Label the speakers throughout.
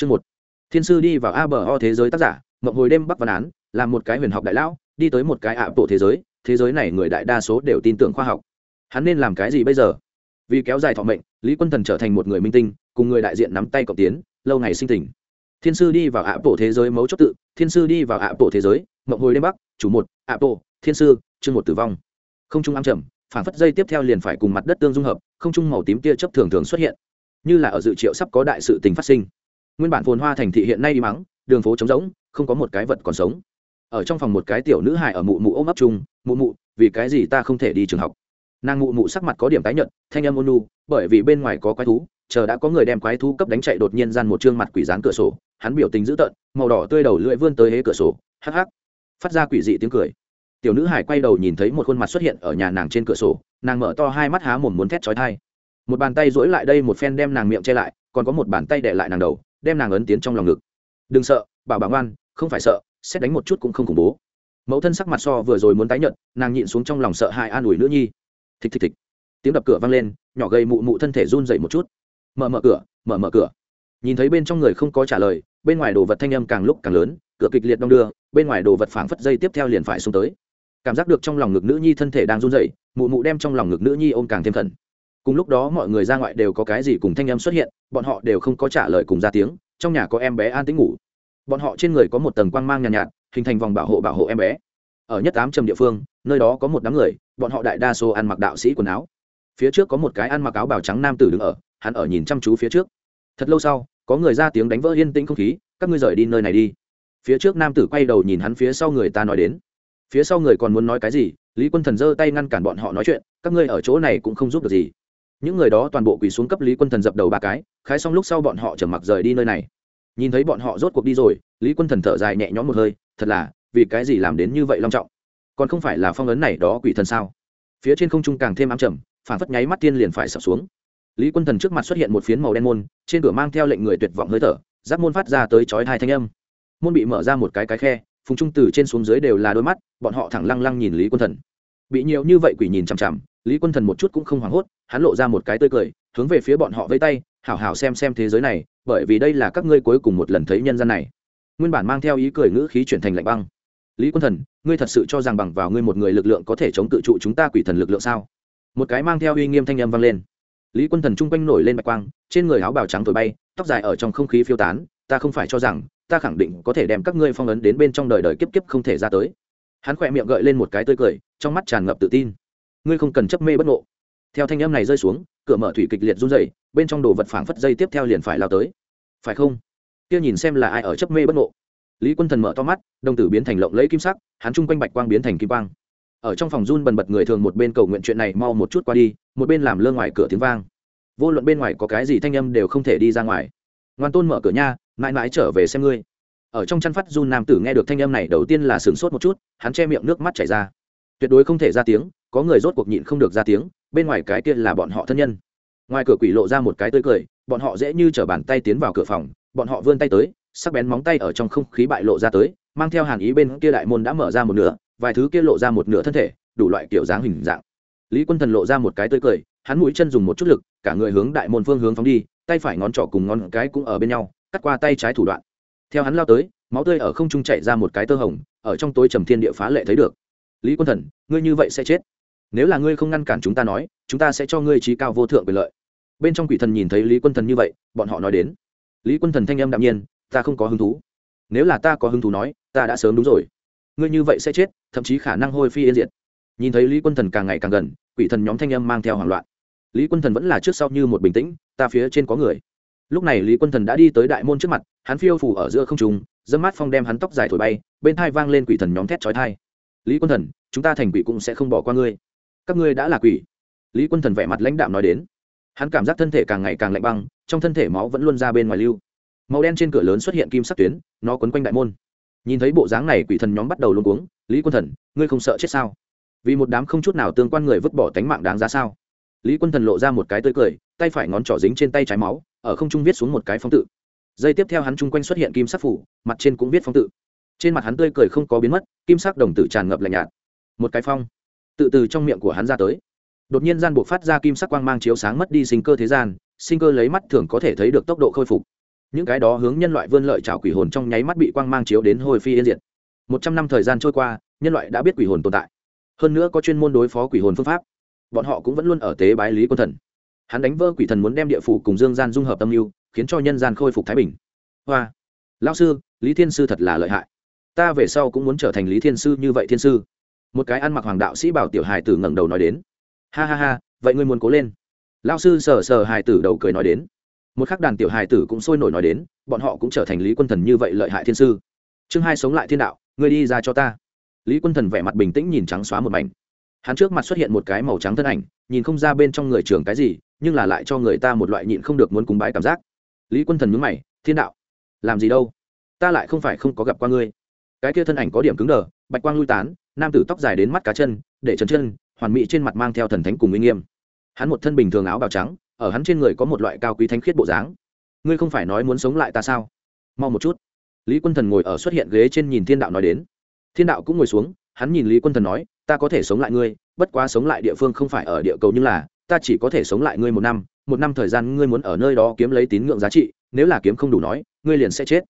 Speaker 1: chương một. Thiên sư đi vào a bờ o thế giới tác giả, mộng hồi đêm bắc văn án, là một cái huyền học đại lão, đi tới một cái ạ bộ thế giới thế giới này người đại đa số đều tin tưởng khoa học. Hắn nên làm cái gì bây giờ? Vì kéo dài thọ mệnh, lý quân thần trở thành một người minh tinh, cùng người đại diện nắm tay cộng tiến, lâu ngày sinh tình. Thiên sư đi vào ạ bộ thế giới mấu chốt tự, thiên sư đi vào ạ bộ thế giới, mộng hồi đêm bắc, chủ một, ạ bộ, thiên sư, chương một tử vong. Không trung ám trầm phản phất dây tiếp theo liền phải cùng mặt đất tương dung hợp, không trung màu tím tia chấp thường thường xuất hiện. Như là ở dự triệu sắp có đại sự tình phát sinh nguyên bản phồn hoa thành thị hiện nay đi mắng đường phố trống rỗng, không có một cái vật còn sống. Ở trong phòng một cái tiểu nữ hài ở mụ mụ ôm ấp chung, mụ mụ, vì cái gì ta không thể đi trường học? Nàng mụ mụ sắc mặt có điểm tái nhợt, thanh âm ôn nu bởi vì bên ngoài có quái thú, chờ đã có người đem quái thú cấp đánh chạy đột nhiên gian một trương mặt quỷ dán cửa sổ, hắn biểu tình dữ tợn, màu đỏ tươi đầu lưỡi vươn tới hế cửa sổ, hắc hắc, phát ra quỷ dị tiếng cười. Tiểu nữ hải quay đầu nhìn thấy một khuôn mặt xuất hiện ở nhà nàng trên cửa sổ, nàng mở to hai mắt há mồm muốn thét chói thai một bàn tay dỗi lại đây một phen đem nàng miệng che lại, còn có một bàn tay đè lại nàng đầu đem nàng ấn tiến trong lòng ngực. Đừng sợ, bảo bảo ngoan, không phải sợ, xét đánh một chút cũng không khủng bố. Mẫu thân sắc mặt so vừa rồi muốn tái nhận nàng nhịn xuống trong lòng sợ hãi an ủi nữ nhi. Thịch thịch thịch. Tiếng đập cửa vang lên, nhỏ gầy mụ mụ thân thể run dậy một chút. Mở mở cửa, mở mở cửa. Nhìn thấy bên trong người không có trả lời, bên ngoài đồ vật thanh âm càng lúc càng lớn, cửa kịch liệt đong đưa, bên ngoài đồ vật phảng phất dây tiếp theo liền phải xuống tới. Cảm giác được trong lòng ngực nữ nhi thân thể đang run dậy mụ mụ đem trong lòng ngực nữ nhi ôm càng thêm thần cùng lúc đó mọi người ra ngoại đều có cái gì cùng thanh âm xuất hiện bọn họ đều không có trả lời cùng ra tiếng trong nhà có em bé an tính ngủ. Bọn họ trên người có một tầng quang mang nhàn nhạt, nhạt hình thành vòng bảo hộ bảo hộ em bé. Ở nhất tám trầm địa phương nơi đó có một đám người bọn họ đại đa số ăn mặc đạo sĩ quần áo. Phía trước có một cái ăn mặc áo bào trắng nam tử đứng ở hắn ở nhìn chăm chú phía trước. Thật lâu sau có người ra tiếng đánh vỡ yên tĩnh không khí các ngươi rời đi nơi này đi. Phía trước nam tử quay đầu nhìn hắn phía sau người ta nói đến. Phía sau người còn muốn nói cái gì lý quân thần giơ tay ngăn cản bọn họ nói chuyện các ngươi ở chỗ này cũng không giúp được gì những người đó toàn bộ quỳ xuống cấp lý quân thần dập đầu ba cái, khái xong lúc sau bọn họ trở mặc rời đi nơi này. Nhìn thấy bọn họ rốt cuộc đi rồi, lý quân thần thở dài nhẹ nhõm một hơi, thật là, vì cái gì làm đến như vậy long trọng? Còn không phải là phong ấn này đó quỷ thần sao? Phía trên không trung càng thêm ám trầm, phản phất nháy mắt tiên liền phải sập xuống. Lý quân thần trước mặt xuất hiện một phiến màu đen môn, trên cửa mang theo lệnh người tuyệt vọng hơi thở, giáp môn phát ra tới chói hai thanh âm. Môn bị mở ra một cái cái khe, phùng trung từ trên xuống dưới đều là đôi mắt, bọn họ thẳng lăng lăng nhìn lý quân thần. Bị nhiều như vậy quỷ nhìn chằm chằm, lý quân thần một chút cũng không hoảng hốt hắn lộ ra một cái tươi cười, hướng về phía bọn họ vây tay, hảo hảo xem xem thế giới này, bởi vì đây là các ngươi cuối cùng một lần thấy nhân gian này. Nguyên bản mang theo ý cười ngữ khí chuyển thành lạnh băng. Lý quân thần, ngươi thật sự cho rằng bằng vào ngươi một người lực lượng có thể chống tự trụ chúng ta quỷ thần lực lượng sao? Một cái mang theo uy nghiêm thanh âm vang lên. Lý quân thần chung quanh nổi lên bạch quang, trên người áo bào trắng thổi bay, tóc dài ở trong không khí phiêu tán, ta không phải cho rằng, ta khẳng định có thể đem các ngươi phong ấn đến bên trong đời đời kiếp kiếp không thể ra tới. Hắn khỏe miệng gợi lên một cái tươi cười, trong mắt tràn ngập tự tin. Ngươi không cần chấp mê bất ngộ theo thanh âm này rơi xuống, cửa mở thủy kịch liệt run dày bên trong đồ vật phảng phất dây tiếp theo liền phải lao tới. Phải không? Kia nhìn xem là ai ở chấp mê bất ngộ. Lý quân thần mở to mắt, đồng tử biến thành lộng lẫy kim sắc, hắn chung quanh bạch quang biến thành kim quang. Ở trong phòng run bần bật người thường một bên cầu nguyện chuyện này mau một chút qua đi, một bên làm lơ ngoài cửa tiếng vang. Vô luận bên ngoài có cái gì thanh âm đều không thể đi ra ngoài. Ngoan tôn mở cửa nha, mãi mãi trở về xem ngươi. Ở trong chăn phát run nam tử nghe được thanh âm này đầu tiên là sửng sốt một chút, hắn che miệng nước mắt chảy ra. Tuyệt đối không thể ra tiếng, có người rốt cuộc nhịn không được ra tiếng bên ngoài cái kia là bọn họ thân nhân. Ngoài cửa quỷ lộ ra một cái tươi cười, bọn họ dễ như t r ở bàn tay tiến vào cửa phòng, bọn họ vươn tay tới, sắc bén móng tay ở trong không khí bại lộ ra tới, mang theo hàn ý bên kia đại môn đã mở ra một nửa, vài thứ kia lộ ra một nửa thân thể, đủ loại kiểu dáng hình dạng. Lý quân thần lộ ra một cái tươi cười, hắn mũi chân dùng một chút lực, cả người hướng đại môn phương hướng phóng đi, tay phải ngón trỏ cùng ngón cái cũng ở bên nhau, cắt qua tay trái thủ đoạn. Theo hắn lao tới, máu tươi ở không trung chạy ra một cái tơ hồng, ở trong tối trầm thiên địa phá lệ thấy được. Lý quân thần, ngươi như vậy sẽ chết nếu là ngươi không ngăn cản chúng ta nói, chúng ta sẽ cho ngươi trí cao vô thượng quyền lợi. Bên trong quỷ thần nhìn thấy lý quân thần như vậy, bọn họ nói đến. Lý quân thần thanh âm đạm nhiên, ta không có hứng thú. Nếu là ta có hứng thú nói, ta đã sớm đúng rồi. Ngươi như vậy sẽ chết, thậm chí khả năng hôi phi yên diệt. Nhìn thấy lý quân thần càng ngày càng gần, quỷ thần nhóm thanh âm mang theo hoảng loạn. Lý quân thần vẫn là trước sau như một bình tĩnh, ta phía trên có người. Lúc này lý quân thần đã đi tới đại môn trước mặt, hắn phiêu phủ ở giữa không trùng dâm mát phong đem hắn tóc dài thổi bay, bên thai vang lên quỷ thần nhóm thét trói thai lý quân thần, chúng ta thành quỷ cũng sẽ không bỏ qua ngươi các ngươi đã là quỷ. Lý quân thần vẻ mặt lãnh đạm nói đến. Hắn cảm giác thân thể càng ngày càng lạnh băng, trong thân thể máu vẫn luôn ra bên ngoài lưu. Màu đen trên cửa lớn xuất hiện kim sắc tuyến, nó quấn quanh đại môn. Nhìn thấy bộ dáng này quỷ thần nhóm bắt đầu luôn cuống, lý quân thần, ngươi không sợ chết sao? Vì một đám không chút nào tương quan người vứt bỏ tánh mạng đáng giá sao? Lý quân thần lộ ra một cái tươi cười, tay phải ngón trỏ dính trên tay trái máu, ở không trung viết xuống một cái phong tự. Dây tiếp theo hắn chung quanh xuất hiện kim sắc phủ, mặt trên cũng viết phong tự. Trên mặt hắn tươi cười không có biến mất, kim sắc đồng tử tràn ngập lạnh nhạt. Một cái phong tự từ trong miệng của hắn ra tới. Đột nhiên gian buộc phát ra kim sắc quang mang chiếu sáng mất đi sinh cơ thế gian, sinh cơ lấy mắt thường có thể thấy được tốc độ khôi phục. Những cái đó hướng nhân loại vươn lợi trào quỷ hồn trong nháy mắt bị quang mang chiếu đến hồi phi yên diệt. Một trăm năm thời gian trôi qua, nhân loại đã biết quỷ hồn tồn tại. Hơn nữa có chuyên môn đối phó quỷ hồn phương pháp. Bọn họ cũng vẫn luôn ở tế bái lý quân thần. Hắn đánh vỡ quỷ thần muốn đem địa phủ cùng dương gian dung hợp tâm mưu, khiến cho nhân gian khôi phục thái bình. Hoa! Lao sư, lý thiên sư thật là lợi hại. Ta về sau cũng muốn trở thành lý thiên sư như vậy thiên sư một cái ăn mặc hoàng đạo sĩ bảo tiểu hài tử ngẩng đầu nói đến. Ha ha ha, vậy ngươi muốn cố lên. Lao sư sờ sờ hài tử đầu cười nói đến. Một khắc đàn tiểu hài tử cũng sôi nổi nói đến, bọn họ cũng trở thành lý quân thần như vậy lợi hại thiên sư. Chương hai sống lại thiên đạo, ngươi đi ra cho ta. Lý quân thần vẻ mặt bình tĩnh nhìn trắng xóa một mảnh. Hắn trước mặt xuất hiện một cái màu trắng thân ảnh, nhìn không ra bên trong người trường cái gì, nhưng là lại cho người ta một loại nhịn không được muốn cúng bái cảm giác. Lý quân thần nhúng mày, thiên đạo, làm gì đâu? Ta lại không phải không có gặp qua ngươi. Cái kia thân ảnh có điểm cứng đờ, bạch quang lui tán nam tử tóc dài đến mắt cá chân, để chân chân, hoàn mỹ trên mặt mang theo thần thánh cùng uy nghiêm. Hắn một thân bình thường áo bào trắng, ở hắn trên người có một loại cao quý thánh khiết bộ dáng. Ngươi không phải nói muốn sống lại ta sao? Mau một chút. Lý quân thần ngồi ở xuất hiện ghế trên nhìn thiên đạo nói đến. Thiên đạo cũng ngồi xuống, hắn nhìn lý quân thần nói, ta có thể sống lại ngươi, bất quá sống lại địa phương không phải ở địa cầu nhưng là, ta chỉ có thể sống lại ngươi một năm một năm thời gian ngươi muốn ở nơi đó kiếm lấy tín ngưỡng giá trị, nếu là kiếm không đủ nói, ngươi liền sẽ chết.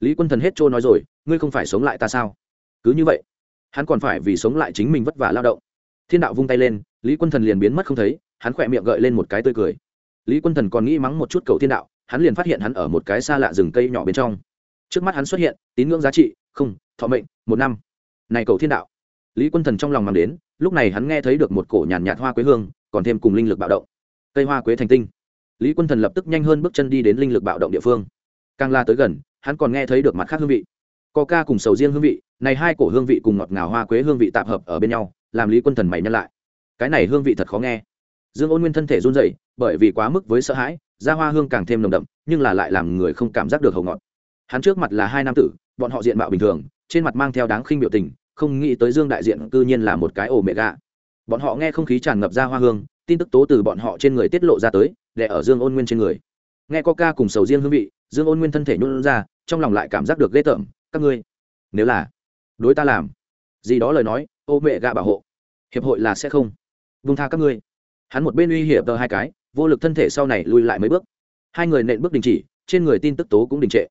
Speaker 1: Lý quân thần hết trôi nói rồi, ngươi không phải sống lại ta sao? Cứ như vậy hắn còn phải vì sống lại chính mình vất vả lao động. Thiên đạo vung tay lên, lý quân thần liền biến mất không thấy, hắn khỏe miệng gợi lên một cái tươi cười. Lý quân thần còn nghĩ mắng một chút cầu thiên đạo, hắn liền phát hiện hắn ở một cái xa lạ rừng cây nhỏ bên trong. Trước mắt hắn xuất hiện, tín ngưỡng giá trị, không, thọ mệnh, một năm. Này cầu thiên đạo. Lý quân thần trong lòng mang đến, lúc này hắn nghe thấy được một cổ nhàn nhạt hoa quế hương, còn thêm cùng linh lực bạo động. Cây hoa quế thành tinh. Lý quân thần lập tức nhanh hơn bước chân đi đến linh lực bạo động địa phương. Càng la tới gần, hắn còn nghe thấy được mặt khác hương vị coca cùng sầu riêng hương vị, này hai cổ hương vị cùng ngọt ngào hoa quế hương vị tạp hợp ở bên nhau, làm lý quân thần mày nhân lại. Cái này hương vị thật khó nghe. Dương ôn nguyên thân thể run rẩy, bởi vì quá mức với sợ hãi da hoa hương càng thêm nồng đậm, nhưng là lại làm người không cảm giác được hầu ngọt. Hắn trước mặt là hai nam tử, bọn họ diện mạo bình thường, trên mặt mang theo đáng khinh biểu tình, không nghĩ tới dương đại diện cư nhiên là một cái ổ mẹ gà bọn họ nghe không khí tràn ngập ra hoa hương, tin tức tố từ bọn họ trên người tiết lộ ra tới để ở dương ôn nguyên trên người. Nghe coca cùng sầu riêng hương vị, dương ôn nguyên thân thể nhún ra, trong lòng lại cảm giác được ghê tởm các ngươi. Nếu là đối ta làm, gì đó lời nói, ô mẹ gạ bảo hộ, hiệp hội là sẽ không vung tha các ngươi. Hắn một bên uy hiểm tờ hai cái, vô lực thân thể sau này lui lại mấy bước. Hai người nện bước đình chỉ, trên người tin tức tố cũng đình trệ.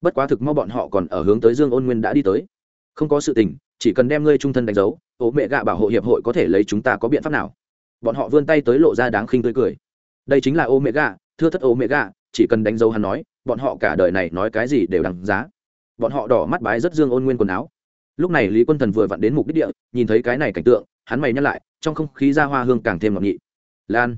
Speaker 1: Bất quá thực mau bọn họ còn ở hướng tới dương ôn nguyên đã đi tới. Không có sự tình, chỉ cần đem ngươi trung thân đánh dấu ố mẹ gạ bảo hộ hiệp hội có thể lấy chúng ta có biện pháp nào? Bọn họ vươn tay tới lộ ra đáng khinh tươi cười. Đây chính là ô mẹ gạ, thưa thất ô mẹ gạ, chỉ cần đánh dấu hắn nói, bọn họ cả đời này nói cái gì đều đằng giá bọn họ đỏ mắt bái rất dương ôn nguyên quần áo. Lúc này lý quân thần vừa vặn đến mục đích địa, nhìn thấy cái này cảnh tượng, hắn mày nhắc lại, trong không khí ra hoa hương càng thêm ngọt nhị. Lan.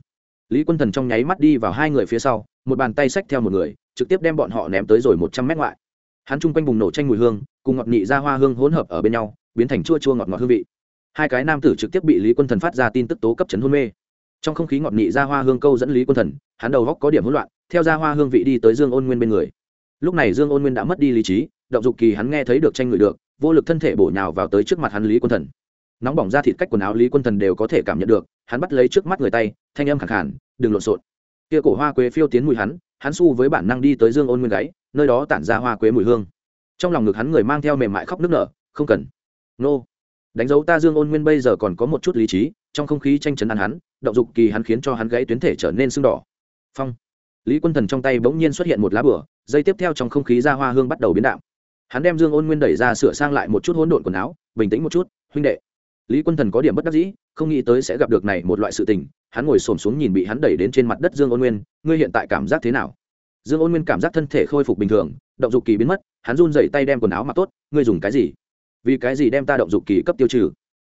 Speaker 1: Lý quân thần trong nháy mắt đi vào hai người phía sau, một bàn tay xách theo một người, trực tiếp đem bọn họ ném tới rồi một trăm mét ngoại. Hắn chung quanh bùng nổ tranh mùi hương, cùng ngọt nhị ra hoa hương hỗn hợp ở bên nhau, biến thành chua chua ngọt ngọt hương vị. Hai cái nam tử trực tiếp bị lý quân thần phát ra tin tức tố cấp chấn hôn mê. Trong không khí ngọt nhị ra hoa hương câu dẫn lý quân thần, hắn đầu góc có điểm hỗn loạn, theo ra hoa hương vị đi tới dương ôn nguyên bên người. Lúc này dương ôn nguyên đã mất đi lý trí động dục kỳ hắn nghe thấy được tranh người được, vô lực thân thể bổ nhào vào tới trước mặt hắn lý quân thần. Nóng bỏng ra thịt cách quần áo lý quân thần đều có thể cảm nhận được, hắn bắt lấy trước mắt người tay, thanh âm khẳng khản đừng lộn xộn. Kia cổ hoa quế phiêu tiến mùi hắn hắn su với bản năng đi tới dương ôn nguyên gáy, nơi đó tản ra hoa quế mùi hương. Trong lòng ngực hắn người mang theo mềm mại khóc nức nở, không cần. Nô. Đánh dấu ta dương ôn nguyên bây giờ còn có một chút lý trí, trong không khí tranh chấn ăn hắn, động dục kỳ hắn khiến cho hắn gãy tuyến thể trở nên sưng đỏ. Phong. Lý quân thần trong tay bỗng nhiên xuất hiện một lá bửa, dây tiếp theo trong không khí ra hoa hương bắt đầu biến đạo hắn đem dương ôn nguyên đẩy ra sửa sang lại một chút hỗn độn quần áo, bình tĩnh một chút, huynh đệ. Lý quân thần có điểm bất đắc dĩ, không nghĩ tới sẽ gặp được này một loại sự tình, hắn ngồi xổm xuống nhìn bị hắn đẩy đến trên mặt đất dương ôn nguyên, ngươi hiện tại cảm giác thế nào? Dương ôn nguyên cảm giác thân thể khôi phục bình thường, động dục kỳ biến mất, hắn run dậy tay đem quần áo mặc tốt, ngươi dùng cái gì? Vì cái gì đem ta động dục kỳ cấp tiêu trừ?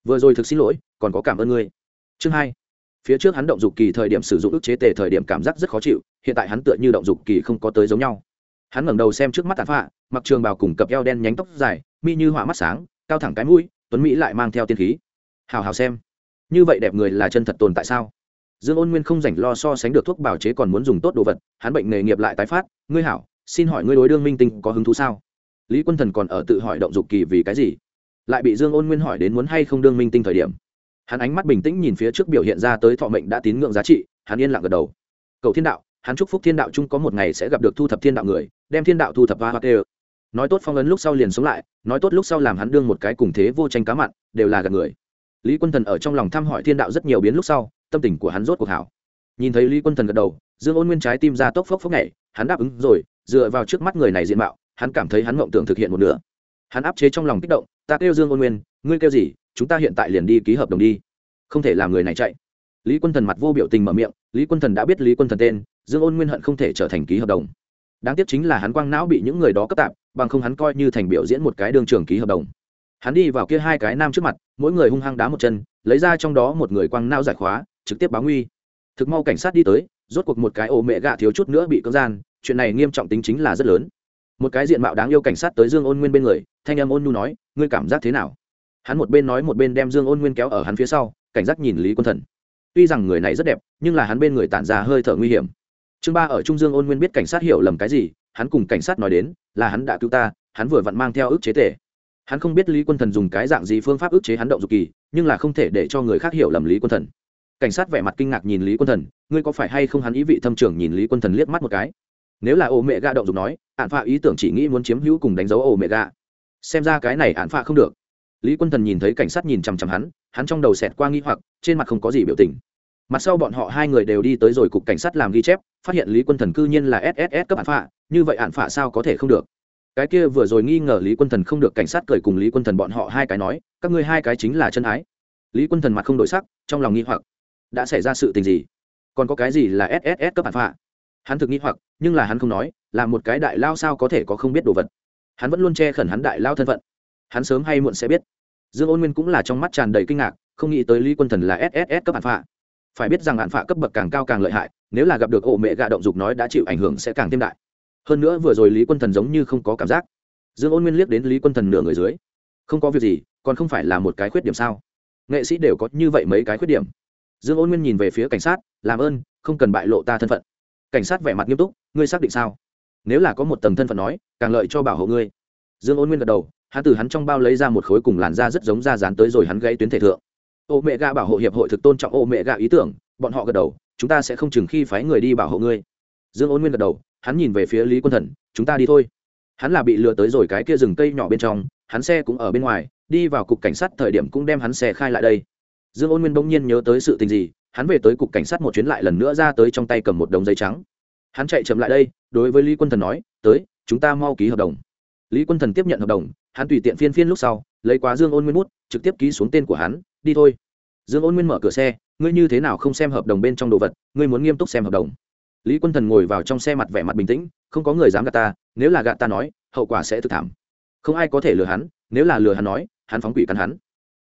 Speaker 1: Vừa rồi thực xin lỗi, còn có cảm ơn ngươi. Chương hai. Phía trước hắn động dục kỳ thời điểm sử dụng ức chế tề thời điểm cảm giác rất khó chịu, hiện tại hắn tựa như động dục kỳ không có tới giống nhau hắn ngẩng đầu xem trước mắt tàn phạ, mặc trường bào cùng cặp eo đen nhánh tóc dài, mi như họa mắt sáng, cao thẳng cái mũi, tuấn mỹ lại mang theo tiên khí. Hào hào xem. Như vậy đẹp người là chân thật tồn tại sao? Dương ôn nguyên không rảnh lo so sánh được thuốc bào chế còn muốn dùng tốt đồ vật, hắn bệnh nghề nghiệp lại tái phát. Ngươi hảo, xin hỏi ngươi đối đương minh tinh có hứng thú sao? Lý quân thần còn ở tự hỏi động dục kỳ vì cái gì? Lại bị dương ôn nguyên hỏi đến muốn hay không đương minh tinh thời điểm, hắn ánh mắt bình tĩnh nhìn phía trước biểu hiện ra tới thọ mệnh đã tín ngưỡng giá trị, hắn yên lặng gật đầu. Cầu thiên đạo, hắn chúc phúc thiên đạo chung có một ngày sẽ gặp được thu thập thiên đạo người đem thiên đạo thu thập va hoa tê nói tốt phong ấn lúc sau liền sống lại, nói tốt lúc sau làm hắn đương một cái cùng thế vô tranh cá mặn, đều là gạt người. Lý quân thần ở trong lòng thăm hỏi thiên đạo rất nhiều biến lúc sau, tâm tình của hắn rốt cuộc hảo. Nhìn thấy lý quân thần gật đầu, dương ôn nguyên trái tim ra tốc phốc phốc nhảy, hắn đáp ứng rồi, dựa vào trước mắt người này diện mạo, hắn cảm thấy hắn mộng tưởng thực hiện một nửa. Hắn áp chế trong lòng kích động, ta kêu dương ôn nguyên, ngươi kêu gì? Chúng ta hiện tại liền đi ký hợp đồng đi. Không thể làm người này chạy. Lý quân thần mặt vô biểu tình mở miệng, lý quân thần đã biết lý quân thần tên, dương ôn nguyên hận không thể trở thành ký hợp đồng đáng tiếc chính là hắn quang não bị những người đó cấp tạp, bằng không hắn coi như thành biểu diễn một cái đường trường ký hợp đồng. Hắn đi vào kia hai cái nam trước mặt, mỗi người hung hăng đá một chân, lấy ra trong đó một người quang não giải khóa, trực tiếp báo nguy. Thực mau cảnh sát đi tới, rốt cuộc một cái ổ mẹ gạ thiếu chút nữa bị cưỡng gian, chuyện này nghiêm trọng tính chính là rất lớn. Một cái diện mạo đáng yêu cảnh sát tới dương ôn nguyên bên người, thanh em ôn nhu nói, ngươi cảm giác thế nào? Hắn một bên nói một bên đem dương ôn nguyên kéo ở hắn phía sau, cảnh giác nhìn lý quân thần. Tuy rằng người này rất đẹp, nhưng là hắn bên người tản ra hơi thở nguy hiểm chương ba ở trung dương ôn nguyên biết cảnh sát hiểu lầm cái gì, hắn cùng cảnh sát nói đến, là hắn đã cứu ta, hắn vừa vặn mang theo ức chế tể. Hắn không biết lý quân thần dùng cái dạng gì phương pháp ức chế hắn động dục kỳ, nhưng là không thể để cho người khác hiểu lầm lý quân thần. Cảnh sát vẻ mặt kinh ngạc nhìn lý quân thần, ngươi có phải hay không hắn ý vị thâm trưởng nhìn lý quân thần liếc mắt một cái? Nếu là ô mẹ gạ động dục nói ạn phạ ý tưởng chỉ nghĩ muốn chiếm hữu cùng đánh dấu ô mẹ gạ xem ra cái này ạn phạ không được. Lý quân thần nhìn thấy cảnh sát nhìn chằm chằm hắn hắn trong đầu xẹt qua nghĩ hoặc, trên mặt không có gì biểu tình mặt sau bọn họ hai người đều đi tới rồi cục cảnh sát làm ghi chép, phát hiện lý quân thần cư nhiên là sss cấp hạn phạ, như vậy hạn phạ sao có thể không được? Cái kia vừa rồi nghi ngờ lý quân thần không được, cảnh sát cười cùng lý quân thần bọn họ hai cái nói, các ngươi hai cái chính là chân ái. Lý quân thần mặt không đổi sắc, trong lòng nghi hoặc, đã xảy ra sự tình gì? Còn có cái gì là sss cấp hạn phạ? Hắn thực nghi hoặc, nhưng là hắn không nói, là một cái đại lao sao có thể có không biết đồ vật. Hắn vẫn luôn che khẩn hắn đại lao thân phận. Hắn sớm hay muộn sẽ biết. Dương ôn nguyên cũng là trong mắt tràn đầy kinh ngạc, không nghĩ tới lý quân thần là sss cấp hạn phạ phải biết rằng hạn phạ cấp bậc càng cao càng lợi hại, nếu là gặp được ổ mẹ gạ động dục nói đã chịu ảnh hưởng sẽ càng thêm đại. Hơn nữa vừa rồi lý quân thần giống như không có cảm giác. Dương ôn nguyên liếc đến lý quân thần nửa người dưới. Không có việc gì, còn không phải là một cái khuyết điểm sao? Nghệ sĩ đều có như vậy mấy cái khuyết điểm. Dương ôn nguyên nhìn về phía cảnh sát, làm ơn, không cần bại lộ ta thân phận. Cảnh sát vẻ mặt nghiêm túc, ngươi xác định sao? Nếu là có một tầng thân phận nói, càng lợi cho bảo hộ ngươi. Dương ôn nguyên gật đầu hắn từ hắn trong bao lấy ra một khối cùng làn da rất giống da dán tới rồi hắn gãy tuyến thể thượng ô mẹ gà bảo hộ hiệp hội thực tôn trọng ô mẹ gà ý tưởng, bọn họ gật đầu, chúng ta sẽ không chừng khi phái người đi bảo hộ ngươi. Dương ôn nguyên gật đầu, hắn nhìn về phía lý quân thần, chúng ta đi thôi. Hắn là bị lừa tới rồi cái kia rừng cây nhỏ bên trong, hắn xe cũng ở bên ngoài, đi vào cục cảnh sát thời điểm cũng đem hắn xe khai lại đây. Dương ôn nguyên bỗng nhiên nhớ tới sự tình gì, hắn về tới cục cảnh sát một chuyến lại lần nữa ra tới trong tay cầm một đống giấy trắng. Hắn chạy chậm lại đây, đối với lý quân thần nói, tới, chúng ta mau ký hợp đồng. Lý quân thần tiếp nhận hợp đồng, hắn tùy tiện phiên phiên lúc sau lấy quá dương ôn nguyên bút, trực tiếp ký xuống tên của hắn, đi thôi. Dương ôn nguyên mở cửa xe, ngươi như thế nào không xem hợp đồng bên trong đồ vật, ngươi muốn nghiêm túc xem hợp đồng. Lý quân thần ngồi vào trong xe mặt vẻ mặt bình tĩnh, không có người dám gạt ta, nếu là gạt ta nói, hậu quả sẽ thực thảm. Không ai có thể lừa hắn, nếu là lừa hắn nói, hắn phóng quỷ cắn hắn.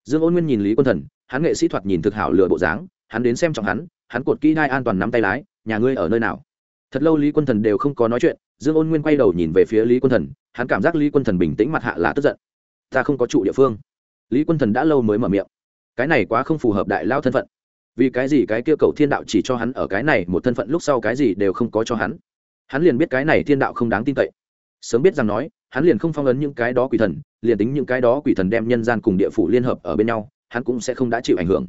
Speaker 1: Dương ôn nguyên nhìn lý quân thần, hắn nghệ sĩ thoạt nhìn thực hảo lừa bộ dáng, hắn đến xem trọng hắn hắn cột kỹ đai an toàn nắm tay lái, nhà ngươi ở nơi nào? Thật lâu lý quân thần đều không có nói chuyện, dương ôn nguyên quay đầu nhìn về phía lý quân thần, hắn cảm giác lý quân thần bình tĩnh, mặt hạ là tức giận ta không có trụ địa phương. Lý quân thần đã lâu mới mở miệng. Cái này quá không phù hợp đại lao thân phận. Vì cái gì cái kia cầu thiên đạo chỉ cho hắn ở cái này một thân phận lúc sau cái gì đều không có cho hắn. Hắn liền biết cái này thiên đạo không đáng tin cậy. Sớm biết rằng nói, hắn liền không phong ấn những cái đó quỷ thần, liền tính những cái đó quỷ thần đem nhân gian cùng địa phủ liên hợp ở bên nhau, hắn cũng sẽ không đã chịu ảnh hưởng.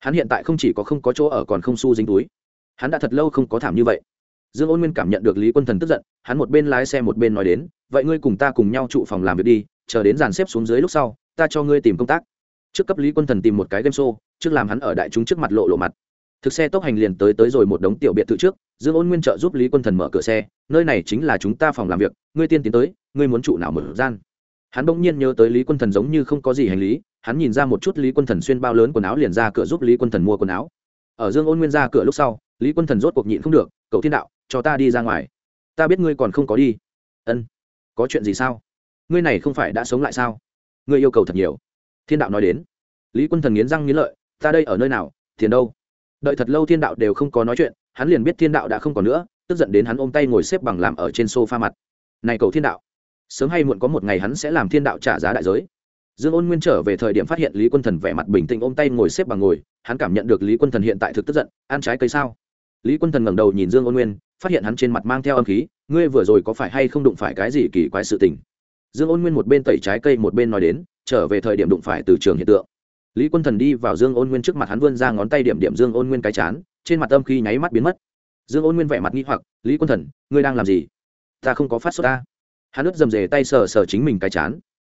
Speaker 1: Hắn hiện tại không chỉ có không có chỗ ở còn không su dính túi. Hắn đã thật lâu không có thảm như vậy. Dương ôn nguyên cảm nhận được lý quân thần tức giận, hắn một bên lái xe một bên nói đến vậy ngươi cùng ta cùng nhau trụ phòng làm việc đi, chờ đến dàn xếp xuống dưới lúc sau, ta cho ngươi tìm công tác. Trước cấp lý quân thần tìm một cái game show, trước làm hắn ở đại chúng trước mặt lộ lộ mặt. Thực xe tốc hành liền tới tới rồi một đống tiểu biệt thự trước, dương ôn nguyên trợ giúp lý quân thần mở cửa xe, nơi này chính là chúng ta phòng làm việc, ngươi tiên tiến tới, ngươi muốn trụ nào mở gian? Hắn bỗng nhiên nhớ tới lý quân thần giống như không có gì hành lý, hắn nhìn ra một chút lý quân thần xuyên bao lớn quần áo liền ra cửa giúp lý quân thần mua quần áo. Ở dương ôn nguyên ra cửa lúc sau, lý quân thần rốt cuộc nhịn không được, cậu thiên đạo, cho ta đi ra ngoài. Ta biết ngươi còn không có đi. Ân có chuyện gì sao? Ngươi này không phải đã sống lại sao? Ngươi yêu cầu thật nhiều. Thiên đạo nói đến. Lý quân thần nghiến răng nghiến lợi, ta đây ở nơi nào, tiền đâu? Đợi thật lâu thiên đạo đều không có nói chuyện, hắn liền biết thiên đạo đã không còn nữa, tức giận đến hắn ôm tay ngồi xếp bằng làm ở trên s o f a mặt. Này cầu thiên đạo, sớm hay muộn có một ngày hắn sẽ làm thiên đạo trả giá đại giới. Dương ôn nguyên trở về thời điểm phát hiện lý quân thần vẻ mặt bình tĩnh ôm tay ngồi xếp bằng ngồi, hắn cảm nhận được lý quân thần hiện tại thực tức giận, ăn trái cây sao? Lý quân thần ngẩng đầu nhìn dương ôn nguyên, phát hiện hắn trên mặt mang theo âm khí ngươi vừa rồi có phải hay không đụng phải cái gì kỳ quái sự tình? Dương ôn nguyên một bên tẩy trái cây một bên nói đến, trở về thời điểm đụng phải từ trường hiện tượng. Lý quân thần đi vào dương ôn nguyên trước mặt hắn vươn ra ngón tay điểm điểm dương ôn nguyên cái chán, trên mặt âm khí nháy mắt biến mất. Dương ôn nguyên vẻ mặt nghi hoặc, lý quân thần, ngươi đang làm gì? Ta không có phát sốt ta. Hắn ướt dầm dề tay sờ sờ chính mình cái chán.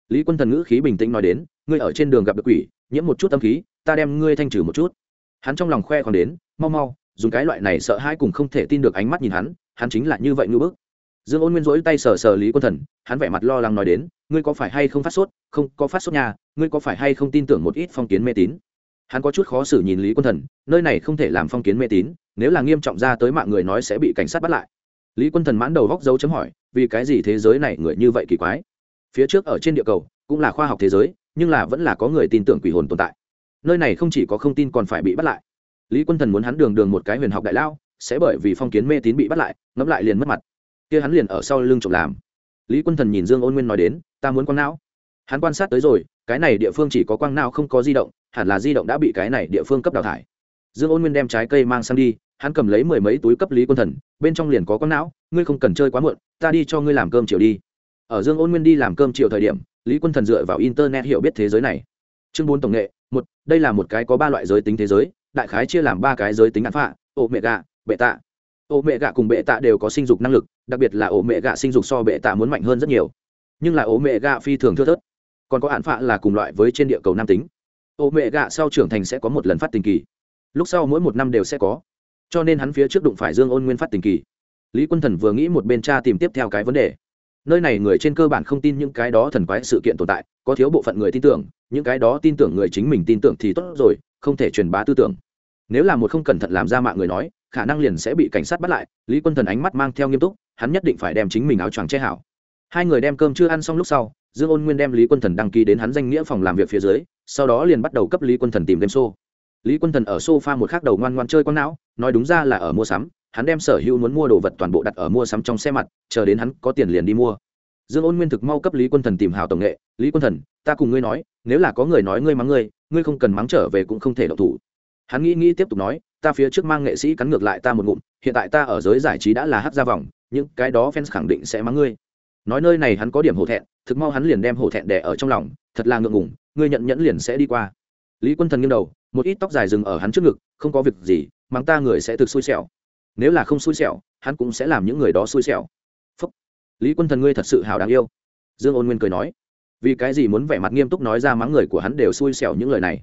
Speaker 1: Lý quân thần ngữ khí bình tĩnh nói đến, ngươi ở trên đường gặp được quỷ, nhiễm một chút âm khí, ta đem ngươi thanh trừ một chút. Hắn trong lòng khoe còn đến, mau mau, dùng cái loại này sợ hãi cùng không thể tin được ánh mắt nhìn hắn hắn chính là như vậy ngưỡng bức. Dương ôn nguyên rỗi tay sờ sờ lý quân thần, hắn vẻ mặt lo lắng nói đến, ngươi có phải hay không phát sốt? Không, có phát sốt nhà ngươi có phải hay không tin tưởng một ít phong kiến mê tín? Hắn có chút khó xử nhìn lý quân thần, nơi này không thể làm phong kiến mê tín, nếu là nghiêm trọng ra tới mạng người nói sẽ bị cảnh sát bắt lại. Lý quân thần mãn đầu góc dấu chấm hỏi, vì cái gì thế giới này người như vậy kỳ quái? Phía trước ở trên địa cầu, cũng là khoa học thế giới, nhưng là vẫn là có người tin tưởng quỷ hồn tồn tại. Nơi này không chỉ có không tin còn phải bị bắt lại. Lý quân thần muốn hắn đường đường một cái huyền học đại lao sẽ bởi vì phong kiến mê tín bị bắt lại, ngẫm lại liền mất mặt. Kia hắn liền ở sau lưng trộm làm. Lý quân thần nhìn dương ôn nguyên nói đến, ta muốn quang não. Hắn quan sát tới rồi, cái này địa phương chỉ có quang não không có di động, hẳn là di động đã bị cái này địa phương cấp đào thải. Dương ôn nguyên đem trái cây mang sang đi, hắn cầm lấy mười mấy túi cấp lý quân thần, bên trong liền có quang não, ngươi không cần chơi quá muộn, ta đi cho ngươi làm cơm chiều đi. Ở dương ôn nguyên đi làm cơm chiều thời điểm, lý quân thần dựa vào internet hiểu biết thế giới này. Chương bốn tổng nghệ, một, đây là một cái có ba loại giới tính thế giới, đại khái chia làm ba cái giới tính án phạ ô mẹ gà bệ tạ. Ô mẹ Gạ cùng bệ tạ đều có sinh dục năng lực, đặc biệt là ô mẹ gạ sinh dục so bệ tạ muốn mạnh hơn rất nhiều. Nhưng là ô mẹ gạ phi thường thưa thớt. Còn có hạn phạ là cùng loại với trên địa cầu nam tính. Ô mẹ gạ sau trưởng thành sẽ có một lần phát tình kỳ. Lúc sau mỗi một năm đều sẽ có. Cho nên hắn phía trước đụng phải dương ôn nguyên phát tình kỳ. Lý quân thần vừa nghĩ một bên cha tìm tiếp theo cái vấn đề. Nơi này người trên cơ bản không tin những cái đó thần quái sự kiện tồn tại, có thiếu bộ phận người tin tưởng, những cái đó tin tưởng người chính mình tin tưởng thì tốt rồi, không thể truyền bá tư tưởng. Nếu là một không cẩn thận làm ra mạng người nói khả năng liền sẽ bị cảnh sát bắt lại, lý quân thần ánh mắt mang theo nghiêm túc, hắn nhất định phải đem chính mình áo choàng che hảo. Hai người đem cơm chưa ăn xong lúc sau, dương ôn nguyên đem lý quân thần đăng ký đến hắn danh nghĩa phòng làm việc phía dưới, sau đó liền bắt đầu cấp lý quân thần tìm game show. Lý quân thần ở sofa một khắc đầu ngoan ngoan chơi con não, nói đúng ra là ở mua sắm, hắn đem sở hữu muốn mua đồ vật toàn bộ đặt ở mua sắm trong xe mặt, chờ đến hắn có tiền liền đi mua. Dương ôn nguyên thực mau cấp lý quân thần tìm hào tổng nghệ, lý quân thần, ta cùng ngươi nói, nếu là có người nói ngươi mắng ngươi ngươi không cần mắng trở về cũng không thể độc thủ. Hắn nghĩ nghĩ tiếp tục nói ta phía trước mang nghệ sĩ cắn ngược lại ta một ngụm, hiện tại ta ở giới giải trí đã là hát ra vòng, những cái đó fans khẳng định sẽ mắng ngươi. Nói nơi này hắn có điểm hổ thẹn, thực mau hắn liền đem hổ thẹn đẻ ở trong lòng, thật là ngượng ngùng, ngươi nhận nhẫn liền sẽ đi qua. Lý quân thần nghiêng đầu, một ít tóc dài dừng ở hắn trước ngực, không có việc gì, mắng ta người sẽ thực xui xẻo. Nếu là không xui xẻo, hắn cũng sẽ làm những người đó xui xẻo. Phúc. lý quân thần ngươi thật sự hào đáng yêu. Dương ôn nguyên cười nói. Vì cái gì muốn vẻ mặt nghiêm túc nói ra mắng người của hắn đều xui xẻo những lời này?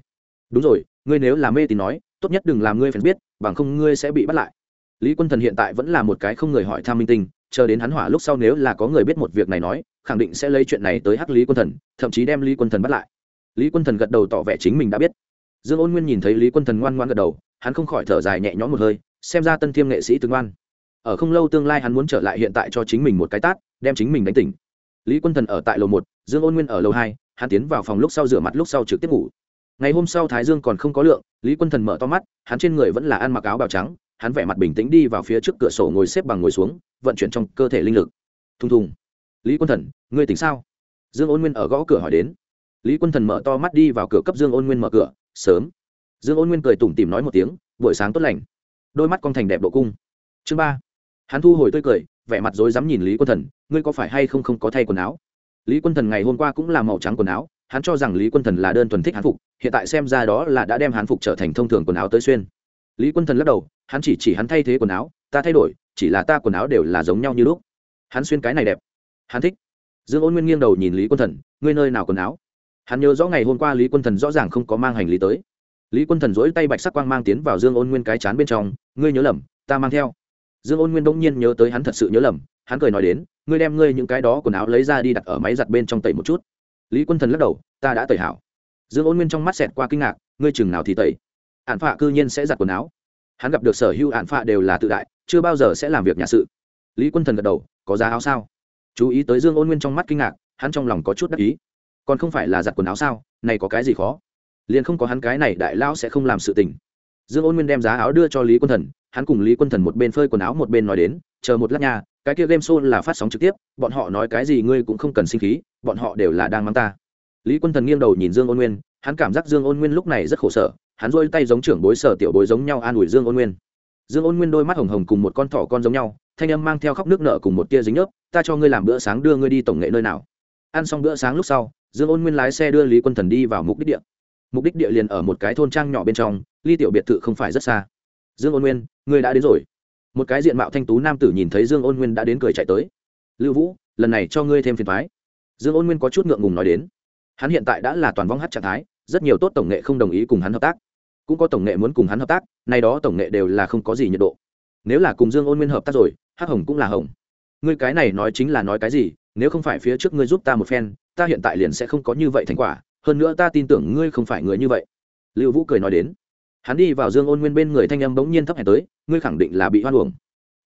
Speaker 1: Đúng rồi, ngươi nếu là mê thì nói tốt nhất đừng làm ngươi phải biết, bằng không ngươi sẽ bị bắt lại. Lý quân thần hiện tại vẫn là một cái không người hỏi tham minh tinh, chờ đến hắn hỏa lúc sau nếu là có người biết một việc này nói, khẳng định sẽ lấy chuyện này tới hắc lý quân thần, thậm chí đem lý quân thần bắt lại. Lý quân thần gật đầu tỏ vẻ chính mình đã biết. Dương ôn nguyên nhìn thấy lý quân thần ngoan ngoan gật đầu, hắn không khỏi thở dài nhẹ nhõm một hơi, xem ra tân thiêm nghệ sĩ tương ngoan. Ở không lâu tương lai hắn muốn trở lại hiện tại cho chính mình một cái tát, đem chính mình đánh tỉnh. Lý quân thần ở tại lầu một, dương ôn nguyên ở lầu hai, hắn tiến vào phòng lúc sau rửa mặt lúc sau trực tiếp ngủ ngày hôm sau thái dương còn không có lượng, lý quân thần mở to mắt, hắn trên người vẫn là ăn mặc áo bào trắng, hắn vẻ mặt bình tĩnh đi vào phía trước cửa sổ ngồi xếp bằng ngồi xuống, vận chuyển trong cơ thể linh lực. Thùng thùng. Lý quân thần, ngươi tỉnh sao? Dương ôn nguyên ở gõ cửa hỏi đến. Lý quân thần mở to mắt đi vào cửa cấp dương ôn nguyên mở cửa, sớm. Dương ôn nguyên cười tủm tìm nói một tiếng, buổi sáng tốt lành. Đôi mắt con thành đẹp độ cung. Chương ba. Hắn thu hồi tươi cười, vẻ mặt rối dám nhìn lý quân thần, ngươi có phải hay không không có thay quần áo? Lý quân thần ngày hôm qua cũng là màu trắng quần áo hắn cho rằng lý quân thần là đơn thuần thích hán phục, hiện tại xem ra đó là đã đem hán phục trở thành thông thường quần áo tới xuyên. Lý quân thần lắc đầu, hắn chỉ chỉ hắn thay thế quần áo, ta thay đổi, chỉ là ta quần áo đều là giống nhau như lúc. Hắn xuyên cái này đẹp. Hắn thích. Dương ôn nguyên nghiêng đầu nhìn lý quân thần, ngươi nơi nào quần áo? Hắn nhớ rõ ngày hôm qua lý quân thần rõ ràng không có mang hành lý tới. Lý quân thần dỗi tay bạch sắc quang mang tiến vào dương ôn nguyên cái chán bên trong, ngươi nhớ lầm, ta mang theo. Dương ôn nguyên đông nhiên nhớ tới hắn thật sự nhớ lầm, hắn cười nói đến, ngươi đem ngươi những cái đó quần áo lấy ra đi đặt ở máy giặt bên trong tẩy một chút lý quân thần lắc đầu, ta đã tẩy hảo. Dương ôn nguyên trong mắt xẹt qua kinh ngạc, ngươi chừng nào thì tẩy? Hạn phạ cư nhiên sẽ giặt quần áo. Hắn gặp được sở hữu hạn phạ đều là tự đại, chưa bao giờ sẽ làm việc nhà sự. Lý quân thần gật đầu, có giá áo sao? Chú ý tới dương ôn nguyên trong mắt kinh ngạc, hắn trong lòng có chút đắc ý. Còn không phải là giặt quần áo sao? Này có cái gì khó? Liền không có hắn cái này đại lão sẽ không làm sự tình. Dương ôn nguyên đem giá áo đưa cho lý quân thần, hắn cùng lý quân thần một bên phơi quần áo một bên nói đến, chờ một lát nha cái kia game show là phát sóng trực tiếp, bọn họ nói cái gì ngươi cũng không cần sinh khí, bọn họ đều là đang mang ta. Lý quân thần nghiêng đầu nhìn dương ôn nguyên, hắn cảm giác dương ôn nguyên lúc này rất khổ sở, hắn rôi tay giống trưởng bối sở tiểu bối giống nhau an ủi dương ôn nguyên. Dương ôn nguyên đôi mắt hồng hồng cùng một con thỏ con giống nhau, thanh âm mang theo khóc nước nợ cùng một tia dính nhớp, ta cho ngươi làm bữa sáng đưa ngươi đi tổng nghệ nơi nào. Ăn xong bữa sáng lúc sau, dương ôn nguyên lái xe đưa lý quân thần đi vào mục đích địa. Mục đích địa liền ở một cái thôn trang nhỏ bên trong, ly tiểu biệt thự không phải rất xa. Dương ôn nguyên, ngươi đã đến rồi một cái diện mạo thanh tú nam tử nhìn thấy dương ôn nguyên đã đến cười chạy tới. Lưu vũ, lần này cho ngươi thêm phiền thoái dương ôn nguyên có chút ngượng ngùng nói đến. Hắn hiện tại đã là toàn vong hát trạng thái, rất nhiều tốt tổng nghệ không đồng ý cùng hắn hợp tác. Cũng có tổng nghệ muốn cùng hắn hợp tác, nay đó tổng nghệ đều là không có gì nhiệt độ. Nếu là cùng dương ôn nguyên hợp tác rồi, hắc hồng cũng là hồng. Ngươi cái này nói chính là nói cái gì, nếu không phải phía trước ngươi giúp ta một phen, ta hiện tại liền sẽ không có như vậy thành quả, hơn nữa ta tin tưởng ngươi không phải người như vậy. Lưu vũ cười nói đến hắn đi vào dương ôn nguyên bên người thanh âm bỗng nhiên thấp hèn tới, ngươi khẳng định là bị hoan uổng.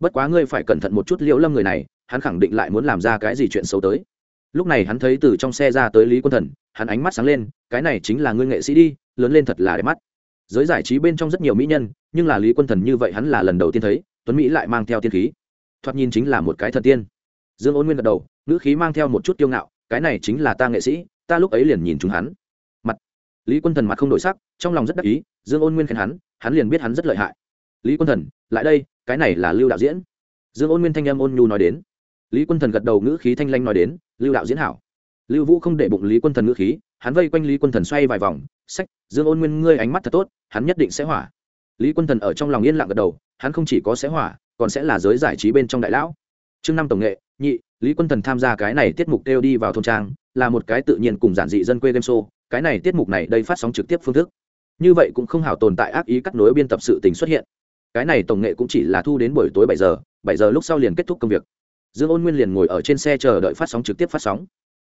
Speaker 1: Bất quá ngươi phải cẩn thận một chút liễu lâm người này, hắn khẳng định lại muốn làm ra cái gì chuyện xấu tới. Lúc này hắn thấy từ trong xe ra tới lý quân thần, hắn ánh mắt sáng lên, cái này chính là ngươi nghệ sĩ đi, lớn lên thật là đẹp mắt. Giới giải trí bên trong rất nhiều mỹ nhân, nhưng là lý quân thần như vậy hắn là lần đầu tiên thấy, tuấn mỹ lại mang theo tiên khí. Thoạt nhìn chính là một cái thần tiên. Dương ôn nguyên gật đầu, ngữ khí mang theo một chút kiêu ngạo, cái này chính là ta nghệ sĩ, ta lúc ấy liền nhìn chúng hắn lý quân thần mặt không đổi sắc, trong lòng rất đắc ý, dương ôn nguyên khen hắn hắn liền biết hắn rất lợi hại. Lý quân thần, lại đây, cái này là lưu đạo diễn. Dương ôn nguyên thanh âm ôn nhu nói đến. Lý quân thần gật đầu ngữ khí thanh lanh nói đến, lưu đạo diễn hảo. Lưu vũ không để bụng lý quân thần ngữ khí, hắn vây quanh lý quân thần xoay vài vòng, sách, dương ôn nguyên, ngươi ánh mắt thật tốt, hắn nhất định sẽ hỏa. Lý quân thần ở trong lòng yên lặng gật đầu, hắn không chỉ có sẽ hỏa, còn sẽ là giới giải trí bên trong đại lão. Chương năm tổng nghệ, nhị, lý quân thần tham gia cái này tiết mục kêu đi vào thôn trang, là một cái tự nhiên cùng giản dị dân quê game show cái này tiết mục này đây phát sóng trực tiếp phương thức. Như vậy cũng không hảo tồn tại ác ý cắt nối biên tập sự tình xuất hiện. Cái này tổng nghệ cũng chỉ là thu đến buổi tối bảy giờ bảy giờ lúc sau liền kết thúc công việc. Dương ôn nguyên liền ngồi ở trên xe chờ đợi phát sóng trực tiếp phát sóng.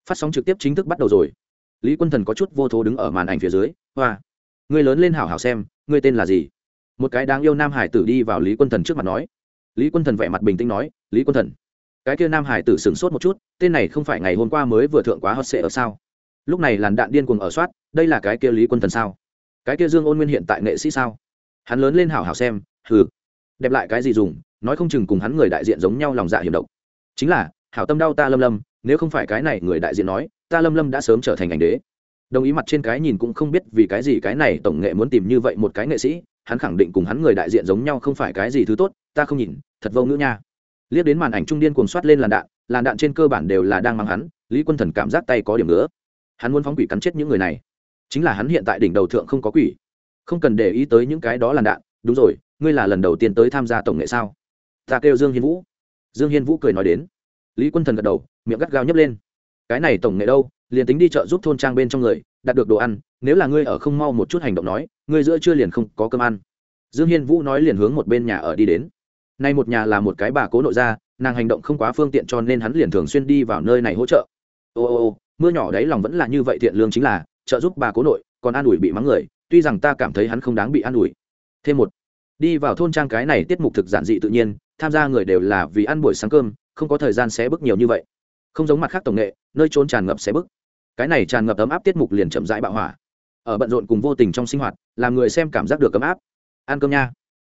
Speaker 1: Phát sóng trực tiếp chính thức bắt đầu rồi. Lý quân thần có chút vô thố đứng ở màn ảnh phía dưới, hoa người lớn lên hảo hảo xem người tên là gì? Một cái đáng yêu nam hải tử đi vào lý quân thần trước mặt nói. Lý quân thần vẻ mặt bình tĩnh nói, lý quân thần, cái kia nam hải tử sửng sốt một chút, tên này không phải ngày hôm qua mới vừa thượng quá hot sệ ở sao? Lúc này làn đạn điên cuồng ở soát, đây là cái kia lý quân thần sao? Cái kia dương ôn nguyên hiện tại nghệ sĩ sao? Hắn lớn lên hảo hảo xem, hừ. Đẹp lại cái gì dùng, nói không chừng cùng hắn người đại diện giống nhau lòng dạ hiểm độc. Chính là, hảo tâm đau ta lâm lâm, nếu không phải cái này người đại diện nói, ta lâm lâm đã sớm trở thành ảnh đế. Đồng ý mặt trên cái nhìn cũng không biết vì cái gì cái này tổng nghệ muốn tìm như vậy một cái nghệ sĩ, hắn khẳng định cùng hắn người đại diện giống nhau không phải cái gì thứ tốt, ta không nhìn, thật vô ngữ nha. Liếc đến màn ảnh trung điên cuồng soát lên làn đạn làn đạn trên cơ bản đều là đang mang hắn, lý quân thần cảm giác tay có điểm nữa hắn muốn phóng quỷ cắn chết những người này. Chính là hắn hiện tại đỉnh đầu thượng không có quỷ. Không cần để ý tới những cái đó làn đạn. Đúng rồi, ngươi là lần đầu tiên tới tham gia tổng nghệ sao? Ta kêu dương hiên vũ. Dương hiên vũ cười nói đến. Lý quân thần gật đầu, miệng gắt gao nhấp lên. Cái này tổng nghệ đâu? Liền tính đi chợ giúp thôn trang bên trong người, đạt được đồ ăn, nếu là ngươi ở không mau một chút hành động nói, ngươi giữa chưa liền không có cơm ăn. Dương hiên vũ nói liền hướng một bên nhà ở đi đến. Nay một nhà là một cái bà cố nội gia, nàng hành động không quá phương tiện cho nên hắn liền thường xuyên đi vào nơi này hỗ trợ. Ô ô ô mưa nhỏ đấy lòng vẫn là như vậy thiện lương chính là, trợ giúp bà cố nội, còn an ủi bị mắng người, tuy rằng ta cảm thấy hắn không đáng bị an ủi. Thêm một, đi vào thôn trang cái này tiết mục thực giản dị tự nhiên, tham gia người đều là vì ăn buổi sáng cơm, không có thời gian xé bức nhiều như vậy. Không giống mặt khác tổng nghệ, nơi trốn tràn ngập xé bức. Cái này tràn ngập ấm áp tiết mục liền chậm rãi bạo hỏa. Ở bận rộn cùng vô tình trong sinh hoạt, làm người xem cảm giác được ấm áp. Ăn cơm nha.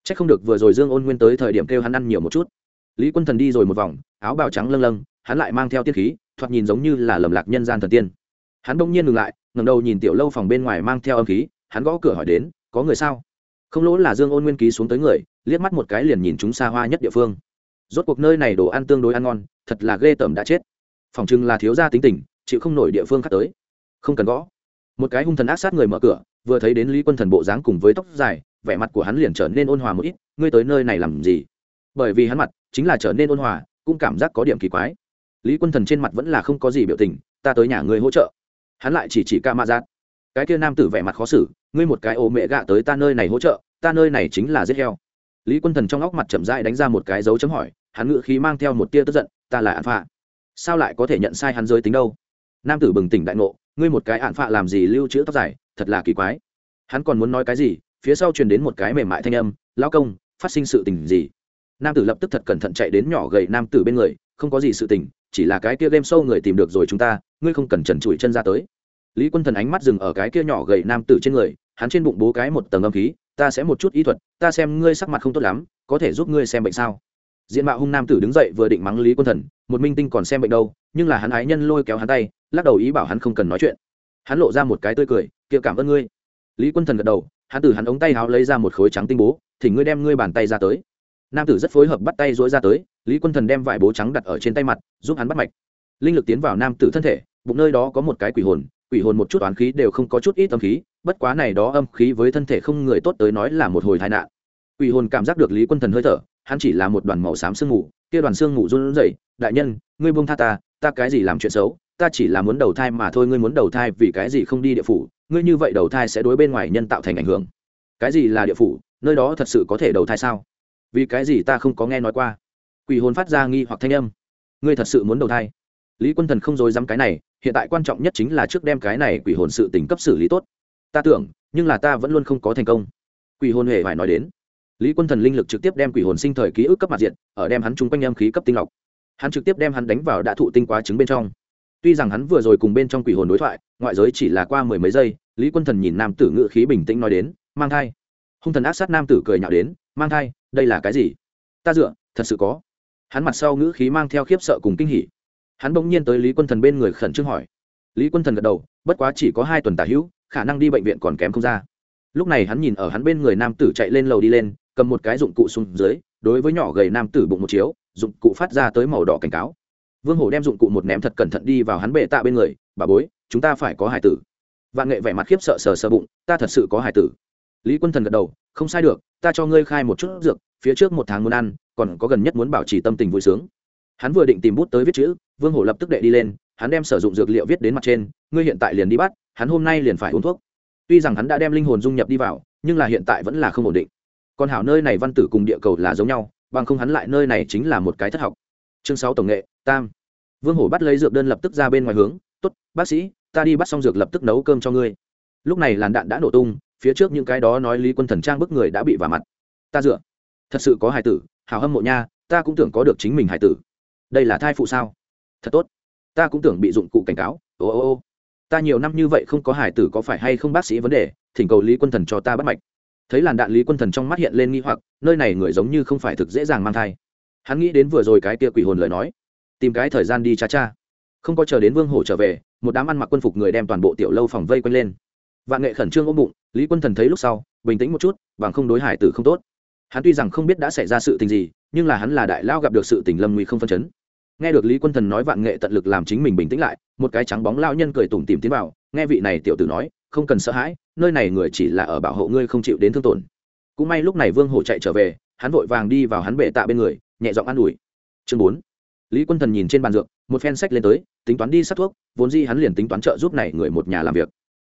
Speaker 1: C h ắ c không được vừa rồi dương ôn nguyên tới thời điểm kêu hắn ăn nhiều một chút. Lý quân thần đi rồi một vòng, áo bào trắng lâng lâng, hắn lại mang theo tiết khí thoạt nhìn giống như là lầm lạc nhân gian thần tiên. Hắn đông nhiên ngừng lại ngầm đầu nhìn tiểu lâu phòng bên ngoài mang theo âm khí, hắn gõ cửa hỏi đến, có người sao? Không lỗ là dương ôn nguyên ký xuống tới người, liếc mắt một cái liền nhìn chúng xa hoa nhất địa phương. Rốt cuộc nơi này đồ ăn tương đối ăn ngon, thật là ghê tởm đã chết. Phòng chừng là thiếu gia tính tình, chịu không nổi địa phương khác tới. Không cần gõ. Một cái hung thần ác sát người mở cửa, vừa thấy đến lý quân thần bộ dáng cùng với tóc dài, vẻ mặt của hắn liền trở nên ôn hòa một ít, ngươi tới nơi này làm gì? Bởi vì hắn mặt chính là trở nên ôn hòa, cũng cảm giác có điểm kỳ quái lý quân thần trên mặt vẫn là không có gì biểu tình, ta tới nhà ngươi hỗ trợ. Hắn lại chỉ chỉ ca ma giác. Cái kia nam tử vẻ mặt khó xử, ngươi một cái ô mẹ gạ tới ta nơi này hỗ trợ, ta nơi này chính là giết heo. Lý quân thần trong óc mặt chậm dai đánh ra một cái dấu chấm hỏi, hắn ngự khí mang theo một tia tức giận, ta là ạn phạ. Sao lại có thể nhận sai hắn giới tính đâu? Nam tử bừng tỉnh đại ngộ, ngươi một cái ạn phạ làm gì lưu trữ tóc dài, thật là kỳ quái. Hắn còn muốn nói cái gì, phía sau truyền đến một cái mềm mại thanh âm lao công, phát sinh sự tình gì? Nam tử lập tức thật cẩn thận chạy đến nhỏ gầy nam tử bên người không có gì sự tình, chỉ là cái kia game sâu người tìm được rồi chúng ta, ngươi không cần trần trụi chân ra tới. Lý quân thần ánh mắt dừng ở cái kia nhỏ gầy nam tử trên người, hắn trên bụng bố cái một tầng âm khí, ta sẽ một chút ý thuật, ta xem ngươi sắc mặt không tốt lắm, có thể giúp ngươi xem bệnh sao? Diện mạo hung nam tử đứng dậy vừa định mắng lý quân thần, một minh tinh còn xem bệnh đâu, nhưng là hắn ái nhân lôi kéo hắn tay, lắc đầu ý bảo hắn không cần nói chuyện. Hắn lộ ra một cái tươi cười kia cảm ơn ngươi. Lý quân thần gật đầu, hắn từ hắn ống tay háo lấy ra một khối trắng tinh bố thì ngươi đem ngươi bàn tay ra tới nam tử rất phối hợp bắt tay dối ra tới, lý quân thần đem vải bố trắng đặt ở trên tay mặt, giúp hắn bắt mạch. Linh lực tiến vào nam tử thân thể, bụng nơi đó có một cái quỷ hồn quỷ hồn một chút toán khí đều không có chút ít âm khí, bất quá này đó âm khí với thân thể không người tốt tới nói là một hồi tai nạn. Quỷ hồn cảm giác được lý quân thần hơi thở, hắn chỉ là một đoàn màu xám sương mù, kia đoàn sương mù run rẩy, đại nhân, ngươi buông tha ta ta cái gì làm chuyện xấu, ta chỉ là muốn đầu thai mà thôi, ngươi muốn đầu thai vì cái gì không đi địa phủ, ngươi như vậy đầu thai sẽ đối bên ngoài nhân tạo thành ảnh hưởng. Cái gì là địa phủ? Nơi đó thật sự có thể đầu thai sao? Vì cái gì ta không có nghe nói qua? Quỷ hồn phát ra nghi hoặc thanh âm. Ngươi thật sự muốn đầu thai? Lý quân thần không dối dám cái này, hiện tại quan trọng nhất chính là trước đem cái này quỷ hồn sự tỉnh cấp xử lý tốt. Ta tưởng, nhưng là ta vẫn luôn không có thành công. Quỷ hồn hề phải nói đến. Lý quân thần linh lực trực tiếp đem quỷ hồn sinh thời ký ức cấp mặt diện, ở đem hắn chung quanh âm khí cấp tinh lọc. Hắn trực tiếp đem hắn đánh vào đã thụ tinh quá trứng bên trong. Tuy rằng hắn vừa rồi cùng bên trong quỷ hồn đối thoại, ngoại giới chỉ là qua mười mấy giây, lý quân thần nhìn nam tử ngự khí bình tĩnh nói đến, mang thai. Hung thần ác sát nam tử cười nhạo đến, mang thai đây là cái gì? Ta dựa, thật sự có. Hắn mặt sau ngữ khí mang theo khiếp sợ cùng kinh hỉ. Hắn bỗng nhiên tới lý quân thần bên người khẩn trương hỏi. Lý quân thần gật đầu, bất quá chỉ có hai tuần tả hữu, khả năng đi bệnh viện còn kém không ra. Lúc này hắn nhìn ở hắn bên người nam tử chạy lên lầu đi lên, cầm một cái dụng cụ xuống dưới, đối với nhỏ gầy nam tử bụng một chiếu, dụng cụ phát ra tới màu đỏ cảnh cáo. Vương hổ đem dụng cụ một ném thật cẩn thận đi vào hắn bệ tạ bên người, bà bối, chúng ta phải có hải tử. Vạn nghệ vẻ mặt khiếp sợ sờ sờ bụng, ta thật sự có hải tử. Lý quân thần gật đầu không sai được, ta cho ngươi khai một chút dược, phía trước một tháng muốn ăn, còn có gần nhất muốn bảo trì tâm tình vui sướng. Hắn vừa định tìm bút tới viết chữ, vương hổ lập tức đệ đi lên, hắn đem sử dụng dược liệu viết đến mặt trên, ngươi hiện tại liền đi bắt, hắn hôm nay liền phải uống thuốc. Tuy rằng hắn đã đem linh hồn dung nhập đi vào, nhưng là hiện tại vẫn là không ổn định. Còn hảo nơi này văn tử cùng địa cầu là giống nhau, bằng không hắn lại nơi này chính là một cái thất học. Chương sáu tổng nghệ, tam. Vương hổ bắt lấy dược đơn lập tức ra bên ngoài hướng t ố t bác sĩ, ta đi bắt xong dược lập tức nấu cơm cho ngươi. Lúc này làn đạn đã nổ tung phía trước những cái đó nói lý quân thần trang bức người đã bị vả mặt. Ta dựa. Thật sự có hài tử, hào hâm mộ nha, ta cũng tưởng có được chính mình hài tử. Đây là thai phụ sao? Thật tốt. Ta cũng tưởng bị dụng cụ cảnh cáo. Ô ô ô. Ta nhiều năm như vậy không có hài tử có phải hay không bác sĩ vấn đề, thỉnh cầu lý quân thần cho ta bắt mạch. Thấy làn đạn lý quân thần trong mắt hiện lên nghi hoặc, nơi này người giống như không phải thực dễ dàng mang thai. Hắn nghĩ đến vừa rồi cái kia quỷ hồn lời nói. Tìm cái thời gian đi cha cha. Không có chờ đến vương hổ trở về, một đám ăn mặc quân phục người đem toàn bộ tiểu lâu phòng vây quanh lên vạn nghệ khẩn trương ôm bụng, lý quân thần thấy lúc sau, bình tĩnh một chút, bằng không đối hải tử không tốt. Hắn tuy rằng không biết đã xảy ra sự tình gì, nhưng là hắn là đại lao gặp được sự tình lâm nguy không phân chấn. Nghe được lý quân thần nói vạn nghệ tận lực làm chính mình bình tĩnh lại, một cái trắng bóng lao nhân cười tủm tìm tiến vào, nghe vị này tiểu tử nói, không cần sợ hãi, nơi này người chỉ là ở bảo hộ ngươi không chịu đến thương tổn. Cũng may lúc này vương hổ chạy trở về, hắn vội vàng đi vào hắn bệ tạ bên người, nhẹ giọng an ủi. Chương bốn. Lý quân thần nhìn trên bàn dược, một phen sách lên tới, tính toán đi sát thuốc, vốn di hắn liền tính toán trợ giúp này người một nhà làm việc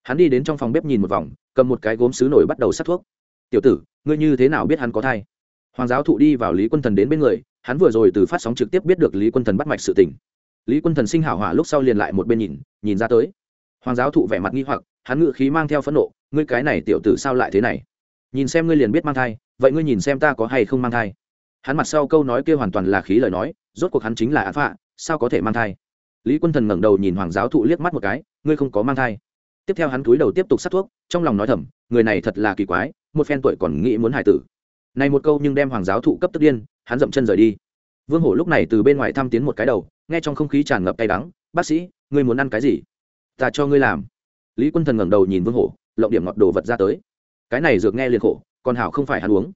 Speaker 1: hắn đi đến trong phòng bếp nhìn một vòng, cầm một cái gốm xứ nổi bắt đầu sát thuốc. Tiểu tử, ngươi như thế nào biết hắn có thai? Hoàng giáo thụ đi vào lý quân thần đến bên người, hắn vừa rồi từ phát sóng trực tiếp biết được lý quân thần bắt mạch sự tình. Lý quân thần sinh hảo hỏa lúc sau liền lại một bên nhìn nhìn ra tới. Hoàng giáo thụ vẻ mặt nghi hoặc, hắn ngự khí mang theo phẫn nộ, ngươi cái này tiểu tử sao lại thế này? Nhìn xem ngươi liền biết mang thai, vậy ngươi nhìn xem ta có hay không mang thai? Hắn mặt sau câu nói kia hoàn toàn là khí lời nói, rốt cuộc hắn chính là án phạ, sao có thể mang thai? Lý quân thần ngẩng đầu nhìn hoàng giáo thụ liếc mắt một cái, ngươi không có mang thai? Tiếp theo hắn cúi đầu tiếp tục sát thuốc, trong lòng nói thầm, người này thật là kỳ quái, một phen tuổi còn nghĩ muốn hài tử. Này một câu nhưng đem hoàng giáo thụ cấp tức điên, hắn dậm chân rời đi. Vương hổ lúc này từ bên ngoài thăm tiến một cái đầu, nghe trong không khí tràn ngập cay đắng, bác sĩ, ngươi muốn ăn cái gì? Ta cho ngươi làm. Lý quân thần ngẩng đầu nhìn vương hổ, lộng điểm ngọt đồ vật ra tới. Cái này dược nghe liền khổ, còn hảo không phải hắn uống.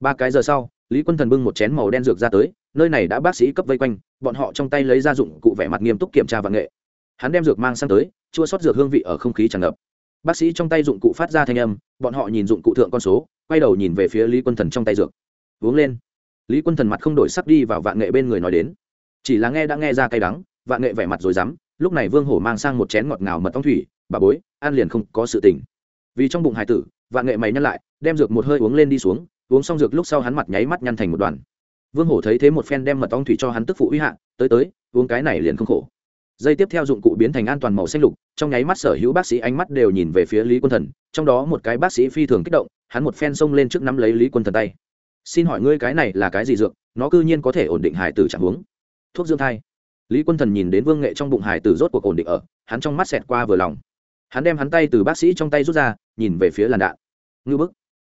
Speaker 1: Ba cái giờ sau, lý quân thần bưng một chén màu đen dược ra tới, nơi này đã bác sĩ cấp vây quanh, bọn họ trong tay lấy ra dụng cụ vẻ mặt nghiêm túc kiểm tra văn nghệ hắn đem dược mang sang tới, chua sót dược hương vị ở không khí tràn ngập. Bác sĩ trong tay dụng cụ phát ra thanh âm, bọn họ nhìn dụng cụ thượng con số, quay đầu nhìn về phía lý quân thần trong tay dược. Uống lên. Lý quân thần mặt không đổi sắc đi vào vạn nghệ bên người nói đến. Chỉ là nghe đã nghe ra cay đắng, vạn nghệ vẻ mặt rồi dám, lúc này vương hổ mang sang một chén ngọt ngào mật ong thủy, bà bối, ăn liền không có sự tình. Vì trong bụng hải tử, vạn nghệ mày nhăn lại, đem dược một hơi uống lên đi xuống, uống xong dược lúc sau hắn mặt nháy mắt nhăn thành một đoàn. Vương hổ thấy thế một phen đem mật ong thủy cho hắn tức phụ uy hạ, tới tới, uống cái này liền không khổ dây tiếp theo dụng cụ biến thành an toàn màu xanh lục, trong nháy mắt sở hữu bác sĩ ánh mắt đều nhìn về phía lý quân thần, trong đó một cái bác sĩ phi thường kích động, hắn một phen xông lên trước nắm lấy lý quân thần tay. Xin hỏi ngươi cái này là cái gì dược, nó cư nhiên có thể ổn định hải tử trạng huống? Thuốc dưỡng thai. Lý quân thần nhìn đến vương nghệ trong bụng hải tử rốt cuộc ổn định ở, hắn trong mắt xẹt qua vừa lòng. Hắn đem hắn tay từ bác sĩ trong tay rút ra, nhìn về phía làn đạn. Ngư bức,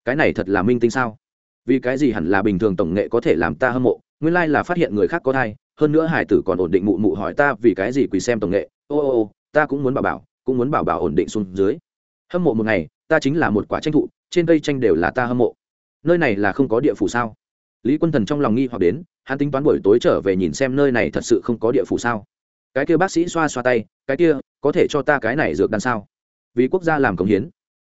Speaker 1: cái này thật là minh tinh sao? Vì cái gì hẳn là bình thường tổng nghệ có thể làm ta hâm mộ, nguyên lai là phát hiện người khác có thai hơn nữa hải tử còn ổn định mụ mụ hỏi ta vì cái gì quỳ xem tổng nghệ. Ô ô ô, ta cũng muốn bảo bảo, cũng muốn bảo bảo ổn định xuống dưới. Hâm mộ một ngày, ta chính là một quả tranh thụ, trên cây tranh đều là ta hâm mộ. Nơi này là không có địa phủ sao? Lý quân thần trong lòng nghi hoặc đến, hắn tính toán buổi tối trở về nhìn xem nơi này thật sự không có địa phủ sao? Cái kia bác sĩ xoa xoa tay, cái kia, có thể cho ta cái này dược đằng sao? Vì quốc gia làm công hiến.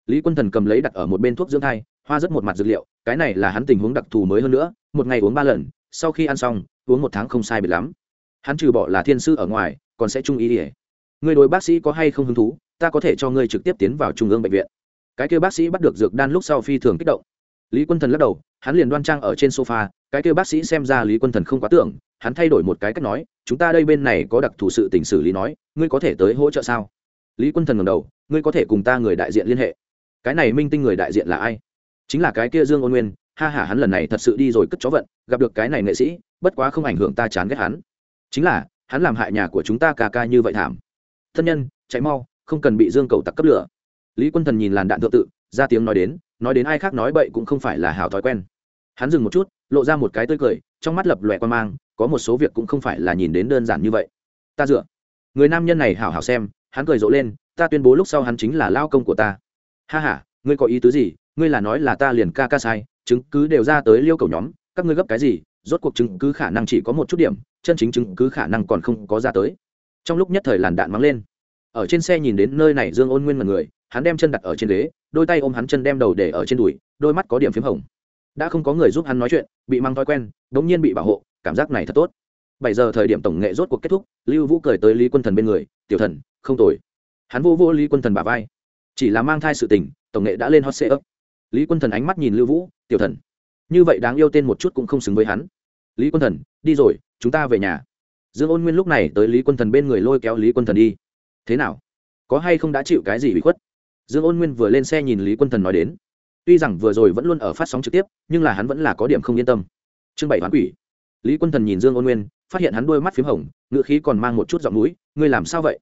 Speaker 1: Lý quân thần cầm lấy đặt ở một bên thuốc dưỡng thai, hoa rất một mặt dược liệu, cái này là hắn tình huống đặc thù mới hơn nữa, một ngày uống ba lần, sau khi ăn xong uống một tháng không sai biệt lắm. Hắn trừ bỏ là thiên sư ở ngoài, còn sẽ trung ý ỉa người đối bác sĩ có hay không hứng thú, ta có thể cho ngươi trực tiếp tiến vào trung ương bệnh viện. Cái kêu bác sĩ bắt được dược đan lúc sau phi thường kích động. Lý quân thần lắc đầu, hắn liền đoan trang ở trên sofa, cái kêu bác sĩ xem ra lý quân thần không quá tưởng, hắn thay đổi một cái cách nói, chúng ta đây bên này có đặc thù sự tình xử lý nói, ngươi có thể tới hỗ trợ sao? Lý quân thần ngầm đầu, ngươi có thể cùng ta người đại diện liên hệ. Cái này minh tinh người đại diện là ai? Chính là cái kia dương ôn nguyên. Ha hả hắn lần này thật sự đi rồi, cất chó vận, gặp được cái này nghệ sĩ bất quá không ảnh hưởng ta chán ghét hắn. Chính là, hắn làm hại nhà của chúng ta ca ca như vậy thảm. Thân nhân, chạy mau, không cần bị dương cầu tặc cấp lửa. Lý quân thần nhìn làn đạn thượng tự, ra tiếng nói đến nói đến ai khác nói bậy cũng không phải là hảo thói quen. Hắn dừng một chút, lộ ra một cái tươi cười, trong mắt lập lòe quan mang, có một số việc cũng không phải là nhìn đến đơn giản như vậy. Ta dựa. Người nam nhân này hảo hảo xem, hắn cười rộ lên, ta tuyên bố lúc sau hắn chính là lao công của ta. Ha h a ngươi có ý tứ gì? Ngươi là nói là ta liền ca ca sai, chứng cứ đều ra tới liêu cầu nhóm, các ngươi gấp cái gì? Rốt cuộc chứng cứ khả năng chỉ có một chút điểm, chân chính chứng cứ khả năng còn không có ra tới. Trong lúc nhất thời làn đạn mắng lên. Ở trên xe nhìn đến nơi này dương ôn nguyên mật người, hắn đem chân đặt ở trên ghế, đôi tay ôm hắn chân đem đầu để ở trên đùi, đôi mắt có điểm p h í m hồng. Đã không có người giúp hắn nói chuyện, bị mang thói quen đ ỗ n g nhiên bị bảo hộ, cảm giác này thật tốt. Bảy giờ thời điểm tổng nghệ rốt cuộc kết thúc, lưu vũ cười tới lý quân thần bên người, tiểu thần, không tồi. Hắn vô vô lý quân thần bà vai. Chỉ là mang thai sự tình, tổng nghệ đã lên hot sê ấp lý quân thần ánh mắt nhìn lưu vũ, tiểu thần như vậy đáng yêu tên một chút cũng không xứng với hắn. Lý quân thần, đi rồi, chúng ta về nhà. Dương ôn nguyên lúc này tới lý quân thần bên người lôi kéo lý quân thần đi. Thế nào? Có hay không đã chịu cái gì bị khuất? Dương ôn nguyên vừa lên xe nhìn lý quân thần nói đến. Tuy rằng vừa rồi vẫn luôn ở phát sóng trực tiếp, nhưng là hắn vẫn là có điểm không yên tâm. Chương bảy hoán quỷ. Lý quân thần nhìn dương ôn nguyên, phát hiện hắn đôi mắt p h í m hồng ngựa khí còn mang một chút giọng mũi ngươi làm sao vậy?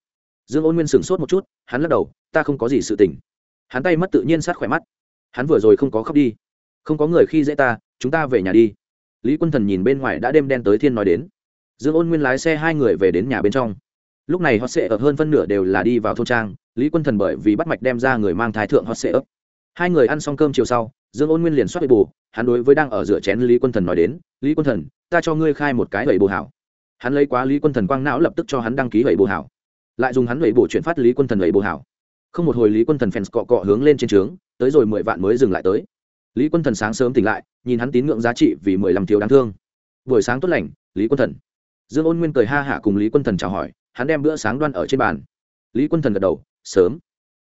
Speaker 1: Dương ôn nguyên sửng sốt một chút, hắn lắc đầu, ta không có gì sự tình. Hắn tay mất tự nhiên sát khỏe mắt. Hắn vừa rồi không có khóc đi không có người khi dễ ta, chúng ta về nhà đi. Lý quân thần nhìn bên ngoài đã đêm đen tới thiên nói đến. Dương ôn nguyên lái xe hai người về đến nhà bên trong. Lúc này họ sẽ ở hơn phân nửa đều là đi vào thôn trang, lý quân thần bởi vì bắt mạch đem ra người mang thái thượng họ sẽ ấp hai người ăn xong cơm chiều sau, dương ôn nguyên liền soát bù hắn đối với đang ở rửa chén lý quân thần nói đến, lý quân thần, ta cho ngươi khai một cái vậy bù hảo. Hắn lấy quá lý quân thần quang não lập tức cho hắn đăng ký vậy bù hảo. Lại dùng hắn vậy bù chuyển phát lý quân thần vậy bù hảo. Không một hồi lý quân thần fans cọ cọ hướng lên trên trướng, tới rồi mười vạn mới dừng lại tới lý quân thần sáng sớm tỉnh lại, nhìn hắn tín ngưỡng giá trị vì mười lăm thiếu đáng thương. Buổi sáng tốt lành, lý quân thần. Dương ôn nguyên cười ha hả cùng lý quân thần chào hỏi, hắn đem bữa sáng đoan ở trên bàn. Lý quân thần gật đầu, sớm.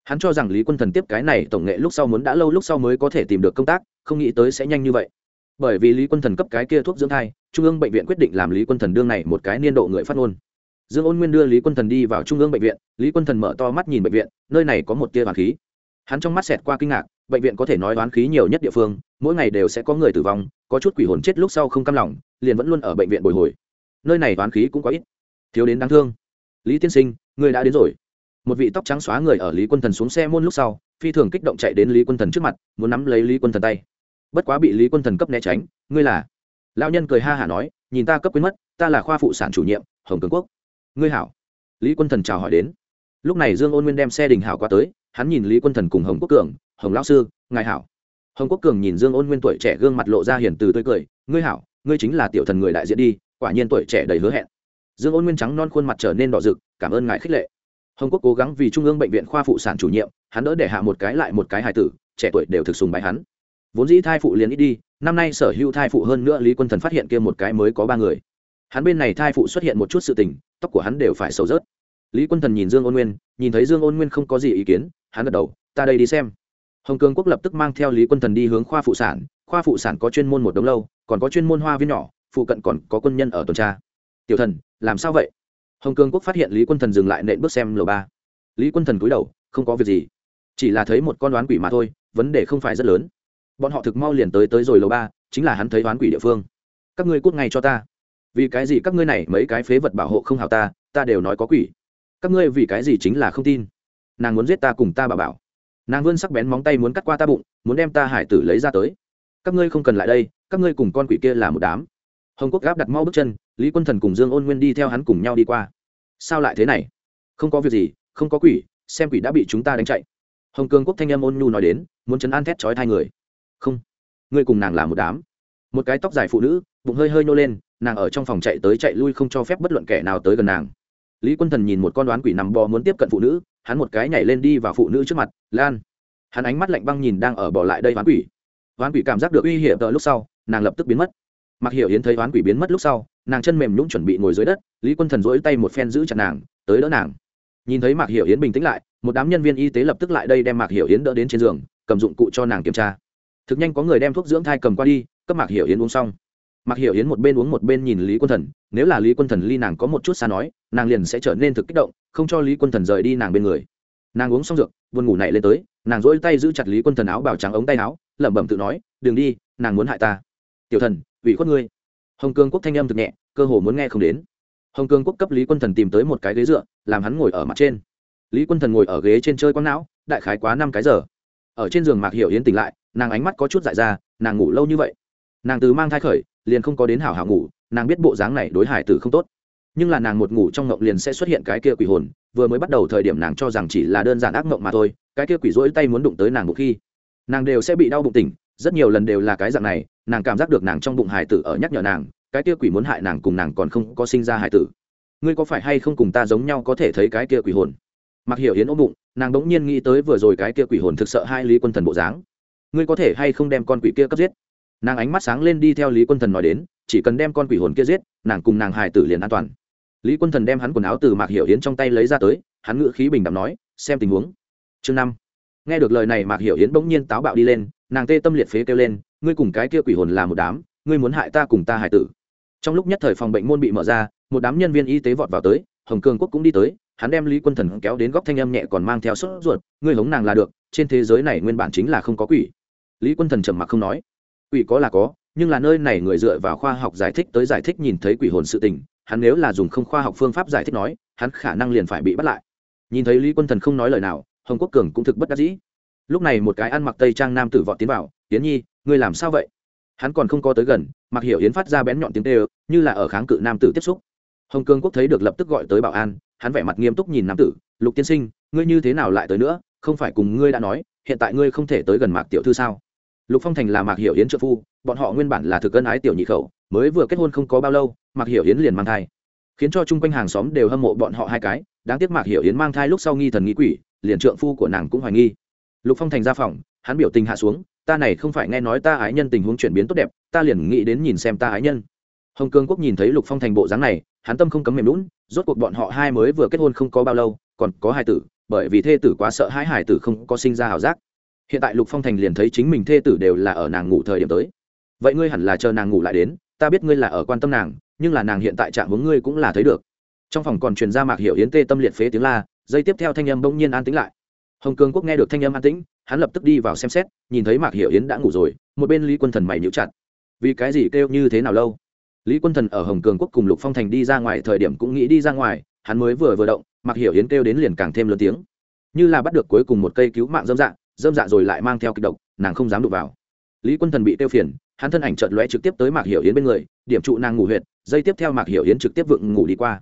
Speaker 1: Hắn cho rằng lý quân thần tiếp cái này tổng nghệ lúc sau muốn đã lâu lúc sau mới có thể tìm được công tác, không nghĩ tới sẽ nhanh như vậy. Bởi vì lý quân thần cấp cái kia thuốc dưỡng thai, trung ương bệnh viện quyết định làm lý quân thần đương này một cái niên độ người phát ngôn. Dương ôn nguyên đưa lý quân thần đi vào trung ương bệnh viện, lý quân thần mở to mắt nhìn bệnh viện, nơi này có một tia hoàng khí hắn trong mắt xẹt qua kinh ngạc, bệnh viện có thể nói đoán khí nhiều nhất địa phương, mỗi ngày đều sẽ có người tử vong, có chút quỷ hồn chết lúc sau không cam lòng, liền vẫn luôn ở bệnh viện bồi hồi. Nơi này đoán khí cũng có ít. Thiếu đến đáng thương. Lý tiên sinh, người đã đến rồi. Một vị tóc trắng xóa người ở lý quân thần xuống xe môn lúc sau, phi thường kích động chạy đến lý quân thần trước mặt, muốn nắm lấy lý quân thần tay. Bất quá bị lý quân thần cấp né tránh, ngươi là? Lão nhân cười ha hả nói, nhìn ta cấp quyến mất, ta là khoa phụ sản chủ nhiệm, hồng cường quốc. Ngươi hảo. Lý quân thần chào hỏi đến. Lúc này dương ôn nguyên đem xe đình hảo qua tới hắn nhìn lý quân thần cùng hồng quốc cường, hồng lão sư, ngài hảo. Hồng quốc cường nhìn dương ôn nguyên tuổi trẻ gương mặt lộ ra hiền từ tươi cười, ngươi hảo, ngươi chính là tiểu thần người đại diện đi, quả nhiên tuổi trẻ đầy hứa hẹn. Dương ôn nguyên trắng non khuôn mặt trở nên đỏ rực, cảm ơn ngài khích lệ. Hồng quốc cố gắng vì trung ương bệnh viện khoa phụ sản chủ nhiệm, hắn đỡ để hạ một cái lại một cái hài tử, trẻ tuổi đều thực sùng bài hắn. Vốn dĩ thai phụ liền ít đi, năm nay sở hữu thai phụ hơn nữa lý quân thần phát hiện kia một cái mới có ba người. Hắn bên này thai phụ xuất hiện một chút sự tình, tóc của hắn đều phải sầu rớt. Lý quân thần nhìn dương ôn nguyên, nhìn thấy dương ôn nguyên không có gì ý kiến hắn gật đầu, ta đây đi xem. Hồng cường quốc lập tức mang theo lý quân thần đi hướng khoa phụ sản. Khoa phụ sản có chuyên môn một đống lâu, còn có chuyên môn hoa viên nhỏ, phụ cận còn có quân nhân ở tuần tra. Tiểu thần, làm sao vậy? Hồng cương quốc phát hiện lý quân thần dừng lại nện bước xem lầu ba. Lý quân thần cúi đầu, không có việc gì, chỉ là thấy một con đoán quỷ mà thôi, vấn đề không phải rất lớn. Bọn họ thực mau liền tới tới rồi lầu ba, chính là hắn thấy đoán quỷ địa phương. Các ngươi cút ngay cho ta. Vì cái gì các ngươi này mấy cái phế vật bảo hộ không hảo ta ta đều nói có quỷ. Các ngươi vì cái gì chính là không tin? Nàng muốn giết ta cùng ta bảo bảo. Nàng vươn sắc bén móng tay muốn cắt qua ta bụng, muốn đem ta hải tử lấy ra tới. Các ngươi không cần lại đây, các ngươi cùng con quỷ kia là một đám. Hồng quốc gáp đặt mau bước chân, lý quân thần cùng dương ôn nguyên đi theo hắn cùng nhau đi qua. Sao lại thế này? Không có việc gì, không có quỷ, xem quỷ đã bị chúng ta đánh chạy. Hồng cường quốc thanh âm ôn nhu nói đến, muốn chấn an thét trói thai người. Không, ngươi cùng nàng là một đám. Một cái tóc dài phụ nữ, bụng hơi hơi nô lên, nàng ở trong phòng chạy tới chạy lui không cho phép bất luận kẻ nào tới gần nàng. Lý quân thần nhìn một con đoán quỷ nằm bò muốn tiếp cận phụ nữ hắn một cái nhảy lên đi vào phụ nữ trước mặt, lan. Hắn ánh mắt lạnh băng nhìn đang ở bỏ lại đây hoán quỷ. Hoán quỷ cảm giác được uy hiểm tờ lúc sau, nàng lập tức biến mất. Mặc hiểu yến thấy oán quỷ biến mất lúc sau, nàng chân mềm nhũng chuẩn bị ngồi dưới đất, lý quân thần dỗi tay một phen giữ chặt nàng, tới đỡ nàng. Nhìn thấy mạc hiểu yến bình tĩnh lại, một đám nhân viên y tế lập tức lại đây đem mạc hiểu yến đỡ đến trên giường, cầm dụng cụ cho nàng kiểm tra. Thực nhanh có người đem thuốc dưỡng thai cầm qua đi, cấp mạc hiểu yến uống xong mạc hiểu yến một bên uống một bên nhìn lý quân thần nếu là lý quân thần ly nàng có một chút xa nói nàng liền sẽ trở nên thực kích động không cho lý quân thần rời đi nàng bên người. Nàng uống xong rượu, buồn ngủ này lên tới nàng dỗi tay giữ chặt lý quân thần áo bảo trắng ống tay áo lẩm bẩm tự nói đừng đi nàng muốn hại ta. Tiểu thần ủy khuất ngươi. Hồng cương quốc thanh âm thực nhẹ cơ hồ muốn nghe không đến. Hồng cương quốc cấp lý quân thần tìm tới một cái ghế dựa làm hắn ngồi ở mặt trên. Lý quân thần ngồi ở ghế trên chơi quang não đại khái quá năm cái giờ. Ở trên giường mạc hiểu yến tỉnh lại nàng ánh mắt có chút dại ra nàng ngủ lâu như vậy. Nàng từ mang thai khởi liền không có đến hảo hảo ngủ, nàng biết bộ dáng này đối hải tử không tốt. Nhưng là nàng một ngủ trong ngộng liền sẽ xuất hiện cái kia quỷ hồn, vừa mới bắt đầu thời điểm nàng cho rằng chỉ là đơn giản ác ngộng mà thôi, cái kia quỷ rỗi tay muốn đụng tới nàng một khi, nàng đều sẽ bị đau bụng tỉnh, rất nhiều lần đều là cái dạng này, nàng cảm giác được nàng trong bụng hải tử ở nhắc nhở nàng, cái kia quỷ muốn hại nàng cùng nàng còn không có sinh ra hải tử. Ngươi có phải hay không cùng ta giống nhau có thể thấy cái kia quỷ hồn? Mặc hiểu yến ôm bụng, nàng đ ỗ n g nhiên nghĩ tới vừa rồi cái kia quỷ hồn thực sợ hai lý quân thần bộ dáng. Ngươi có thể hay không đem con quỷ kia cấp giết? Nàng ánh mắt sáng lên đi theo lý quân thần nói đến, chỉ cần đem con quỷ hồn kia giết, nàng cùng nàng hài tử liền an toàn. Lý quân thần đem hắn quần áo từ mạc hiểu yến trong tay lấy ra tới, hắn ngự khí bình đẳng nói, xem tình huống. Chương năm. Nghe được lời này mạc hiểu yến bỗng nhiên táo bạo đi lên, nàng tê tâm liệt phế kêu lên, ngươi cùng cái kia quỷ hồn là một đám, ngươi muốn hại ta cùng ta hài tử. Trong lúc nhất thời phòng bệnh môn bị mở ra, một đám nhân viên y tế vọt vào tới, hồng cường quốc cũng đi tới, hắn đem lý quân thần kéo đến góc thanh âm nhẹ còn mang theo sốt ruột, ngươi hống nàng là được, trên thế giới này nguyên bản chính là không có quỷ. Lý quân thần trầm mặc không nói quỷ có là có, nhưng là nơi này người dựa vào khoa học giải thích tới giải thích nhìn thấy quỷ hồn sự tình, hắn nếu là dùng không khoa học phương pháp giải thích nói, hắn khả năng liền phải bị bắt lại. Nhìn thấy lý quân thần không nói lời nào, hồng quốc cường cũng thực bất đắc dĩ. Lúc này một cái ăn mặc tây trang nam tử vọt tiến vào tiến nhi, ngươi làm sao vậy? Hắn còn không có tới gần, mặc hiểu yến phát ra bén nhọn tiếng tê ơ như là ở kháng cự nam tử tiếp xúc. Hồng cương quốc thấy được lập tức gọi tới bảo an, hắn vẻ mặt nghiêm túc nhìn nam tử, lục tiên sinh, ngươi như thế nào lại tới nữa? Không phải cùng ngươi đã nói, hiện tại ngươi không thể tới gần mạc tiểu thư sao? Lục phong thành là mạc hiểu yến trợ phu, bọn họ nguyên bản là thực cân ái tiểu nhị khẩu, mới vừa kết hôn không có bao lâu, mạc hiểu yến liền mang thai. Khiến cho chung quanh hàng xóm đều hâm mộ bọn họ hai cái, đáng tiếc mạc hiểu yến mang thai lúc sau nghi thần nghĩ quỷ, liền trượng phu của nàng cũng hoài nghi. Lục phong thành ra phòng, hắn biểu tình hạ xuống, ta này không phải nghe nói ta ái nhân tình huống chuyển biến tốt đẹp, ta liền nghĩ đến nhìn xem ta ái nhân. Hồng cương quốc nhìn thấy lục phong thành bộ dáng này, hắn tâm không cấm mềm lún rốt cuộc bọn họ hai mới vừa kết hôn không có bao lâu, còn có hai tử, bởi vì thê tử quá sợ hai hải tử không có sinh ra hảo giác hiện tại lục phong thành liền thấy chính mình thê tử đều là ở nàng ngủ thời điểm tới. Vậy ngươi hẳn là chờ nàng ngủ lại đến, ta biết ngươi là ở quan tâm nàng, nhưng là nàng hiện tại trạng hướng ngươi cũng là thấy được. Trong phòng còn truyền ra mạc hiệu yến tê tâm liệt phế tiếng la, dây tiếp theo thanh âm bỗng nhiên an tĩnh lại. Hồng cường quốc nghe được thanh âm an tĩnh, hắn lập tức đi vào xem xét, nhìn thấy mạc hiệu yến đã ngủ rồi, một bên lý quân thần mày nhíu chặt. Vì cái gì kêu như thế nào lâu? Lý quân thần ở hồng cường quốc cùng lục phong thành đi ra ngoài thời điểm cũng nghĩ đi ra ngoài, hắn mới vừa vừa động, mạc hiểu yến kêu đến liền càng thêm lớn tiếng. Như là bắt được cuối cùng một cây cứu mạng dâm dạng dâm dạ rồi lại mang theo kịch độc, nàng không dám đụng vào. Lý quân thần bị tiêu phiền, hắn thân ảnh chợt lóe trực tiếp tới mạc hiểu yến bên người, điểm trụ nàng ngủ huyệt dây tiếp theo mạc hiểu yến trực tiếp vựng ngủ đi qua.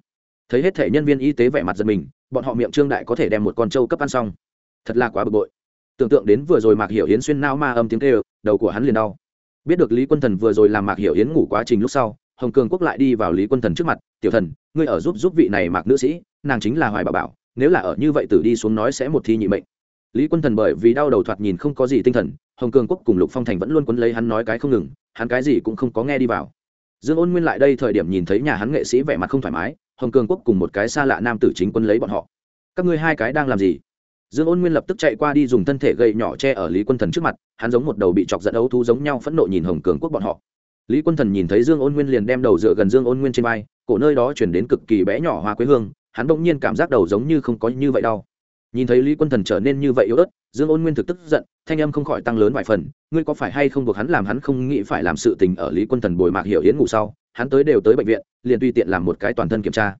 Speaker 1: Thấy hết thể nhân viên y tế vẻ mặt giật mình, bọn họ miệng trương đại có thể đem một con trâu cấp ăn xong. Thật là quá bực bội. Tưởng tượng đến vừa rồi mạc hiểu yến xuyên nao ma âm tiếng kêu, đầu của hắn liền đau. Biết được lý quân thần vừa rồi làm mạc hiểu yến ngủ quá trình lúc sau, hồng cường quốc lại đi vào lý quân thần trước mặt, tiểu thần, ngươi ở giúp giúp vị này mạc nữ sĩ, nàng chính là hoài bảo bảo, nếu là ở như vậy tử đi xuống nói sẽ một thi nhị mệnh lý quân thần bởi vì đau đầu thoạt nhìn không có gì tinh thần, hồng cường quốc cùng lục phong thành vẫn luôn quấn lấy hắn nói cái không ngừng, hắn cái gì cũng không có nghe đi vào. Dương ôn nguyên lại đây thời điểm nhìn thấy nhà hắn nghệ sĩ vẻ mặt không thoải mái, hồng cường quốc cùng một cái xa lạ nam tử chính quân lấy bọn họ. Các ngươi hai cái đang làm gì? Dương ôn nguyên lập tức chạy qua đi dùng thân thể gậy nhỏ che ở lý quân thần trước mặt, hắn giống một đầu bị chọc giận ấu thú giống nhau phẫn nộ nhìn hồng cường quốc bọn họ. Lý quân thần nhìn thấy dương ôn nguyên liền đem đầu dựa gần dương ôn nguyên trên vai, cổ nơi đó chuyển đến cực kỳ bé nhỏ hoa quế hương, hắn bỗng nhiên cảm giác đầu giống như không có như vậy đau nhìn thấy lý quân thần trở nên như vậy yếu ớt, dương ôn nguyên thực tức giận, thanh âm không khỏi tăng lớn vài phần, ngươi có phải hay không buộc hắn làm hắn không nghĩ phải làm sự tình ở lý quân thần bồi mạc hiểu hiến ngủ sau, hắn tới đều tới bệnh viện, liền tùy tiện làm một cái toàn thân kiểm tra.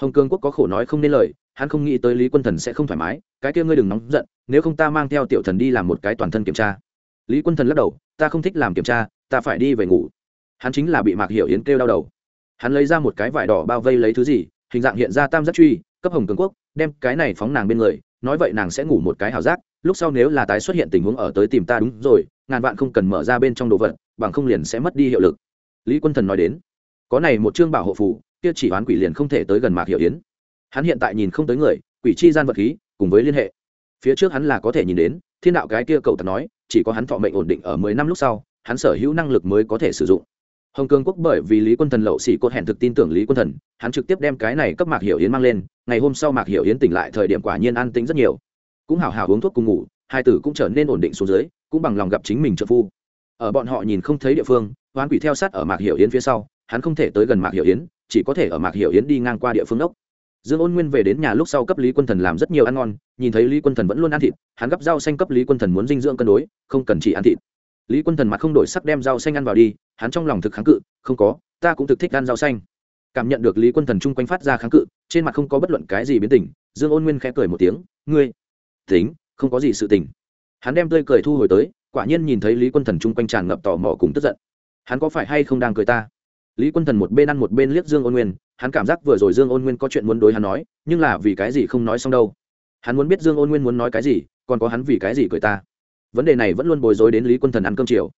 Speaker 1: Hồng cương quốc có khổ nói không nên lời, hắn không nghĩ tới lý quân thần sẽ không thoải mái, cái kia ngươi đừng nóng giận, nếu không ta mang theo tiểu thần đi làm một cái toàn thân kiểm tra. Lý quân thần lắc đầu, ta không thích làm kiểm tra, ta phải đi về ngủ. Hắn chính là bị mạc hiểu yến kêu đau đầu. Hắn lấy ra một cái vải đỏ bao vây lấy thứ gì, hình dạng hiện ra tam giác truy, cấp hồng cường quốc, đem cái này phóng nàng bên người nói vậy nàng sẽ ngủ một cái hào giác, lúc sau nếu là tái xuất hiện tình huống ở tới tìm ta đúng rồi, ngàn vạn không cần mở ra bên trong đồ vật, bằng không liền sẽ mất đi hiệu lực. Lý quân thần nói đến. Có này một chương bảo hộ phủ kia chỉ oán quỷ liền không thể tới gần mạc hiểu yến. Hắn hiện tại nhìn không tới người, quỷ chi gian vật khí, cùng với liên hệ. Phía trước hắn là có thể nhìn đến, thiên đạo cái kia cậu tặc nói, chỉ có hắn thọ mệnh ổn định ở mười năm lúc sau, hắn sở hữu năng lực mới có thể sử dụng hồng cương quốc bởi vì lý quân thần lậu xỉ cốt hẹn thực tin tưởng lý quân thần, hắn trực tiếp đem cái này cấp mạc hiểu yến mang lên, ngày hôm sau mạc hiểu yến tỉnh lại thời điểm quả nhiên an tính rất nhiều. Cũng hào hào uống thuốc cùng ngủ, hai tử cũng trở nên ổn định xuống dưới, cũng bằng lòng gặp chính mình trợ phu. Ở bọn họ nhìn không thấy địa phương, hoán quỷ theo sát ở mạc hiểu yến phía sau, hắn không thể tới gần mạc hiểu yến, chỉ có thể ở mạc hiểu yến đi ngang qua địa phương ốc. Dương ôn nguyên về đến nhà lúc sau cấp lý quân thần làm rất nhiều ăn ngon, nhìn thấy lý quân thần vẫn luôn ăn thịt, hắn gấp rau xanh cấp lý quân thần muốn dinh dưỡng cân đối, không cần chỉ ăn thịt lý quân thần mặt không đổi sắc đem rau xanh ăn vào đi, hắn trong lòng thực kháng cự, không có, ta cũng thực thích ăn rau xanh. Cảm nhận được lý quân thần chung quanh phát ra kháng cự, trên mặt không có bất luận cái gì biến tình, dương ôn nguyên khẽ cười một tiếng, ngươi, tính, không có gì sự tình. Hắn đem tươi cười thu hồi tới, quả nhiên nhìn thấy lý quân thần chung quanh tràn ngập tò mò cùng tức giận. Hắn có phải hay không đang cười ta? Lý quân thần một bên ăn một bên liếc dương ôn nguyên, hắn cảm giác vừa rồi dương ôn nguyên có chuyện muốn đối hắn nói, nhưng là vì cái gì không nói xong đâu. Hắn muốn biết dương ôn nguyên muốn nói cái gì, còn có hắn vì cái gì cười ta vấn đề này vẫn luôn bối rối đến lý quân thần ăn cơm chiều.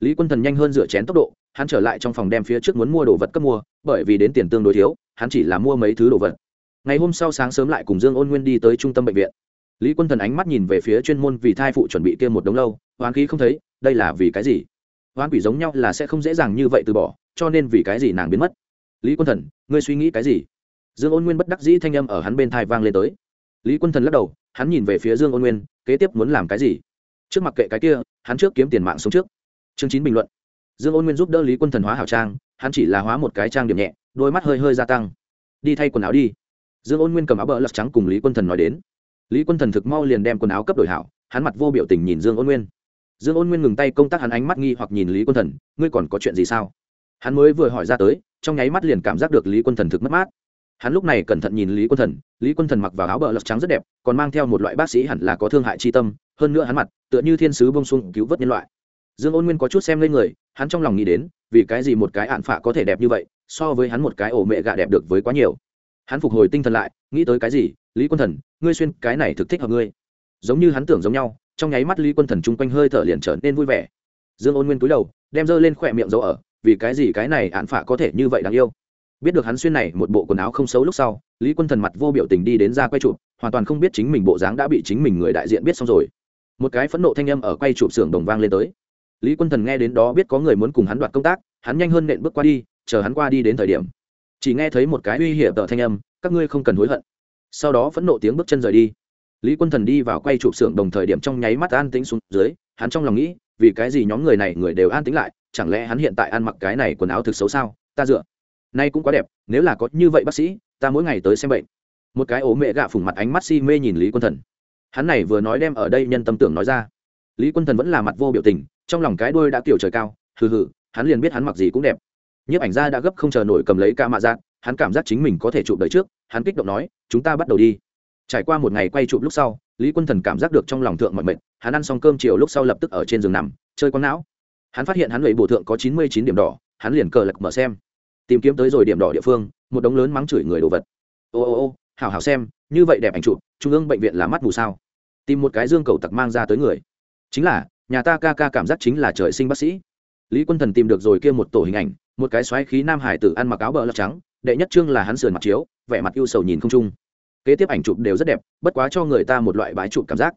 Speaker 1: Lý quân thần nhanh hơn rửa chén tốc độ, hắn trở lại trong phòng đem phía trước muốn mua đồ vật cấp mua, bởi vì đến tiền tương đối thiếu, hắn chỉ là mua mấy thứ đồ vật. Ngày hôm sau sáng sớm lại cùng dương ôn nguyên đi tới trung tâm bệnh viện. Lý quân thần ánh mắt nhìn về phía chuyên môn vì thai phụ chuẩn bị kia một đống lâu, hoán khí không thấy, đây là vì cái gì? Hoán quỷ giống nhau là sẽ không dễ dàng như vậy từ bỏ, cho nên vì cái gì nàng biến mất? Lý quân thần, ngươi suy nghĩ cái gì? Dương ôn nguyên bất đắc dĩ thanh âm ở hắn bên thai vang lên tới. Lý quân thần lắc đầu, hắn nhìn về phía dương ôn nguyên, kế tiếp muốn làm cái gì? Trước mặc kệ cái kia, hắn trước kiếm tiền mạng sống trước. Chương chín bình luận. Dương ôn nguyên giúp đỡ lý quân thần hóa hảo trang, hắn chỉ là hóa một cái trang điểm nhẹ, đôi mắt hơi hơi gia tăng. Đi thay quần áo đi. Dương ôn nguyên cầm áo bờ lật trắng cùng lý quân thần nói đến. Lý quân thần thực mau liền đem quần áo cấp đổi hảo, hắn mặt vô biểu tình nhìn dương ôn nguyên. Dương ôn nguyên ngừng tay công tác hắn ánh mắt nghi hoặc nhìn lý quân thần, ngươi còn có chuyện gì sao? Hắn mới vừa hỏi ra tới, trong nháy mắt liền cảm giác được lý quân thần thực mất mát hắn lúc này cẩn thận nhìn lý quân thần, lý quân thần mặc vào áo bờ lật trắng rất đẹp, còn mang theo một loại bác sĩ hẳn là có thương hại chi tâm, hơn nữa hắn mặt, tựa như thiên sứ bông xuống cứu vớt nhân loại. Dương ôn nguyên có chút xem lên người, hắn trong lòng nghĩ đến, vì cái gì một cái ạn phạ có thể đẹp như vậy, so với hắn một cái ổ mẹ gạ đẹp được với quá nhiều. Hắn phục hồi tinh thần lại, nghĩ tới cái gì? Lý quân thần, ngươi xuyên cái này thực thích hợp ngươi. Giống như hắn tưởng giống nhau, trong nháy mắt lý quân thần chung quanh hơi thở liền trở nên vui vẻ. Dương ôn nguyên cúi đầu, đem dơ lên khỏe miệng dấu ở, vì cái gì cái này ạn phạ có thể như vậy đáng yêu? Biết được hắn xuyên này một bộ quần áo không xấu lúc sau, lý quân thần mặt vô biểu tình đi đến ra quay chụp, hoàn toàn không biết chính mình bộ dáng đã bị chính mình người đại diện biết xong rồi. Một cái phẫn nộ thanh âm ở quay chụp xưởng đồng vang lên tới. Lý quân thần nghe đến đó biết có người muốn cùng hắn đoạt công tác, hắn nhanh hơn nện bước qua đi, chờ hắn qua đi đến thời điểm. Chỉ nghe thấy một cái uy hiểm tờ thanh âm, các ngươi không cần hối hận. Sau đó phẫn nộ tiếng bước chân rời đi. Lý quân thần đi vào quay chụp xưởng đồng thời điểm trong nháy mắt an tĩnh xuống dưới, hắn trong lòng nghĩ, vì cái gì nhóm người này người đều an tĩnh lại, chẳng lẽ hắn hiện tại ăn mặc cái này quần áo thực xấu sao? Ta dựa nay cũng quá đẹp, nếu là có như vậy bác sĩ, ta mỗi ngày tới xem bệnh. Một cái ố mẹ gạ phủng mặt ánh mắt si mê nhìn lý quân thần. Hắn này vừa nói đem ở đây nhân tâm tưởng nói ra. Lý quân thần vẫn là mặt vô biểu tình, trong lòng cái đuôi đã kiểu trời cao, hừ hừ, hắn liền biết hắn mặc gì cũng đẹp. Nhiếp ảnh gia đã gấp không chờ nổi cầm lấy ca mạ dạng hắn cảm giác chính mình có thể chụp đời trước, hắn kích động nói, chúng ta bắt đầu đi. Trải qua một ngày quay chụp lúc sau, lý quân thần cảm giác được trong lòng thượng mọi mệnh hắn ăn xong cơm chiều lúc sau lập tức ở trên giường nằm, chơi con não. Hắn phát hiện hắn lấy bổ thượng có chín mươi chín điểm đỏ, hắn liền cờ lật mở xem tìm kiếm tới rồi điểm đỏ địa phương, một đống lớn mắng chửi người đồ vật. Ô ô ô hào hào xem, như vậy đẹp ảnh chụp, trung ương bệnh viện là mắt mù sao? Tìm một cái dương cầu tặc mang ra tới người. Chính là, nhà ta ca ca cảm giác chính là trời sinh bác sĩ. Lý quân thần tìm được rồi kia một tổ hình ảnh, một cái xoáy khí nam hải tử ăn mặc áo bờ lọc trắng, đệ nhất trương là hắn sườn mặt chiếu, vẻ mặt yêu sầu nhìn không trung kế tiếp ảnh chụp đều rất đẹp, bất quá cho người ta một loại bái chụp cảm giác.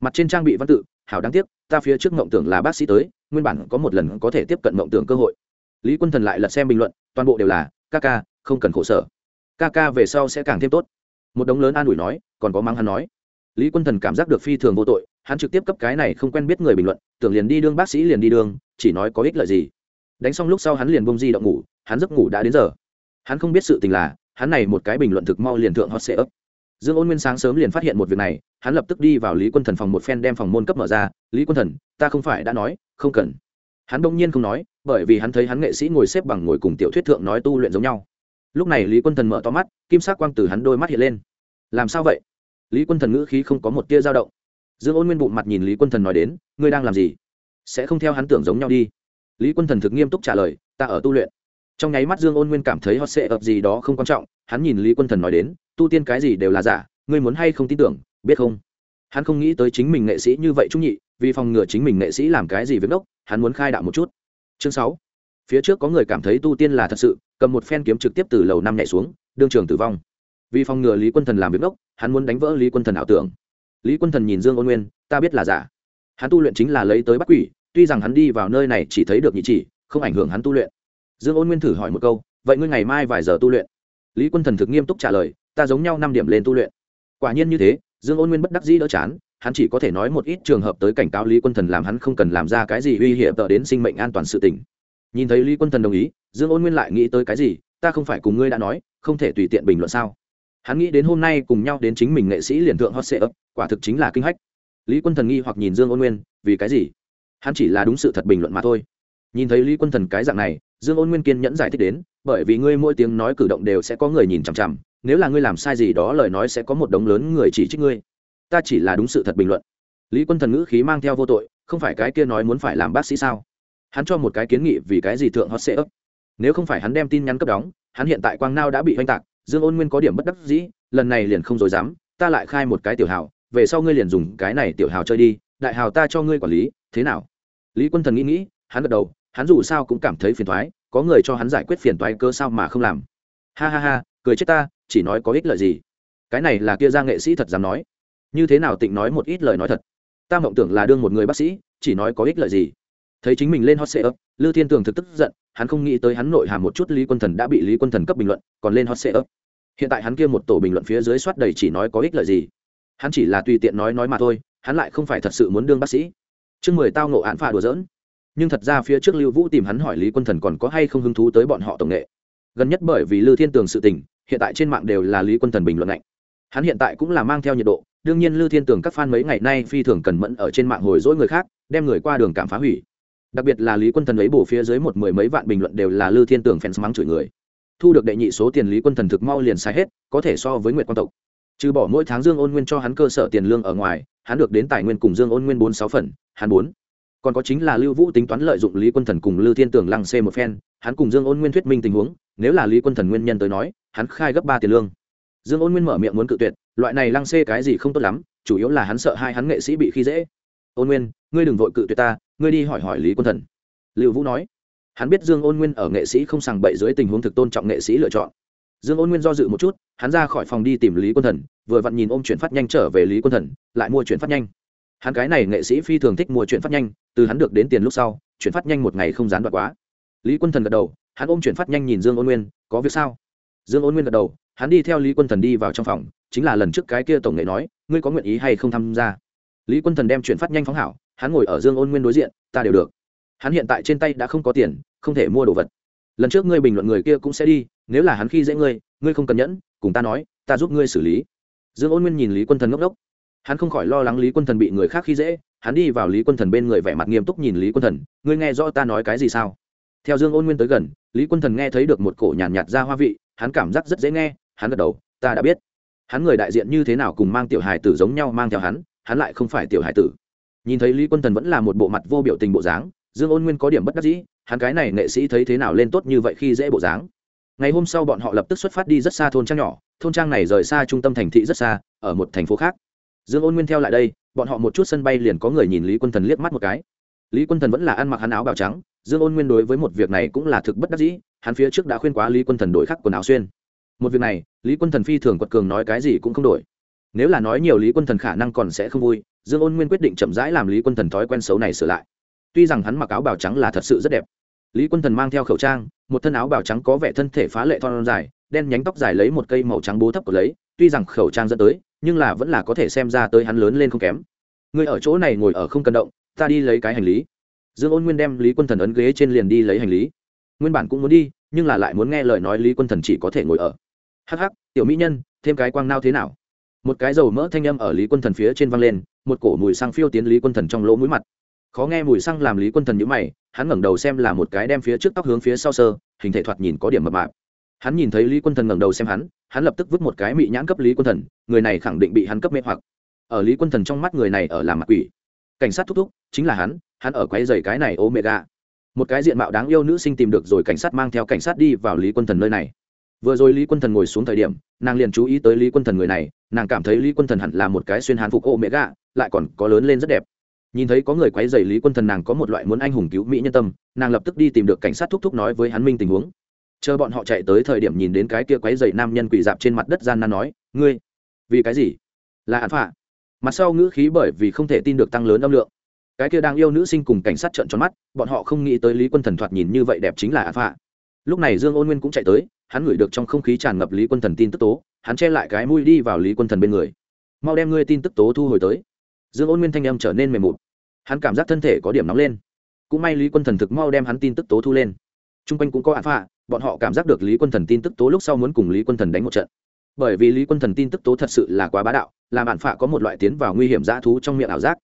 Speaker 1: Mặt trên trang bị văn tự, hảo đáng tiếc, ta phía trước mộng tưởng là bác sĩ tới, nguyên bản có một lần có thể tiếp cận mộng tưởng cơ hội lý quân thần lại lật xem bình luận, toàn bộ đều là, ca ca, không cần khổ sở. Ca ca về sau sẽ càng thêm tốt. Một đống lớn an ủi nói, còn có mắng hắn nói. Lý quân thần cảm giác được phi thường vô tội, hắn trực tiếp cấp cái này không quen biết người bình luận, tưởng liền đi đương bác sĩ liền đi đương, chỉ nói có ích lợi gì. Đánh xong lúc sau hắn liền bông di động ngủ, hắn giấc ngủ đã đến giờ. Hắn không biết sự tình là, hắn này một cái bình luận thực mau liền thượng hot sệ ấp. Dương ôn nguyên sáng sớm liền phát hiện một việc này, hắn lập tức đi vào lý quân thần phòng một phen đem phòng môn cấp mở ra. Lý quân thần, ta không phải đã nói, không cần. Hắn đông nhiên không nói bởi vì hắn thấy hắn nghệ sĩ ngồi xếp bằng ngồi cùng tiểu thuyết thượng nói tu luyện giống nhau. Lúc này lý quân thần mở to mắt, kim sắc quang từ hắn đôi mắt hiện lên. Làm sao vậy? Lý quân thần ngữ khí không có một tia dao động. Dương ôn nguyên bụng mặt nhìn lý quân thần nói đến, ngươi đang làm gì? Sẽ không theo hắn tưởng giống nhau đi. Lý quân thần thực nghiêm túc trả lời, ta ở tu luyện. Trong nháy mắt dương ôn nguyên cảm thấy họ sẽ ập gì đó không quan trọng, hắn nhìn lý quân thần nói đến, tu tiên cái gì đều là giả, ngươi muốn hay không tin tưởng, biết không? Hắn không nghĩ tới chính mình nghệ sĩ như vậy trung nhị, vì phòng ngừa chính mình nghệ sĩ làm cái gì với ngốc hắn muốn khai đạo một chút chương sáu. Phía trước có người cảm thấy tu tiên là thật sự, cầm một phen kiếm trực tiếp từ lầu năm nhảy xuống, đương trường tử vong. Vì phòng ngừa lý quân thần làm việc ngốc, hắn muốn đánh vỡ lý quân thần ảo tưởng. Lý quân thần nhìn dương ôn nguyên, ta biết là giả. Hắn tu luyện chính là lấy tới bắt quỷ, tuy rằng hắn đi vào nơi này chỉ thấy được nhị chỉ, không ảnh hưởng hắn tu luyện. Dương ôn nguyên thử hỏi một câu, vậy ngươi ngày mai vài giờ tu luyện? Lý quân thần thực nghiêm túc trả lời, ta giống nhau năm điểm lên tu luyện. Quả nhiên như thế, dương ôn nguyên bất đắc dĩ đỡ chán hắn chỉ có thể nói một ít trường hợp tới cảnh cáo lý quân thần làm hắn không cần làm ra cái gì uy hiểm tợ đến sinh mệnh an toàn sự tình. Nhìn thấy lý quân thần đồng ý, dương ôn nguyên lại nghĩ tới cái gì, ta không phải cùng ngươi đã nói, không thể tùy tiện bình luận sao? Hắn nghĩ đến hôm nay cùng nhau đến chính mình nghệ sĩ liền thượng hot sệ ấp quả thực chính là kinh hách. Lý quân thần nghi hoặc nhìn dương ôn nguyên, vì cái gì? Hắn chỉ là đúng sự thật bình luận mà thôi. Nhìn thấy lý quân thần cái dạng này, dương ôn nguyên kiên nhẫn giải thích đến, bởi vì ngươi mỗi tiếng nói cử động đều sẽ có người nhìn chằm chằm, nếu là ngươi làm sai gì đó lời nói sẽ có một đống lớn người chỉ trích ngươi ta chỉ là đúng sự thật bình luận. Lý quân thần ngữ khí mang theo vô tội, không phải cái kia nói muốn phải làm bác sĩ sao? Hắn cho một cái kiến nghị vì cái gì thượng hot sệ ấp? Nếu không phải hắn đem tin nhắn cấp đóng, hắn hiện tại quang nao đã bị oanh tạc, dương ôn nguyên có điểm bất đắc dĩ, lần này liền không dối dám, ta lại khai một cái tiểu hào, về sau ngươi liền dùng cái này tiểu hào chơi đi, đại hào ta cho ngươi quản lý, thế nào? Lý quân thần nghĩ nghĩ, hắn gật đầu, hắn dù sao cũng cảm thấy phiền thoái có người cho hắn giải quyết phiền toái cơ sao mà không làm. Ha ha ha, cười chết ta, chỉ nói có ích lợi gì. Cái này là kia ra nghệ sĩ thật dám nói như thế nào tịnh nói một ít lời nói thật? Ta mộng tưởng là đương một người bác sĩ, chỉ nói có ích lợi gì. Thấy chính mình lên hot sệ ấp lư thiên tường thực tức giận, hắn không nghĩ tới hắn nội hàm một chút lý quân thần đã bị lý quân thần cấp bình luận, còn lên hot sệ ấp hiện tại hắn kia một tổ bình luận phía dưới soát đầy chỉ nói có ích lợi gì. Hắn chỉ là tùy tiện nói nói mà thôi, hắn lại không phải thật sự muốn đương bác sĩ. Chương mười tao nộ án phà đùa dỡn nhưng thật ra phía trước lưu vũ tìm hắn hỏi lý quân thần còn có hay không hứng thú tới bọn họ tổng nghệ. Gần nhất bởi vì lư thiên tường sự tình, hiện tại trên mạng đều là lý quân thần bình luận lạnh hắn hiện tại cũng là mang theo nhiệt độ đương nhiên Lưu thiên tường các fan mấy ngày nay phi thường cần mẫn ở trên mạng hồi dỗi người khác, đem người qua đường cảm phá hủy. Đặc biệt là lý quân thần ấy bổ phía dưới một mười mấy vạn bình luận đều là Lưu thiên tường fans mắng chửi người. Thu được đệ nhị số tiền lý quân thần thực mau liền sai hết, có thể so với nguyệt quan tộc. Trừ bỏ mỗi tháng dương ôn nguyên cho hắn cơ sở tiền lương ở ngoài, hắn được đến tài nguyên cùng dương ôn nguyên bốn sáu phần, hắn bốn. Còn có chính là lưu vũ tính toán lợi dụng lý quân thần cùng lưu thiên tường lăng xê một phen, hắn cùng dương ôn nguyên thuyết minh tình huống, nếu là lý quân thần nguyên nhân tới nói, hắn khai gấp ba tiền lương. Dương ôn nguyên mở miệng muốn cự tuyệt loại này lăng xê cái gì không tốt lắm, chủ yếu là hắn sợ hai hắn nghệ sĩ bị khi dễ. Ôn nguyên, ngươi đừng vội cự tuyệt ta, ngươi đi hỏi hỏi lý quân thần. Liệu vũ nói. Hắn biết dương ôn nguyên ở nghệ sĩ không sàng bậy dưới tình huống thực tôn trọng nghệ sĩ lựa chọn. Dương ôn nguyên do dự một chút, hắn ra khỏi phòng đi tìm lý quân thần, vừa vặn nhìn ôm chuyển phát nhanh trở về lý quân thần, lại mua chuyển phát nhanh. Hắn cái này nghệ sĩ phi thường thích mua chuyển phát nhanh, từ hắn được đến tiền lúc sau, chuyển phát nhanh một ngày không gián đoạn quá. Lý quân thần gật đầu, hắn ôm chuyển phát nhanh nhìn dương ôn nguyên, có việc sao? Dương ôn nguyên gật đầu hắn đi theo lý quân thần đi vào trong phòng chính là lần trước cái kia tổng nghệ nói ngươi có nguyện ý hay không tham gia? Lý quân thần đem chuyển phát nhanh phóng hảo hắn ngồi ở dương ôn nguyên đối diện ta đều được. Hắn hiện tại trên tay đã không có tiền không thể mua đồ vật. Lần trước ngươi bình luận người kia cũng sẽ đi nếu là hắn khi dễ ngươi ngươi không cần nhẫn cùng ta nói ta giúp ngươi xử lý. Dương ôn nguyên nhìn lý quân thần ngốc đốc hắn không khỏi lo lắng lý quân thần bị người khác khi dễ hắn đi vào lý quân thần bên người vẻ mặt nghiêm túc nhìn lý quân thần ngươi nghe rõ ta nói cái gì sao? Theo dương ôn nguyên tới gần lý quân thần nghe thấy được một cổ nhàn nhạt, nhạt ra hoa vị hắn cảm giác rất dễ nghe hắn gật đầu, ta đã biết. Hắn người đại diện như thế nào cùng mang tiểu hài tử giống nhau mang theo hắn hắn lại không phải tiểu hài tử. Nhìn thấy lý quân thần vẫn là một bộ mặt vô biểu tình bộ dáng, dương ôn nguyên có điểm bất đắc dĩ, hắn cái này nghệ sĩ thấy thế nào lên tốt như vậy khi dễ bộ dáng. Ngày hôm sau bọn họ lập tức xuất phát đi rất xa thôn trang nhỏ, thôn trang này rời xa trung tâm thành thị rất xa, ở một thành phố khác. Dương ôn nguyên theo lại đây, bọn họ một chút sân bay liền có người nhìn lý quân thần liếc mắt một cái. Lý quân thần vẫn là ăn mặc hắn áo bào trắng, dương ôn nguyên đối với một việc này cũng là thực bất đắc dĩ, hắn phía trước đã khuyên quá lý quân thần đổi khắc quần áo xuyên một việc này, lý quân thần phi thường quật cường nói cái gì cũng không đổi. Nếu là nói nhiều lý quân thần khả năng còn sẽ không vui, dương ôn nguyên quyết định chậm rãi làm lý quân thần thói quen xấu này sửa lại. Tuy rằng hắn mặc áo bào trắng là thật sự rất đẹp. Lý quân thần mang theo khẩu trang, một thân áo bào trắng có vẻ thân thể phá lệ thon dài, đen nhánh tóc dài lấy một cây màu trắng bố thấp của lấy, tuy rằng khẩu trang dẫn tới, nhưng là vẫn là có thể xem ra tới hắn lớn lên không kém. Người ở chỗ này ngồi ở không cần động, ta đi lấy cái hành lý. Dương ôn nguyên đem lý quân thần ấn ghế trên liền đi lấy hành lý. Nguyên bản cũng muốn đi, nhưng là lại muốn nghe lời nói lý quân thần chỉ có thể ngồi ở hh tiểu mỹ nhân, thêm cái quang nao thế nào? Một cái dầu mỡ thanh â m ở lý quân thần phía trên văng lên, một cổ mùi xăng phiêu tiến lý quân thần trong lỗ mũi mặt. Khó nghe mùi xăng làm lý quân thần nhữ mày, hắn ngẩng đầu xem là một cái đem phía trước tóc hướng phía sau sơ, hình thể thoạt nhìn có điểm mập mạp. Hắn nhìn thấy lý quân thần ngẩng đầu xem hắn hắn lập tức vứt một cái mị nhãn cấp lý quân thần, người này khẳng định bị hắn cấp mê hoặc. Ở lý quân thần trong mắt người này ở làm mặt quỷ. Cảnh sát thúc thúc, chính là hắn hắn ở quay dày cái này ô mẹ omega. Một cái diện mạo đáng yêu nữ sinh tìm được rồi cảnh sát mang theo cảnh sát đi vào lý quân thần nơi này vừa rồi lý quân thần ngồi xuống thời điểm, nàng liền chú ý tới lý quân thần người này, nàng cảm thấy lý quân thần hẳn là một cái xuyên hàn phục omega, lại còn có lớn lên rất đẹp. Nhìn thấy có người quấy dày lý quân thần nàng có một loại muốn anh hùng cứu mỹ nhân tâm, nàng lập tức đi tìm được cảnh sát thúc thúc nói với hắn minh tình huống. Chờ bọn họ chạy tới thời điểm nhìn đến cái kia quấy dày nam nhân quỳ dạp trên mặt đất gian nan nói, ngươi, vì cái gì? Là án phạ. Mặt sau ngữ khí bởi vì không thể tin được tăng lớn âm lượng. Cái kia đang yêu nữ sinh cùng cảnh sát trợn tròn mắt, bọn họ không nghĩ tới lý quân thần thoạt nhìn như vậy đẹp chính là án phạ lúc này dương ôn nguyên cũng chạy tới, hắn ngửi được trong không khí tràn ngập lý quân thần tin tức tố, hắn che lại cái mũi đi vào lý quân thần bên người. Mau đem ngươi tin tức tố thu hồi tới. Dương ôn nguyên thanh âm trở nên mềm mụt. Hắn cảm giác thân thể có điểm nóng lên. Cũng may lý quân thần thực mau đem hắn tin tức tố thu lên. T r u n g quanh cũng có ạn phạ bọn họ cảm giác được lý quân thần tin tức tố lúc sau muốn cùng lý quân thần đánh một trận. Bởi vì lý quân thần tin tức tố thật sự là quá bá đạo, làm ạn phạ có một loại tiến vào nguy hiểm dã thú trong miệng ảo giác.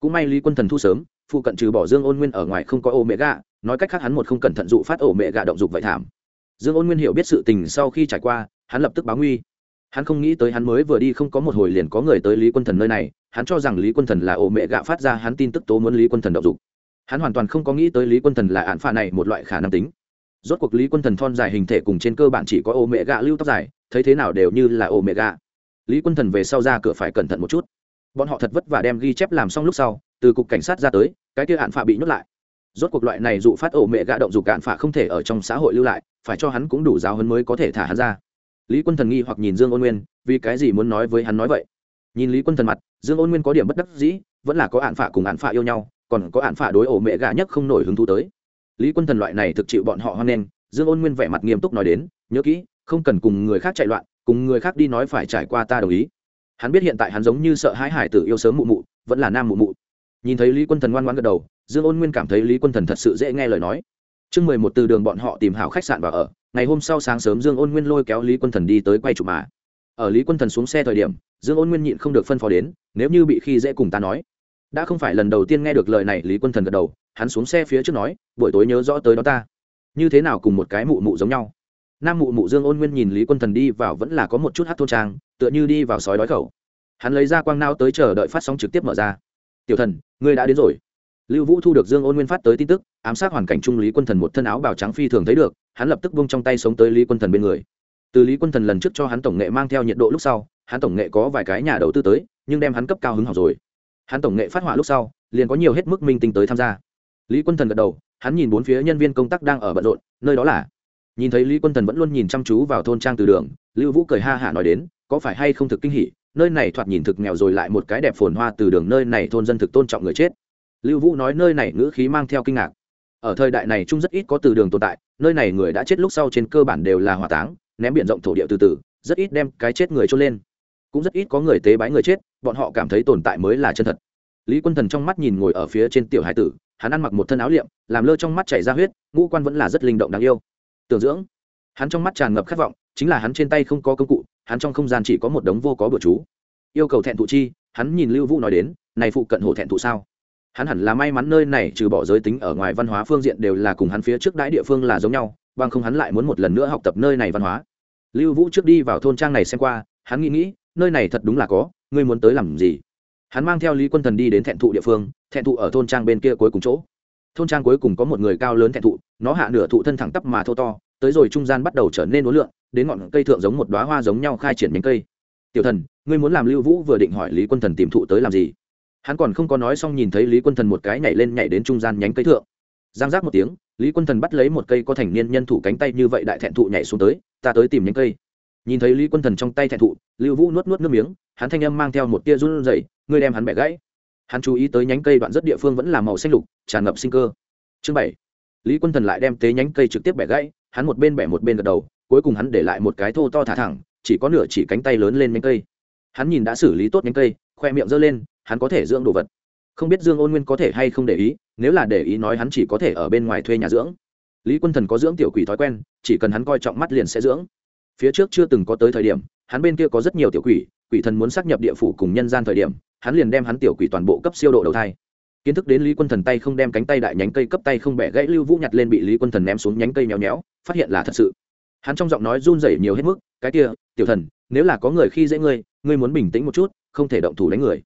Speaker 1: Cũng may lý quân thần thu sớm, phụ cận trừ bỏ dương ôn nguyên ở ngoài không có ô mẹ gà nói cách khác hắn một không cẩn thận dụ phát ổ mẹ gạ động dục vậy thảm. Dương ôn nguyên hiểu biết sự tình sau khi trải qua, hắn lập tức báo nguy. Hắn không nghĩ tới hắn mới vừa đi không có một hồi liền có người tới lý quân thần nơi này, hắn cho rằng lý quân thần là ổ mẹ gạ phát ra hắn tin tức tố muốn lý quân thần động dục. Hắn hoàn toàn không có nghĩ tới lý quân thần là án phạ này một loại khả năng tính. Rốt cuộc lý quân thần thon dài hình thể cùng trên cơ bản chỉ có ổ mẹ gạ lưu tóc dài, thấy thế nào đều như là ổ mẹ gạ. Lý quân thần về sau ra cửa phải cẩn thận một chút. Bọn họ thật vất vả đem ghi chép làm xong lúc sau, từ cục cảnh sát ra tới, cái kia hạn phạ bị nhốt lại rốt cuộc loại này dụ phát ổ mẹ gạ động dục cạn phả không thể ở trong xã hội lưu lại, phải cho hắn cũng đủ giáo hơn mới có thể thả hắn ra. Lý quân thần nghi hoặc nhìn dương ôn nguyên, vì cái gì muốn nói với hắn nói vậy? Nhìn lý quân thần mặt, dương ôn nguyên có điểm bất đắc dĩ, vẫn là có ạn phả cùng ạn phả yêu nhau, còn có ạn phả đối ổ mẹ gạ nhất không nổi hứng thú tới. Lý quân thần loại này thực chịu bọn họ hoan nghênh, dương ôn nguyên vẻ mặt nghiêm túc nói đến, nhớ kỹ, không cần cùng người khác chạy loạn, cùng người khác đi nói phải trải qua ta đồng ý. Hắn biết hiện tại hắn giống như sợ hãi hải tử yêu sớm mụ mụ, vẫn là nam mụ mụ. Nhìn thấy lý quân thần ngoan ngoan gật đầu dương ôn nguyên cảm thấy lý quân thần thật sự dễ nghe lời nói. Chương mười một từ đường bọn họ tìm hảo khách sạn và ở, ngày hôm sau sáng sớm dương ôn nguyên lôi kéo lý quân thần đi tới quay chụp mà. Ở lý quân thần xuống xe thời điểm, dương ôn nguyên nhịn không được phân phó đến, nếu như bị khi dễ cùng ta nói. Đã không phải lần đầu tiên nghe được lời này, lý quân thần gật đầu, hắn xuống xe phía trước nói, buổi tối nhớ rõ tới đó ta. Như thế nào cùng một cái mụ mụ giống nhau? Nam mụ mụ dương ôn nguyên nhìn lý quân thần đi vào vẫn là có một chút hát thôn trang, tựa như đi vào sói đói khẩu. Hắn lấy ra quang nao tới chờ đợi phát sóng trực tiếp mở ra. Tiểu thần, ngươi đã đến rồi lưu vũ thu được dương ôn nguyên phát tới tin tức, ám sát hoàn cảnh trung lý quân thần một thân áo bào trắng phi thường thấy được, hắn lập tức vung trong tay sống tới lý quân thần bên người. Từ lý quân thần lần trước cho hắn tổng nghệ mang theo nhiệt độ lúc sau, hắn tổng nghệ có vài cái nhà đầu tư tới, nhưng đem hắn cấp cao hứng học rồi. Hắn tổng nghệ phát hỏa lúc sau, liền có nhiều hết mức minh tinh tới tham gia. Lý quân thần gật đầu, hắn nhìn bốn phía nhân viên công tác đang ở bận rộn, nơi đó là. Nhìn thấy lý quân thần vẫn luôn nhìn chăm chú vào thôn trang từ đường, lưu vũ cười ha hả nói đến, có phải hay không thực kinh hỉ, nơi này thoạt nhìn thực nghèo rồi lại một cái đẹp phồn hoa từ đường, nơi này thôn dân thực tôn trọng người chết lưu vũ nói nơi này ngữ khí mang theo kinh ngạc. Ở thời đại này chung rất ít có từ đường tồn tại, nơi này người đã chết lúc sau trên cơ bản đều là hỏa táng, ném biển rộng thổ địa từ từ, rất ít đem cái chết người trôn lên. Cũng rất ít có người tế bái người chết, bọn họ cảm thấy tồn tại mới là chân thật. Lý quân thần trong mắt nhìn ngồi ở phía trên tiểu hải tử, hắn ăn mặc một thân áo liệm, làm lơ trong mắt chảy ra huyết, ngũ quan vẫn là rất linh động đáng yêu. Tưởng dưỡng, hắn trong mắt tràn ngập khát vọng, chính là hắn trên tay không có công cụ, hắn trong không gian chỉ có một đống vô có bữa chú. Yêu cầu thẹn thụ chi, hắn nhìn lưu vũ nói đến, này phụ cận hồ thẹn thụ sao? Hắn hẳn là may mắn nơi này trừ bỏ giới tính ở ngoài văn hóa phương diện đều là cùng hắn phía trước đãi địa phương là giống nhau, bằng không hắn lại muốn một lần nữa học tập nơi này văn hóa. Lưu vũ trước đi vào thôn trang này xem qua, hắn nghĩ nghĩ, nơi này thật đúng là có, ngươi muốn tới làm gì? Hắn mang theo lý quân thần đi đến thẹn thụ địa phương, thẹn thụ ở thôn trang bên kia cuối cùng chỗ. Thôn trang cuối cùng có một người cao lớn thẹn thụ, nó hạ nửa thụ thân thẳng tắp mà thô to, tới rồi trung gian bắt đầu trở nên uốn lượn, đến ngọn cây thượng giống một đoá hoa giống nhau khai triển nhánh cây. Tiểu thần, ngươi muốn làm lưu vũ vừa định hỏi lý quân thần tìm thụ tới làm gì? Hắn còn không có nói xong nhìn thấy lý quân thần một cái nhảy lên nhảy đến trung gian nhánh cây thượng. Giang giác một tiếng, lý quân thần bắt lấy một cây có thành niên nhân thủ cánh tay như vậy đại thẹn thụ nhảy xuống tới, ta tới tìm nhánh cây. Nhìn thấy lý quân thần trong tay thẹn thụ, lưu vũ nuốt nuốt nước miếng, hắn thanh âm mang theo một tia run rẩy, ngươi đem hắn bẻ gãy. Hắn chú ý tới nhánh cây đoạn rất địa phương vẫn là màu xanh lục, tràn ngập sinh cơ. Chương bảy. Lý quân thần lại đem tế nhánh cây trực tiếp bẻ gãy, hắn một bên bẻ một bên gật đầu, cuối cùng hắn để lại một cái thô to thả thẳng, chỉ có nửa chỉ cánh tay lớn lên nhánh cây. Hắn nhìn đã xử lý tốt nhánh cây, khoe miệng giơ lên hắn có thể dưỡng đồ vật. Không biết dương ôn nguyên có thể hay không để ý, nếu là để ý nói hắn chỉ có thể ở bên ngoài thuê nhà dưỡng. Lý quân thần có dưỡng tiểu quỷ thói quen, chỉ cần hắn coi trọng mắt liền sẽ dưỡng. Phía trước chưa từng có tới thời điểm, hắn bên kia có rất nhiều tiểu quỷ quỷ thần muốn xác nhập địa phủ cùng nhân gian thời điểm, hắn liền đem hắn tiểu quỷ toàn bộ cấp siêu độ đầu thai. Kiến thức đến lý quân thần tay không đem cánh tay đại nhánh cây cấp tay không bẻ gãy lưu vũ nhặt lên bị lý quân thần ném xuống nhánh cây nhéo nhéo, phát hiện là thật sự. Hắn trong giọng nói run rẩy nhiều hết mức, cái kia, tiểu thần, nếu là có người khi dễ ngươi ngươi muốn bình tĩnh một chút, không thể động thủ đánh người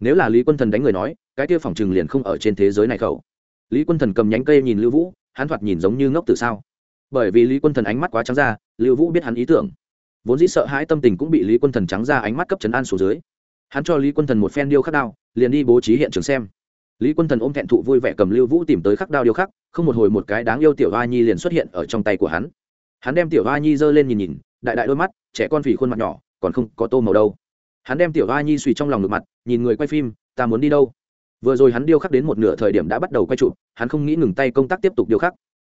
Speaker 1: nếu là lý quân thần đánh người nói, cái kia phòng trừng liền không ở trên thế giới này khẩu. Lý quân thần cầm nhánh cây nhìn lưu vũ, hắn thoạt nhìn giống như ngốc từ sao? Bởi vì lý quân thần ánh mắt quá trắng ra, lưu vũ biết hắn ý tưởng. Vốn dĩ sợ hãi tâm tình cũng bị lý quân thần trắng ra ánh mắt cấp chấn an xuống dưới. Hắn cho lý quân thần một phen điêu khắc đao, liền đi bố trí hiện trường xem. Lý quân thần ôm thẹn thụ vui vẻ cầm lưu vũ tìm tới khắc đao điêu khắc, không một hồi một cái đáng yêu tiểu hoa nhi liền xuất hiện ở trong tay của hắn. Hắn đem tiểu hoa nhi giơ lên nhìn nhìn, đại đại đôi mắt, trẻ con phì khuôn mặt nhỏ, còn không có tô màu đâu hắn đem tiểu hoa nhi suy trong lòng ngược mặt, nhìn người quay phim, ta muốn đi đâu? Vừa rồi hắn điêu khắc đến một nửa thời điểm đã bắt đầu quay chụp, hắn không nghĩ ngừng tay công tác tiếp tục điêu khắc.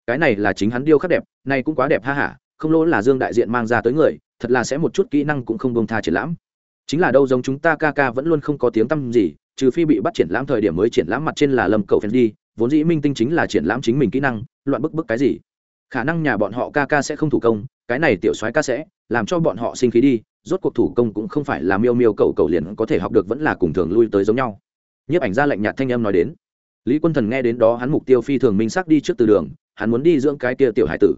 Speaker 1: Cái này là chính hắn điêu khắc đẹp, này cũng quá đẹp ha hả không lỗ là dương đại diện mang ra tới người, thật là sẽ một chút kỹ năng cũng không bông tha triển lãm. Chính là đâu giống chúng ta ca ca vẫn luôn không có tiếng tăm gì, trừ phi bị bắt triển lãm thời điểm mới triển lãm mặt trên là lâm cầu phen đi vốn dĩ minh tinh chính là triển lãm chính mình kỹ năng, loạn bức bức cái gì. Khả năng nhà bọn họ ca ca sẽ không thủ công, cái này tiểu soái ca sẽ, làm cho bọn họ sinh khí đi rốt cuộc thủ công cũng không phải là miêu miêu cầu cầu liền có thể học được vẫn là cùng thường lui tới giống nhau. Nhiếp ảnh ra lạnh nhạt thanh âm nói đến. Lý quân thần nghe đến đó hắn mục tiêu phi thường minh sắc đi trước từ đường, hắn muốn đi dưỡng cái tia tiểu hải tử.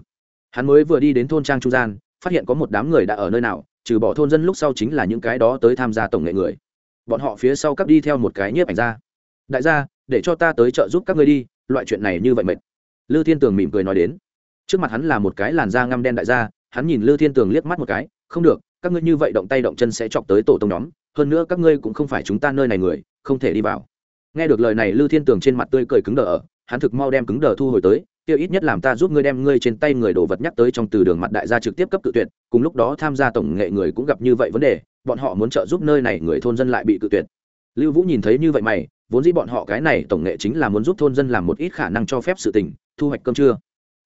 Speaker 1: Hắn mới vừa đi đến thôn trang trung gian, phát hiện có một đám người đã ở nơi nào, trừ bỏ thôn dân lúc sau chính là những cái đó tới tham gia tổng nghệ người. Bọn họ phía sau cắp đi theo một cái nhiếp ảnh ra. Đại gia, để cho ta tới chợ giúp các ngươi đi, loại chuyện này như vậy mệt. Lư thiên tường mỉm cười nói đến. Trước mặt hắn là một cái làn da ngăm đen đại gia, hắn nhìn lư thiên tường liếc mắt một cái, không được các ngươi như vậy động tay động chân sẽ chọc tới tổ tông nhóm, hơn nữa các ngươi cũng không phải chúng ta nơi này người, không thể đi vào. Nghe được lời này lư thiên tường trên mặt tươi cười cứng đờ ở, hắn thực mau đem cứng đờ thu hồi tới tiêu ít nhất làm ta giúp ngươi đem ngươi trên tay người đồ vật nhắc tới trong từ đường mặt đại gia trực tiếp cấp cự tuyệt, cùng lúc đó tham gia tổng nghệ người cũng gặp như vậy vấn đề, bọn họ muốn trợ giúp nơi này người thôn dân lại bị cự tuyệt. Lưu vũ nhìn thấy như vậy mày, vốn dĩ bọn họ cái này tổng nghệ chính là muốn giúp thôn dân làm một ít khả năng cho phép sự tình, thu hoạch cơm trưa.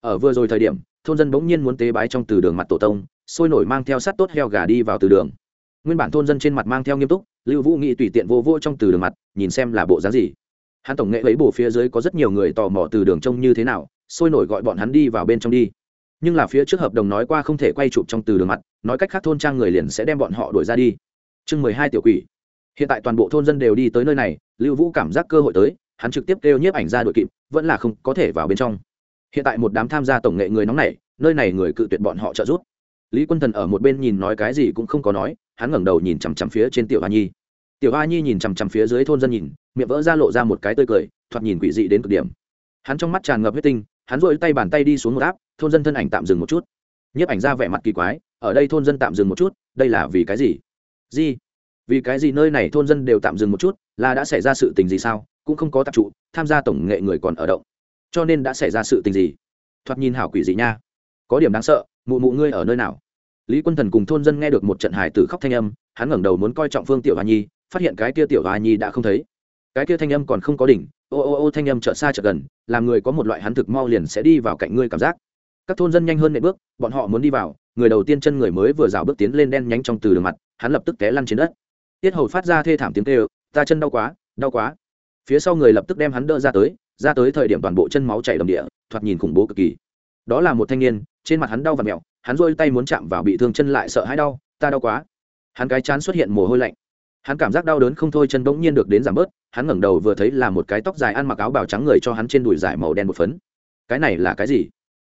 Speaker 1: Ở vừa rồi thời điểm, thôn dân bỗng nhiên muốn tế bái trong từ đường mặt tổ tông sôi nổi mang theo sát tốt heo gà đi vào từ đường. Nguyên bản thôn dân trên mặt mang theo nghiêm túc, lưu vũ nghĩ tùy tiện vô vô trong từ đường mặt, nhìn xem là bộ dáng gì. Hắn tổng nghệ ấy bổ phía dưới có rất nhiều người tò mò từ đường trông như thế nào, sôi nổi gọi bọn hắn đi vào bên trong đi. Nhưng là phía trước hợp đồng nói qua không thể quay chụp trong từ đường mặt, nói cách khác thôn trang người liền sẽ đem bọn họ đuổi ra đi. Chương mười hai tiểu quỷ. Hiện tại toàn bộ thôn dân đều đi tới nơi này, lưu vũ cảm giác cơ hội tới, hắn trực tiếp kêu nhiếp ảnh ra đội kịp, vẫn là không có thể vào bên trong. Hiện tại một đám tham gia tổng nghệ người nóng này, nơi này người cự tuyệt bọn họ trợ giúp lý quân thần ở một bên nhìn nói cái gì cũng không có nói, hắn ngẩng đầu nhìn chằm chằm phía trên tiểu A nhi. Tiểu A nhi nhìn chằm chằm phía dưới thôn dân nhìn, miệng vỡ ra lộ ra một cái tươi cười, thoạt nhìn quỷ dị đến cực điểm. Hắn trong mắt tràn ngập huyết tinh, hắn rội tay bàn tay đi xuống một áp, thôn dân thân ảnh tạm dừng một chút. Nhiếp ảnh ra vẻ mặt kỳ quái, ở đây thôn dân tạm dừng một chút, đây là vì cái gì? Gì? Vì cái gì nơi này thôn dân đều tạm dừng một chút, là đã xảy ra sự tình gì sao? Cũng không có tạp trụ, tham gia tổng nghệ người còn ở động. Cho nên đã xảy ra sự tình gì? Thoạt nhìn hảo quỷ dị nha. Có điểm đáng sợ mụ mụ ngươi ở nơi nào? Lý quân thần cùng thôn dân nghe được một trận hài tử khóc thanh âm, hắn ngẩng đầu muốn coi trọng phương tiểu hoa nhi, phát hiện cái kia tiểu hoa nhi đã không thấy. Cái kia thanh âm còn không có đỉnh, ô ô ô thanh âm chợt xa chợt gần, làm người có một loại hắn thực mau liền sẽ đi vào cạnh ngươi cảm giác. Các thôn dân nhanh hơn nệm bước, bọn họ muốn đi vào, người đầu tiên chân người mới vừa rào bước tiến lên đen nhánh trong từ đường mặt, hắn lập tức té lăn trên đất. Tiết hầu phát ra thê thảm tiếng kêu, ta chân đau quá đau quá. Phía sau người lập tức đem hắn đỡ ra tới ra tới thời điểm toàn bộ chân máu chảy đầm địa, thoạt nhìn khủng bố cực kỳ. Đó là một thanh niên trên mặt hắn đau và mẹo, hắn rôi tay muốn chạm vào bị thương chân lại sợ hãi đau, ta đau quá. Hắn cái chán xuất hiện mồ hôi lạnh. Hắn cảm giác đau đớn không thôi, chân bỗng nhiên được đến giảm bớt, hắn ngẩng đầu vừa thấy là một cái tóc dài ăn mặc áo bào trắng người cho hắn trên đùi dài màu đen một phấn. Cái này là cái gì?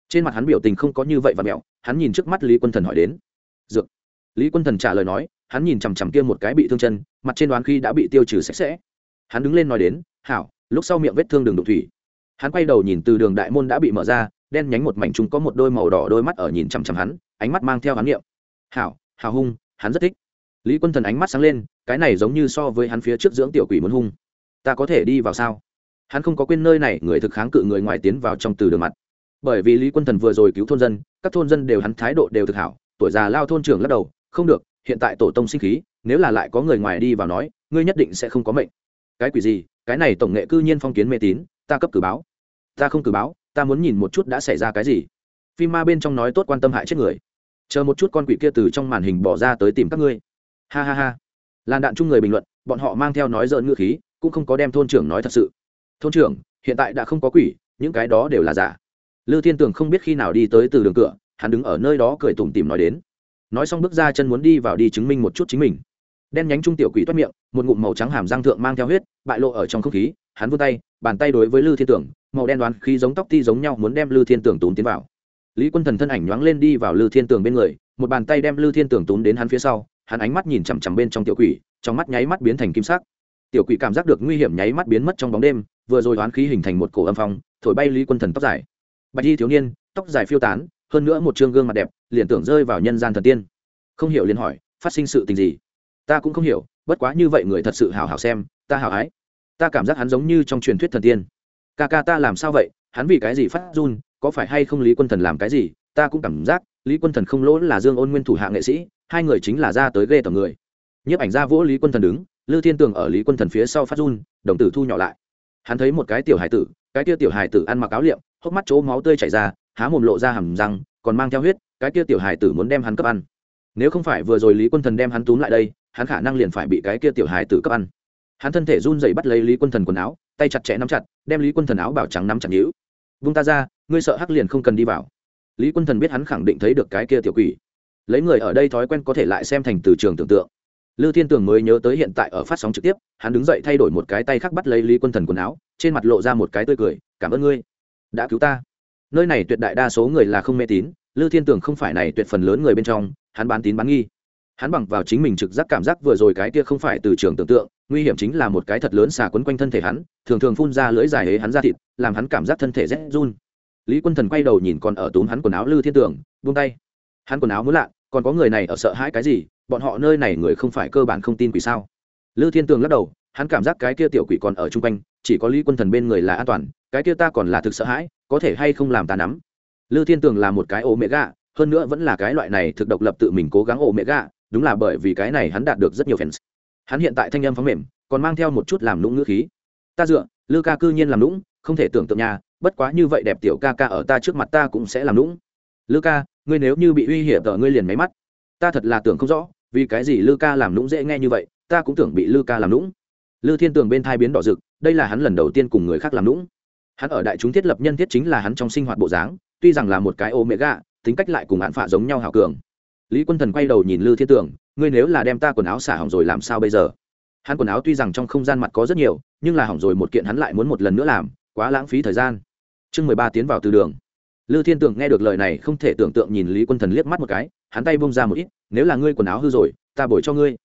Speaker 1: Trên mặt hắn biểu tình không có như vậy và mẹo, hắn nhìn trước mắt lý quân thần hỏi đến. Dược. Lý quân thần trả lời nói, hắn nhìn chằm chằm kia một cái bị thương chân, mặt trên đoán khi đã bị tiêu trừ sạch sẽ. Hắn đứng lên nói đến, hảo, lúc sau miệng vết thương đường đục thủy. Hắn quay đầu nhìn từ đường đại môn đã bị mở ra đen nhánh một mảnh chúng có một đôi màu đỏ đôi mắt ở nhìn chằm chằm hắn, ánh mắt mang theo hắn niệm. Hảo hào hung, hắn rất thích. Lý quân thần ánh mắt sáng lên, cái này giống như so với hắn phía trước dưỡng tiểu quỷ muốn hung. Ta có thể đi vào sao? Hắn không có quên nơi này, người thực kháng cự người ngoài tiến vào trong từ đường mặt. Bởi vì lý quân thần vừa rồi cứu thôn dân, các thôn dân đều hắn thái độ đều thực hảo, tuổi già lao thôn trưởng lắc đầu, không được, hiện tại tổ tông sinh khí, nếu là lại có người ngoài đi vào nói, ngươi nhất định sẽ không có mệnh. Cái quỷ gì? Cái này tổng nghệ cư nhiên phong kiến mê tín, ta cấp cử báo. Ta không cử báo ta muốn nhìn một chút đã xảy ra cái gì. Phim ma bên trong nói tốt quan tâm hại chết người. Chờ một chút con quỷ kia từ trong màn hình bỏ ra tới tìm các ngươi. Ha ha ha. Làn đạn chung người bình luận, bọn họ mang theo nói dợn ngựa khí, cũng không có đem thôn trưởng nói thật sự. Thôn trưởng, hiện tại đã không có quỷ, những cái đó đều là giả. Lư thiên tường không biết khi nào đi tới từ đường cửa, hắn đứng ở nơi đó cười tủm tìm nói đến. Nói xong bước ra chân muốn đi vào đi chứng minh một chút chính mình. Đen nhánh trung tiểu quỷ toát miệng, một ngụm màu trắng hàm răng thượng mang theo huyết, bại lộ ở trong không khí, hắn vươn tay, bàn tay đối với lư thiên tưởng màu đen đoán khí giống tóc ti giống nhau muốn đem lư thiên tưởng túm tiến vào. Lý quân thần thân ảnh nhoáng lên đi vào lư thiên tường bên người, một bàn tay đem lư thiên tường túm đến hắn phía sau, hắn ánh mắt nhìn chằm chằm bên trong tiểu quỷ, trong mắt nháy mắt biến thành kim sắc. Tiểu quỷ cảm giác được nguy hiểm nháy mắt biến mất trong bóng đêm, vừa rồi đoán khí hình thành một cổ âm phong, thổi bay lý quân thần tóc dài. Bạch y thiếu niên, tóc dài phiêu tán, hơn nữa một trương gương mặt đẹp, liền tưởng rơi vào nhân gian thần tiên. Không hiểu liền hỏi, phát sinh sự tình gì? Ta cũng không hiểu, bất quá như vậy người thật sự hào hào xem, ta hào hái. Ta cảm giác hắn giống như trong truyền thuyết thần tiên ca ca ta làm sao vậy? Hắn vì cái gì phát run? Có phải hay không lý quân thần làm cái gì? Ta cũng cảm giác lý quân thần không lỗ là dương ôn nguyên thủ hạ nghệ sĩ, hai người chính là ra tới ghê tầm người. Nhiếp ảnh ra vỗ lý quân thần đứng lư thiên tường ở lý quân thần phía sau phát run, đồng tử thu nhỏ lại. Hắn thấy một cái tiểu hài tử, cái kia tiểu hài tử ăn mặc áo liệm, hốc mắt chỗ máu tươi chảy ra, há mồm lộ ra hầm răng, còn mang theo huyết, cái kia tiểu hài tử muốn đem hắn cấp ăn. Nếu không phải vừa rồi lý quân thần đem hắn túm lại đây, hắn khả năng liền phải bị cái kia tiểu hài tử cấp ăn. Hắn thân thể run dậy bắt lấy lý quân thần quần áo tay chặt chẽ nắm chặt, đem lý quân thần áo bảo trắng nắm chặt nhữ vung ta ra, ngươi sợ hắc liền không cần đi vào. Lý quân thần biết hắn khẳng định thấy được cái kia tiểu quỷ. Lấy người ở đây thói quen có thể lại xem thành từ trường tưởng tượng. Lư thiên tường mới nhớ tới hiện tại ở phát sóng trực tiếp, hắn đứng dậy thay đổi một cái tay khác bắt lấy lý quân thần quần áo, trên mặt lộ ra một cái tươi cười, cảm ơn ngươi. Đã cứu ta. Nơi này tuyệt đại đa số người là không mê tín lư thiên tường không phải này tuyệt phần lớn người bên trong, hắn bán tín bán nghi. Hắn bằng vào chính mình trực giác cảm giác vừa rồi cái kia không phải từ trường tưởng tượng nguy hiểm chính là một cái thật lớn xà quấn quanh thân thể hắn thường thường phun ra lưỡi dài hế hắn ra thịt làm hắn cảm giác thân thể rét run. Lý quân thần quay đầu nhìn còn ở túm hắn quần áo lư thiên Tưởng, buông tay. Hắn quần áo muốn lạ còn có người này ở sợ hãi cái gì bọn họ nơi này người không phải cơ bản không tin quỷ sao? Lư thiên tường lắc đầu hắn cảm giác cái kia tiểu quỷ còn ở chung quanh chỉ có lý quân thần bên người là an toàn cái kia ta còn là thực sợ hãi có thể hay không làm ta nắm? Lư thiên tường là một cái ổ mẹ gà hơn nữa vẫn là cái loại này thực độc lập tự mình cố gắng ổ mẹ gà đúng là bởi vì cái này hắn đạt được rất nhiều fans hắn hiện tại thanh âm phóng mềm còn mang theo một chút làm lũng ngữ khí ta dựa lư ca cư nhiên làm lũng, không thể tưởng tượng nhà bất quá như vậy đẹp tiểu ca ca ở ta trước mặt ta cũng sẽ làm lũng. lư ca ngươi nếu như bị uy hiểm tờ ngươi liền máy mắt ta thật là tưởng không rõ vì cái gì lư ca làm lũng dễ nghe như vậy ta cũng tưởng bị lư ca làm lũng. lư thiên tường bên thai biến đỏ rực đây là hắn lần đầu tiên cùng người khác làm lũng. hắn ở đại chúng thiết lập nhân thiết chính là hắn trong sinh hoạt bộ dáng tuy rằng là một cái ô mẹ gạ tính cách lại cùng hạn phạ giống nhau hào cường lý quân thần quay đầu nhìn lư thiên Tưởng, ngươi nếu là đem ta quần áo xả hỏng rồi làm sao bây giờ? Hắn quần áo tuy rằng trong không gian mặt có rất nhiều nhưng là hỏng rồi một kiện hắn lại muốn một lần nữa làm quá lãng phí thời gian. Chương mười ba tiến vào từ đường. Lư thiên Tưởng nghe được lời này không thể tưởng tượng nhìn lý quân thần liếc mắt một cái hắn tay bông ra một ít nếu là ngươi quần áo hư rồi ta bồi cho ngươi.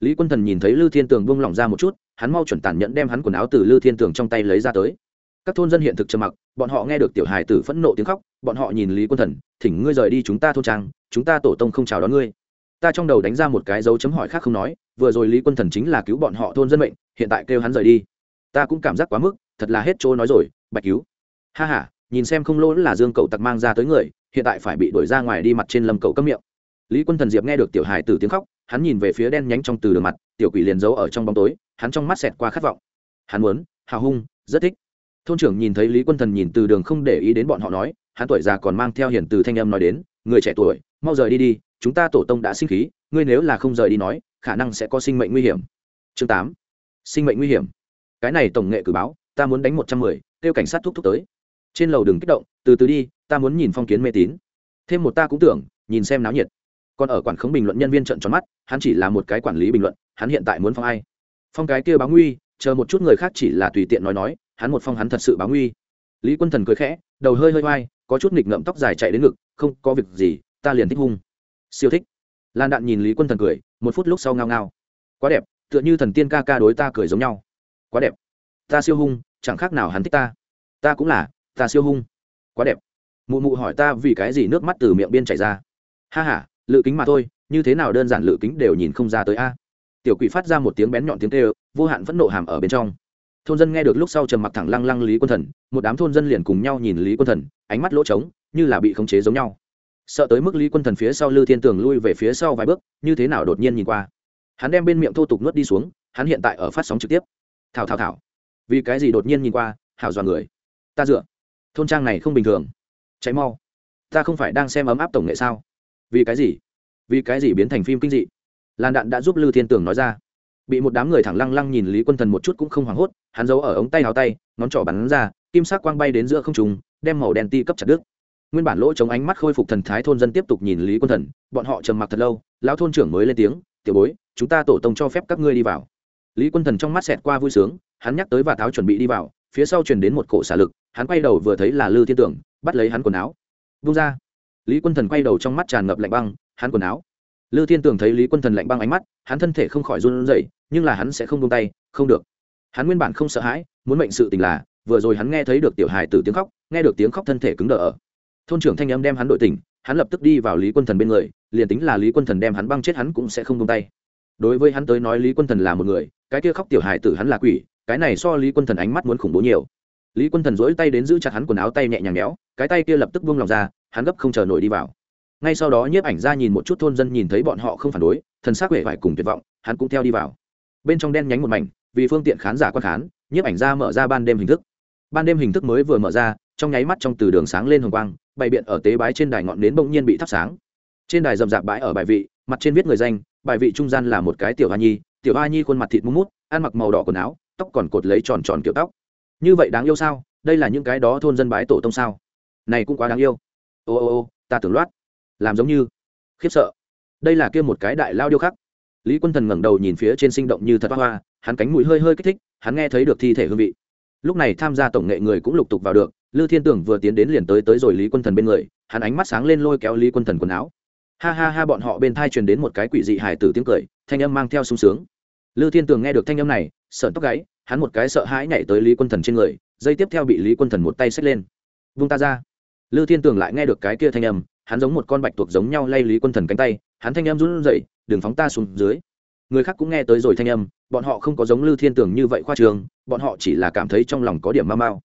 Speaker 1: Lý quân thần nhìn thấy lư thiên tường bông lỏng ra một chút hắn mau chuẩn tàn nhẫn đem hắn quần áo từ lư thiên tường trong tay lấy ra tới các thôn dân hiện thực trầm mặc, bọn họ nghe được tiểu hài tử phẫn nộ tiếng khóc, bọn họ nhìn lý quân thần, thỉnh ngươi rời đi chúng ta thôn trang, chúng ta tổ tông không chào đón ngươi. Ta trong đầu đánh ra một cái dấu chấm hỏi khác không nói, vừa rồi lý quân thần chính là cứu bọn họ thôn dân mệnh, hiện tại kêu hắn rời đi. Ta cũng cảm giác quá mức, thật là hết chỗ nói rồi, bạch cứu. Ha h a nhìn xem không lỗ là dương cậu tặc mang ra tới người, hiện tại phải bị đuổi ra ngoài đi mặt trên lâm cậu cấm miệng. Lý quân thần diệp nghe được tiểu hài tử tiếng khóc, hắn nhìn về phía đen nhánh trong từ đường mặt, tiểu quỷ liền giấu ở trong bóng tối, hắn trong mắt xẹt qua khát vọng. Hắn muốn, hào hung, rất thích thôn trưởng nhìn thấy lý quân thần nhìn từ đường không để ý đến bọn họ nói, hắn tuổi già còn mang theo hiển từ thanh âm nói đến, người trẻ tuổi, mau rời đi đi, chúng ta tổ tông đã sinh khí, ngươi nếu là không rời đi nói, khả năng sẽ có sinh mệnh nguy hiểm. Chương tám. Sinh mệnh nguy hiểm. Cái này tổng nghệ cử báo, ta muốn đánh một trăm mười, kêu cảnh sát thúc thúc tới. Trên lầu đừng kích động, từ từ đi, ta muốn nhìn phong kiến mê tín. Thêm một ta cũng tưởng, nhìn xem náo nhiệt. Còn ở quản khống bình luận nhân viên trận tròn mắt, hắn chỉ là một cái quản lý bình luận, hắn hiện tại muốn phong ai? Phong cái kia báo nguy, chờ một chút người khác chỉ là tùy tiện nói nói hắn một phong hắn thật sự báo nguy. Lý quân thần cười khẽ, đầu hơi hơi oai, có chút nghịch ngợm tóc dài chạy đến ngực, không có việc gì, ta liền thích hung. Siêu thích. Lan đạn nhìn lý quân thần cười, một phút lúc sau ngao ngao. Quá đẹp, tựa như thần tiên ca ca đối ta cười giống nhau. Quá đẹp. Ta siêu hung, chẳng khác nào hắn thích ta. Ta cũng là, ta siêu hung. Quá đẹp. Mụ mụ hỏi ta vì cái gì nước mắt từ miệng biên chảy ra. Ha h a lự kính mà thôi, như thế nào đơn giản lự kính đều nhìn không ra tới a. Tiểu quỷ phát ra một tiếng bén nhọn tiếng tê vô hạn phẫn nộ hàm ở bên trong thôn dân nghe được lúc sau trầm mặc thẳng lăng lăng lý quân thần, một đám thôn dân liền cùng nhau nhìn lý quân thần, ánh mắt lỗ trống, như là bị khống chế giống nhau. Sợ tới mức lý quân thần phía sau lư thiên tường lui về phía sau vài bước, như thế nào đột nhiên nhìn qua? Hắn đem bên miệng thô tục nuốt đi xuống, hắn hiện tại ở phát sóng trực tiếp. Thảo thảo thảo. Vì cái gì đột nhiên nhìn qua? Hảo dọa người. Ta dựa. Thôn trang này không bình thường. Cháy mau. Ta không phải đang xem ấm áp tổng nghệ sao? Vì cái gì? Vì cái gì biến thành phim kinh dị? Làn đạn đã giúp lư thiên tường nói ra bị một đám người thẳng lăng lăng nhìn lý quân thần một chút cũng không hoảng hốt, hắn giấu ở ống tay áo tay, ngón trỏ bắn ra, kim sắc quang bay đến giữa không trùng đem màu đen ti cấp chặt đứt. Nguyên bản lỗ chống ánh mắt khôi phục thần thái thôn dân tiếp tục nhìn lý quân thần, bọn họ trầm mặc thật lâu, lão thôn trưởng mới lên tiếng, tiểu bối, chúng ta tổ tông cho phép các ngươi đi vào. Lý quân thần trong mắt xẹt qua vui sướng, hắn nhắc tới và tháo chuẩn bị đi vào, phía sau truyền đến một cổ xả lực, hắn quay đầu vừa thấy là lư thiên tưởng, bắt lấy hắn quần áo. Vung ra. Lý quân thần quay đầu trong mắt tràn ngập lạnh băng, hắn quần áo. Lư thiên tưởng thấy lý quân thần lạnh băng ánh mắt, hắn thân thể không khỏi run rẩy nhưng là hắn sẽ không buông tay, không được. Hắn nguyên bản không sợ hãi, muốn mệnh sự tình là, vừa rồi hắn nghe thấy được tiểu hài tử tiếng khóc, nghe được tiếng khóc thân thể cứng đờ ở. Thôn trưởng thanh âm đem hắn đội tỉnh, hắn lập tức đi vào lý quân thần bên người, liền tính là lý quân thần đem hắn băng chết hắn cũng sẽ không buông tay. Đối với hắn tới nói lý quân thần là một người, cái kia khóc tiểu hài tử hắn là quỷ, cái này so lý quân thần ánh mắt muốn khủng bố nhiều. Lý quân thần dỗi tay đến giữ chặt hắn quần áo tay nhẹ nhàng méo, cái tay kia lập tức buông lòng ra, hắn gấp không chờ nổi đi vào. Ngay sau đó nhiếp ảnh ra nhìn một chút thôn dân nhìn thấy bọn họ không phản đối, thần sắc vẻ vải cùng tuyệt vọng, hắn cũng theo đi vào bên trong đen nhánh một mảnh, vì phương tiện khán giả quan khán, nhiếp ảnh ra mở ra ban đêm hình thức. Ban đêm hình thức mới vừa mở ra, trong nháy mắt trong từ đường sáng lên hồng quang, bày biện ở tế bái trên đài ngọn nến bỗng nhiên bị thắp sáng. Trên đài rậm rạp bãi ở bài vị, mặt trên viết người danh, bài vị trung gian là một cái tiểu hoa nhi, tiểu hoa nhi khuôn mặt thịt mút mút, ăn mặc màu đỏ quần áo, tóc còn cột lấy tròn tròn kiểu tóc. Như vậy đáng yêu sao? Đây là những cái đó thôn dân bái tổ tông sao? Này cũng quá đáng yêu. Ô ô ô, ta tưởng loát. Làm giống như. Khiếp sợ. Đây là kia một cái đại lao điêu khắc lý quân thần ngẩng đầu nhìn phía trên sinh động như thật hoa hoa hắn cánh mũi hơi hơi kích thích, hắn nghe thấy được thi thể hương vị. Lúc này tham gia tổng nghệ người cũng lục tục vào được lư thiên tưởng vừa tiến đến liền tới tới rồi lý quân thần bên người, hắn ánh mắt sáng lên lôi kéo lý quân thần quần áo. Ha ha ha, bọn họ bên thai truyền đến một cái quỷ dị hài tử tiếng cười, thanh âm mang theo sung sướng. Lư thiên tường nghe được thanh âm này, sợn tóc gáy, hắn một cái sợ hãi nhảy tới lý quân thần trên người, dây tiếp theo bị lý quân thần một tay xách lên. Vung ta ra. Lư thiên tường lại nghe được cái kia thanh âm, hắn giống một con bạch tuộc giống nhau lay lý quân thần cánh tay hắn thanh âm run rẩy, đừng phóng ta xuống dưới. Người khác cũng nghe tới rồi thanh âm, bọn họ không có giống lư thiên tường như vậy khoa trường, bọn họ chỉ là cảm thấy trong lòng có điểm mau mau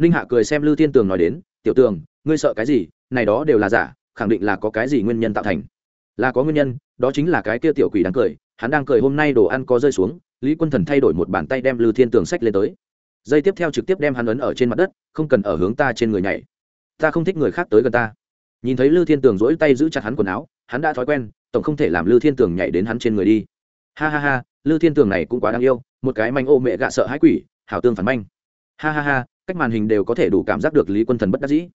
Speaker 1: ninh hạ cười xem lư thiên tường nói đến, tiểu tường, ngươi sợ cái gì? Này đó đều là giả, khẳng định là có cái gì nguyên nhân tạo thành. Là có nguyên nhân, đó chính là cái kia tiểu quỷ đang cười, hắn đang cười hôm nay đồ ăn có rơi xuống, lý quân thần thay đổi một bàn tay đem lư thiên tường sách lên tới. Dây tiếp theo trực tiếp đem hắn ấn ở trên mặt đất, không cần ở hướng ta trên người nhảy. Ta không thích người khác tới gần ta. Nhìn thấy lư thiên tường dỗi tay giữ chặt hắn quần áo, hắn đã thói quen tổng không thể làm lư thiên tường nhảy đến hắn trên người đi. Ha ha ha lư thiên tường này cũng quá đáng yêu một cái manh ô mẹ gạ sợ hãi quỷ hảo tương phản manh. Ha ha ha cách màn hình đều có thể đủ cảm giác được lý quân thần bất đắc dĩ.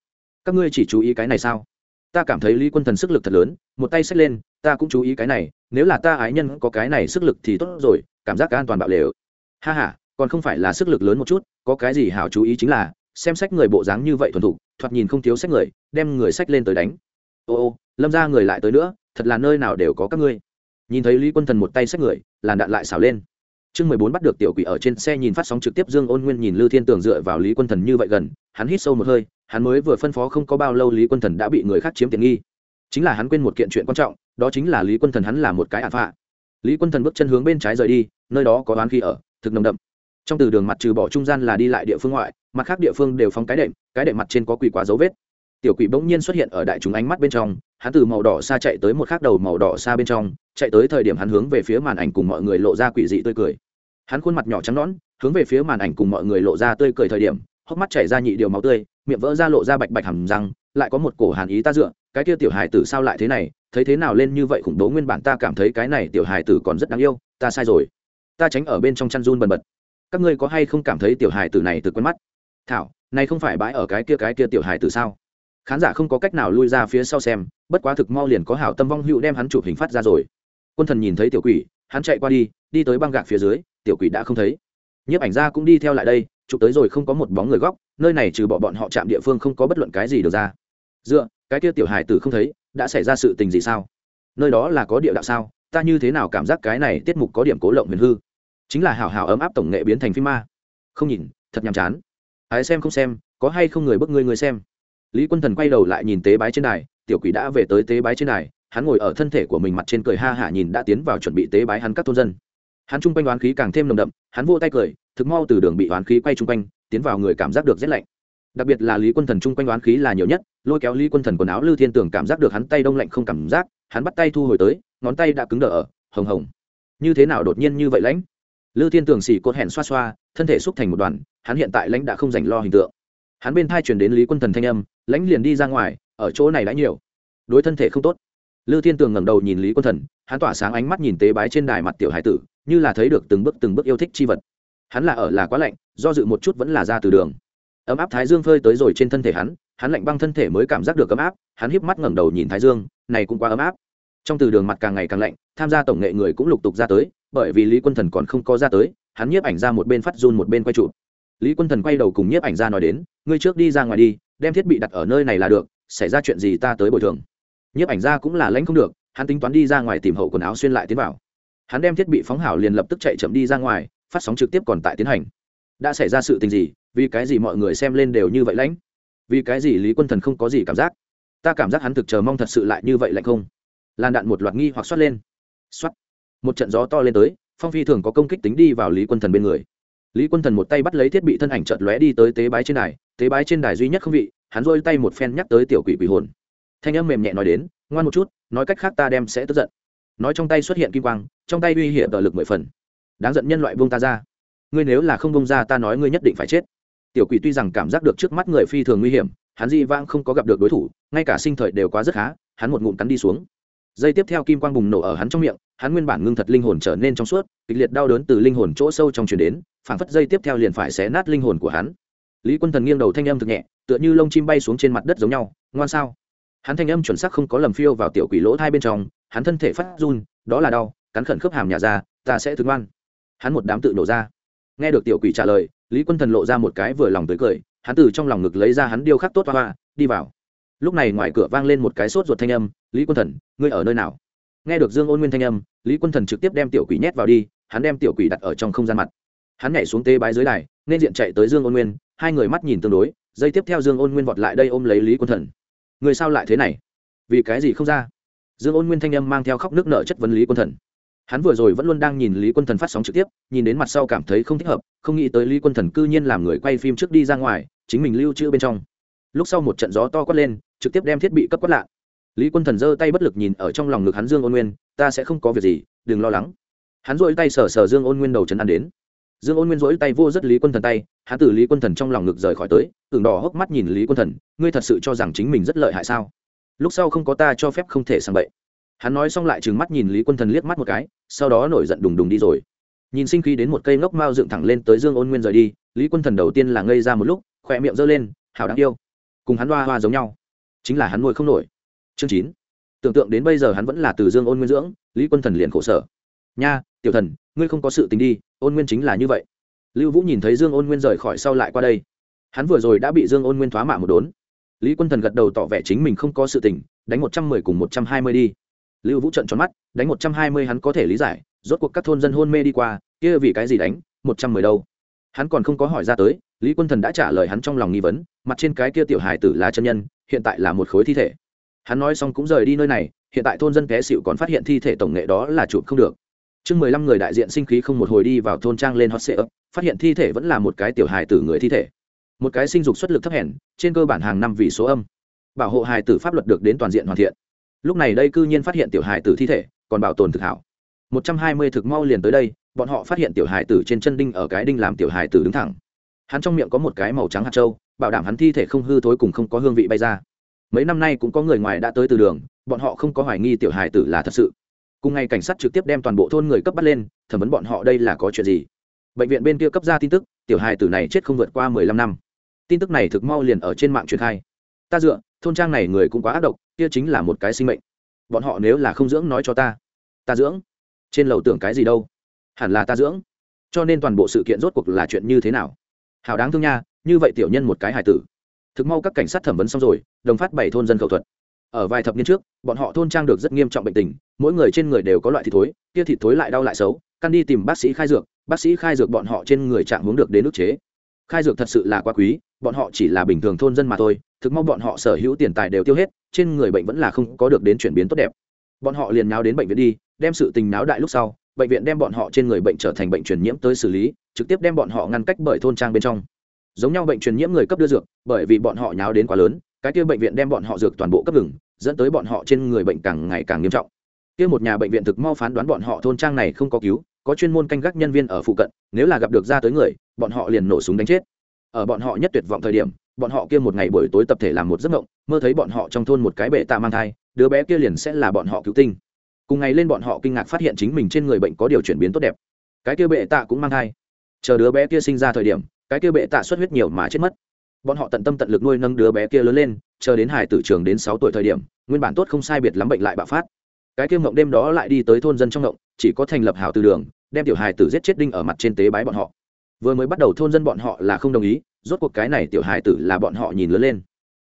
Speaker 1: Các ngươi chỉ chú ý cái này sao? Ta cảm thấy lý quân thần sức lực thật lớn một tay xách lên ta cũng chú ý cái này nếu là ta ái nhân có cái này sức lực thì tốt rồi cảm giác an toàn bạo lều. Ha ha, còn không phải là sức lực lớn một chút có cái gì hảo chú ý chính là xem sách người bộ dáng như vậy thuần thục thoạt nhìn không thiếu sách người đem người sách lên tới đánh. Ô ô lâm ra người lại tới nữa thật là nơi nào đều có các ngươi. Nhìn thấy lý quân thần một tay xách người, làn đạn lại xảo lên. Chương mười bốn bắt được tiểu quỷ ở trên xe nhìn phát sóng trực tiếp dương ôn nguyên nhìn lư thiên tường dựa vào lý quân thần như vậy gần, hắn hít sâu một hơi, hắn mới vừa phân phó không có bao lâu lý quân thần đã bị người khác chiếm tiện nghi. Chính là hắn quên một kiện chuyện quan trọng, đó chính là lý quân thần hắn là một cái ạn phạ. Lý quân thần bước chân hướng bên trái rời đi, nơi đó có oán khi ở, thực nồng đậm. Trong từ đường mặt trừ bỏ trung gian là đi lại địa phương ngoại, mặt khác địa phương đều phóng cái đệm cái đệm mặt trên có quỷ quá dấu vết. Tiểu quỷ bỗng nhiên xuất hiện ở đại chúng ánh mắt bên trong hắn từ màu đỏ xa chạy tới một khác đầu màu đỏ xa bên trong, chạy tới thời điểm hắn hướng về phía màn ảnh cùng mọi người lộ ra quỷ dị tươi cười. Hắn khuôn mặt nhỏ trắng nõn, hướng về phía màn ảnh cùng mọi người lộ ra tươi cười thời điểm, hốc mắt chảy ra nhị điều máu tươi, miệng vỡ ra lộ ra bạch bạch hầm răng, lại có một cổ hàn ý ta dựa, cái kia tiểu hài tử sao lại thế này, thấy thế nào lên như vậy khủng bố nguyên bản ta cảm thấy cái này tiểu hài tử còn rất đáng yêu, ta sai rồi. Ta tránh ở bên trong chăn run bần bật. Các ngươi có hay không cảm thấy tiểu hài tử này từ quen mắt? Thảo, này không phải bãi ở cái kia cái kia tiểu hài tử sao? Khán giả không có cách nào lui ra phía sau xem, bất quá thực mau liền có hảo tâm vong hữu đem hắn chụp hình phát ra rồi. Quân thần nhìn thấy tiểu quỷ, hắn chạy qua đi đi tới băng gạc phía dưới, tiểu quỷ đã không thấy. Nhiếp ảnh gia cũng đi theo lại đây, chụp tới rồi không có một bóng người góc, nơi này trừ bỏ bọn họ chạm địa phương không có bất luận cái gì được ra. Dựa, cái kia tiểu hài tử không thấy, đã xảy ra sự tình gì sao? Nơi đó là có địa đạo sao? Ta như thế nào cảm giác cái này tiết mục có điểm cố lộng huyền hư? Chính là hảo hảo ấm áp tổng nghệ biến thành phim ma. Không nhìn, thật nhàm chán. Ái xem không xem, có hay không người bức ngươi người xem? Lý quân thần quay đầu lại nhìn tế bái trên đài, tiểu quỷ đã về tới tế bái trên đài, hắn ngồi ở thân thể của mình mặt trên cười ha hả nhìn đã tiến vào chuẩn bị tế bái hắn các thôn dân. Hắn chung quanh đoán khí càng thêm nồng đậm, hắn vô tay cười, thực mau từ đường bị đoán khí quay chung quanh, tiến vào người cảm giác được rét lạnh. Đặc biệt là lý quân thần chung quanh đoán khí là nhiều nhất, lôi kéo lý quân thần quần áo lư thiên tưởng cảm giác được hắn tay đông lạnh không cảm giác, hắn bắt tay thu hồi tới, ngón tay đã cứng đờ ở, hồng hồng. Như thế nào đột nhiên như vậy lãnh? Lư thiên tưởng xỉ cột hẹn xoa xoa, thân thể xúc thành một đoàn, hắn hiện tại lãnh đã không dành lo hình tượng. Hắn bên thai chuyển đến lý quân thần thanh âm lãnh liền đi ra ngoài, ở chỗ này đã nhiều. Đối thân thể không tốt. Lư thiên tường ngẩng đầu nhìn lý quân thần, hắn tỏa sáng ánh mắt nhìn tế bái trên đài mặt tiểu hải tử, như là thấy được từng bước từng bước yêu thích chi vật. Hắn là ở là quá lạnh, do dự một chút vẫn là ra từ đường. Ấm áp thái dương phơi tới rồi trên thân thể hắn hắn lạnh băng thân thể mới cảm giác được ấm áp, hắn híp mắt ngẩng đầu nhìn thái dương, này cũng quá ấm áp. Trong từ đường mặt càng ngày càng lạnh, tham gia tổng nghệ người cũng lục tục ra tới, bởi vì lý quân thần còn không có ra tới, hắn nhiếp ảnh ra một bên phát run một bên quay trụ lý quân thần quay đầu cùng nhiếp ảnh ra nói đến, ngươi trước đi ra ngoài đi, đem thiết bị đặt ở nơi này là được, xảy ra chuyện gì ta tới bồi thường. Nhiếp ảnh ra cũng là lãnh không được, hắn tính toán đi ra ngoài tìm hậu quần áo xuyên lại tiến vào. Hắn đem thiết bị phóng hảo liền lập tức chạy chậm đi ra ngoài, phát sóng trực tiếp còn tại tiến hành. Đã xảy ra sự tình gì, vì cái gì mọi người xem lên đều như vậy lãnh? Vì cái gì lý quân thần không có gì cảm giác? Ta cảm giác hắn thực chờ mong thật sự lại như vậy lạnh không? Làn đạn một loạt nghi hoặc xoát lên. Xoát. Một trận gió to lên tới, phong phi thường có công kích tính đi vào lý quân thần bên người lý quân thần một tay bắt lấy thiết bị thân ảnh chợt lóe đi tới tế bái trên đài. Tế bái trên đài duy nhất không vị, hắn rôi tay một phen nhắc tới tiểu quỷ quỷ hồn. Thanh âm mềm nhẹ nói đến, ngoan một chút, nói cách khác ta đem sẽ tức giận. Nói trong tay xuất hiện kim quang, trong tay uy hiểm tờ lực mười phần. Đáng giận nhân loại buông ta ra. Ngươi nếu là không buông ra ta nói ngươi nhất định phải chết. Tiểu quỷ tuy rằng cảm giác được trước mắt người phi thường nguy hiểm, hắn di vãng không có gặp được đối thủ, ngay cả sinh thời đều quá rất khá, hắn một ngụm cắn đi xuống. Dây tiếp theo kim quang bùng nổ ở hắn trong miệng, hắn nguyên bản ngưng thật linh hồn trở nên trong suốt kịch liệt đau đớn từ linh hồn chỗ sâu trong truyền đến, phảng phất dây tiếp theo liền phải xé nát linh hồn của hắn. Lý quân thần nghiêng đầu thanh âm thực nhẹ, tựa như lông chim bay xuống trên mặt đất giống nhau, ngoan sao? Hắn thanh âm chuẩn xác không có lầm phiêu vào tiểu quỷ lỗ thai bên trong, hắn thân thể phát run, đó là đau, cắn khẩn khớp hàm nhà ra, ta sẽ thương ngoan hắn một đám tự nổ ra. Nghe được tiểu quỷ trả lời, lý quân thần lộ ra một cái vừa lòng tới cười, hắn từ trong lòng ngực lấy ra hắn điêu khắc tốt hoa, đi vào. Lúc này ngoài cửa vang lên một cái sốt ruột thanh âm, lý quân thần, ngươi ở nơi nào? Nghe được dương ôn nguyên thanh âm, lý quân thần trực tiếp đem tiểu quỷ nhét vào đi hắn đem tiểu quỷ đặt ở trong không gian mặt. Hắn nhảy xuống tê bái dưới đài, nên diện chạy tới dương ôn nguyên, hai người mắt nhìn tương đối, dây tiếp theo dương ôn nguyên vọt lại đây ôm lấy lý quân thần. Người sao lại thế này? Vì cái gì không ra? Dương ôn nguyên thanh âm mang theo khóc nước nợ chất vấn lý quân thần. Hắn vừa rồi vẫn luôn đang nhìn lý quân thần phát sóng trực tiếp, nhìn đến mặt sau cảm thấy không thích hợp, không nghĩ tới lý quân thần cư nhiên làm người quay phim trước đi ra ngoài, chính mình lưu trữ bên trong. Lúc sau một trận gió to quát lên, trực tiếp đem thiết bị cấp quát lạ. Lý quân thần giơ tay bất lực nhìn ở trong lòng ngực hắn dương ôn nguyên, ta sẽ không có việc gì, đừng lo lắng hắn dỗi tay sờ sờ dương ôn nguyên đầu chấn ăn đến. Dương ôn nguyên dỗi tay vô rất lý quân thần tay, hắn từ lý quân thần trong lòng ngực rời khỏi tới tưởng đỏ hốc mắt nhìn lý quân thần, ngươi thật sự cho rằng chính mình rất lợi hại sao? Lúc sau không có ta cho phép không thể sang bậy. Hắn nói xong lại trừng mắt nhìn lý quân thần liếc mắt một cái, sau đó nổi giận đùng đùng đi rồi. Nhìn sinh khí đến một cây ngốc mao dựng thẳng lên tới dương ôn nguyên rời đi, lý quân thần đầu tiên là ngây ra một lúc, khỏe miệng giơ lên, hảo đáng yêu. Cùng hắn hoa hoa giống nhau. Chính là hắn nuôi không nổi. Chương chín. Tưởng tượng đến bây giờ hắn vẫn là từ dương ôn nguyên dưỡng, lý quân thần liền khổ sở. Nha tiểu thần, ngươi không có sự tình đi, ôn nguyên chính là như vậy. Lưu vũ nhìn thấy dương ôn nguyên rời khỏi sau lại qua đây. Hắn vừa rồi đã bị dương ôn nguyên thoá mạ một đốn. Lý quân thần gật đầu tỏ vẻ chính mình không có sự tình, đánh một trăm mười cùng một trăm hai mươi đi. Lưu vũ trận tròn mắt, đánh một trăm hai mươi hắn có thể lý giải, rốt cuộc các thôn dân hôn mê đi qua, kia vì cái gì đánh, một trăm mười đâu? Hắn còn không có hỏi ra tới, lý quân thần đã trả lời hắn trong lòng nghi vấn, mặt trên cái kia tiểu hài tử là chân nhân, hiện tại là một khối thi thể. Hắn nói xong cũng rời đi nơi này, hiện tại thôn dân té xịu còn phát hiện thi thể tổng nghệ đó là chụp không được chương mười lăm người đại diện sinh khí không một hồi đi vào thôn trang lên hot sệ ấp phát hiện thi thể vẫn là một cái tiểu hài tử người thi thể. Một cái sinh dục xuất lực thấp hèn, trên cơ bản hàng năm vì số âm. Bảo hộ hài tử pháp luật được đến toàn diện hoàn thiện. Lúc này đây cư nhiên phát hiện tiểu hài tử thi thể, còn bảo tồn thực hảo. Một trăm hai mươi thực mau liền tới đây, bọn họ phát hiện tiểu hài tử trên chân đinh ở cái đinh làm tiểu hài tử đứng thẳng. Hắn trong miệng có một cái màu trắng hạt trâu bảo đảm hắn thi thể không hư thối cùng không có hương vị bay ra. Mấy năm nay cũng có người ngoài đã tới từ đường, bọn họ không có hoài nghi tiểu hài tử là thật sự cùng ngày cảnh sát trực tiếp đem toàn bộ thôn người cấp bắt lên, thẩm vấn bọn họ đây là có chuyện gì? Bệnh viện bên kia cấp ra tin tức, tiểu hài tử này chết không vượt qua mười lăm năm. Tin tức này thực mau liền ở trên mạng truyền khai. Ta dựa, thôn trang này người cũng quá ác độc, kia chính là một cái sinh mệnh. Bọn họ nếu là không dưỡng nói cho ta. Ta dưỡng? Trên lầu tưởng cái gì đâu? Hẳn là ta dưỡng. Cho nên toàn bộ sự kiện rốt cuộc là chuyện như thế nào? Hào đáng thương nha, như vậy tiểu nhân một cái hài tử. Thực mau các cảnh sát thẩm vấn xong rồi, đồng phát bảy thôn dân khẩu thuật ở vài thập niên trước, bọn họ thôn trang được rất nghiêm trọng bệnh tình, mỗi người trên người đều có loại thịt thối, kia thịt thối lại đau lại xấu, căn đi tìm bác sĩ khai dược, bác sĩ khai dược bọn họ trên người trạng hướng được đến ức chế. Khai dược thật sự là quá quý, bọn họ chỉ là bình thường thôn dân mà thôi, thực mau bọn họ sở hữu tiền tài đều tiêu hết, trên người bệnh vẫn là không có được đến chuyển biến tốt đẹp. Bọn họ liền náo đến bệnh viện đi, đem sự tình náo đại lúc sau, bệnh viện đem bọn họ trên người bệnh trở thành bệnh truyền nhiễm tới xử lý, trực tiếp đem bọn họ ngăn cách bởi thôn trang bên trong. Giống nhau bệnh truyền nhiễm người cấp đưa dược, bởi vì bọn họ nháo đến quá lớn, cái kia bệnh viện đem bọn họ dược toàn bộ cấp ngừng dẫn tới bọn họ trên người bệnh càng ngày càng nghiêm trọng. Kia một nhà bệnh viện thực mau phán đoán bọn họ thôn trang này không có cứu, có chuyên môn canh gác nhân viên ở phụ cận, nếu là gặp được ra tới người, bọn họ liền nổ súng đánh chết. Ở bọn họ nhất tuyệt vọng thời điểm, bọn họ kia một ngày buổi tối tập thể làm một giấc mộng, mơ thấy bọn họ trong thôn một cái bệ tạ mang thai, đứa bé kia liền sẽ là bọn họ cứu tinh. Cùng ngày lên bọn họ kinh ngạc phát hiện chính mình trên người bệnh có điều chuyển biến tốt đẹp. Cái kia bệ tạ cũng mang thai. Chờ đứa bé kia sinh ra thời điểm, cái kia bệ tạ xuất huyết nhiều mà chết mất. Bọn họ tận tâm tận lực nuôi nâng đứa bé kia lớn lên chờ đến hải tử trường đến sáu tuổi thời điểm, nguyên bản tốt không sai biệt lắm bệnh lại bạo phát. Cái kiêm ngộng đêm đó lại đi tới thôn dân trong ngộng chỉ có thành lập hảo từ đường, đem tiểu hài tử giết chết đinh ở mặt trên tế bái bọn họ. Vừa mới bắt đầu thôn dân bọn họ là không đồng ý, rốt cuộc cái này tiểu hài tử là bọn họ nhìn lớn lên.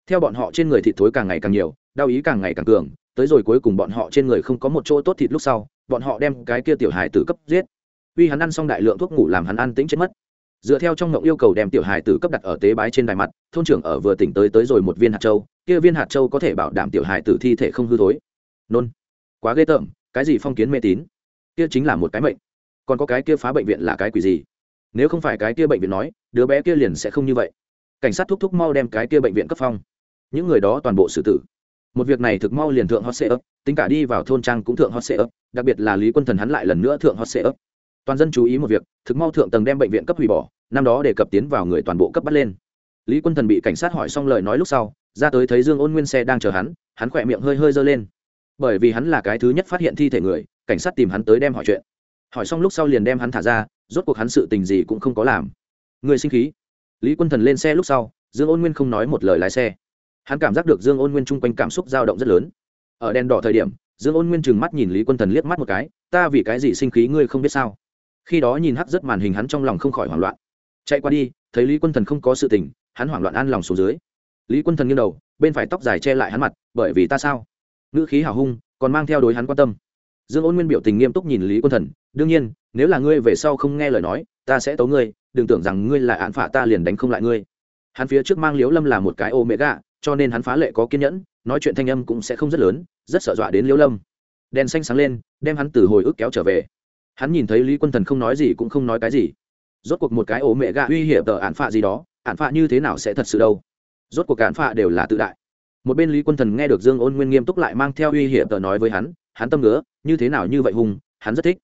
Speaker 1: Theo bọn họ trên người thịt thối càng ngày càng nhiều, đau ý càng ngày càng cường, tới rồi cuối cùng bọn họ trên người không có một chỗ tốt thịt lúc sau, bọn họ đem cái kia tiểu hài tử cấp giết. Uy hắn ăn xong đại lượng thuốc ngủ làm hắn ăn tĩnh chết mất dựa theo trong ngộng yêu cầu đem tiểu hài tử cấp đặt ở tế bái trên đài mặt, thôn trưởng ở vừa tỉnh tới tới rồi một viên hạt châu, kia viên hạt châu có thể bảo đảm tiểu hài tử thi thể không hư thối. Nôn. Quá ghê tởm, cái gì phong kiến mê tín? Kia chính là một cái bệnh còn có cái kia phá bệnh viện là cái quỷ gì? Nếu không phải cái kia bệnh viện nói, đứa bé kia liền sẽ không như vậy. Cảnh sát thúc thúc mau đem cái kia bệnh viện cấp phong. Những người đó toàn bộ xử tử. Một việc này thực mau liền thượng hot sê ấp tính cả đi vào thôn trang cũng thượng hot sê ấp đặc biệt là lý quân thần hắn lại lần nữa thượng hot sê ấp toàn dân chú ý một việc, thực mau thượng tầng đem bệnh viện cấp hủy bỏ, năm đó để cập tiến vào người toàn bộ cấp bắt lên. Lý quân thần bị cảnh sát hỏi xong lời nói lúc sau, ra tới thấy dương ôn nguyên xe đang chờ hắn hắn khỏe miệng hơi hơi giơ lên. Bởi vì hắn là cái thứ nhất phát hiện thi thể người, cảnh sát tìm hắn tới đem hỏi chuyện. Hỏi xong lúc sau liền đem hắn thả ra, rốt cuộc hắn sự tình gì cũng không có làm. Người sinh khí. Lý quân thần lên xe lúc sau, dương ôn nguyên không nói một lời lái xe. Hắn cảm giác được dương ôn nguyên chung quanh cảm xúc dao động rất lớn. Ở đèn đỏ thời điểm, dương ôn nguyên chừng mắt nhìn lý quân thần liếc mắt một cái, ta vì cái gì sinh khí ngươi không biết sao? Khi đó nhìn hắc rất màn hình hắn trong lòng không khỏi hoảng loạn. Chạy qua đi, thấy lý quân thần không có sự tình, hắn hoảng loạn an lòng xuống dưới. Lý quân thần nghiêng đầu, bên phải tóc dài che lại hắn mặt, bởi vì ta sao? Ngữ khí hào hung, còn mang theo đối hắn quan tâm. Dương ôn nguyên biểu tình nghiêm túc nhìn lý quân thần, đương nhiên, nếu là ngươi về sau không nghe lời nói, ta sẽ tấu ngươi, đừng tưởng rằng ngươi là án phạt ta liền đánh không lại ngươi. Hắn phía trước mang liếu lâm là một cái ô mẹ gạ cho nên hắn phá lệ có kiên nhẫn, nói chuyện thanh âm cũng sẽ không rất lớn, rất sợ dọa đến liếu lâm. Đèn xanh sáng lên, đem hắn từ hồi ức kéo trở về hắn nhìn thấy lý quân thần không nói gì cũng không nói cái gì. Rốt cuộc một cái ố mẹ gạ uy hiểm tờ ạn phạ gì đó ạn phạ như thế nào sẽ thật sự đâu? Rốt cuộc ạn phạ đều là tự đại. Một bên lý quân thần nghe được dương ôn nguyên nghiêm túc lại mang theo uy hiểm tờ nói với hắn hắn tâm ngứa như thế nào như vậy hùng hắn rất thích.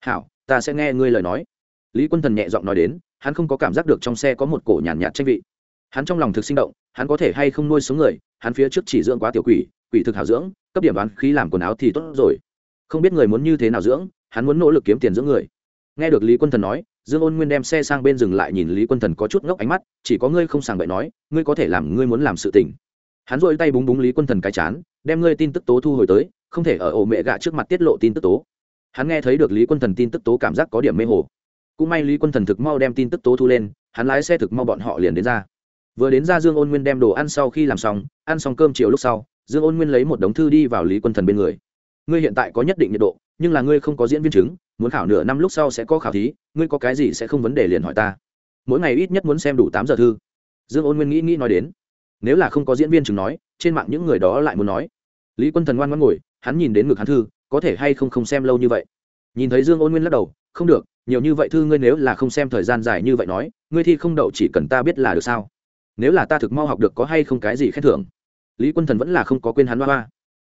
Speaker 1: Hảo ta sẽ nghe ngươi lời nói. Lý quân thần nhẹ giọng nói đến hắn không có cảm giác được trong xe có một cổ nhàn nhạt, nhạt tranh vị. Hắn trong lòng thực sinh động hắn có thể hay không nuôi sống người hắn phía trước chỉ dưỡng quá tiểu quỷ quỷ thực hảo dưỡng cấp điểm bán khí làm quần áo thì tốt rồi. Không biết người muốn như thế nào dưỡng hắn muốn nỗ lực kiếm tiền giữa người. Nghe được lý quân thần nói, dương ôn nguyên đem xe sang bên dừng lại nhìn lý quân thần có chút ngốc ánh mắt, chỉ có ngươi không sàng bậy nói, ngươi có thể làm, ngươi muốn làm sự tình. Hắn dội tay búng búng lý quân thần cái chán, đem ngươi tin tức tố thu hồi tới, không thể ở ổ mẹ gạ trước mặt tiết lộ tin tức tố. Hắn nghe thấy được lý quân thần tin tức tố cảm giác có điểm mê hồ. Cũng may lý quân thần thực mau đem tin tức tố thu lên, hắn lái xe thực mau bọn họ liền đến ra. Vừa đến ra dương ôn nguyên đem đồ ăn sau khi làm xong, ăn xong cơm chiều lúc sau, dương ôn nguyên lấy một đống thư đi vào lý quân thần bên người. Ngươi hiện tại có nhất định nhiệt độ nhưng là ngươi không có diễn viên chứng, muốn khảo nửa năm lúc sau sẽ có khảo thí, ngươi có cái gì sẽ không vấn đề liền hỏi ta. Mỗi ngày ít nhất muốn xem đủ tám giờ thư. Dương ôn nguyên nghĩ nghĩ nói đến. Nếu là không có diễn viên chứng nói, trên mạng những người đó lại muốn nói. Lý quân thần ngoan ngoan ngồi, hắn nhìn đến ngực hắn thư, có thể hay không không xem lâu như vậy? Nhìn thấy dương ôn nguyên lắc đầu, không được, nhiều như vậy thư ngươi nếu là không xem thời gian dài như vậy nói, ngươi thi không đậu chỉ cần ta biết là được sao? Nếu là ta thực mau học được có hay không cái gì khen thưởng? Lý quân thần vẫn là không có quên hắn hoa hoa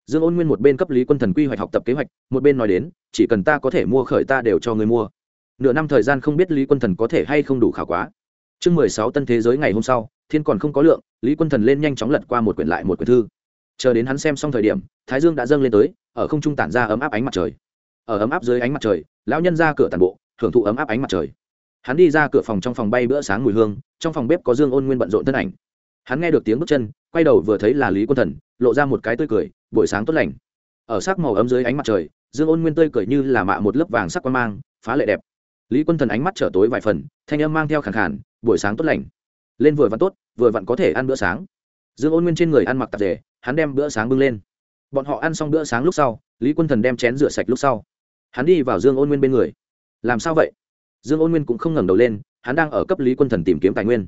Speaker 1: dương ôn nguyên một bên cấp lý quân thần quy hoạch học tập kế hoạch, một bên nói đến, chỉ cần ta có thể mua khởi ta đều cho người mua. Nửa năm thời gian không biết lý quân thần có thể hay không đủ khả quá. Chương mười sáu tân thế giới ngày hôm sau, thiên còn không có lượng, lý quân thần lên nhanh chóng lật qua một quyển lại một quyển thư. Chờ đến hắn xem xong thời điểm, thái dương đã dâng lên tới, ở không trung tản ra ấm áp ánh mặt trời. Ở ấm áp dưới ánh mặt trời, lão nhân ra cửa tàn bộ hưởng thụ ấm áp ánh mặt trời. Hắn đi ra cửa phòng trong phòng bay bữa sáng mùi hương, trong phòng bếp có dương ôn nguyên bận rộn thân ảnh. Hắn nghe được tiếng bước chân, quay đầu vừa thấy là lý quân thần, lộ ra một cái tươi cười buổi sáng tốt lành. Ở sắc màu ấm dưới ánh mặt trời, dương ôn nguyên tươi cười như là mạ một lớp vàng sắc quan mang, phá lệ đẹp. Lý quân thần ánh mắt trở tối vài phần, thanh âm mang theo khẳng khản buổi sáng tốt lành. Lên vừa vặn tốt, vừa vặn có thể ăn bữa sáng. Dương ôn nguyên trên người ăn mặc tạp dề, hắn đem bữa sáng bưng lên. Bọn họ ăn xong bữa sáng lúc sau, lý quân thần đem chén rửa sạch lúc sau. Hắn đi vào dương ôn nguyên bên người. Làm sao vậy? Dương ôn nguyên cũng không ngẩng đầu lên, hắn đang ở cấp lý quân thần tìm kiếm tài nguyên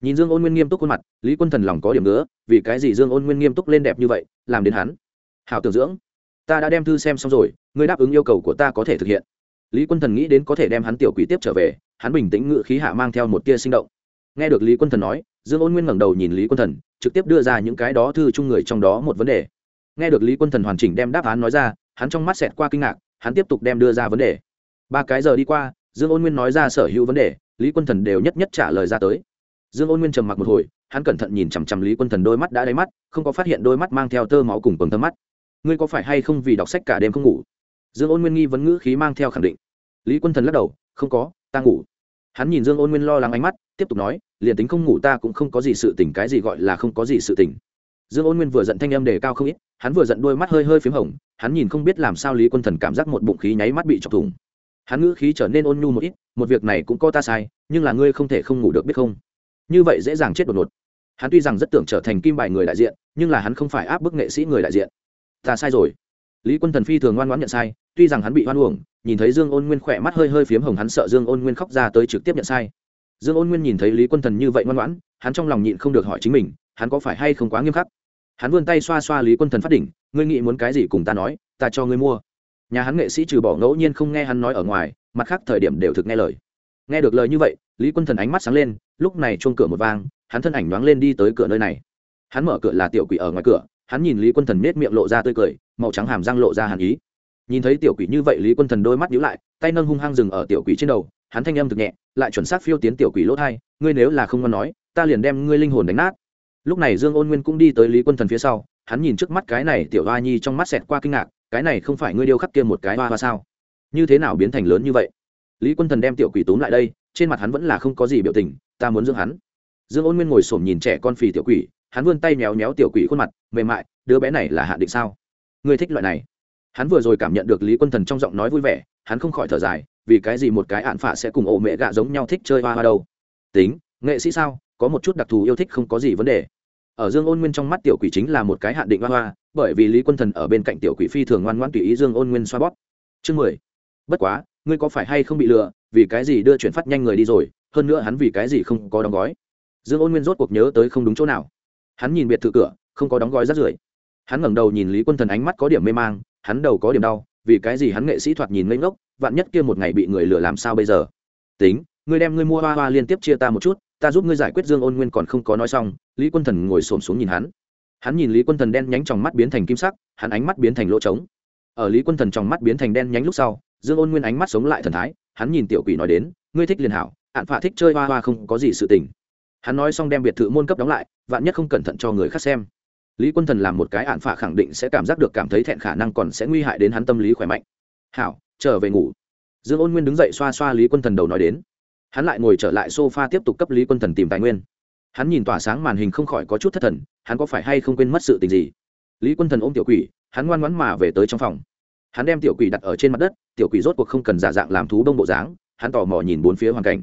Speaker 1: nhìn dương ôn nguyên nghiêm túc khuôn mặt, lý quân thần lòng có điểm nữa vì cái gì dương ôn nguyên nghiêm túc lên đẹp như vậy, làm đến hắn? Hảo tưởng dưỡng, ta đã đem thư xem xong rồi, ngươi đáp ứng yêu cầu của ta có thể thực hiện. Lý quân thần nghĩ đến có thể đem hắn tiểu quỷ tiếp trở về, hắn bình tĩnh ngự khí hạ mang theo một tia sinh động. Nghe được lý quân thần nói, dương ôn nguyên ngẩng đầu nhìn lý quân thần, trực tiếp đưa ra những cái đó thư chung người trong đó một vấn đề. Nghe được lý quân thần hoàn chỉnh đem đáp án nói ra, hắn trong mắt xẹt qua kinh ngạc, hắn tiếp tục đem đưa ra vấn đề. Ba cái giờ đi qua, dương ôn nguyên nói ra sở hữu vấn đề, lý quân thần đều nhất nhất trả lời ra tới dương ôn nguyên trầm mặc một hồi, hắn cẩn thận nhìn chằm chằm lý quân thần đôi mắt đã đáy mắt, không có phát hiện đôi mắt mang theo tơ máu cùng quần tơ mắt. Ngươi có phải hay không vì đọc sách cả đêm không ngủ? Dương ôn nguyên nghi vấn ngữ khí mang theo khẳng định. Lý quân thần lắc đầu, không có, ta ngủ. Hắn nhìn dương ôn nguyên lo lắng ánh mắt, tiếp tục nói, liền tính không ngủ ta cũng không có gì sự tỉnh cái gì gọi là không có gì sự tỉnh dương ôn nguyên vừa giận thanh âm đề cao không ít, hắn vừa giận đôi mắt hơi hơi p h í m hồng, hắn nhìn không biết làm sao lý quân thần cảm giác một bụng khí nháy mắt bị chọc thủng. Hắn ngữ khí trở nên ôn nhu một ít, một việc này cũng có ta sai, nhưng là ngươi không thể không ngủ được biết không? Như vậy dễ dàng chết đột ngột. Hắn tuy rằng rất tưởng trở thành kim bài người đại diện, nhưng là hắn không phải áp bức nghệ sĩ người đại diện. Ta sai rồi. Lý quân thần phi thường ngoan ngoãn nhận sai, tuy rằng hắn bị hoan uổng, nhìn thấy dương ôn nguyên khỏe mắt hơi hơi phiếm hồng, hắn sợ dương ôn nguyên khóc ra tới trực tiếp nhận sai. Dương ôn nguyên nhìn thấy lý quân thần như vậy ngoan ngoãn, hắn trong lòng nhịn không được hỏi chính mình, hắn có phải hay không quá nghiêm khắc? Hắn vươn tay xoa xoa lý quân thần phát đỉnh, ngươi nghĩ muốn cái gì cùng ta nói, ta cho ngươi mua. Nhà hắn nghệ sĩ trừ bỏ ngẫu nhiên không nghe hắn nói ở ngoài, mặt khác thời điểm đều thực nghe lời. Nghe được lời như vậy lý quân thần ánh mắt sáng lên, lúc này chuông cửa một vang, hắn thân ảnh nhoáng lên đi tới cửa nơi này. Hắn mở cửa là tiểu quỷ ở ngoài cửa, hắn nhìn lý quân thần nết miệng lộ ra tươi cười, màu trắng hàm răng lộ ra hàn ý. Nhìn thấy tiểu quỷ như vậy, lý quân thần đôi mắt nhíu lại, tay nâng hung hăng dừng ở tiểu quỷ trên đầu, hắn thanh âm thực nhẹ, lại chuẩn xác phiêu tiến tiểu quỷ lỗ thai, ngươi nếu là không ngon nói, ta liền đem ngươi linh hồn đánh nát. Lúc này dương ôn nguyên cũng đi tới lý quân thần phía sau, hắn nhìn trước mắt cái này tiểu hoa nhi trong mắt xẹt qua kinh ngạc, cái này không phải ngươi điêu khắc kia một cái hoa hoa sao? Như thế nào biến thành lớn như vậy? Lý quân thần đem tiểu quỷ túm lại đây, trên mặt hắn vẫn là không có gì biểu tình, ta muốn dưỡng hắn. Dương ôn nguyên ngồi s nhìn trẻ con phì tiểu quỷ, hắn vươn tay méo méo tiểu quỷ khuôn mặt, mềm mại, đứa bé này là hạ định sao? Ngươi thích loại này. Hắn vừa rồi cảm nhận được lý quân thần trong giọng nói vui vẻ, hắn không khỏi thở dài, vì cái gì một cái ạn phả sẽ cùng ổ mẹ gạ giống nhau thích chơi hoa hoa đâu? Tính, nghệ sĩ sao, có một chút đặc thù yêu thích không có gì vấn đề. Ở dương ôn nguyên trong mắt tiểu quỷ chính là một cái hạn định hoa hoa, bởi vì lý quân thần ở bên cạnh tiểu quỷ phi thường ngoan ngoan tùy ý dương ôn nguyên xoa bóp. Chương mười. Bất quá ngươi có phải hay không bị lừa, vì cái gì đưa chuyển phát nhanh người đi rồi, hơn nữa hắn vì cái gì không có đóng gói? Dương ôn nguyên rốt cuộc nhớ tới không đúng chỗ nào. Hắn nhìn biệt thự cửa, không có đóng gói rắt rưởi. Hắn ngẩng đầu nhìn lý quân thần ánh mắt có điểm mê mang, hắn đầu có điểm đau, vì cái gì hắn nghệ sĩ thoạt nhìn ngây ngốc, vạn nhất kia một ngày bị người lừa làm sao bây giờ? Tính, ngươi đem ngươi mua hoa hoa liên tiếp chia ta một chút, ta giúp ngươi giải quyết dương ôn nguyên còn không có nói xong, lý quân thần ngồi xổm xuống nhìn hắn. Hắn nhìn lý quân thần đen nhánh trong mắt biến thành kim sắc, hắn ánh mắt biến thành lỗ trống. Ở lý quân thần trong mắt biến thành đen nhánh lúc sau dương ôn nguyên ánh mắt sống lại thần thái, hắn nhìn tiểu quỷ nói đến, ngươi thích liền hảo, ạn phạ thích chơi hoa hoa không có gì sự tình. Hắn nói xong đem biệt thự môn cấp đóng lại, vạn nhất không cẩn thận cho người khác xem. Lý quân thần làm một cái ạn phạ khẳng định sẽ cảm giác được cảm thấy thẹn khả năng còn sẽ nguy hại đến hắn tâm lý khỏe mạnh. Hảo, trở về ngủ. Dương ôn nguyên đứng dậy xoa xoa lý quân thần đầu nói đến. Hắn lại ngồi trở lại s o f a tiếp tục cấp lý quân thần tìm tài nguyên. Hắn nhìn tỏa sáng màn hình không khỏi có chút thất thần, hắn có phải hay không quên mất sự tình gì? Lý quân thần ôm tiểu quỷ, hắn ngoan ngoãn mà về tới trong phòng hắn đem tiểu quỷ đặt ở trên mặt đất, tiểu quỷ rốt cuộc không cần giả dạng làm thú đông bộ dáng, hắn tò mò nhìn bốn phía hoàn cảnh.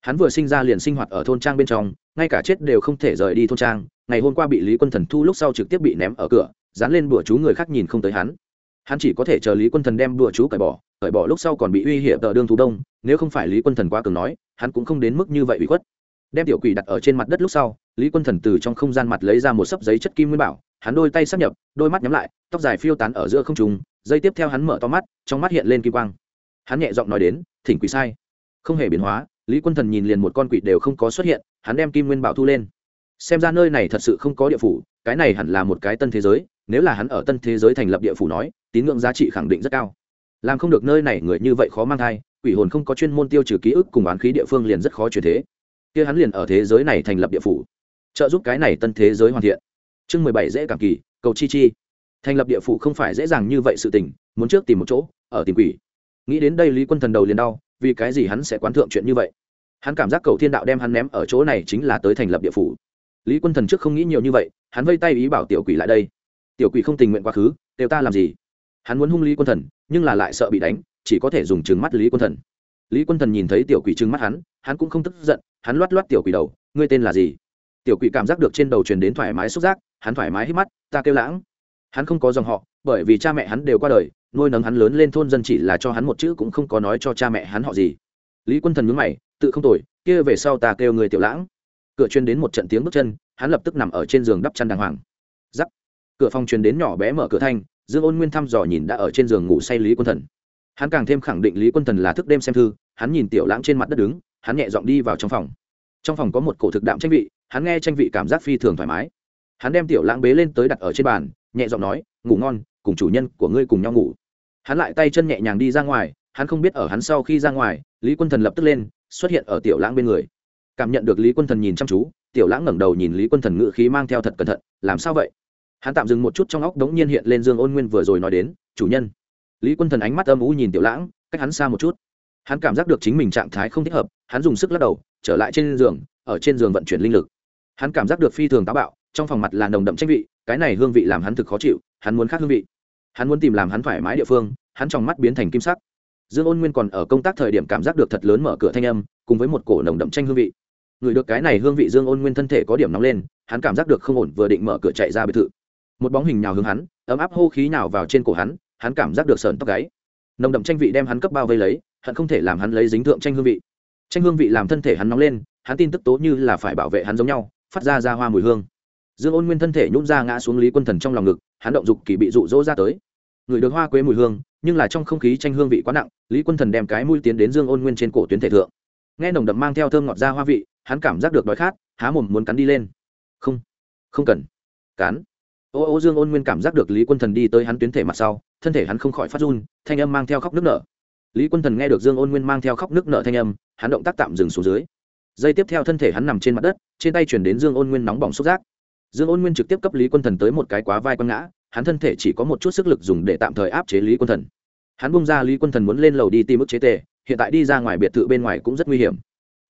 Speaker 1: Hắn vừa sinh ra liền sinh hoạt ở thôn trang bên trong, ngay cả chết đều không thể rời đi thôn trang, ngày hôm qua bị lý quân thần thu lúc sau trực tiếp bị ném ở cửa, dán lên bữa chú người khác nhìn không tới hắn. Hắn chỉ có thể chờ lý quân thần đem bữa chú cởi bỏ cởi bỏ lúc sau còn bị uy hiểm tờ đương thú đông, nếu không phải lý quân thần quá cường nói, hắn cũng không đến mức như vậy bị khuất. Đem tiểu quỷ đặt ở trên mặt đất lúc sau, lý quân thần từ trong không gian mặt lấy ra một sấp giấy chất kim nguyên bảo, hắn đôi tay sắp nhập, đôi mắt nhắm lại, tóc dài phiêu tán ở giữa không trùng dây tiếp theo hắn mở to mắt, trong mắt hiện lên kim quang. Hắn nhẹ giọng nói đến, thỉnh quỷ sai. Không hề biến hóa, lý quân thần nhìn liền một con quỷ đều không có xuất hiện, hắn đem kim nguyên bảo thu lên. Xem ra nơi này thật sự không có địa phủ, cái này hẳn là một cái tân thế giới, nếu là hắn ở tân thế giới thành lập địa phủ nói, tín ngưỡng giá trị khẳng định rất cao. Làm không được nơi này người như vậy khó mang thai, quỷ hồn không có chuyên môn tiêu trừ ký ức cùng oán khí địa phương liền rất khó chuyển thế. Kia hắn liền ở thế giới này thành lập địa phủ, trợ giúp cái này tân thế giới hoàn thiện. Chương mười bảy dễ cảm kỳ, cầu chi chi thành lập địa phủ không phải dễ dàng như vậy sự tình, muốn trước tìm một chỗ, ở tìm quỷ. Nghĩ đến đây lý quân thần đầu liền đau, vì cái gì hắn sẽ quán thượng chuyện như vậy? Hắn cảm giác cầu thiên đạo đem hắn ném ở chỗ này chính là tới thành lập địa phủ. Lý quân thần trước không nghĩ nhiều như vậy, hắn vây tay ý bảo tiểu quỷ lại đây. Tiểu quỷ không tình nguyện quá khứ đều ta làm gì? Hắn muốn hung lý quân thần, nhưng là lại sợ bị đánh, chỉ có thể dùng trừng mắt lý quân thần. Lý quân thần nhìn thấy tiểu quỷ trừng mắt hắn hắn cũng không tức giận, hắn loát loát tiểu quỷ đầu, ngươi tên là gì? Tiểu quỷ cảm giác được trên đầu truyền đến thoải mái xúc giác, hắn thoải mái hít mắt, ta kêu lãng hắn không có dòng họ, bởi vì cha mẹ hắn đều qua đời, nuôi nấng hắn lớn lên thôn dân chỉ là cho hắn một chữ cũng không có nói cho cha mẹ hắn họ gì. Lý quân thần nhướng mày, tự không tội, kia về sau ta kêu người tiểu lãng. Cửa chuyên đến một trận tiếng bước chân, hắn lập tức nằm ở trên giường đắp chăn đàng hoàng. Giắc cửa phòng truyền đến nhỏ bé mở cửa thanh, dương ôn nguyên thăm dò nhìn đã ở trên giường ngủ say lý quân thần. Hắn càng thêm khẳng định lý quân thần là thức đêm xem thư, hắn nhìn tiểu lãng trên mặt đất đứng, hắn nhẹ dọn đi vào trong phòng. Trong phòng có một cổ thực đạm tranh vị, hắn nghe tranh vị cảm giác phi thường thoải mái. Hắn đem tiểu lãng bế lên tới đặt ở trên bàn nhẹ giọng nói, ngủ ngon, cùng chủ nhân của ngươi cùng nhau ngủ. Hắn lại tay chân nhẹ nhàng đi ra ngoài, hắn không biết ở hắn sau khi ra ngoài, lý quân thần lập tức lên, xuất hiện ở tiểu lãng bên người. Cảm nhận được lý quân thần nhìn chăm chú, tiểu lãng ngẩng đầu nhìn lý quân thần ngự khí mang theo thật cẩn thận, làm sao vậy? Hắn tạm dừng một chút trong óc đống nhiên hiện lên dương ôn nguyên vừa rồi nói đến, chủ nhân. Lý quân thần ánh mắt âm u nhìn tiểu lãng, cách hắn xa một chút. Hắn cảm giác được chính mình trạng thái không thích hợp, hắn dùng sức lắc đầu, trở lại trên giường, ở trên giường vận chuyển linh lực. Hắn cảm giác được phi thường táo bạo, trong phòng mặt là nồng đậm tranh vị cái này hương vị làm hắn thực khó chịu, hắn muốn khác hương vị. Hắn muốn tìm làm hắn thoải mái địa phương, hắn trong mắt biến thành kim sắc. Dương ôn nguyên còn ở công tác thời điểm cảm giác được thật lớn mở cửa thanh âm, cùng với một cổ nồng đậm tranh hương vị. Người được cái này hương vị dương ôn nguyên thân thể có điểm nóng lên, hắn cảm giác được không ổn, vừa định mở cửa chạy ra biệt thự. Một bóng hình nhào hướng hắn, ấm áp hô khí nào vào trên cổ hắn hắn cảm giác được sờn tóc gáy. Nồng đậm tranh vị đem hắn cấp bao vây lấy, hắn không thể làm hắn lấy dính thượng tranh hương vị. Tranh hương vị làm thân thể hắn nóng lên, hắn tin tức tố như là phải bảo vệ hắn giống nhau, phát ra ra hoa mùi hương dương ôn nguyên thân thể nhún ra ngã xuống lý quân thần trong lòng ngực, hắn động dục kỳ bị rụ rỗ ra tới. Người được hoa quế mùi hương, nhưng là trong không khí tranh hương vị quá nặng, lý quân thần đem cái mũi tiến đến dương ôn nguyên trên cổ tuyến thể thượng. Nghe nồng đậm mang theo thơm ngọt ra hoa vị, hắn cảm giác được đói khát, há mồm muốn cắn đi lên. Không không cần. Cắn. Ô ô, dương ôn nguyên cảm giác được lý quân thần đi tới hắn tuyến thể mặt sau, thân thể hắn không khỏi phát run, thanh âm mang theo khóc nước nở. Lý quân thần nghe được dương ôn nguyên mang theo khóc nước nở thanh âm, hắn động tác tạm dừng xuống dưới. Giây tiếp theo thân thể hắn nằm trên mặt đất, trên tay chuyển đến dương ôn nguyên nóng bỏng xúc giác dương ôn nguyên trực tiếp cấp lý quân thần tới một cái quá vai quăng ngã, hắn thân thể chỉ có một chút sức lực dùng để tạm thời áp chế lý quân thần. Hắn bung ra lý quân thần muốn lên lầu đi tìm ức chế tề, hiện tại đi ra ngoài biệt thự bên ngoài cũng rất nguy hiểm.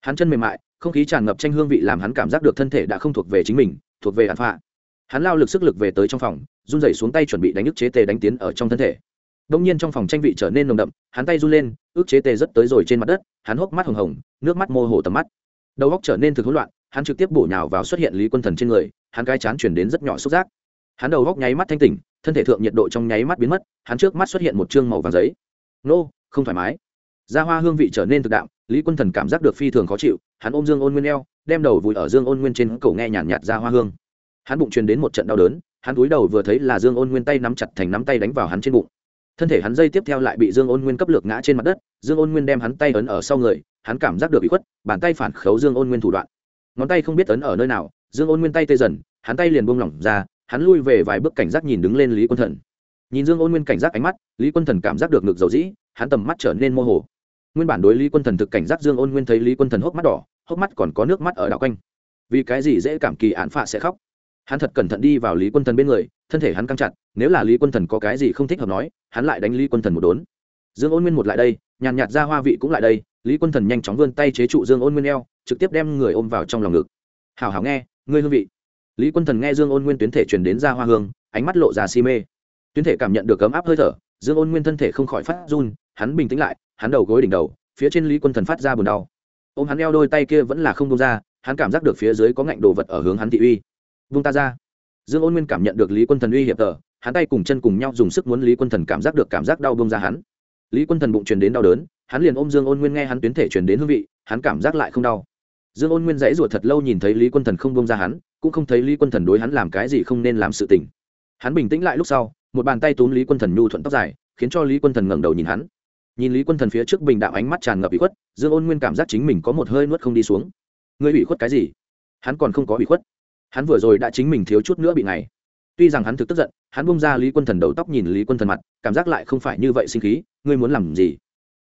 Speaker 1: Hắn chân mềm mại, không khí tràn ngập tranh hương vị làm hắn cảm giác được thân thể đã không thuộc về chính mình, thuộc về hắn phạ. Hắn lao lực sức lực về tới trong phòng, run rẩy xuống tay chuẩn bị đánh ức chế tề đánh tiến ở trong thân thể. Đông nhiên trong phòng tranh vị trở nên nồng đậm, hắn tay run lên, ức chế tề rất tới rồi trên mặt đất, hắn hốc mắt hồng hồng, nước mắt mô hồ tầm mắt. Đầu góc trở nên thực hỗn loạn, hắn trực tiếp bổ nhào vào xuất hiện lý quân thần trên người hắn cái chán chuyển đến rất nhỏ xúc giác. Hắn đầu góc nháy mắt thanh tỉnh, thân thể thượng nhiệt độ trong nháy mắt biến mất, hắn trước mắt xuất hiện một chương màu vàng giấy. Nô, không thoải mái. Da hoa hương vị trở nên thực đạm, lý quân thần cảm giác được phi thường khó chịu, hắn ôm dương ôn nguyên eo, đem đầu vùi ở dương ôn nguyên trên cổ nghe nhàn nhạt ra hoa hương. Hắn bụng truyền đến một trận đau đớn, hắn cúi đầu vừa thấy là dương ôn nguyên tay nắm chặt thành nắm tay đánh vào hắn trên bụng. Thân thể hắn dây tiếp theo lại bị dương ôn nguyên cấp lược ngã trên mặt đất, dương ôn nguyên đem hắn tay ấn ở sau người, hắn cảm giác được bị khuất, bàn tay phản khấu dương ôn nguyên thủ đoạn. Ngón tay không biết ấn ở nơi nào dương ôn nguyên tay tê dần, hắn tay liền buông lỏng ra, hắn lui về vài bước cảnh giác nhìn đứng lên lý quân thần. Nhìn dương ôn nguyên cảnh giác ánh mắt, lý quân thần cảm giác được ngực dầu dĩ, hắn tầm mắt trở nên mơ hồ. Nguyên bản đối lý quân thần thực cảnh giác dương ôn nguyên thấy lý quân thần hốc mắt đỏ, hốc mắt còn có nước mắt ở đảo quanh. Vì cái gì dễ cảm kỳ án phạ sẽ khóc? Hắn thật cẩn thận đi vào lý quân thần bên người, thân thể hắn căng chặt, nếu là lý quân thần có cái gì không thích hợp nói, hắn lại đánh lý quân thần một đốn. Dương ôn nguyên một lại đây, nhàn nhạt ra hoa vị cũng lại đây, lý quân thần nhanh chóng vươn tay chế trụ dương ôn nguyên eo, trực tiếp đem người ôm vào trong lòng ngực. Hảo hảo nghe ngươi hương vị. Lý quân thần nghe dương ôn nguyên tuyến thể truyền đến ra hoa hương, ánh mắt lộ ra si mê. Tuyến thể cảm nhận được ấm áp hơi thở, dương ôn nguyên thân thể không khỏi phát run, hắn bình tĩnh lại, hắn đầu gối đỉnh đầu, phía trên lý quân thần phát ra buồn đau. Ôm hắn eo đôi tay kia vẫn là không đông ra, hắn cảm giác được phía dưới có ngạnh đồ vật ở hướng hắn thị uy. Vung ta ra. Dương ôn nguyên cảm nhận được lý quân thần uy hiệp tờ hắn tay cùng chân cùng nhau dùng sức muốn lý quân thần cảm giác được cảm giác đau bông ra hắn. Lý quân thần bụng truyền đến đau đớn, hắn liền ôm dương ôn nguyên nghe hắn tuyến thể truyền đến hương vị, hắn cảm giác lại không đau dương ôn nguyên dãy ruột thật lâu nhìn thấy lý quân thần không bông ra hắn, cũng không thấy lý quân thần đối hắn làm cái gì không nên làm sự tình. Hắn bình tĩnh lại lúc sau, một bàn tay túm lý quân thần nhu thuận tóc dài, khiến cho lý quân thần ngẩng đầu nhìn hắn. Nhìn lý quân thần phía trước bình đạo ánh mắt tràn ngập ủy khuất, dương ôn nguyên cảm giác chính mình có một hơi nuốt không đi xuống. Ngươi ủy khuất cái gì? Hắn còn không có ủy khuất. Hắn vừa rồi đã chính mình thiếu chút nữa bị ngày tuy rằng hắn thực tức giận, hắn bung ra lý quân thần đầu tóc nhìn lý quân thần mặt, cảm giác lại không phải như vậy sinh khí, ngươi muốn làm gì?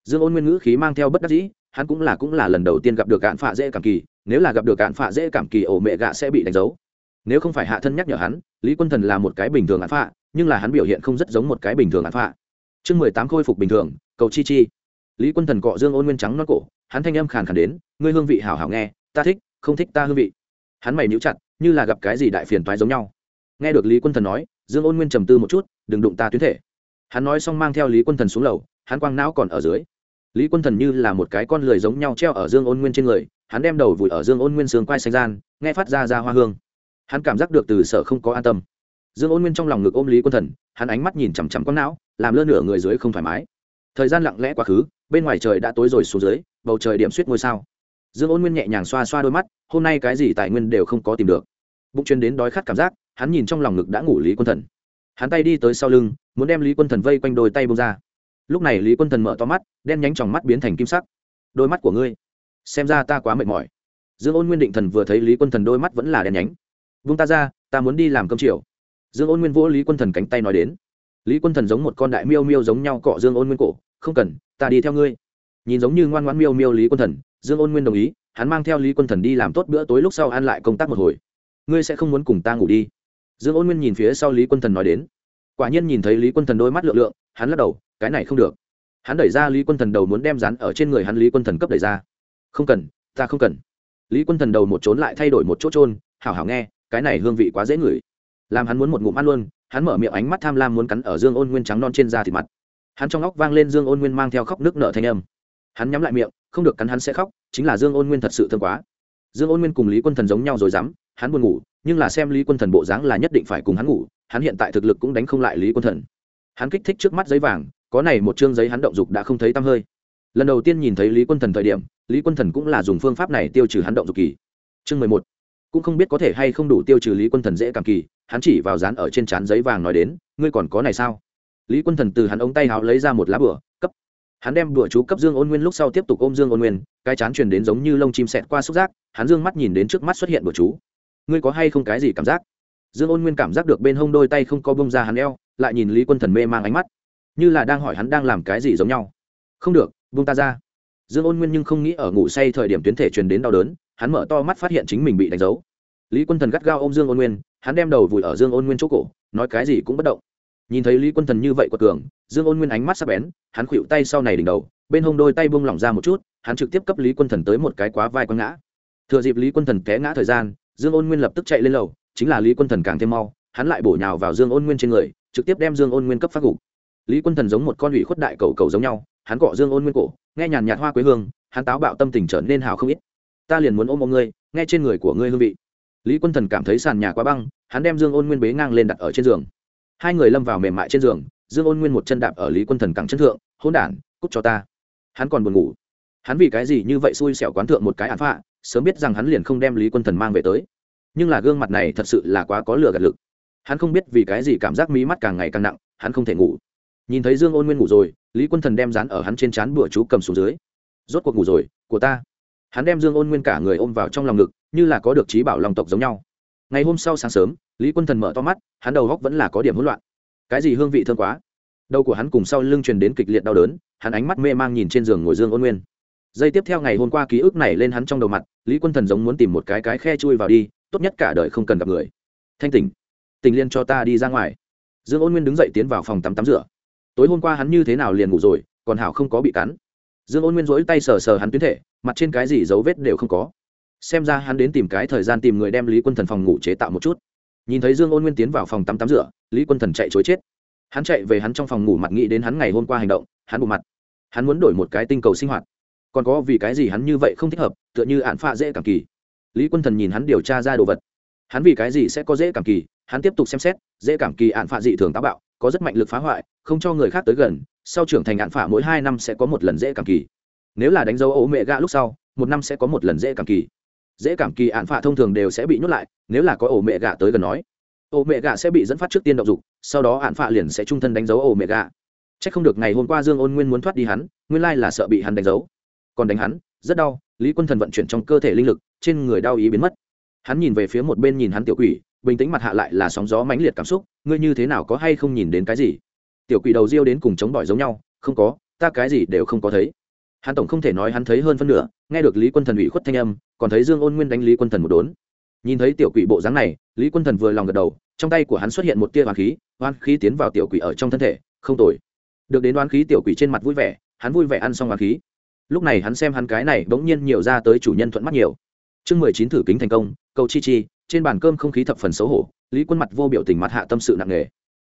Speaker 1: Dương ôn nguyên ngữ khí mang theo bất đắc dĩ hắn cũng là cũng là lần đầu tiên gặp được cạn phạ dễ cảm kỳ, nếu là gặp được cạn phạ dễ cảm kỳ, ổ mẹ gạ sẽ bị đánh dấu. Nếu không phải hạ thân nhắc nhở hắn, lý quân thần là một cái bình thường án phạ, nhưng là hắn biểu hiện không rất giống một cái bình thường án phạ. Chương mười tám khôi phục bình thường, cầu chi chi. Lý quân thần cọ dương ôn nguyên trắng non cổ, hắn thanh âm khàn khàn đến, ngươi hương vị hảo hảo nghe, ta thích, không thích ta hương vị. Hắn mày níu chặt, như là gặp cái gì đại phiền toái giống nhau. Nghe được lý quân thần nói, dương ôn nguyên trầm tư một chút, đừng đụng ta tuyến thể. Hắn nói xong mang theo lý quân thần xuống lầu, hắn quang não còn ở dưới lý quân thần như là một cái con lười giống nhau treo ở dương ôn nguyên trên người, hắn đem đầu vùi ở dương ôn nguyên sương quai xanh gian, nghe phát ra ra hoa hương. Hắn cảm giác được từ sở không có an tâm. Dương ôn nguyên trong lòng ngực ôm lý quân thần, hắn ánh mắt nhìn chằm chằm con não, làm lơ nửa người dưới không thoải mái. Thời gian lặng lẽ quá khứ, bên ngoài trời đã tối rồi xuống dưới, bầu trời điểm suýt ngôi sao. Dương ôn nguyên nhẹ nhàng xoa xoa đôi mắt, hôm nay cái gì tài nguyên đều không có tìm được. Bụng chuyên đến đói khát cảm giác, hắn nhìn trong lòng ngực đã ngủ lý quân thần. Hắn tay đi tới sau lưng, muốn đem lý quân thần vây quanh đôi tay bông ra lúc này lý quân thần mở to mắt, đen nhánh tròng mắt biến thành kim sắc. Đôi mắt của ngươi, xem ra ta quá mệt mỏi. Dương ôn nguyên định thần vừa thấy lý quân thần đôi mắt vẫn là đen nhánh. Vung ta ra, ta muốn đi làm cơm chiều. Dương ôn nguyên vỗ lý quân thần cánh tay nói đến. Lý quân thần giống một con đại miêu miêu giống nhau cọ dương ôn nguyên cổ. Không cần, ta đi theo ngươi. Nhìn giống như ngoan ngoãn miêu miêu lý quân thần, dương ôn nguyên đồng ý, hắn mang theo lý quân thần đi làm tốt bữa tối lúc sau ăn lại công tác một hồi. Ngươi sẽ không muốn cùng ta ngủ đi. Dương ôn nguyên nhìn phía sau lý quân thần nói đến quả nhiên nhìn thấy lý quân thần đôi mắt lượng lượng, hắn lắc đầu, cái này không được. Hắn đẩy ra lý quân thần đầu muốn đem rán ở trên người hắn lý quân thần cấp đẩy ra. Không cần, ta không cần. Lý quân thần đầu một trốn lại thay đổi một chỗ trôn hảo hảo nghe, cái này hương vị quá dễ ngửi. Làm hắn muốn một ngụm ăn luôn, hắn mở miệng ánh mắt tham lam muốn cắn ở dương ôn nguyên trắng non trên da thịt mặt. Hắn trong óc vang lên dương ôn nguyên mang theo khóc nước nở thanh âm. Hắn nhắm lại miệng, không được cắn hắn sẽ khóc, chính là dương ôn nguyên thật sự thương quá. Dương ôn nguyên cùng lý quân thần giống nhau rồi dám, hắn buồn ngủ, nhưng là xem lý quân thần bộ dáng là nhất định phải cùng hắn ngủ hắn hiện tại thực lực cũng đánh không lại lý quân thần. Hắn kích thích trước mắt giấy vàng, có này một chương giấy hắn động dục đã không thấy tăm hơi. Lần đầu tiên nhìn thấy lý quân thần thời điểm, lý quân thần cũng là dùng phương pháp này tiêu trừ hắn động dục kỳ. Chương mười một. Cũng không biết có thể hay không đủ tiêu trừ lý quân thần dễ cảm kỳ, hắn chỉ vào dán ở trên trán giấy vàng nói đến, ngươi còn có này sao? Lý quân thần từ hắn ống tay háo lấy ra một lá bửa cấp. Hắn đem bửa chú cấp dương ôn nguyên lúc sau tiếp tục ôm dương ôn nguyên, cái chán truyền đến giống như lông chim sẹt qua xúc giác, hắn dương mắt nhìn đến trước mắt xuất hiện bửa chú. Ngươi có hay không cái gì cảm giác? Dương ôn nguyên cảm giác được bên hông đôi tay không có bông ra hắn eo, lại nhìn lý quân thần mê mang ánh mắt. Như là đang hỏi hắn đang làm cái gì giống nhau. Không được bông ta ra. Dương ôn nguyên nhưng không nghĩ ở ngủ say thời điểm tuyến thể truyền đến đau đớn, hắn mở to mắt phát hiện chính mình bị đánh dấu. Lý quân thần gắt gao ô m dương ôn nguyên, hắn đem đầu vùi ở dương ôn nguyên chỗ cổ, nói cái gì cũng bất động. Nhìn thấy lý quân thần như vậy của cường, dương ôn nguyên ánh mắt sắp bén, hắn khuỵu tay sau này đỉnh đầu, bên hông đôi tay bông lỏng ra một chút, hắn trực tiếp cấp lý quân thần tới một cái quá vai quăng ngã. Thừa dịp lý quân thần té ngã thời gian, dương ôn nguyên lập tức chạy lên lầu chính là lý quân thần càng thêm mau, hắn lại bổ nhào vào dương ôn nguyên trên người, trực tiếp đem dương ôn nguyên cấp phát gục. Lý quân thần giống một con ủy khuất đại cầu cầu giống nhau, hắn gọ dương ôn nguyên cổ, nghe nhàn nhạt hoa quế hương, hắn táo bạo tâm tình trở nên hào không ít. Ta liền muốn ôm ôm ngươi, nghe trên người của ngươi hương vị. Lý quân thần cảm thấy sàn nhà quá băng, hắn đem dương ôn nguyên bế ngang lên đặt ở trên giường. Hai người lâm vào mềm mại trên giường, dương ôn nguyên một chân đạp ở lý quân thần cẳng chân thượng hôn đản, cút cho ta. Hắn còn buồn ngủ. Hắn vì cái gì như vậy xui xẻo quán thượng một cái án phạ, sớm biết rằng hắn liền không đem lý quân thần mang về tới nhưng là gương mặt này thật sự là quá có lửa gạt lực. Hắn không biết vì cái gì cảm giác mí mắt càng ngày càng nặng, hắn không thể ngủ. Nhìn thấy dương ôn nguyên ngủ rồi, lý quân thần đem dán ở hắn trên trán bụa chú cầm xuống dưới. Rốt cuộc ngủ rồi, của ta. Hắn đem dương ôn nguyên cả người ôm vào trong lòng ngực, như là có được trí bảo lòng tộc giống nhau. Ngày hôm sau sáng sớm, lý quân thần mở to mắt, hắn đầu góc vẫn là có điểm hỗn loạn. Cái gì hương vị thơm quá? Đầu của hắn cùng sau lưng truyền đến kịch liệt đau đớn, hắn ánh mắt mê mang nhìn trên giường ngồi dương ôn nguyên. Giây tiếp theo ngày hôm qua ký ức này lên hắn trong đầu mặt, lý quân thần giống muốn tìm một cái cái khe chui vào đi tốt nhất cả đời không cần gặp người. Thanh tỉnh. Tình liên cho ta đi ra ngoài. Dương ôn nguyên đứng dậy tiến vào phòng tắm tắm rửa. Tối hôm qua hắn như thế nào liền ngủ rồi, còn hảo không có bị cắn. Dương ôn nguyên rỗi tay sờ sờ hắn tuyến thể, mặt trên cái gì dấu vết đều không có. Xem ra hắn đến tìm cái thời gian tìm người đem lý quân thần phòng ngủ chế tạo một chút. Nhìn thấy dương ôn nguyên tiến vào phòng tắm tắm rửa, lý quân thần chạy chối chết. Hắn chạy về hắn trong phòng ngủ mặt nghĩ đến hắn ngày hôm qua hành động, hắn bộ mặt. Hắn muốn đổi một cái tinh cầu sinh hoạt. Còn có vì cái gì hắn như vậy không thích hợp, tựa như ạn phạ dễ cảm kỳ lý quân thần nhìn hắn điều tra ra đồ vật. Hắn vì cái gì sẽ có dễ cảm kỳ? Hắn tiếp tục xem xét, dễ cảm kỳ ạn phạ dị thường táo bạo, có rất mạnh lực phá hoại, không cho người khác tới gần, sau trưởng thành ạn phạ mỗi hai năm sẽ có một lần dễ cảm kỳ. Nếu là đánh dấu ố mẹ gạ lúc sau, một năm sẽ có một lần dễ cảm kỳ. Dễ cảm kỳ ạn phạ thông thường đều sẽ bị nhốt lại, nếu là có ổ mẹ gạ tới gần nói ổ mẹ gạ sẽ bị dẫn phát trước tiên động dục, sau đó ạn phạ liền sẽ trung thân đánh dấu ổ mẹ gạ. C h ắ c không được ngày hôm qua dương ôn nguyên muốn thoát đi hắn, nguyên lai là sợ bị hắn đánh dấu. Còn đánh hắn rất đau, lý quân thần vận chuyển trong cơ thể linh lực, trên người đau ý biến mất. Hắn nhìn về phía một bên nhìn hắn tiểu quỷ, bình tĩnh mặt hạ lại là sóng gió mãnh liệt cảm xúc, ngươi như thế nào có hay không nhìn đến cái gì? Tiểu quỷ đầu riêu đến cùng chống bỏi giống nhau, không có, ta cái gì đều không có thấy. Hắn tổng không thể nói hắn thấy hơn phân nửa, nghe được lý quân thần ủy khuất thanh âm, còn thấy dương ôn nguyên đánh lý quân thần một đốn. Nhìn thấy tiểu quỷ bộ dáng này, lý quân thần vừa lòng gật đầu, trong tay của hắn xuất hiện một tia hoán khí hoán khí tiến vào tiểu quỷ ở trong thân thể, không tồi. Được đến đoán khí tiểu quỷ trên mặt vui vẻ, hắn vui vẻ ăn xong hoán khí lúc này hắn xem hắn cái này bỗng nhiên nhiều ra tới chủ nhân thuận mắt nhiều. Chương mười chín thử kính thành công, cầu chi chi, trên bàn cơm không khí thập phần xấu hổ, lý quân mặt vô biểu tình mặt hạ tâm sự nặng nề.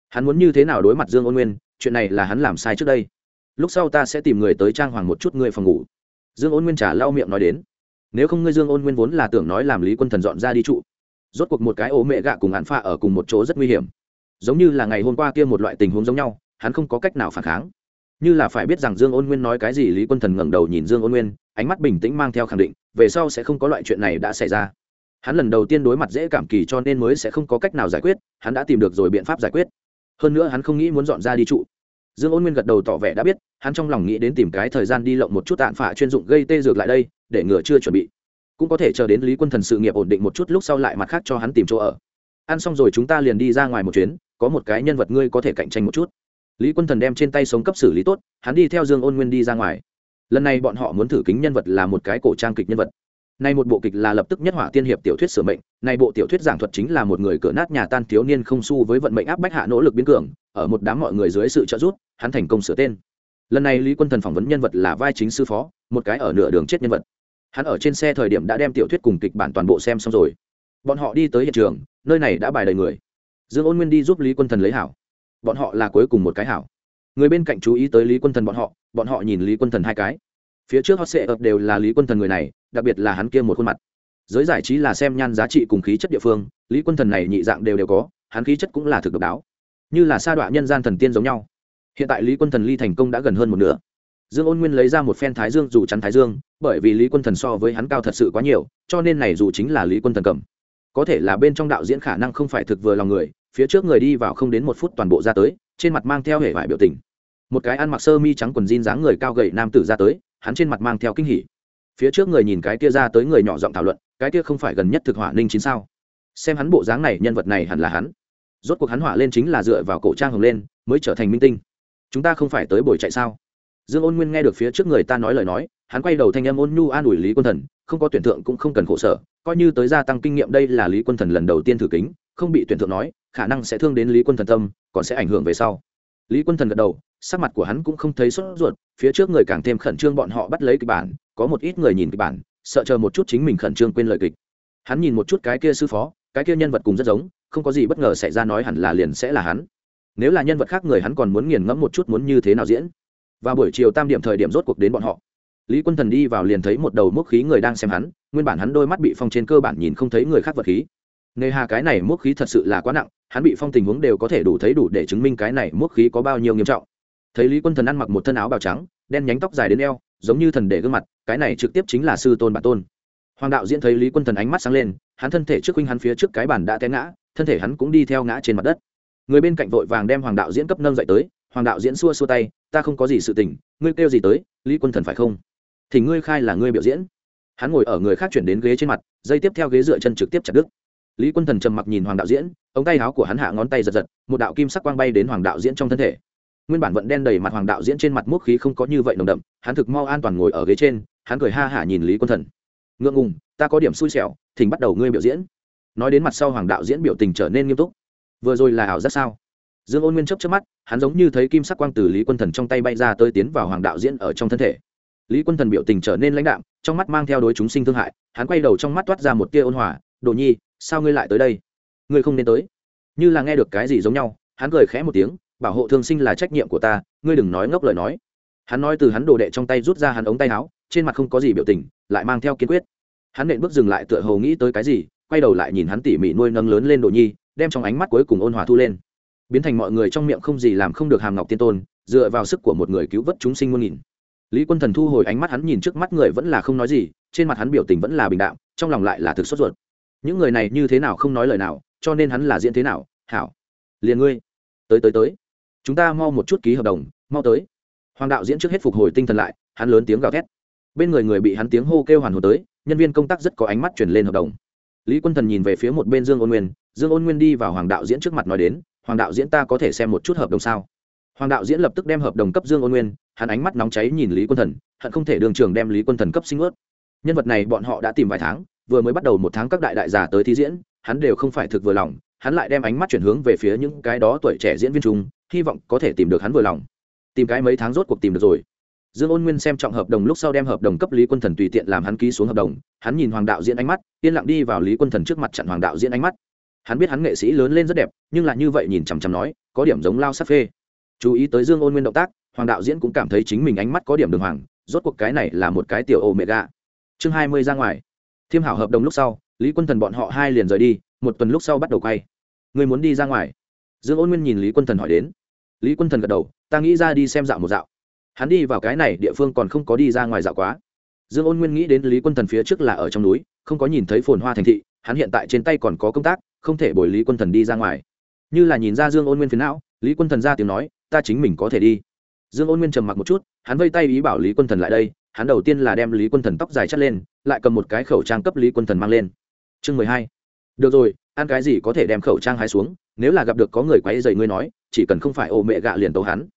Speaker 1: Hắn muốn như thế nào đối mặt dương ôn nguyên, chuyện này là hắn làm sai trước đây. Lúc sau ta sẽ tìm người tới trang hoàng một chút người phòng ngủ. Dương ôn nguyên trả lau miệng nói đến. Nếu không ngươi dương ôn nguyên vốn là tưởng nói làm lý quân thần dọn ra đi trụ. Rốt cuộc một cái ố mẹ gạ cùng hạn pha ở cùng một chỗ rất nguy hiểm. Giống như là ngày hôm qua kia một loại tình huống giống nhau, hắn không có cách nào phản kháng như là phải biết rằng dương ôn nguyên nói cái gì lý quân thần ngẩng đầu nhìn dương ôn nguyên, ánh mắt bình tĩnh mang theo khẳng định, về sau sẽ không có loại chuyện này đã xảy ra. Hắn lần đầu tiên đối mặt dễ cảm kỳ cho nên mới sẽ không có cách nào giải quyết, hắn đã tìm được rồi biện pháp giải quyết. Hơn nữa hắn không nghĩ muốn dọn ra đi trụ. Dương ôn nguyên gật đầu tỏ vẻ đã biết, hắn trong lòng nghĩ đến tìm cái thời gian đi lộng một chút tạn phả chuyên dụng gây tê dược lại đây, để ngừa chưa chuẩn bị. Cũng có thể chờ đến lý quân thần sự nghiệp ổn định một chút lúc sau lại mặt khác cho hắn tìm chỗ ở. Ăn xong rồi chúng ta liền đi ra ngoài một chuyến, có một cái nhân vật ngươi có thể cạnh tranh một chút lý quân thần đem trên tay sống cấp xử lý tốt hắn đi theo dương ôn nguyên đi ra ngoài lần này bọn họ muốn thử kính nhân vật là một cái cổ trang kịch nhân vật Nay một bộ kịch là lập tức nhất hỏa tiên hiệp tiểu thuyết sửa mệnh, nay bộ tiểu thuyết giảng thuật chính là một người cửa nát nhà tan thiếu niên không su với vận mệnh áp bách hạ nỗ lực biến cường, ở một đám mọi người dưới sự trợ giúp, hắn thành công sửa tên. Lần này Lý Quân Thần phỏng vấn nhân vật là vai chính sư phó, một cái ở nửa đường chết nhân vật. Hắn ở trên xe thời điểm đã đem tiểu thuyết cùng kịch bản toàn bộ xem xong rồi. Bọn họ đi tới hiện trường, nơi này đã bài đầy người. Dương Ôn Nguyên đi giúp Lý Quân Thần lấy hảo. Bọn họ là cuối cùng một cái hảo. Người bên cạnh chú ý tới Lý Quân Thần bọn họ, bọn họ nhìn Lý Quân Thần hai cái. Phía trước hot sệ ập đều là lý quân thần người này đặc biệt là hắn kia một khuôn mặt. Giới giải trí là xem nhan giá trị cùng khí chất địa phương lý quân thần này nhị dạng đều đều có hắn khí chất cũng là thực độc đáo. Như là sa đọa nhân gian thần tiên giống nhau. Hiện tại lý quân thần ly thành công đã gần hơn một nửa. Dương ôn nguyên lấy ra một phen thái dương dù chắn thái dương bởi vì lý quân thần so với hắn cao thật sự quá nhiều cho nên này dù chính là lý quân thần cầm. Có thể là bên trong đạo diễn khả năng không phải thực vừa lòng người phía trước người đi vào không đến một phút toàn bộ ra tới, trên mặt mang theo hệ vải biểu tình. Một cái ăn mặc sơ mi trắng quần jean dáng người cao gầy nam tử ra tới, hắn trên mặt mang theo kinh hỉ. Phía trước người nhìn cái kia ra tới người nhỏ giọng thảo luận, cái kia không phải gần nhất thực hỏa ninh chín sao? Xem hắn bộ dáng này, nhân vật này hẳn là hắn. Rốt cuộc hắn hỏa lên chính là dựa vào cổ trang hồng lên, mới trở thành minh tinh. Chúng ta không phải tới buổi chạy sao? Dương ôn nguyên nghe được phía trước người ta nói lời nói, hắn quay đầu thanh em ôn nhu an ủi lý quân thần, không có tuyển thượng cũng không cần khổ sở, coi như tới gia tăng kinh nghiệm đây là lý quân thần lần đầu tiên thử kính, không bị tuyển thượng nói khả năng sẽ thương đến lý quân thần tâm, còn sẽ ảnh hưởng về sau. Lý quân thần gật đầu, sắc mặt của hắn cũng không thấy sốt ruột, phía trước người càng thêm khẩn trương bọn họ bắt lấy kịch bản, có một ít người nhìn kịch bản, sợ chờ một chút chính mình khẩn trương quên lời kịch. Hắn nhìn một chút cái kia sư phó, cái kia nhân vật cùng rất giống, không có gì bất ngờ xảy ra nói hẳn là liền sẽ là hắn. Nếu là nhân vật khác người hắn còn muốn nghiền ngẫm một chút muốn như thế nào diễn. Và buổi chiều tam điểm thời điểm rốt cuộc đến bọn họ. Lý quân thần đi vào liền thấy một đầu mốc khí người đang xem hắn, nguyên bản hắn đôi mắt bị phong trên cơ bản nhìn không thấy người khác vật khí nghề hà cái này mốc khí thật sự là quá nặng, hắn bị phong tình huống đều có thể đủ thấy đủ để chứng minh cái này mốc khí có bao nhiêu nghiêm trọng. Thấy lý quân thần ăn mặc một thân áo bào trắng, đen nhánh tóc dài đến eo, giống như thần để gương mặt, cái này trực tiếp chính là sư tôn bản tôn. Hoàng đạo diễn thấy lý quân thần ánh mắt sáng lên, hắn thân thể trước huynh hắn phía trước cái bàn đã té ngã, thân thể hắn cũng đi theo ngã trên mặt đất. Người bên cạnh vội vàng đem hoàng đạo diễn cấp nâng dậy tới, hoàng đạo diễn xua xua tay, ta không có gì sự tình, ngươi kêu gì tới, lý quân thần phải không? Thì ngươi khai là ngươi biểu diễn. Hắn ngồi ở người khác chuyển đến ghế trên mặt, dây tiếp theo ghế dựa chân trực tiếp chặt đứt lý quân thần trầm mặc nhìn hoàng đạo diễn, ống tay áo của hắn hạ ngón tay giật giật, một đạo kim sắc quang bay đến hoàng đạo diễn trong thân thể. Nguyên bản vận đen đầy mặt hoàng đạo diễn trên mặt múc khí không có như vậy nồng đậm, hắn thực mau an toàn ngồi ở ghế trên, hắn cười ha hả nhìn lý quân thần. Ngượng ngùng, ta có điểm xui xẻo, thỉnh bắt đầu ngươi biểu diễn. Nói đến mặt sau hoàng đạo diễn biểu tình trở nên nghiêm túc. Vừa rồi là ảo rất sao? Dương ôn nguyên chấp trước mắt, hắn giống như thấy kim sắc quang từ lý quân thần trong tay bay ra tới tiến vào hoàng đạo diễn ở trong thân thể. Lý quân thần biểu tình trở nên lãnh đạm, trong mắt mang theo đối chúng sinh thương hại, hắn quay đầu trong mắt toát ra một tia ôn hòa, đồ nhi sao ngươi lại tới đây? Ngươi không nên tới. Như là nghe được cái gì giống nhau, hắn cười khẽ một tiếng, bảo hộ thương sinh là trách nhiệm của ta, ngươi đừng nói ngốc lời nói. Hắn nói từ hắn đồ đệ trong tay rút ra hắn ống tay áo, trên mặt không có gì biểu tình, lại mang theo kiên quyết. Hắn nện bước dừng lại tựa hồ nghĩ tới cái gì, quay đầu lại nhìn hắn tỉ mỉ nuôi nâng lớn lên đồ nhi, đem trong ánh mắt cuối cùng ôn hòa thu lên. Biến thành mọi người trong miệng không gì làm không được hàm ngọc tiên tôn, dựa vào sức của một người cứu vớt chúng sinh muôn nghìn. Lý quân thần thu hồi ánh mắt hắn nhìn trước mắt người vẫn là không nói gì, trên mặt hắn biểu tình vẫn là bình đạm, trong lòng lại là thực sốt ruột những người này như thế nào không nói lời nào, cho nên hắn là diễn thế nào, hảo. Liền ngươi. Tới tới tới. Chúng ta mau một chút ký hợp đồng, mau tới. Hoàng đạo diễn trước hết phục hồi tinh thần lại, hắn lớn tiếng gào thét. Bên người người bị hắn tiếng hô kêu hoàn hồ tới, nhân viên công tác rất có ánh mắt chuyển lên hợp đồng. Lý quân thần nhìn về phía một bên dương ôn nguyên, dương ôn nguyên đi vào hoàng đạo diễn trước mặt nói đến, hoàng đạo diễn ta có thể xem một chút hợp đồng sao? Hoàng đạo diễn lập tức đem hợp đồng cấp dương ôn nguyên, hắn ánh mắt nóng cháy nhìn lý quân thần, hận không thể đường trường đem lý quân thần cấp sinh ướt. Nhân vật này bọn họ đã tìm vài tháng vừa mới bắt đầu một tháng các đại đại giả tới thi diễn, hắn đều không phải thực vừa lòng, hắn lại đem ánh mắt chuyển hướng về phía những cái đó tuổi trẻ diễn viên chung, hy vọng có thể tìm được hắn vừa lòng. Tìm cái mấy tháng rốt cuộc tìm được rồi. Dương ôn nguyên xem trọng hợp đồng lúc sau đem hợp đồng cấp lý quân thần tùy tiện làm hắn ký xuống hợp đồng, hắn nhìn hoàng đạo diễn ánh mắt, yên lặng đi vào lý quân thần trước mặt chặn hoàng đạo diễn ánh mắt. Hắn biết hắn nghệ sĩ lớn lên rất đẹp, nhưng là như vậy nhìn chằm chằm nói, có điểm giống lao sắc phê. Chú ý tới dương ôn nguyên động tác, hoàng đạo diễn cũng cảm thấy chính mình ánh mắt có điểm đường hoàng, rốt cuộc cái này là một cái tiểu ô mẹ gà chương hai mươi ra ngoài thiêm hảo hợp đồng lúc sau, lý quân thần bọn họ hai liền rời đi, một tuần lúc sau bắt đầu quay. Người muốn đi ra ngoài. Dương ôn nguyên nhìn lý quân thần hỏi đến. Lý quân thần gật đầu, ta nghĩ ra đi xem dạo một dạo. Hắn đi vào cái này địa phương còn không có đi ra ngoài dạo quá. Dương ôn nguyên nghĩ đến lý quân thần phía trước là ở trong núi, không có nhìn thấy phồn hoa thành thị, hắn hiện tại trên tay còn có công tác, không thể bồi lý quân thần đi ra ngoài. Như là nhìn ra dương ôn nguyên phiến não, lý quân thần ra tiếng nói, ta chính mình có thể đi. Dương ôn nguyên trầm mặc một chút, hắn vây tay ý bảo lý quân thần lại đây hắn đầu tiên là đem lý quân thần tóc dài chắt lên, lại cầm một cái khẩu trang cấp lý quân thần mang lên. Chương mười hai. Được rồi, ăn cái gì có thể đem khẩu trang hai xuống, nếu là gặp được có người quấy dày ngươi nói, chỉ cần không phải ô mẹ gạ liền tấu hắn.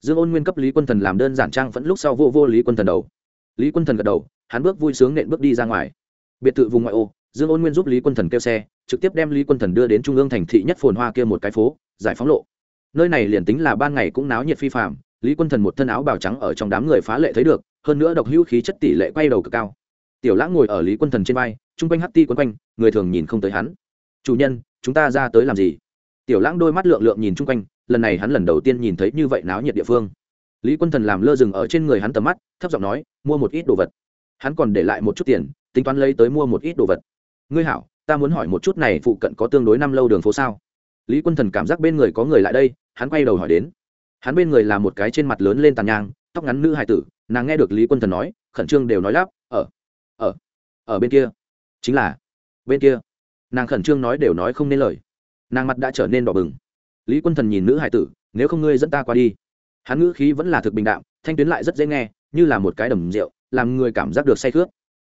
Speaker 1: Dương ôn nguyên cấp lý quân thần làm đơn giản trang vẫn lúc sau vô vô lý quân thần đầu. Lý quân thần gật đầu, hắn bước vui sướng nện bước đi ra ngoài. Biệt thự vùng ngoại ô, dương ôn nguyên giúp lý quân thần kêu xe, trực tiếp đem lý quân thần đưa đến trung ương thành thị nhất phồn hoa kia một cái phố, giải phóng lộ. Nơi này liền tính là ban ngày cũng náo nhiệt phi phạm lý quân thần một thân áo bào trắng ở trong đám người phá lệ thấy được hơn nữa độc hữu khí chất tỷ lệ quay đầu cực cao. Tiểu lãng ngồi ở lý quân thần trên vai, chung quanh hắt ti quấn quanh, người thường nhìn không tới hắn. Chủ nhân, chúng ta ra tới làm gì? Tiểu lãng đôi mắt lượng lượng nhìn chung quanh, lần này hắn lần đầu tiên nhìn thấy như vậy náo nhiệt địa phương. Lý quân thần làm lơ rừng ở trên người hắn tầm mắt, thấp giọng nói, mua một ít đồ vật. Hắn còn để lại một chút tiền, tính toán lấy tới mua một ít đồ vật. Ngươi hảo, ta muốn hỏi một chút này phụ cận có tương đối năm lâu đường phố sao? Lý quân thần cảm giác bên người có người lại đây, hắn quay đầu hỏi đến. Hắn bên người là một cái trên mặt lớn lên tàn nhang, tóc ngắn nữ hài tử nàng nghe được lý quân thần nói, khẩn trương đều nói lắp, ở ở ở bên kia. Chính là, bên kia. Nàng khẩn trương nói đều nói không nên lời. Nàng mặt đã trở nên đỏ bừng. Lý quân thần nhìn nữ hải tử, nếu không ngươi dẫn ta qua đi. Hắn ngữ khí vẫn là thực bình đạm, thanh tuyến lại rất dễ nghe, như là một cái đầm rượu, làm người cảm giác được say khướt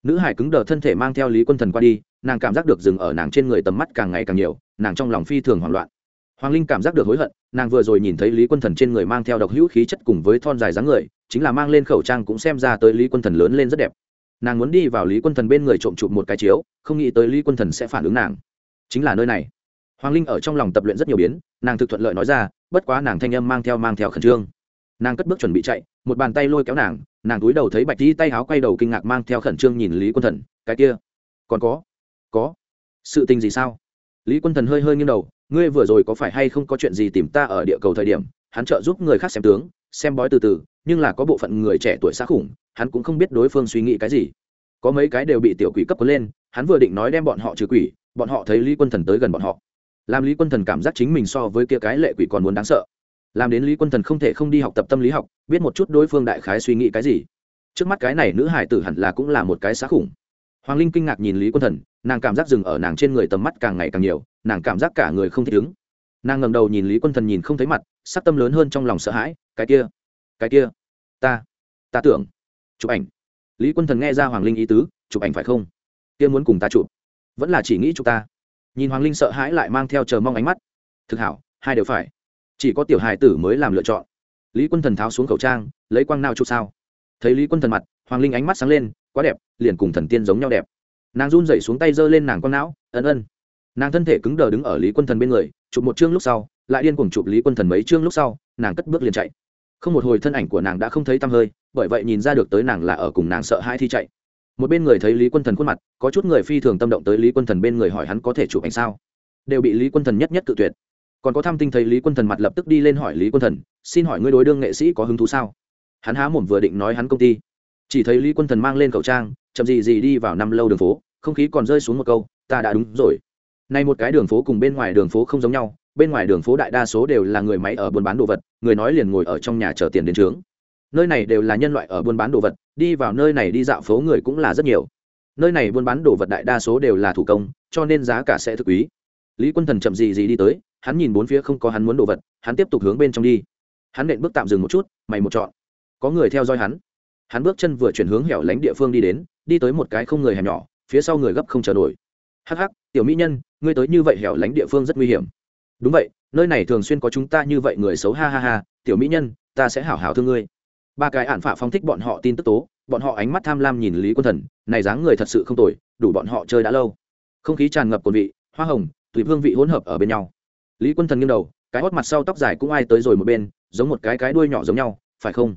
Speaker 1: nữ hải cứng đờ thân thể mang theo lý quân thần qua đi, nàng cảm giác được dừng ở nàng trên người tầm mắt càng ngày càng nhiều, nàng trong lòng phi thường hoảng loạn hoàng linh cảm giác được hối hận, nàng vừa rồi nhìn thấy lý quân thần trên người mang theo độc hữu khí chất cùng với thon dài dáng người, chính là mang lên khẩu trang cũng xem ra tới lý quân thần lớn lên rất đẹp. Nàng muốn đi vào lý quân thần bên người trộm chụp một cái chiếu, không nghĩ tới lý quân thần sẽ phản ứng nàng. Chính là nơi này. Hoàng linh ở trong lòng tập luyện rất nhiều biến, nàng thực thuận lợi nói ra, bất quá nàng thanh âm mang theo mang theo khẩn trương. Nàng cất bước chuẩn bị chạy, một bàn tay lôi kéo nàng nàng túi đầu thấy bạch di tay áo quay đầu kinh ngạc mang theo khẩn trương nhìn lý quân thần, cái kia, còn có có sự tình gì sao? Lý quân thần hơi hơi nghiêng đầu ngươi vừa rồi có phải hay không có chuyện gì tìm ta ở địa cầu thời điểm, hắn trợ giúp người khác xem tướng, xem bói từ từ, nhưng là có bộ phận người trẻ tuổi xác khủng, hắn cũng không biết đối phương suy nghĩ cái gì. Có mấy cái đều bị tiểu quỷ cấp có lên, hắn vừa định nói đem bọn họ trừ quỷ, bọn họ thấy lý quân thần tới gần bọn họ. Làm lý quân thần cảm giác chính mình so với kia cái lệ quỷ còn muốn đáng sợ. Làm đến lý quân thần không thể không đi học tập tâm lý học, biết một chút đối phương đại khái suy nghĩ cái gì. Trước mắt cái này nữ hải tử hẳn là cũng là một cái xá khủng. Hoàng linh kinh ngạc nhìn lý quân thần nàng cảm giác dừng ở nàng trên người tầm mắt càng ngày càng nhiều, nàng cảm giác cả người không thích ứng. Nàng ngầm đầu nhìn lý quân thần nhìn không thấy mặt, sắc tâm lớn hơn trong lòng sợ hãi, cái kia cái kia, ta ta tưởng, chụp ảnh. Lý quân thần nghe ra hoàng linh ý tứ, chụp ảnh phải không? Kia muốn cùng ta chụp, vẫn là chỉ nghĩ chụp ta. Nhìn hoàng linh sợ hãi lại mang theo chờ mong ánh mắt. Thực hảo, hai đều phải. Chỉ có tiểu hài tử mới làm lựa chọn. Lý quân thần tháo xuống khẩu trang, lấy quang nao chụp sao? Thấy lý quân thần mặt, hoàng linh ánh mắt sáng lên, quá đẹp, liền cùng thần tiên giống nhau đẹp nàng run dậy xuống tay giơ lên nàng con não, ân ân. Nàng thân thể cứng đờ đứng ở lý quân thần bên người, chụp một chương lúc sau, lại điên cuồng chụp lý quân thần mấy chương lúc sau, nàng cất bước liền chạy. Không một hồi thân ảnh của nàng đã không thấy tăm hơi, bởi vậy nhìn ra được tới nàng là ở cùng nàng sợ hai thi chạy. Một bên người thấy lý quân thần khuôn mặt, có chút người phi thường tâm động tới lý quân thần bên người hỏi hắn có thể chụp ảnh sao? Đều bị lý quân thần nhất nhất cự tuyệt. Còn có tham tinh thấy lý quân thần mặt lập tức đi lên hỏi lý quân thần, xin hỏi ngươi đối đương nghệ sĩ có hứng thú sao? Hắn há mồm vừa định nói hắn công ty chỉ thấy lý quân thần mang lên khẩu trang, chậm gì gì đi vào năm lâu đường phố, không khí còn rơi xuống một câu, ta đã đúng rồi. Nay một cái đường phố cùng bên ngoài đường phố không giống nhau, bên ngoài đường phố đại đa số đều là người máy ở buôn bán đồ vật, người nói liền ngồi ở trong nhà chờ tiền đến trướng. Nơi này đều là nhân loại ở buôn bán đồ vật, đi vào nơi này đi dạo phố người cũng là rất nhiều. Nơi này buôn bán đồ vật đại đa số đều là thủ công, cho nên giá cả sẽ thực quý. Lý quân thần chậm gì gì đi tới, hắn nhìn bốn phía không có hắn muốn đồ vật, hắn tiếp tục hướng bên trong đi. Hắn nện bước tạm dừng một chút, mày một chọn. Có người theo dõi hắn hắn bước chân vừa chuyển hướng hẻo lánh địa phương đi đến, đi tới một cái không người hẻm nhỏ, phía sau người gấp không chờ nổi. Hắc hắc, tiểu mỹ nhân, ngươi tới như vậy hẻo lánh địa phương rất nguy hiểm. Đúng vậy, nơi này thường xuyên có chúng ta như vậy người xấu, ha ha ha, tiểu mỹ nhân, ta sẽ hảo hảo thương ngươi. Ba cái ạn phả phong thích bọn họ tin tức tố, bọn họ ánh mắt tham lam nhìn lý quân thần, này dáng người thật sự không tồi, đủ bọn họ chơi đã lâu. Không khí tràn ngập cồn vị, hoa hồng, tùy hương vị hỗn hợp ở bên nhau. Lý quân thần nghiêng đầu, cái hót mặt sau tóc dài cũng ai tới rồi một bên, giống một cái cái đuôi nhỏ giống nhau, phải không?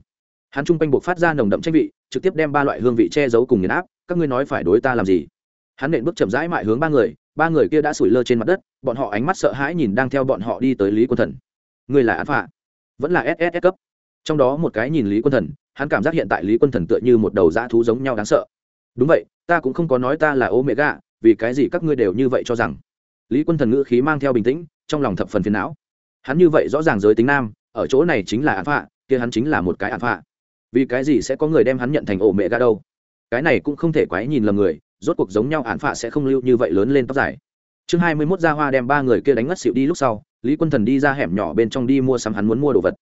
Speaker 1: Hắn chung quanh buộc phát ra nồng đậm tranh vị, trực tiếp đem ba loại hương vị che giấu cùng nghiền áp, các ngươi nói phải đối ta làm gì? Hắn nện bước chậm rãi mại hướng ba người ba người kia đã sủi lơ trên mặt đất, bọn họ ánh mắt sợ hãi nhìn đang theo bọn họ đi tới lý quân thần. Người là án phạ? Vẫn là ss cấp? Trong đó một cái nhìn lý quân thần, hắn cảm giác hiện tại lý quân thần tựa như một đầu dã thú giống nhau đáng sợ. Đúng vậy, ta cũng không có nói ta là ô mẹ gà vì cái gì các ngươi đều như vậy cho rằng? Lý quân thần ngữ khí mang theo bình tĩnh, trong lòng thập phần phiền não. Hắn như vậy rõ ràng giới tính nam, ở chỗ này chính là án phạ, kia hắn chính là một cái án phạ vì cái gì sẽ có người đem hắn nhận thành ổ mẹ gà đâu? Cái này cũng không thể quái nhìn lầm người, rốt cuộc giống nhau án phạ sẽ không lưu như vậy lớn lên tóc dài. Chương hai mươi mốt gia hoa đem ba người kia đánh ngất xịu đi lúc sau, lý quân thần đi ra hẻm nhỏ bên trong đi mua sắm hắn muốn mua đồ vật.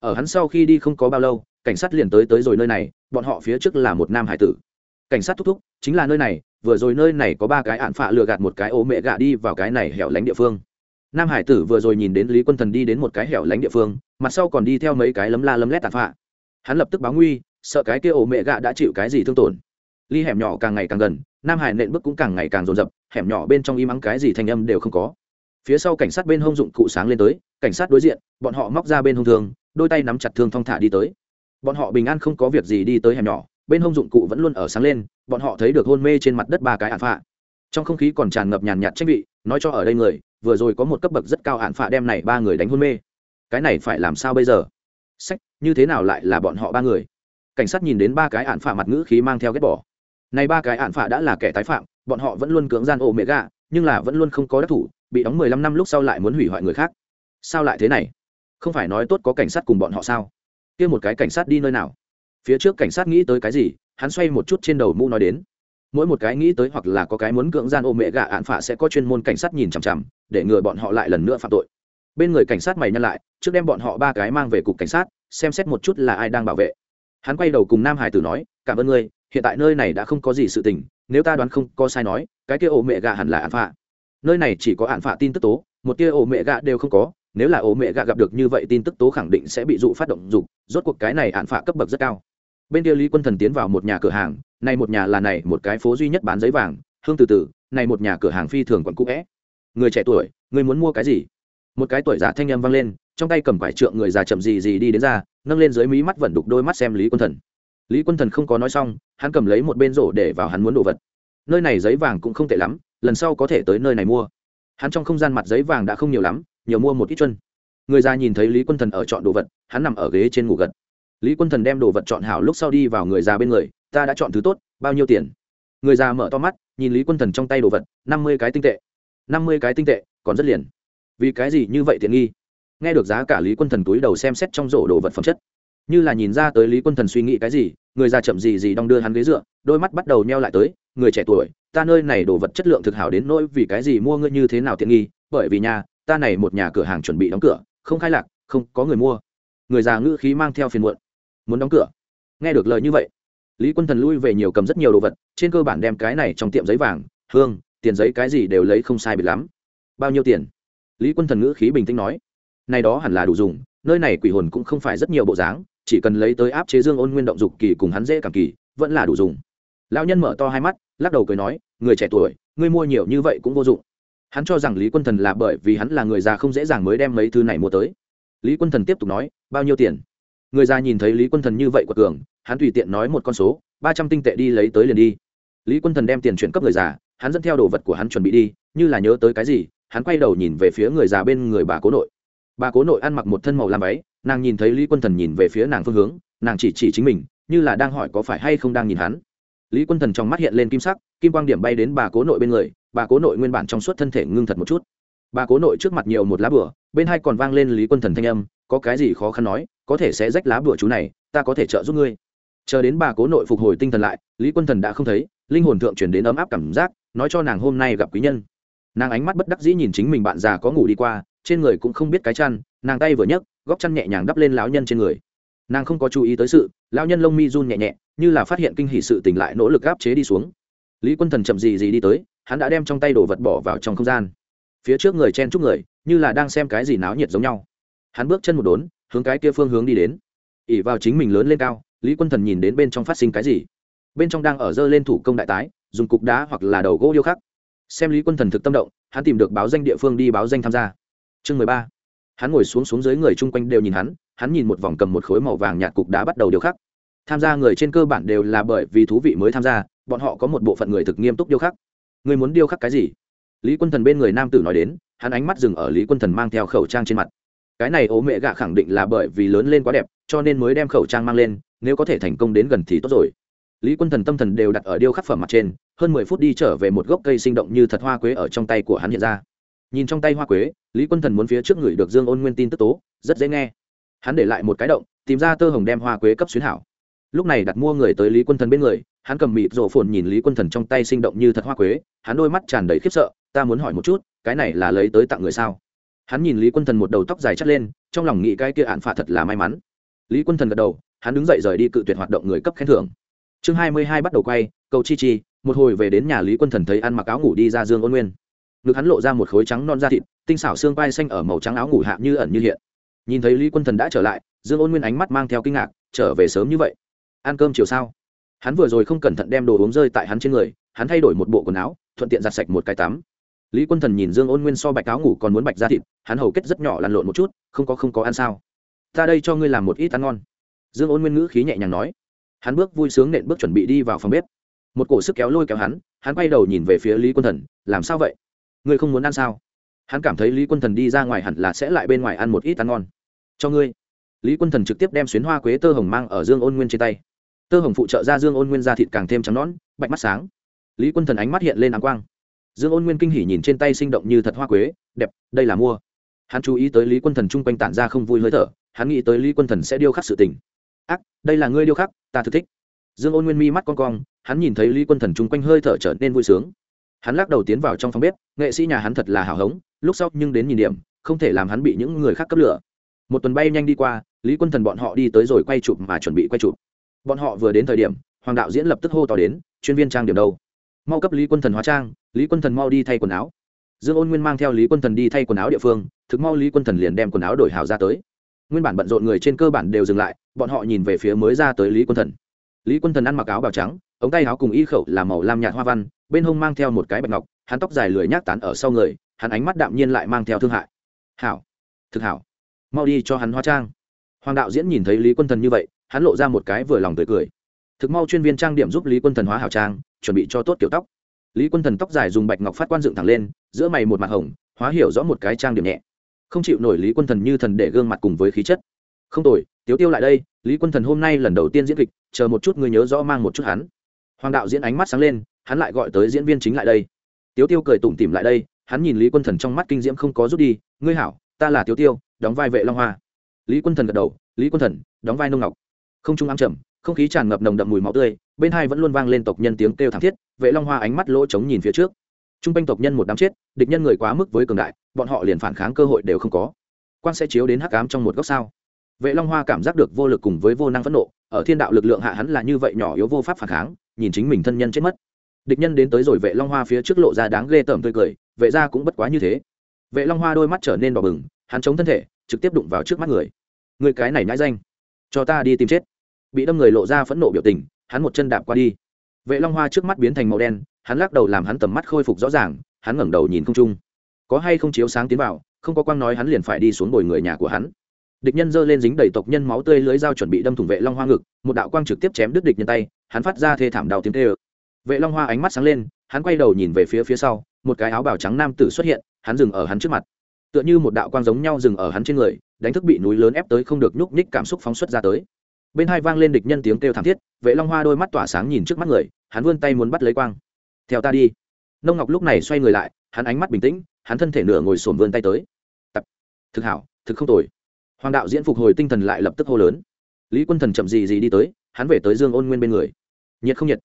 Speaker 1: Ở hắn sau khi đi không có bao lâu, cảnh sát liền tới tới rồi nơi này, bọn họ phía trước là một nam hải tử. Cảnh sát thúc thúc, chính là nơi này, vừa rồi nơi này có ba cái án phạ lừa gạt một cái ố mẹ gạ đi vào cái này hẻo lánh địa phương. Nam hải tử vừa rồi nhìn đến lý quân thần đi đến một cái hẻo lánh địa phương, mặt sau còn đi theo mấy cái lấm la lấm lét tàn phạ hắn lập tức báo nguy, sợ cái kia ổ mẹ gạ đã chịu cái gì thương tổn. Ly hẻm nhỏ càng ngày càng gần, nam hải nện bước cũng càng ngày càng rồn rập hẻm nhỏ bên trong im ắng cái gì thanh âm đều không có. Phía sau cảnh sát bên hông dụng cụ sáng lên tới, cảnh sát đối diện, bọn họ móc ra bên hông thương, đôi tay nắm chặt thương thong thả đi tới. Bọn họ bình an không có việc gì đi tới hẻm nhỏ, bên hông dụng cụ vẫn luôn ở sáng lên, bọn họ thấy được hôn mê trên mặt đất ba cái ạn phạ. Trong không khí còn tràn ngập nhàn nhạt trách vị, nói cho ở đây người, vừa rồi có một cấp bậc rất cao ạn phạ đem này ba người đánh hôn mê. Cái này phải làm sao bây giờ? Sách, như thế nào lại là bọn họ ba người? Cảnh sát nhìn đến ba cái ạn phả mặt ngữ khí mang theo ghét bỏ. Này ba cái ạn phả đã là kẻ tái phạm, bọn họ vẫn luôn cưỡng gian ô mẹ gà nhưng là vẫn luôn không có đắc thủ, bị đóng mười lăm năm lúc sau lại muốn hủy hoại người khác. Sao lại thế này? Không phải nói tốt có cảnh sát cùng bọn họ sao? Kia một cái cảnh sát đi nơi nào? Phía trước cảnh sát nghĩ tới cái gì, hắn xoay một chút trên đầu mũ nói đến. Mỗi một cái nghĩ tới hoặc là có cái muốn cưỡng gian ôm mẹ gà ạn phả sẽ có chuyên môn cảnh sát nhìn chằm chằm, để ngừa bọn họ lại lần nữa phạm tội bên người cảnh sát mày nhăn lại, trước đem bọn họ ba cái mang về cục cảnh sát, xem xét một chút là ai đang bảo vệ. Hắn quay đầu cùng nam hải tử nói, cảm ơn ngươi, hiện tại nơi này đã không có gì sự tình, nếu ta đoán không có sai nói, cái kia ổ mẹ gà hẳn là ạn phạ. Nơi này chỉ có ạn phạ tin tức tố, một kia ổ mẹ gà đều không có, nếu là ổ mẹ gà gặp được như vậy tin tức tố khẳng định sẽ bị dụ phát động dục, rốt cuộc cái này ạn phạ cấp bậc rất cao. Bên kia lý quân thần tiến vào một nhà cửa hàng, này một nhà là này, một cái phố duy nhất bán giấy vàng, hương từ từ, này một nhà cửa hàng phi thường quận cũ vẽ người trẻ tuổi, người muốn mua cái gì? Một cái tuổi già thanh â m vang lên, trong tay cầm quải trượng người già chậm gì gì đi đến ra, nâng lên dưới mí mắt vẫn đục đôi mắt xem lý quân thần. Lý quân thần không có nói xong, hắn cầm lấy một bên rổ để vào hắn muốn đồ vật. Nơi này giấy vàng cũng không tệ lắm, lần sau có thể tới nơi này mua. Hắn trong không gian mặt giấy vàng đã không nhiều lắm, nhiều mua một ít chân. Người già nhìn thấy lý quân thần ở chọn đồ vật, hắn nằm ở ghế trên ngủ gật. Lý quân thần đem đồ vật chọn hảo lúc sau đi vào người già bên người, ta đã chọn thứ tốt, bao nhiêu tiền? Người già mở to mắt, nhìn lý quân thần trong tay đồ vật, năm mươi cái tinh tệ. Năm mươi cái tinh tệ, còn rất liền vì cái gì như vậy tiện nghi? Nghe được giá cả lý quân thần túi đầu xem xét trong rổ đồ vật phẩm chất, như là nhìn ra tới lý quân thần suy nghĩ cái gì, người già chậm gì gì đong đưa hắn ghế dựa, đôi mắt bắt đầu neo lại tới, người trẻ tuổi, ta nơi này đồ vật chất lượng thực hảo đến nỗi vì cái gì mua ngươi như thế nào tiện nghi, bởi vì nhà, ta này một nhà cửa hàng chuẩn bị đóng cửa, không khai lạc, không có người mua. Người già ngữ khí mang theo phiền muộn. Muốn đóng cửa? Nghe được lời như vậy, lý quân thần lui về nhiều cầm rất nhiều đồ vật, trên cơ bản đem cái này trong tiệm giấy vàng, hương, tiền giấy cái gì đều lấy không sai biệt lắm. Bao nhiêu tiền? Lý quân thần ngữ khí bình tĩnh nói, này đó hẳn là đủ dùng, nơi này quỷ hồn cũng không phải rất nhiều bộ dáng, chỉ cần lấy tới áp chế dương ôn nguyên động dục kỳ cùng hắn dễ cảm kỳ, vẫn là đủ dùng. Lão nhân mở to hai mắt, lắc đầu cười nói, người trẻ tuổi, ngươi mua nhiều như vậy cũng vô dụng. Hắn cho rằng lý quân thần là bởi vì hắn là người già không dễ dàng mới đem mấy thứ này mua tới. Lý quân thần tiếp tục nói, bao nhiêu tiền? Người già nhìn thấy lý quân thần như vậy của cường, hắn tùy tiện nói một con số, ba trăm tinh tệ đi lấy tới liền đi. Lý quân thần đem tiền chuyển cấp người già, hắn dẫn theo đồ vật của hắn chuẩn bị đi, như là nhớ tới cái gì hắn quay đầu nhìn về phía người già bên người bà cố nội. Bà cố nội ăn mặc một thân màu làm váy, nàng nhìn thấy lý quân thần nhìn về phía nàng phương hướng, nàng chỉ chỉ chính mình, như là đang hỏi có phải hay không đang nhìn hắn. Lý quân thần trong mắt hiện lên kim sắc, kim quang điểm bay đến bà cố nội bên người, bà cố nội nguyên bản trong suốt thân thể ngưng thật một chút. Bà cố nội trước mặt nhiều một lá bửa bên hai còn vang lên lý quân thần thanh âm, có cái gì khó khăn nói, có thể sẽ rách lá bửa chú này, ta có thể trợ giúp ngươi. Chờ đến bà cố nội phục hồi tinh thần lại, lý quân thần đã không thấy, linh hồn thượng chuyển đến ấm áp cảm giác, nói cho nàng hôm nay gặp quý nhân nàng ánh mắt bất đắc dĩ nhìn chính mình bạn già có ngủ đi qua, trên người cũng không biết cái chăn, nàng tay vừa nhấc, góc chăn nhẹ nhàng đắp lên lão nhân trên người. Nàng không có chú ý tới sự, lão nhân lông mi run nhẹ nhẹ, như là phát hiện kinh hỷ sự tỉnh lại nỗ lực gáp chế đi xuống. Lý quân thần chậm gì gì đi tới, hắn đã đem trong tay đồ vật bỏ vào trong không gian. Phía trước người chen chúc người, như là đang xem cái gì náo nhiệt giống nhau. Hắn bước chân một đốn, hướng cái kia phương hướng đi đến. Ỉ vào chính mình lớn lên cao, lý quân thần nhìn đến bên trong phát sinh cái gì. Bên trong đang ở dơ lên thủ công đại tái, dùng cục đá hoặc là đầu gỗ điêu khắc xem lý quân thần thực tâm động, hắn tìm được báo danh địa phương đi báo danh tham gia. Chương mười ba. Hắn ngồi xuống xuống dưới người chung quanh đều nhìn hắn hắn nhìn một vòng cầm một khối màu vàng nhạt cục đá bắt đầu điêu khắc. Tham gia người trên cơ bản đều là bởi vì thú vị mới tham gia, bọn họ có một bộ phận người thực nghiêm túc điêu khắc. Người muốn điêu khắc cái gì? Lý quân thần bên người nam tử nói đến, hắn ánh mắt dừng ở lý quân thần mang theo khẩu trang trên mặt. Cái này ố mẹ gạ khẳng định là bởi vì lớn lên quá đẹp, cho nên mới đem khẩu trang mang lên, nếu có thể thành công đến gần thì tốt rồi. Lý quân thần tâm thần đều đặt ở điêu khắc phẩm mặt trên hơn mười phút đi trở về một gốc cây sinh động như thật hoa quế ở trong tay của hắn hiện ra. Nhìn trong tay hoa quế, lý quân thần muốn phía trước người được dương ôn nguyên tin tức tố, rất dễ nghe. Hắn để lại một cái động, tìm ra tơ hồng đem hoa quế cấp xuyến hảo. Lúc này đặt mua người tới lý quân thần bên người, hắn cầm mịt rổ phồn nhìn lý quân thần trong tay sinh động như thật hoa quế, hắn đôi mắt tràn đầy khiếp sợ, ta muốn hỏi một chút, cái này là lấy tới tặng người sao? Hắn nhìn lý quân thần một đầu tóc dài chắt lên, trong lòng nghĩ cái kia ạn phạ thật là may mắn. Lý quân thần gật đầu, hắn đứng dậy rời đi cự tuyệt hoạt động người cấp khen thưởng. Chương hai mươi hai bắt đầu quay, cầu chi chi một hồi về đến nhà lý quân thần thấy ăn mặc áo ngủ đi ra dương ôn nguyên. Ngực hắn lộ ra một khối trắng non da thịt, tinh xảo xương vai xanh ở màu trắng áo ngủ hạ như ẩn như hiện. Nhìn thấy lý quân thần đã trở lại, dương ôn nguyên ánh mắt mang theo kinh ngạc, trở về sớm như vậy. Ăn cơm chiều sao? Hắn vừa rồi không cẩn thận đem đồ uống rơi tại hắn trên người, hắn thay đổi một bộ quần áo, thuận tiện giặt sạch một cái tắm. Lý quân thần nhìn dương ôn nguyên so bạch áo ngủ còn muốn bạch ra thịt, hắn hầu kết rất nhỏ lăn lộn một chút, không có không có ăn sao? Ta đây cho ngươi làm một ít ăn ngon. Dương ôn nguyên ngữ khí nhẹ nhàng nói. Hắn bước vui sướng nện bước chuẩn bị đi vào phòng bếp một cổ sức kéo lôi kéo hắn hắn quay đầu nhìn về phía lý quân thần, làm sao vậy? Ngươi không muốn ăn sao? Hắn cảm thấy lý quân thần đi ra ngoài hẳn là sẽ lại bên ngoài ăn một ít ăn ngon. Cho ngươi. Lý quân thần trực tiếp đem xuyến hoa quế tơ hồng mang ở dương ôn nguyên trên tay. Tơ hồng phụ trợ ra dương ôn nguyên da thịt càng thêm trắng nón bạch mắt sáng. Lý quân thần ánh mắt hiện lên áng quang. Dương ôn nguyên kinh hỉ nhìn trên tay sinh động như thật hoa quế, đẹp, đây là mua. Hắn chú ý tới lý quân thần chung quanh tản ra không vui hơi thở, hắn nghĩ tới lý quân thần sẽ điêu khắc sự tình. Ác, đây là ngươi điêu khắc, ta thực thích dương ôn nguyên mi mắt con cong, hắn nhìn thấy lý quân thần chung quanh hơi thở trở nên vui sướng. Hắn lắc đầu tiến vào trong phòng bếp, nghệ sĩ nhà hắn thật là hào hống lúc sau nhưng đến nhìn điểm, không thể làm hắn bị những người khác cấp lửa. Một tuần bay nhanh đi qua, lý quân thần bọn họ đi tới rồi quay chụp mà chuẩn bị quay chụp. Bọn họ vừa đến thời điểm, hoàng đạo diễn lập tức hô to đến, chuyên viên trang điểm đâu? Mau cấp lý quân thần hóa trang, lý quân thần mau đi thay quần áo. Dương ôn nguyên mang theo lý quân thần đi thay quần áo địa phương, thực mau lý quân thần liền đem quần áo đổi hào ra tới. Nguyên bản bận rộn người trên cơ bản đều dừng lại, bọn họ nhìn về phía mới ra tới lý quân thần lý quân thần ăn mặc áo bào trắng, ống tay áo cùng y khẩu là màu lam nhạt hoa văn, bên hông mang theo một cái bạch ngọc, hắn tóc dài lười nhác tán ở sau người, hắn ánh mắt đạm nhiên lại mang theo thương hại. Hảo, thực hảo. Mau đi cho hắn hóa trang. Hoàng đạo diễn nhìn thấy lý quân thần như vậy, hắn lộ ra một cái vừa lòng tươi cười. Thực mau chuyên viên trang điểm giúp lý quân thần hóa hảo trang, chuẩn bị cho tốt kiểu tóc. Lý quân thần tóc dài dùng bạch ngọc phát quan dựng thẳng lên, giữa mày một mặt hồng, hóa hiểu rõ một cái trang điểm nhẹ. Không chịu nổi lý quân thần như thần để gương mặt cùng với khí chất. Không tồi, tiếu tiêu lại đây. Lý quân thần hôm nay lần đầu tiên diễn kịch chờ một chút ngươi nhớ rõ mang một chút hắn. Hoàng đạo diễn ánh mắt sáng lên, hắn lại gọi tới diễn viên chính lại đây. Tiếu tiêu cười tủm tỉm lại đây, hắn nhìn lý quân thần trong mắt kinh diễm không có rút đi, ngươi hảo, ta là tiếu tiêu, đóng vai vệ long hoa. Lý quân thần gật đầu, lý quân thần, đóng vai nông ngọc. Không trung ám trầm, không khí tràn ngập nồng đậm mùi máu tươi, bên hai vẫn luôn vang lên tộc nhân tiếng kêu thảm thiết, vệ long hoa ánh mắt lỗ trống nhìn phía trước. T r u n g quanh tộc nhân một đám chết, địch nhân người quá mức với cường đại, bọn họ liền phản kháng cơ hội đều không có. Quan sẽ chiếu đến hắc ám trong một góc sao? Vệ long hoa cảm giác được vô lực cùng với vô năng phẫn nộ ở thiên đạo lực lượng hạ hắn là như vậy nhỏ yếu vô pháp phản kháng, nhìn chính mình thân nhân chết mất. Địch nhân đến tới rồi vệ long hoa phía trước lộ ra đáng ghê tởm tươi cười, vệ ra cũng bất quá như thế. Vệ long hoa đôi mắt trở nên đỏ bừng, hắn chống thân thể, trực tiếp đụng vào trước mắt người. Người cái này nhãi danh, cho ta đi tìm chết. Bị đâm người lộ ra phẫn nộ biểu tình, hắn một chân đạp qua đi. Vệ long hoa trước mắt biến thành màu đen, hắn lắc đầu làm hắn tầm mắt khôi phục rõ ràng, hắn ngẩng đầu nhìn không trung. Có hay không chiếu sáng tiến vào, không có quang nói hắn liền phải đi xuống bồi người nhà của hắn địch nhân giơ lên dính đầy tộc nhân máu tươi lưới dao chuẩn bị đâm thủng vệ long hoa ngực, một đạo quang trực tiếp chém đứt địch nhân tay, hắn phát ra thê thảm đào tiếng tê ơ vệ long hoa ánh mắt sáng lên, hắn quay đầu nhìn về phía phía sau, một cái áo bào trắng nam tử xuất hiện, hắn dừng ở hắn trước mặt. Tựa như một đạo quang giống nhau dừng ở hắn trên người, đánh thức bị núi lớn ép tới không được nhúc nhích cảm xúc phóng xuất ra tới. Bên hai vang lên địch nhân tiếng kêu thảm thiết, vệ long hoa đôi mắt tỏa sáng nhìn trước mắt người, hắn vươn tay muốn bắt lấy quang. Theo ta đi. Nông ngọc lúc này xoay người lại, hắn ánh mắt bình tĩnh, hắn thân thể nửa ngồi sồn vươn tay tới. Tập, thực hảo, thực không tồi hoàng đạo diễn phục hồi tinh thần lại lập tức hô lớn. Lý quân thần chậm gì gì đi tới, hắn về tới dương ôn nguyên bên người. Nhiệt không nhiệt?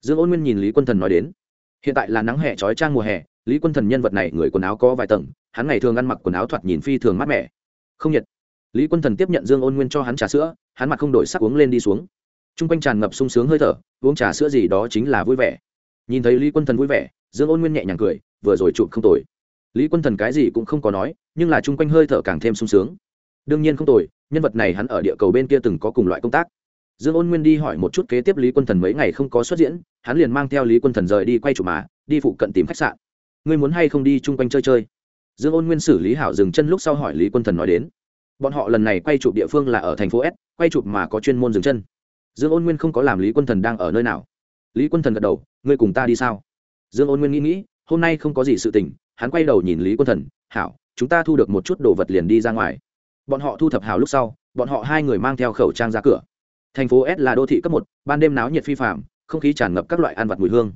Speaker 1: Dương ôn nguyên nhìn lý quân thần nói đến. Hiện tại là nắng hè trói trang mùa hè, lý quân thần nhân vật này người quần áo có vài tầng, hắn ngày thường ăn mặc quần áo thoạt nhìn phi thường mát mẻ. Không nhiệt. Lý quân thần tiếp nhận dương ôn nguyên cho hắn trà sữa, hắn mặt không đổi sắc uống lên đi xuống. T r u n g quanh tràn ngập sung sướng hơi thở, uống trà sữa gì đó chính là vui vẻ. Nhìn thấy lý quân thần vui vẻ, dương ôn nguyên nhẹ nhàng cười, vừa rồi chụp không tồi. Lý quân thần cái gì cũng không có nói, nhưng là chung quanh hơi thở càng thêm sung sướng đương nhiên không tồi, nhân vật này hắn ở địa cầu bên kia từng có cùng loại công tác. Dương ôn nguyên đi hỏi một chút kế tiếp lý quân thần mấy ngày không có xuất diễn, hắn liền mang theo lý quân thần rời đi quay chủ mà, đi phụ cận tìm khách sạn. Ngươi muốn hay không đi chung quanh chơi chơi? Dương ôn nguyên xử lý hảo dừng chân lúc sau hỏi lý quân thần nói đến. Bọn họ lần này quay chụp địa phương là ở thành phố s, quay chụp mà có chuyên môn dừng chân. Dương ôn nguyên không có làm lý quân thần đang ở nơi nào. Lý quân thần gật đầu, ngươi cùng ta đi sao? Dương ôn nguyên nghĩ nghĩ, hôm nay không có gì sự tình. Hắn quay đầu nhìn lý quân thần, hảo, chúng ta thu được một chút đồ vật liền đi ra ngoài bọn họ thu thập hào lúc sau, bọn họ hai người mang theo khẩu trang ra cửa. Thành phố s là đô thị cấp một, ban đêm náo nhiệt phi phạm không khí tràn ngập các loại ăn vặt mùi hương.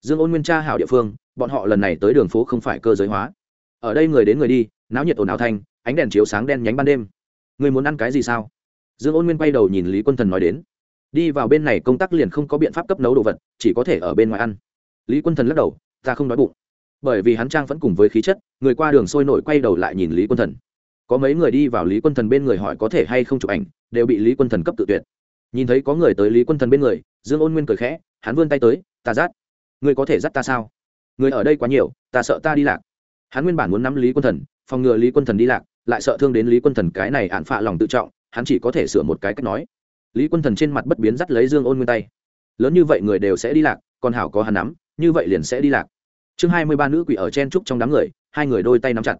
Speaker 1: Dương ôn nguyên tra hảo địa phương, bọn họ lần này tới đường phố không phải cơ giới hóa. Ở đây người đến người đi, náo nhiệt ồn ào thanh, ánh đèn chiếu sáng đen nhánh ban đêm. Người muốn ăn cái gì sao? Dương ôn nguyên quay đầu nhìn lý quân thần nói đến. Đi vào bên này công tác liền không có biện pháp cấp nấu đồ vật, chỉ có thể ở bên ngoài ăn. Lý quân thần lắc đầu, ta không đói bụng. Bởi vì hắn trang vẫn cùng với khí chất, người qua đường sôi nổi quay đầu lại nhìn lý quân thần có mấy người đi vào lý quân thần bên người hỏi có thể hay không chụp ảnh, đều bị lý quân thần cấp tự tuyệt. Nhìn thấy có người tới lý quân thần bên người, dương ôn nguyên cười khẽ, hắn vươn tay tới, ta dắt. Người có thể dắt ta sao? Người ở đây quá nhiều, ta sợ ta đi lạc. Hắn nguyên bản muốn nắm lý quân thần, phòng ngừa lý quân thần đi lạc, lại sợ thương đến lý quân thần cái này ạn phạ lòng tự trọng, hắn chỉ có thể sửa một cái cách nói. Lý quân thần trên mặt bất biến dắt lấy dương ôn nguyên tay. Lớn như vậy người đều sẽ đi lạc, còn hảo có hắn nắm, như vậy liền sẽ đi lạc. Chương hai mươi ba nữ quỷ ở chen trúc trong đám người, hai người đôi tay nắm chặt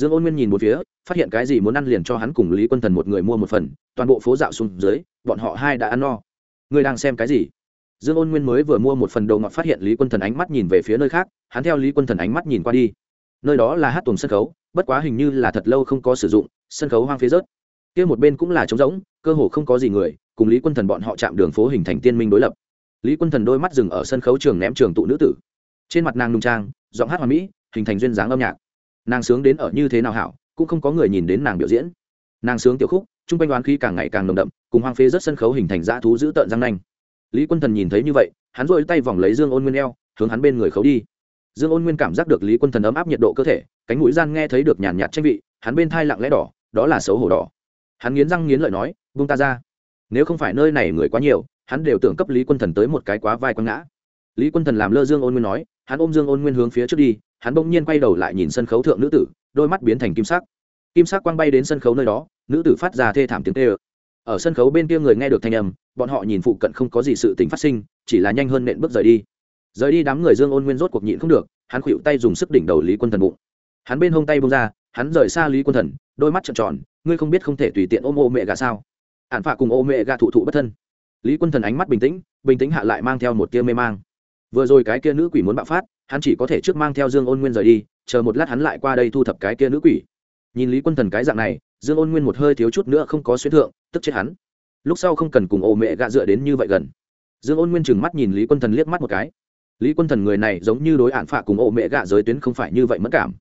Speaker 1: dương ôn nguyên nhìn một phía, phát hiện cái gì muốn ăn liền cho hắn cùng lý quân thần một người mua một phần, toàn bộ phố dạo xuống dưới, bọn họ hai đã ăn no. Người đang xem cái gì? Dương ôn nguyên mới vừa mua một phần đồ ngọt phát hiện lý quân thần ánh mắt nhìn về phía nơi khác, hắn theo lý quân thần ánh mắt nhìn qua đi. Nơi đó là hát tuồng sân khấu, bất quá hình như là thật lâu không có sử dụng, sân khấu hoang phế rớt. Kia một bên cũng là trống rỗng, cơ hồ không có gì người, cùng lý quân thần bọn họ chạm đường phố hình thành tiên minh đối lập. Lý quân thần đôi mắt dừng ở sân khấu trường ném trường tụ nữ tử. Trên mặt nàng nung trang, giọng hát hoa mỹ, hình thành duyên dáng âm nhạc nàng sướng đến ở như thế nào hảo, cũng không có người nhìn đến nàng biểu diễn. Nàng sướng tiểu khúc, chung quanh đoán khí càng ngày càng nồng đậm, cùng hoang phế rất sân khấu hình thành dã thú giữ tợn răng nanh. Lý quân thần nhìn thấy như vậy, hắn rội tay vòng lấy dương ôn nguyên eo, hướng hắn bên người khấu đi. Dương ôn nguyên cảm giác được lý quân thần ấm áp nhiệt độ cơ thể, cánh mũi gian nghe thấy được nhàn nhạt tranh vị, hắn bên thai lặng lẽ đỏ, đó là xấu hổ đỏ. Hắn nghiến răng nghiến lợi nói vung ta ra. Nếu không phải nơi này người quá nhiều, hắn đều tưởng cấp lý quân thần tới một cái quá vai quăng ngã. Lý quân thần làm lơ dương ôn nguyên nói, hắn ôm dương ôn nguyên hướng phía trước đi hắn bỗng nhiên quay đầu lại nhìn sân khấu thượng nữ tử, đôi mắt biến thành kim sắc. Kim sắc quang bay đến sân khấu nơi đó, nữ tử phát ra thê thảm tiếng tê ơ ở sân khấu bên kia người nghe được thanh âm, bọn họ nhìn phụ cận không có gì sự tình phát sinh, chỉ là nhanh hơn nện bước rời đi. Rời đi đám người dương ôn nguyên rốt cuộc nhịn không được, hắn khuỵu tay dùng sức đỉnh đầu lý quân thần bụng. Hắn bên hông tay bông ra, hắn rời xa lý quân thần, đôi mắt trợn tròn, ngươi không biết không thể tùy tiện ôm ô mẹ gà sao? Ạn phạ cùng ô mẹ gà thụ thụ bất thân. Lý quân thần ánh mắt bình tĩnh bình tĩnh hạ lại mang theo một tia mê mang. Vừa rồi cái kia nữ quỷ muốn bạo phát hắn chỉ có thể trước mang theo dương ôn nguyên rời đi, chờ một lát hắn lại qua đây thu thập cái kia nữ quỷ. Nhìn lý quân thần cái dạng này, dương ôn nguyên một hơi thiếu chút nữa không có xuyến thượng, tức chết hắn. Lúc sau không cần cùng ô mẹ gạ dựa đến như vậy gần. Dương ôn nguyên chừng mắt nhìn lý quân thần liếc mắt một cái. Lý quân thần người này giống như đối ạn phạ cùng ô mẹ gạ giới tuyến không phải như vậy mất cảm.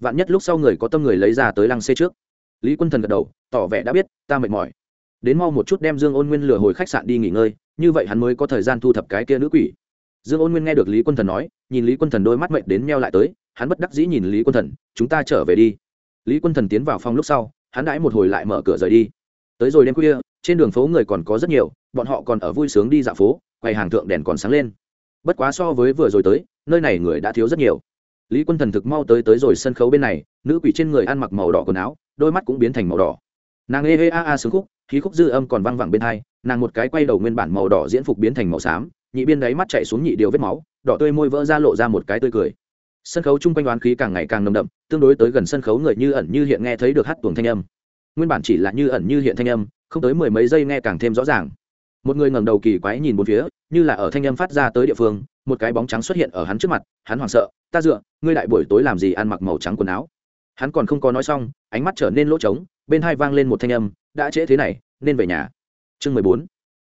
Speaker 1: Vạn nhất lúc sau người có tâm người lấy ra tới lăng xê trước. Lý quân thần gật đầu, tỏ vẻ đã biết, ta mệt mỏi. Đến mau một chút đem dương ôn nguyên lừa hồi khách sạn đi nghỉ ngơi, như vậy hắn mới có thời gian thu thập cái kia nữ quỷ dương ôn nguyên nghe được lý quân thần nói, nhìn lý quân thần đôi mắt mệt đến meo lại tới, hắn bất đắc dĩ nhìn lý quân thần, chúng ta trở về đi. Lý quân thần tiến vào phòng lúc sau, hắn đãi một hồi lại mở cửa rời đi. Tới rồi đêm khuya, trên đường phố người còn có rất nhiều, bọn họ còn ở vui sướng đi dạo phố, quầy hàng thượng đèn còn sáng lên. Bất quá so với vừa rồi tới, nơi này người đã thiếu rất nhiều. Lý quân thần thực mau tới tới rồi sân khấu bên này, nữ quỷ trên người ăn mặc màu đỏ quần áo, đôi mắt cũng biến thành màu đỏ. Nàng ê ê a a sướng khúc, khí khúc dư âm còn văng vẳng bên hai, nàng một cái quay đầu nguyên bản màu đỏ diễn phục biến thành màu xám nhị biên đáy mắt chạy xuống nhị điều vết máu, đỏ tươi môi vỡ ra lộ ra một cái tươi cười. Sân khấu chung quanh đoán khí càng ngày càng nồng đậm, tương đối tới gần sân khấu người như ẩn như hiện nghe thấy được hát tuồng thanh âm. Nguyên bản chỉ là như ẩn như hiện thanh âm, không tới mười mấy giây nghe càng thêm rõ ràng. Một người ngẩng đầu kỳ quái nhìn bốn phía, như là ở thanh âm phát ra tới địa phương, một cái bóng trắng xuất hiện ở hắn trước mặt, hắn hoảng sợ, ta dựa, ngươi đại buổi tối làm gì ăn mặc màu trắng quần áo? Hắn còn không có nói xong, ánh mắt trở nên lỗ trống, bên hai vang lên một thanh âm, đã trễ thế này, nên về nhà. Chương mười bốn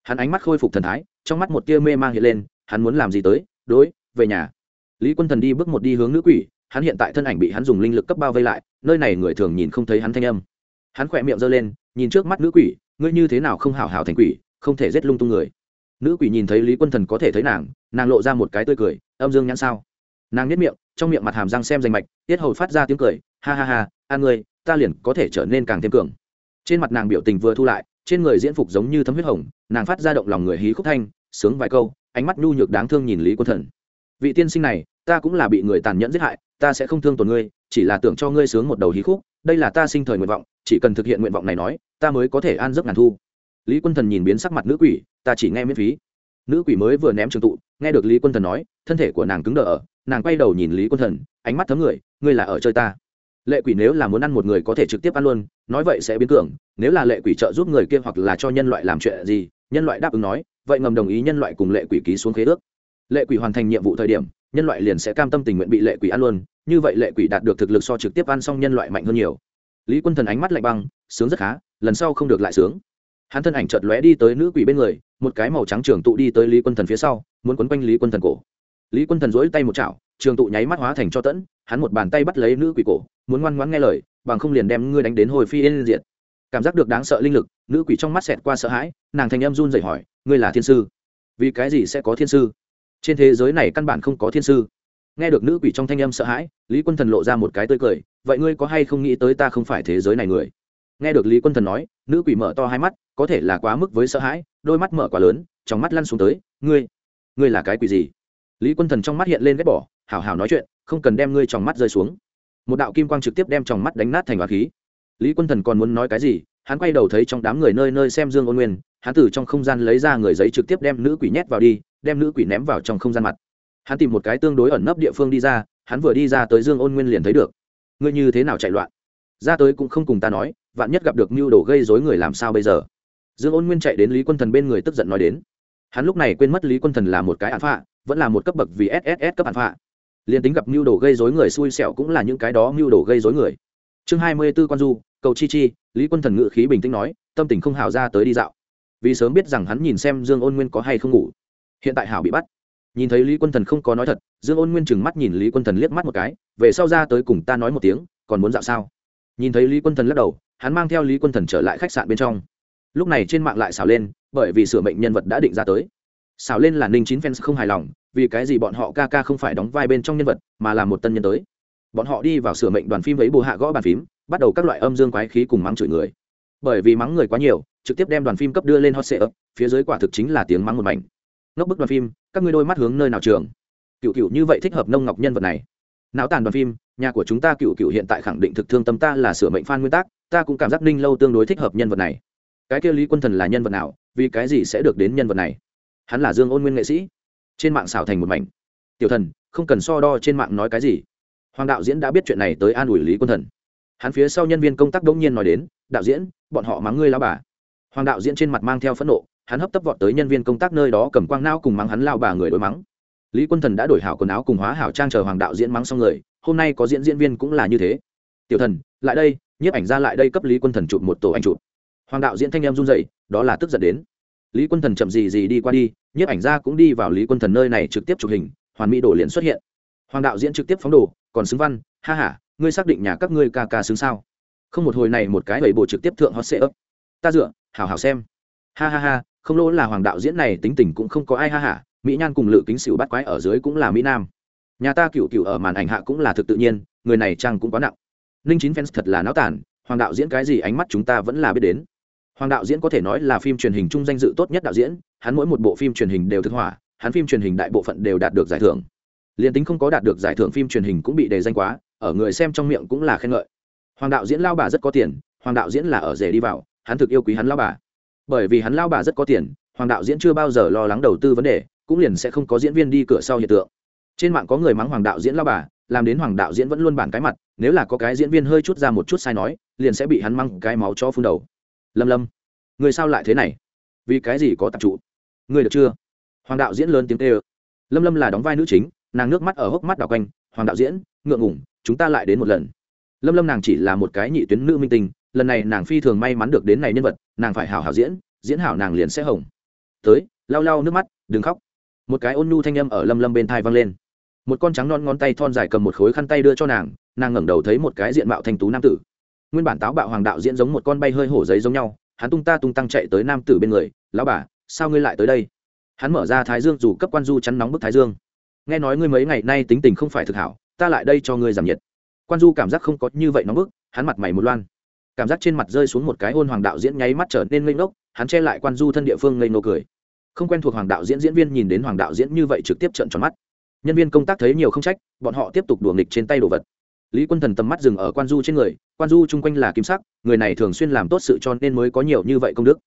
Speaker 1: hắn ánh mắt khôi phục thần thái, trong mắt một tia mê mang hiện lên, hắn muốn làm gì tới? Đối, về nhà. Lý quân thần đi bước một đi hướng nữ quỷ, hắn hiện tại thân ảnh bị hắn dùng linh lực cấp bao vây lại, nơi này người thường nhìn không thấy hắn thanh âm. Hắn khỏe miệng giơ lên, nhìn trước mắt nữ quỷ, ngươi như thế nào không hảo hảo thành quỷ, không thể giết lung tung người. Nữ quỷ nhìn thấy lý quân thần có thể thấy nàng nàng lộ ra một cái tươi cười, âm dương nhãn sao. Nàng nếp miệng, trong miệng mặt hàm răng xem danh mạch, tiết hầu phát ra tiếng cười, ha ha ha an ngươi, ta liền có thể trở nên càng thêm cường. Trên mặt nàng biểu tình vừa thu lại trên người diễn phục giống như thấm huyết hồng, nàng phát ra động lòng người hí khúc thanh, sướng vài câu, ánh mắt nhu nhược đáng thương nhìn lý quân thần. Vị tiên sinh này, ta cũng là bị người tàn nhẫn giết hại, ta sẽ không thương tổn ngươi, chỉ là tưởng cho ngươi sướng một đầu hí khúc, đây là ta sinh thời nguyện vọng, chỉ cần thực hiện nguyện vọng này nói, ta mới có thể an giấc ngàn thu. Lý quân thần nhìn biến sắc mặt nữ quỷ, ta chỉ nghe miễn phí. Nữ quỷ mới vừa ném trường tụ, nghe được lý quân thần nói, thân thể của nàng cứng đờ ở, nàng quay đầu nhìn lý quân thần, ánh mắt thấm người, ngươi là ở chơi ta lệ quỷ nếu là muốn ăn một người có thể trực tiếp ăn luôn, nói vậy sẽ biến cường, nếu là lệ quỷ trợ giúp người kia hoặc là cho nhân loại làm chuyện gì, nhân loại đáp ứng nói, vậy ngầm đồng ý nhân loại cùng lệ quỷ ký xuống khế ước. Lệ quỷ hoàn thành nhiệm vụ thời điểm, nhân loại liền sẽ cam tâm tình nguyện bị lệ quỷ ăn luôn, như vậy lệ quỷ đạt được thực lực so trực tiếp ăn xong nhân loại mạnh hơn nhiều. Lý quân thần ánh mắt lạnh băng, sướng rất khá, lần sau không được lại sướng. Hắn thân ảnh chợt lóe đi tới nữ quỷ bên người, một cái màu trắng trường tụ đi tới lý quân thần phía sau, muốn quấn quanh lý quân thần cổ. Lý quân thần dỗi tay một chảo trường tụ nháy mắt hóa thành cho tẫn, hắn một bàn tay bắt lấy nữ quỷ cổ, muốn ngoan ngoãn nghe lời, bằng không liền đem ngươi đánh đến hồi phi yên diệt. Cảm giác được đáng sợ linh lực, nữ quỷ trong mắt xẹt qua sợ hãi, nàng thành em run dậy hỏi, ngươi là thiên sư? Vì cái gì sẽ có thiên sư? Trên thế giới này căn bản không có thiên sư. Nghe được nữ quỷ trong thanh âm sợ hãi, lý quân thần lộ ra một cái tươi cười, vậy ngươi có hay không nghĩ tới ta không phải thế giới này người? Nghe được lý quân thần nói, nữ quỷ mở to hai mắt, có thể là quá mức với sợ hãi, đôi mắt mở quá lớn, trong mắt lăn xuống tới, ngươi ngươi là cái quỷ gì? Lý quân thần trong mắt hiện lên ghét bỏ hảo hảo nói chuyện, không cần đem ngươi trong mắt rơi xuống. Một đạo kim quang trực tiếp đem trong mắt đánh nát thành hoa khí. Lý quân thần còn muốn nói cái gì, hắn quay đầu thấy trong đám người nơi nơi xem dương ôn nguyên, hắn từ trong không gian lấy ra người giấy trực tiếp đem nữ quỷ nhét vào đi, đem nữ quỷ ném vào trong không gian mặt. Hắn tìm một cái tương đối ẩn nấp địa phương đi ra, hắn vừa đi ra tới dương ôn nguyên liền thấy được. Ngươi như thế nào chạy loạn? Ra tới cũng không cùng ta nói, vạn nhất gặp được mưu đồ gây dối người làm sao bây giờ? Dương ôn nguyên chạy đến lý quân thần bên người tức giận nói đến. Hắn lúc này quên mất lý quân thần là một cái án phạ vẫn là một cấp bậc vì sss cấp án phạ liền tính gặp mưu đồ gây dối người xui xẻo cũng là những cái đó mưu đồ gây dối người. Chương hai mươi b ố quan du, cầu chi chi, lý quân thần ngự khí bình tĩnh nói, tâm tình không hào ra tới đi dạo. Vì sớm biết rằng hắn nhìn xem dương ôn nguyên có hay không ngủ. Hiện tại hảo bị bắt. Nhìn thấy lý quân thần không có nói thật, dương ôn nguyên chừng mắt nhìn lý quân thần liếc mắt một cái, về sau ra tới cùng ta nói một tiếng, còn muốn dạo sao? Nhìn thấy lý quân thần lắc đầu, hắn mang theo lý quân thần trở lại khách sạn bên trong. Lúc này trên mạng lại xào lên, bởi vì sửa mệnh nhân vật đã định ra tới. Xào lên là ninh chín fans không hài lòng vì cái gì bọn họ ca ca không phải đóng vai bên trong nhân vật, mà là một tân nhân tới. Bọn họ đi vào sửa mệnh đoàn phim ấy bồ hạ gõ bàn phím, bắt đầu các loại âm dương quái khí cùng mắng chửi người. Bởi vì mắng người quá nhiều, trực tiếp đem đoàn phim cấp đưa lên hot sệ phía dưới quả thực chính là tiếng mắng một mảnh. Ngốc bức đoàn phim, các ngươi đôi mắt hướng nơi nào trường? Cựu cựu như vậy thích hợp nông ngọc nhân vật này. Não tàn đoàn phim, nhà của chúng ta cựu cựu hiện tại khẳng định thực thương tâm ta là sửa mệnh phan nguyên tắc ta cũng cảm giác ninh lâu tương đối thích hợp nhân vật này. Cái kia lý quân thần là nhân vật nào, vì cái gì sẽ được đến nhân vật này? Hắn là dương ôn nguyên nghệ sĩ trên mạng xảo thành một mảnh. Tiểu thần, không cần so đo trên mạng nói cái gì. Hoàng đạo diễn đã biết chuyện này tới an ủi lý quân thần. Hắn phía sau nhân viên công tác đống nhiên nói đến, đạo diễn, bọn họ mắng ngươi lao bà. Hoàng đạo diễn trên mặt mang theo phẫn nộ, hắn hấp tấp vọt tới nhân viên công tác nơi đó cầm quang nao cùng mắng hắn lao bà người đối mắng. Lý quân thần đã đổi hảo quần áo cùng hóa hảo trang chờ hoàng đạo diễn mắng xong người, hôm nay có diễn diễn viên cũng là như thế. Tiểu thần, lại đây, nhiếp ảnh ra lại đây cấp lý quân thần chụp một tổ ảnh chụp. Hoàng đạo diễn thanh em run dậy đó là tức giận đến lý quân thần chậm gì gì đi qua đi, nhiếp ảnh ra cũng đi vào lý quân thần nơi này trực tiếp chụp hình, hoàn mỹ đổ liền xuất hiện. Hoàng đạo diễn trực tiếp phóng đồ, còn xứng văn, ha h a ngươi xác định nhà các ngươi ca ca xứng sao? Không một hồi này một cái bầy bộ trực tiếp thượng hot sệ ấp. Ta dựa, hảo hảo xem. Ha ha ha, không lỗ là hoàng đạo diễn này tính tình cũng không có ai ha hả mỹ nhan cùng lự kính xỉu bắt quái ở dưới cũng là mỹ nam. Nhà ta cựu cựu ở màn ảnh hạ cũng là thực tự nhiên, người này trang cũng quá nặng. Ninh chín fans thật là náo tản hoàng đạo diễn cái gì ánh mắt chúng ta vẫn là biết đến hoàng đạo diễn có thể nói là phim truyền hình chung danh dự tốt nhất đạo diễn, hắn mỗi một bộ phim truyền hình đều thực hỏa, hắn phim truyền hình đại bộ phận đều đạt được giải thưởng. Liền tính không có đạt được giải thưởng phim truyền hình cũng bị đề danh quá, ở người xem trong miệng cũng là khen ngợi. Hoàng đạo diễn lao bà rất có tiền, hoàng đạo diễn là ở rể đi vào, hắn thực yêu quý hắn lao bà. Bởi vì hắn lao bà rất có tiền, hoàng đạo diễn chưa bao giờ lo lắng đầu tư vấn đề, cũng liền sẽ không có diễn viên đi cửa sau hiện tượng. Trên mạng có người mắng hoàng đạo diễn lao bà, làm đến hoàng đạo diễn vẫn luôn bản cái mặt, nếu là có cái diễn viên hơi chút ra một chút sai nói, liền sẽ bị hắn măng cái máu cho phun đầu lâm lâm người sao lại thế này vì cái gì có tạp trụ người được chưa hoàng đạo diễn lớn tiếng tê ơ lâm lâm là đóng vai nữ chính nàng nước mắt ở hốc mắt đào quanh hoàng đạo diễn ngượng ngủng chúng ta lại đến một lần lâm lâm nàng chỉ là một cái nhị tuyến nữ minh tinh lần này nàng phi thường may mắn được đến này nhân vật nàng phải hảo hảo diễn diễn hảo nàng liền sẽ hồng tới lau lau nước mắt đừng khóc một cái ôn nhu thanh âm ở lâm lâm bên thai vang lên một con trắng non ngón tay thon dài cầm một khối khăn tay đưa cho nàng nàng ngẩng đầu thấy một cái diện mạo thanh tú nam tử nguyên bản táo bạo hoàng đạo diễn giống một con bay hơi hổ giấy giống nhau, hắn tung ta tung tăng chạy tới nam tử bên người, lão bà, sao ngươi lại tới đây? Hắn mở ra thái dương, dù cấp quan du chắn nóng bức thái dương. Nghe nói ngươi mấy ngày nay tính tình không phải thực hảo, ta lại đây cho ngươi giảm nhiệt. Quan du cảm giác không có như vậy nóng bức, hắn mặt mày một loan. Cảm giác trên mặt rơi xuống một cái hôn hoàng đạo diễn nháy mắt trở nên ngây ngốc, hắn che lại quan du thân địa phương ngây nô cười. Không quen thuộc hoàng đạo diễn diễn viên nhìn đến hoàng đạo diễn như vậy trực tiếp trợn tròn mắt. Nhân viên công tác thấy nhiều không trách, bọn họ tiếp tục đùa nghịch trên tay đồ vật lý quân thần tầm mắt dừng ở quan du trên người, quan du chung quanh là kim sắc, người này thường xuyên làm tốt sự cho nên mới có nhiều như vậy công đức.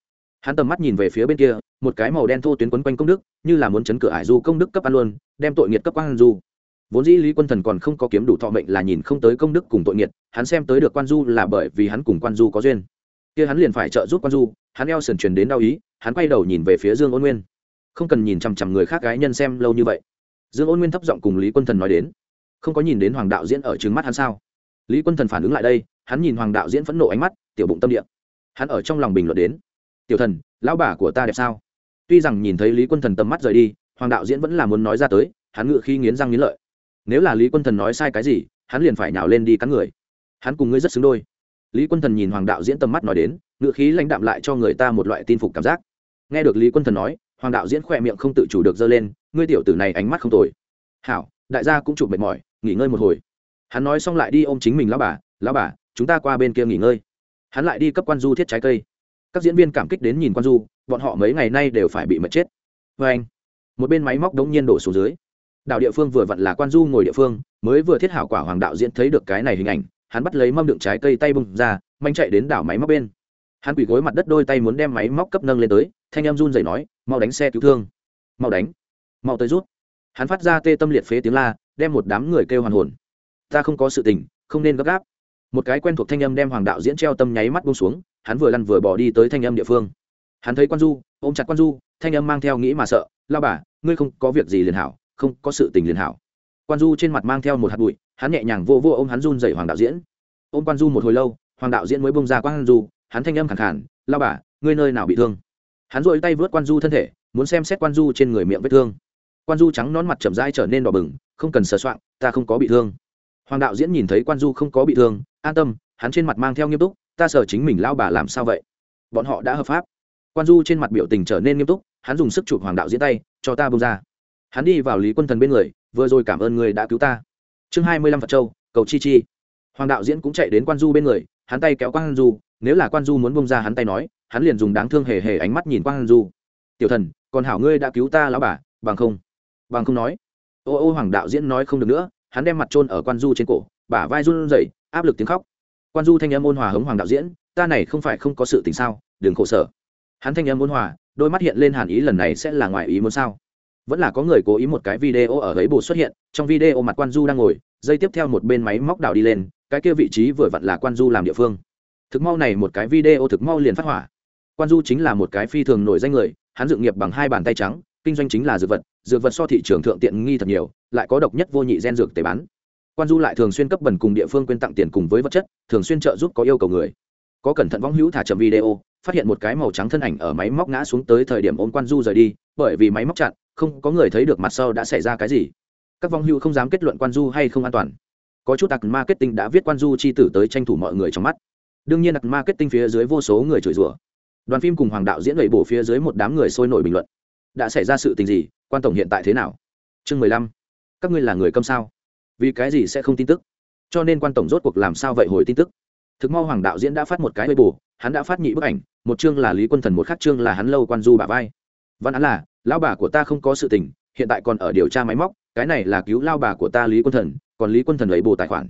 Speaker 1: Hắn tầm mắt nhìn về phía bên kia, một cái màu đen thô tuyến quấn quanh công đức, như là muốn chấn cửa ải du công đức cấp ăn luôn, đem tội nghiệt cấp quan du. Vốn dĩ lý quân thần còn không có kiếm đủ thọ mệnh là nhìn không tới công đức cùng tội nghiệt, hắn xem tới được quan du là bởi vì hắn cùng quan du có duyên. Kia hắn liền phải trợ giúp quan du, hắn eo sần truyền đến đau ý, hắn quay đầu nhìn về phía dương ôn nguyên. Không cần nhìn chằm chằm người khác gái nhân xem lâu như vậy. Dương ôn nguyên thấp giọng cùng lý quân thần nói đến không có nhìn đến hoàng đạo diễn ở trứng mắt hắn sao? Lý quân thần phản ứng lại đây, hắn nhìn hoàng đạo diễn phẫn nộ ánh mắt, tiểu bụng tâm địa. Hắn ở trong lòng bình luận đến. Tiểu thần, lão bà của ta đẹp sao? Tuy rằng nhìn thấy lý quân thần tầm mắt rời đi, hoàng đạo diễn vẫn là muốn nói ra tới, hắn ngự khi nghiến răng nghiến lợi. Nếu là lý quân thần nói sai cái gì, hắn liền phải nhào lên đi cắn người. Hắn cùng ngươi rất xứng đôi. Lý quân thần nhìn hoàng đạo diễn tầm mắt nói đến, ngự khí lãnh đạm lại cho người ta một loại tin phục cảm giác. Nghe được lý quân thần nói, hoàng đạo diễn khỏe miệng không tự chủ được dơ lên, ngươi tiểu tử này ánh mắt không tồi. Hảo đại gia cũng chụp mệt mỏi, nghỉ ngơi một hồi. Hắn nói xong lại đi ôm chính mình lão bà lão bà, chúng ta qua bên kia nghỉ ngơi. Hắn lại đi cấp quan du thiết trái cây. Các diễn viên cảm kích đến nhìn quan du, bọn họ mấy ngày nay đều phải bị mệt chết. Vê anh, một bên máy móc đống nhiên đổ xuống dưới. Đạo địa phương vừa vặn là quan du ngồi địa phương, mới vừa thiết hảo quả hoàng đạo diễn thấy được cái này hình ảnh, hắn bắt lấy mâm đựng trái cây tay bung ra, manh chạy đến đảo máy móc bên. Hắn quỳ gối mặt đất đôi tay muốn đem máy móc cấp nâng lên tới, thanh em run dậy nói, mau đánh xe cứu thương. Mau đánh. Mau tới rút hắn phát ra tê tâm liệt phế tiếng la, đem một đám người kêu hoàn hồn. Ta không có sự tình, không nên gấp gáp. Một cái quen thuộc thanh âm đem hoàng đạo diễn treo tâm nháy mắt buông xuống, hắn vừa lăn vừa bỏ đi tới thanh âm địa phương. Hắn thấy quan du, ôm chặt quan du, thanh âm mang theo nghĩ mà sợ, lao bà, ngươi không có việc gì liền hảo, không có sự tình liền hảo. Quan du trên mặt mang theo một hạt bụi, hắn nhẹ nhàng vô vô ôm hắn run dậy hoàng đạo diễn. Ôm quan du một hồi lâu, hoàng đạo diễn mới bông ra quan du, hắn thanh âm khẳng khản lao bà, ngươi nơi nào bị thương? Hắn dội tay vớt quan du thân thể, muốn xem xét quan du trên người miệng vết thương quan du trắng nón mặt chậm rãi trở nên đỏ bừng, không cần sờ soạn ta không có bị thương. Hoàng đạo diễn nhìn thấy quan du không có bị thương, an tâm, hắn trên mặt mang theo nghiêm túc, ta sợ chính mình lao bà làm sao vậy? Bọn họ đã hợp pháp. Quan du trên mặt biểu tình trở nên nghiêm túc, hắn dùng sức chụp hoàng đạo diễn tay, cho ta bông ra. Hắn đi vào lý quân thần bên người, vừa rồi cảm ơn người đã cứu ta. Chương hai mươi lăm phật châu, cầu chi chi. Hoàng đạo diễn cũng chạy đến quan du bên người, hắn tay kéo quan du, nếu là quan du muốn bông ra hắn tay nói, hắn liền dùng đáng thương hề hề ánh mắt nhìn quan du. Tiểu thần, còn hảo ngươi đã cứu ta lão bà, bằng không bằng không nói. Ô ô hoàng đạo diễn nói không được nữa, hắn đem mặt trôn ở quan du trên cổ, bả vai run rẩy, áp lực tiếng khóc. Quan du thanh âm ôn hòa hống hoàng đạo diễn, ta này không phải không có sự tình sao, đừng khổ sở. Hắn thanh âm ôn hòa, đôi mắt hiện lên hàn ý lần này sẽ là ngoài ý muốn sao. Vẫn là có người cố ý một cái video ở ấy bù xuất hiện, trong video mặt quan du đang ngồi, dây tiếp theo một bên máy móc đảo đi lên, cái kia vị trí vừa vặn là quan du làm địa phương. Thực mau này một cái video thực mau liền phát hỏa. Quan du chính là một cái phi thường nổi danh người, hắn dự nghiệp bằng hai bàn tay trắng, kinh doanh chính là dược vật dược vật so thị trường thượng tiện nghi thật nhiều, lại có độc nhất vô nhị gen dược tề bán. Quan du lại thường xuyên cấp bẩn cùng địa phương quyên tặng tiền cùng với vật chất, thường xuyên trợ giúp có yêu cầu người. Có cẩn thận võng hữu thả chậm video, phát hiện một cái màu trắng thân ảnh ở máy móc ngã xuống tới thời điểm ôm quan du rời đi, bởi vì máy móc chặn, không có người thấy được mặt sau đã xảy ra cái gì. Các vong hữu không dám kết luận quan du hay không an toàn. Có chút đặc marketing đã viết quan du chi tử tới tranh thủ mọi người trong mắt. Đương nhiên đặc marketing phía dưới vô số người chửi rủa. Đoàn phim cùng hoàng đạo diễn lầy bổ phía dưới một đám người sôi nổi bình luận. Đã xảy ra sự tình gì? Quan tổng hiện tại thế nào? Chương mười lăm. Các ngươi là người câm sao? Vì cái gì sẽ không tin tức? Cho nên quan tổng rốt cuộc làm sao vậy hồi tin tức? Thực mau hoàng đạo diễn đã phát một cái bê bù hắn đã phát nhị bức ảnh, một chương là lý quân thần, một khác chương là hắn lâu quan du bà vai. Văn án là, lão bà của ta không có sự tình, hiện tại còn ở điều tra máy móc, cái này là cứu lao bà của ta lý quân thần, còn lý quân thần lấy bồ tài khoản.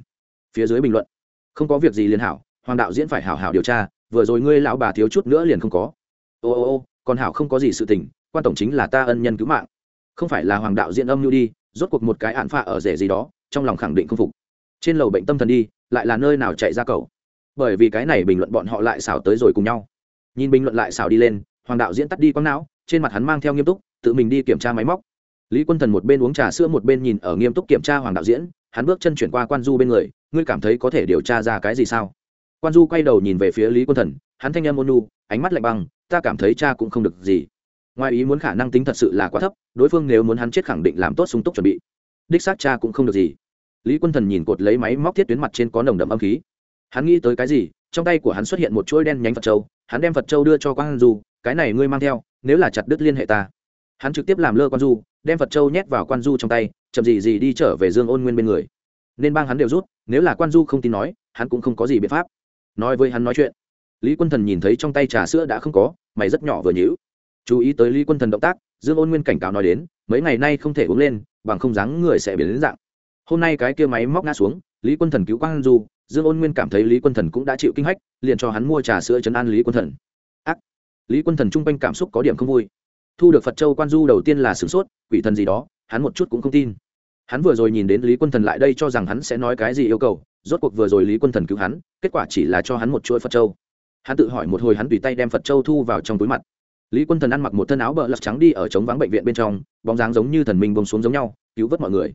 Speaker 1: Phía dưới bình luận. Không có việc gì liên hảo, hoàng đạo diễn phải hảo hảo điều tra, vừa rồi ngươi lão bà thiếu chút nữa liền không có. Ô ô ô, còn hảo không có gì sự tình, quan tổng chính là ta ân nhân cứu mạng không phải là hoàng đạo diễn âm nhu đi, rốt cuộc một cái án phạ ở rể gì đó, trong lòng khẳng định không phục. Trên lầu bệnh tâm thần đi, lại là nơi nào chạy ra cầu? Bởi vì cái này bình luận bọn họ lại xảo tới rồi cùng nhau. Nhìn bình luận lại xảo đi lên, hoàng đạo diễn tắt đi quăng não, trên mặt hắn mang theo nghiêm túc, tự mình đi kiểm tra máy móc. Lý quân thần một bên uống trà sữa một bên nhìn ở nghiêm túc kiểm tra hoàng đạo diễn, hắn bước chân chuyển qua quan du bên người, ngươi cảm thấy có thể điều tra ra cái gì sao? Quan du quay đầu nhìn về phía lý quân thần, hắn thanh em ôn nu ánh mắt lạnh băng, ta cảm thấy cha cũng không được gì ngoài ý muốn khả năng tính thật sự là quá thấp, đối phương nếu muốn hắn chết khẳng định làm tốt sung túc chuẩn bị. Đích xác cha cũng không được gì. Lý quân thần nhìn cột lấy máy móc thiết tuyến mặt trên có nồng đậm âm khí. Hắn nghĩ tới cái gì? Trong tay của hắn xuất hiện một chuỗi đen nhánh phật châu, hắn đem phật châu đưa cho quan du, cái này ngươi mang theo, nếu là chặt đứt liên hệ ta. Hắn trực tiếp làm lơ quan du, đem phật châu nhét vào quan du trong tay, chậm gì gì đi trở về dương ôn nguyên bên người. Nên bang hắn đều rút, nếu là quan du không tin nói, hắn cũng không có gì biện pháp. Nói với hắn nói chuyện, lý quân thần nhìn thấy trong tay trà sữa đã không có, mày rất nhỏ vừa nhữ chú ý tới lý quân thần động tác, dương ôn nguyên cảnh cáo nói đến, mấy ngày nay không thể uống lên, bằng không dáng người sẽ biến đến dạng. Hôm nay cái kia máy móc ngã xuống, lý quân thần cứu quang du, dương ôn nguyên cảm thấy lý quân thần cũng đã chịu kinh hách, liền cho hắn mua trà sữa chấn an lý quân thần. Ác! Lý quân thần chung quanh cảm xúc có điểm không vui. Thu được phật châu quan du đầu tiên là sửng sốt, quỷ thần gì đó, hắn một chút cũng không tin. Hắn vừa rồi nhìn đến lý quân thần lại đây cho rằng hắn sẽ nói cái gì yêu cầu, rốt cuộc vừa rồi lý quân thần cứu hắn, kết quả chỉ là cho hắn một chuỗi phật châu. Hắn tự hỏi một hồi hắn tùy tay đem phật châu thu vào trong túi mặt lý quân thần ăn mặc một thân áo bờ lật trắng đi ở trống vắng bệnh viện bên trong, bóng dáng giống như thần minh bông xuống giống nhau, cứu vớt mọi người.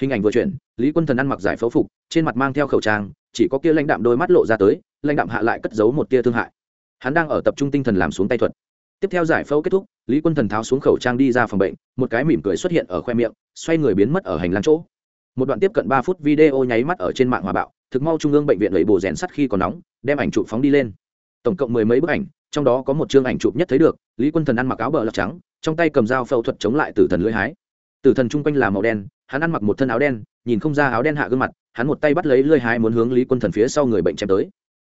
Speaker 1: Hình ảnh vừa chuyển, lý quân thần ăn mặc giải phẫu phục, trên mặt mang theo khẩu trang, chỉ có kia lãnh đạm đôi mắt lộ ra tới, lãnh đạm hạ lại cất giấu một tia thương hại. Hắn đang ở tập trung tinh thần làm xuống tay thuật. Tiếp theo giải phẫu kết thúc, lý quân thần tháo xuống khẩu trang đi ra phòng bệnh, một cái mỉm cười xuất hiện ở khoe miệng, xoay người biến mất ở hành lang chỗ. Một đoạn tiếp cận ba phút video nháy mắt ở trên mạng hòa bạo, thực mau trung ương bệnh viện lấy bồ rèn sắt khi còn nóng, đem ảnh chụp phóng đi lên. Tổng cộng mười mấy bức ảnh trong đó có một chương ảnh chụp nhất thấy được, lý quân thần ăn mặc áo bờ lọc trắng, trong tay cầm dao phẫu thuật chống lại tử thần lưỡi hái. Tử thần chung quanh là màu đen, hắn ăn mặc một thân áo đen, nhìn không ra áo đen hạ gương mặt, hắn một tay bắt lấy lưỡi hái muốn hướng lý quân thần phía sau người bệnh chém tới.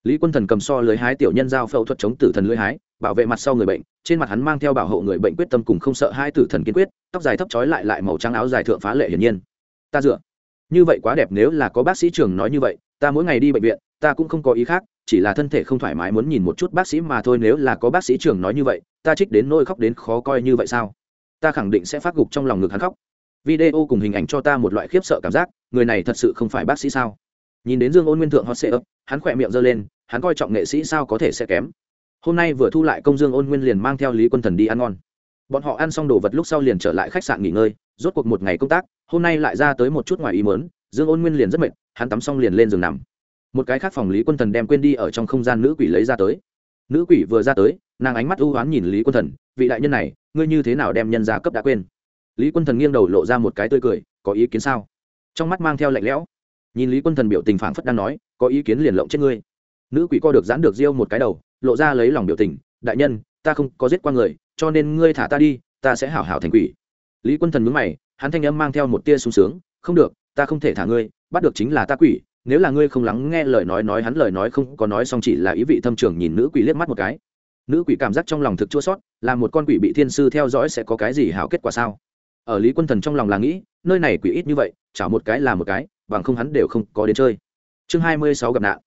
Speaker 1: Lý quân thần cầm so lưỡi hái tiểu nhân dao phẫu thuật chống tử thần lưỡi hái, bảo vệ mặt sau người bệnh, trên mặt hắn mang theo bảo hộ người bệnh quyết tâm cùng không sợ hai tử thần kiên quyết, tóc dài thấp trói lại lại màu trắng áo dài thượng phá lệ hiển nhiên. Ta dựa. Như vậy quá đẹp, nếu là có bác sĩ trường nói như vậy, ta mỗi ngày đi bệnh viện, ta cũng không có ý khác chỉ là thân thể không thoải mái muốn nhìn một chút bác sĩ mà thôi, nếu là có bác sĩ trưởng nói như vậy, ta trích đến nôi khóc đến khó coi như vậy sao? Ta khẳng định sẽ phát gục trong lòng ngực hắn khóc. Video cùng hình ảnh cho ta một loại khiếp sợ cảm giác, người này thật sự không phải bác sĩ sao? Nhìn đến dương ôn nguyên thượng hot sệ ấp hắn khỏe miệng giơ lên, hắn coi trọng nghệ sĩ sao có thể sẽ kém? Hôm nay vừa thu lại công dương ôn nguyên liền mang theo lý quân thần đi ăn ngon. Bọn họ ăn xong đồ vật lúc sau liền trở lại khách sạn nghỉ ngơi, rốt cuộc một ngày công tác, hôm nay lại ra tới một chút ngoài ý mớn dương ôn nguyên liền rất mệt, hắn tắm xong liền lên giường nằm một cái khác phòng lý quân thần đem quên đi ở trong không gian nữ quỷ lấy ra tới. Nữ quỷ vừa ra tới, nàng ánh mắt ưu oán nhìn lý quân thần, vị đại nhân này, ngươi như thế nào đem nhân gia cấp đã quên? Lý quân thần nghiêng đầu lộ ra một cái tươi cười, có ý kiến sao? Trong mắt mang theo lạnh lẽo. Nhìn lý quân thần biểu tình phảng phất đang nói, có ý kiến liền lộng chết ngươi. Nữ quỷ co được giãn được riêu một cái đầu, lộ ra lấy lòng biểu tình, đại nhân, ta không có giết qua người, cho nên ngươi thả ta đi, ta sẽ hảo hảo thành quỷ. Lý quân thần mướn mày, hắn thanh âm mang theo một tia sung sướng, không được, ta không thể thả ngươi, bắt được chính là ta quỷ nếu là ngươi không lắng nghe lời nói nói hắn lời nói không có nói xong chỉ là ý vị thâm trường nhìn nữ quỷ liếc mắt một cái. Nữ quỷ cảm giác trong lòng thực chua sót, là một con quỷ bị thiên sư theo dõi sẽ có cái gì hảo kết quả sao? Ở lý quân thần trong lòng là nghĩ, nơi này quỷ ít như vậy chả một cái là một cái, bằng không hắn đều không có đến chơi. Chương hai mươi sáu gặp nạn.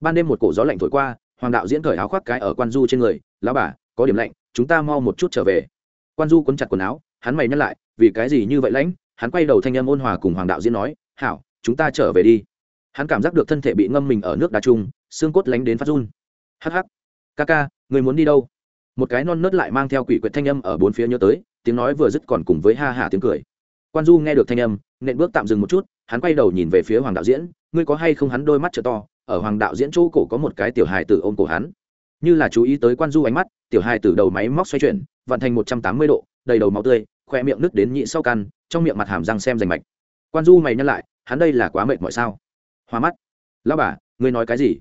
Speaker 1: Ban đêm một cổ gió lạnh thổi qua, hoàng đạo diễn cởi áo khoác cái ở quan du trên người, lão bà, có điểm lạnh, chúng ta mau một chút trở về. Quan du quấn chặt quần áo, hắn mày nhắc lại, vì cái gì như vậy lãnh? Hắn quay đầu thanh âm ôn hòa cùng hoàng đạo diễn nói, hảo, chúng ta trở về đi hắn cảm giác được thân thể bị ngâm mình ở nước đá chung, xương cốt lánh đến phát run. Hắc hắc. Ca ca người muốn đi đâu? Một cái non nớt lại mang theo quỷ quyệt thanh âm ở bốn phía nhớ tới, tiếng nói vừa dứt còn cùng với ha hả tiếng cười. Quan du nghe được thanh âm, nện bước tạm dừng một chút, hắn quay đầu nhìn về phía hoàng đạo diễn, ngươi có hay không hắn đôi mắt t to? Ở hoàng đạo diễn chỗ cổ có một cái tiểu hài tử ôm cổ hắn. Như là chú ý tới quan du ánh mắt, tiểu hài tử đầu máy móc xoay chuyển, vận thành một trăm tám mươi độ, đầy đầu máu tươi, khoe miệng nứt đến nhị sau căn, trong miệng mặt hàm răng xem rành mạch. Quan du mày nhắc lại, hắn đây là quá mệt mọi sao? Hoa mắt. Lao bà, ngươi nói cái gì?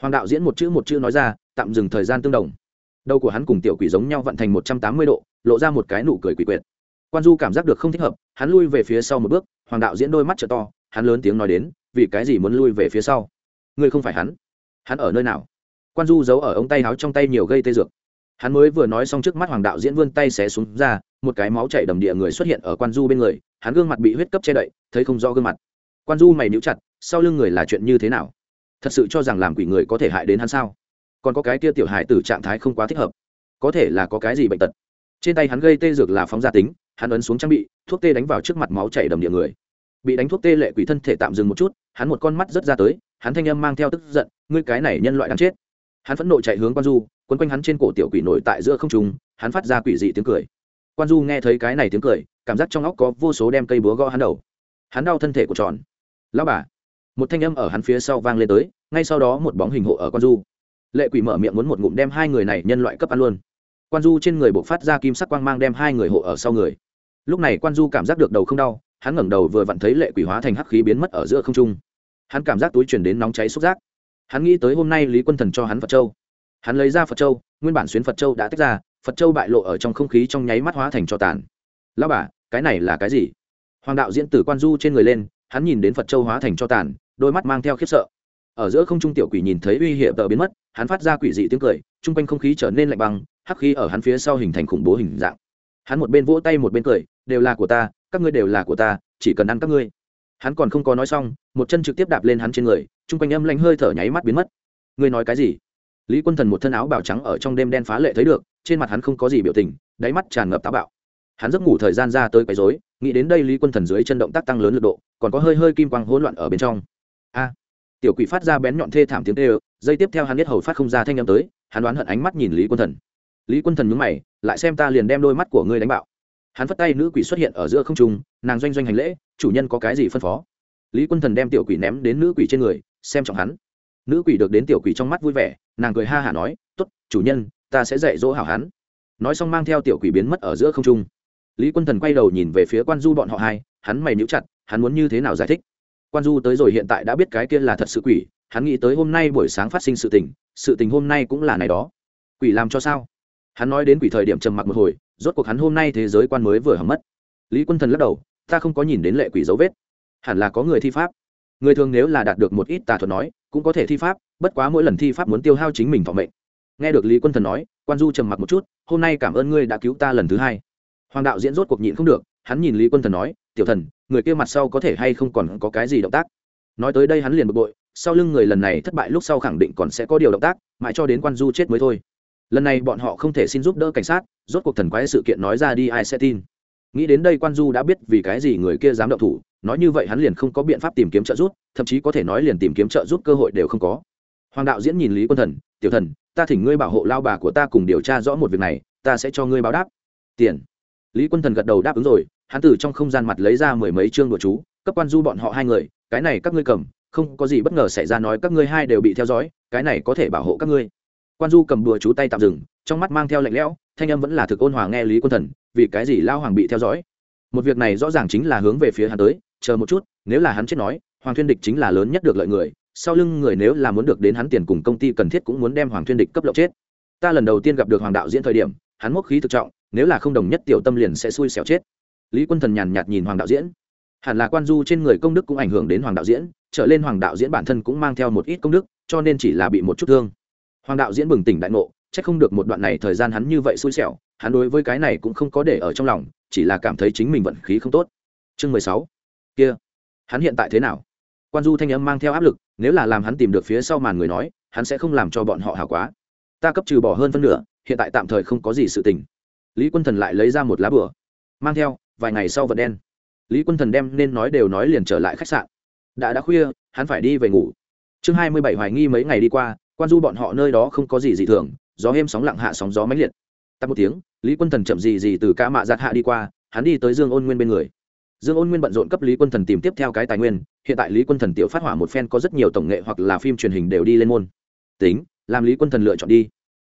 Speaker 1: Hoàng đạo diễn một chữ một chữ nói ra, tạm dừng thời gian tương đồng. Đầu của hắn cùng tiểu quỷ giống nhau vận thành một trăm tám mươi độ, lộ ra một cái nụ cười quỷ quyệt. Quan du cảm giác được không thích hợp, hắn lui về phía sau một bước, hoàng đạo diễn đôi mắt t to, hắn lớn tiếng nói đến, vì cái gì muốn lui về phía sau? Ngươi không phải hắn. Hắn ở nơi nào? Quan du giấu ở ống tay áo trong tay nhiều gây tê dược. Hắn mới vừa nói xong trước mắt hoàng đạo diễn vươn tay xé xuống ra, một cái máu chảy đầm địa người xuất hiện ở quan du bên người, hắn gương mặt bị huyết cấp che đậy, thấy không rõ gương mặt. Quan du mày níu chặt sau lưng người là chuyện như thế nào? Thật sự cho rằng làm quỷ người có thể hại đến hắn sao? Còn có cái kia tiểu hài từ trạng thái không quá thích hợp. Có thể là có cái gì bệnh tật. Trên tay hắn gây tê dược là phóng gia tính, hắn ấn xuống trang bị, thuốc tê đánh vào trước mặt máu chảy đầm địa người. Bị đánh thuốc tê lệ quỷ thân thể tạm dừng một chút, hắn một con mắt rất ra tới, hắn thanh âm mang theo tức giận, ngươi cái này nhân loại đáng chết. Hắn phẫn nộ chạy hướng quan du, quấn quanh hắn trên cổ tiểu quỷ nổi tại giữa không trung, hắn phát ra quỷ dị tiếng cười. Quan du nghe thấy cái này tiếng cười, cảm giác trong óc có vô số đem cây búa gõ hắn đầu. Hắn đau thân thể của tròn. Lao bà một thanh âm ở hắn phía sau vang lên tới, ngay sau đó một bóng hình hộ ở quan du. Lệ quỷ mở miệng muốn một ngụm đem hai người này nhân loại cấp ăn luôn. Quan du trên người buộc phát ra kim sắc quang mang đem hai người hộ ở sau người. Lúc này quan du cảm giác được đầu không đau, hắn ngẩng đầu vừa vặn thấy lệ quỷ hóa thành hắc khí biến mất ở giữa không trung. Hắn cảm giác túi chuyển đến nóng cháy xúc giác. Hắn nghĩ tới hôm nay lý quân thần cho hắn phật châu. Hắn lấy ra phật châu, nguyên bản xuyến phật châu đã tách ra, phật châu bại lộ ở trong không khí trong nháy mắt hóa thành cho tàn. Lao bà, cái này là cái gì? Hoàng đạo diễn tử quan du trên người lên, hắn nhìn đến phật châu hóa thành cho tàn đôi mắt mang theo khiếp sợ. Ở giữa không trung tiểu quỷ nhìn thấy uy hiểm tờ biến mất hắn phát ra quỷ dị tiếng cười chung quanh không khí trở nên lạnh băng hắc khí ở hắn phía sau hình thành khủng bố hình dạng. Hắn một bên vỗ tay một bên cười đều là của ta các ngươi đều là của ta chỉ cần ăn các ngươi. Hắn còn không có nói xong một chân trực tiếp đạp lên hắn trên người chung quanh âm lạnh hơi thở nháy mắt biến mất. Ngươi nói cái gì? Lý quân thần một thân áo bào trắng ở trong đêm đen phá lệ thấy được trên mặt hắn không có gì biểu tình đáy mắt tràn ngập táo bạo. Hắn giấc ngủ thời gian ra tới quấy dối, nghĩ đến đây lý quân thần dưới chân động tác tăng lớn lực độ còn có hơi hơi kim quang hỗn loạn ở bên trong a. Tiểu quỷ phát ra bén nhọn thê thảm tiếng tê ơ dây tiếp theo hắn biết hầu phát không ra thanh â m tới, hắn đoán hận ánh mắt nhìn lý quân thần. Lý quân thần nhúng mày, lại xem ta liền đem đôi mắt của ngươi đánh bạo. Hắn phất tay nữ quỷ xuất hiện ở giữa không trung, nàng doanh doanh hành lễ, chủ nhân có cái gì phân phó? Lý quân thần đem tiểu quỷ ném đến nữ quỷ trên người, xem trọng hắn. Nữ quỷ được đến tiểu quỷ trong mắt vui vẻ, nàng cười ha hả nói t ố t chủ nhân, ta sẽ dạy dỗ hảo hắn. Nói xong mang theo tiểu quỷ biến mất ở giữa không trung. Lý quân thần quay đầu nhìn về phía quan du bọn họ hai, hắn mày níu chặt, hắn muốn như thế nào giải thích? Quan du tới rồi hiện tại đã biết cái kia là thật sự quỷ, hắn nghĩ tới hôm nay buổi sáng phát sinh sự tình sự tình hôm nay cũng là này đó. Quỷ làm cho sao? Hắn nói đến quỷ thời điểm trầm mặc một hồi, rốt cuộc hắn hôm nay thế giới quan mới vừa hỏng mất. Lý quân thần lắc đầu, ta không có nhìn đến lệ quỷ dấu vết. Hẳn là có người thi pháp. Người thường nếu là đạt được một ít tà thuật nói, cũng có thể thi pháp, bất quá mỗi lần thi pháp muốn tiêu hao chính mình thọ mệnh. Nghe được lý quân thần nói, quan du trầm mặc một chút, hôm nay cảm ơn ngươi đã cứu ta lần thứ hai. Hoàng đạo diễn rốt cuộc nhịn không được, hắn nhìn lý quân thần nói, tiểu thần người kia mặt sau có thể hay không còn có cái gì động tác. Nói tới đây hắn liền bực bội, sau lưng người lần này thất bại lúc sau khẳng định còn sẽ có điều động tác, mãi cho đến quan du chết mới thôi. Lần này bọn họ không thể xin giúp đỡ cảnh sát, rốt cuộc thần quái sự kiện nói ra đi ai sẽ tin. Nghĩ đến đây quan du đã biết vì cái gì người kia dám động thủ, nói như vậy hắn liền không có biện pháp tìm kiếm trợ giúp, thậm chí có thể nói liền tìm kiếm trợ giúp cơ hội đều không có. Hoàng đạo diễn nhìn lý quân thần, tiểu thần, ta thỉnh ngươi bảo hộ lao bà của ta cùng điều tra rõ một việc này, ta sẽ cho ngươi báo đáp. Tiền lý quân thần gật đầu đáp ứng rồi, hắn từ trong không gian mặt lấy ra mười mấy chương đồ chú, cấp quan du bọn họ hai người, cái này các ngươi cầm, không có gì bất ngờ xảy ra nói các ngươi hai đều bị theo dõi, cái này có thể bảo hộ các ngươi. Quan du cầm đùa chú tay tạm dừng, trong mắt mang theo lạnh lẽo, thanh âm vẫn là thực ôn hòa nghe lý quân thần, vì cái gì lao hoàng bị theo dõi? Một việc này rõ ràng chính là hướng về phía hắn tới, chờ một chút, nếu là hắn chết nói, hoàng Thiên địch chính là lớn nhất được lợi người, sau lưng người nếu là muốn được đến hắn tiền cùng công ty cần thiết cũng muốn đem hoàng Thiên địch cấp lậu chết. Ta lần đầu tiên gặp được hoàng đạo diễn thời điểm hắn mốc khí thực trọng, nếu là không đồng nhất tiểu tâm liền sẽ xui xẻo chết. Lý quân thần nhàn nhạt nhìn hoàng đạo diễn. Hẳn là quan du trên người công đức cũng ảnh hưởng đến hoàng đạo diễn, trở lên hoàng đạo diễn bản thân cũng mang theo một ít công đức, cho nên chỉ là bị một chút thương. Hoàng đạo diễn bừng tỉnh đại ngộ c h ắ c không được một đoạn này thời gian hắn như vậy xui xẻo, hắn đối với cái này cũng không có để ở trong lòng, chỉ là cảm thấy chính mình vận khí không tốt. Chương mười sáu. Kia. Hắn hiện tại thế nào? Quan du thanh âm mang theo áp lực, nếu là làm hắn tìm được phía sau màn người nói, hắn sẽ không làm cho bọn họ hào quá ta cấp trừ bỏ hơn phân nửa, hiện tại tạm thời không có gì sự tình. Lý quân thần lại lấy ra một lá bửa mang theo, vài ngày sau vật đen. Lý quân thần đem nên nói đều nói liền trở lại khách sạn. Đã đã khuya, hắn phải đi về ngủ. Chương hai mươi bảy hoài nghi mấy ngày đi qua, quan du bọn họ nơi đó không có gì dị thường, gió êm sóng lặng hạ sóng gió mãnh liệt. Tắt một tiếng, lý quân thần chậm gì gì từ ca mạ giặt hạ đi qua, hắn đi tới dương ôn nguyên bên người. Dương ôn nguyên bận rộn cấp lý quân thần tìm tiếp theo cái tài nguyên, hiện tại lý quân thần tiểu phát hỏa một phen có rất nhiều tổng nghệ hoặc là phim truyền hình đều đi lên môn. Tính làm lý quân thần lựa chọn đi.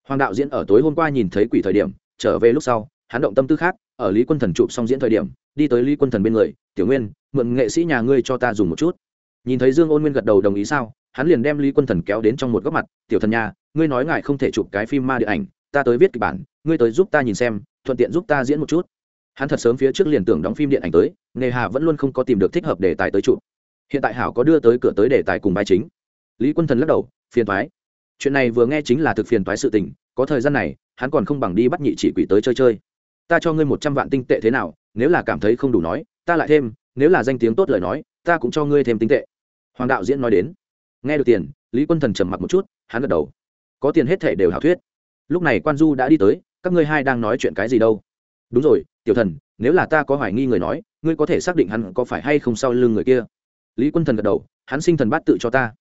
Speaker 1: Hoàng đạo diễn ở tối hôm qua nhìn thấy quỷ thời điểm, trở về lúc sau, hắn động tâm tư khác, ở lý quân thần chụp xong diễn thời điểm, đi tới lý quân thần bên người, tiểu nguyên, mượn nghệ sĩ nhà ngươi cho ta dùng một chút. Nhìn thấy dương ôn nguyên gật đầu đồng ý sao, hắn liền đem lý quân thần kéo đến trong một góc mặt, tiểu thần nhà, ngươi nói ngài không thể chụp cái phim ma điện ảnh, ta tới viết kịch bản, ngươi tới giúp ta nhìn xem, thuận tiện giúp ta diễn một chút. Hắn thật sớm phía trước liền tưởng đóng phim điện ảnh tới, nghề hà vẫn luôn không có tìm được thích hợp đề tài tới chụp. Hiện tại hảo có đưa tới cửa tới đề tài cùng bài chính. Lý quân thần lắc đầu, phiền thoái chuyện này vừa nghe chính là thực phiền toái sự tình, có thời gian này, hắn còn không bằng đi bắt nhị chỉ quỷ tới chơi chơi. Ta cho ngươi một trăm vạn tinh tệ thế nào, nếu là cảm thấy không đủ nói, ta lại thêm, nếu là danh tiếng tốt lời nói, ta cũng cho ngươi thêm tinh tệ. Hoàng đạo diễn nói đến. Nghe được tiền, lý quân thần trầm mặc một chút, hắn gật đầu. Có tiền hết thể đều hảo thuyết. Lúc này quan du đã đi tới, các ngươi hai đang nói chuyện cái gì đâu? Đúng rồi, tiểu thần, nếu là ta có hoài nghi người nói, ngươi có thể xác định hắn có phải hay không sau lưng người kia? Lý quân thần gật đầu, hắn sinh thần bát tự cho ta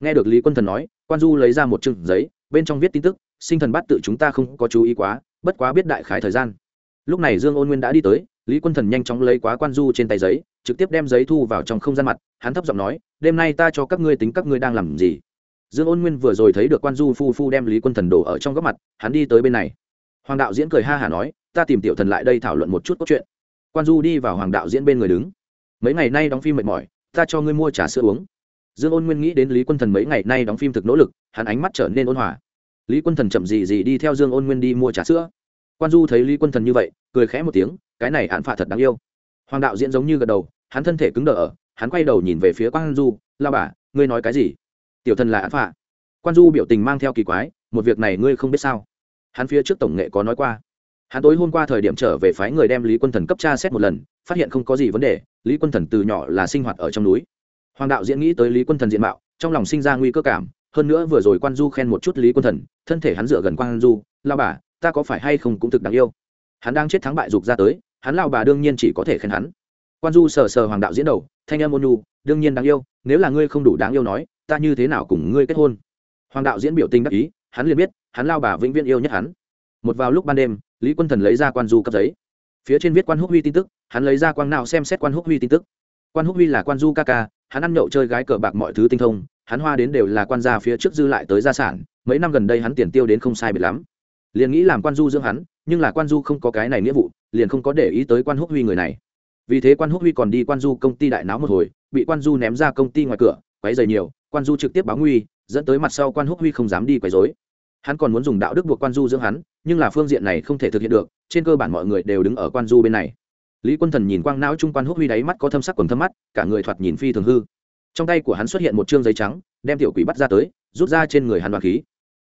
Speaker 1: nghe được lý quân thần nói, quan du lấy ra một chừng giấy, bên trong viết tin tức, sinh thần bát tự chúng ta không có chú ý quá, bất quá biết đại khái thời gian. Lúc này dương ôn nguyên đã đi tới, lý quân thần nhanh chóng lấy quá quan du trên tay giấy, trực tiếp đem giấy thu vào trong không gian mặt, hắn thấp giọng nói, đêm nay ta cho các ngươi tính các ngươi đang làm gì? Dương ôn nguyên vừa rồi thấy được quan du phu phu đem lý quân thần đổ ở trong góc mặt, hắn đi tới bên này. Hoàng đạo diễn cười ha hả nói, ta tìm tiểu thần lại đây thảo luận một chút cốt truyện quan du đi vào hoàng đạo diễn bên người đứng. Mấy ngày nay đóng phim mệt mỏi, ta cho ngươi mua trà sữa uống dương ôn nguyên nghĩ đến lý quân thần mấy ngày nay đóng phim thực nỗ lực, hắn ánh mắt trở nên ôn hòa. Lý quân thần chậm gì gì đi theo dương ôn nguyên đi mua trà sữa. Quan du thấy lý quân thần như vậy, cười khẽ một tiếng, cái này hạn phạ thật đáng yêu. Hoàng đạo diễn giống như gật đầu, hắn thân thể cứng đờ ở, hắn quay đầu nhìn về phía quan du, lao bà, ngươi nói cái gì? Tiểu thần là án phạ quan du biểu tình mang theo kỳ quái, một việc này ngươi không biết sao? Hắn phía trước tổng nghệ có nói qua. Hắn tối hôm qua thời điểm trở về phái người đem lý quân thần cấp tra xét một lần, phát hiện không có gì vấn đề, lý quân thần từ nhỏ là sinh hoạt ở trong núi hoàng đạo diễn nghĩ tới lý quân thần diện mạo, trong lòng sinh ra nguy cơ cảm, hơn nữa vừa rồi quan du khen một chút lý quân thần, thân thể hắn dựa gần quan du lao bà, ta có phải hay không cũng thực đáng yêu? Hắn đang chết thắng bại dục ra tới, hắn lao bà đương nhiên chỉ có thể khen hắn. Quan du sờ sờ hoàng đạo diễn đầu, thanh em ôn nhu, đương nhiên đáng yêu, nếu là ngươi không đủ đáng yêu nói, ta như thế nào cùng ngươi kết hôn? Hoàng đạo diễn biểu tình đắc ý, hắn liền biết, hắn lao bà vĩnh viễn yêu nhất hắn. Một vào lúc ban đêm, lý quân thần lấy ra quan du cấp giấy. Phía trên viết quan húc huy tin tức, hắn lấy ra quang nào xem xét quan húc huy tin tức. Quan húc huy là quan du ca ca hắn ăn nhậu chơi gái cờ bạc mọi thứ tinh thông, hắn hoa đến đều là quan gia phía trước dư lại tới gia sản, mấy năm gần đây hắn tiền tiêu đến không sai biệt lắm. Liền nghĩ làm quan du dưỡng hắn, nhưng là quan du không có cái này nghĩa vụ, liền không có để ý tới quan húc huy người này. Vì thế quan húc huy còn đi quan du công ty đại náo một hồi, bị quan du ném ra công ty ngoài cửa, quấy dày nhiều, quan du trực tiếp báo nguy, dẫn tới mặt sau quan húc huy không dám đi quấy dối hắn còn muốn dùng đạo đức buộc quan du dưỡng hắn, nhưng là phương diện này không thể thực hiện được, trên cơ bản mọi người đều đứng ở quan du bên này lý quân thần nhìn quang não trung quan húc huy đáy mắt có thâm sắc quần thâm mắt, cả người thoạt nhìn phi thường hư. Trong tay của hắn xuất hiện một chương giấy trắng, đem tiểu quỷ bắt ra tới, rút ra trên người hắn đoàn khí.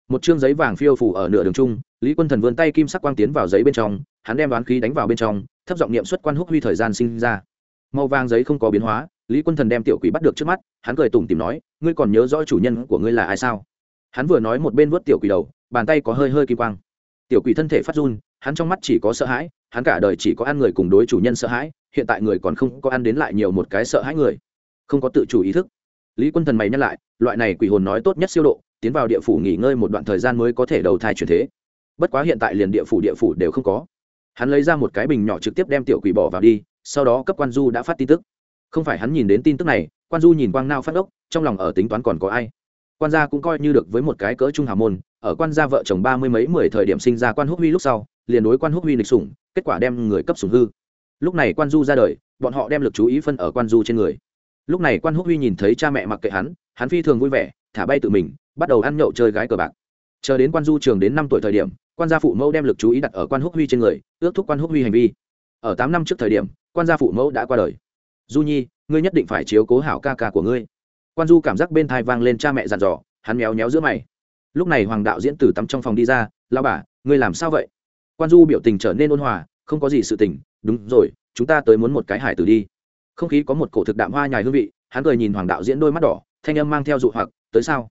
Speaker 1: Một chương giấy vàng phiêu phủ ở nửa đường trung, lý quân thần vươn tay kim sắc quang tiến vào giấy bên trong, hắn đem đoán khí đánh vào bên trong, thấp giọng niệm xuất quan húc huy thời gian sinh ra. Màu vàng giấy không có biến hóa, lý quân thần đem tiểu quỷ bắt được trước mắt, hắn cười tủm tìm nói, ngươi còn nhớ rõ chủ nhân của ngươi là ai sao? Hắn vừa nói một bên vớt tiểu quỷ đầu, bàn tay có hơi hơi kim quang. Tiểu quỷ thân thể phát run hắn trong mắt chỉ có sợ hãi, hắn cả đời chỉ có ăn người cùng đối chủ nhân sợ hãi, hiện tại người còn không có ăn đến lại nhiều một cái sợ hãi người. Không có tự chủ ý thức. Lý quân thần mày nhắc lại, loại này quỷ hồn nói tốt nhất siêu độ, tiến vào địa phủ nghỉ ngơi một đoạn thời gian mới có thể đầu thai chuyển thế. Bất quá hiện tại liền địa phủ địa phủ đều không có. Hắn lấy ra một cái bình nhỏ trực tiếp đem tiểu quỷ bỏ vào đi, sau đó cấp quan du đã phát tin tức. Không phải hắn nhìn đến tin tức này, quan du nhìn quang nao phát ốc, trong lòng ở tính toán còn có ai. Quan gia cũng coi như được với một cái cỡ trung hào môn, ở quan gia vợ chồng ba mươi mấy mười thời điểm sinh ra quan húc huy lúc sau liền đối quan húc huy lịch sủng, kết quả đem người cấp sủng hư. Lúc này quan du ra đời, bọn họ đem lực chú ý phân ở quan du trên người. Lúc này quan húc huy nhìn thấy cha mẹ mặc kệ hắn hắn phi thường vui vẻ, thả bay tự mình, bắt đầu ăn nhậu chơi gái cờ bạc. Chờ đến quan du trường đến năm tuổi thời điểm, quan gia phụ mẫu đem lực chú ý đặt ở quan húc huy trên người, ước thúc quan húc huy hành vi. Ở tám năm trước thời điểm, quan gia phụ mẫu đã qua đời. Du nhi, ngươi nhất định phải chiếu cố hảo ca ca của ngươi. Quan du cảm giác bên thai vang lên cha mẹ dặn dò, hắn méo méo giữa mày. Lúc này hoàng đạo diễn từ tắm trong phòng đi ra lao bà, ngươi làm sao vậy? Quan du biểu tình trở nên ôn hòa, không có gì sự tình, đúng rồi, chúng ta tới muốn một cái hải tử đi. Không khí có một cổ thực đạm hoa nhài hương vị, hắn cười nhìn hoàng đạo diễn đôi mắt đỏ, thanh âm mang theo dụ hoặc, tới sao?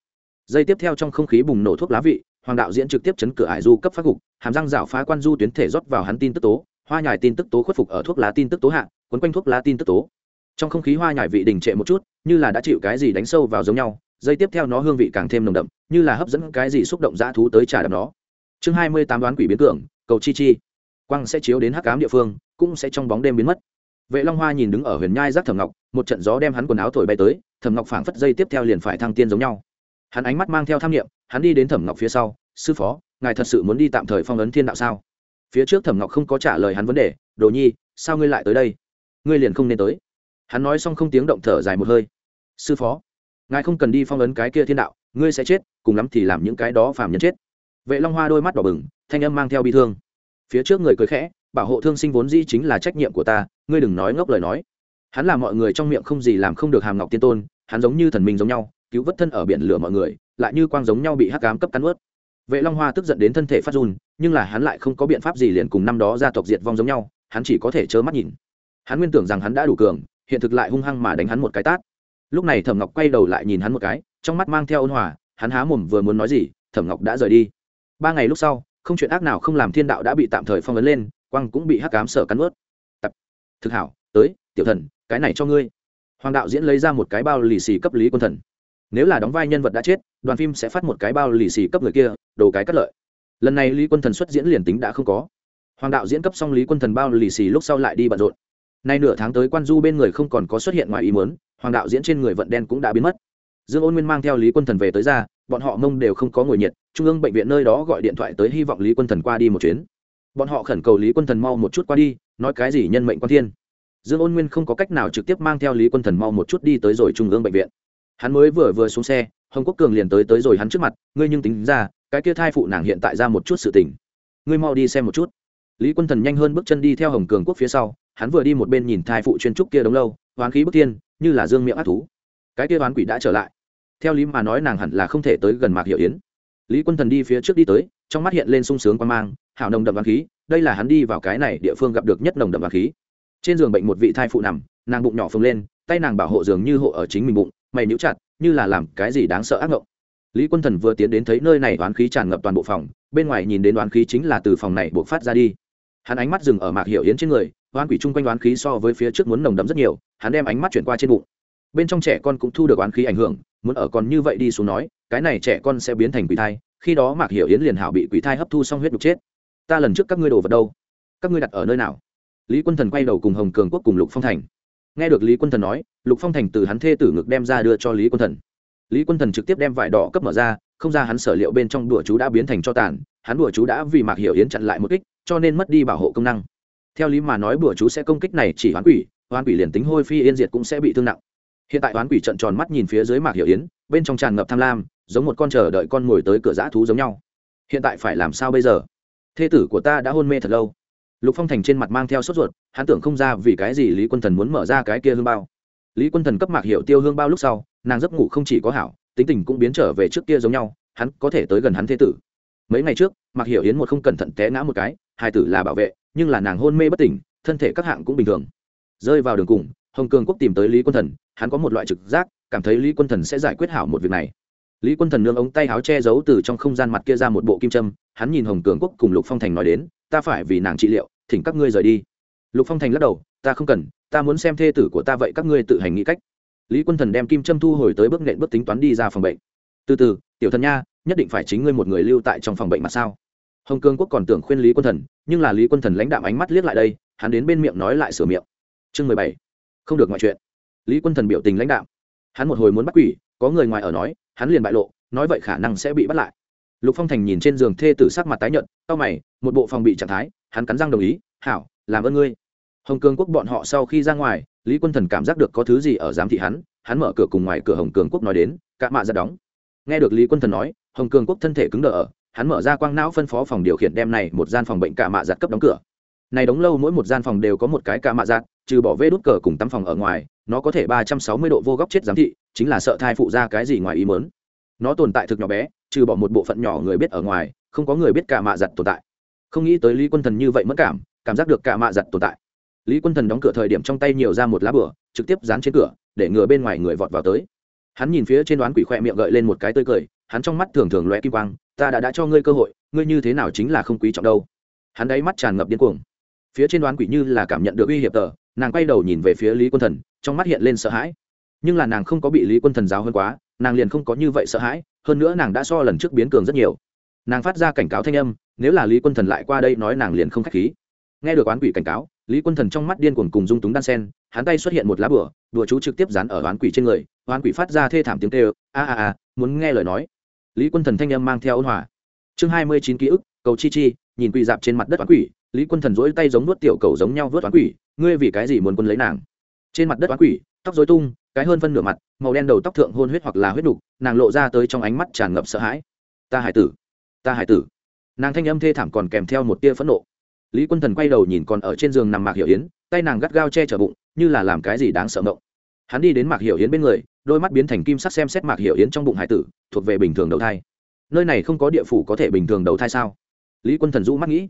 Speaker 1: Dây tiếp theo trong không khí bùng nổ thuốc lá vị, hoàng đạo diễn trực tiếp chấn cửa hải du cấp phát gục, hàm răng rảo phá quan du tuyến thể rót vào hắn tin tức tố, hoa nhài tin tức tố khuất phục ở thuốc lá tin tức tố hạ, quấn quanh thuốc lá tin tức tố. Trong không khí hoa nhài vị đình trệ một chút, như là đã chịu cái gì đánh sâu vào giống nhau dây tiếp theo nó hương vị càng thêm nồng đậm, như là hấp dẫn cái gì xúc động dã thú tới trả đập nó. Chương hai mươi tám đoán quỷ biến cường cầu chi chi. Quang sẽ chiếu đến hắc cám địa phương, cũng sẽ trong bóng đêm biến mất. Vệ long hoa nhìn đứng ở huyền nhai giác thẩm ngọc, một trận gió đem hắn quần áo thổi bay tới, thẩm ngọc phảng phất dây tiếp theo liền phải thăng tiên giống nhau. Hắn ánh mắt mang theo tham nghiệm hắn đi đến thẩm ngọc phía sau, sư phó, ngài thật sự muốn đi tạm thời phong ấn thiên đạo sao? Phía trước thẩm ngọc không có trả lời hắn vấn đề, đồ nhi, sao ngươi lại tới đây? Ngươi liền không nên tới. Hắn nói xong không tiếng động thở dài một hơi, sư phó, ngài không cần đi phong ấn cái kia thiên đạo, ngươi sẽ chết, cùng lắm thì làm những cái đó phàm nhân chết. Vệ long hoa đôi mắt đỏ bừng thanh âm mang theo bi thương. Phía trước người cười khẽ, bảo hộ thương sinh vốn dĩ chính là trách nhiệm của ta, ngươi đừng nói ngốc lời nói. Hắn là mọi người trong miệng không gì làm không được hàm ngọc tiên tôn, hắn giống như thần minh giống nhau, cứu vớt thân ở biển lửa mọi người, lại như quang giống nhau bị hắc cám cấp cắn ướt vệ long hoa tức giận đến thân thể phát run, nhưng là hắn lại không có biện pháp gì liền cùng năm đó gia tộc diệt vong giống nhau, hắn chỉ có thể trơ mắt nhìn. Hắn nguyên tưởng rằng hắn đã đủ cường, hiện thực lại hung hăng mà đánh hắn một cái tát. Lúc này thẩm ngọc quay đầu lại nhìn hắn một cái, trong mắt mang theo ôn hòa, hắn há mồm vừa muốn nói gì, thẩm ngọc đã rời đi. Ba ngày lúc sau không chuyện ác nào không làm thiên đạo đã bị tạm thời phong ấn lên quang cũng bị hắc cám sở cắn ướt tập. Thực hảo, tới, tiểu thần, cái này cho ngươi. Hoàng đạo diễn lấy ra một cái bao lì xì cấp lý quân thần. Nếu là đóng vai nhân vật đã chết, đoàn phim sẽ phát một cái bao lì xì cấp người kia, đồ cái cắt lợi. Lần này lý quân thần xuất diễn liền tính đã không có. Hoàng đạo diễn cấp xong lý quân thần bao lì xì lúc sau lại đi bận rộn. Nay nửa tháng tới quan du bên người không còn có xuất hiện ngoài ý muốn, hoàng đạo diễn trên người vận đen cũng đã biến mất. Dương ôn nguyên mang theo lý quân thần về tới ra bọn họ mông đều không có ngồi nhiệt, trung ương bệnh viện nơi đó gọi điện thoại tới, hy vọng lý quân thần qua đi một chuyến. Bọn họ khẩn cầu lý quân thần mau một chút qua đi, nói cái gì nhân mệnh quan thiên. Dương ôn nguyên không có cách nào trực tiếp mang theo lý quân thần mau một chút đi tới rồi trung ương bệnh viện. Hắn mới vừa vừa xuống xe, hồng quốc cường liền tới tới rồi hắn trước mặt, ngươi nhưng tính ra, cái kia thai phụ nàng hiện tại ra một chút sự tình. Ngươi mau đi xem một chút. Lý quân thần nhanh hơn bước chân đi theo hồng cường quốc phía sau, hắn vừa đi một bên nhìn thai phụ chuyên trúc kia đống lâu, hoán khí bức tiên như là dương miệng ác thú. Cái kia hoán quỷ đã trở lại theo lý mà nói nàng hẳn là không thể tới gần mạc hiệu yến. Lý quân thần đi phía trước đi tới, trong mắt hiện lên sung sướng quan mang, hảo nồng đậm vàng khí, đây là hắn đi vào cái này địa phương gặp được nhất nồng đậm vàng khí. Trên giường bệnh một vị thai phụ nằm, nàng bụng nhỏ phồng lên, tay nàng bảo hộ giường như hộ ở chính mình bụng, mày níu chặt, như là làm cái gì đáng sợ ác ngộng. Lý quân thần vừa tiến đến thấy nơi này đoán khí tràn ngập toàn bộ phòng, bên ngoài nhìn đến đoán khí chính là từ phòng này buộc phát ra đi. Hắn ánh mắt dừng ở mạc hiệu yến trên người, oán quỷ chung quanh oán khí so với phía trước muốn nồng đậm rất nhiều, hắn đem ánh mắt chuyển qua trên bụng. Bên trong trẻ con cũng thu được oán khí ảnh hưởng muốn ở còn như vậy đi xuống nói, cái này trẻ con sẽ biến thành quỷ thai, khi đó mạc hiểu yến liền hảo bị quỷ thai hấp thu xong huyết đục chết. Ta lần trước các ngươi đổ vào đâu? Các ngươi đặt ở nơi nào? Lý quân thần quay đầu cùng hồng cường quốc cùng lục phong thành. Nghe được lý quân thần nói, lục phong thành từ hắn thê tử ngực đem ra đưa cho lý quân thần. Lý quân thần trực tiếp đem vải đỏ cấp mở ra, không ra hắn sở liệu bên trong đùa chú đã biến thành cho tàn, hắn đùa chú đã vì mạc hiểu yến chặn lại một kích, cho nên mất đi bảo hộ công năng. Theo lý mà nói, đùa chú sẽ công kích này chỉ hoán quỷ hoán quỷ liền tính hôi phi yên diệt cũng sẽ bị thương nặng hiện tại toán quỷ trận tròn mắt nhìn phía dưới mạc hiểu yến, bên trong tràn ngập tham lam, giống một con chờ đợi con ngồi tới cửa dã thú giống nhau. Hiện tại phải làm sao bây giờ? Thê tử của ta đã hôn mê thật lâu. Lục phong thành trên mặt mang theo sốt ruột, hắn tưởng không ra vì cái gì lý quân thần muốn mở ra cái kia hương bao. Lý quân thần cấp mạc hiệu tiêu hương bao lúc sau, nàng giấc ngủ không chỉ có hảo, tính tình cũng biến trở về trước kia giống nhau, hắn có thể tới gần hắn thế tử. Mấy ngày trước, mạc hiểu yến một không cẩn thận té ngã một cái, hai tử là bảo vệ, nhưng là nàng hôn mê bất tỉnh, thân thể các hạng cũng bình thường. Rơi vào đường cùng hồng cường quốc tìm tới lý quân thần, hắn có một loại trực giác, cảm thấy lý quân thần sẽ giải quyết hảo một việc này. Lý quân thần nương ống tay áo che giấu từ trong không gian mặt kia ra một bộ kim trâm hắn nhìn hồng cường quốc cùng lục phong thành nói đến, ta phải vì nàng trị liệu, thỉnh các ngươi rời đi. Lục phong thành lắc đầu, ta không cần, ta muốn xem thê tử của ta vậy các ngươi tự hành nghĩ cách. Lý quân thần đem kim trâm thu hồi tới bước nện bước tính toán đi ra phòng bệnh. Từ từ, tiểu thần nha, nhất định phải chính ngươi một người lưu tại trong phòng bệnh mà sao? Hồng cương quốc còn tưởng khuyên lý quân thần, nhưng là lý quân thần lãnh đạm ánh mắt liếc lại đây, hắn đến bên miệng nói lại sửa miệng. Chương mười bảy không được ngoại chuyện. Lý quân thần biểu tình lãnh đạm. Hắn một hồi muốn bắt quỷ, có người ngoài ở nói, hắn liền bại lộ, nói vậy khả năng sẽ bị bắt lại. Lục phong thành nhìn trên giường thê tử sắc mặt tái nhợt tao mày, một bộ phòng bị trạng thái, hắn cắn răng đồng ý, hảo, làm ơn ngươi. Hồng cường quốc bọn họ sau khi ra ngoài, lý quân thần cảm giác được có thứ gì ở giám thị hắn hắn mở cửa cùng ngoài cửa hồng cường quốc nói đến, cạ mạ ra đóng. Nghe được lý quân thần nói, hồng cường quốc thân thể cứng đờ ở, hắn mở ra quang não phân phó phòng điều khiển đem này một gian phòng bệnh cạ mạ giặt cấp đóng cửa. Này đóng lâu mỗi một gian phòng đều có một cái cạ mạ giặt trừ bỏ vê đút cờ cùng tắm phòng ở ngoài, nó có thể ba trăm sáu mươi độ vô góc chết giám thị, chính là sợ thai phụ ra cái gì ngoài ý mớn nó tồn tại thực nhỏ bé, trừ bỏ một bộ phận nhỏ người biết ở ngoài, không có người biết cả mạ giặt tồn tại. Không nghĩ tới lý quân thần như vậy mất cảm cảm giác được cả mạ giặt tồn tại. Lý quân thần đóng cửa thời điểm trong tay nhiều ra một lá bửa, trực tiếp dán trên cửa, để ngừa bên ngoài người vọt vào tới. Hắn nhìn phía trên đoán quỷ khoe miệng gợi lên một cái tươi cười, hắn trong mắt thường thường loe kim quang, ta đã đã cho ngươi cơ hội, ngươi như thế nào chính là không quý trọng đâu. Hắn đáy mắt tràn ngập điên cuồng. Phía trên đoán quỷ như là cảm nhận được uy hiểm tờ nàng quay đầu nhìn về phía lý quân thần, trong mắt hiện lên sợ hãi. Nhưng là nàng không có bị lý quân thần giáo hơn quá, nàng liền không có như vậy sợ hãi, hơn nữa nàng đã so lần trước biến cường rất nhiều. Nàng phát ra cảnh cáo thanh âm, nếu là lý quân thần lại qua đây nói nàng liền không k h á c h khí. Nghe được oán quỷ cảnh cáo, lý quân thần trong mắt điên cuồng cùng dung túng đan sen, hắn tay xuất hiện một lá bửa đùa chú trực tiếp dán ở oán quỷ trên người, oán quỷ phát ra thê thảm tiếng tê ơ a a a, muốn nghe lời nói. Lý quân thần thanh âm mang theo ôn hòa. Chương hai mươi chín ký ức, cầu chi chi, nhìn quỷ dạp trên mặt đất oán quỷ lý quân thần dỗi tay giống nuốt tiểu cầu giống nhau vớt toán quỷ, ngươi vì cái gì muốn quân lấy nàng? Trên mặt đất toán quỷ, tóc dối tung, cái hơn phân nửa mặt, màu đen đầu tóc thượng hôn huyết hoặc là huyết đục, nàng lộ ra tới trong ánh mắt tràn ngập sợ hãi. Ta hải tử, ta hải tử. Nàng thanh âm thê thảm còn kèm theo một tia phẫn nộ. Lý quân thần quay đầu nhìn còn ở trên giường nằm mạc hiểu yến, tay nàng gắt gao che chở bụng, như là làm cái gì đáng sợ mộng. Hắn đi đến mạc hiểu yến bên người, đôi mắt biến thành kim sắc xem xét mạc hiểu yến trong bụng hải tử, thuộc về bình thường đầu thai. Nơi này không có địa phủ có thể bình thường đầu thai sao? Lý quân thần rũ mắt nghĩ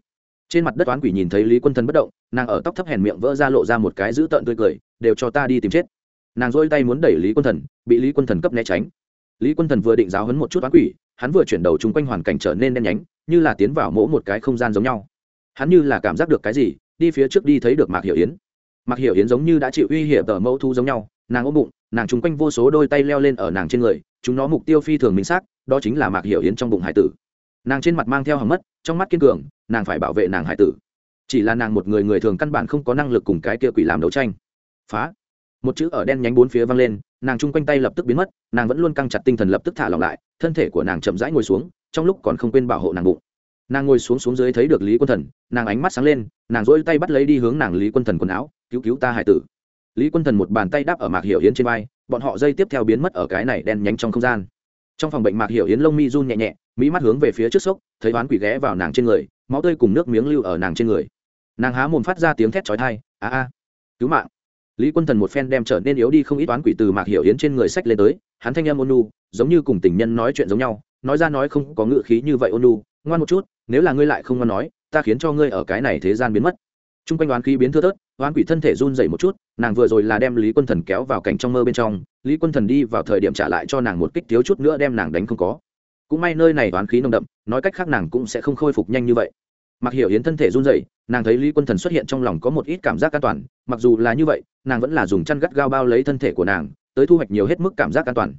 Speaker 1: trên mặt đất toán quỷ nhìn thấy lý quân thần bất động, nàng ở tóc thấp hèn miệng vỡ ra lộ ra một cái dữ tợn tươi cười, đều cho ta đi tìm chết. Nàng dôi tay muốn đẩy lý quân thần, bị lý quân thần cấp né tránh. Lý quân thần vừa định giáo hấn một chút toán quỷ, hắn vừa chuyển đầu chung quanh hoàn cảnh trở nên đen nhánh, như là tiến vào mỗi một cái không gian giống nhau. Hắn như là cảm giác được cái gì, đi phía trước đi thấy được mạc hiểu yến. Mạc hiểu yến giống như đã chịu uy hiểm tờ mẫu thu giống nhau, nàng ôm bụng, nàng chung quanh vô số đôi tay leo lên ở nàng trên người, chúng nó mục tiêu phi thường minh xác, đó chính là mạc hiểu yến trong bụng hải tử. Nàng trên mặt mang theo hầm mất, trong mắt kiên cường nàng phải bảo vệ nàng hải tử. Chỉ là nàng một người người thường căn bản không có năng lực cùng cái kia quỷ làm đấu tranh. Phá. Một chữ ở đen nhánh bốn phía văng lên, nàng chung quanh tay lập tức biến mất, nàng vẫn luôn căng chặt tinh thần lập tức thả lỏng lại, thân thể của nàng chậm rãi ngồi xuống, trong lúc còn không quên bảo hộ nàng bụng. Nàng ngồi xuống xuống dưới thấy được lý quân thần, nàng ánh mắt sáng lên, nàng dỗi tay bắt lấy đi hướng nàng lý quân thần quần áo, cứu cứu ta hải tử. Lý quân thần một bàn tay đáp ở mạc hiểu yến trên vai, bọn họ dây tiếp theo biến mất ở cái này đen nhánh trong không gian. Trong phòng bệnh mạc hiểu yến lông mi run nhẹ nhẹ, mỹ mắt hướng về phía trước sốc, thấy oán quỷ ghé vào nàng trên người máu tươi cùng nước miếng lưu ở nàng trên người. Nàng há mồm phát ra tiếng thét chói thai a a, cứu mạng. Lý quân thần một phen đem trở nên yếu đi không ít oán quỷ từ mạc hiểu yến trên người sách lên tới, hắn thanh em ôn giống như cùng tình nhân nói chuyện giống nhau, nói ra nói không có ngự khí như vậy ôn ngoan một chút, nếu là ngươi lại không ngoan nói, ta khiến cho ngươi ở cái này thế gian biến mất. T r u n g quanh đoán khí biến thưa thớt, oán quỷ thân thể run dậy một chút, nàng vừa rồi là đem lý quân thần kéo vào cảnh trong mơ bên trong, lý quân thần đi vào thời điểm trả lại cho nàng một kích thiếu chút nữa đem nàng đánh không có cũng may nơi này toán khí nồng đậm, nói cách khác nàng cũng sẽ không khôi phục nhanh như vậy. Mặc hiểu yến thân thể run dậy nàng thấy lý quân thần xuất hiện trong lòng có một ít cảm giác an toàn, mặc dù là như vậy, nàng vẫn là dùng chăn gắt gao bao lấy thân thể của nàng, tới thu hoạch nhiều hết mức cảm giác an toàn.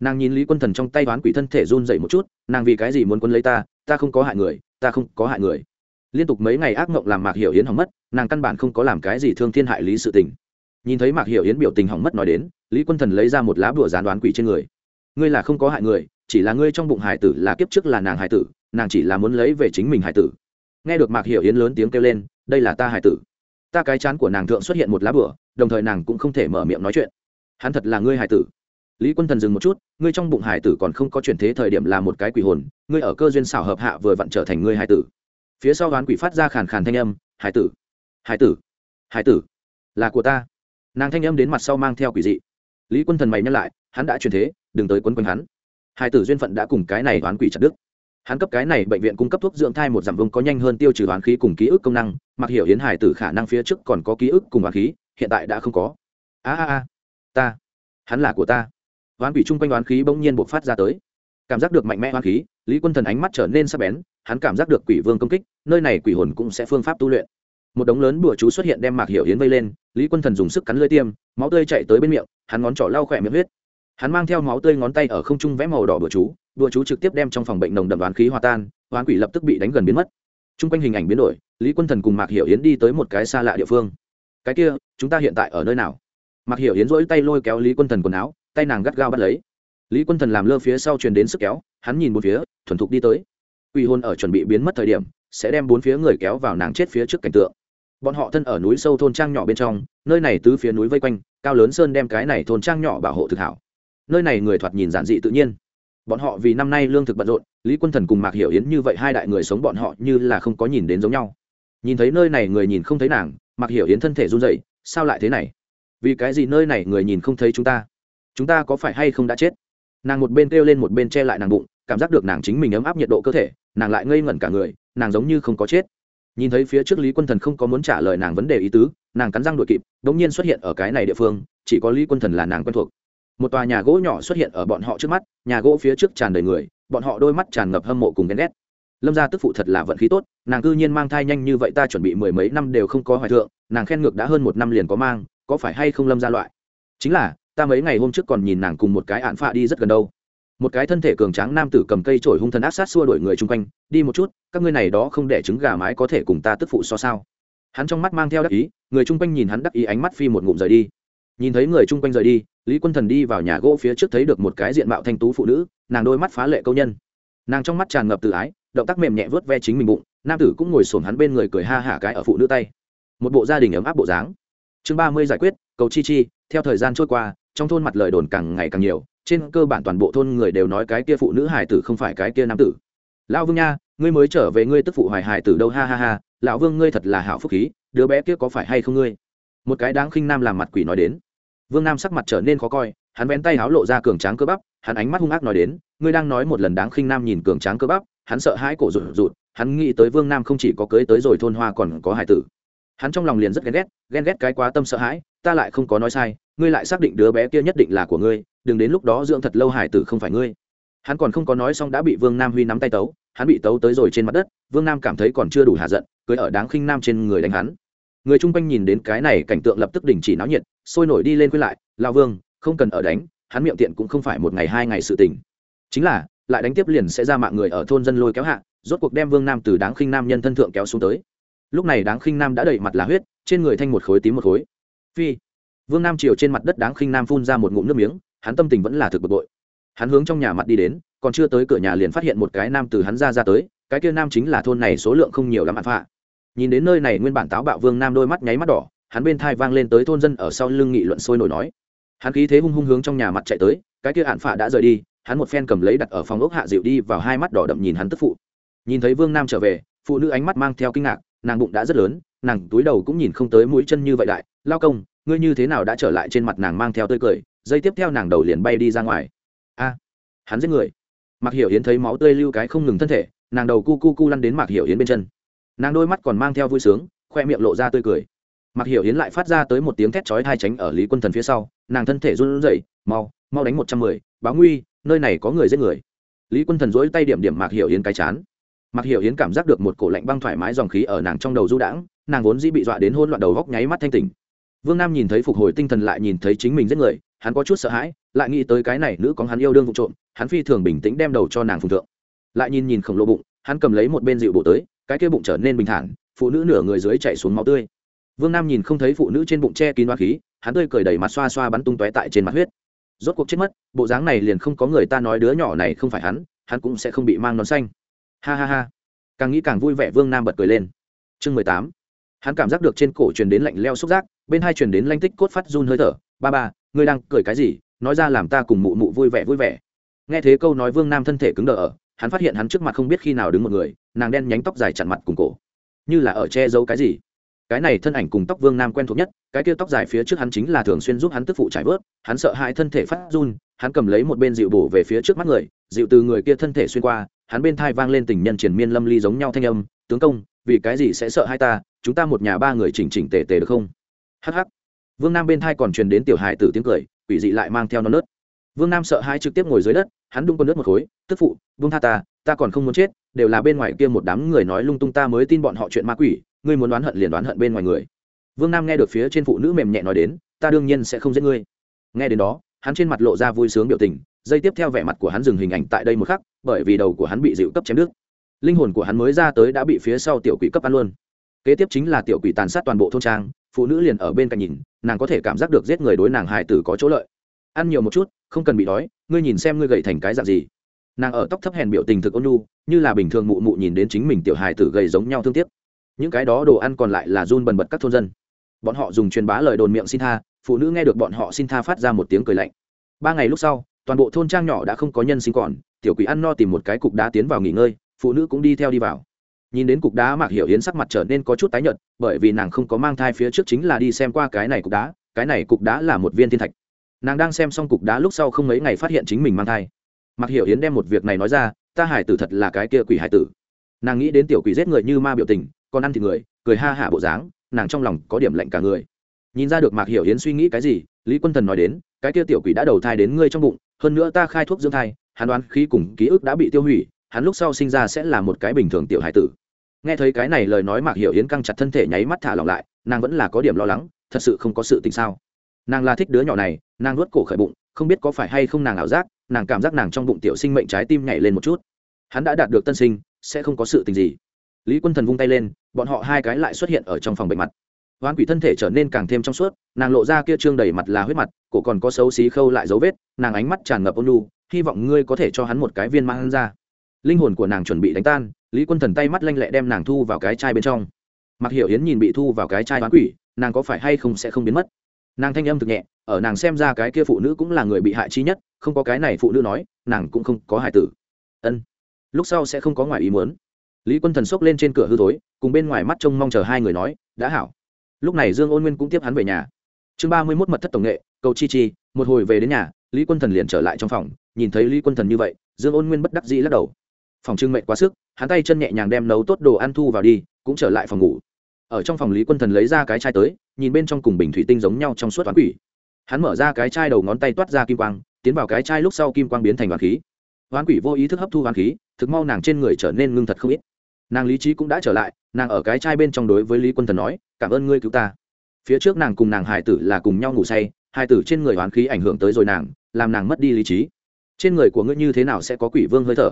Speaker 1: Nàng nhìn lý quân thần trong tay đoán quỷ thân thể run dậy một chút, nàng vì cái gì muốn quân lấy ta ta không có hại người, ta không có hại người. Liên tục mấy ngày ác mộng làm mạc hiểu yến hỏng mất, nàng căn bản không có làm cái gì thương thiên hại lý sự tình. Nhìn thấy mạc hiểu yến biểu tình hỏng mất nói đến, lý quân thần lấy ra một lá bùa gián đoán quỷ trên người. Ngươi là không có hại người chỉ là ngươi trong bụng hải tử là kiếp trước là nàng hải tử, nàng chỉ là muốn lấy về chính mình hải tử. Nghe được mạc hiểu yến lớn tiếng kêu lên, đây là ta hải tử. Ta cái chán của nàng thượng xuất hiện một lá bửa, đồng thời nàng cũng không thể mở miệng nói chuyện. Hắn thật là ngươi hải tử. Lý quân thần dừng một chút, ngươi trong bụng hải tử còn không có chuyển thế thời điểm là một cái quỷ hồn, ngươi ở cơ duyên xảo hợp hạ vừa vặn trở thành ngươi hải tử. Phía sau đoán quỷ phát ra khàn khàn thanh âm, hải tử hải tử hải tử, là của ta. Nàng thanh âm đến mặt sau mang theo quỷ dị. Lý quân thần mày nhắc lại, hắn đã chuyển thế, đừng tới quấn quanh hắn hải tử duyên phận đã cùng cái này đoán quỷ chặt đức hắn cấp cái này bệnh viện cung cấp thuốc dưỡng thai một giảm vùng có nhanh hơn tiêu trừ đoán khí cùng ký ức công năng, mặc hiểu hiến hải tử khả năng phía trước còn có ký ức cùng oán khí, hiện tại đã không có. A a a, ta, hắn là của ta. Oán quỷ chung quanh oán khí bỗng nhiên bộc phát ra tới. Cảm giác được mạnh mẽ oán khí, lý quân thần ánh mắt trở nên sắc bén, hắn cảm giác được quỷ vương công kích, nơi này quỷ hồn cũng sẽ phương pháp tu luyện. Một đống lớn bùa chú xuất hiện đem mạc hiểu hiến vây lên, lý quân thần dùng sức cắn lưỡi tiêm, máu tươi chạy tới bên miệng, hắn ngón trỏ lau khỏe miệng huyết hắn mang theo máu tươi ngón tay ở không trung vẽ màu đỏ bùa chú bùa chú trực tiếp đem trong phòng bệnh nồng đậm oán khí hòa tan, oán quỷ lập tức bị đánh gần biến mất. Chung quanh hình ảnh biến đổi, lý quân thần cùng mạc hiểu Yến đi tới một cái xa lạ địa phương. Cái kia, chúng ta hiện tại ở nơi nào? Mạc hiểu Yến rỗi tay lôi kéo lý quân thần quần áo, tay nàng gắt gao bắt lấy. Lý quân thần làm lơ phía sau truyền đến sức kéo, hắn nhìn bốn phía, thuần thục đi tới. Quỷ hôn ở chuẩn bị biến mất thời điểm, sẽ đem bốn phía người kéo vào nàng chết phía trước cảnh tượng. Bọn họ thân ở núi sâu thôn trang nhỏ bên trong, nơi này tứ phía núi vây quanh, cao lớn sơn đem cái này thôn trang nhỏ bảo hộ thực hảo nơi này người thoạt nhìn giản dị tự nhiên. Bọn họ vì năm nay lương thực bận rộn, lý quân thần cùng mạc hiểu yến như vậy hai đại người sống bọn họ như là không có nhìn đến giống nhau. Nhìn thấy nơi này người nhìn không thấy nàng, mạc hiểu yến thân thể run rẩy, sao lại thế này? Vì cái gì nơi này người nhìn không thấy chúng ta? Chúng ta có phải hay không đã chết? Nàng một bên kêu lên một bên che lại nàng bụng, cảm giác được nàng chính mình ấm áp nhiệt độ cơ thể, nàng lại ngây ngẩn cả người, nàng giống như không có chết. Nhìn thấy phía trước lý quân thần không có muốn trả lời nàng vấn đề ý tứ, nàng cắn răng đuổi kịp đ ỗ n g nhiên xuất hiện ở cái này địa phương, chỉ có lý quân thần là nàng quen thuộc một tòa nhà gỗ nhỏ xuất hiện ở bọn họ trước mắt, nhà gỗ phía trước tràn đầy người, bọn họ đôi mắt tràn ngập hâm mộ cùng ghen ghét. Lâm gia tức phụ thật là vận khí tốt, nàng cư nhiên mang thai nhanh như vậy ta chuẩn bị mười mấy năm đều không có hoài thượng, nàng khen ngược đã hơn một năm liền có mang, có phải hay không lâm gia loại? Chính là, ta mấy ngày hôm trước còn nhìn nàng cùng một cái ạn phạ đi rất gần đâu. Một cái thân thể cường tráng nam tử cầm cây trổi hung thần ác sát xua đuổi người chung quanh, đi một chút, các ngươi này đó không để trứng gà mái có thể cùng ta tức phụ so sao? Hắn trong mắt mang theo đắc ý, người chung quanh nhìn hắn đắc ý ánh mắt phi một ngụm rời đi. Nhìn thấy người chung quanh rời đi lý quân thần đi vào nhà gỗ phía trước thấy được một cái diện mạo thanh tú phụ nữ, nàng đôi mắt phá lệ câu nhân. Nàng trong mắt tràn ngập tự ái, động tác mềm nhẹ vớt ve chính mình bụng, nam tử cũng ngồi sổn hắn bên người cười ha hả cái ở phụ nữ tay. Một bộ gia đình ấm áp bộ dáng. Chương ba mươi giải quyết, cầu chi chi, theo thời gian trôi qua, trong thôn mặt lời đồn càng ngày càng nhiều, trên cơ bản toàn bộ thôn người đều nói cái kia phụ nữ hải tử không phải cái kia nam tử. Lão vương nha, ngươi mới trở về ngươi tức phụ hoài hải tử đâu, ha ha ha, lão vương ngươi thật là hảo phúc khí, đứa bé kia có phải hay không ngươi? Một cái đáng khinh nam làm mặt quỷ nói đến vương nam sắc mặt trở nên khó coi, hắn vén tay háo lộ ra cường tráng cơ bắp, hắn ánh mắt hung ác nói đến, ngươi đang nói một lần đáng khinh nam nhìn cường tráng cơ bắp, hắn sợ hãi cổ rụt rụt, hắn nghĩ tới vương nam không chỉ có cưới tới rồi thôn hoa còn có hải tử. Hắn trong lòng liền rất ghen ghét ghen ghét cái quá tâm sợ hãi, ta lại không có nói sai, ngươi lại xác định đứa bé kia nhất định là của ngươi, đừng đến lúc đó dưỡng thật lâu hải tử không phải ngươi. Hắn còn không có nói xong đã bị vương nam huy nắm tay tấu, hắn bị tấu tới rồi trên mặt đất, vương nam cảm thấy còn chưa đủ hạ giận, cưới ở đáng khinh nam trên người đánh hắn. Người chung quanh nhìn đến cái này cảnh tượng lập tức đình chỉ náo nhiệt sôi nổi đi lên quên lại lao vương, không cần ở đánh, hắn miệng tiện cũng không phải một ngày hai ngày sự tình. Chính là, lại đánh tiếp liền sẽ ra mạng người ở thôn dân lôi kéo hạ, rốt cuộc đem vương nam từ đáng khinh nam nhân thân thượng kéo xuống tới. Lúc này đáng khinh nam đã đầy mặt là huyết, trên người thanh một khối tím một khối. Phi. Vương nam chiều trên mặt đất đáng khinh nam phun ra một ngụm nước miếng, hắn tâm tình vẫn là thực bực bội. Hắn hướng trong nhà mặt đi đến, còn chưa tới cửa nhà liền phát hiện một cái nam từ hắn ra ra tới, cái kia nam chính là thôn này số lượng không nhiều lắm ăn phạ. Nhìn đến nơi này nguyên bản táo bạo vương nam đôi mắt nháy mắt đỏ hắn bên thai vang lên tới thôn dân ở sau lưng nghị luận sôi nổi nói. Hắn khí thế hung hung hướng trong nhà mặt chạy tới, cái kia hạn phả đã rời đi, hắn một phen cầm lấy đặt ở phòng ốc hạ dịu đi vào hai mắt đỏ đậm nhìn hắn tức phụ. Nhìn thấy vương nam trở về, phụ nữ ánh mắt mang theo kinh ngạc, nàng bụng đã rất lớn, nàng túi đầu cũng nhìn không tới mũi chân như vậy đại. Lao công, ngươi như thế nào đã trở lại trên mặt nàng mang theo tươi cười dây tiếp theo nàng đầu liền bay đi ra ngoài. A, hắn giết người. Mặc hiểu yến thấy máu tươi lưu cái không ngừng thân thể, nàng đầu cu cu cu lăn đến Mặc hiểu yến bên chân. Nàng đôi mắt còn mang theo vui sướng, khoe miệng lộ ra tươi cười mặc hiểu yến lại phát ra tới một tiếng thét chói hai tránh ở lý quân thần phía sau, nàng thân thể run rẩy, mau mau đánh một trăm mười, báo nguy, nơi này có người giết người. Lý quân thần dỗi tay điểm điểm mạc hiểu yến cái chán. Mạc hiểu yến cảm giác được một cổ lạnh băng thoải mái dòng khí ở nàng trong đầu du đãng, nàng vốn dĩ bị dọa đến hôn loạn đầu góc nháy mắt thanh tỉnh. Vương nam nhìn thấy phục hồi tinh thần lại nhìn thấy chính mình giết người, hắn có chút sợ hãi, lại nghĩ tới cái này nữ có hắn yêu đương vụ trộm, hắn phi thường bình tĩnh đem đầu cho nàng phùng thượng. Lại nhìn nhìn khổng lồ bụng, hắn cầm lấy một bên dịu bộ tới, cái kia bụng trở nên bình thản, phụ nữ nửa người dưới chạy xuống máu tươi vương nam nhìn không thấy phụ nữ trên bụng che kín hoa khí, hắn tươi cười đầy mặt xoa xoa bắn tung tóe tại trên mặt huyết. Rốt cuộc chết mất, bộ dáng này liền không có người ta nói đứa nhỏ này không phải hắn hắn cũng sẽ không bị mang nón xanh. Ha ha ha. Càng nghĩ càng vui vẻ, vương nam bật cười lên. Chương mười tám. Hắn cảm giác được trên cổ truyền đến lạnh leo xúc giác, bên hai truyền đến lanh tích cốt phát run hơi thở. Ba ba, ngươi đang cười cái gì? Nói ra làm ta cùng mụ mụ vui vẻ vui vẻ. Nghe thế câu nói, vương nam thân thể cứng đờ ở, hắn phát hiện hắn trước mặt không biết khi nào đứng một người, nàng đen nhánh tóc dài chặn mặt cùng cổ. Như là ở che giấu cái gì cái này thân ảnh cùng tóc vương nam quen thuộc nhất cái kia tóc dài phía trước hắn chính là thường xuyên giúp hắn tức phụ trải vớt hắn sợ hãi thân thể phát run hắn cầm lấy một bên dịu bổ về phía trước mắt người dịu từ người kia thân thể xuyên qua hắn bên thai vang lên tình nhân triển miên lâm ly giống nhau thanh âm tướng công vì cái gì sẽ sợ hai ta chúng ta một nhà ba người chỉnh chỉnh tề tề được không? Hắc hắc, vương nam bên thai còn truyền đến tiểu hài tử tiếng cười quỷ dị lại mang theo non nớt. Vương nam sợ hai trực tiếp ngồi dưới đất hắn đung con nước một khối tức phụ vương tha ta ta còn không muốn chết đều là bên ngoài kia một đám người nói lung tung ta mới tin bọn họ chuyện ma quỷ ngươi muốn đoán hận liền đoán hận bên ngoài người. Vương nam nghe được phía trên phụ nữ mềm nhẹ nói đến, ta đương nhiên sẽ không giết ngươi. Nghe đến đó, hắn trên mặt lộ ra vui sướng biểu tình dây tiếp theo vẻ mặt của hắn dừng hình ảnh tại đây một khắc, bởi vì đầu của hắn bị dịu cấp chém nước linh hồn của hắn mới ra tới đã bị phía sau tiểu quỷ cấp ăn luôn. Kế tiếp chính là tiểu quỷ tàn sát toàn bộ thôn trang, phụ nữ liền ở bên cạnh nhìn, nàng có thể cảm giác được giết người đối nàng hài tử có chỗ lợi. Ăn nhiều một chút, không cần bị đói, ngươi nhìn xem ngươi gầy thành cái dạng gì. Nàng ở tóc thấp hèn biểu tình thực ôn nhu, như là bình thường mụ mụ nhìn đến chính mình tiểu hài tử gầy giống nhau thương tiếc những cái đó đồ ăn còn lại là run bần bật các thôn dân. Bọn họ dùng truyền bá lời đồn miệng xin tha, phụ nữ nghe được bọn họ xin tha phát ra một tiếng cười lạnh. Ba ngày lúc sau, toàn bộ thôn trang nhỏ đã không có nhân sinh còn, tiểu quỷ ăn no tìm một cái cục đá tiến vào nghỉ ngơi, phụ nữ cũng đi theo đi vào. Nhìn đến cục đá mạc hiểu hiến sắc mặt trở nên có chút tái nhợt, bởi vì nàng không có mang thai phía trước chính là đi xem qua cái này cục đá, cái này cục đá là một viên thiên thạch. Nàng đang xem xong cục đá lúc sau không mấy ngày phát hiện chính mình mang thai. Mạc hiểu hiến đem một việc này nói ra, ta hải tử thật là cái kia quỷ hải tử. Nàng nghĩ đến tiểu quỷ giết người như ma biểu tình còn ăn thì người, cười ha hả bộ dáng, nàng trong lòng có điểm lạnh cả người. Nhìn ra được mạc hiểu hiến suy nghĩ cái gì, lý quân thần nói đến, cái kia tiểu quỷ đã đầu thai đến ngươi trong bụng, hơn nữa ta khai thuốc dưỡng thai, hắn đoán khí cùng ký ức đã bị tiêu hủy, hắn lúc sau sinh ra sẽ là một cái bình thường tiểu hải tử. Nghe thấy cái này lời nói mạc hiểu yến căng chặt thân thể nháy mắt thả lỏng lại, nàng vẫn là có điểm lo lắng, thật sự không có sự tình sao. Nàng là thích đứa nhỏ này, nàng nuốt cổ khởi bụng, không biết có phải hay không nàng ảo giác, nàng cảm giác nàng trong bụng tiểu sinh mệnh trái tim nhảy lên một chút. Hắn đã đạt được tân sinh, sẽ không có sự tình gì. Lý quân thần vung tay lên bọn họ hai cái lại xuất hiện ở trong phòng bệnh mặt. Hoán quỷ thân thể trở nên càng thêm trong suốt, nàng lộ ra kia trương đầy mặt là huyết mặt, cổ còn có xấu xí khâu lại dấu vết, nàng ánh mắt tràn ngập ôn lu hy vọng ngươi có thể cho hắn một cái viên mang ra. Linh hồn của nàng chuẩn bị đánh tan, lý quân thần tay mắt lanh lẹ đem nàng thu vào cái chai bên trong. Mặc hiểu yến nhìn bị thu vào cái chai hoán quỷ, nàng có phải hay không sẽ không biến mất? Nàng thanh âm thực nhẹ, ở nàng xem ra cái kia phụ nữ cũng là người bị hại chi nhất, không có cái này phụ nữ nói, nàng cũng không có hại tử. Ân, lúc sau sẽ không có ngoài ý muốn lý quân thần xốc lên trên cửa hư thối, cùng bên ngoài mắt trông mong chờ hai người nói, đã hảo. Lúc này dương ôn nguyên cũng tiếp hắn về nhà. Chương ba mươi mốt mật thất tổng nghệ, cầu chi chi, một hồi về đến nhà, lý quân thần liền trở lại trong phòng, nhìn thấy lý quân thần như vậy, dương ôn nguyên bất đắc dĩ lắc đầu. Phòng trưng mệnh quá sức, hắn tay chân nhẹ nhàng đem nấu tốt đồ ăn thu vào đi, cũng trở lại phòng ngủ. Ở trong phòng lý quân thần lấy ra cái chai tới, nhìn bên trong cùng bình thủy tinh giống nhau trong suốt toán quỷ. Hắn mở ra cái chai đầu ngón tay toát ra kim quang, tiến vào cái chai lúc sau kim quang biến thành hoàng khí. Hoán quỷ vô ý thức hấp thu hoàng khí, thực mau nàng trên người trở nên ngưng thật không ít nàng lý trí cũng đã trở lại, nàng ở cái chai bên trong đối với lý quân thần nói, cảm ơn ngươi cứu ta. Phía trước nàng cùng nàng hải tử là cùng nhau ngủ say, hải tử trên người hoán khí ảnh hưởng tới rồi nàng, làm nàng mất đi lý trí. Trên người của ngươi như thế nào sẽ có quỷ vương hơi thở?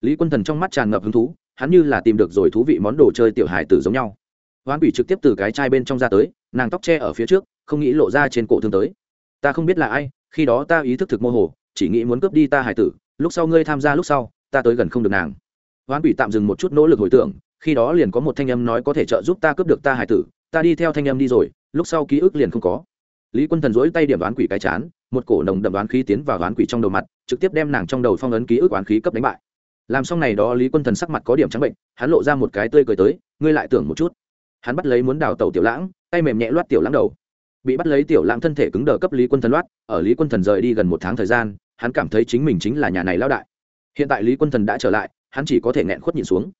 Speaker 1: Lý quân thần trong mắt tràn ngập hứng thú, hắn như là tìm được rồi thú vị món đồ chơi tiểu hải tử giống nhau. Hoán quỷ trực tiếp từ cái chai bên trong ra tới, nàng tóc che ở phía trước, không nghĩ lộ ra trên cổ thương tới. Ta không biết là ai, khi đó ta ý thức thực mơ hồ, chỉ nghĩ muốn cướp đi ta hải tử, lúc sau ngươi tham gia lúc sau, ta tới gần không được nàng hoán quỷ tạm dừng một chút nỗ lực hồi tưởng, khi đó liền có một thanh âm nói có thể trợ giúp ta cướp được ta hải tử, ta đi theo thanh âm đi rồi, lúc sau ký ức liền không có. Lý quân thần dỗi tay điểm đoán quỷ cái chán, một cổ nồng đậm đoán khí tiến vào đoán quỷ trong đầu mặt, trực tiếp đem nàng trong đầu phong ấn ký ức đoán khí cấp đánh bại. Làm xong này đó, lý quân thần sắc mặt có điểm trắng bệnh, hắn lộ ra một cái tươi cười tới, ngươi lại tưởng một chút. Hắn bắt lấy muốn đào tàu tiểu lãng, tay mềm nhẹ loát tiểu lãng đầu. Bị bắt lấy tiểu lãng thân thể cứng đờ cấp lý quân thần loát, ở lý quân thần rời đi gần một tháng thời gian, hắn cảm thấy chính mình chính là nhà này lao đại. Hiện tại lý quân thần đã trở lại hắn chỉ có thể nghẹn khuất nhìn xuống.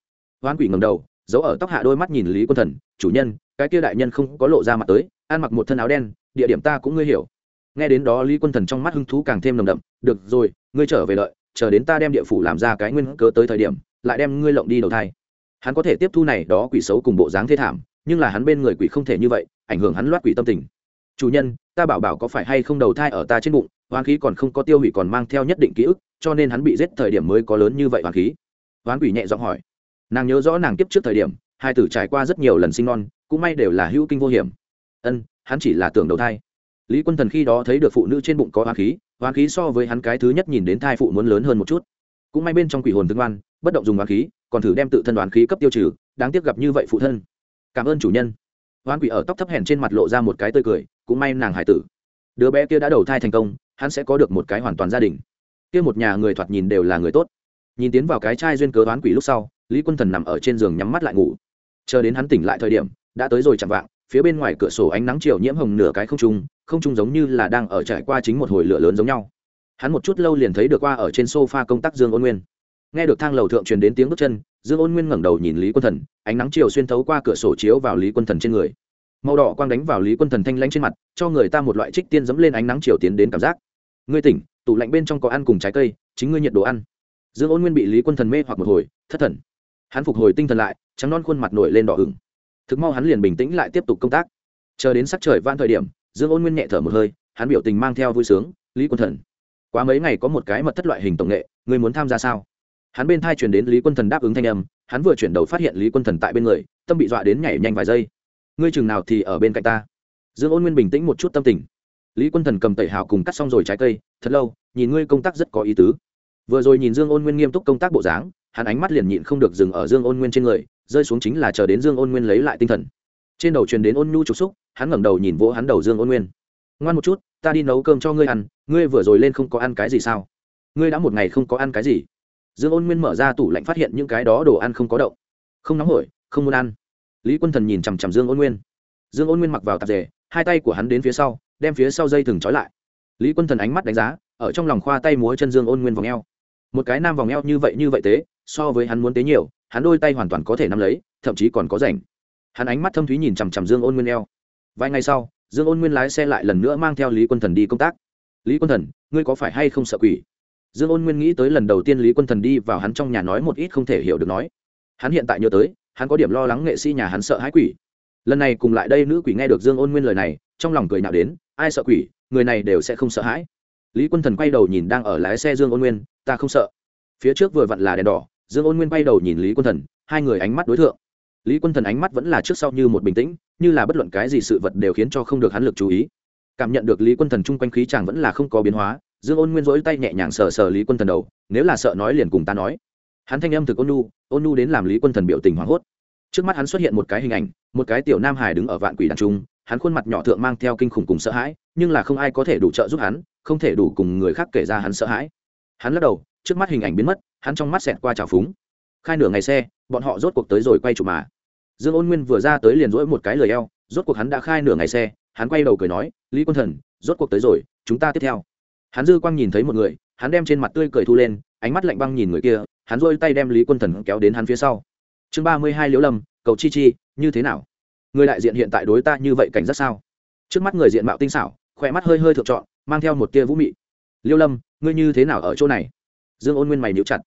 Speaker 1: Hoán quỷ ngầm đầu, giấu ở tóc hạ đôi mắt nhìn lý quân thần, chủ nhân, cái kia đại nhân không có lộ ra mặt tới, ăn mặc một thân áo đen, địa điểm ta cũng ngươi hiểu. Nghe đến đó, lý quân thần trong mắt hứng thú càng thêm nồng đậm, được rồi, ngươi trở về lợi, chờ đến ta đem địa phủ làm ra cái nguyên cớ tới thời điểm, lại đem ngươi lộng đi đầu thai. Hắn có thể tiếp thu này, đó quỷ xấu cùng bộ dáng thê thảm, nhưng là hắn bên người quỷ không thể như vậy, ảnh hưởng hắn loát quỷ tâm tình. Chủ nhân, ta bảo bảo có phải hay không đầu thai ở ta trên bụng hoán khí còn không có tiêu hủy còn mang theo nhất định ký ức, cho nên hắn bị giết thời điểm mới có lớn như vậy hoán khí hoán quỷ nhẹ giọng hỏi. Nàng nhớ rõ nàng tiếp trước thời điểm, hai tử trải qua rất nhiều lần sinh non, cũng may đều là hữu kinh vô hiểm. Ân, hắn chỉ là tưởng đầu thai. Lý quân thần khi đó thấy được phụ nữ trên bụng có hoa khí hoa khí so với hắn cái thứ nhất nhìn đến thai phụ muốn lớn hơn một chút. Cũng may bên trong quỷ hồn tương oan, bất động dùng hoa khí, còn thử đem tự thân đoán khí cấp tiêu trừ, đáng tiếc gặp như vậy phụ thân. Cảm ơn chủ nhân. Hoán quỷ ở tóc thấp hèn trên mặt lộ ra một cái tươi cười, cũng may nàng hải tử. Đứa bé kia đã đầu thai thành công, hắn sẽ có được một cái hoàn toàn gia đình. Kia một nhà người thoạt nhìn đều là người tốt nhìn tiến vào cái chai duyên cớ đoán quỷ lúc sau, lý quân thần nằm ở trên giường nhắm mắt lại ngủ. Chờ đến hắn tỉnh lại thời điểm, đã tới rồi chạm vạng, phía bên ngoài cửa sổ ánh nắng chiều nhiễm hồng nửa cái không trung không trung giống như là đang ở trải qua chính một hồi lửa lớn giống nhau. Hắn một chút lâu liền thấy được qua ở trên sofa công tác dương ôn nguyên. Nghe được thang lầu thượng truyền đến tiếng bước chân, dương ôn nguyên ngẩng đầu nhìn lý quân thần, ánh nắng chiều xuyên thấu qua cửa sổ chiếu vào lý quân thần trên người. Màu đỏ quang đánh vào lý quân thần thanh lãnh trên mặt, cho người ta một loại trích tiên dẫm lên ánh nắng chiều tiến đến cảm giác. Ngươi tỉnh, tủ lạnh bên trong có ăn cùng trái cây, chính ngươi nhiệt đồ ăn dương ôn nguyên bị lý quân thần mê hoặc một hồi, thất thần. Hắn phục hồi tinh thần lại, trắng non khuôn mặt nổi lên đỏ hừng thực mau hắn liền bình tĩnh lại tiếp tục công tác. Chờ đến sắc trời van thời điểm, dương ôn nguyên nhẹ thở một hơi, hắn biểu tình mang theo vui sướng, lý quân thần, quá mấy ngày có một cái mật thất loại hình tổng nghệ, ngươi muốn tham gia sao? Hắn bên thai chuyển đến lý quân thần đáp ứng thanh âm, hắn vừa chuyển đầu phát hiện lý quân thần tại bên người, tâm bị dọa đến nhảy nhanh vài giây. Ngươi chừng nào thì ở bên cạnh ta? Dương ôn nguyên bình tĩnh một chút tâm tình. Lý quân thần cầm tẩy hào cùng cắt xong rồi trái cây, thật lâu, nhìn ngươi công tác rất có ý tứ vừa rồi nhìn dương ôn nguyên nghiêm túc công tác bộ dáng, hắn ánh mắt liền nhịn không được dừng ở dương ôn nguyên trên người, rơi xuống chính là chờ đến dương ôn nguyên lấy lại tinh thần. Trên đầu truyền đến ôn nhu trục xúc, hắn ngẩng đầu nhìn vỗ hắn đầu dương ôn nguyên. Ngoan một chút, ta đi nấu cơm cho ngươi ăn, ngươi vừa rồi lên không có ăn cái gì sao? Ngươi đã một ngày không có ăn cái gì? Dương ôn nguyên mở ra tủ lạnh phát hiện những cái đó đồ ăn không có đậu. Không nóng hổi, không muốn ăn. Lý quân thần nhìn chằm chằm dương ôn nguyên. Dương ôn nguyên mặc vào tạp dề, hai tay của hắn đến phía sau, đem phía sau dây thừng trói lại. Lý quân thần ánh mắt đánh giá, ở trong lòng khoa tay múa chân dương ôn nguyên vòng eo một cái nam vòng eo như vậy như vậy tế, so với hắn muốn tế nhiều, hắn đôi tay hoàn toàn có thể nắm lấy, thậm chí còn có rảnh. Hắn ánh mắt thâm thúy nhìn chằm chằm dương ôn nguyên eo. Vài ngày sau, dương ôn nguyên lái xe lại lần nữa mang theo lý quân thần đi công tác. Lý quân thần, ngươi có phải hay không sợ quỷ? Dương ôn nguyên nghĩ tới lần đầu tiên lý quân thần đi vào hắn trong nhà nói một ít không thể hiểu được nói. Hắn hiện tại nhớ tới, hắn có điểm lo lắng nghệ sĩ nhà hắn sợ hãi quỷ. Lần này cùng lại đây nữ quỷ nghe được dương ôn nguyên lời này, trong lòng cười nhạo đến, ai sợ quỷ, người này đều sẽ không sợ hãi lý quân thần quay đầu nhìn đang ở lái xe dương ôn nguyên, ta không sợ. Phía trước vừa vặn là đèn đỏ, dương ôn nguyên quay đầu nhìn lý quân thần, hai người ánh mắt đối tượng lý quân thần ánh mắt vẫn là trước sau như một bình tĩnh, như là bất luận cái gì sự vật đều khiến cho không được hắn lực chú ý. Cảm nhận được lý quân thần chung quanh khí chàng vẫn là không có biến hóa, dương ôn nguyên rỗi tay nhẹ nhàng sờ sờ lý quân thần đầu, nếu là sợ nói liền cùng ta nói. Hắn thanh âm thực ôn nu ôn nu đến làm lý quân thần biểu tình hoảng hốt. Trước mắt hắn xuất hiện một cái hình ảnh, một cái tiểu nam hải đứng ở vạn quỷ đàn trung, hắn khuôn mặt nhỏ thượng mang theo kinh khủng cùng sợ hãi, nhưng là không ai có thể đủ trợ giúp hắn không thể đủ cùng người khác kể ra hắn sợ hãi. Hắn lắc đầu, trước mắt hình ảnh biến mất, hắn trong mắt xẹt qua trào phúng. Khai nửa ngày xe, bọn họ rốt cuộc tới rồi quay chụp mà. Dương ôn nguyên vừa ra tới liền rỗi một cái lời eo, rốt cuộc hắn đã khai nửa ngày xe, hắn quay đầu cười nói, lý quân thần, rốt cuộc tới rồi, chúng ta tiếp theo. Hắn dư quang nhìn thấy một người, hắn đem trên mặt tươi cười thu lên, ánh mắt lạnh băng nhìn người kia, hắn rôi tay đem lý quân thần kéo đến hắn phía sau. Chương ba mươi hai liễu lâm, cầu chi chi, như thế nào? Người đại diện hiện tại đối ta như vậy cảnh giác sao? Trước mắt người diện mạo tinh xảo, khỏe mắt hơi hơi thượng trọn mang theo một tia vũ mị. Liêu lâm, ngươi như thế nào ở chỗ này? Dương ôn nguyên mày níu chặt.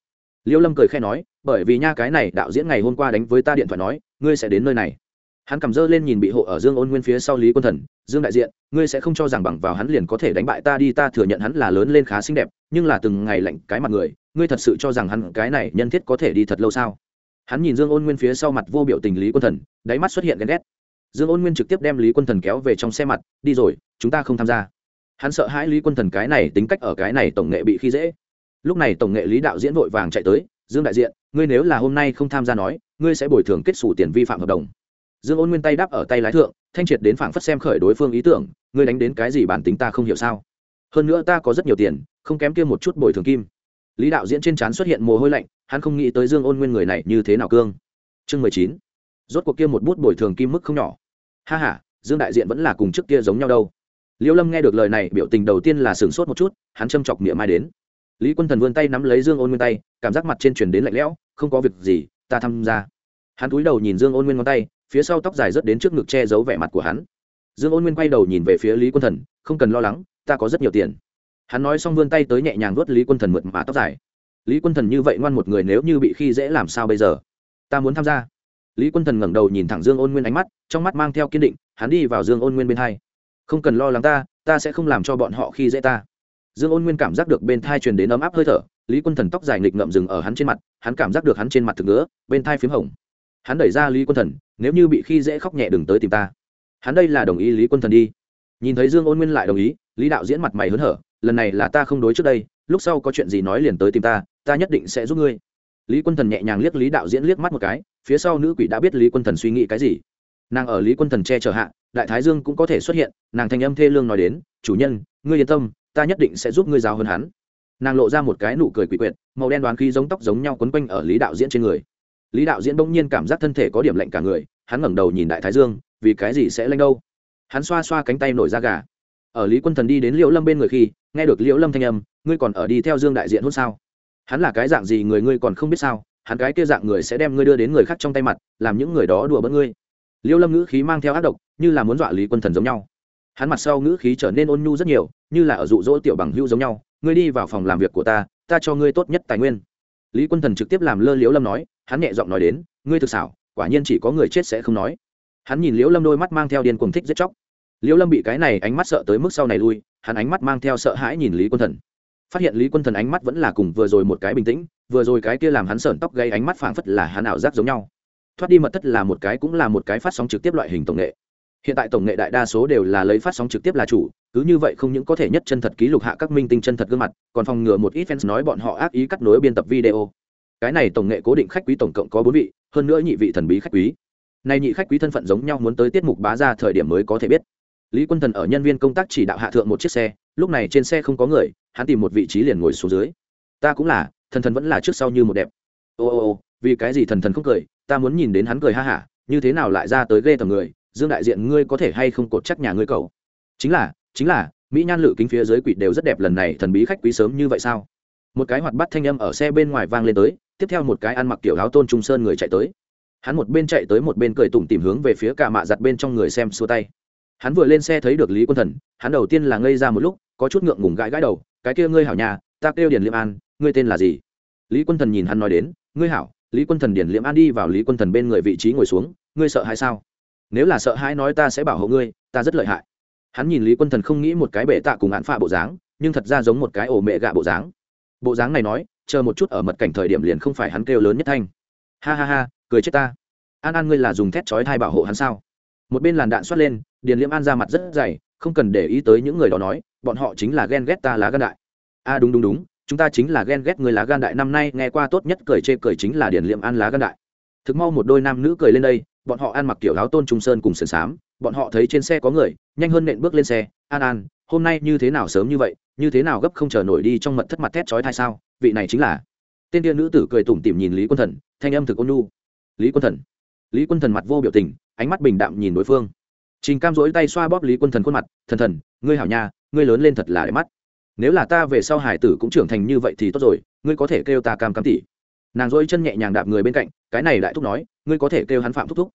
Speaker 1: Liêu lâm cười khe nói, bởi vì nha cái này đạo diễn ngày hôm qua đánh với ta điện thoại nói, ngươi sẽ đến nơi này. Hắn cầm dơ lên nhìn bị hộ ở dương ôn nguyên phía sau lý quân thần, dương đại diện, ngươi sẽ không cho rằng bằng vào hắn liền có thể đánh bại ta đi, ta thừa nhận hắn là lớn lên khá xinh đẹp, nhưng là từng ngày lạnh cái mặt người, ngươi thật sự cho rằng hắn cái này nhân thiết có thể đi thật lâu sao? Hắn nhìn dương ôn nguyên phía sau mặt vô biểu tình lý quân thần, đáy mắt xuất hiện ghen ghét. Dương ôn nguyên trực tiếp đem lý quân thần kéo về trong xe mặt, đi rồi, chúng ta không tham gia hắn sợ hãi lý quân thần cái này tính cách ở cái này tổng nghệ bị khi dễ. Lúc này tổng nghệ lý đạo diễn vội vàng chạy tới, dương đại diện, ngươi nếu là hôm nay không tham gia nói, ngươi sẽ bồi thường kết xù tiền vi phạm hợp đồng. Dương ôn nguyên tay đáp ở tay lái thượng, thanh triệt đến phảng phất xem khởi đối phương ý tưởng, ngươi đánh đến cái gì bản tính ta không hiểu sao? Hơn nữa ta có rất nhiều tiền, không kém kia một chút bồi thường kim. Lý đạo diễn trên trán xuất hiện mồ hôi lạnh, hắn không nghĩ tới dương ôn nguyên người này như thế nào cương. Chương mười chín. Rốt cuộc kia một bút bồi thường kim mức không nhỏ. Ha h a dương đại diện vẫn là cùng trước kia giống nhau đâu liễu lâm nghe được lời này, biểu tình đầu tiên là sửng sốt một chút, hắn châm chọc miệng mai đến. Lý quân thần vươn tay nắm lấy dương ôn nguyên tay, cảm giác mặt trên truyền đến lạnh lẽo, không có việc gì, ta tham gia. Hắn cúi đầu nhìn dương ôn nguyên ngón tay, phía sau tóc dài rớt đến trước ngực che giấu vẻ mặt của hắn. Dương ôn nguyên quay đầu nhìn về phía lý quân thần, không cần lo lắng, ta có rất nhiều tiền. Hắn nói xong vươn tay tới nhẹ nhàng vuốt lý quân thần mượt mà tóc dài. Lý quân thần như vậy ngoan một người nếu như bị khi dễ làm sao bây giờ? Ta muốn tham gia. Lý quân thần ngẩng đầu nhìn thẳng dương ôn nguyên ánh mắt, trong mắt mang theo kiên định, hắn đi vào dương ôn nguyên bên hai không cần lo lắng ta ta sẽ không làm cho bọn họ khi dễ ta. Dương ôn nguyên cảm giác được bên thai truyền đến ấm áp hơi thở, lý quân thần tóc dài nghịch ngậm rừng ở hắn trên mặt, hắn cảm giác được hắn trên mặt thực nữa bên thai p h í m hồng. Hắn đẩy ra lý quân thần, nếu như bị khi dễ khóc nhẹ đừng tới tìm ta. Hắn đây là đồng ý lý quân thần đi. Nhìn thấy dương ôn nguyên lại đồng ý, lý đạo diễn mặt mày hớn hở, lần này là ta không đối trước đây, lúc sau có chuyện gì nói liền tới tìm ta ta nhất định sẽ giúp ngươi. Lý quân thần nhẹ nhàng liếc lý đạo diễn liếc mắt một cái, phía sau nữ quỷ đã biết lý quân thần suy nghĩ cái gì nàng ở lý quân thần che chở hạ, đại thái dương cũng có thể xuất hiện, nàng thanh âm thê lương nói đến, chủ nhân, ngươi yên tâm, ta nhất định sẽ giúp ngươi giáo hơn hắn. Nàng lộ ra một cái nụ cười quỷ quyệt, màu đen đoán khí giống tóc giống nhau quấn quanh ở lý đạo diễn trên người. Lý đạo diễn bỗng nhiên cảm giác thân thể có điểm lạnh cả người, hắn ngẩng đầu nhìn đại thái dương, vì cái gì sẽ lanh đâu? Hắn xoa xoa cánh tay nổi ra gà. Ở lý quân thần đi đến liễu lâm bên người khi, nghe được liễu lâm thanh âm, ngươi còn ở đi theo dương đại diện hôn sao? Hắn là cái dạng gì người ngươi còn không biết sao? Hắn cái kia dạng người sẽ đem ngươi đưa đến người khác trong tay mặt, làm những người đó đùa bỡn ngươi liêu lâm ngữ khí mang theo ác độc, như là muốn dọa lý quân thần giống nhau. Hắn mặt sau ngữ khí trở nên ôn nhu rất nhiều, như là ở dụ dỗ tiểu bằng hưu giống nhau, ngươi đi vào phòng làm việc của ta ta cho ngươi tốt nhất tài nguyên. Lý quân thần trực tiếp làm lơ liễu lâm nói, hắn nhẹ giọng nói đến, ngươi thực xảo, quả nhiên chỉ có người chết sẽ không nói. Hắn nhìn liễu lâm đôi mắt mang theo điên cuồng thích giết chóc. Liễu lâm bị cái này ánh mắt sợ tới mức sau này lui, hắn ánh mắt mang theo sợ hãi nhìn lý quân thần. Phát hiện lý quân thần ánh mắt vẫn là cùng vừa rồi một cái bình tĩnh, vừa rồi cái kia làm hắn sởn tóc gây ánh mắt phảng phất là hắn ảo giác giống nhau thoát đi mật thất là một cái cũng là một cái phát sóng trực tiếp loại hình tổng nghệ. Hiện tại tổng nghệ đại đa số đều là lấy phát sóng trực tiếp là chủ, cứ như vậy không những có thể nhất chân thật ký lục hạ các minh tinh chân thật gương mặt, còn phòng ngừa một ít fans nói bọn họ ác ý cắt nối biên tập video. Cái này tổng nghệ cố định khách quý tổng cộng có bốn vị, hơn nữa nhị vị thần bí khách quý. Nay nhị khách quý thân phận giống nhau muốn tới tiết mục bá ra thời điểm mới có thể biết. Lý quân thần ở nhân viên công tác chỉ đạo hạ thượng một chiếc xe, lúc này trên xe không có người, hắn tìm một vị trí liền ngồi xuống dưới. Ta cũng là, thần thần vẫn là trước sau như một đẹp. Ô ô ô vì cái gì thần thần không cười, ta muốn nhìn đến hắn cười ha hả, như thế nào lại ra tới ghê tầm người, dương đại diện ngươi có thể hay không cột chắc nhà ngươi cầu chính là chính là, mỹ nhan lự kính phía dưới quỷ đều rất đẹp lần này, thần bí khách quý sớm như vậy sao? Một cái hoạt bắt thanh âm ở xe bên ngoài vang lên tới, tiếp theo một cái ăn mặc kiểu áo tôn trung sơn người chạy tới. Hắn một bên chạy tới một bên cười tủm tìm hướng về phía cả mạ giặt bên trong người xem xua tay. Hắn vừa lên xe thấy được lý quân thần, hắn đầu tiên là ngây ra một lúc, có chút ngượng ngùng gãi gãi đầu, cái kia ngươi hảo nhà, ta kêu điền liêm an, ngươi tên là gì? Lý quân thần nhìn hắn nói đến, ngươi hảo lý quân thần điền Liễm an đi vào lý quân thần bên người vị trí ngồi xuống ngươi sợ hãi sao? Nếu là sợ hãi nói ta sẽ bảo hộ ngươi ta rất lợi hại. Hắn nhìn lý quân thần không nghĩ một cái bệ tạ cùng hạn phạ bộ dáng nhưng thật ra giống một cái ổ mẹ gạ bộ dáng. Bộ dáng này nói chờ một chút ở mật cảnh thời điểm liền không phải hắn kêu lớn nhất thanh. Ha ha ha cười chết ta. An an ngươi là dùng thét chói thai bảo hộ hắn sao? Một bên làn đạn xoát lên điền liễm an ra mặt rất dày không cần để ý tới những người đó nói bọn họ chính là ghen ghét ta lá gan đại. A à, đúng đúng đúng chúng ta chính là ghen ghét người lá gan đại. Năm nay nghe qua tốt nhất cười chê cười chính là điển liệm ăn lá gan đại. Thực mau một đôi nam nữ cười lên đây, bọn họ ăn mặc kiểu áo tôn trung sơn cùng sườn xám, bọn họ thấy trên xe có người, nhanh hơn nện bước lên xe, an an, hôm nay như thế nào sớm như vậy, như thế nào gấp không chờ nổi đi trong mật thất mặt thét chói thai sao? Vị này chính là tên tiên nữ tử cười tủm tỉm nhìn lý quân thần, thanh âm thực ôn nhu. Lý quân thần. Lý quân thần mặt vô biểu tình, ánh mắt bình đạm nhìn đối phương. Trình cam rỗi tay xoa bóp lý quân thần khuôn mặt, thần thần, ngươi hảo nha, ngươi lớn lên thật là đẹp mắt nếu là ta về sau hải tử cũng trưởng thành như vậy thì tốt rồi, ngươi có thể kêu ta cam cam tỷ. nàng dỗi chân nhẹ nhàng đạp người bên cạnh, cái này đại thúc nói, ngươi có thể kêu hắn phạm thúc thúc.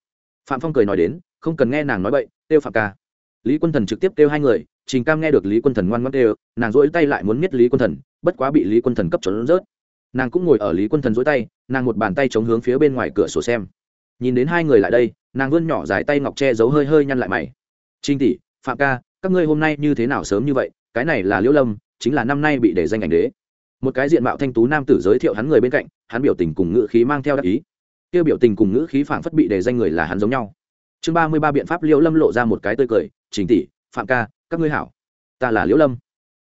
Speaker 1: Phạm phong cười nói đến, không cần nghe nàng nói bậy, kêu phạm ca. Lý quân thần trực tiếp kêu hai người, trình cam nghe được lý quân thần ngoan ngoãn kêu, nàng dỗi tay lại muốn miết lý quân thần, bất quá bị lý quân thần cấp trốn rớt. Nàng cũng ngồi ở lý quân thần dỗi tay, nàng một bàn tay chống hướng phía bên ngoài cửa sổ xem. Nhìn đến hai người lại đây, nàng vươn nhỏ dài tay ngọc che giấu hơi hơi nhăn lại mày. Trinh tỷ, phạm ca, các ngươi hôm nay như thế nào sớm như vậy? Cái này là liễu lâm chính là năm nay bị để danh ảnh đế. Một cái diện mạo thanh tú nam tử giới thiệu hắn người bên cạnh, hắn biểu tình cùng ngữ khí mang theo đắc ý. Kêu biểu tình cùng ngữ khí phảng phất bị để danh người là hắn giống nhau. Chương ba mươi ba biện pháp liễu lâm lộ ra một cái tươi cười, trình tỷ, phạm ca, các ngươi hảo. Ta là liễu lâm.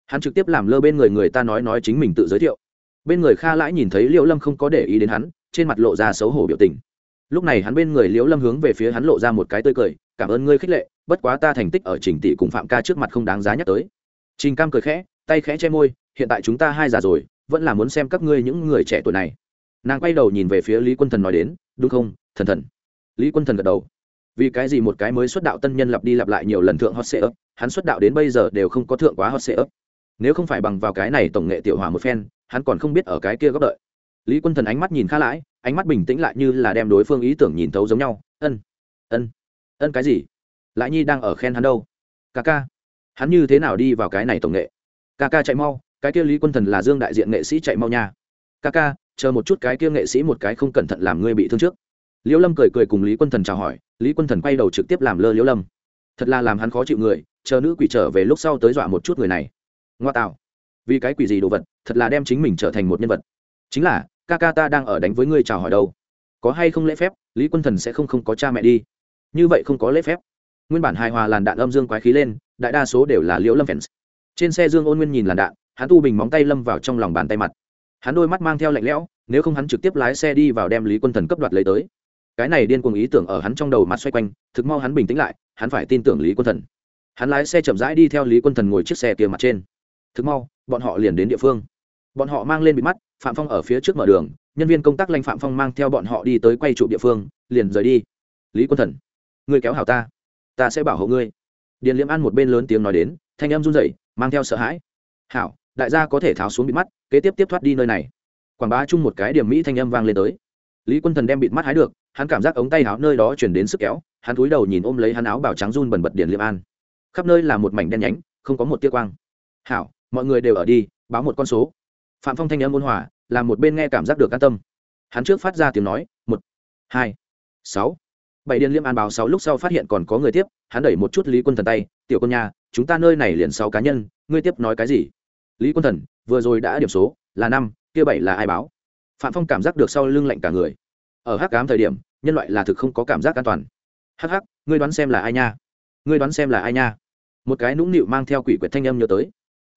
Speaker 1: Hắn trực tiếp làm lơ bên người người ta nói nói chính mình tự giới thiệu. Bên người kha lãi nhìn thấy liễu lâm không có để ý đến hắn, trên mặt lộ ra xấu hổ biểu tình. Lúc này hắn bên người liễu lâm hướng về phía hắn lộ ra một cái tươi cười, cảm ơn ngươi khích lệ, bất quá ta thành tích ở trình tỷ cùng phạm ca trước mặt không đáng giá nhắc tới. Trình cam cười khẽ tay khẽ che môi, hiện tại chúng ta hai già rồi, vẫn là muốn xem các ngươi những người trẻ tuổi này. Nàng quay đầu nhìn về phía lý quân thần nói đến, đúng không, thần thần. Lý quân thần gật đầu. Vì cái gì một cái mới xuất đạo tân nhân lặp đi lặp lại nhiều lần thượng hot sệ ấp hắn xuất đạo đến bây giờ đều không có thượng quá hot sệ ấp nếu không phải bằng vào cái này tổng nghệ tiểu hòa một phen, hắn còn không biết ở cái kia góc đợi. Lý quân thần ánh mắt nhìn khá lãi, ánh mắt bình tĩnh lại như là đem đối phương ý tưởng nhìn thấu giống nhau. Ân ân ân cái gì? Lại nhi đang ở khen hắn đâu? Ca ca. Hắn như thế nào đi vào cái này tổng nghệ? Ca ca chạy mau, cái kia lý quân thần là dương đại diện nghệ sĩ chạy mau nha. Ca ca, chờ một chút cái kia nghệ sĩ một cái không cẩn thận làm ngươi bị thương trước. Liễu lâm cười cười cùng lý quân thần chào hỏi, lý quân thần quay đầu trực tiếp làm lơ liễu lâm. Thật là làm hắn khó chịu người, chờ nữ quỷ trở về lúc sau tới dọa một chút người này. Ngoa tạo. Vì cái quỷ gì đồ vật, thật là đem chính mình trở thành một nhân vật. Chính là, ca ca ta đang ở đánh với ngươi chào hỏi đâu. Có hay không lễ phép, lý quân thần sẽ không không có cha mẹ đi. Như vậy không có lễ phép. Nguyên bản hài hòa làn đạn âm dương quái khí lên, đại đa số đều là liễu lâm fans trên xe dương ôn nguyên nhìn làn đạn, hắn tu bình móng tay lâm vào trong lòng bàn tay mặt. Hắn đôi mắt mang theo lạnh lẽo, nếu không hắn trực tiếp lái xe đi vào đem lý quân thần cấp đoạt lấy tới. Cái này điên cuồng ý tưởng ở hắn trong đầu mặt xoay quanh, thực mau hắn bình tĩnh lại, hắn phải tin tưởng lý quân thần. Hắn lái xe chậm rãi đi theo lý quân thần ngồi chiếc xe kia mặt trên. Thực mau, bọn họ liền đến địa phương. Bọn họ mang lên bị mắt, phạm phong ở phía trước mở đường, nhân viên công tác lanh phạm phong mang theo bọn họ đi tới quay trụ địa phương, liền rời đi. Lý quân thần, ngươi kéo hảo ta ta sẽ bảo hộ ngươi. Điền liễm ăn một bên lớn tiếng nói đến, thanh em run rẩy mang theo sợ hãi. Hảo, đại gia có thể tháo xuống bịt mắt, kế tiếp tiếp thoát đi nơi này. Quảng bá chung một cái điểm mỹ thanh âm vang lên tới. Lý quân thần đem bịt mắt hái được, hắn cảm giác ống tay áo nơi đó chuyển đến sức kéo, hắn cúi đầu nhìn ôm lấy hắn áo bảo trắng run bần bật điền liêm an. Khắp nơi là một mảnh đen nhánh, không có một tia quang. Hảo, mọi người đều ở đi, báo một con số. Phạm phong thanh âm ôn hòa, làm một bên nghe cảm giác được an tâm. Hắn trước phát ra tiếng nói, một, hai, sáu. Bảy điền liêm an báo sáu lúc sau phát hiện còn có người tiếp, hắn đẩy một chút lý quân thần tay, tiểu quân nhà chúng ta nơi này liền sáu cá nhân, ngươi tiếp nói cái gì? Lý quân thần, vừa rồi đã điểm số, là năm, kia bảy là ai báo? Phạm phong cảm giác được sau lưng lạnh cả người. Ở hắc cám thời điểm, nhân loại là thực không có cảm giác an toàn. Hắc hắc, ngươi đoán xem là ai nha? Ngươi đoán xem là ai nha? Một cái nũng nịu mang theo quỷ quyệt thanh âm nhớ tới.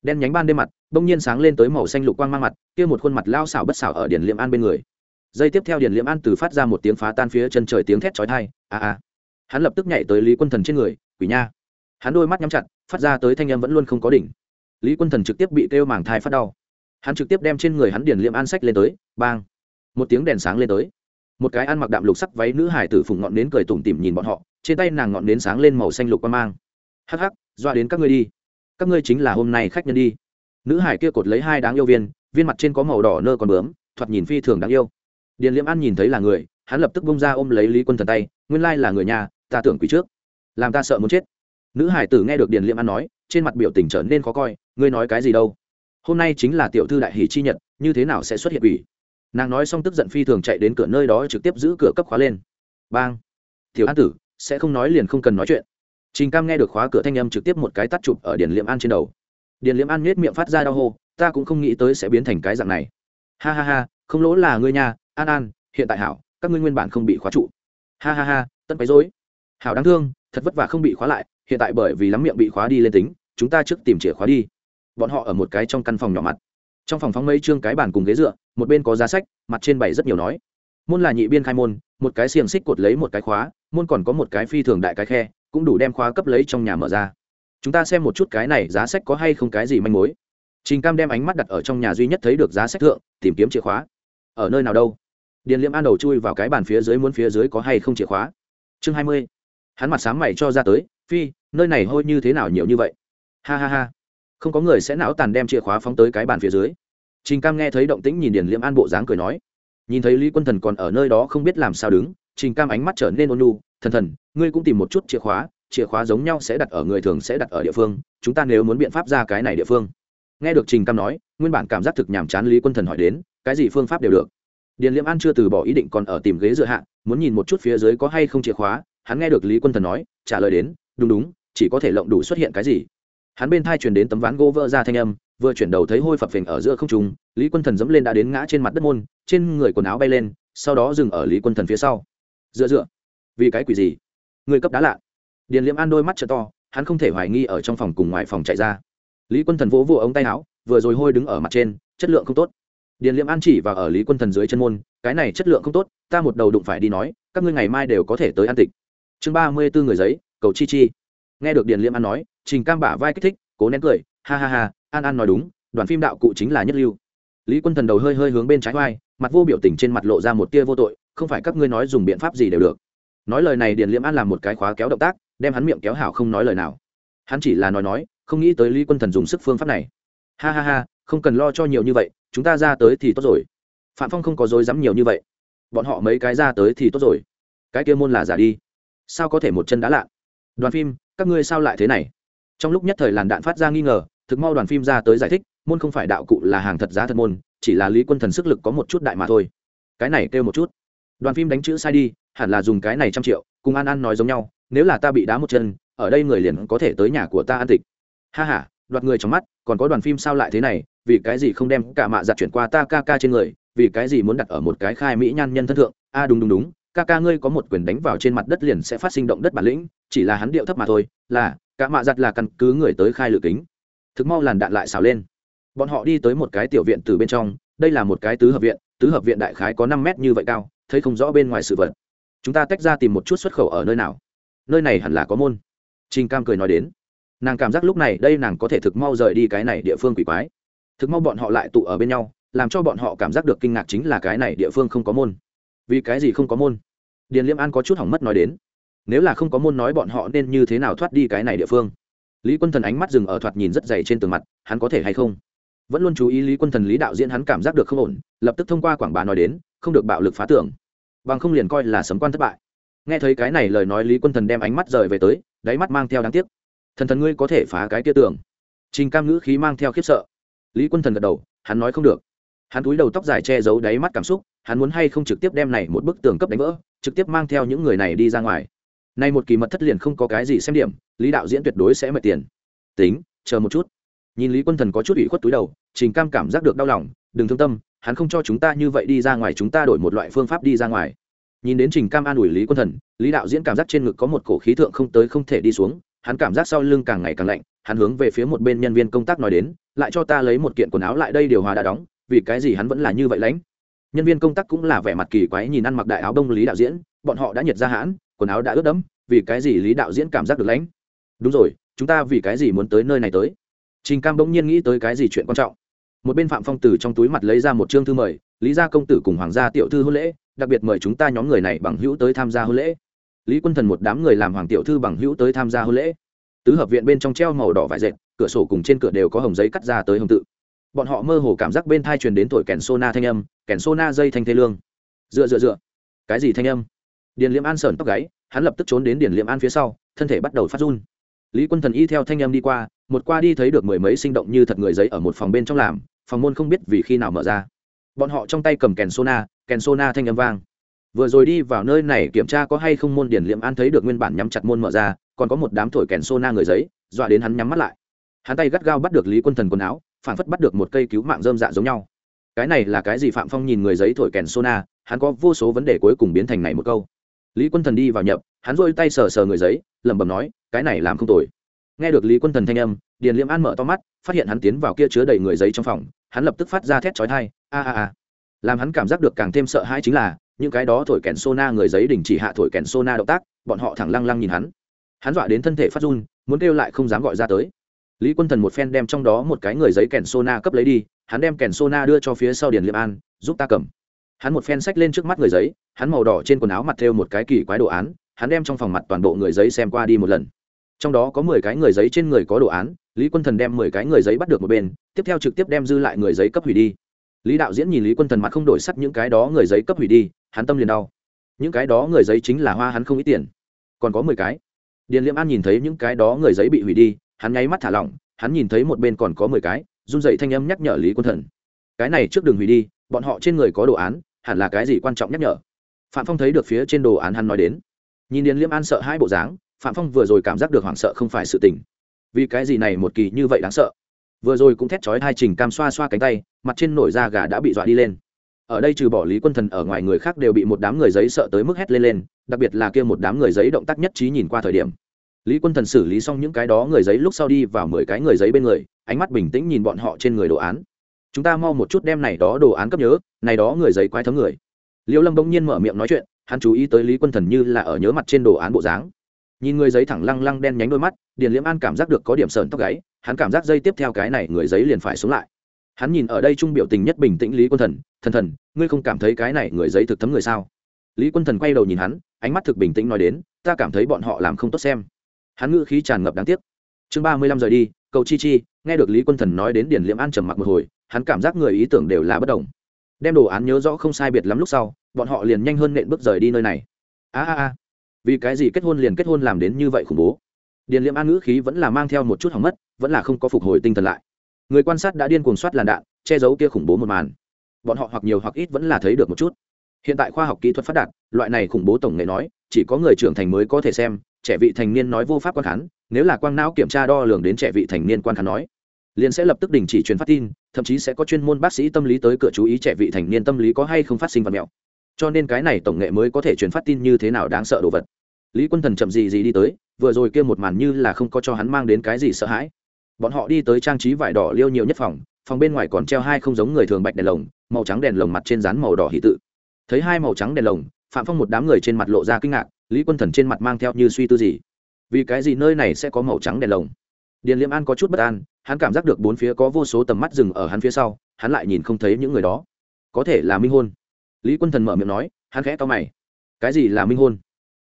Speaker 1: Đen nhánh ban đêm mặt, bỗng nhiên sáng lên tới màu xanh lục quang mang mặt, kia một khuôn mặt lao xảo bất xảo ở điển liệm an bên người. Dây tiếp theo điển liệm an từ phát ra một tiếng phá tan phía chân trời tiếng thét chói tai, a a. Hắn lập tức nhảy tới lý quân thần trên người, quỷ nha hắn đôi mắt nhắm chặt, phát ra tới thanh âm vẫn luôn không có đỉnh. Lý quân thần trực tiếp bị kêu màng thai phát đau. Hắn trực tiếp đem trên người hắn điển liệm an sách lên tới, bang. Một tiếng đèn sáng lên tới. Một cái ăn mặc đạm lục sắc váy nữ hải tử phùng ngọn nến cười tủm tỉm nhìn bọn họ, trên tay nàng ngọn nến sáng lên màu xanh lục qua mang. Hắc hắc doa đến các ngươi đi. Các ngươi chính là hôm nay khách nhân đi. Nữ hải kia cột lấy hai đáng yêu viên viên mặt trên có màu đỏ nơ còn bướm, thoạt nhìn phi thường đáng yêu. Điền liễm an nhìn thấy là người, hắn lập tức bông ra ôm lấy lý quân thần tay, nguyên lai là người nhà, ta tưởng quý trước. Làm ta sợ muốn chết nữ hải tử nghe được điền liễm an nói, trên mặt biểu tình trở nên khó coi, ngươi nói cái gì đâu? Hôm nay chính là tiểu thư đại hỷ chi nhật, như thế nào sẽ xuất hiện ủy nàng nói xong tức giận phi thường chạy đến cửa nơi đó trực tiếp giữ cửa cấp khóa lên. Bang! Tiểu an tử, sẽ không nói liền không cần nói chuyện. Trình cam nghe được khóa cửa thanh âm trực tiếp một cái tắt chụp ở điền liệm an trên đầu. Điền liệm an nhếch miệng phát ra đau hô, ta cũng không nghĩ tới sẽ biến thành cái dạng này. Ha ha ha, không lỗ là ngươi nhà an an, hiện tại hảo, các ngươi nguyên bản không bị khóa trụ. Ha ha ha tân quấy dối hảo đáng thương, thật vất vả không bị khóa lại, hiện tại bởi vì lắm miệng bị khóa đi lên tính, chúng ta trước tìm chìa khóa đi. Bọn họ ở một cái trong căn phòng nhỏ mặt. Trong phòng phóng mấy chương cái bàn cùng ghế dựa, một bên có giá sách, mặt trên bày rất nhiều nói. Môn là nhị biên khai môn, một cái xiềng xích cột lấy một cái khóa, môn còn có một cái phi thường đại cái khe, cũng đủ đem khóa cấp lấy trong nhà mở ra. Chúng ta xem một chút cái này giá sách có hay không cái gì manh mối. Trình cam đem ánh mắt đặt ở trong nhà duy nhất thấy được giá sách thượng, tìm kiếm chìa khóa. Ở nơi nào đâu? Điền Liêm an đầu chui vào cái bàn phía dưới muốn phía dưới có hay không chìa khóa? Chương hai mươi hắn mặt sáng mày cho ra tới, phi, nơi này hôi như thế nào nhiều như vậy? Ha ha ha. Không có người sẽ não tàn đem chìa khóa phóng tới cái bàn phía dưới. Trình cam nghe thấy động tĩnh nhìn điền liễm an bộ dáng cười nói, nhìn thấy lý quân thần còn ở nơi đó không biết làm sao đứng, trình cam ánh mắt trở nên ôn lu thần thần, ngươi cũng tìm một chút chìa khóa chìa khóa giống nhau sẽ đặt ở người thường sẽ đặt ở địa phương, chúng ta nếu muốn biện pháp ra cái này địa phương. Nghe được trình cam nói, nguyên bản cảm giác thực nhàm chán lý quân thần hỏi đến, cái gì phương pháp đều được? Điền liễm an chưa từ bỏ ý định còn ở tìm ghế dựa hạ, muốn nhìn một chút phía dưới có hay không chìa khóa hắn nghe được lý quân thần nói, trả lời đến, đúng đúng, chỉ có thể lộng đủ xuất hiện cái gì? Hắn bên thai truyền đến tấm ván gỗ vỡ ra thanh âm, vừa chuyển đầu thấy hôi phập phình ở giữa không trung, lý quân thần dẫm lên đã đến ngã trên mặt đất môn, trên người quần áo bay lên, sau đó dừng ở lý quân thần phía sau. Dựa dựa, vì cái quỷ gì? Người cấp đá lạ. Điền liễm an đôi mắt t to, hắn không thể hoài nghi ở trong phòng cùng ngoài phòng chạy ra. Lý quân thần vỗ vỗ ống tay áo, vừa rồi hôi đứng ở mặt trên, chất lượng không tốt. Điền liễm an chỉ và ở lý quân thần dưới chân môn, cái này chất lượng không tốt, ta một đầu đụng phải đi nói, các ngươi ngày mai đều có thể tới an tịch chương ba mươi bốn người giấy, cầu chi chi. Nghe được điền liễm an nói, trình cam bả vai kích thích, cố nén cười, ha ha ha, an an nói đúng, đoàn phim đạo cụ chính là nhất lưu. Lý quân thần đầu hơi hơi hướng bên trái vai, mặt vô biểu tình trên mặt lộ ra một tia vô tội, không phải các ngươi nói dùng biện pháp gì đều được. Nói lời này điền liễm an làm một cái khóa kéo động tác, đem hắn miệng kéo hảo không nói lời nào. Hắn chỉ là nói nói, không nghĩ tới lý quân thần dùng sức phương pháp này. Ha ha ha, không cần lo cho nhiều như vậy, chúng ta ra tới thì tốt rồi. Phạm phong không có dối dám nhiều như vậy. Bọn họ mấy cái ra tới thì tốt rồi. Cái kia môn là giả đi sao có thể một chân đá lạ? Đoàn phim, các ngươi sao lại thế này? Trong lúc nhất thời làn đạn phát ra nghi ngờ, thực mau đoàn phim ra tới giải thích, môn không phải đạo cụ là hàng thật giá thật môn, chỉ là lý quân thần sức lực có một chút đại mà thôi. Cái này kêu một chút. Đoàn phim đánh chữ sai đi, hẳn là dùng cái này trăm triệu, cùng an an nói giống nhau, nếu là ta bị đá một chân, ở đây người liền có thể tới nhà của ta an tịch. Ha h a đoạt người trong mắt, còn có đoàn phim sao lại thế này, vì cái gì không đem cả mạ giặt chuyển qua ta ca ca trên người, vì cái gì muốn đặt ở một cái khai mỹ nhan nhân thân thượng? A, đúng đúng đúng ca ca ngươi có một quyền đánh vào trên mặt đất liền sẽ phát sinh động đất bản lĩnh, chỉ là hắn điệu thấp mà thôi, là, cả mạ giặt là căn cứ người tới khai lựa kính. Thực mau làn đạn lại xào lên. Bọn họ đi tới một cái tiểu viện từ bên trong, đây là một cái tứ hợp viện, tứ hợp viện đại khái có năm mét như vậy cao, thấy không rõ bên ngoài sự vật. Chúng ta tách ra tìm một chút xuất khẩu ở nơi nào. Nơi này hẳn là có môn. Trình cam cười nói đến. Nàng cảm giác lúc này đây nàng có thể thực mau rời đi cái này địa phương quỷ quái. Thực mau bọn họ lại tụ ở bên nhau, làm cho bọn họ cảm giác được kinh ngạc chính là cái này địa phương không có môn vì cái gì không có môn? Điền liêm an có chút hỏng mất nói đến. Nếu là không có môn nói bọn họ nên như thế nào thoát đi cái này địa phương? Lý quân thần ánh mắt dừng ở thoạt nhìn rất dày trên tường mặt, hắn có thể hay không? Vẫn luôn chú ý lý quân thần lý đạo diễn hắn cảm giác được không ổn, lập tức thông qua quảng bá nói đến, không được bạo lực phá tưởng bằng không liền coi là sấm quan thất bại. Nghe thấy cái này lời nói lý quân thần đem ánh mắt rời về tới, đáy mắt mang theo đáng tiếc. Thần thần ngươi có thể phá cái kia tưởng trình cam ngữ khí mang theo khiếp sợ. Lý quân thần gật đầu, hắn nói không được. Hắn túi đầu tóc dài che giấu đáy mắt cảm xúc hắn muốn hay không trực tiếp đem này một bức tường cấp đánh vỡ, trực tiếp mang theo những người này đi ra ngoài. Nay một kỳ mật thất liền không có cái gì xem điểm, lý đạo diễn tuyệt đối sẽ mệt tiền. Tính, chờ một chút. Nhìn lý quân thần có chút ủy khuất túi đầu, trình cam cảm giác được đau lòng, đừng thương tâm, hắn không cho chúng ta như vậy đi ra ngoài, chúng ta đổi một loại phương pháp đi ra ngoài. Nhìn đến trình cam an ủi lý quân thần, lý đạo diễn cảm giác trên ngực có một cổ khí thượng không tới không thể đi xuống, hắn cảm giác sau lưng càng ngày càng lạnh, hắn hướng về phía một bên nhân viên công tác nói đến, lại cho ta lấy một kiện quần áo lại đây điều hòa đã đóng, vì cái gì hắn vẫn là như vậy lãnh? Nhân viên công tác cũng là vẻ mặt kỳ quái nhìn ăn mặc đại áo đông lý đạo diễn, bọn họ đã nhiệt ra hãn, quần áo đã ướt đẫm, vì cái gì lý đạo diễn cảm giác được lãnh? Đúng rồi, chúng ta vì cái gì muốn tới nơi này tới? Trình cam bỗng nhiên nghĩ tới cái gì chuyện quan trọng. Một bên phạm phong tử trong túi mặt lấy ra một chương thư mời, lý gia công tử cùng hoàng gia tiểu thư hôn lễ, đặc biệt mời chúng ta nhóm người này bằng hữu tới tham gia hôn lễ. Lý quân thần một đám người làm hoàng tiểu thư bằng hữu tới tham gia hôn lễ. Tứ hợp viện bên trong treo màu đỏ vải dệt, cửa sổ cùng trên cửa đều có hồng giấy cắt ra tới hồng tự bọn họ mơ hồ cảm giác bên thai truyền đến thổi kèn sô na thanh âm, kèn sô na dây thanh thế lương. Dựa dựa dựa. Cái gì thanh âm? Điền liễm an sởn tóc gáy, hắn lập tức trốn đến điền liễm an phía sau, thân thể bắt đầu phát run. Lý quân thần y theo thanh âm đi qua, một qua đi thấy được mười mấy sinh động như thật người giấy ở một phòng bên trong làm, phòng môn không biết vì khi nào mở ra. Bọn họ trong tay cầm kèn sona kèn sona thanh âm vang. Vừa rồi đi vào nơi này kiểm tra có hay không môn điển liệm an thấy được nguyên bản nhắm chặt môn mở ra, còn có một đám thổi kèn sona người giấy, dọa đến hắn nhắm mắt lại. Hắn tay gắt gao bắt được lý quân thần quần áo phản phất bắt được một cây cứu mạng dơm dạ giống nhau. Cái này là cái gì phạm phong nhìn người giấy thổi kèn sona, hắn có vô số vấn đề cuối cùng biến thành này một câu. Lý quân thần đi vào nhập, hắn rôi tay sờ sờ người giấy, lẩm bẩm nói, cái này làm không tồi. Nghe được lý quân thần thanh âm, điền liêm an mở to mắt, phát hiện hắn tiến vào kia chứa đầy người giấy trong phòng, hắn lập tức phát ra thét chói thai a a a. Làm hắn cảm giác được càng thêm sợ hãi chính là, những cái đó thổi kèn sona người giấy đình chỉ hạ thổi kèn sona động tác, bọn họ thẳng lăng lăng nhìn hắn. Hắn dọa đến thân thể phát run, muốn kêu lại không dám gọi ra tới lý quân thần một phen đem trong đó một cái người giấy kèn sona cấp lấy đi, hắn đem kèn sona đưa cho phía sau điền liêm an, giúp ta cầm. Hắn một phen sách lên trước mắt người giấy, hắn màu đỏ trên quần áo mặt thêu một cái kỳ quái đồ án, hắn đem trong phòng mặt toàn bộ người giấy xem qua đi một lần. Trong đó có mười cái người giấy trên người có đồ án, lý quân thần đem mười cái người giấy bắt được một bên, tiếp theo trực tiếp đem dư lại người giấy cấp hủy đi. Lý đạo diễn nhìn lý quân thần mặt không đổi sắt những cái đó người giấy cấp hủy đi, hắn tâm liền đau. Những cái đó người giấy chính là hoa hắn không ít tiền. Còn có mười cái. Điền liêm an nhìn thấy những cái đó người giấy bị hủy đi hắn nháy mắt thả lỏng, hắn nhìn thấy một bên còn có mười cái, run dậy thanh âm nhắc nhở lý quân thần. Cái này trước đường hủy đi, bọn họ trên người có đồ án, hẳn là cái gì quan trọng nhắc nhở? Phạm phong thấy được phía trên đồ án hắn nói đến. Nhìn điền liêm an sợ hai bộ dáng, phạm phong vừa rồi cảm giác được hoảng sợ không phải sự tình. Vì cái gì này một kỳ như vậy đáng sợ? Vừa rồi cũng thét chói hai trình cam xoa xoa cánh tay, mặt trên nổi da gà đã bị dọa đi lên. Ở đây trừ bỏ lý quân thần ở ngoài người khác đều bị một đám người giấy sợ tới mức hét lên lên, đặc biệt là kia một đám người giấy động tác nhất trí nhìn qua thời điểm lý quân thần xử lý xong những cái đó người giấy lúc sau đi vào mười cái người giấy bên người, ánh mắt bình tĩnh nhìn bọn họ trên người đồ án. Chúng ta mau một chút đem này đó đồ án cấp nhớ, này đó người giấy quái thấm người. Liêu lâm bỗng nhiên mở miệng nói chuyện, hắn chú ý tới lý quân thần như là ở nhớ mặt trên đồ án bộ dáng. Nhìn người giấy thẳng lăng lăng đen nhánh đôi mắt, điền liễm an cảm giác được có điểm sờn tóc gáy, hắn cảm giác dây tiếp theo cái này người giấy liền phải xuống lại. Hắn nhìn ở đây trung biểu tình nhất bình tĩnh lý quân thần thần thần, ngươi không cảm thấy cái này người giấy thực thấm người sao? Lý quân thần quay đầu nhìn hắn, ánh mắt thực bình tĩnh nói đến, ta cảm thấy bọn họ làm không tốt xem hắn ngữ khí tràn ngập đáng tiếc. Chương ba mươi lăm rời đi, cầu chi chi, nghe được lý quân thần nói đến điển liễm an trầm mặc một hồi, hắn cảm giác người ý tưởng đều là bất đồng. Đem đồ án nhớ rõ không sai biệt lắm lúc sau, bọn họ liền nhanh hơn nện bước rời đi nơi này. A a a. Vì cái gì kết hôn liền kết hôn làm đến như vậy khủng bố? Điền liễm an ngữ khí vẫn là mang theo một chút hỏng mất, vẫn là không có phục hồi tinh thần lại. Người quan sát đã điên cuồng soát làn đạn, che giấu kia khủng bố một màn. Bọn họ hoặc nhiều hoặc ít vẫn là thấy được một chút. Hiện tại khoa học kỹ thuật phát đạt, loại này khủng bố tổng nghệ nói, chỉ có người trưởng thành mới có thể xem trẻ vị thành niên nói vô pháp quan khán, nếu là quang não kiểm tra đo lường đến trẻ vị thành niên quan khán nói, liền sẽ lập tức đình chỉ truyền phát tin, thậm chí sẽ có chuyên môn bác sĩ tâm lý tới cửa chú ý trẻ vị thành niên tâm lý có hay không phát sinh vật mẹo. Cho nên cái này tổng nghệ mới có thể truyền phát tin như thế nào đáng sợ đồ vật. Lý quân thần chậm gì gì đi tới, vừa rồi kia một màn như là không có cho hắn mang đến cái gì sợ hãi. Bọn họ đi tới trang trí vải đỏ liêu nhiều nhất phòng phòng bên ngoài còn treo hai không giống người thường bạch đèn lồng, màu trắng đèn lồng mặt trên rán màu đỏ hỷ tự. Thấy hai màu trắng đèn lồng, phạm phong một đám người trên mặt lộ ra kinh ngạc lý quân thần trên mặt mang theo như suy tư gì vì cái gì nơi này sẽ có màu trắng đèn lồng điền liêm an có chút bất an hắn cảm giác được bốn phía có vô số tầm mắt rừng ở hắn phía sau hắn lại nhìn không thấy những người đó có thể là minh hôn lý quân thần mở miệng nói hắn khẽ to mày cái gì là minh hôn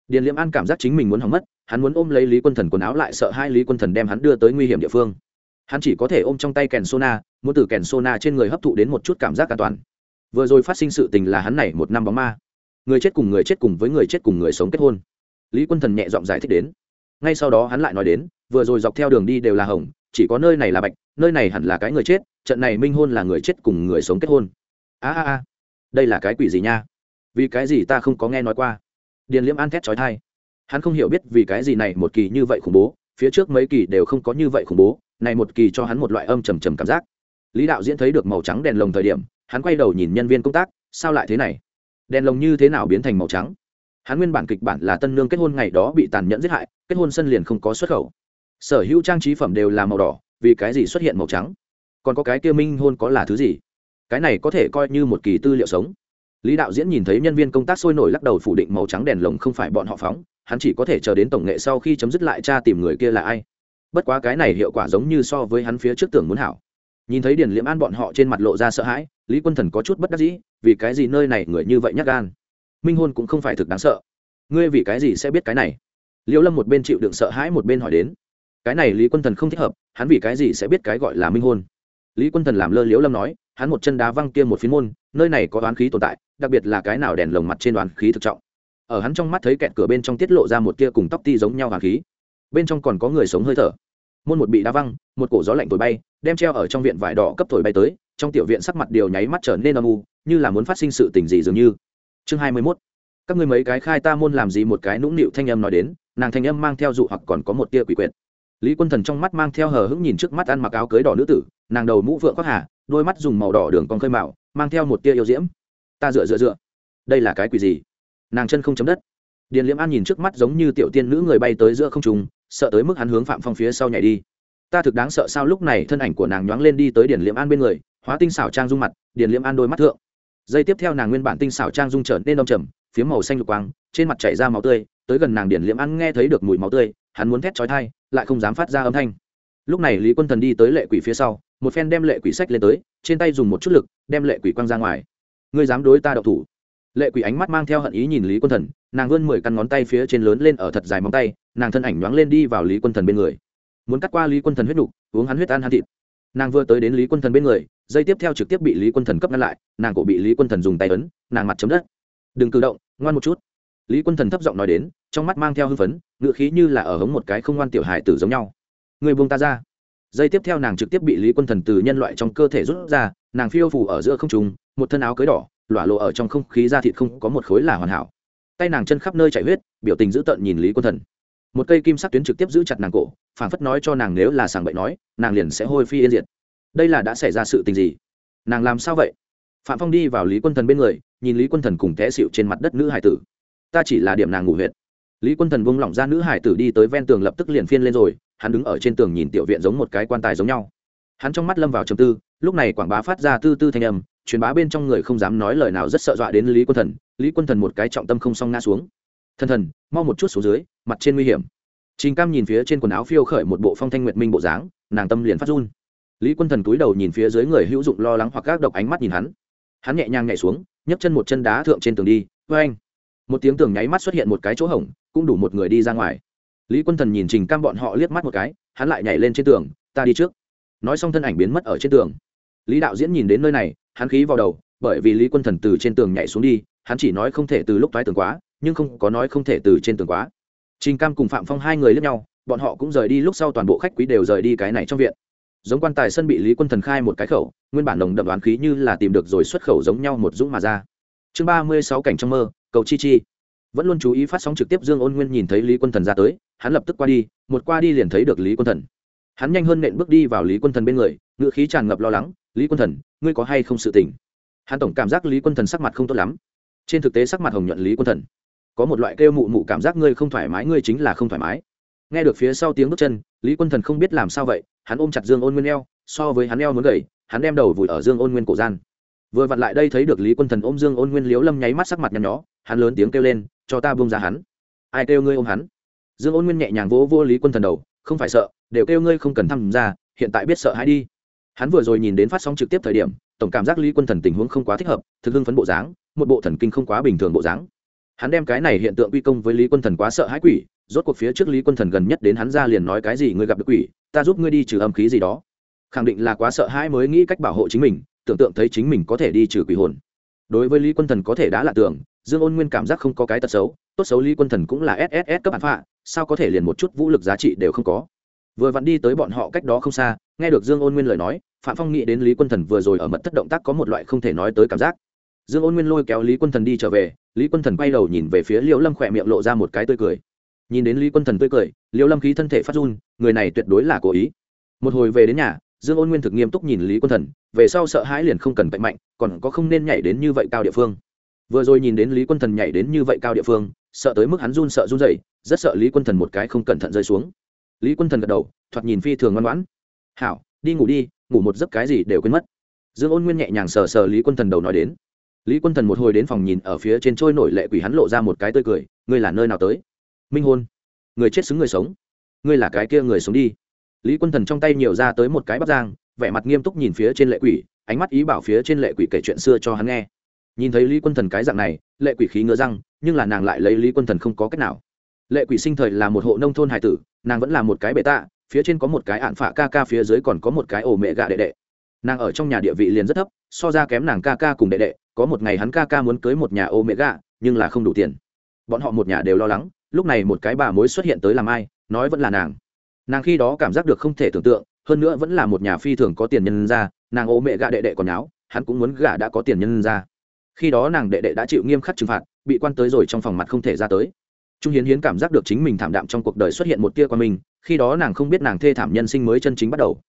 Speaker 1: điền liêm an cảm giác chính mình muốn hỏng mất hắn muốn ôm lấy lý quân thần quần áo lại sợ hai lý quân thần đem hắn đưa tới nguy hiểm địa phương hắn chỉ có thể ôm trong tay kèn sona muốn từ kèn sona trên người hấp thụ đến một chút cảm giác an toàn vừa rồi phát sinh sự tình là hắn này một năm bóng ma người chết cùng người chết cùng với người chết cùng người sống kết hôn. Lý quân thần nhẹ giọng giải thích đến. Ngay sau đó hắn lại nói đến, vừa rồi dọc theo đường đi đều là hồng, chỉ có nơi này là bạch, nơi này hẳn là cái người chết, trận này minh hôn là người chết cùng người sống kết hôn. A a a, đây là cái quỷ gì nha? Vì cái gì ta không có nghe nói qua? Điền liễm an thét trói thai hắn không hiểu biết vì cái gì này một kỳ như vậy khủng bố, phía trước mấy kỳ đều không có như vậy khủng bố, này một kỳ cho hắn một loại âm trầm trầm cảm giác. Lý đạo diễn thấy được màu trắng đèn lồng thời điểm, hắn quay đầu nhìn nhân viên công tác, sao lại thế này? Đèn lồng như thế nào biến thành màu trắng. Hắn nguyên bản kịch bản là tân nương kết hôn ngày đó bị tàn nhẫn giết hại, kết hôn sân liền không có xuất khẩu. Sở hữu trang trí phẩm đều là màu đỏ, vì cái gì xuất hiện màu trắng? Còn có cái kia minh hôn có là thứ gì? Cái này có thể coi như một kỳ tư liệu sống. Lý đạo diễn nhìn thấy nhân viên công tác sôi nổi lắc đầu phủ định màu trắng đèn lồng không phải bọn họ phóng, hắn chỉ có thể chờ đến tổng nghệ sau khi chấm dứt lại tra tìm người kia là ai. Bất quá cái này hiệu quả giống như so với hắn phía trước tưởng muốn hảo nhìn thấy điền liễm an bọn họ trên mặt lộ ra sợ hãi, lý quân thần có chút bất đắc dĩ, vì cái gì nơi này người như vậy nhắc gan? Minh hôn cũng không phải thực đáng sợ. Ngươi vì cái gì sẽ biết cái này? Liễu lâm một bên chịu đựng sợ hãi một bên hỏi đến. Cái này lý quân thần không thích hợp, hắn vì cái gì sẽ biết cái gọi là minh hôn? Lý quân thần làm lơ liễu lâm nói, hắn một chân đá văng kia một phiến môn, nơi này có đoán khí tồn tại, đặc biệt là cái nào đèn lồng mặt trên đoán khí thực trọng. Ở hắn trong mắt thấy kẹt cửa bên trong tiết lộ ra một tia cùng tóc ti giống nhau hoàng khí. Bên trong còn có người sống hơi thở môn một bị đá văng, một cổ gió lạnh thổi bay, đem treo ở trong viện vải đỏ cấp thổi bay tới, trong tiểu viện sắc mặt điều nháy mắt trở nên âm u, như là muốn phát sinh sự tình gì dường như. Chương hai mươi mốt. Các ngươi mấy cái khai ta môn làm gì một cái nũng nịu thanh âm nói đến, nàng thanh âm mang theo dụ hoặc còn có một tia quỷ quyệt. Lý quân thần trong mắt mang theo hờ hững nhìn trước mắt ăn mặc áo cưới đỏ nữ tử, nàng đầu mũ vượng khoác hà, đôi mắt dùng màu đỏ đường con khơi mạo, mang theo một tia yêu diễm. Ta dựa dựa dựa. Đây là cái quỷ gì? Nàng chân không chấm đất. Điền liễm an nhìn trước mắt giống như tiểu tiên nữ người bay tới giữa không trùng sợ tới mức hắn hướng phạm phong phía sau nhảy đi. Ta thực đáng sợ sao lúc này thân ảnh của nàng nhoáng lên đi tới điển liễm an bên người, hóa tinh xảo trang dung mặt điển liễm an đôi mắt thượng. Giây tiếp theo nàng nguyên bản tinh xảo trang dung trở nên đông trầm, phía màu xanh lục quang, trên mặt chảy ra máu tươi, tới gần nàng điển liễm an nghe thấy được mùi máu tươi, hắn muốn thét chói thai lại không dám phát ra âm thanh. Lúc này lý quân thần đi tới lệ quỷ phía sau, một phen đem lệ quỷ sách lên tới, trên tay dùng một chút lực, đem lệ quỷ quăng ra ngoài. Ngươi dám đối ta đậu thủ? Lệ quỷ ánh mắt mang theo hận ý nhìn lý quân thần, nàng vươn mười căn ngón tay phía trên lớn lên ở thật dài móng tay, nàng thân ảnh nhoáng lên đi vào lý quân thần bên người. Muốn cắt qua lý quân thần huyết nục, uống hắn huyết ăn hắn thịt. Nàng vừa tới đến lý quân thần bên người, dây tiếp theo trực tiếp bị lý quân thần cấp ngăn lại, nàng cổ bị lý quân thần dùng tay ấn, nàng mặt chấm đất. Đừng cử động, ngoan một chút. Lý quân thần thấp giọng nói đến, trong mắt mang theo hưng phấn ngựa khí như là ở hống một cái không ngoan tiểu hài tử giống nhau. Người buông ta ra. Dây tiếp theo nàng trực tiếp bị lý quân thần từ nhân loại trong cơ thể rút ra, nàng phiêu phủ ở giữa không trùng một thân áo cưới đỏ lỏa lộ ở trong không khí da thịt không có một khối là hoàn hảo. Tay nàng chân khắp nơi chảy huyết, biểu tình dữ tợn nhìn lý quân thần. Một cây kim sắc tuyến trực tiếp giữ chặt nàng cổ, phảng phất nói cho nàng nếu là sàng bệnh nói, nàng liền sẽ hôi phi yên diệt. Đây là đã xảy ra sự tình gì? Nàng làm sao vậy? Phạm phong đi vào lý quân thần bên người, nhìn lý quân thần cùng té xịu trên mặt đất nữ hải tử. Ta chỉ là điểm nàng ngủ huyệt. Lý quân thần vung lỏng ra nữ hải tử đi tới ven tường lập tức liền phiên lên rồi, hắn đứng ở trên tường nhìn tiểu viện giống một cái quan tài giống nhau. Hắn trong mắt lâm vào trầm tư, lúc này quảng bá phát ra tư tư thanh âm truyền bá bên trong người không dám nói lời nào rất sợ dọa đến lý quân thần. Lý quân thần một cái trọng tâm không xong ngã xuống. Thần thần, mau một chút xuống dưới, mặt trên nguy hiểm. Trình cam nhìn phía trên quần áo phiêu khởi một bộ phong thanh nguyệt minh bộ dáng, nàng tâm liền phát run. Lý quân thần cúi đầu nhìn phía dưới người hữu dụng lo lắng hoặc các độc ánh mắt nhìn hắn. Hắn nhẹ nhàng nhảy xuống, nhấc chân một chân đá thượng trên tường đi. Vê anh một tiếng tường nháy mắt xuất hiện một cái chỗ hổng, cũng đủ một người đi ra ngoài. Lý quân thần nhìn trình cam bọn họ liếc mắt một cái, hắn lại nhảy lên trên tường, ta đi trước. Nói xong thân ảnh biến mất ở trên tường lý đạo diễn nhìn đến nơi này, hắn khí vào đầu, bởi vì lý quân thần từ trên tường nhảy xuống đi, hắn chỉ nói không thể từ lúc thoái tường quá, nhưng không có nói không thể từ trên tường quá. Trình cam cùng phạm phong hai người lướt nhau, bọn họ cũng rời đi lúc sau toàn bộ khách quý đều rời đi cái này trong viện. Giống quan tài sân bị lý quân thần khai một cái khẩu, nguyên bản nồng đậm đoán khí như là tìm được rồi xuất khẩu giống nhau một dũng mà ra. Chương ba mươi sáu cảnh trong mơ, cầu chi chi. Vẫn luôn chú ý phát sóng trực tiếp dương ôn nguyên nhìn thấy lý quân thần ra tới, hắn lập tức qua đi, một qua đi liền thấy được lý quân thần. Hắn nhanh hơn nện bước đi vào lý quân thần bên người ngự khí tràn ngập lo lắng lý quân thần, ngươi có hay không sự tình? Hắn tổng cảm giác lý quân thần sắc mặt không tốt lắm. Trên thực tế sắc mặt hồng nhuận lý quân thần. Có một loại kêu mụ mụ cảm giác ngươi không thoải mái, ngươi chính là không thoải mái. Nghe được phía sau tiếng bước chân, lý quân thần không biết làm sao vậy, hắn ôm chặt dương ôn nguyên eo, so với hắn eo muốn gầy, hắn đem đầu vùi ở dương ôn nguyên cổ gian. Vừa vặn lại đây thấy được lý quân thần ôm dương ôn nguyên liếu lâm nháy mắt sắc mặt nhăn nhó, hắn lớn tiếng kêu lên, cho ta buông ra hắn. Ai kêu ngươi ôm hắn? Dương ôn nguyên nhẹ nhàng vỗ vô lý quân thần đầu, không phải sợ, đều kêu ngươi không cần thăm ra hiện tại biết sợ hãi đi hắn vừa rồi nhìn đến phát sóng trực tiếp thời điểm, tổng cảm giác lý quân thần tình huống không quá thích hợp, thực hưng phấn bộ dáng, một bộ thần kinh không quá bình thường bộ dáng. Hắn đem cái này hiện tượng quy công với lý quân thần quá sợ hãi quỷ, rốt cuộc phía trước lý quân thần gần nhất đến hắn ra liền nói cái gì ngươi gặp được quỷ, ta giúp ngươi đi trừ âm khí gì đó. Khẳng định là quá sợ hãi mới nghĩ cách bảo hộ chính mình, tưởng tượng thấy chính mình có thể đi trừ quỷ hồn. Đối với lý quân thần có thể đã là tưởng, dương ôn nguyên cảm giác không có cái tật xấu, tốt xấu lý quân thần cũng là sss cấp bản phạ, sao có thể liền một chút vũ lực giá trị đều không có. Vừa vặn đi tới bọn họ cách đó không xa nghe được dương ôn nguyên lời nói, phạm phong nghĩ đến lý quân thần vừa rồi ở mật thất động tác có một loại không thể nói tới cảm giác. Dương ôn nguyên lôi kéo lý quân thần đi trở về, lý quân thần quay đầu nhìn về phía liễu lâm khỏe miệng lộ ra một cái tươi cười. Nhìn đến lý quân thần tươi cười, liễu lâm khí thân thể phát run, người này tuyệt đối là cố ý. Một hồi về đến nhà, dương ôn nguyên thực nghiêm túc nhìn lý quân thần, về sau sợ hãi liền không cần bệnh mạnh, còn có không nên nhảy đến như vậy cao địa phương. Vừa rồi nhìn đến lý quân thần nhảy đến như vậy cao địa phương, sợ tới mức hắn run sợ run dậy rất sợ lý quân thần một cái không cẩn thận rơi xuống. Lý quân thần gật đầu, thoạt nhìn phi thường ngoan ngoãn hảo, đi ngủ đi, ngủ một giấc cái gì đều quên mất. Dương ôn nguyên nhẹ nhàng sờ sờ lý quân thần đầu nói đến. Lý quân thần một hồi đến phòng nhìn ở phía trên trôi nổi lệ quỷ hắn lộ ra một cái tươi cười, ngươi là nơi nào tới? Minh hôn. Người chết xứng người sống. Ngươi là cái kia người sống đi. Lý quân thần trong tay nhiều ra tới một cái bắp giang, vẻ mặt nghiêm túc nhìn phía trên lệ quỷ, ánh mắt ý bảo phía trên lệ quỷ kể chuyện xưa cho hắn nghe. Nhìn thấy lý quân thần cái dạng này, lệ quỷ khí ngứa răng, nhưng là nàng lại lấy lý quân thần không có cách nào. Lệ quỷ sinh thời là một hộ nông thôn hải tử, nàng vẫn là một cái bệ tạ phía trên có một cái ạn phạ ca ca, phía dưới còn có một cái ổ mẹ gạ đệ đệ. Nàng ở trong nhà địa vị liền rất thấp, so ra kém nàng ca ca cùng đệ đệ, có một ngày hắn ca ca muốn cưới một nhà ô mẹ gạ, nhưng là không đủ tiền. Bọn họ một nhà đều lo lắng, lúc này một cái bà mối xuất hiện tới làm ai, nói vẫn là nàng. Nàng khi đó cảm giác được không thể tưởng tượng, hơn nữa vẫn là một nhà phi thường có tiền nhân ra nàng ô mẹ gạ đệ đệ còn áo hắn cũng muốn gả đã có tiền nhân ra khi đó nàng đệ đệ đã chịu nghiêm khắc trừng phạt, bị quan tới rồi trong phòng mặt không thể ra tới. Trung hiến hiến cảm giác được chính mình thảm đạm trong cuộc đời xuất hiện một tia qua mình khi đó nàng không biết nàng thê thảm nhân sinh mới chân chính bắt đầu.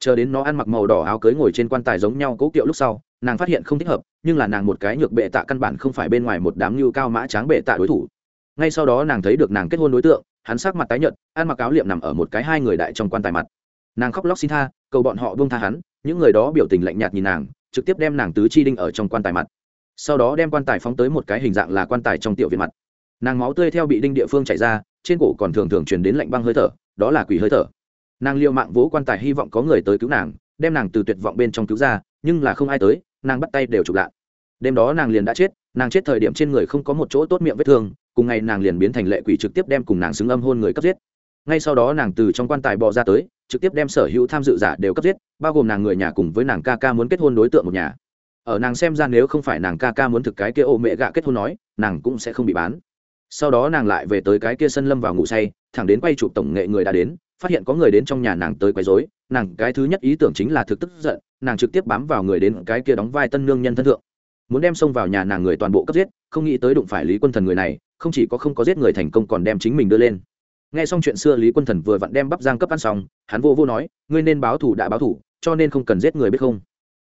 Speaker 1: Chờ đến nó ăn mặc màu đỏ áo cưới ngồi trên quan tài giống nhau cố kiệu lúc sau, nàng phát hiện không thích hợp, nhưng là nàng một cái nhược bệ tạ căn bản không phải bên ngoài một đám như cao mã tráng bệ tạ đối thủ. Ngay sau đó nàng thấy được nàng kết hôn đối tượng, hắn sắc mặt tái nhợt, ăn mặc áo liệm nằm ở một cái hai người đại trong quan tài mặt. Nàng khóc lóc xin tha, cầu bọn họ buông tha hắn, những người đó biểu tình lạnh nhạt nhìn nàng, trực tiếp đem nàng tứ chi đinh ở trong quan tài mặt. Sau đó đem quan tài phóng tới một cái hình dạng là quan tài trong tiểu viện mặt. Nàng máu tươi theo bị đinh địa phương chảy ra, trên cổ còn thường thường truyền đến lạnh băng hơi thở đó là quỷ hơi thở. Nàng liệu mạng vỗ quan tài hy vọng có người tới cứu nàng, đem nàng từ tuyệt vọng bên trong cứu ra, nhưng là không ai tới, nàng bắt tay đều chụp lạ đêm đó nàng liền đã chết, nàng chết thời điểm trên người không có một chỗ tốt miệng vết thương, cùng ngày nàng liền biến thành lệ quỷ trực tiếp đem cùng nàng xứng âm hôn người cấp giết. Ngay sau đó nàng từ trong quan tài bò ra tới, trực tiếp đem sở hữu tham dự giả đều cấp giết, bao gồm nàng người nhà cùng với nàng ca ca muốn kết hôn đối tượng một nhà. Ở nàng xem ra nếu không phải nàng ca ca muốn thực cái kia ô mẹ gạ kết hôn nói, nàng cũng sẽ không bị bán. Sau đó nàng lại về tới cái kia sân lâm vào ngủ say thẳng đến quay chụp tổng nghệ người đã đến, phát hiện có người đến trong nhà nàng tới quấy rối, nàng cái thứ nhất ý tưởng chính là thực tức giận, nàng trực tiếp bám vào người đến cái kia đóng vai tân nương nhân thân thượng. Muốn đem xông vào nhà nàng người toàn bộ cấp giết, không nghĩ tới đụng phải lý quân thần người này, không chỉ có không có giết người thành công còn đem chính mình đưa lên. Nghe xong chuyện xưa lý quân thần vừa vặn đem bắp giang cấp ăn xong, hắn vô vô nói, ngươi nên báo thủ đã báo thủ cho nên không cần giết người biết không?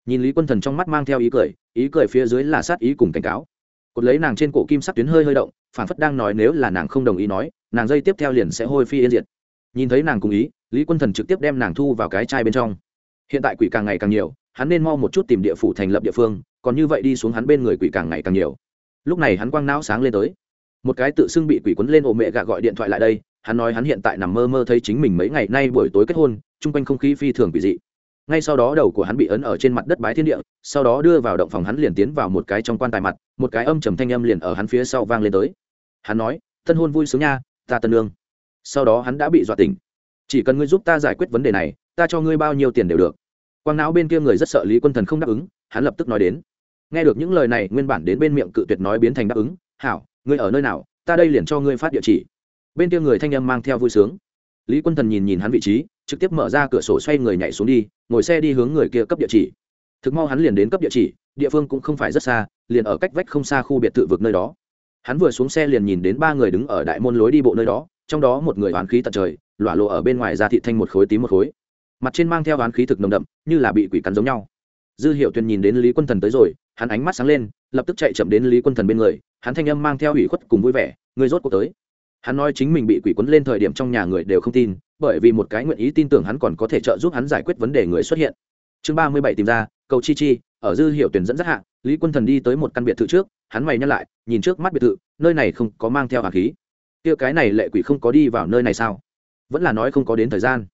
Speaker 1: Nhìn lý quân thần trong mắt mang theo ý cười ý cười phía dưới là sát ý cùng cảnh cáo. Cột lấy nàng trên cổ kim sắc tuyến hơi hơi động phản phất đang nói nếu là nàng không đồng ý nói, nàng dây tiếp theo liền sẽ hôi phi yên diệt. Nhìn thấy nàng cùng ý, lý quân thần trực tiếp đem nàng thu vào cái chai bên trong. Hiện tại quỷ càng ngày càng nhiều, hắn nên mau một chút tìm địa phủ thành lập địa phương, còn như vậy đi xuống hắn bên người quỷ càng ngày càng nhiều. Lúc này hắn quang não sáng lên tới. Một cái tự xưng bị quỷ quấn lên ổ mẹ gạ gọi điện thoại lại đây, hắn nói hắn hiện tại nằm mơ mơ thấy chính mình mấy ngày nay buổi tối kết hôn, chung quanh không khí phi thường quỷ dị. Ngay sau đó đầu của hắn bị ấn ở trên mặt đất bái thiên địa, sau đó đưa vào động phòng hắn liền tiến vào một cái trong quan tài mặt, một cái âm trầm thanh âm liền ở hắn phía sau vang lên tới hắn nói, tân hôn vui sướng nha, ta tân lương. Sau đó hắn đã bị dọa tỉnh. Chỉ cần ngươi giúp ta giải quyết vấn đề này, ta cho ngươi bao nhiêu tiền đều được. Quang não bên kia người rất sợ lý quân thần không đáp ứng, hắn lập tức nói đến. Nghe được những lời này, nguyên bản đến bên miệng cự tuyệt nói biến thành đáp ứng, hảo, ngươi ở nơi nào, ta đây liền cho ngươi phát địa chỉ. Bên kia người thanh âm mang theo vui sướng. Lý quân thần nhìn nhìn hắn vị trí, trực tiếp mở ra cửa sổ xoay người nhảy xuống đi, ngồi xe đi hướng người kia cấp địa chỉ. Thực mau hắn liền đến cấp địa chỉ, địa phương cũng không phải rất xa, liền ở cách vách không xa khu biệt thự vực nơi đó hắn vừa xuống xe liền nhìn đến ba người đứng ở đại môn lối đi bộ nơi đó, trong đó một người oán khí tận trời, lỏa lộ ở bên ngoài ra thị thanh một khối tím một khối. Mặt trên mang theo oán khí thực nồng đậm, như là bị quỷ cắn giống nhau. Dư hiệu tuyền nhìn đến lý quân thần tới rồi, hắn ánh mắt sáng lên, lập tức chạy chậm đến lý quân thần bên người, hắn thanh âm mang theo ủy khuất cùng vui vẻ người rốt cuộc tới. Hắn nói chính mình bị quỷ quấn lên thời điểm trong nhà người đều không tin, bởi vì một cái nguyện ý tin tưởng hắn còn có thể trợ giúp hắn giải quyết vấn đề người xuất hiện. Chương ba mươi bảy tìm ra, cầu chi chi, ở dư hiệu tuyển dẫn dắt hạ, lý quân thần đi tới một căn biệt thự trước hắn mày nhắc lại nhìn trước mắt biệt thự nơi này không có mang theo hạt khí. Kia cái này lệ quỷ không có đi vào nơi này sao? Vẫn là nói không có đến thời gian.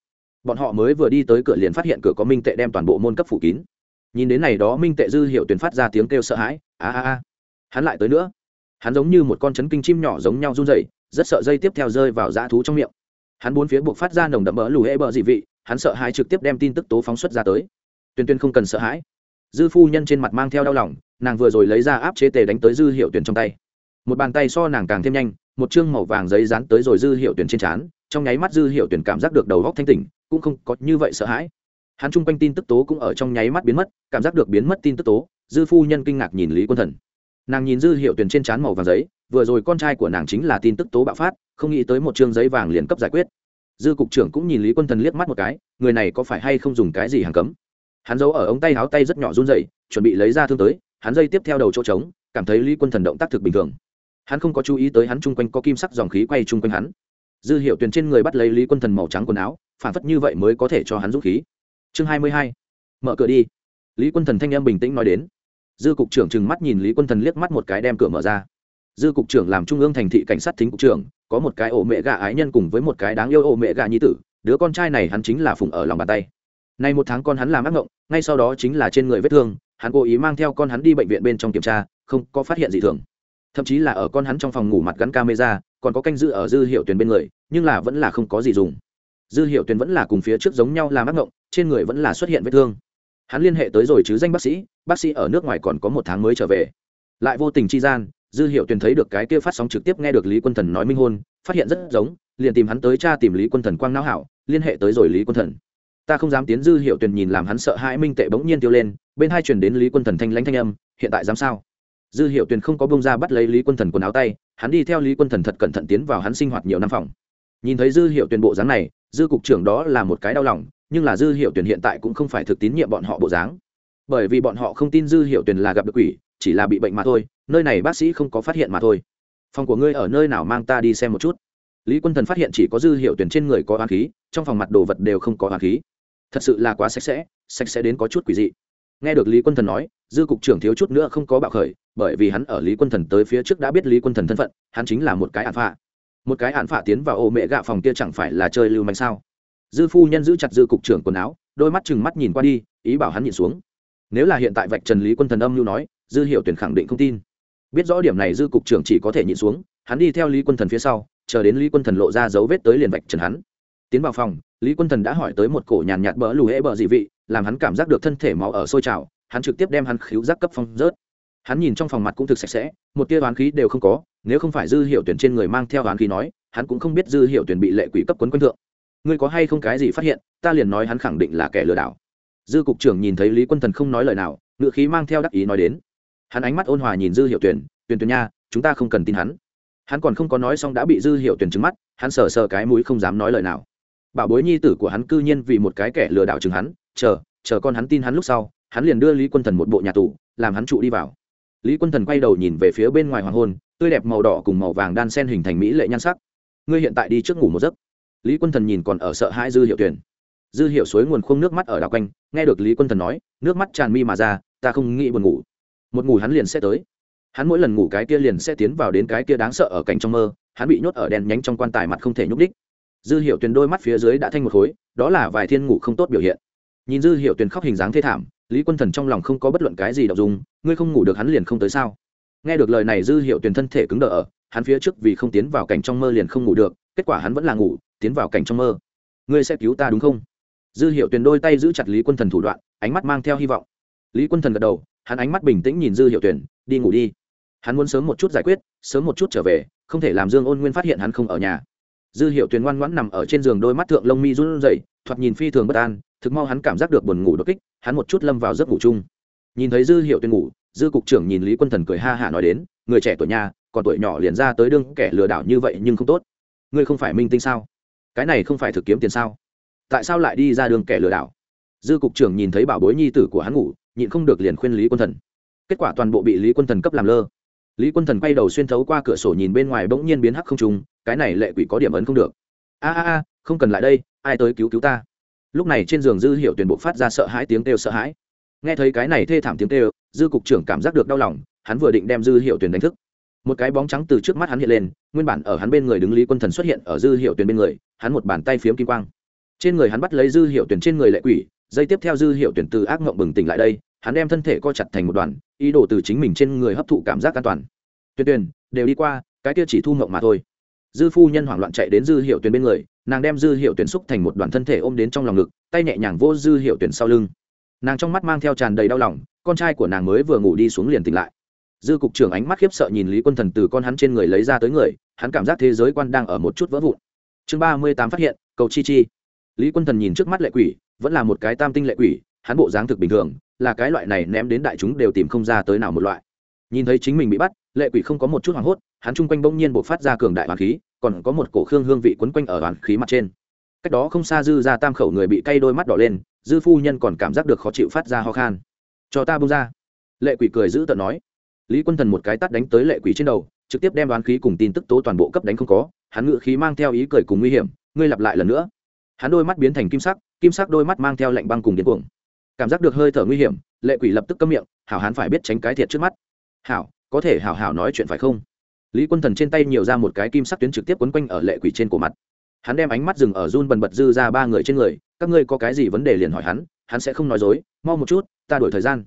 Speaker 1: Bọn họ mới vừa đi tới cửa liền phát hiện cửa có minh tệ đem toàn bộ môn cấp phủ kín. Nhìn đến này đó minh tệ dư hiệu tuyển phát ra tiếng kêu sợ hãi a a a. Hắn lại tới nữa. Hắn giống như một con chấn kinh chim nhỏ giống nhau run rẩy, rất sợ dây tiếp theo rơi vào dã thú trong miệng. Hắn bốn phía buộc phát ra nồng đậm mỡ lù hễ bờ dị vị hắn sợ hãi trực tiếp đem tin tức tố phóng xuất ra tới. Tuyên tuyên không cần sợ hãi dư phu nhân trên mặt mang theo đau lòng, nàng vừa rồi lấy ra áp chế tề đánh tới dư hiệu tuyển trong tay. Một bàn tay so nàng càng thêm nhanh, một chương màu vàng giấy dán tới rồi dư hiệu tuyển trên trán, trong nháy mắt dư hiệu tuyển cảm giác được đầu góc thanh tỉnh, cũng không có như vậy sợ hãi. Hắn chung quanh tin tức tố cũng ở trong nháy mắt biến mất, cảm giác được biến mất tin tức tố, dư phu nhân kinh ngạc nhìn lý quân thần. Nàng nhìn dư hiệu tuyển trên trán màu vàng giấy, vừa rồi con trai của nàng chính là tin tức tố bạo phát, không nghĩ tới một chương giấy vàng liền cấp giải quyết. Dư cục trưởng cũng nhìn lý quân thần liếc mắt một cái, người này có phải hay không dùng cái gì hàng cấm? Hắn giấu ở ống tay áo tay rất nhỏ run dậy chuẩn bị lấy ra thương tới, hắn dây tiếp theo đầu chỗ trống, cảm thấy lý quân thần động tác thực bình thường. Hắn không có chú ý tới hắn chung quanh có kim sắc dòng khí quay chung quanh hắn. Dư hiệu tuyền trên người bắt lấy lý quân thần màu trắng quần áo, phản phất như vậy mới có thể cho hắn dũng khí. Chương hai mươi hai, mở cửa đi. Lý quân thần thanh em bình tĩnh nói đến. Dư cục trưởng trừng mắt nhìn lý quân thần liếc mắt một cái đem cửa mở ra. Dư cục trưởng làm trung ương thành thị cảnh sát thính cục trưởng, có một cái ổ mẹ gà ái nhân cùng với một cái đáng yêu ổ mẹ gà nhi tử, đứa con trai này hắn chính là phùng ở lòng bàn tay nay một tháng con hắn làm ác mộng ngay sau đó chính là trên người vết thương, hắn cố ý mang theo con hắn đi bệnh viện bên trong kiểm tra, không có phát hiện gì thường. Thậm chí là ở con hắn trong phòng ngủ mặt gắn camera, còn có canh giữ ở dư hiệu tuyền bên người, nhưng là vẫn là không có gì dùng. Dư hiệu tuyền vẫn là cùng phía trước giống nhau làm ác mộng trên người vẫn là xuất hiện vết thương. Hắn liên hệ tới rồi chứ danh bác sĩ bác sĩ ở nước ngoài còn có một tháng mới trở về. Lại vô tình chi gian, dư hiệu tuyền thấy được cái kia phát sóng trực tiếp nghe được lý quân thần nói minh hôn, phát hiện rất giống, liền tìm hắn tới cha tìm lý quân thần quang não hảo, liên hệ tới rồi lý quân thần ta không dám tiến dư hiệu tuyền nhìn làm hắn sợ hãi minh tệ bỗng nhiên tiêu lên, bên hai chuyển đến lý quân thần thanh lãnh thanh âm, hiện tại dám sao? Dư hiệu tuyền không có bông ra bắt lấy lý quân thần quần áo tay, hắn đi theo lý quân thần thật cẩn thận tiến vào hắn sinh hoạt nhiều năm phòng. Nhìn thấy dư hiệu tuyền bộ dáng này, dư cục trưởng đó là một cái đau lòng, nhưng là dư hiệu tuyền hiện tại cũng không phải thực tín nhiệm bọn họ bộ dáng. Bởi vì bọn họ không tin dư hiệu tuyền là gặp được quỷ, chỉ là bị bệnh mà thôi, nơi này bác sĩ không có phát hiện mà thôi. Phòng của ngươi ở nơi nào mang ta đi xem một chút? Lý quân thần phát hiện chỉ có dư hiệu tuyển trên người có hoán khí, trong phòng mặt đồ vật đều không có hoán khí thật sự là quá sạch sẽ sạch sẽ đến có chút quỷ dị. Nghe được lý quân thần nói, dư cục trưởng thiếu chút nữa không có bạo khởi, bởi vì hắn ở lý quân thần tới phía trước đã biết lý quân thần thân phận, hắn chính là một cái ạn phạ. Một cái ạn phạ tiến vào ô mẹ gạ phòng kia chẳng phải là chơi lưu manh sao? Dư phu nhân giữ chặt dư cục trưởng quần áo, đôi mắt chừng mắt nhìn qua đi, ý bảo hắn nhìn xuống. Nếu là hiện tại vạch trần lý quân thần âm lưu nói, dư hiệu tuyển khẳng định không tin. Biết rõ điểm này dư cục trưởng chỉ có thể nhìn xuống, hắn đi theo lý quân thần phía sau, chờ đến lý quân thần lộ ra dấu vết tới liền vạch trần hắn. Tiến vào phòng lý quân thần đã hỏi tới một cổ nhàn nhạt bỡ lù hễ bờ dị vị, làm hắn cảm giác được thân thể máu ở sôi trào, hắn trực tiếp đem hắn khíu giác cấp phong rớt. Hắn nhìn trong phòng mặt cũng thực sạch sẽ, một tia oán khí đều không có, nếu không phải dư hiệu tuyển trên người mang theo oán khí nói, hắn cũng không biết dư hiệu tuyển bị lệ quỷ cấp quấn quanh thượng. Ngươi có hay không cái gì phát hiện, ta liền nói hắn khẳng định là kẻ lừa đảo. Dư cục trưởng nhìn thấy lý quân thần không nói lời nào ngự khí mang theo đắc ý nói đến. Hắn ánh mắt ôn hòa nhìn dư hiệu tuyển tuyển tuyển nha, chúng ta không cần tin hắn. Hắn còn không có nói xong đã bị dư hiệu tuyển trứng mắt, hắn sờ sờ cái mũi không dám nói lời nào bảo bối nhi tử của hắn cư nhiên vì một cái kẻ lừa đảo chừng hắn, chờ chờ con hắn tin hắn lúc sau, hắn liền đưa lý quân thần một bộ nhà tù, làm hắn trụ đi vào. Lý quân thần quay đầu nhìn về phía bên ngoài hoàng hôn, tươi đẹp màu đỏ cùng màu vàng đan sen hình thành mỹ lệ nhan sắc. Ngươi hiện tại đi trước ngủ một giấc. Lý quân thần nhìn còn ở sợ hãi dư hiệu tuyển dư hiệu suối nguồn khung nước mắt ở đảo quanh, nghe được lý quân thần nói, nước mắt tràn mi mà ra, ta không nghĩ buồn ngủ. Một ngủ hắn liền sẽ tới. Hắn mỗi lần ngủ cái kia liền sẽ tiến vào đến cái kia đáng sợ ở cảnh trong mơ, hắn bị nhốt ở đèn nhánh trong quan tài mặt không thể nhúc đích dư hiệu tuyền đôi mắt phía dưới đã thanh một khối, đó là vài thiên ngủ không tốt biểu hiện. Nhìn dư hiệu tuyền khóc hình dáng thê thảm, lý quân thần trong lòng không có bất luận cái gì đọc dùng ngươi không ngủ được hắn liền không tới sao? Nghe được lời này dư hiệu tuyền thân thể cứng đờ ở, hắn phía trước vì không tiến vào cảnh trong mơ liền không ngủ được, kết quả hắn vẫn là ngủ, tiến vào cảnh trong mơ. Ngươi sẽ cứu ta đúng không? Dư hiệu tuyền đôi tay giữ chặt lý quân thần thủ đoạn, ánh mắt mang theo hy vọng. Lý quân thần gật đầu, hắn ánh mắt bình tĩnh nhìn dư hiệu tuyền, đi ngủ đi. Hắn muốn sớm một chút giải quyết, sớm một chút trở về, không thể làm dương ôn nguyên phát hiện hắn không ở nhà dư hiệu tuyền ngoan ngoãn nằm ở trên giường đôi mắt thượng lông mi run rẩy, thoạt nhìn phi thường bất an, thực mau hắn cảm giác được buồn ngủ đột kích, hắn một chút lâm vào giấc ngủ chung. Nhìn thấy dư hiệu tuyền ngủ, dư cục trưởng nhìn lý quân thần cười ha hả nói đến, người trẻ tuổi nhà, còn tuổi nhỏ liền ra tới đương kẻ lừa đảo như vậy nhưng không tốt. Ngươi không phải minh tinh sao? Cái này không phải thực kiếm tiền sao? Tại sao lại đi ra đường kẻ lừa đảo? Dư cục trưởng nhìn thấy bảo bối nhi tử của hắn ngủ, nhịn không được liền khuyên lý quân thần. Kết quả toàn bộ bị lý quân thần cấp làm lơ. Lý quân thần quay đầu xuyên thấu qua cửa sổ nhìn bên ngoài bỗng nhiên biến hắc không trùng cái này lệ quỷ có điểm ấn không được. A a a, không cần lại đây, ai tới cứu cứu ta? Lúc này trên giường dư hiệu tuyển bộ phát ra sợ hãi tiếng kêu sợ hãi. Nghe thấy cái này thê thảm tiếng kêu, dư cục trưởng cảm giác được đau lòng, hắn vừa định đem dư hiệu tuyển đánh thức. Một cái bóng trắng từ trước mắt hắn hiện lên, nguyên bản ở hắn bên người đứng lý quân thần xuất hiện ở dư hiệu tuyển bên người, hắn một bàn tay phiếm kim quang. Trên người hắn bắt lấy dư hiệu tuyển trên người lệ quỷ, dây tiếp theo dư hiệu tuyển từ ác mộng bừng tỉnh lại đây, hắn đem thân thể co chặt thành một đoàn, ý đồ từ chính mình trên người hấp thụ cảm giác an toàn. Tuyển tuyển, đều đi qua, cái kia chỉ thu mộng mà thôi dư phu nhân hoảng loạn chạy đến dư hiệu tuyển bên người, nàng đem dư hiệu tuyển xúc thành một đoàn thân thể ôm đến trong lòng ngực, tay nhẹ nhàng vô dư hiệu tuyển sau lưng. Nàng trong mắt mang theo tràn đầy đau lòng, con trai của nàng mới vừa ngủ đi xuống liền tỉnh lại. Dư cục trưởng ánh mắt khiếp sợ nhìn lý quân thần từ con hắn trên người lấy ra tới người, hắn cảm giác thế giới quan đang ở một chút vỡ vụn. Chương ba mươi tám phát hiện, cầu chi chi. Lý quân thần nhìn trước mắt lệ quỷ, vẫn là một cái tam tinh lệ quỷ, hắn bộ dáng thực bình thường, là cái loại này ném đến đại chúng đều tìm không ra tới nào một loại. Nhìn thấy chính mình bị bắt, lệ quỷ không có một chút hoảng hốt hắn chung quanh bỗng nhiên bộc phát ra cường đại hoàn khí, còn có một cổ khương hương vị quấn quanh ở hoàn khí mặt trên. Cách đó không xa dư ra tam khẩu người bị cay đôi mắt đỏ lên, dư phu nhân còn cảm giác được khó chịu phát ra ho khan. Cho ta buông ra. Lệ quỷ cười giữ tận nói. Lý quân thần một cái tắt đánh tới lệ quỷ trên đầu, trực tiếp đem đoán khí cùng tin tức tố toàn bộ cấp đánh không có, hắn ngự khí mang theo ý cười cùng nguy hiểm, ngươi lặp lại lần nữa. Hắn đôi mắt biến thành kim sắc kim sắc đôi mắt mang theo lạnh băng cùng điên cuồng. Cảm giác được hơi thở nguy hiểm, lệ quỷ lập tức câm miệng, hảo hắn phải biết tránh cái thiệt trước mắt. Hảo, có thể hảo hảo nói chuyện phải không? Lý quân thần trên tay nhiều ra một cái kim sắc tuyến trực tiếp quấn quanh ở lệ quỷ trên cổ mặt. Hắn đem ánh mắt dừng ở run bần bật dư ra ba người trên người, các ngươi có cái gì vấn đề liền hỏi hắn hắn sẽ không nói dối, mau một chút, ta đổi thời gian.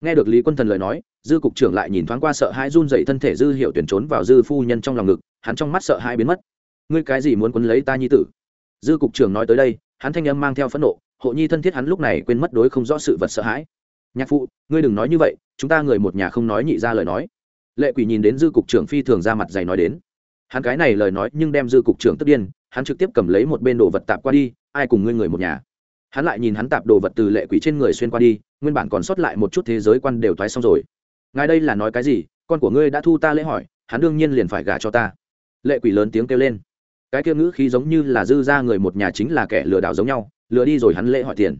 Speaker 1: Nghe được lý quân thần lời nói, dư cục trưởng lại nhìn thoáng qua sợ hãi run dậy thân thể dư hiệu tuyển trốn vào dư phu nhân trong lòng ngực, hắn trong mắt sợ hãi biến mất. Ngươi cái gì muốn quấn lấy ta nhi tử? Dư cục trưởng nói tới đây, hắn thanh âm mang theo phẫn nộ, hộ nhi thân thiết hắn lúc này quên mất đối không rõ sự vật sợ hãi. Nhạc phụ, ngươi đừng nói như vậy, chúng ta người một nhà không nói nhị ra lời nói lệ quỷ nhìn đến dư cục trưởng phi thường ra mặt dày nói đến. Hắn cái này lời nói nhưng đem dư cục trưởng tức điên, hắn trực tiếp cầm lấy một bên đồ vật tạp qua đi, ai cùng ngươi người một nhà? Hắn lại nhìn hắn tạp đồ vật từ lệ quỷ trên người xuyên qua đi, nguyên bản còn sót lại một chút thế giới quan đều thoái xong rồi. Ngài đây là nói cái gì? Con của ngươi đã thu ta lễ hỏi, hắn đương nhiên liền phải gả cho ta. Lệ quỷ lớn tiếng kêu lên. Cái kia ngữ khí giống như là dư ra người một nhà chính là kẻ lừa đảo giống nhau, lừa đi rồi hắn lễ hỏi tiền.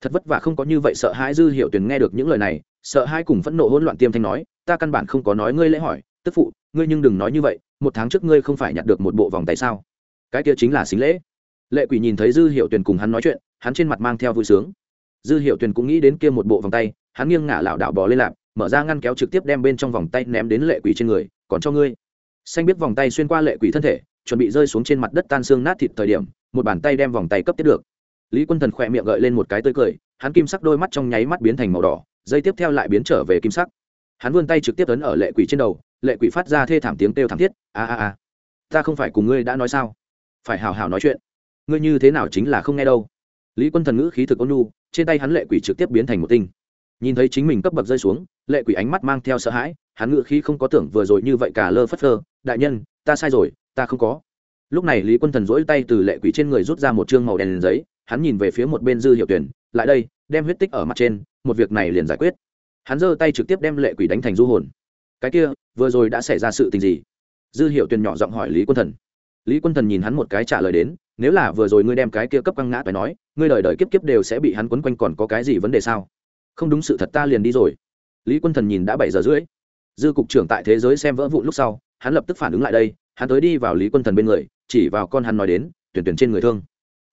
Speaker 1: Thật vất vả không có như vậy sợ hãi dư hiệu tuyền nghe được những lời này, sợ hai cùng phẫn nộ hỗn loạn tiêm thanh nói ta căn bản không có nói ngươi lễ hỏi, tức phụ, ngươi nhưng đừng nói như vậy, một tháng trước ngươi không phải nhặt được một bộ vòng tay sao? Cái kia chính là xính lễ. Lệ quỷ nhìn thấy dư hiệu tuyền cùng hắn nói chuyện, hắn trên mặt mang theo vui sướng. Dư hiệu tuyền cũng nghĩ đến kia một bộ vòng tay, hắn nghiêng ngả lảo đảo bò lên lạp, mở ra ngăn kéo trực tiếp đem bên trong vòng tay ném đến lệ quỷ trên người, còn cho ngươi. Xanh biết vòng tay xuyên qua lệ quỷ thân thể, chuẩn bị rơi xuống trên mặt đất tan xương nát thịt thời điểm, một bàn tay đem vòng tay cấp tiếp được. Lý quân thần khỏe miệng gợi lên một cái tươi cười, hắn kim sắc đôi mắt trong nháy mắt biến thành màu đỏ, dây tiếp theo lại biến trở về kim sắc hắn vươn tay trực tiếp ấn ở lệ quỷ trên đầu, lệ quỷ phát ra thê thảm tiếng kêu thảm thiết, a a a, ta không phải cùng ngươi đã nói sao? Phải hào hào nói chuyện. Ngươi như thế nào chính là không nghe đâu. Lý quân thần ngữ khí thực ôn nhu, trên tay hắn lệ quỷ trực tiếp biến thành một tinh. Nhìn thấy chính mình cấp bậc rơi xuống, lệ quỷ ánh mắt mang theo sợ hãi, hắn ngữ khí không có tưởng vừa rồi như vậy cả lơ phất lơ đại nhân, ta sai rồi, ta không có. Lúc này lý quân thần dỗi tay từ lệ quỷ trên người rút ra một chương màu đèn giấy, hắn nhìn về phía một bên dư hiệu tuyển, lại đây, đem huyết tích ở mặt trên, một việc này liền giải quyết hắn giơ tay trực tiếp đem lệ quỷ đánh thành du hồn. Cái kia, vừa rồi đã xảy ra sự tình gì? Dư hiệu tuyển nhỏ giọng hỏi lý quân thần. Lý quân thần nhìn hắn một cái trả lời đến, nếu là vừa rồi ngươi đem cái kia cấp căng ngã phải nói, ngươi đời đời kiếp kiếp đều sẽ bị hắn quấn quanh còn có cái gì vấn đề sao? Không đúng sự thật ta liền đi rồi. Lý quân thần nhìn đã bảy giờ rưỡi. Dư cục trưởng tại thế giới xem vỡ vụ lúc sau, hắn lập tức phản ứng lại đây, hắn tới đi vào lý quân thần bên người, chỉ vào con hắn nói đến, tuyển tuyển trên người thương.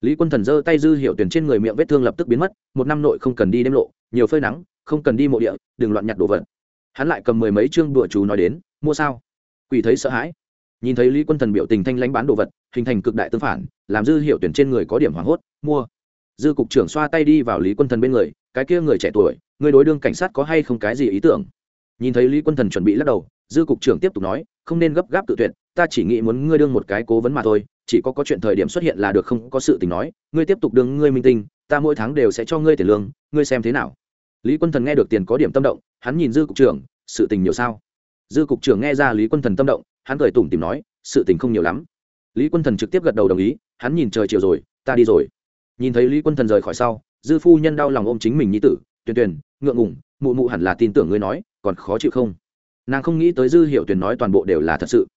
Speaker 1: Lý quân thần giơ tay dư hiệu tuyển trên người miệng vết thương lập tức biến mất, một năm nội không cần đi đêm lộ, nhiều phơi nắng không cần đi mộ địa, đừng loạn nhặt đồ vật. Hắn lại cầm mười mấy chương đùa chú nói đến, mua sao? Quỷ thấy sợ hãi. Nhìn thấy lý quân thần biểu tình thanh lãnh bán đồ vật, hình thành cực đại tương phản, làm dư hiệu tuyển trên người có điểm hoảng hốt, mua. Dư cục trưởng xoa tay đi vào lý quân thần bên người, cái kia người trẻ tuổi, người đối đương cảnh sát có hay không cái gì ý tưởng? Nhìn thấy lý quân thần chuẩn bị lắc đầu, dư cục trưởng tiếp tục nói, không nên gấp gáp tự tuyệt, ta chỉ nghĩ muốn ngươi đương một cái cố vấn mà thôi, chỉ có có chuyện thời điểm xuất hiện là được không có sự tình nói, ngươi tiếp tục đương ngươi minh tinh, ta mỗi tháng đều sẽ cho ngươi tiền lương, ngươi xem thế nào? Lý quân thần nghe được tiền có điểm tâm động, hắn nhìn dư cục trưởng, sự tình nhiều sao? Dư cục trưởng nghe ra lý quân thần tâm động, hắn cười tủm tìm nói, sự tình không nhiều lắm. Lý quân thần trực tiếp gật đầu đồng ý, hắn nhìn trời chiều rồi, ta đi rồi. Nhìn thấy lý quân thần rời khỏi sau, dư phu nhân đau lòng ôm chính mình nhi tử, tuyền tuyền, ngượng ngủng mụ mụ hẳn là tin tưởng ngươi nói, còn khó chịu không? Nàng không nghĩ tới dư hiệu tuyền nói toàn bộ đều là thật sự.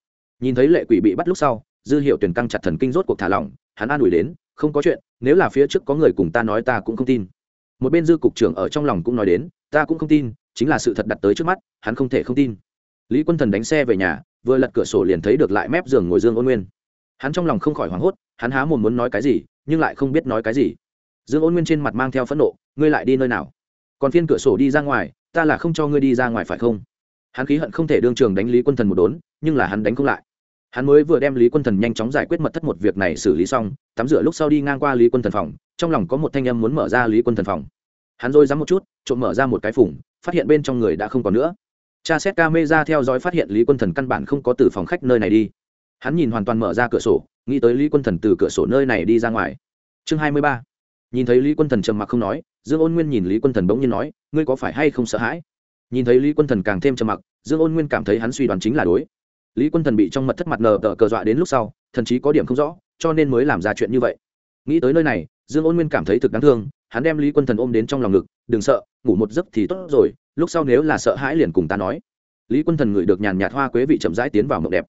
Speaker 1: Nhìn thấy lệ quỷ bị bắt lúc sau, dư hiệu tuyền căng chặt thần kinh rốt cuộc thả lỏng, hắn an ủi đến, không có chuyện, nếu là phía trước có người cùng ta nói ta cũng không tin một bên dư cục trưởng ở trong lòng cũng nói đến, ta cũng không tin, chính là sự thật đặt tới trước mắt, hắn không thể không tin. Lý quân thần đánh xe về nhà, vừa lật cửa sổ liền thấy được lại mép giường ngồi dương ôn nguyên. Hắn trong lòng không khỏi hoảng hốt, hắn há mồm muốn nói cái gì, nhưng lại không biết nói cái gì. Dương ôn nguyên trên mặt mang theo phẫn nộ, ngươi lại đi nơi nào? Còn phiên cửa sổ đi ra ngoài, ta là không cho ngươi đi ra ngoài phải không? Hắn khí hận không thể đương trường đánh lý quân thần một đốn, nhưng là hắn đánh không lại hắn mới vừa đem lý quân thần nhanh chóng giải quyết mật thất một việc này xử lý xong, tắm rửa lúc sau đi ngang qua lý quân thần phòng, trong lòng có một thanh âm muốn mở ra lý quân thần phòng. Hắn rồi dám một chút, trộm mở ra một cái phủng, phát hiện bên trong người đã không còn nữa. Cha xét ca mê ra theo dõi phát hiện lý quân thần căn bản không có từ phòng khách nơi này đi. Hắn nhìn hoàn toàn mở ra cửa sổ, nghĩ tới lý quân thần từ cửa sổ nơi này đi ra ngoài. Chương hai mươi ba. Nhìn thấy lý quân thần trầm mặc không nói, dương ôn nguyên nhìn lý quân thần bỗng nhiên nói, ngươi có phải hay không sợ hãi? Nhìn thấy lý quân thần càng thêm trầm mặc, dương ôn nguyên cảm thấy hắn suy đoán chính là đối lý quân thần bị trong mật thất mặt nờ tờ cờ dọa đến lúc sau, thần chí có điểm không rõ, cho nên mới làm ra chuyện như vậy. Nghĩ tới nơi này, dương ôn nguyên cảm thấy thực đáng thương, hắn đem lý quân thần ôm đến trong lòng ngực, đừng sợ, ngủ một giấc thì tốt rồi, lúc sau nếu là sợ hãi liền cùng ta nói. Lý quân thần ngửi được nhàn nhạt hoa quế vị chậm rãi tiến vào mộng đẹp.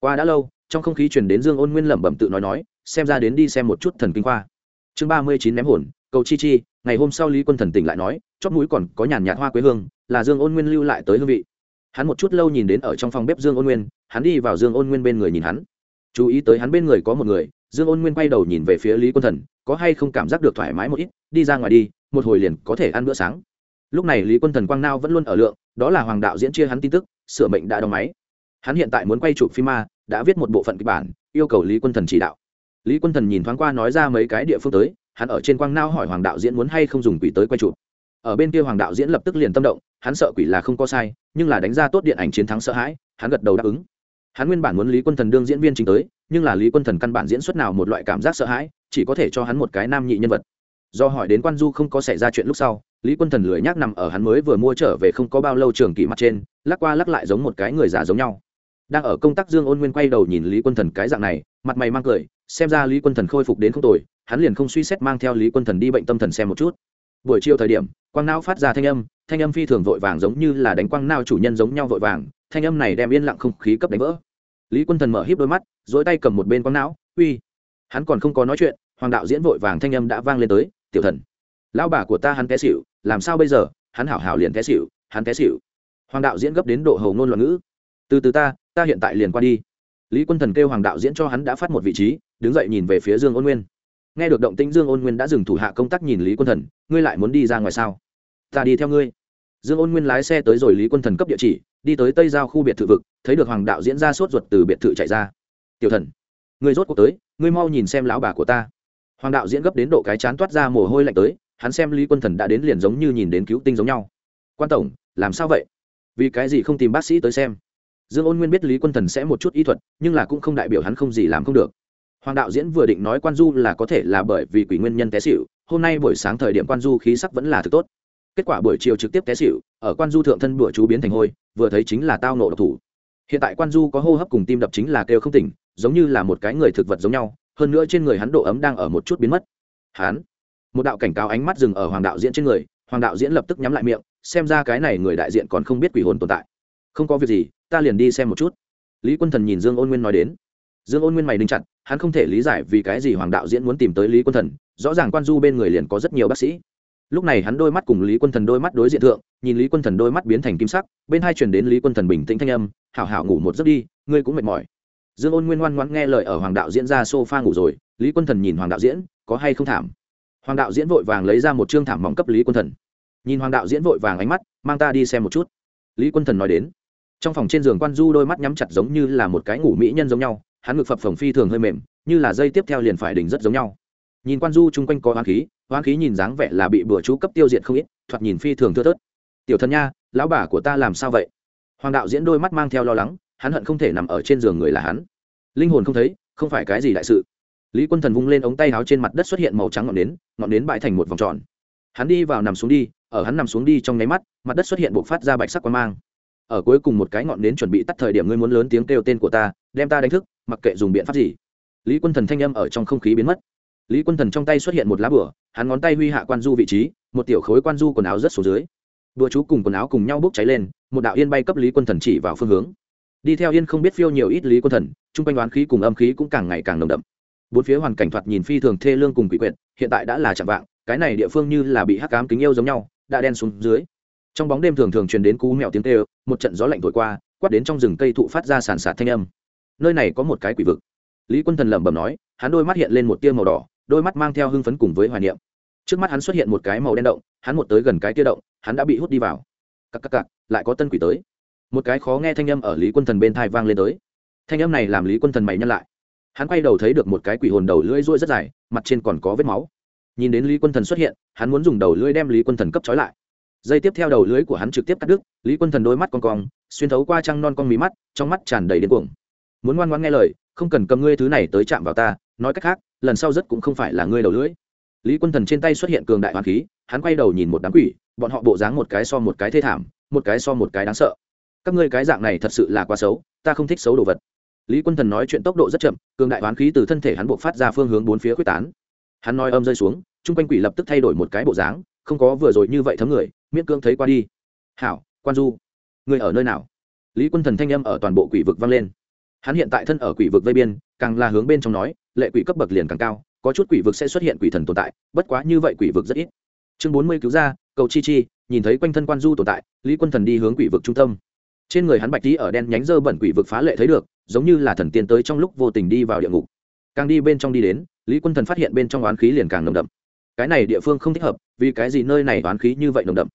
Speaker 1: Qua đã lâu, trong không khí truyền đến dương ôn nguyên lẩm bẩm tự nói nói, xem ra đến đi xem một chút thần kinh khoa. Chương ba mươi chín ném hồn, cầu chi chi, ngày hôm sau lý quân thần tỉnh lại nói chót mũi còn có nhàn nhạt hoa quế hương, là dương ôn nguyên lưu lại tới hương vị hắn một chút lâu nhìn đến ở trong phòng bếp dương ôn nguyên, hắn đi vào dương ôn nguyên bên người nhìn hắn. Chú ý tới hắn bên người có một người, dương ôn nguyên quay đầu nhìn về phía lý quân thần, có hay không cảm giác được thoải mái một ít, đi ra ngoài đi, một hồi liền có thể ăn bữa sáng. Lúc này lý quân thần quang nao vẫn luôn ở lượng, đó là hoàng đạo diễn chia hắn tin tức, sửa mệnh đã đóng máy. Hắn hiện tại muốn quay chụp phim ma đã viết một bộ phận kịch bản, yêu cầu lý quân thần chỉ đạo. Lý quân thần nhìn thoáng qua nói ra mấy cái địa phương tới, hắn ở trên quang nao hỏi hoàng đạo diễn muốn hay không dùng quỷ tới quay chụp ở bên kia hoàng đạo diễn lập tức liền tâm động, hắn sợ quỷ là không có sai, nhưng là đánh ra tốt điện ảnh chiến thắng sợ hãi, hắn gật đầu đáp ứng. Hắn nguyên bản muốn lý quân thần đương diễn viên chính tới, nhưng là lý quân thần căn bản diễn xuất nào một loại cảm giác sợ hãi, chỉ có thể cho hắn một cái nam nhị nhân vật. Do hỏi đến quan du không có xảy ra chuyện lúc sau, lý quân thần lười nhác nằm ở hắn mới vừa mua trở về không có bao lâu trường kỳ mặt trên, lắc qua lắc lại giống một cái người già giống nhau. Đang ở công tác dương ôn nguyên quay đầu nhìn lý quân thần cái dạng này, mặt mày mang cười, xem ra lý quân thần khôi phục đến không tồi, hắn liền không suy xét mang theo lý quân thần đi bệnh tâm thần xem một chút buổi chiều thời điểm, quang não phát ra thanh âm thanh âm phi thường vội vàng giống như là đánh quang nao chủ nhân giống nhau vội vàng, thanh âm này đem yên lặng không khí cấp đánh vỡ. Lý quân thần mở híp đôi mắt dỗi tay cầm một bên quang não, uy. Hắn còn không có nói chuyện, hoàng đạo diễn vội vàng thanh âm đã vang lên tới, tiểu thần, lão bà của ta hắn té xỉu, làm sao bây giờ? Hắn hảo hảo liền té xỉu, hắn té xỉu. Hoàng đạo diễn gấp đến độ hầu ngôn loạn ngữ, từ từ ta ta hiện tại liền qua đi. Lý quân thần kêu hoàng đạo diễn cho hắn đã phát một vị trí, đứng dậy nhìn về phía dương ôn nguyên nghe được động tĩnh dương ôn nguyên đã dừng thủ hạ công tác nhìn lý quân thần, ngươi lại muốn đi ra ngoài sao? Ta đi theo ngươi. Dương ôn nguyên lái xe tới rồi lý quân thần cấp địa chỉ, đi tới tây giao khu biệt thự vực, thấy được hoàng đạo diễn ra sốt ruột từ biệt thự chạy ra. Tiểu thần, ngươi rốt cuộc tới, ngươi mau nhìn xem lão bà của ta. Hoàng đạo diễn gấp đến độ cái chán toát ra mồ hôi lạnh tới, hắn xem lý quân thần đã đến liền giống như nhìn đến cứu tinh giống nhau. Quan tổng, làm sao vậy? Vì cái gì không tìm bác sĩ tới xem? Dương ôn nguyên biết lý quân thần sẽ một chút y thuật, nhưng là cũng không đại biểu hắn không gì làm không được hoàng đạo diễn vừa định nói quan du là có thể là bởi vì quỷ nguyên nhân té xịu hôm nay buổi sáng thời điểm quan du khí sắc vẫn là thực tốt. Kết quả buổi chiều trực tiếp té xịu ở quan du thượng thân bữa chú biến thành hôi, vừa thấy chính là tao nổ độc thủ. Hiện tại quan du có hô hấp cùng tim đập chính là kêu không tỉnh, giống như là một cái người thực vật giống nhau, hơn nữa trên người hắn độ ấm đang ở một chút biến mất. Hắn, một đạo cảnh cáo ánh mắt dừng ở hoàng đạo diễn trên người, hoàng đạo diễn lập tức nhắm lại miệng, xem ra cái này người đại diện còn không biết quỷ hồn tồn tại. Không có việc gì, ta liền đi xem một chút. Lý quân thần nhìn dương ôn nguyên nói đến dương ôn nguyên mày đinh chặt, hắn không thể lý giải vì cái gì hoàng đạo diễn muốn tìm tới lý quân thần, rõ ràng quan du bên người liền có rất nhiều bác sĩ. Lúc này hắn đôi mắt cùng lý quân thần đôi mắt đối diện thượng, nhìn lý quân thần đôi mắt biến thành kim sắc, bên hai chuyển đến lý quân thần bình tĩnh thanh âm, hảo hảo ngủ một giấc đi, ngươi cũng mệt mỏi. Dương ôn nguyên ngoan ngoãn nghe lời ở hoàng đạo diễn ra sofa ngủ rồi, lý quân thần nhìn hoàng đạo diễn, có hay không thảm? Hoàng đạo diễn vội vàng lấy ra một chương thảm mỏng cấp lý quân thần. Nhìn hoàng đạo diễn vội vàng ánh mắt, mang ta đi xem một chút. Lý quân thần nói đến. Trong phòng trên giường quan du đôi mắt nhắm chặt giống như là một cái ngủ mỹ nhân giống nhau hắn ngực phập phồng phi thường hơi mềm, như là dây tiếp theo liền phải đỉnh rất giống nhau. Nhìn quan du chung quanh có hoang khí hoang khí nhìn dáng vẻ là bị bừa chú cấp tiêu diệt không ít, thoạt nhìn phi thường thưa thớt. Tiểu thân nha, lão bà của ta làm sao vậy? Hoàng đạo diễn đôi mắt mang theo lo lắng, hắn hận không thể nằm ở trên giường người là hắn. Linh hồn không thấy, không phải cái gì đại sự. Lý quân thần vung lên ống tay áo trên mặt đất xuất hiện màu trắng ngọn nến ngọn nến bãi thành một vòng tròn. Hắn đi vào nằm xuống đi, ở hắn nằm xuống đi trong nháy mắt, mặt đất xuất hiện bộ phát ra bạch sắc quang mang ở cuối cùng một cái ngọn nến chuẩn bị tắt thời điểm ngươi muốn lớn tiếng kêu tên của ta, đem ta đánh thức, mặc kệ dùng biện pháp gì. Lý quân thần thanh âm ở trong không khí biến mất. Lý quân thần trong tay xuất hiện một lá bửa hắn ngón tay huy hạ quan du vị trí, một tiểu khối quan du quần áo rất xuống dưới. Đùa chú cùng quần áo cùng nhau bốc cháy lên, một đạo yên bay cấp lý quân thần chỉ vào phương hướng. Đi theo yên không biết phiêu nhiều ít lý quân thần, chung quanh đoán khí cùng âm khí cũng càng ngày càng nồng đậm. Bốn phía hoàn cảnh thoạt nhìn phi thường thê lương cùng quỷ quyệt, hiện tại đã là chạm vạng, cái này địa phương như là bị hắc cám kính yêu giống nhau, đã đen xuống dưới trong bóng đêm thường thường truyền đến cú mèo tiếng kêu, một trận gió lạnh thổi qua, quát đến trong rừng cây thụ phát ra sàn sạt thanh âm. Nơi này có một cái quỷ vực. Lý quân thần lẩm bẩm nói, hắn đôi mắt hiện lên một tia màu đỏ, đôi mắt mang theo hưng phấn cùng với hoài niệm. Trước mắt hắn xuất hiện một cái màu đen động, hắn một tới gần cái tia động, hắn đã bị hút đi vào. Cặp cặp cặp lại có tân quỷ tới. Một cái khó nghe thanh âm ở lý quân thần bên thai vang lên tới. Thanh âm này làm lý quân thần mày nhăn lại. Hắn quay đầu thấy được một cái quỷ hồn đầu lưỡi ruôi rất dài, mặt trên còn có vết máu. Nhìn đến lý quân thần xuất hiện, hắn muốn dùng đầu lưỡi đem lý quân thần cấp trói lại dây tiếp theo đầu lưới của hắn trực tiếp cắt đứt, lý quân thần đôi mắt con cong, xuyên thấu qua trăng non con mí mắt, trong mắt tràn đầy điên cuồng. Muốn ngoan ngoan nghe lời, không cần cầm ngươi thứ này tới chạm vào ta, nói cách khác, lần sau rất cũng không phải là ngươi đầu lưỡi. Lý quân thần trên tay xuất hiện cường đại hoàng khí, hắn quay đầu nhìn một đám quỷ, bọn họ bộ dáng một cái so một cái thê thảm, một cái so một cái đáng sợ. Các ngươi cái dạng này thật sự là quá xấu, ta không thích xấu đồ vật. Lý quân thần nói chuyện tốc độ rất chậm, cường đại hoán khí từ thân thể hắn buộc phát ra phương hướng bốn phía quyết tán. Hắn nói âm rơi xuống, chung quanh quỷ lập tức thay đổi một cái bộ dáng, không có vừa rồi như vậy thấm người miễn cưỡng thấy qua đi. Hảo, quan du người ở nơi nào? Lý quân thần thanh âm ở toàn bộ quỷ vực vang lên. Hắn hiện tại thân ở quỷ vực vây biên, càng là hướng bên trong nói, lệ quỷ cấp bậc liền càng cao, có chút quỷ vực sẽ xuất hiện quỷ thần tồn tại, bất quá như vậy quỷ vực rất ít. Chương bốn mươi cứu ra, cầu chi chi, nhìn thấy quanh thân quan du tồn tại, lý quân thần đi hướng quỷ vực trung tâm. Trên người hắn bạch tí ở đen nhánh dơ bẩn quỷ vực phá lệ thấy được, giống như là thần tiên tới trong lúc vô tình đi vào địa ngục. Càng đi bên trong đi đến, lý quân thần phát hiện bên trong oán khí liền càng nồng đậm. Cái này địa phương không thích hợp, vì cái gì nơi này oán khí như vậy nồng đậm?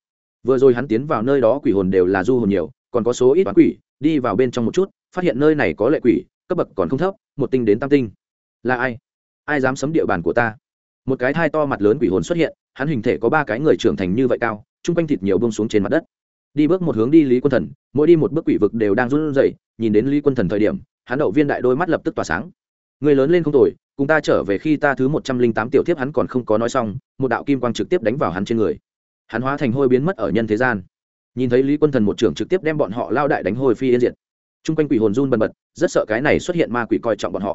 Speaker 1: Vừa rồi hắn tiến vào nơi đó quỷ hồn đều là du hồn nhiều còn có số ít bán quỷ đi vào bên trong một chút phát hiện nơi này có lệ quỷ cấp bậc còn không thấp một tinh đến tam tinh. Là ai? Ai dám sấm địa bàn của ta? Một cái thai to mặt lớn quỷ hồn xuất hiện hắn hình thể có ba cái người trưởng thành như vậy cao chung quanh thịt nhiều bông xuống trên mặt đất. Đi bước một hướng đi lý quân thần mỗi đi một bước quỷ vực đều đang run rẩy nhìn đến lý quân thần thời điểm hắn đậu viên đại đôi mắt lập tức tỏa sáng. Người lớn lên không tuổi, cùng ta trở về khi ta thứ một trăm linh tám tiểu thiếp hắn còn không có nói xong một đạo kim quang trực tiếp đánh vào hắn trên người hắn hóa thành hôi biến mất ở nhân thế gian. Nhìn thấy lý quân thần một trưởng trực tiếp đem bọn họ lao đại đánh hồi phi yên diệt. T r u n g quanh quỷ hồn run bần bật, rất sợ cái này xuất hiện ma quỷ coi trọng bọn họ.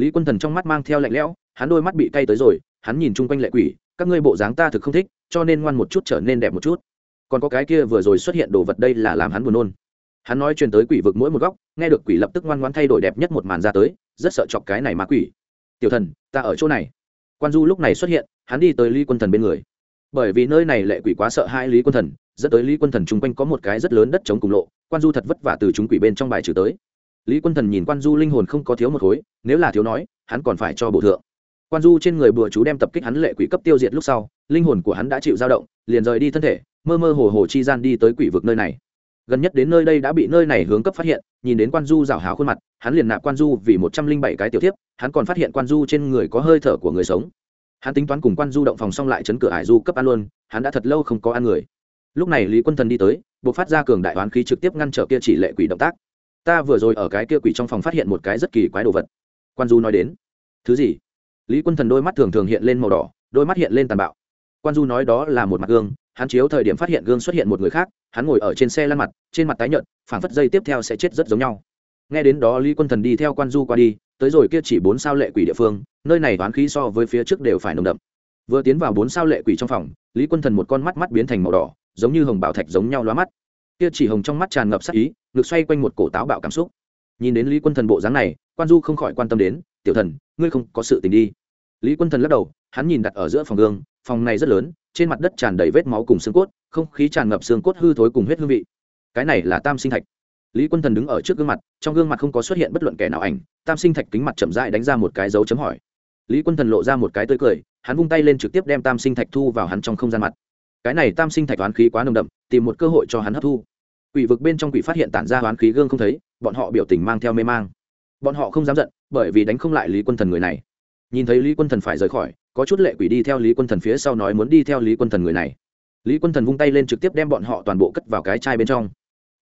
Speaker 1: Lý quân thần trong mắt mang theo lạnh lẽo, hắn đôi mắt bị cay tới rồi, hắn nhìn chung quanh lệ quỷ, các ngươi bộ dáng ta thực không thích, cho nên ngoan một chút trở nên đẹp một chút. Còn có cái kia vừa rồi xuất hiện đồ vật đây là làm hắn buồn nôn. Hắn nói truyền tới quỷ vực mỗi một góc, nghe được quỷ lập tức ngoan ngoan thay đổi đẹp nhất một màn ra tới, rất sợ chọc cái này ma quỷ. Tiểu thần, ta ở chỗ này. Quan du lúc này xuất hiện, hắn đi tới lý quân thần bên người bởi vì nơi này lệ quỷ quá sợ hai lý quân thần, dẫn tới lý quân thần chung quanh có một cái rất lớn đất chống cùng lộ, quan du thật vất vả từ chúng quỷ bên trong bài trừ tới. Lý quân thần nhìn quan du linh hồn không có thiếu một khối, nếu là thiếu nói, hắn còn phải cho bổ thượng. Quan du trên người bùa chú đem tập kích hắn lệ quỷ cấp tiêu diệt lúc sau, linh hồn của hắn đã chịu dao động, liền rời đi thân thể, mơ mơ hồ hồ chi gian đi tới quỷ vực nơi này. Gần nhất đến nơi đây đã bị nơi này hướng cấp phát hiện, nhìn đến quan du rào háo khuôn mặt, hắn liền nạp quan du vì một trăm linh bảy cái tiểu tiếp hắn còn phát hiện quan du trên người có hơi thở của người sống hắn tính toán cùng quan du động phòng xong lại chấn cửa hải du cấp ăn luôn, hắn đã thật lâu không có ăn người. Lúc này lý quân thần đi tới, buộc phát ra cường đại oán khí trực tiếp ngăn trở kia chỉ lệ quỷ động tác. Ta vừa rồi ở cái kia quỷ trong phòng phát hiện một cái rất kỳ quái đồ vật. Quan du nói đến. Thứ gì? Lý quân thần đôi mắt thường thường hiện lên màu đỏ, đôi mắt hiện lên tàn bạo. Quan du nói đó là một mặt gương, hắn chiếu thời điểm phát hiện gương xuất hiện một người khác, hắn ngồi ở trên xe lăn mặt, trên mặt tái nhợt, phảng phất dây tiếp theo sẽ chết rất giống nhau. Nghe đến đó lý quân thần đi theo quan du qua đi tới rồi kia chỉ bốn sao lệ quỷ địa phương, nơi này toán khí so với phía trước đều phải nồng đậm. Vừa tiến vào bốn sao lệ quỷ trong phòng, lý quân thần một con mắt mắt biến thành màu đỏ, giống như hồng bảo thạch giống nhau lóa mắt. Kia chỉ hồng trong mắt tràn ngập sắc ý, ngực xoay quanh một cổ táo bạo cảm xúc. Nhìn đến lý quân thần bộ dáng này, quan du không khỏi quan tâm đến, tiểu thần, ngươi không có sự tình đi. Lý quân thần lắc đầu, hắn nhìn đặt ở giữa phòng gương, phòng này rất lớn, trên mặt đất tràn đầy vết máu cùng xương cốt, không khí tràn ngập xương cốt hư thối cùng huyết hương vị. Cái này là tam sinh thạch lý quân thần đứng ở trước gương mặt, trong gương mặt không có xuất hiện bất luận kẻ nào ảnh, tam sinh thạch kính mặt chậm rãi đánh ra một cái dấu chấm hỏi. Lý quân thần lộ ra một cái tươi cười, hắn vung tay lên trực tiếp đem tam sinh thạch thu vào hắn trong không gian mặt. Cái này tam sinh thạch oán khí quá nồng đậm, tìm một cơ hội cho hắn hấp thu. Quỷ vực bên trong quỷ phát hiện tản ra oán khí gương không thấy, bọn họ biểu tình mang theo mê mang. Bọn họ không dám giận, bởi vì đánh không lại lý quân thần người này. Nhìn thấy lý quân thần phải rời khỏi, có chút lệ quỷ đi theo lý quân thần phía sau nói muốn đi theo lý quân thần người này. Lý quân thần vung tay lên trực tiếp đem bọn họ toàn bộ cất vào cái chai bên trong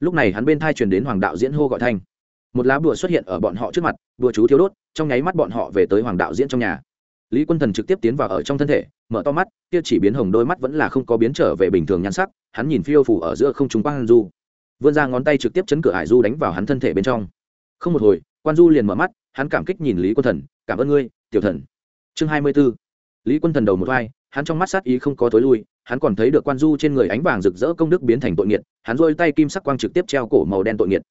Speaker 1: lúc này hắn bên thai truyền đến hoàng đạo diễn hô gọi thanh. Một lá bùa xuất hiện ở bọn họ trước mặt, bùa chú thiếu đốt, trong nháy mắt bọn họ về tới hoàng đạo diễn trong nhà. Lý quân thần trực tiếp tiến vào ở trong thân thể, mở to mắt, kia chỉ biến hồng đôi mắt vẫn là không có biến trở về bình thường nhan sắc, hắn nhìn phiêu phủ ở giữa không trung quang du. Vươn ra ngón tay trực tiếp chấn cửa hải du đánh vào hắn thân thể bên trong. Không một hồi quan du liền mở mắt, hắn cảm kích nhìn lý quân thần, cảm ơn ngươi, tiểu thần. Chương hai mươi b ố lý quân thần đầu một vai, hắn trong mắt sát ý không có tối lui hắn còn thấy được quan du trên người ánh vàng rực rỡ công đức biến thành tội nghiệt, hắn rôi tay kim sắc quang trực tiếp treo cổ màu đen tội nghiệt.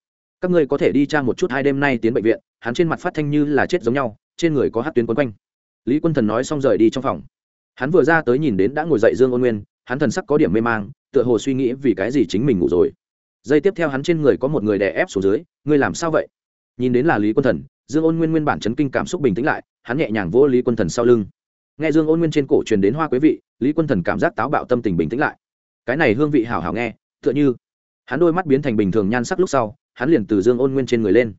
Speaker 1: Các ngươi có thể đi tra một chút hai đêm nay tiến bệnh viện, hắn trên mặt phát thanh như là chết giống nhau, trên người có hát tuyến quấn quanh. Lý quân thần nói xong rời đi trong phòng. Hắn vừa ra tới nhìn đến đã ngồi dậy dương ôn nguyên, hắn thần sắc có điểm mê mang, tựa hồ suy nghĩ vì cái gì chính mình ngủ rồi. Giây tiếp theo hắn trên người có một người đè ép xuống dưới, ngươi làm sao vậy? Nhìn đến là lý quân thần, dương ôn nguyên nguyên bản chấn kinh cảm xúc bình tĩnh lại, hắn nhẹ nhàng vỗ lý quân thần sau lưng nghe dương ôn nguyên trên cổ truyền đến hoa quế vị, lý quân thần cảm giác táo bạo tâm tình bình tĩnh lại. Cái này hương vị hảo hảo nghe, tựa như hắn đôi mắt biến thành bình thường nhan sắc lúc sau, hắn liền từ dương ôn nguyên trên người lên.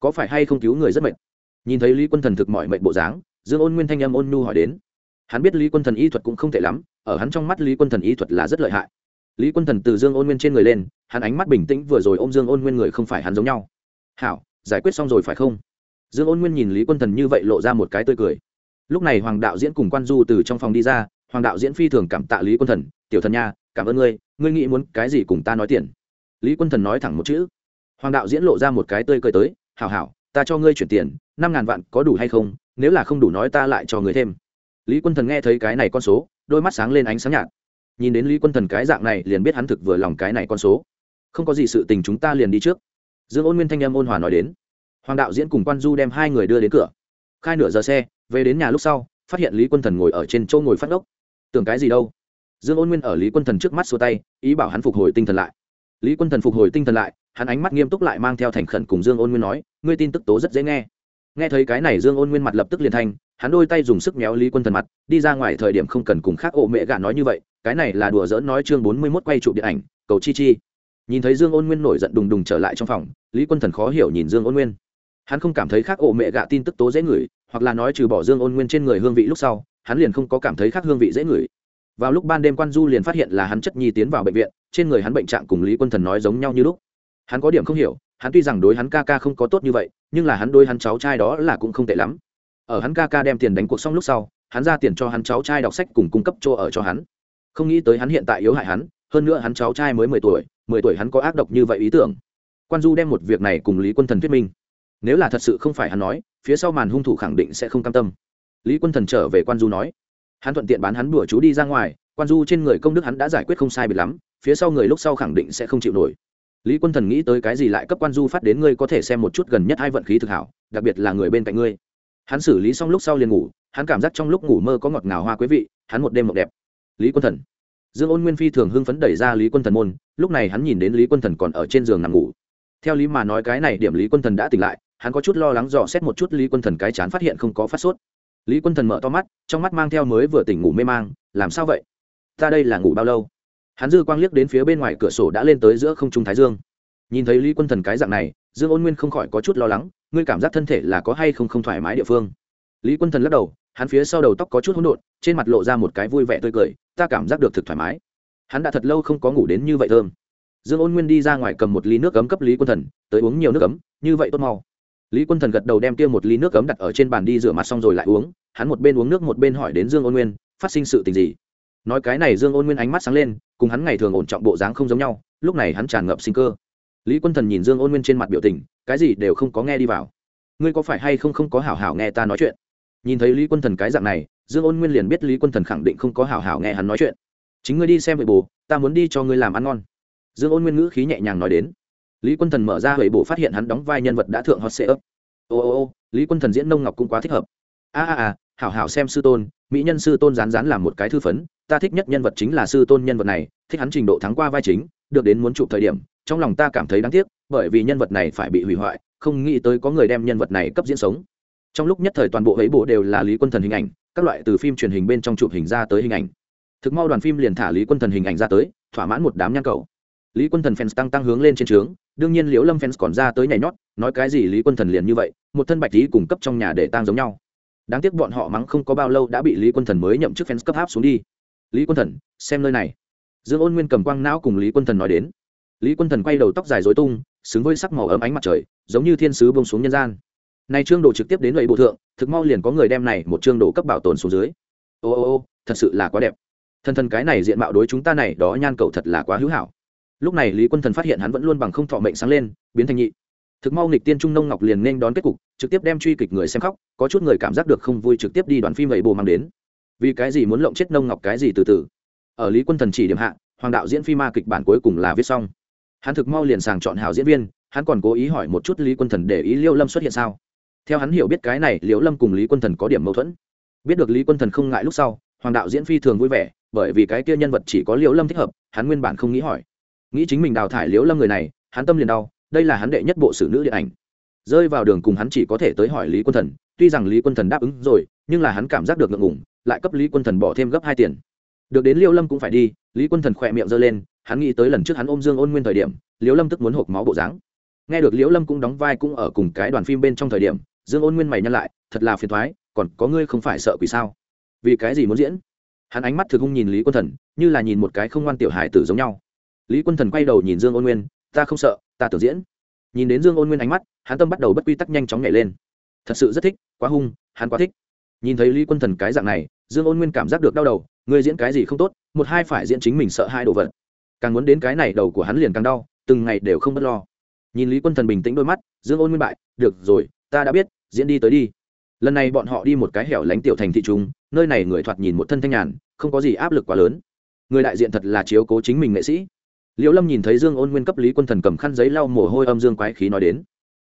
Speaker 1: Có phải hay không cứu người rất mệt? Nhìn thấy lý quân thần thực mọi mệnh bộ dáng, dương ôn nguyên thanh âm ôn nhu hỏi đến. Hắn biết lý quân thần y thuật cũng không tệ lắm, ở hắn trong mắt lý quân thần y thuật là rất lợi hại. Lý quân thần từ dương ôn nguyên trên người lên, hắn ánh mắt bình tĩnh vừa rồi ôm dương ôn nguyên người không phải hắn giống nhau. Hảo, giải quyết xong rồi phải không? Dương ôn nguyên nhìn lý quân thần như vậy lộ ra một cái tươi cười lúc này hoàng đạo diễn cùng quan du từ trong phòng đi ra, hoàng đạo diễn phi thường cảm tạ lý quân thần, tiểu thần nha, cảm ơn ngươi ngươi nghĩ muốn cái gì cùng ta nói tiền. Lý quân thần nói thẳng một chữ. Hoàng đạo diễn lộ ra một cái tươi cười tới, hảo hảo, ta cho ngươi chuyển tiền, năm ngàn vạn có đủ hay không, nếu là không đủ nói ta lại cho ngươi thêm. Lý quân thần nghe thấy cái này con số, đôi mắt sáng lên ánh sáng nhạt. Nhìn đến lý quân thần cái dạng này liền biết hắn thực vừa lòng cái này con số. Không có gì sự tình chúng ta liền đi trước. Dương ôn nguyên thanh em ôn hòa nói đến. Hoàng đạo diễn cùng quan du đem hai người đưa đến cửa khai nửa giờ xe, về đến nhà lúc sau, phát hiện lý quân thần ngồi ở trên châu ngồi phát ngốc tưởng cái gì đâu? Dương ôn nguyên ở lý quân thần trước mắt xua tay, ý bảo hắn phục hồi tinh thần lại. Lý quân thần phục hồi tinh thần lại, hắn ánh mắt nghiêm túc lại mang theo thành khẩn cùng dương ôn nguyên nói, ngươi tin tức tố rất dễ nghe. Nghe thấy cái này, dương ôn nguyên mặt lập tức liền thanh, hắn đôi tay dùng sức méo lý quân thần mặt, đi ra ngoài thời điểm không cần cùng khác ộ mẹ gạ nói như vậy, cái này là đùa dỡn nói chương bốn mươi mốt quay trụ điện ảnh, cầu chi chi. Nhìn thấy dương ôn nguyên nổi giận đùng đùng trở lại trong phòng, lý quân thần khó hiểu nhìn dương ôn nguyên hắn không cảm thấy khác ổ mẹ gạ tin tức tố dễ ngửi, hoặc là nói trừ bỏ dương ôn nguyên trên người hương vị lúc sau, hắn liền không có cảm thấy khác hương vị dễ ngửi. Vào lúc ban đêm quan du liền phát hiện là hắn chất nhi tiến vào bệnh viện, trên người hắn bệnh trạng cùng lý quân thần nói giống nhau như lúc. Hắn có điểm không hiểu, hắn tuy rằng đối hắn ca ca không có tốt như vậy, nhưng là hắn đối hắn cháu trai đó là cũng không tệ lắm. Ở hắn ca ca đem tiền đánh cuộc xong lúc sau, hắn ra tiền cho hắn cháu trai đọc sách cùng cung cấp chỗ ở cho hắn. Không nghĩ tới hắn hiện tại yếu hại hắn, hơn nữa hắn cháu trai mới mười tuổi mười tuổi hắn có ác độc như vậy ý tưởng. Quan du đem một việc này cùng lý quân thần thuyết minh nếu là thật sự không phải hắn nói, phía sau màn hung thủ khẳng định sẽ không cam tâm. Lý quân thần trở về quan du nói. Hắn thuận tiện bán hắn đùa chú đi ra ngoài, quan du trên người công đức hắn đã giải quyết không sai bị lắm, phía sau người lúc sau khẳng định sẽ không chịu nổi. Lý quân thần nghĩ tới cái gì lại cấp quan du phát đến ngươi có thể xem một chút gần nhất hai vận khí thực hảo, đặc biệt là người bên cạnh ngươi. Hắn xử lý xong lúc sau liền ngủ, hắn cảm giác trong lúc ngủ mơ có ngọt ngào hoa quý vị, hắn một đêm mộng đẹp. Lý quân thần. Dương ôn nguyên phi thường hưng phấn đẩy ra lý quân thần môn, lúc này hắn nhìn đến lý quân thần còn ở trên giường nằm ngủ. Theo lý mà nói cái này điểm lý quân thần đã tỉnh lại hắn có chút lo lắng dò xét một chút lý quân thần cái chán phát hiện không có phát sốt. Lý quân thần mở to mắt, trong mắt mang theo mới vừa tỉnh ngủ mê mang, làm sao vậy? Ta đây là ngủ bao lâu? Hắn dư quang liếc đến phía bên ngoài cửa sổ đã lên tới giữa không trung thái dương. Nhìn thấy lý quân thần cái dạng này, dương ôn nguyên không khỏi có chút lo lắng, ngươi cảm giác thân thể là có hay không không thoải mái địa phương? Lý quân thần lắc đầu, hắn phía sau đầu tóc có chút hỗn độn, trên mặt lộ ra một cái vui vẻ tươi cười, ta cảm giác được thực thoải mái. Hắn đã thật lâu không có ngủ đến như vậy thơm. Dương ôn nguyên đi ra ngoài cầm một ly nước cấm cấp lý quân thần, tới uống nhiều nước cấm như vậy tốt mau lý quân thần gật đầu đem kia một ly nước cấm đặt ở trên bàn đi rửa mặt xong rồi lại uống. Hắn một bên uống nước một bên hỏi đến dương ôn nguyên phát sinh sự tình gì? Nói cái này dương ôn nguyên ánh mắt sáng lên cùng hắn ngày thường ổn trọng bộ dáng không giống nhau lúc này hắn tràn ngập sinh cơ. Lý quân thần nhìn dương ôn nguyên trên mặt biểu tình cái gì đều không có nghe đi vào. Ngươi có phải hay không không có hảo hảo nghe ta nói chuyện? Nhìn thấy lý quân thần cái dạng này dương ôn nguyên liền biết lý quân thần khẳng định không có hảo hảo nghe hắn nói chuyện. Chính ngươi đi xem vậy bù, ta muốn đi cho ngươi làm ăn ngon. Dương ôn nguyên ngữ khí nhẹ nhàng nói đến lý quân thần mở ra hầy bổ phát hiện hắn đóng vai nhân vật đã thượng hot sê ấp ô ô ô, lý quân thần diễn nông ngọc cũng quá thích hợp. A a a, hảo hảo xem sư tôn, mỹ nhân sư tôn rán rán làm một cái thư phấn, ta thích nhất nhân vật chính là sư tôn nhân vật này, thích hắn trình độ thắng qua vai chính, được đến muốn chụp thời điểm, trong lòng ta cảm thấy đáng tiếc, bởi vì nhân vật này phải bị hủy hoại, không nghĩ tới có người đem nhân vật này cấp diễn sống. Trong lúc nhất thời toàn bộ ấy bộ đều là lý quân thần hình ảnh, các loại từ phim truyền hình bên trong chụp hình ra tới hình ảnh. Thực mau đoàn phim liền thả lý quân thần hình ảnh ra tới, thỏa mãn một đám nhang cầu. Lý quân thần fans tăng tăng hướng lên trên trướng đương nhiên liễu lâm fans còn ra tới nhảy nhót, nói cái gì lý quân thần liền như vậy, một thân bạch lý cùng cấp trong nhà để tang giống nhau. Đáng tiếc bọn họ mắng không có bao lâu đã bị lý quân thần mới nhậm chức fans cấp áp xuống đi. Lý quân thần, xem nơi này. Dương ôn nguyên cầm quang não cùng lý quân thần nói đến. Lý quân thần quay đầu tóc dài dối tung, xứng với sắc màu ấm ánh mặt trời, giống như thiên sứ bông xuống nhân gian. Này trương đồ trực tiếp đến lầy bộ thượng, thực mau liền có người đem này một trương đồ cấp bảo tồn xuống dưới. Ô ô ô, thật sự là quá đẹp. Thần thần cái này diện mạo đối chúng ta này, đó nhan cầu thật là quá hữu hảo lúc này lý quân thần phát hiện hắn vẫn luôn bằng không thọ mệnh sáng lên, biến thành nhị. Thực mau nghịch tiên trung nông ngọc liền nên đón kết cục, trực tiếp đem truy kịch người xem khóc, có chút người cảm giác được không vui trực tiếp đi đoàn phim vậy bồ mang đến. Vì cái gì muốn lộng chết nông ngọc cái gì từ từ? Ở lý quân thần chỉ điểm hạ, hoàng đạo diễn phim ma kịch bản cuối cùng là viết xong. Hắn thực mau liền sàng chọn hào diễn viên, hắn còn cố ý hỏi một chút lý quân thần để ý liêu lâm xuất hiện sao? Theo hắn hiểu biết cái này, liễu lâm cùng lý quân thần có điểm mâu thuẫn. Biết được lý quân thần không ngại lúc sau, hoàng đạo diễn phi thường vui vẻ, bởi vì cái kia nhân vật chỉ có liễu lâm thích hợp, hắn nguyên bản không nghĩ hỏi nghĩ chính mình đào thải liễu lâm người này, hắn tâm liền đau, đây là hắn đệ nhất bộ sử nữ điện ảnh. Rơi vào đường cùng hắn chỉ có thể tới hỏi lý quân thần, tuy rằng lý quân thần đáp ứng rồi, nhưng là hắn cảm giác được ngượng ngủng lại cấp lý quân thần bỏ thêm gấp hai tiền. Được đến liễu lâm cũng phải đi, lý quân thần khỏe miệng giơ lên, hắn nghĩ tới lần trước hắn ôm dương ôn nguyên thời điểm, liễu lâm tức muốn hộp máu bộ dáng. Nghe được liễu lâm cũng đóng vai cũng ở cùng cái đoàn phim bên trong thời điểm, dương ôn nguyên mày nhăn lại, thật là phiền thoái còn có ngươi không phải sợ quỷ sao? Vì cái gì muốn diễn? Hắn ánh mắt thực hung nhìn lý quân thần, như là nhìn một cái không ngoan tiểu hài tử giống nhau lý quân thần quay đầu nhìn dương ôn nguyên, ta không sợ, ta tưởng diễn. Nhìn đến dương ôn nguyên ánh mắt, hắn tâm bắt đầu bất quy tắc nhanh chóng nhảy lên. Thật sự rất thích, quá hung, hắn quá thích. Nhìn thấy lý quân thần cái dạng này, dương ôn nguyên cảm giác được đau đầu, ngươi diễn cái gì không tốt, một hai phải diễn chính mình sợ hai đồ vật. Càng muốn đến cái này đầu của hắn liền càng đau, từng ngày đều không b ấ t lo. Nhìn lý quân thần bình tĩnh đôi mắt, dương ôn nguyên bại, được rồi, ta đã biết, diễn đi tới đi. Lần này bọn họ đi một cái hẻo lánh tiểu thành thị trung nơi này người thoạt nhìn một thân thanh nhàn, không có gì áp lực quá lớn. Người đại diện thật là chiếu cố chính mình nghệ sĩ liễu lâm nhìn thấy dương ôn nguyên cấp lý quân thần cầm khăn giấy lau mồ hôi âm dương quái khí nói đến.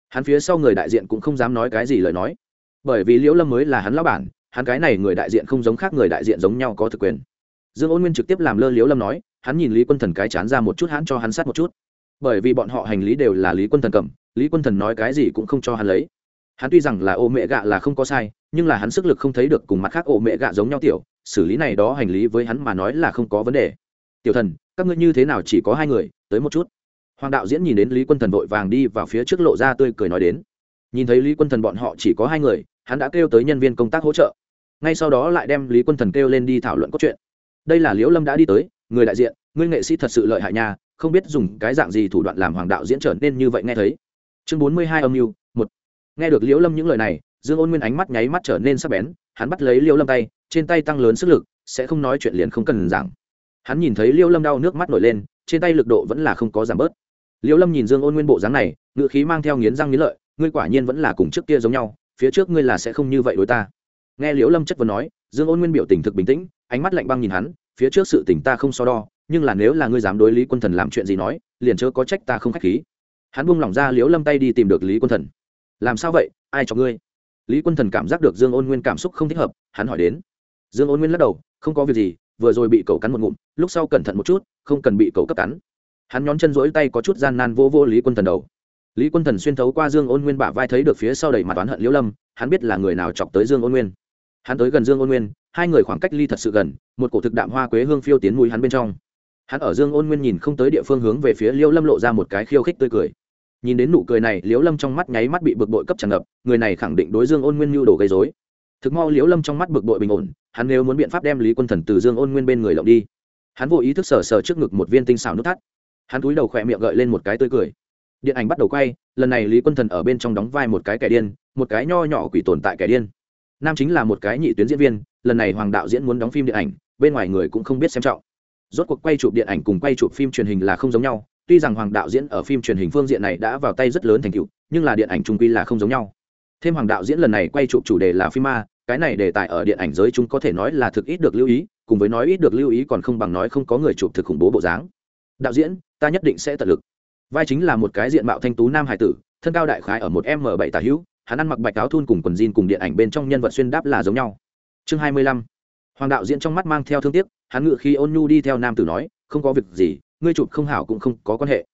Speaker 1: Hắn phía sau người đại diện cũng không dám nói cái gì lời nói. Bởi vì liễu lâm mới là hắn lão bản, hắn cái này người đại diện không giống khác người đại diện giống nhau có thực quyền. Dương ôn nguyên trực tiếp làm lơ liễu lâm nói, hắn nhìn lý quân thần cái chán ra một chút, hắn cho hắn sát một chút. Bởi vì bọn họ hành lý đều là lý quân thần cầm, lý quân thần nói cái gì cũng không cho hắn lấy. Hắn tuy rằng là ô mẹ gạ là không có sai, nhưng là hắn sức lực không thấy được cùng mặt khác ô mẹ gạ giống nhau tiểu, xử lý này đó hành lý với hắn mà nói là không có vấn đề. Tiểu thần các ngươi như thế nào chỉ có hai người, tới một chút. Hoàng đạo diễn nhìn đến lý quân thần vội vàng đi vào phía trước lộ ra tươi cười nói đến. Nhìn thấy lý quân thần bọn họ chỉ có hai người, hắn đã kêu tới nhân viên công tác hỗ trợ. Ngay sau đó lại đem lý quân thần kêu lên đi thảo luận cốt truyện. Đây là liễu lâm đã đi tới, người đại diện, ngươi nghệ sĩ thật sự lợi hại nhà không biết dùng cái dạng gì thủ đoạn làm hoàng đạo diễn trở nên như vậy nghe thấy. Chương bốn mươi hai âm mưu, một. Nghe được liễu lâm những lời này, dương ôn nguyên ánh mắt nháy mắt trở nên sắc bén, hắn bắt lấy liễu lâm tay, trên tay tăng lớn sức lực, sẽ không nói chuyện liền không cần giảng hắn nhìn thấy liêu lâm đau nước mắt nổi lên, trên tay lực độ vẫn là không có giảm bớt. Liêu lâm nhìn dương ôn nguyên bộ dáng này ngự khí mang theo nghiến răng nghiến lợi, ngươi quả nhiên vẫn là cùng trước kia giống nhau, phía trước ngươi là sẽ không như vậy đối ta. Nghe liễu lâm chất vấn nói, dương ôn nguyên biểu tình thực bình tĩnh, ánh mắt lạnh băng nhìn hắn, phía trước sự tình ta không so đo, nhưng là nếu là ngươi dám đối lý quân thần làm chuyện gì nói, liền chớ có trách ta không k h á c h khí. Hắn buông lỏng ra liễu lâm tay đi tìm được lý quân thần. Làm sao vậy, ai cho ngươi? Lý quân thần cảm giác được dương ôn nguyên cảm xúc không thích hợp, hắn hỏi đến. Dương ôn nguyên lắc đầu, không có việc gì vừa rồi bị cậu cắn một ngụm, lúc sau cẩn thận một chút, không cần bị cậu cấp cắn. Hắn nhón chân rỗi tay có chút gian nan vô vô lý quân thần đầu. Lý quân thần xuyên thấu qua dương ôn nguyên bả vai thấy được phía sau đầy mặt oán hận liễu lâm, hắn biết là người nào chọc tới dương ôn nguyên. Hắn tới gần dương ôn nguyên, hai người khoảng cách ly thật sự gần, một cổ thực đạm hoa quế hương phiêu tiến mùi hắn bên trong. Hắn ở dương ôn nguyên nhìn không tới địa phương hướng về phía liễu lâm lộ ra một cái khiêu khích tươi cười. Nhìn đến nụ cười này, liễu lâm trong mắt nháy mắt bị bực bội cấp tràn ngập, người này khẳng định đối dương ôn nguyên mưu đồ gây dối thực mau liễu lâm trong mắt bực bội bình ổn, hắn nếu muốn biện pháp đem lý quân thần từ dương ôn nguyên bên người lộng đi. Hắn vô ý thức sờ sờ trước ngực một viên tinh xảo nút thắt. Hắn túi đầu khỏe miệng gợi lên một cái tươi cười. Điện ảnh bắt đầu quay, lần này lý quân thần ở bên trong đóng vai một cái kẻ điên, một cái nho nhỏ quỷ tồn tại kẻ điên. Nam chính là một cái nhị tuyến diễn viên, lần này hoàng đạo diễn muốn đóng phim điện ảnh, bên ngoài người cũng không biết xem trọng. Rốt cuộc quay chụp điện ảnh cùng quay chụp phim truyền hình là không giống nhau, tuy rằng hoàng đạo diễn ở phim truyền hình phương diện này đã vào tay rất lớn thành tựu, nhưng là điện ảnh trung quy là không giống nhau thêm hoàng đạo diễn lần này quay chụp chủ đề là phim ma, cái này đề tài ở điện ảnh giới chúng có thể nói là thực ít được lưu ý, cùng với nói ít được lưu ý còn không bằng nói không có người chụp thực khủng bố bộ dáng. Đạo diễn, ta nhất định sẽ tận lực. Vai chính là một cái diện mạo thanh tú nam hải tử, thân cao đại khái ở một m bảy tà hữu, hắn ăn mặc bạch áo thun cùng quần jean cùng điện ảnh bên trong nhân vật xuyên đáp là giống nhau. Chương hai mươi lăm. Hoàng đạo diễn trong mắt mang theo thương tiếc, hắn ngự khi ôn nhu đi theo nam tử nói, không có việc gì, ngươi chụp không hảo cũng không có quan hệ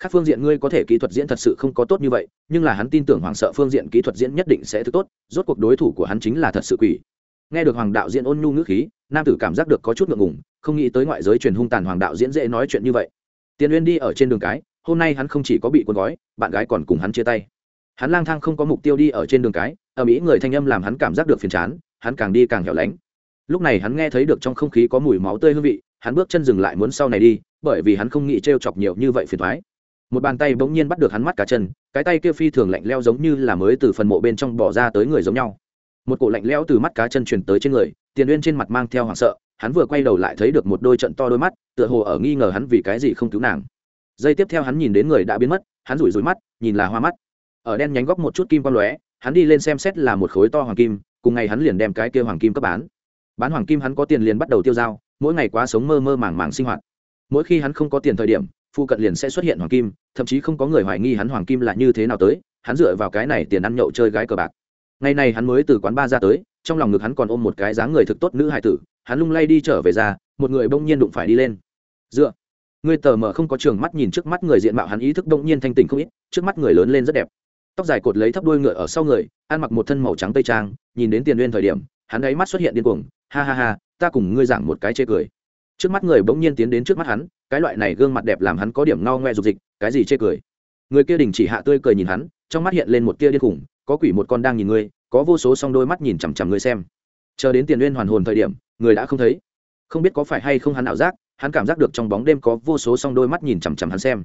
Speaker 1: khác phương diện ngươi có thể kỹ thuật diễn thật sự không có tốt như vậy, nhưng là hắn tin tưởng hoàng sợ phương diện kỹ thuật diễn nhất định sẽ thứ tốt, rốt cuộc đối thủ của hắn chính là thật sự quỷ. Nghe được hoàng đạo diễn ôn nhu ngữ khí, nam tử cảm giác được có chút ngượng ngùng, không nghĩ tới ngoại giới truyền hung tàn hoàng đạo diễn dễ nói chuyện như vậy. Tiền uyên đi ở trên đường cái, hôm nay hắn không chỉ có bị cuốn gói, bạn gái còn cùng hắn chia tay. Hắn lang thang không có mục tiêu đi ở trên đường cái, ở mỹ người thanh âm làm hắn cảm giác được phiền chán, hắn càng đi càng hẻo lánh. Lúc này hắn nghe thấy được trong không khí có mùi máu tươi hương vị, hắn bước chân dừng lại muốn sau này đi, bởi vì hắn không nghĩ t chọc nhiều như vậy phiền thoái một bàn tay bỗng nhiên bắt được hắn mắt cá chân, cái tay kia phi thường lạnh leo giống như là mới từ phần mộ bên trong bỏ ra tới người giống nhau. Một cổ lạnh leo từ mắt cá chân truyền tới trên người, tiền uyên trên mặt mang theo hoảng sợ, hắn vừa quay đầu lại thấy được một đôi trận to đôi mắt, tựa hồ ở nghi ngờ hắn vì cái gì không cứu nàng. Giây tiếp theo hắn nhìn đến người đã biến mất, hắn rủi rủi mắt, nhìn là hoa mắt. Ở đen nhánh góc một chút kim quang lóe, hắn đi lên xem xét là một khối to hoàng kim, cùng ngày hắn liền đem cái kia hoàng kim cấp bán. Bán hoàng kim hắn có tiền liền bắt đầu tiêu dao, mỗi ngày quá sống mơ mơ màng màng sinh hoạt. Mỗi khi hắn không có tiền thời điểm phụ cận liền sẽ xuất hiện hoàng kim, thậm chí không có người hoài nghi hắn hoàng kim là như thế nào tới, hắn dựa vào cái này tiền ăn nhậu chơi gái cờ bạc. Ngày này hắn mới từ quán ba ra tới, trong lòng ngực hắn còn ôm một cái dáng người thực tốt nữ hải tử, hắn lung lay đi trở về ra, một người bỗng nhiên đụng phải đi lên. Dựa. Người tờ mờ không có trường mắt nhìn trước mắt người diện mạo hắn ý thức bỗng nhiên thanh tình không ít, trước mắt người lớn lên rất đẹp. Tóc dài cột lấy thấp đuôi ngựa ở sau người, ăn mặc một thân màu trắng tây trang, nhìn đến tiền nguyên thời điểm, hắn ấy mắt xuất hiện điên cuồng, ha ha ha, ta cùng ngươi giảng một cái chê cười trước mắt người bỗng nhiên tiến đến trước mắt hắn, cái loại này gương mặt đẹp làm hắn có điểm ngao ngoe dục dịch, cái gì chê cười. Người kia đình chỉ hạ tươi cười nhìn hắn, trong mắt hiện lên một kia điên khủng, có quỷ một con đang nhìn ngươi, có vô số song đôi mắt nhìn chằm chằm ngươi xem. Chờ đến tiền liên hoàn hồn thời điểm, người đã không thấy. Không biết có phải hay không hắn ảo giác, hắn cảm giác được trong bóng đêm có vô số song đôi mắt nhìn chằm chằm hắn xem.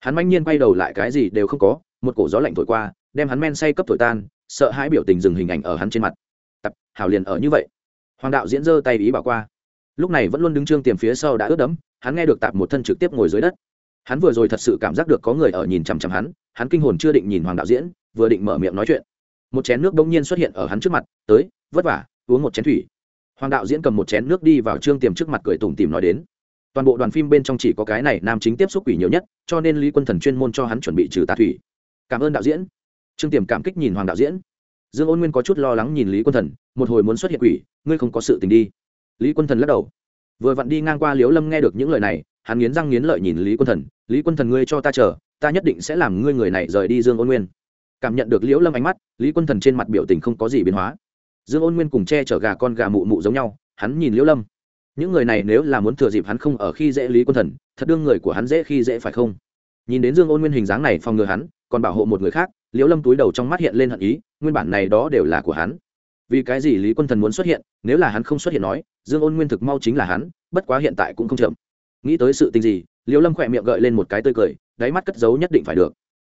Speaker 1: Hắn manh nhiên quay đầu lại cái gì đều không có, một cổ gió lạnh thổi qua, đem hắn men say cấp thổi tan, sợ hãi biểu tình dừng hình ảnh ở hắn trên mặt. Tập, hảo liền ở như vậy. Hoàng đạo diễn giơ tay ý bảo qua lúc này vẫn luôn đứng trương tiềm phía sau đã ướt đẫm, hắn nghe được tạp một thân trực tiếp ngồi dưới đất. Hắn vừa rồi thật sự cảm giác được có người ở nhìn chằm chằm hắn hắn kinh hồn chưa định nhìn hoàng đạo diễn, vừa định mở miệng nói chuyện. Một chén nước bỗng nhiên xuất hiện ở hắn trước mặt, tới, vất vả, uống một chén thủy. Hoàng đạo diễn cầm một chén nước đi vào trương tiềm trước mặt cười tủm tìm nói đến. Toàn bộ đoàn phim bên trong chỉ có cái này nam chính tiếp xúc quỷ nhiều nhất, cho nên lý quân thần chuyên môn cho hắn chuẩn bị trừ tà thủy. Cảm ơn đạo diễn. Trương tiềm cảm kích nhìn hoàng đạo diễn. Dương ôn nguyên có chút lo lắng nhìn lý quân thần, một hồi muốn xuất hiện quỷ, ngươi không có sự tình đi lý quân thần lắc đầu. Vừa vặn đi ngang qua liễu lâm nghe được những lời này, hắn nghiến răng nghiến lợi nhìn lý quân thần. Lý quân thần ngươi cho ta chờ, ta nhất định sẽ làm ngươi người này rời đi dương ôn nguyên. Cảm nhận được liễu lâm ánh mắt, lý quân thần trên mặt biểu tình không có gì biến hóa. Dương ôn nguyên cùng che chở gà con gà mụ mụ giống nhau, hắn nhìn liễu lâm. Những người này nếu là muốn thừa dịp hắn không ở khi dễ lý quân thần, thật đương người của hắn dễ khi dễ phải không? Nhìn đến dương ôn nguyên hình dáng này phòng ngừa hắn, còn bảo hộ một người khác, liễu lâm túi đầu trong mắt hiện lên hận ý, nguyên bản này đó đều là của hắn. Vì cái gì lý quân thần muốn xuất hiện, nếu là hắn không xuất hiện nói dương ôn nguyên thực mau chính là hắn, bất quá hiện tại cũng không chậm. Nghĩ tới sự tình gì, liễu lâm khỏe miệng gợi lên một cái tươi cười, đáy mắt cất giấu nhất định phải được.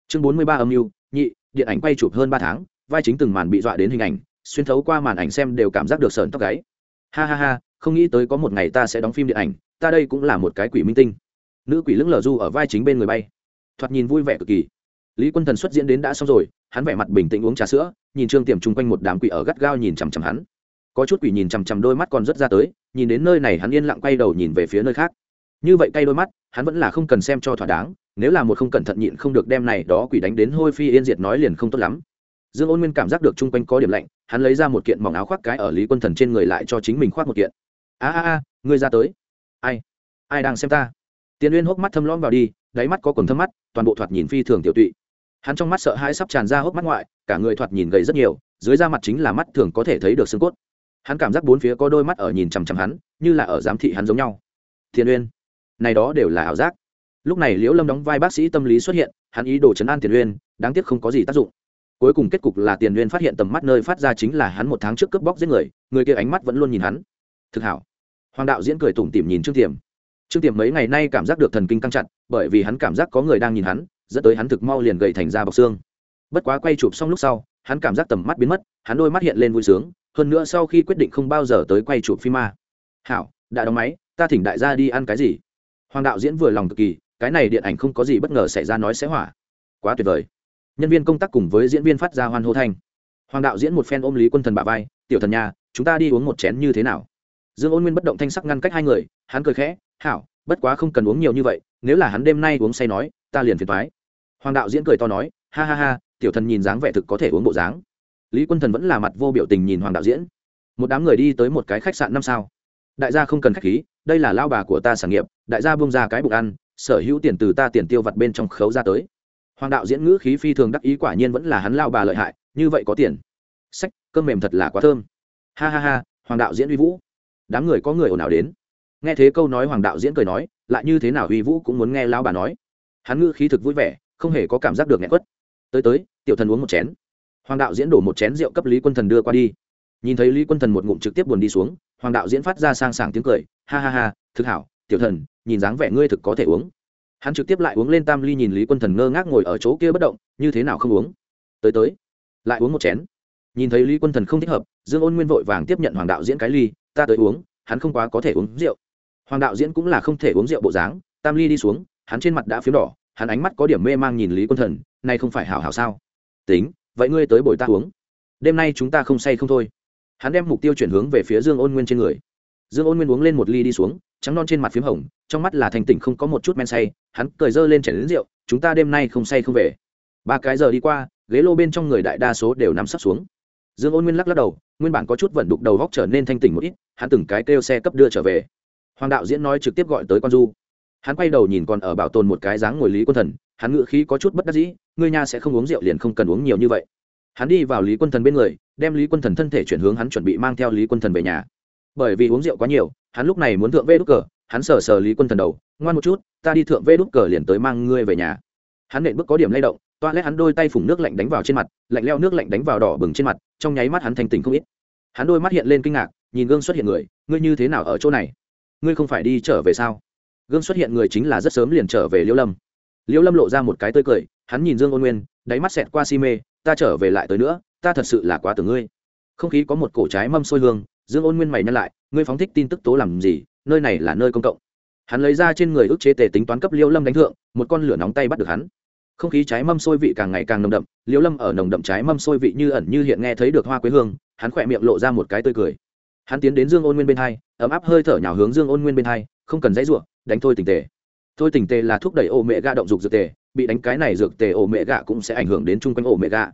Speaker 1: Chương bốn mươi ba âm mưu, nhị, điện ảnh quay chụp hơn ba tháng, vai chính từng màn bị dọa đến hình ảnh, xuyên thấu qua màn ảnh xem đều cảm giác được sờn tóc gáy. Ha ha ha, không nghĩ tới có một ngày ta sẽ đóng phim điện ảnh, ta đây cũng là một cái quỷ minh tinh. Nữ quỷ lững lờ du ở vai chính bên người bay. Thoạt nhìn vui vẻ cực kỳ. Lý quân thần xuất diễn đến đã xong rồi, hắn vẻ mặt bình tĩnh uống trà sữa, nhìn trương tiềm chung quanh một đám quỷ ở gắt gao nhìn chằm chằm hắn có chút quỷ nhìn chằm chằm đôi mắt còn rất ra tới, nhìn đến nơi này hắn yên lặng quay đầu nhìn về phía nơi khác. Như vậy cay đôi mắt, hắn vẫn là không cần xem cho thỏa đáng, nếu là một không cẩn thận nhịn không được đem này đó quỷ đánh đến hôi phi yên diệt nói liền không tốt lắm. Dương ôn nguyên cảm giác được chung quanh có điểm lạnh, hắn lấy ra một kiện mỏng áo khoác cái ở lý quân thần trên người lại cho chính mình khoác một kiện. A a a, ngươi ra tới. Ai ai đang xem ta? Tiền uyên hốc mắt thâm lõm vào đi, đáy mắt có quần thâm mắt, toàn bộ thoạt nhìn phi thường tiểu tụy. Hắn trong mắt sợ hãi sắp tràn ra hốc mắt ngoại, cả người thoạt nhìn gầy rất nhiều, dưới da mặt chính là mắt thường có thể thấy được xương cốt hắn cảm giác bốn phía có đôi mắt ở nhìn chằm chằm hắn, như là ở giám thị hắn giống nhau. Thiên uyên, này đó đều là ảo giác. Lúc này liễu lâm đóng vai bác sĩ tâm lý xuất hiện, hắn ý đồ chấn an tiền uyên, đáng tiếc không có gì tác dụng. Cuối cùng kết cục là tiền uyên phát hiện tầm mắt nơi phát ra chính là hắn một tháng trước cướp bóc giết người người kia ánh mắt vẫn luôn nhìn hắn. Thực hảo. Hoàng đạo diễn cười tủm tỉm nhìn trương tiềm. Trương tiềm mấy ngày nay cảm giác được thần kinh căng chặt, bởi vì hắn cảm giác có người đang nhìn hắn, dẫn tới hắn thực mau liền gầy thành ra bọc xương. Bất quá quay chụp xong lúc sau, hắn cảm giác tầm mắt biến mất, hắn đôi mắt hiện lên vui sướng hơn nữa sau khi quyết định không bao giờ tới quay chụp phim ma. Hảo, đã đóng máy, ta thỉnh đại gia đi ăn cái gì? Hoàng đạo diễn vừa lòng cực kỳ, cái này điện ảnh không có gì bất ngờ xảy ra nói sẽ hỏa. Quá tuyệt vời. Nhân viên công tác cùng với diễn viên phát ra hoan hô thanh. Hoàng đạo diễn một phen ôm lý quân thần bà vai, tiểu thần nhà, chúng ta đi uống một chén như thế nào? Dương ôn nguyên bất động thanh sắc ngăn cách hai người, hắn cười khẽ, hảo, bất quá không cần uống nhiều như vậy, nếu là hắn đêm nay uống say nói, ta liền phiền thoái hoàng đạo diễn cười to nói, ha ha ha, tiểu thần nhìn dáng vẻ thực có thể uống bộ dáng lý quân thần vẫn là mặt vô biểu tình nhìn hoàng đạo diễn. Một đám người đi tới một cái khách sạn năm sao. Đại gia không cần khách khí, đây là lao bà của ta sản nghiệp, đại gia buông ra cái bụng ăn, sở hữu tiền từ ta tiền tiêu vặt bên trong khấu ra tới. Hoàng đạo diễn ngữ khí phi thường đắc ý quả nhiên vẫn là hắn lao bà lợi hại, như vậy có tiền. Sách, cơm mềm thật là quá thơm. Ha ha ha, hoàng đạo diễn uy vũ. Đám người có người ồn ào đến. Nghe thế câu nói hoàng đạo diễn cười nói, lại như thế nào uy vũ cũng muốn nghe lao bà nói. Hắn ngữ khí thực vui vẻ, không hề có cảm giác được nghẹn quất. Tới tới, tiểu thần uống một chén hoàng đạo diễn đổ một chén rượu cấp lý quân thần đưa qua đi. Nhìn thấy lý quân thần một ngụm trực tiếp buồn đi xuống, hoàng đạo diễn phát ra sang sảng tiếng cười, ha ha ha, thực hảo, tiểu thần, nhìn dáng vẻ ngươi thực có thể uống. Hắn trực tiếp lại uống lên tam ly nhìn lý quân thần ngơ ngác ngồi ở chỗ kia bất động, như thế nào không uống? Tới tới. Lại uống một chén. Nhìn thấy lý quân thần không thích hợp, dương ôn nguyên vội vàng tiếp nhận hoàng đạo diễn cái ly, ta tới uống, hắn không quá có thể uống rượu. Hoàng đạo diễn cũng là không thể uống rượu bộ dáng, tam ly đi xuống, hắn trên mặt đã p đỏ, hắn ánh mắt có điểm mê mang nhìn lý quân thần nay không phải hảo hảo sao? Tính vậy ngươi tới bồi ta uống. Đêm nay chúng ta không say không thôi. Hắn đem mục tiêu chuyển hướng về phía dương ôn nguyên trên người. Dương ôn nguyên uống lên một ly đi xuống, trắng non trên mặt p h í m hồng, trong mắt là thành tỉnh không có một chút men say, hắn cười dơ lên chảy đến rượu, chúng ta đêm nay không say không về. Ba cái giờ đi qua, ghế lô bên trong người đại đa số đều nằm sắp xuống. Dương ôn nguyên lắc lắc đầu, nguyên bản có chút vận đục đầu góc trở nên thanh tỉnh một ít, hắn từng cái kêu xe cấp đưa trở về. Hoàng đạo diễn nói trực tiếp gọi tới con du. Hắn quay đầu nhìn còn ở bảo tồn một cái dáng ngồi lý quân thần hắn ngự khí có chút bất đắc dĩ, ngươi nha sẽ không uống rượu liền không cần uống nhiều như vậy. Hắn đi vào lý quân thần bên người, đem lý quân thần thân thể chuyển hướng hắn chuẩn bị mang theo lý quân thần về nhà. Bởi vì uống rượu quá nhiều, hắn lúc này muốn thượng vê đúc cờ, hắn sờ sờ lý quân thần đầu, ngoan một chút, ta đi thượng vê đúc cờ liền tới mang ngươi về nhà. Hắn nện bước có điểm lay động toa lét hắn đôi tay phủng nước lạnh đánh vào trên mặt, lạnh leo nước lạnh đánh vào đỏ bừng trên mặt, trong nháy mắt hắn thành tình không ít. Hắn đôi mắt hiện lên kinh ngạc, nhìn gương xuất hiện người, ngươi như thế nào ở chỗ này? Ngươi không phải đi trở về sao? Gương xuất hiện người chính là rất sớm liền trở về liêu lâm liễu lâm lộ ra một cái tươi cười, hắn nhìn dương ôn nguyên, đáy mắt xẹt qua si mê, ta trở về lại tới nữa, ta thật sự là quá tưởng ngươi. Không khí có một cổ trái mâm sôi hương, dương ôn nguyên mày nhăn lại, ngươi phóng thích tin tức tố làm gì? Nơi này là nơi công cộng. Hắn lấy ra trên người ức chế tề tính toán cấp liễu lâm đánh thượng, một con lửa nóng tay bắt được hắn. Không khí trái mâm sôi vị càng ngày càng nồng đậm, liễu lâm ở nồng đậm trái mâm sôi vị như ẩn như hiện nghe thấy được hoa quế hương, hắn khỏe miệng lộ ra một cái tươi cười. Hắn tiến đến dương ôn nguyên bên hai, ấm áp hơi thở nhào hướng dương ôn nguyên bên hai, không cần dãy ruộng đánh thôi tình tề thôi tình tề là thúc đẩy ổ mẹ gạ động dục dược tề, bị đánh cái này dược tề ổ mẹ gạ cũng sẽ ảnh hưởng đến chung quanh ổ mẹ gạ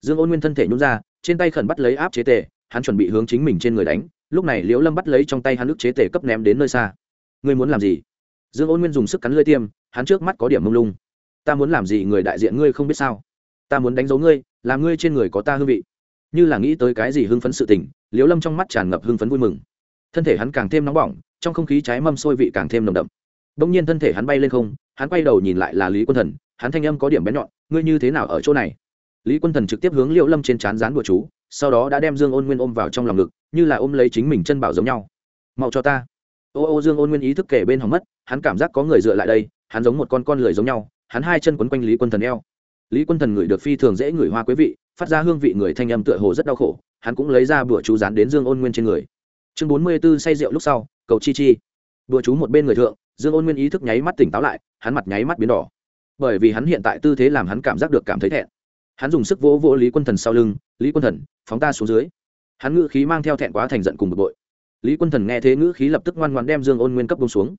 Speaker 1: dương ôn nguyên thân thể nhún ra, trên tay khẩn bắt lấy áp chế tề, hắn chuẩn bị hướng chính mình trên người đánh, lúc này liễu lâm bắt lấy trong tay hắn ức chế tề cấp ném đến nơi xa. Ngươi muốn làm gì? Dương ôn nguyên dùng sức cắn lưỡi tiêm, hắn trước mắt có điểm mông lung. Ta muốn làm gì người đại diện ngươi không biết sao? Ta muốn đánh dấu ngươi làm ngươi trên người có ta hương vị. Như là nghĩ tới cái gì hưng phấn sự tình, liễu lâm trong mắt tràn ngập hưng phấn vui mừng. Thân thể hắn càng thêm nóng bỏng, trong không khí trái mâm sôi vị càng thêm nồng đậm đông nhiên thân thể hắn bay lên không, hắn quay đầu nhìn lại là lý quân thần, hắn thanh âm có điểm bén nhọn, ngươi như thế nào ở chỗ này? Lý quân thần trực tiếp hướng liễu lâm trên trán rán bùa chú, sau đó đã đem dương ôn nguyên ôm vào trong lòng ngực, như là ôm lấy chính mình chân bảo giống nhau. Mau cho ta. Ô ô, dương ôn nguyên ý thức kể bên hỏng mất, hắn cảm giác có người dựa lại đây, hắn giống một con con lười giống nhau, hắn hai chân quấn quanh lý quân thần eo. Lý quân thần ngửi được phi thường dễ ngửi hoa quý vị, phát ra hương vị người thanh âm tựa hồ rất đau khổ, hắn cũng lấy ra bữa chú dán đến dương ôn nguyên trên người. Chương bốn mươi b ố say rượu lúc sau, cầu chi chi. Đùa chú một bên người thượng dương ôn nguyên ý thức nháy mắt tỉnh táo lại, hắn mặt nháy mắt biến đỏ. Bởi vì hắn hiện tại tư thế làm hắn cảm giác được cảm thấy thẹn. Hắn dùng sức vỗ vỗ lý quân thần sau lưng, lý quân thần, phóng ta xuống dưới. Hắn ngữ khí mang theo thẹn quá thành giận cùng bực bội. Lý quân thần nghe thế ngữ khí lập tức ngoan ngoan đem dương ôn nguyên cấp bông xuống.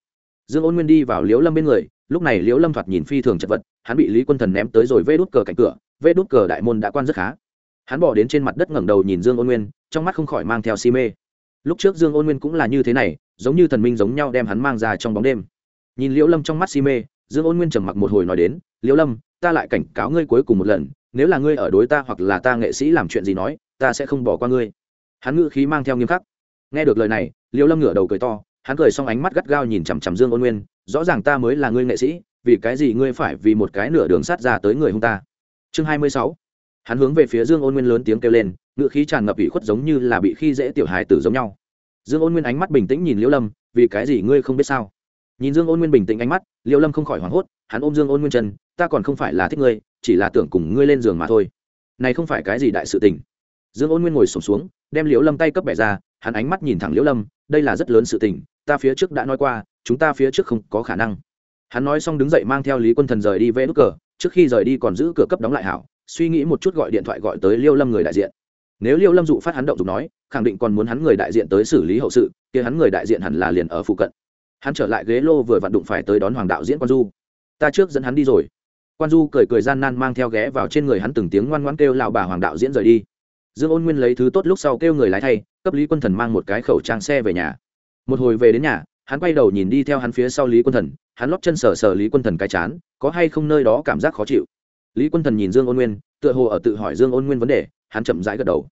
Speaker 1: Dương ôn nguyên đi vào liễu lâm bên người, lúc này liễu lâm thoạt nhìn phi thường chật vật, hắn bị lý quân thần ném tới rồi vê đút cờ cạnh cửa, vê đút cờ đại môn đã quan rất khá. Hắn bỏ đến trên mặt đất ngẩng đầu nhìn dương ôn nguyên, trong mắt không khỏi mang theo si mê. Lúc trước dương ôn nguyên cũng là như thế này giống như thần minh giống nhau đem hắn mang ra trong bóng đêm. Nhìn liễu lâm trong mắt si mê, dương ôn nguyên trầm mặc một hồi nói đến, liễu lâm, ta lại cảnh cáo ngươi cuối cùng một lần, nếu là ngươi ở đối ta hoặc là ta nghệ sĩ làm chuyện gì nói, ta sẽ không bỏ qua ngươi. Hắn ngữ khí mang theo nghiêm khắc. Nghe được lời này, liễu lâm ngửa đầu cười to, hắn cười xong ánh mắt gắt gao nhìn chằm chằm dương ôn nguyên, rõ ràng ta mới là ngươi nghệ sĩ, vì cái gì ngươi phải vì một cái nửa đường sát ra tới người hung ta? Chương hai mươi sáu. Hắn hướng về phía dương ôn nguyên lớn tiếng kêu lên ngự khí tràn ngập ủy khuất giống như là bị khi dễ tiểu hài tử giống nhau dương ôn nguyên ánh mắt bình tĩnh nhìn liễu lâm, vì cái gì ngươi không biết sao? Nhìn dương ôn nguyên bình tĩnh ánh mắt, liễu lâm không khỏi hoảng hốt, hắn ôm dương ôn nguyên chân, ta còn không phải là thích ngươi, chỉ là tưởng cùng ngươi lên giường mà thôi. Này không phải cái gì đại sự tình. Dương ôn nguyên ngồi sổm xuống, đem liễu lâm tay cấp bẻ ra, hắn ánh mắt nhìn thẳng liễu lâm, đây là rất lớn sự tình, ta phía trước đã nói qua, chúng ta phía trước không có khả năng. Hắn nói xong đứng dậy mang theo lý quân thần rời đi vẽ nút cờ, trước khi rời đi còn giữ cửa cấp đóng lại hảo, suy nghĩ một chút gọi điện thoại gọi tới liêu lâm người đại diện nếu liêu lâm dụ phát hắn động dục nói, khẳng định còn muốn hắn người đại diện tới xử lý hậu sự, kia hắn người đại diện hẳn là liền ở phụ cận. Hắn trở lại ghế lô vừa vặn đụng phải tới đón hoàng đạo diễn quan du. Ta trước dẫn hắn đi rồi. Quan du cười cười gian nan mang theo ghé vào trên người hắn từng tiếng ngoan ngoãn kêu lào bà hoàng đạo diễn rời đi. Dương ôn nguyên lấy thứ tốt lúc sau kêu người lái thay, cấp lý quân thần mang một cái khẩu trang xe về nhà. Một hồi về đến nhà, hắn quay đầu nhìn đi theo hắn phía sau lý quân thần, hắn lóp chân sờ sờ lý quân thần cái chán, có hay không nơi đó cảm giác khó chịu. Lý quân thần nhìn dương ôn nguyên, tựa hồ ở tự hỏi dương ôn nguyên vấn đề hắn chậm rãi gật đầu.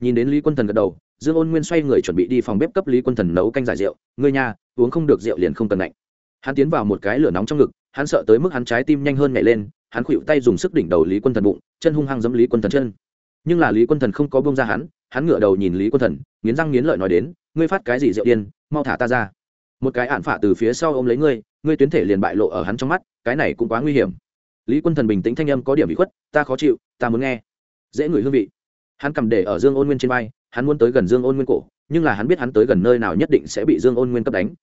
Speaker 1: Nhìn đến lý quân thần gật đầu, dương ôn nguyên xoay người chuẩn bị đi phòng bếp cấp lý quân thần nấu canh giải rượu. Người nhà uống không được rượu liền không cần lạnh. Hắn tiến vào một cái lửa nóng trong ngực, hắn sợ tới mức hắn trái tim nhanh hơn nhảy lên, hắn khuỵu tay dùng sức đỉnh đầu lý quân thần bụng, chân hung hăng giấm lý quân thần chân. Nhưng là lý quân thần không có bông ra hắn hắn ngửa đầu nhìn lý quân thần, nghiến răng nghiến lợi nói đến, ngươi phát cái gì rượu điên, mau thả ta ra. Một cái ạn phả từ phía sau ôm lấy ngươi ngươi tuyến thể liền bại lộ ở hắn trong mắt, cái này cũng quá nguy hiểm. Lý quân thần bình tĩnh thanh âm có điểm bị khuất, ta khó chịu, ta muốn nghe. Dễ ngửi hương vị hắn cầm để ở dương ôn nguyên trên vai, hắn muốn tới gần dương ôn nguyên cổ, nhưng là hắn biết hắn tới gần nơi nào nhất định sẽ bị dương ôn nguyên cấp đánh.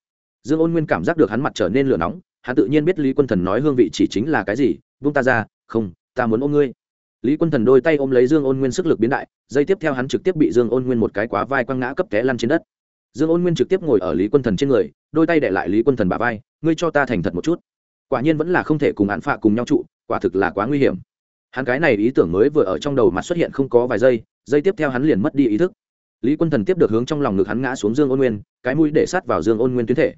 Speaker 1: Dương ôn nguyên cảm giác được hắn mặt trở nên lửa nóng, hắn tự nhiên biết lý quân thần nói hương vị chỉ chính là cái gì, vung ta ra, không, ta muốn ôm ngươi. Lý quân thần đôi tay ôm lấy dương ôn nguyên sức lực biến đại, dây tiếp theo hắn trực tiếp bị dương ôn nguyên một cái quá vai quăng ngã cấp té lăn trên đất. Dương ôn nguyên trực tiếp ngồi ở lý quân thần trên người, đôi tay để lại lý quân thần bà vai, ngươi cho ta thành thật một chút. Quả nhiên vẫn là không thể cùng án phạ cùng nhau trụ, quả thực là quá nguy hiểm. Hắn cái này ý tưởng mới vừa ở trong đầu mặt xuất hiện không có vài giây dây tiếp theo hắn liền mất đi ý thức. Lý quân thần tiếp được hướng trong lòng ngực hắn ngã xuống dương ôn nguyên, cái mũi để sát vào dương ôn nguyên tuyến thể.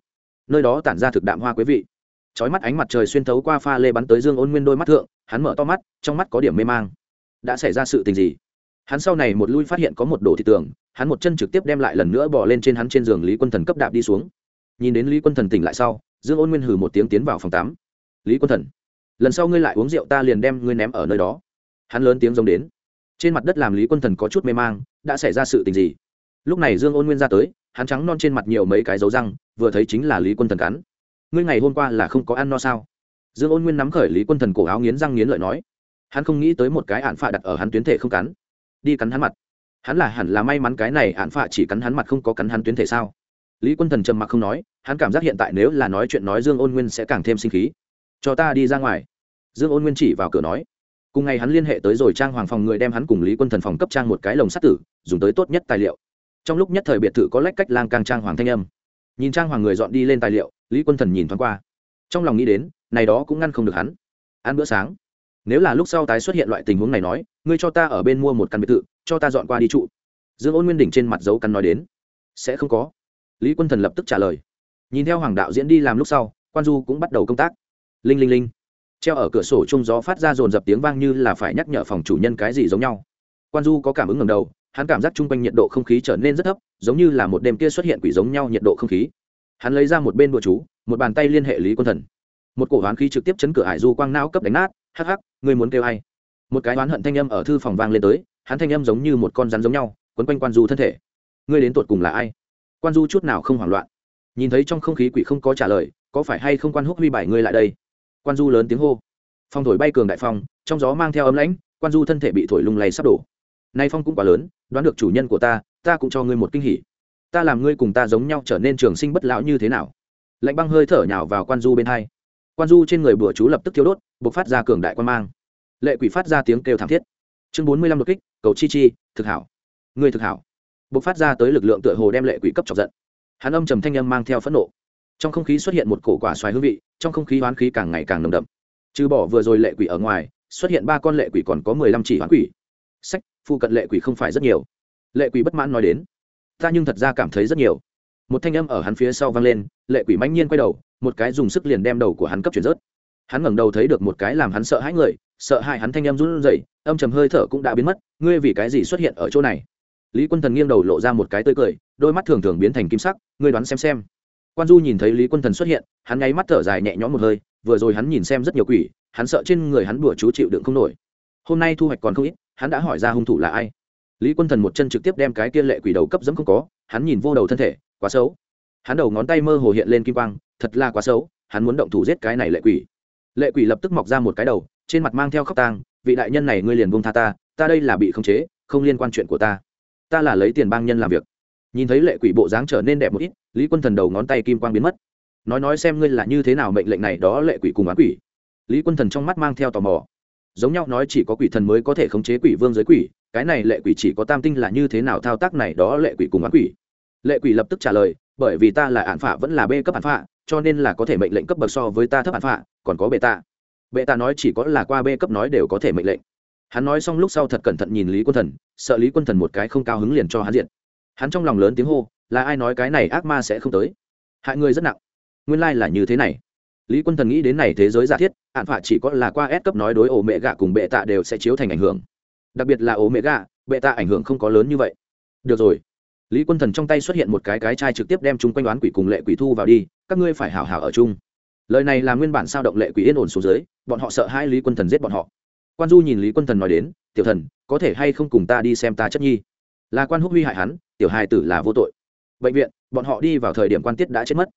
Speaker 1: Nơi đó tản ra thực đạm hoa quý vị. Trói mắt ánh mặt trời xuyên thấu qua pha lê bắn tới dương ôn nguyên đôi mắt thượng, hắn mở to mắt, trong mắt có điểm mê mang. Đã xảy ra sự tình gì? Hắn sau này một lui phát hiện có một đồ thị tường, hắn một chân trực tiếp đem lại lần nữa bỏ lên trên hắn trên giường lý quân thần cấp đạp đi xuống. Nhìn đến lý quân thần tỉnh lại sau, dương ôn nguyên hừ một tiếng tiến vào phòng tắm. Lý quân thần, lần sau ngươi lại uống rượu ta liền đem ngươi ném ở nơi đó. Hắn lớn tiếng giống đến trên mặt đất làm lý quân thần có chút mê mang, đã xảy ra sự tình gì? Lúc này dương ôn nguyên ra tới, hắn trắng non trên mặt nhiều mấy cái dấu răng, vừa thấy chính là lý quân thần cắn. Ngươi ngày hôm qua là không có ăn no sao? Dương ôn nguyên nắm khởi lý quân thần cổ áo nghiến răng nghiến lợi nói. Hắn không nghĩ tới một cái ạn phạ đặt ở hắn tuyến thể không cắn. Đi cắn hắn mặt. Hắn là hẳn là may mắn cái này ạn phạ chỉ cắn hắn mặt không có cắn hắn tuyến thể sao? Lý quân thần trầm mặc không nói, hắn cảm giác hiện tại nếu là nói chuyện nói dương ôn nguyên sẽ càng thêm sinh khí. Cho ta đi ra ngoài. Dương ôn nguyên chỉ vào cửa nói cùng ngày hắn liên hệ tới rồi trang hoàng phòng người đem hắn cùng lý quân thần phòng cấp trang một cái lồng sắt tử, dùng tới tốt nhất tài liệu. Trong lúc nhất thời biệt thự có lách cách lang càng trang hoàng thanh âm. Nhìn trang hoàng người dọn đi lên tài liệu, lý quân thần nhìn thoáng qua. Trong lòng nghĩ đến, này đó cũng ngăn không được hắn. Ăn bữa sáng. Nếu là lúc sau tái xuất hiện loại tình huống này nói, ngươi cho ta ở bên mua một căn biệt thự, cho ta dọn qua đi trụ. Dương ôn nguyên đỉnh trên mặt dấu căn nói đến. Sẽ không có. Lý quân thần lập tức trả lời. Nhìn theo hoàng đạo diễn đi làm lúc sau, quan du cũng bắt đầu công tác. Linh linh linh treo ở cửa sổ chung gió phát ra dồn dập tiếng vang như là phải nhắc nhở phòng chủ nhân cái gì giống nhau. Quan du có cảm ứng ngầm đầu, hắn cảm giác chung quanh nhiệt độ không khí trở nên rất thấp, giống như là một đêm kia xuất hiện quỷ giống nhau nhiệt độ không khí. Hắn lấy ra một bên bùa chú, một bàn tay liên hệ lý quân thần. Một cổ hoán khí trực tiếp chấn cửa hải du quang não cấp đánh nát, hắc hắc, ngươi muốn kêu ai? Một cái oán hận thanh âm ở thư phòng vang lên tới, hắn thanh âm giống như một con rắn giống nhau, quấn quanh quan du thân thể. Ngươi đến tột cùng là ai? Quan du chút nào không hoảng loạn. Nhìn thấy trong không khí quỷ không có trả lời, có phải hay không quan húc huy bài ngươi lại đây? Quan du lớn tiếng hô. Phong thổi bay cường đại phong, trong gió mang theo ấm lãnh, quan du thân thể bị thổi lung lay sắp đổ. Nay phong cũng quá lớn, đoán được chủ nhân của ta ta cũng cho ngươi một kinh hỉ. Ta làm ngươi cùng ta giống nhau trở nên trường sinh bất lão như thế nào? Lạnh băng hơi thở nhào vào quan du bên hai. Quan du trên người bùa chú lập tức thiếu đốt buộc phát ra cường đại quan mang. Lệ quỷ phát ra tiếng kêu thảm thiết. Chương bốn mươi lăm đột kích, cầu chi chi, thực hảo. Người thực hảo. Buộc phát ra tới lực lượng tựa hồ đem lệ quỷ cấp chọc giận. Hắn âm trầm thanh âm mang theo phẫn nộ. Trong không khí xuất hiện một cổ quả xoài hương vị trong không khí hoán khí càng ngày càng nồng đậm. Trừ bỏ vừa rồi lệ quỷ ở ngoài, xuất hiện ba con lệ quỷ còn có mười lăm chỉ hoán quỷ. Sách, phụ cận lệ quỷ không phải rất nhiều. Lệ quỷ bất mãn nói đến, ta nhưng thật ra cảm thấy rất nhiều. Một thanh âm ở hắn phía sau vang lên, lệ quỷ mãnh nhiên quay đầu, một cái dùng sức liền đem đầu của hắn cấp chuyển rớt. Hắn ngẩng đầu thấy được một cái làm hắn sợ hãi người, sợ hãi hắn thanh âm run rẩy, âm trầm hơi thở cũng đã biến mất, ngươi vì cái gì xuất hiện ở chỗ này? Lý quân thần nghiêng đầu lộ ra một cái tươi cười, đôi mắt thường thường biến thành kim sắc, ngươi đoán xem xem quan du nhìn thấy lý quân thần xuất hiện, hắn ngáy mắt thở dài nhẹ nhõm một hơi, vừa rồi hắn nhìn xem rất nhiều quỷ, hắn sợ trên người hắn bùa chú chịu đựng không nổi. Hôm nay thu hoạch còn không ít, hắn đã hỏi ra hung thủ là ai. Lý quân thần một chân trực tiếp đem cái kia lệ quỷ đầu cấp dẫm không có, hắn nhìn vô đầu thân thể, quá xấu. Hắn đầu ngón tay mơ hồ hiện lên kim quang, thật là quá xấu, hắn muốn động thủ giết cái này lệ quỷ. Lệ quỷ lập tức mọc ra một cái đầu, trên mặt mang theo khóc tang, vị đại nhân này ngươi liền buông tha ta ta đây là bị khống chế, không liên quan chuyện của ta. Ta là lấy tiền bang nhân làm việc nhìn thấy lệ quỷ bộ dáng trở nên đẹp một ít, lý quân thần đầu ngón tay kim quang biến mất. Nói nói xem ngươi là như thế nào mệnh lệnh này đó lệ quỷ cùng án quỷ. Lý quân thần trong mắt mang theo tò mò. Giống nhau nói chỉ có quỷ thần mới có thể khống chế quỷ vương giới quỷ, cái này lệ quỷ chỉ có tam tinh là như thế nào thao tác này đó lệ quỷ cùng án quỷ. Lệ quỷ lập tức trả lời, bởi vì ta là án phạ vẫn là b cấp án phạ, cho nên là có thể mệnh lệnh cấp bậc so với ta thấp án phạ, còn có bệ tạ bệ tạ nói chỉ có là qua b cấp nói đều có thể mệnh lệnh. Hắn nói xong lúc sau thật cẩn thận nhìn lý quân thần, sợ lý quân thần một cái không cao hứng liền cho hắn diện hắn trong lòng lớn tiếng hô, là ai nói cái này ác ma sẽ không tới? Hại người rất nặng. Nguyên lai là như thế này. Lý quân thần nghĩ đến này thế giới giả thiết, hạn phạ chỉ có là qua ép cấp nói đối ổ mẹ gạ cùng bệ tạ đều sẽ chiếu thành ảnh hưởng. Đặc biệt là ổ mẹ gạ, bệ tạ ảnh hưởng không có lớn như vậy. Được rồi. Lý quân thần trong tay xuất hiện một cái cái chai trực tiếp đem chung quanh đoán quỷ cùng lệ quỷ thu vào đi, các ngươi phải hảo hảo ở chung. Lời này là nguyên bản sao động lệ quỷ yên ổn xuống dưới, bọn họ sợ hai lý quân thần giết bọn họ. Quan du nhìn lý quân thần nói đến, tiểu thần, có thể hay không cùng ta đi xem ta chất nhi? Là quan húc huy hại hắn, tiểu hài tử là vô tội. Bệnh viện, bọn họ đi vào thời điểm quan tiết đã chết mất.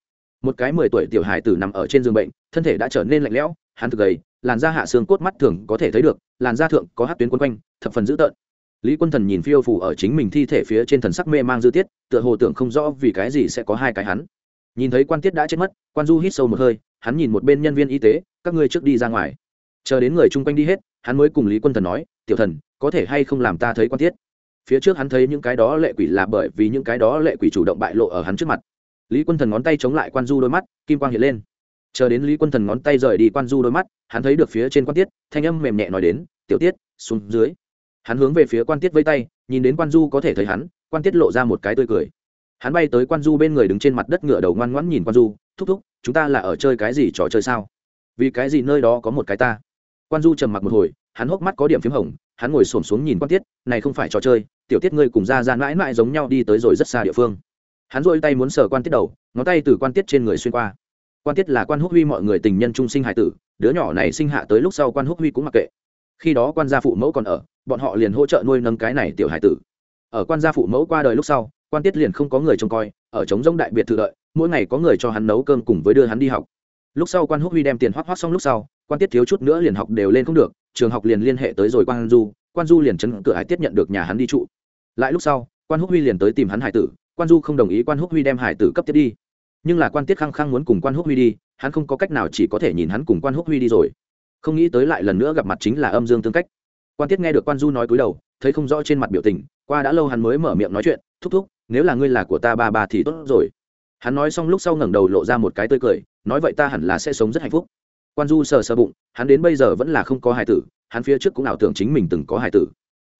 Speaker 1: Một cái mười tuổi tiểu hài tử nằm ở trên giường bệnh, thân thể đã trở nên lạnh lẽo, hắn thực gầy, làn da hạ xương cốt mắt thường có thể thấy được, làn da thượng có hát tuyến quấn quanh, thập phần dữ tợn. Lý quân thần nhìn phiêu phủ ở chính mình thi thể phía trên thần sắc mê mang dư tiết, tựa hồ tưởng không rõ vì cái gì sẽ có hai cái hắn. Nhìn thấy quan tiết đã chết mất, quan du hít sâu một hơi, hắn nhìn một bên nhân viên y tế, các ngươi trước đi ra ngoài. Chờ đến người chung quanh đi hết, hắn mới cùng lý quân thần nói, tiểu thần, có thể hay không làm ta thấy quan tiết? Phía trước hắn thấy những cái đó lệ quỷ là bởi vì những cái đó lệ quỷ chủ động bại lộ ở hắn trước mặt. Lý quân thần ngón tay chống lại quan du đôi mắt, kim quang hiện lên. Chờ đến lý quân thần ngón tay rời đi quan du đôi mắt, hắn thấy được phía trên quan tiết, thanh âm mềm nhẹ nói đến, tiểu tiết, xuống dưới. Hắn hướng về phía quan tiết vây tay, nhìn đến quan du có thể thấy hắn, quan tiết lộ ra một cái tươi cười. Hắn bay tới quan du bên người đứng trên mặt đất ngựa đầu ngoan ngoãn nhìn quan du, thúc thúc, chúng ta là ở chơi cái gì trò chơi sao? Vì cái gì nơi đó có một cái ta? Quan du trầm mặc một hồi, hắn hốc mắt có điểm p h í m hồng, hắn ngồi s ổ m xuống nhìn quan tiết, này không phải trò chơi tiểu tiết ngươi cùng ra ra mãi mãi giống nhau đi tới rồi rất xa địa phương. Hắn dội tay muốn sờ quan tiết đầu, ngón tay từ quan tiết trên người xuyên qua. Quan tiết là quan húc huy mọi người tình nhân trung sinh hải tử, đứa nhỏ này sinh hạ tới lúc sau quan húc huy cũng mặc kệ. Khi đó quan gia phụ mẫu còn ở, bọn họ liền hỗ trợ nuôi nâng cái này tiểu hải tử. Ở quan gia phụ mẫu qua đời lúc sau, quan tiết liền không có người trông coi, ở trống rông đại biệt thự đợi, mỗi ngày có người cho hắn nấu cơm cùng với đưa hắn đi học. Lúc sau quan húc huy đem tiền hoác hoác xong lúc sau, quan tiết thiếu chút nữa liền học đều lên không được, trường học liền liên hệ tới rồi quan du quan du liền chấn cửa hải tiết nhận được nhà hắn đi trụ. Lại lúc sau, quan húc huy liền tới tìm hắn hải tử, quan du không đồng ý quan húc huy đem hải tử cấp tiếp đi. Nhưng là quan tiết khăng khăng muốn cùng quan húc huy đi, hắn không có cách nào chỉ có thể nhìn hắn cùng quan húc huy đi rồi. Không nghĩ tới lại lần nữa gặp mặt chính là âm dương tương cách. Quan tiết nghe được quan du nói cúi đầu, thấy không rõ trên mặt biểu tình, qua đã lâu hắn mới mở miệng nói chuyện, thúc thúc, nếu là ngươi là của ta ba ba thì tốt rồi. Hắn nói xong lúc sau ngẩng đầu lộ ra một cái tươi cười, nói vậy ta hẳn là sẽ sống rất hạnh phúc. Quan du sờ sờ bụng, hắn đến bây giờ vẫn là không có hài tử hắn phía trước cũng ảo tưởng chính mình từng có hài tử.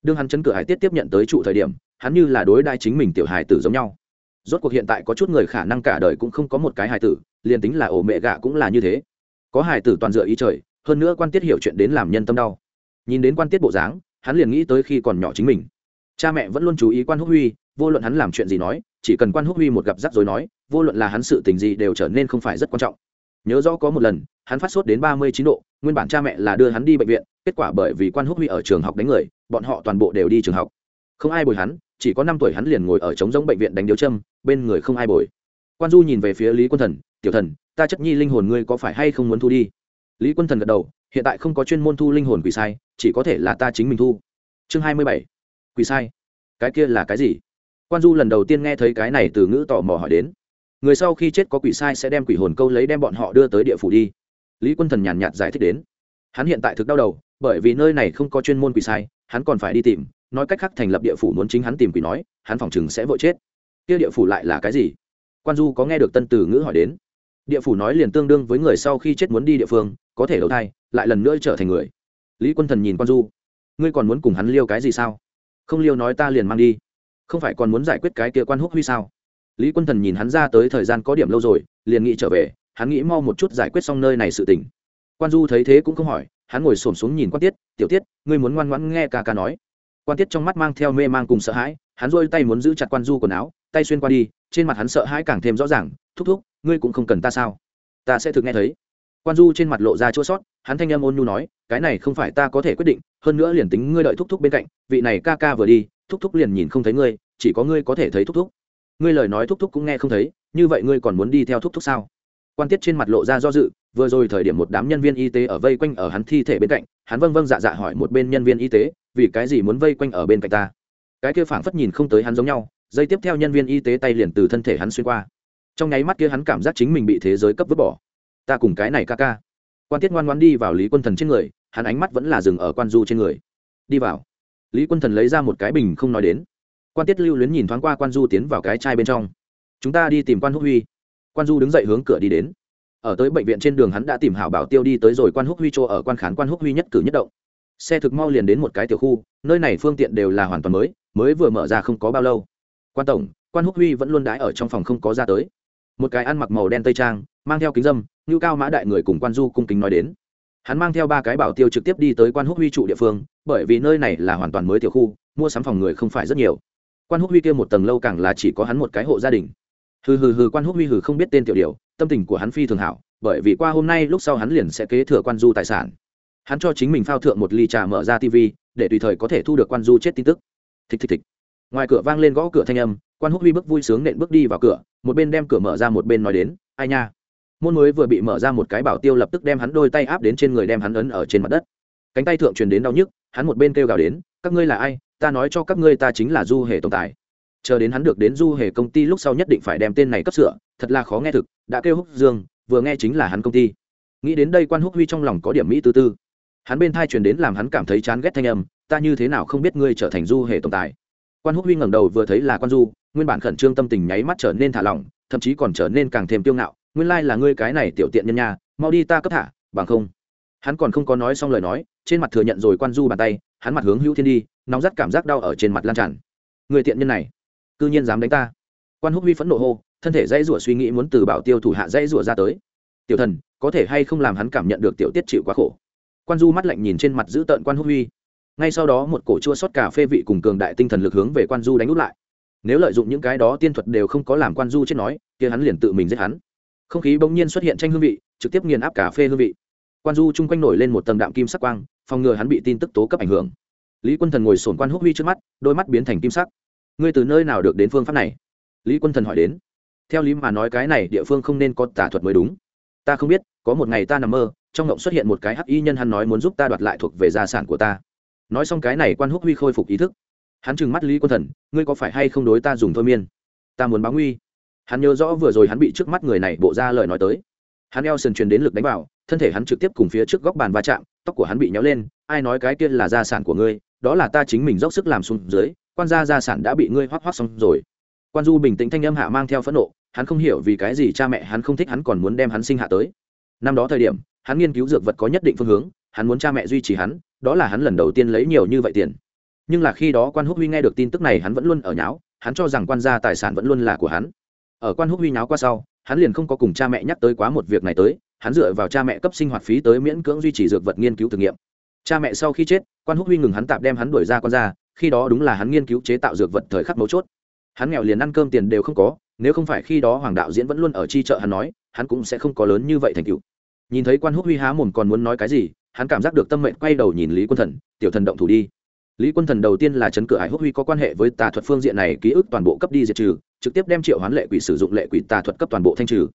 Speaker 1: Đương hắn chấn cửa hải tiết tiếp nhận tới trụ thời điểm, hắn như là đối đai chính mình tiểu hài tử giống nhau. Rốt cuộc hiện tại có chút người khả năng cả đời cũng không có một cái hài tử, liền tính là ổ mẹ gạ cũng là như thế. Có hài tử toàn dựa ý trời, hơn nữa quan tiết hiểu chuyện đến làm nhân tâm đau. Nhìn đến quan tiết bộ dáng, hắn liền nghĩ tới khi còn nhỏ chính mình. Cha mẹ vẫn luôn chú ý quan húc huy, vô luận hắn làm chuyện gì nói, chỉ cần quan húc huy một gặp rắc rối nói, vô luận là hắn sự tình gì đều trở nên không phải rất quan trọng nhớ rõ có một lần, hắn phát sốt đến ba mươi chín độ, nguyên bản cha mẹ là đưa hắn đi bệnh viện, kết quả bởi vì quan húc huy ở trường học đánh người, bọn họ toàn bộ đều đi trường học. Không ai bồi hắn, chỉ có năm tuổi hắn liền ngồi ở trống giống bệnh viện đánh điếu châm, bên người không ai bồi. Quan du nhìn về phía lý quân thần, tiểu thần, ta chất nhi linh hồn ngươi có phải hay không muốn thu đi? Lý quân thần gật đầu, hiện tại không có chuyên môn thu linh hồn quỷ sai, chỉ có thể là ta chính mình thu. Chương hai mươi bảy, quỷ sai? Cái kia là cái gì? Quan du lần đầu tiên nghe thấy cái này từ ngữ tò mò hỏi đến người sau khi chết có quỷ sai sẽ đem quỷ hồn câu lấy đem bọn họ đưa tới địa phủ đi. Lý quân thần nhàn nhạt giải thích đến. Hắn hiện tại thực đau đầu, bởi vì nơi này không có chuyên môn quỷ sai, hắn còn phải đi tìm, nói cách khác thành lập địa phủ muốn chính hắn tìm quỷ nói, hắn phòng chừng sẽ vội chết. Kia địa phủ lại là cái gì? Quan du có nghe được tân từ ngữ hỏi đến. Địa phủ nói liền tương đương với người sau khi chết muốn đi địa phương, có thể đầu thai, lại lần nữa trở thành người. Lý quân thần nhìn quan du. Ngươi còn muốn cùng hắn liêu cái gì sao? Không liêu nói ta liền mang đi. Không phải còn muốn giải quyết cái kia quan húc huy sao? Lý quân thần nhìn hắn ra tới thời gian có điểm lâu rồi, liền nghĩ trở về, hắn nghĩ mau một chút giải quyết xong nơi này sự tình. Quan du thấy thế cũng không hỏi, hắn ngồi xổm xuống nhìn quan tiết, tiểu tiết, ngươi muốn ngoan ngoãn nghe ca ca nói. Quan tiết trong mắt mang theo mê mang cùng sợ hãi, hắn rôi tay muốn giữ chặt quan du quần áo, tay xuyên qua đi, trên mặt hắn sợ hãi càng thêm rõ ràng, thúc thúc, ngươi cũng không cần ta sao? Ta sẽ thực nghe thấy. Quan du trên mặt lộ ra chua sót, hắn thanh âm ôn nhu nói, cái này không phải ta có thể quyết định, hơn nữa liền tính ngươi đợi thúc thúc bên cạnh, vị này ca ca vừa đi, thúc thúc liền nhìn không thấy ngươi, chỉ có ngươi có thể thấy thúc thúc ngươi lời nói thúc thúc cũng nghe không thấy, như vậy ngươi còn muốn đi theo thúc thúc sao? Quan tiết trên mặt lộ ra do dự, vừa rồi thời điểm một đám nhân viên y tế ở vây quanh ở hắn thi thể bên cạnh, hắn vâng vâng dạ dạ hỏi một bên nhân viên y tế, vì cái gì muốn vây quanh ở bên cạnh ta? Cái kia phảng phất nhìn không tới hắn giống nhau dây tiếp theo nhân viên y tế tay liền từ thân thể hắn xuyên qua. Trong nháy mắt kia hắn cảm giác chính mình bị thế giới cấp vứt bỏ. Ta cùng cái này ca ca. Quan tiết ngoan ngoan đi vào lý quân thần trên người, hắn ánh mắt vẫn là dừng ở quan du trên người. Đi vào. Lý quân thần lấy ra một cái bình không nói đến quan tiết lưu luyến nhìn thoáng qua quan du tiến vào cái chai bên trong. Chúng ta đi tìm quan húc huy. Quan du đứng dậy hướng cửa đi đến. Ở tới bệnh viện trên đường hắn đã tìm hảo bảo tiêu đi tới rồi quan húc huy chỗ ở quan khán quan húc huy nhất cử nhất động. Xe thực mau liền đến một cái tiểu khu, nơi này phương tiện đều là hoàn toàn mới mới vừa mở ra không có bao lâu. Quan tổng, quan húc huy vẫn luôn đái ở trong phòng không có ra tới. Một cái ăn mặc màu đen tây trang, mang theo kính dâm như cao mã đại người cùng quan du cung kính nói đến. Hắn mang theo ba cái bảo tiêu trực tiếp đi tới quan húc huy trụ địa phương, bởi vì nơi này là hoàn toàn mới tiểu khu, mua sắm phòng người không phải rất nhiều quan húc huy kia một tầng lâu càng là chỉ có hắn một cái hộ gia đình. Hừ hừ hừ, quan húc huy hừ không biết tên tiểu điều tâm tình của hắn phi thường hảo, bởi vì qua hôm nay lúc sau hắn liền sẽ kế thừa quan du tài sản. Hắn cho chính mình phao thượng một ly trà mở ra tv để tùy thời có thể thu được quan du chết tin tức. Thịch thịch thịch. Ngoài cửa vang lên gõ cửa thanh âm, quan húc huy bước vui sướng nện bước đi vào cửa, một bên đem cửa mở ra một bên nói đến, ai nha. Môn mới vừa bị mở ra một cái bảo tiêu lập tức đem hắn đôi tay áp đến trên người đem hắn ấn ở trên mặt đất. Cánh tay thượng truyền đến đau nhức, hắn một bên kêu gào đến, các ngươi là ai? Ta nói cho các ngươi ta chính là du hề tổng tài. Chờ đến hắn được đến du hề công ty lúc sau nhất định phải đem tên này cấp sửa, thật là khó nghe thực, đã kêu húc dương, vừa nghe chính là hắn công ty. Nghĩ đến đây quan húc huy trong lòng có điểm mỹ tư tư. Hắn bên thai truyền đến làm hắn cảm thấy chán ghét thanh âm, ta như thế nào không biết ngươi trở thành du hề tổng tài. Quan húc huy ngẩng đầu vừa thấy là quan du, nguyên bản khẩn trương tâm tình nháy mắt trở nên thả lỏng, thậm chí còn trở nên càng thêm tiêu ngạo, nguyên lai là ngươi cái này tiểu tiện nhân nhà mau đi ta cấp thả, bằng không. Hắn còn không có nói xong lời nói, trên mặt thừa nhận rồi quan du bàn tay hắn mặt hướng hữu thiên đi, nóng rắt cảm giác đau ở trên mặt lan tràn. Người tiện nhân này, cư nhiên dám đánh ta. Quan húc huy phẫn nộ hô, thân thể dãy rủa suy nghĩ muốn từ bảo tiêu thủ hạ dãy rủa ra tới. Tiểu thần, có thể hay không làm hắn cảm nhận được tiểu tiết chịu quá khổ? Quan du mắt lạnh nhìn trên mặt giữ tợn quan húc huy. Ngay sau đó một cổ chua sót cà phê vị cùng cường đại tinh thần lực hướng về quan du đánh úp lại. Nếu lợi dụng những cái đó tiên thuật đều không có làm quan du chết nói, kia hắn liền tự mình giết hắn. Không khí bỗng nhiên xuất hiện tranh hương vị, trực tiếp nghiền áp cà phê hương vị. Quan du chung quanh nổi lên một tầng đạm kim sắc quang phòng ngừa hắn bị tin tức tố cấp ảnh hưởng. Lý quân thần ngồi sổn quan húc huy trước mắt, đôi mắt biến thành kim sắc. Ngươi từ nơi nào được đến phương pháp này? Lý quân thần hỏi đến. Theo lý mà nói cái này địa phương không nên có tả thuật mới đúng. Ta không biết, có một ngày ta nằm mơ, trong ngộng xuất hiện một cái hắc y nhân hắn nói muốn giúp ta đoạt lại thuộc về gia sản của ta. Nói xong cái này quan húc huy khôi phục ý thức. Hắn trừng mắt lý quân thần, ngươi có phải hay không đối ta dùng thôi miên? Ta muốn báo nguy. Hắn nhớ rõ vừa rồi hắn bị trước mắt người này bộ ra lời nói tới. Hắn eo sần truyền đến lực đánh vào, thân thể hắn trực tiếp cùng phía trước góc bàn va chạm tóc của hắn bị nhéo lên, ai nói cái kia là gia sản của ngươi, đó là ta chính mình dốc sức làm xuống dưới, quan gia gia sản đã bị ngươi hoác hoác xong rồi. Quan du bình tĩnh thanh âm hạ mang theo phẫn nộ, hắn không hiểu vì cái gì cha mẹ hắn không thích hắn còn muốn đem hắn sinh hạ tới. Năm đó thời điểm, hắn nghiên cứu dược vật có nhất định phương hướng, hắn muốn cha mẹ duy trì hắn, đó là hắn lần đầu tiên lấy nhiều như vậy tiền. Nhưng là khi đó quan húc huy nghe được tin tức này hắn vẫn luôn ở nháo, hắn cho rằng quan gia tài sản vẫn luôn là của hắn. Ở quan húc huy nháo qua sau, hắn liền không có cùng cha mẹ nhắc tới quá một việc này tới hắn dựa vào cha mẹ cấp sinh hoạt phí tới miễn cưỡng duy trì dược vật nghiên cứu thử nghiệm. Cha mẹ sau khi chết, quan húc huy ngừng hắn tạm đem hắn đuổi ra con ra, khi đó đúng là hắn nghiên cứu chế tạo dược vật thời khắc mấu chốt. Hắn nghèo liền ăn cơm tiền đều không có, nếu không phải khi đó hoàng đạo diễn vẫn luôn ở chi trợ hắn nói, hắn cũng sẽ không có lớn như vậy thành tựu. Nhìn thấy quan húc huy há mồm còn muốn nói cái gì, hắn cảm giác được tâm mệnh quay đầu nhìn lý quân thần, tiểu thần động thủ đi. Lý quân thần đầu tiên là chấn cửa hải húc huy có quan hệ với tà thuật phương diện này, ký ức toàn bộ cấp đi diệt trừ, trực tiếp đem triệu hoán lệ quỷ sử dụng lệ quỷ tà thuật cấp toàn bộ thanh trừ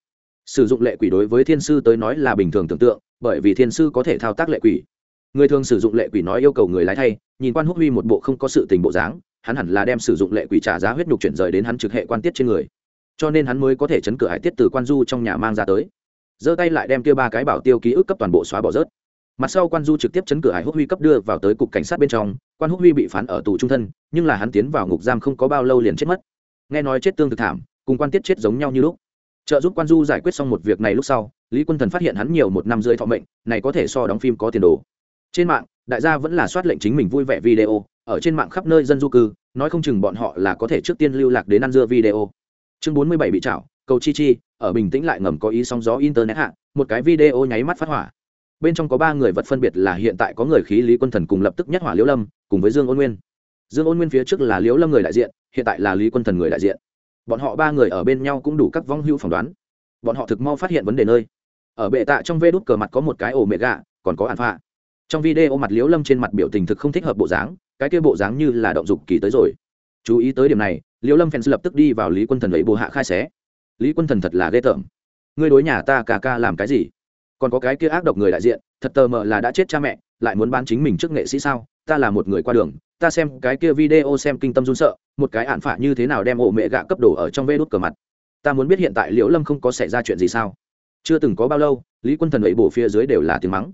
Speaker 1: sử dụng lệ quỷ đối với thiên sư tới nói là bình thường tưởng tượng, bởi vì thiên sư có thể thao tác lệ quỷ. Người thường sử dụng lệ quỷ nói yêu cầu người lái thay, nhìn quan húc huy một bộ không có sự tình bộ dáng, hắn hẳn là đem sử dụng lệ quỷ trả giá huyết nhục chuyển rời đến hắn trực hệ quan tiết trên người. Cho nên hắn mới có thể chấn cửa hải tiết từ quan du trong nhà mang ra tới. Giơ tay lại đem kia ba cái bảo tiêu ký ức cấp toàn bộ xóa bỏ rớt. Mặt sau quan du trực tiếp chấn cửa hải húc huy cấp đưa vào tới cục cảnh sát bên trong, quan húc huy bị phán ở tù trung thân, nhưng là hắn tiến vào ngục giam không có bao lâu liền chết mất. Nghe nói chết tương thực thảm, cùng quan tiết chết giống nhau như lúc trợ giúp quan du giải quyết xong một việc này lúc sau, lý quân thần phát hiện hắn nhiều một năm rưỡi thọ mệnh, này có thể so đóng phim có tiền đồ. Trên mạng, đại gia vẫn là soát lệnh chính mình vui vẻ video, ở trên mạng khắp nơi dân du cư, nói không chừng bọn họ là có thể trước tiên lưu lạc đến ăn dưa video. Chương bốn mươi bảy bị chảo cầu chi chi, ở bình tĩnh lại ngầm có ý sóng gió internet hạ, một cái video nháy mắt phát hỏa. Bên trong có ba người vật phân biệt là hiện tại có người khí lý quân thần cùng lập tức nhất hỏa liễu lâm, cùng với dương ôn nguyên. Dương ôn nguyên phía trước là liễu lâm người đại diện, hiện tại là lý quân thần người đại diện bọn họ ba người ở bên nhau cũng đủ các vong hữu phỏng đoán. Bọn họ thực mau phát hiện vấn đề nơi. Ở bệ tạ trong vê đút cờ mặt có một cái ổ mẹ gà còn có ạn phạ trong video mặt liễu lâm trên mặt biểu tình thực không thích hợp bộ dáng, cái kia bộ dáng như là động dục kỳ tới rồi. Chú ý tới điểm này, liễu lâm fans lập tức đi vào lý quân thần lấy bộ hạ khai xé. Lý quân thần thật là ghê tởm. Ngươi đối nhà ta cả ca làm cái gì? Còn có cái kia ác độc người đại diện, thật tờ mờ là đã chết cha mẹ, lại muốn bán chính mình trước nghệ sĩ sao? Ta là một người qua đường, ta xem cái kia video xem kinh tâm run sợ, một cái ạn phả như thế nào đem ổ mẹ gạ cấp đổ ở trong vê đút cờ mặt. Ta muốn biết hiện tại liễu lâm không có xảy ra chuyện gì sao? Chưa từng có bao lâu, lý quân thần ấy bổ phía dưới đều là tiếng mắng.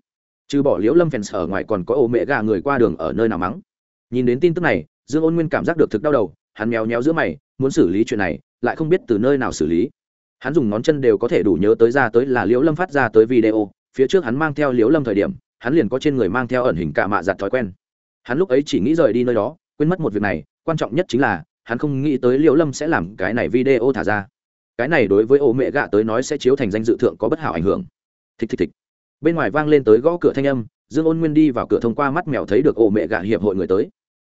Speaker 1: Trừ bỏ liễu lâm fans ở ngoài còn có ổ mẹ gà người qua đường ở nơi nào mắng. Nhìn đến tin tức này, dương ôn nguyên cảm giác được thực đau đầu, hắn mèo nhéo giữa mày, muốn xử lý chuyện này, lại không biết từ nơi nào xử lý. Hắn dùng ngón chân đều có thể đủ nhớ tới ra tới là liễu lâm phát ra tới video, phía trước hắn mang theo liễu lâm thời điểm, hắn liền có trên người mang theo ẩn hình cả mạ giặt thói quen hắn lúc ấy chỉ nghĩ rời đi nơi đó, quên mất một việc này, quan trọng nhất chính là, hắn không nghĩ tới liễu lâm sẽ làm cái này video thả ra. Cái này đối với ô mẹ gạ tới nói sẽ chiếu thành danh dự thượng có bất hảo ảnh hưởng. Thịch thịch thịch. Bên ngoài vang lên tới gõ cửa thanh âm, dương ôn nguyên đi vào cửa thông qua mắt mèo thấy được ô mẹ gạ hiệp hội người tới.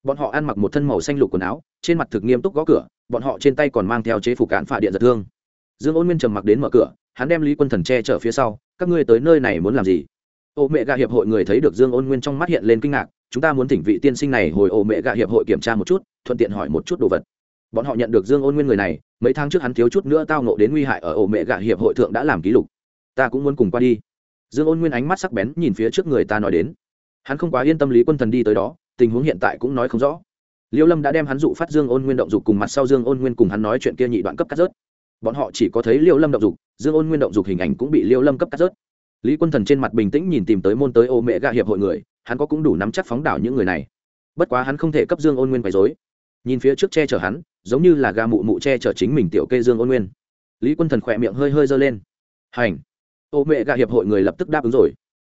Speaker 1: Bọn họ ăn mặc một thân màu xanh lục quần áo, trên mặt thực nghiêm túc gõ cửa, bọn họ trên tay còn mang theo chế phục cán phạ điện giật thương. Dương ôn nguyên trầm mặc đến mở cửa, hắn đem lý quân thần che chở phía sau, các ngươi tới nơi này muốn làm gì? Ô mẹ gạ hiệp hội người thấy được dương ôn nguyên trong mắt hiện lên kinh ngạc chúng ta muốn thỉnh vị tiên sinh này hồi ổ mẹ gạ hiệp hội kiểm tra một chút, thuận tiện hỏi một chút đồ vật. Bọn họ nhận được dương ôn nguyên người này, mấy tháng trước hắn thiếu chút nữa tao nộ đến nguy hại ở ổ mẹ gạ hiệp hội thượng đã làm ký lục. Ta cũng muốn cùng qua đi. Dương ôn nguyên ánh mắt sắc bén nhìn phía trước người ta nói đến. Hắn không quá yên tâm lý quân thần đi tới đó, tình huống hiện tại cũng nói không rõ. Liêu lâm đã đem hắn dụ phát dương ôn nguyên động dục cùng mặt sau dương ôn nguyên cùng hắn nói chuyện kia nhị đoạn cấp cắt rớt. Bọn họ chỉ có thấy liêu lâm động dục, dương ôn nguyên động dục hình ảnh cũng bị liêu lâm cấp cắt rớt. Lý quân thần trên mặt bình tĩnh nhìn tìm tới môn tới ô mẹ gạ hiệp hội người hắn có cũng đủ nắm chắc phóng đảo những người này. Bất quá hắn không thể cấp dương ôn nguyên quấy dối nhìn phía trước che chở hắn, giống như là gà mụ mụ che chở chính mình tiểu kê dương ôn nguyên. Lý quân thần khỏe miệng hơi hơi giơ lên. Hành. Ô mẹ gà hiệp hội người lập tức đáp ứng rồi.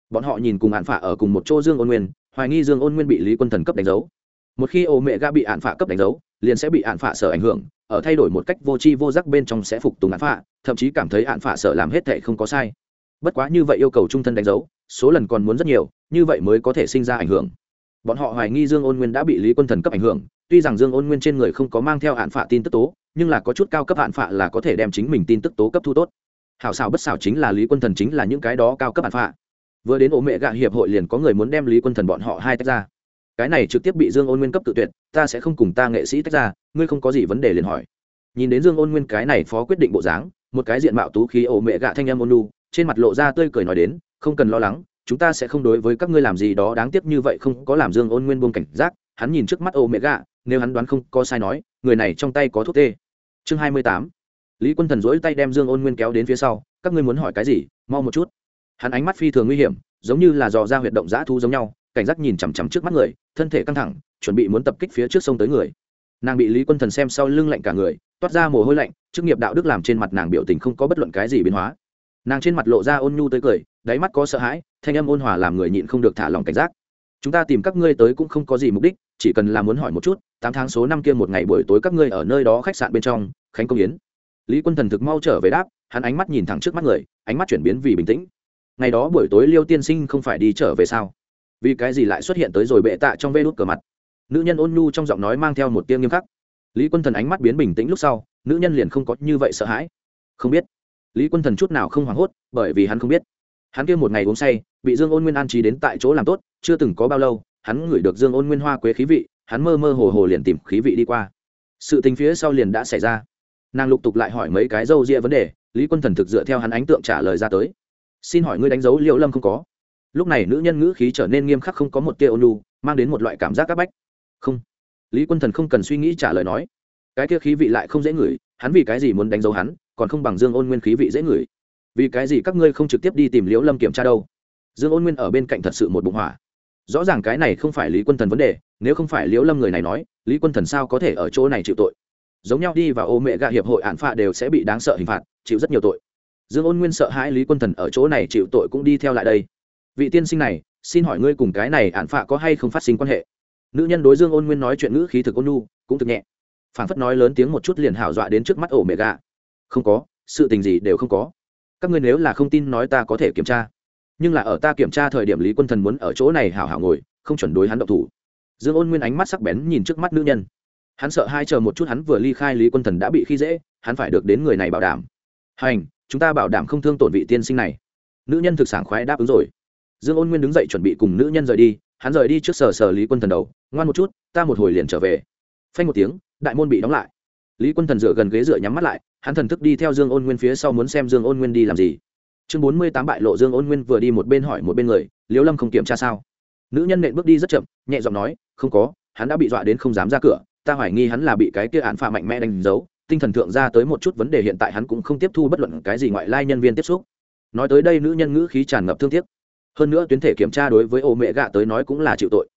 Speaker 1: Bọn họ nhìn cùng hạn phả ở cùng một chỗ dương ôn nguyên, hoài nghi dương ôn nguyên bị lý quân thần cấp đánh dấu. Một khi ô mẹ gà bị hạn phả cấp đánh dấu, liền sẽ bị hạn phả sở ảnh hưởng, ở thay đổi một cách vô tri vô giác bên trong sẽ phục tùng hạn phả thậm chí cảm thấy hạn phả sở làm hết thệ không có sai bất quá như vậy yêu cầu trung thân đánh dấu, số lần còn muốn rất nhiều, như vậy mới có thể sinh ra ảnh hưởng. Bọn họ hoài nghi dương ôn nguyên đã bị lý quân thần cấp ảnh hưởng, tuy rằng dương ôn nguyên trên người không có mang theo hạn phạ tin tức tố, nhưng là có chút cao cấp hạn phạ là có thể đem chính mình tin tức tố cấp thu tốt. Hảo xảo bất xảo chính là lý quân thần chính là những cái đó cao cấp hạn phạ. Vừa đến ổ mẹ gạ hiệp hội liền có người muốn đem lý quân thần bọn họ hai tách ra. Cái này trực tiếp bị dương ôn nguyên cấp tự tuyệt, ta sẽ không cùng ta nghệ sĩ tách ra, ngươi không có gì vấn đề liền hỏi. Nhìn đến dương ôn nguyên cái này phó quyết định bộ dáng, một cái diện mạo tú khí ổ mẹ gạ thanh em ôn nu trên mặt lộ ra tươi cười nói đến, không cần lo lắng, chúng ta sẽ không đối với các ngươi làm gì đó đáng tiếc như vậy, không có làm dương ôn nguyên buông cảnh giác. Hắn nhìn trước mắt ô mẹ gạ nếu hắn đoán không có sai nói, người này trong tay có thuốc tê. Chương hai mươi tám. Lý quân thần dỗi tay đem dương ôn nguyên kéo đến phía sau, các ngươi muốn hỏi cái gì? Mau một chút. Hắn ánh mắt phi thường nguy hiểm, giống như là dò ra huyệt động giã thu giống nhau, cảnh giác nhìn chằm chằm trước mắt người, thân thể căng thẳng, chuẩn bị muốn tập kích phía trước sông tới người. Nàng bị lý quân thần xem sau lưng lạnh cả người, toát ra mồ hôi lạnh, chức nghiệp đạo đức làm trên mặt nàng biểu tình không có bất luận cái gì biến hóa nàng trên mặt lộ ra ôn nhu tới cười, đáy mắt có sợ hãi, thanh âm ôn hòa làm người nhịn không được thả lòng cảnh giác. Chúng ta tìm các ngươi tới cũng không có gì mục đích, chỉ cần là muốn hỏi một chút, tám tháng số năm kia một ngày buổi tối các ngươi ở nơi đó khách sạn bên trong, khánh công yến. Lý quân thần thực mau trở về đáp, hắn ánh mắt nhìn thẳng trước mắt người, ánh mắt chuyển biến vì bình tĩnh. Ngày đó buổi tối liêu tiên sinh không phải đi trở về sao? Vì cái gì lại xuất hiện tới rồi bệ tạ trong vê đốt cờ mặt? Nữ nhân ôn nhu trong giọng nói mang theo một tiếng nghiêm khắc. Lý quân thần ánh mắt biến bình tĩnh lúc sau, nữ nhân liền không có như vậy sợ hãi. Không biết lý quân thần chút nào không hoảng hốt, bởi vì hắn không biết. Hắn kia một ngày uống say, bị dương ôn nguyên an trí đến tại chỗ làm tốt, chưa từng có bao lâu, hắn ngửi được dương ôn nguyên hoa quế khí vị, hắn mơ mơ hồ hồ liền tìm khí vị đi qua. Sự tình phía sau liền đã xảy ra. Nàng lục tục lại hỏi mấy cái dâu ria vấn đề, lý quân thần thực dựa theo hắn ánh tượng trả lời ra tới. Xin hỏi ngươi đánh dấu liệu lâm không có? Lúc này nữ nhân ngữ khí trở nên nghiêm khắc không có một tia ônu mang đến một loại cảm giác áp bách. Không. Lý quân thần không cần suy nghĩ trả lời nói. Cái kia khí vị lại không dễ ngửi, hắn vì cái gì muốn đánh dấu hắn? Còn không bằng dương ôn nguyên khí vị dễ ngửi. Vì cái gì các ngươi không trực tiếp đi tìm liễu lâm kiểm tra đâu? Dương ôn nguyên ở bên cạnh thật sự một bụng hỏa. Rõ ràng cái này không phải lý quân thần vấn đề, nếu không phải liễu lâm người này nói, lý quân thần sao có thể ở chỗ này chịu tội? Giống nhau đi và ô mẹ gạ hiệp hội án phạ đều sẽ bị đáng sợ hình phạt, chịu rất nhiều tội. Dương ôn nguyên sợ hãi lý quân thần ở chỗ này chịu tội cũng đi theo lại đây. Vị tiên sinh này, xin hỏi ngươi cùng cái này án phạ có hay không phát sinh quan hệ? Nữ nhân đối dương ôn nguyên nói chuyện ngữ khí thực ôn nhu, cũng thực nhẹ. Phản phất nói lớn tiếng một chút liền hảo dọa đến trước mắt ổ mẹ gạ không có, sự tình gì đều không có. Các ngươi nếu là không tin nói ta có thể kiểm tra. Nhưng là ở ta kiểm tra thời điểm lý quân thần muốn ở chỗ này hảo hảo ngồi, không chuẩn đối hắn động thủ. Dương ôn nguyên ánh mắt sắc bén nhìn trước mắt nữ nhân. Hắn sợ hai chờ một chút hắn vừa ly khai lý quân thần đã bị khi dễ, hắn phải được đến người này bảo đảm. Hành, chúng ta bảo đảm không thương tổn vị tiên sinh này. Nữ nhân thực sản khoái đáp ứng rồi. Dương ôn nguyên đứng dậy chuẩn bị cùng nữ nhân rời đi, hắn rời đi trước sở sở lý quân thần đầu. Ngoan một chút, ta một hồi liền trở về. Phanh một tiếng, đại môn bị đóng lại lý quân thần dựa gần ghế dựa nhắm mắt lại, hắn thần thức đi theo dương ôn nguyên phía sau muốn xem dương ôn nguyên đi làm gì. Chương bốn mươi tám bại lộ dương ôn nguyên vừa đi một bên hỏi một bên người liễu lâm không kiểm tra sao? Nữ nhân nện bước đi rất chậm, nhẹ giọng nói, không có, hắn đã bị dọa đến không dám ra cửa, ta hoài nghi hắn là bị cái kia án phạ mạnh mẽ đánh dấu, tinh thần thượng ra tới một chút vấn đề hiện tại hắn cũng không tiếp thu bất luận cái gì ngoại lai nhân viên tiếp xúc. Nói tới đây nữ nhân ngữ khí tràn ngập thương tiếc. Hơn nữa tuyến thể kiểm tra đối với ô mẹ gạ tới nói cũng là chịu tội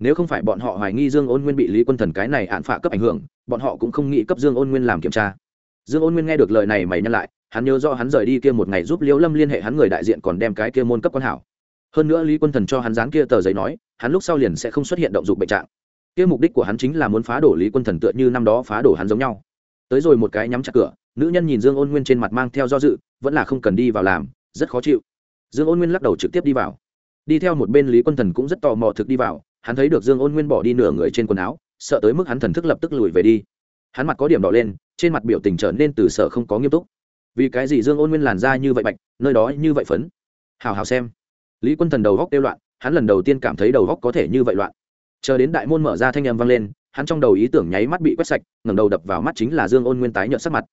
Speaker 1: nếu không phải bọn họ hoài nghi dương ôn nguyên bị lý quân thần cái này hạn phạ cấp ảnh hưởng, bọn họ cũng không nghĩ cấp dương ôn nguyên làm kiểm tra. Dương ôn nguyên nghe được lời này mày nhắc lại, hắn nhớ do hắn rời đi kia một ngày giúp liễu lâm liên hệ hắn người đại diện còn đem cái kia môn cấp quan hảo. Hơn nữa lý quân thần cho hắn dán kia tờ giấy nói, hắn lúc sau liền sẽ không xuất hiện động dục bệnh trạng. Kia mục đích của hắn chính là muốn phá đổ lý quân thần tựa như năm đó phá đổ hắn giống nhau. Tới rồi một cái nhắm chặt cửa, nữ nhân nhìn dương ôn nguyên trên mặt mang theo do dự, vẫn là không cần đi vào làm, rất khó chịu. Dương ôn nguyên lắc đầu trực tiếp đi vào. Đi theo một bên lý quân thần cũng rất tò mò thực đi vào hắn thấy được dương ôn nguyên bỏ đi nửa người trên quần áo, sợ tới mức hắn thần thức lập tức lùi về đi. Hắn mặt có điểm đỏ lên, trên mặt biểu tình trở nên từ sợ không có nghiêm túc. Vì cái gì dương ôn nguyên làn da như vậy bạch, nơi đó như vậy phấn? Hào hào xem. Lý quân thần đầu góc đeo loạn, hắn lần đầu tiên cảm thấy đầu góc có thể như vậy loạn. Chờ đến đại môn mở ra thanh â m vang lên, hắn trong đầu ý tưởng nháy mắt bị quét sạch, ngẩng đầu đập vào mắt chính là dương ôn nguyên tái nhợt sắc mặt.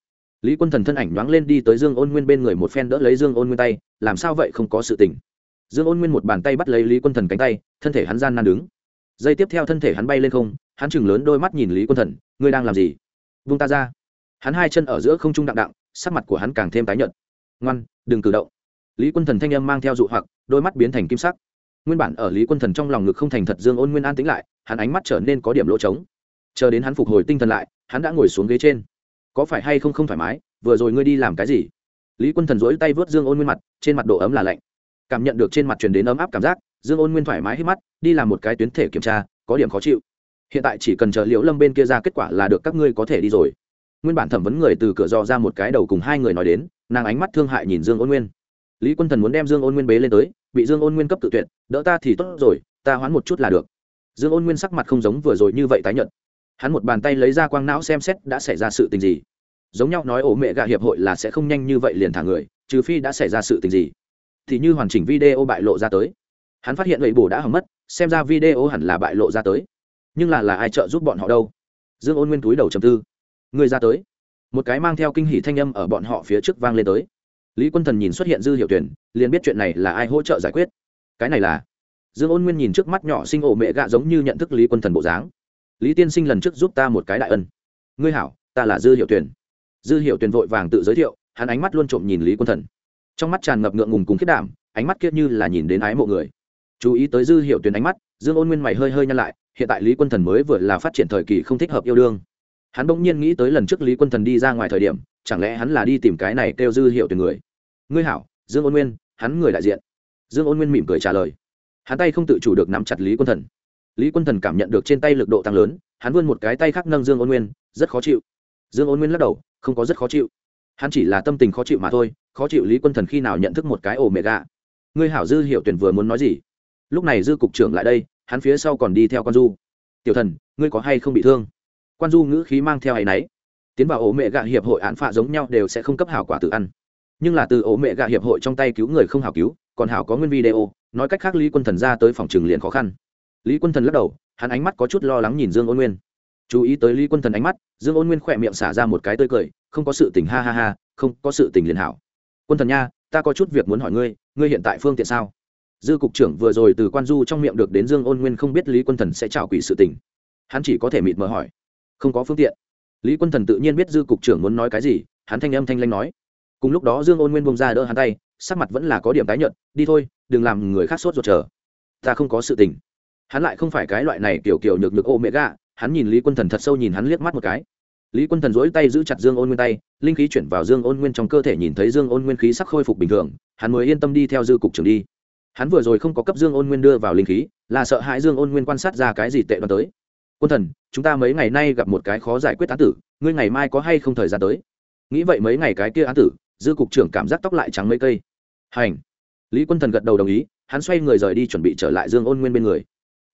Speaker 1: Lý quân thần thân ảnh nhoáng lên đi tới dương ôn nguyên bên người một phen đỡ lấy dương ôn nguyên tay, làm sao vậy không có sự tình. Dương ôn nguyên một bàn tay bắt lấy lý quân thần cánh tay, thân thể hắn gian nan đứng dây tiếp theo thân thể hắn bay lên không, hắn chừng lớn đôi mắt nhìn lý quân thần, ngươi đang làm gì? Vung ta ra. Hắn hai chân ở giữa không trung đặng đặng, sắc mặt của hắn càng thêm tái nhợt. Ngoan, đừng cử động. Lý quân thần thanh âm mang theo dụ hoặc, đôi mắt biến thành kim sắc. Nguyên bản ở lý quân thần trong lòng ngực không thành thật dương ôn nguyên an tĩnh lại, hắn ánh mắt trở nên có điểm lỗ trống. Chờ đến hắn phục hồi tinh thần lại, hắn đã ngồi xuống ghế trên. Có phải hay không không thoải mái? Vừa rồi ngươi đi làm cái gì? Lý quân thần dỗi tay vớt dương ôn nguyên mặt, trên mặt độ ấm là lạnh. Cảm nhận được trên mặt truyền đến ấm áp cảm giác dương ôn nguyên thoải mái hết mắt, đi làm một cái tuyến thể kiểm tra, có điểm khó chịu. Hiện tại chỉ cần chờ liễu lâm bên kia ra kết quả là được, các ngươi có thể đi rồi. Nguyên bản thẩm vấn người từ cửa dò ra một cái đầu cùng hai người nói đến, nàng ánh mắt thương hại nhìn dương ôn nguyên. Lý quân thần muốn đem dương ôn nguyên bế lên tới, bị dương ôn nguyên cấp tự tuyệt, đỡ ta thì tốt rồi, ta hoán một chút là được. Dương ôn nguyên sắc mặt không giống vừa rồi như vậy tái nhận hắn một bàn tay lấy ra quang não xem xét đã xảy ra sự tình gì. Giống nhau nói ổ mẹ gạ hiệp hội là sẽ không nhanh như vậy liền thả người, trừ phi đã xảy ra sự tình gì. Thì như hoàn chỉnh video bại lộ ra tới hắn phát hiện lầy bổ đã hỏng mất, xem ra video hẳn là bại lộ ra tới. Nhưng là là ai trợ giúp bọn họ đâu? Dương ôn nguyên túi đầu chầm tư. Người ra tới. Một cái mang theo kinh hỷ thanh âm ở bọn họ phía trước vang lên tới. Lý quân thần nhìn xuất hiện dư hiệu tuyển, liền biết chuyện này là ai hỗ trợ giải quyết. Cái này là? Dương ôn nguyên nhìn trước mắt nhỏ sinh ổ mẹ gạ giống như nhận thức lý quân thần bộ dáng. Lý tiên sinh lần trước giúp ta một cái đại ân. Ngươi hảo, ta là dư hiệu tuyển. Dư hiệu tuyển vội vàng tự giới thiệu, hắn ánh mắt luôn trộm nhìn lý quân thần. Trong mắt tràn ngập ngượng ngùng cùng khiết đảm, ánh mắt kiết như là nhìn đến ái mộ người chú ý tới dư hiệu tuyển ánh mắt, dương ôn nguyên mày hơi hơi nhăn lại, hiện tại lý quân thần mới vừa là phát triển thời kỳ không thích hợp yêu đương. Hắn bỗng nhiên nghĩ tới lần trước lý quân thần đi ra ngoài thời điểm, chẳng lẽ hắn là đi tìm cái này kêu dư hiệu tuyển người? Ngươi hảo, dương ôn nguyên, hắn người đại diện. Dương ôn nguyên mỉm cười trả lời. Hắn tay không tự chủ được nắm chặt lý quân thần. Lý quân thần cảm nhận được trên tay lực độ tăng lớn, hắn vươn một cái tay khác nâng dương ôn nguyên, rất khó chịu. Dương ôn nguyên lắc đầu, không có rất khó chịu. Hắn chỉ là tâm tình khó chịu mà thôi, khó chịu lý quân thần khi nào nhận thức một cái ổ mẹ gà. Ngươi hảo dư hiệu tuyển vừa muốn nói gì? Lúc này dư cục trưởng lại đây, hắn phía sau còn đi theo con du. Tiểu thần, ngươi có hay không bị thương? Quan du ngữ khí mang theo áy náy. Tiến vào ổ mẹ gạ hiệp hội án phạ giống nhau đều sẽ không cấp hảo quả tự ăn. Nhưng là từ ổ mẹ gạ hiệp hội trong tay cứu người không hảo cứu, còn hảo có nguyên video, nói cách khác lý quân thần ra tới phòng trường liền khó khăn. Lý quân thần lắc đầu, hắn ánh mắt có chút lo lắng nhìn dương ôn nguyên. Chú ý tới lý quân thần ánh mắt, dương ôn nguyên khỏe miệng xả ra một cái tươi cười, không có sự tình, ha ha ha, không có sự tình liền hảo. Quân thần nha, ta có chút việc muốn hỏi ngươi ngươi hiện tại phương tiện sao? Dư cục trưởng vừa rồi từ quan du trong miệng được đến dương ôn nguyên không biết lý quân thần sẽ trào quỷ sự tình. Hắn chỉ có thể mịt mờ hỏi. Không có phương tiện. Lý quân thần tự nhiên biết dư cục trưởng muốn nói cái gì, hắn thanh âm thanh lanh nói. Cùng lúc đó dương ôn nguyên bông ra đỡ hắn tay, sắc mặt vẫn là có điểm tái nhợt, đi thôi, đừng làm người khác sốt ruột chờ. Ta không có sự tình. Hắn lại không phải cái loại này kiểu kiểu nhược nhược ô mẹ gạ hắn nhìn lý quân thần thật sâu nhìn hắn liếc mắt một cái. Lý quân thần dỗi tay giữ chặt dương ôn nguyên tay, linh khí chuyển vào dương ôn nguyên trong cơ thể nhìn thấy dương ôn nguyên khí sắc khôi phục bình thường, hắn mới yên tâm đi theo dư cục trưởng đi hắn vừa rồi không có cấp dương ôn nguyên đưa vào linh khí, là sợ hãi dương ôn nguyên quan sát ra cái gì tệ đoán tới. Quân thần, chúng ta mấy ngày nay gặp một cái khó giải quyết án tử, ngươi ngày mai có hay không thời gian tới? Nghĩ vậy mấy ngày cái kia án tử, dư cục trưởng cảm giác tóc lại trắng mấy cây. Hành. Lý quân thần gật đầu đồng ý, hắn xoay người rời đi chuẩn bị trở lại dương ôn nguyên bên người.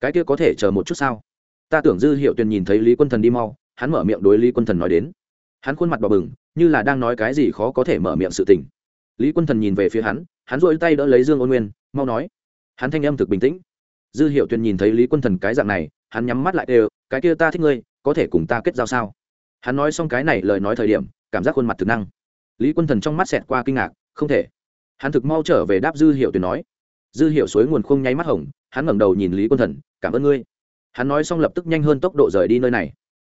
Speaker 1: Cái kia có thể chờ một chút sao? Ta tưởng dư hiệu tuyền nhìn thấy lý quân thần đi mau, hắn mở miệng đối lý quân thần nói đến. Hắn khuôn mặt đỏ bừng, như là đang nói cái gì khó có thể mở miệng sự tình lý quân thần nhìn về phía hắn hắn dội tay đỡ lấy dương ôn nguyên, mau nói. Hắn thanh âm thực bình tĩnh. Dư hiệu tuyền nhìn thấy lý quân thần cái dạng này, hắn nhắm mắt lại đều, cái kia ta thích ngươi, có thể cùng ta kết giao sao? Hắn nói xong cái này lời nói thời điểm, cảm giác khuôn mặt thực năng. Lý quân thần trong mắt xẹt qua kinh ngạc, không thể. Hắn thực mau trở về đáp dư hiệu tuyền nói. Dư hiệu suối nguồn không nháy mắt hồng, hắn ngẩng đầu nhìn lý quân thần, cảm ơn ngươi. Hắn nói xong lập tức nhanh hơn tốc độ rời đi nơi này.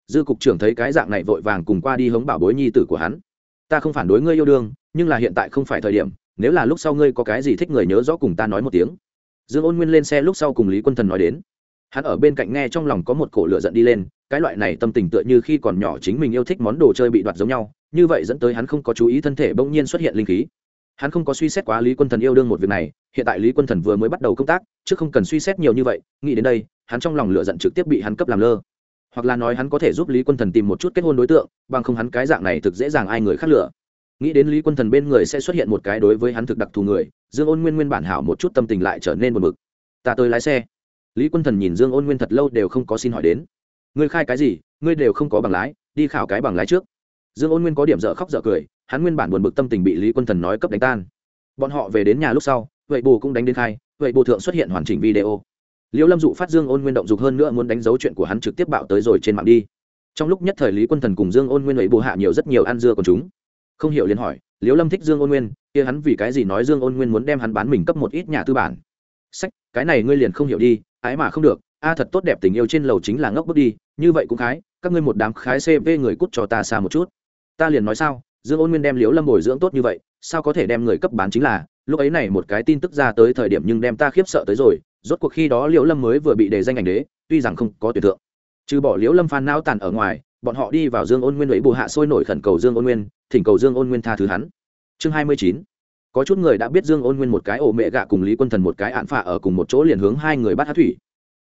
Speaker 1: Dư cục trưởng thấy cái dạng này vội vàng cùng qua đi hống bảo bối nhi tử của hắn. Ta không phản đối ngươi yêu đương nhưng là hiện tại không phải thời điểm, nếu là lúc sau ngươi có cái gì thích người nhớ rõ cùng ta nói một tiếng. Dương ôn nguyên lên xe lúc sau cùng lý quân thần nói đến. Hắn ở bên cạnh nghe trong lòng có một cổ lửa giận đi lên, cái loại này tâm tình tựa như khi còn nhỏ chính mình yêu thích món đồ chơi bị đoạt giống nhau, như vậy dẫn tới hắn không có chú ý thân thể bỗng nhiên xuất hiện linh khí. Hắn không có suy xét quá lý quân thần yêu đương một việc này, hiện tại lý quân thần vừa mới bắt đầu công tác, chứ không cần suy xét nhiều như vậy, nghĩ đến đây, hắn trong lòng lựa giận trực tiếp bị hắn cấp làm lơ. Hoặc là nói hắn có thể giúp lý quân thần tìm một chút kết hôn đối tượng, bằng không hắn cái dạng này thực dễ dàng ai người khác lựa nghĩ đến lý quân thần bên người sẽ xuất hiện một cái đối với hắn thực đặc thù người, dương ôn nguyên nguyên bản hảo một chút tâm tình lại trở nên một mực ta tới lái xe. Lý quân thần nhìn dương ôn nguyên thật lâu đều không có xin hỏi đến. Ngươi khai cái gì? Ngươi đều không có bằng lái, đi khảo cái bằng lái trước. Dương ôn nguyên có điểm dở khóc dở cười, hắn nguyên bản buồn bực tâm tình bị lý quân thần nói cấp đánh tan. Bọn họ về đến nhà lúc sau vậy bù cũng đánh đến khai vậy bù thượng xuất hiện hoàn chỉnh video. Liễu lâm dụ phát dương ôn nguyên động dục hơn nữa muốn đánh dấu chuyện của hắn trực tiếp bạo tới rồi trên mạng đi. Trong lúc nhất thời lý quân thần cùng dương ôn nguyên ấy bù hạ nhiều rất nhiều ăn dưa của chúng không hiểu liền hỏi, liễu lâm thích dương ôn nguyên, kia hắn vì cái gì nói dương ôn nguyên muốn đem hắn bán mình cấp một ít nhà tư bản? Sách, cái này ngươi liền không hiểu đi, ái mà không được, a thật tốt đẹp tình yêu trên lầu chính là ngốc bước đi, như vậy cũng khái, các ngươi một đám khái cp người cút cho ta xa một chút. Ta liền nói sao, dương ôn nguyên đem liễu lâm bồi dưỡng tốt như vậy, sao có thể đem người cấp bán chính là, lúc ấy này một cái tin tức ra tới thời điểm nhưng đem ta khiếp sợ tới rồi, rốt cuộc khi đó liễu lâm mới vừa bị đề danh ảnh đế, tuy rằng không có tuyển tượng trừ bỏ liễu lâm phan não tàn ở ngoài bọn họ đi vào dương ôn nguyên lấy bù hạ sôi nổi khẩn cầu dương ôn nguyên, thỉnh cầu dương ôn nguyên tha thứ hắn. Chương hai mươi chín. Có chút người đã biết dương ôn nguyên một cái ổ mẹ gạ cùng lý quân thần một cái án phạ ở cùng một chỗ liền hướng hai người bắt hát thủy.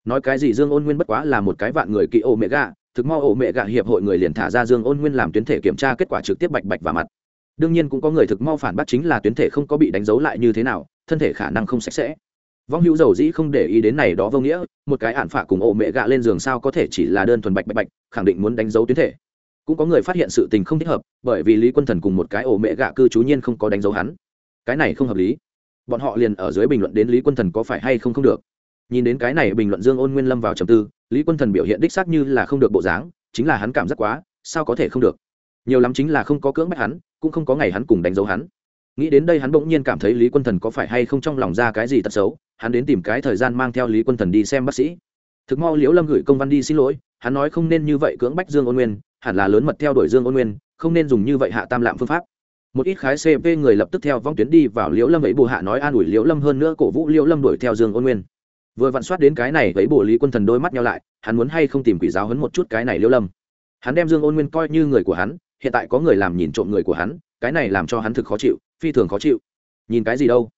Speaker 1: Nói cái gì dương ôn nguyên bất quá là một cái vạn người kỵ ổ mẹ gạ, thực mo ổ mẹ gạ hiệp hội người liền thả ra dương ôn nguyên làm tuyến thể kiểm tra kết quả trực tiếp bạch bạch vào mặt. Đương nhiên cũng có người thực mau phản bác chính là tuyến thể không có bị đánh dấu lại như thế nào, thân thể khả năng không sạch sẽ vong hữu dầu dĩ không để ý đến này đó vô nghĩa, một cái ạn phạ cùng ổ mẹ gạ lên giường sao có thể chỉ là đơn thuần bạch bạch bạch, khẳng định muốn đánh dấu tuyến thể. Cũng có người phát hiện sự tình không thích hợp, bởi vì lý quân thần cùng một cái ổ mẹ gạ cư trú nhiên không có đánh dấu hắn. Cái này không hợp lý. Bọn họ liền ở dưới bình luận đến lý quân thần có phải hay không không được. Nhìn đến cái này bình luận dương ôn nguyên lâm vào trầm tư, lý quân thần biểu hiện đích xác như là không được bộ dáng, chính là hắn cảm giác quá, sao có thể không được. Nhiều lắm chính là không có cưỡng bách hắn, cũng không có ngày hắn cùng đánh dấu hắn. Nghĩ đến đây hắn bỗng nhiên cảm thấy lý quân thần có phải hay không trong lòng ra cái gì tật xấu hắn đến tìm cái thời gian mang theo lý quân thần đi xem bác sĩ. Thực mau liễu lâm gửi công văn đi xin lỗi, hắn nói không nên như vậy cưỡng bách dương ôn nguyên, hẳn là lớn mật theo đuổi dương ôn nguyên, không nên dùng như vậy hạ tam lạm phương pháp. Một ít khái cp người lập tức theo vong tuyến đi vào liễu lâm ấy bù hạ nói an ủi liễu lâm hơn nữa cổ vũ liễu lâm đuổi theo dương ôn nguyên. Vừa vặn soát đến cái này, ấy bù lý quân thần đôi mắt nhau lại, hắn muốn hay không tìm quỷ giáo hấn một chút cái này liễu lâm. Hắn đem dương ôn nguyên coi như người của hắn, hiện tại có người làm nhìn trộm người của hắn, cái này làm cho hắn thực khó chịu, phi thường khó chịu. Nhìn cái gì đâu?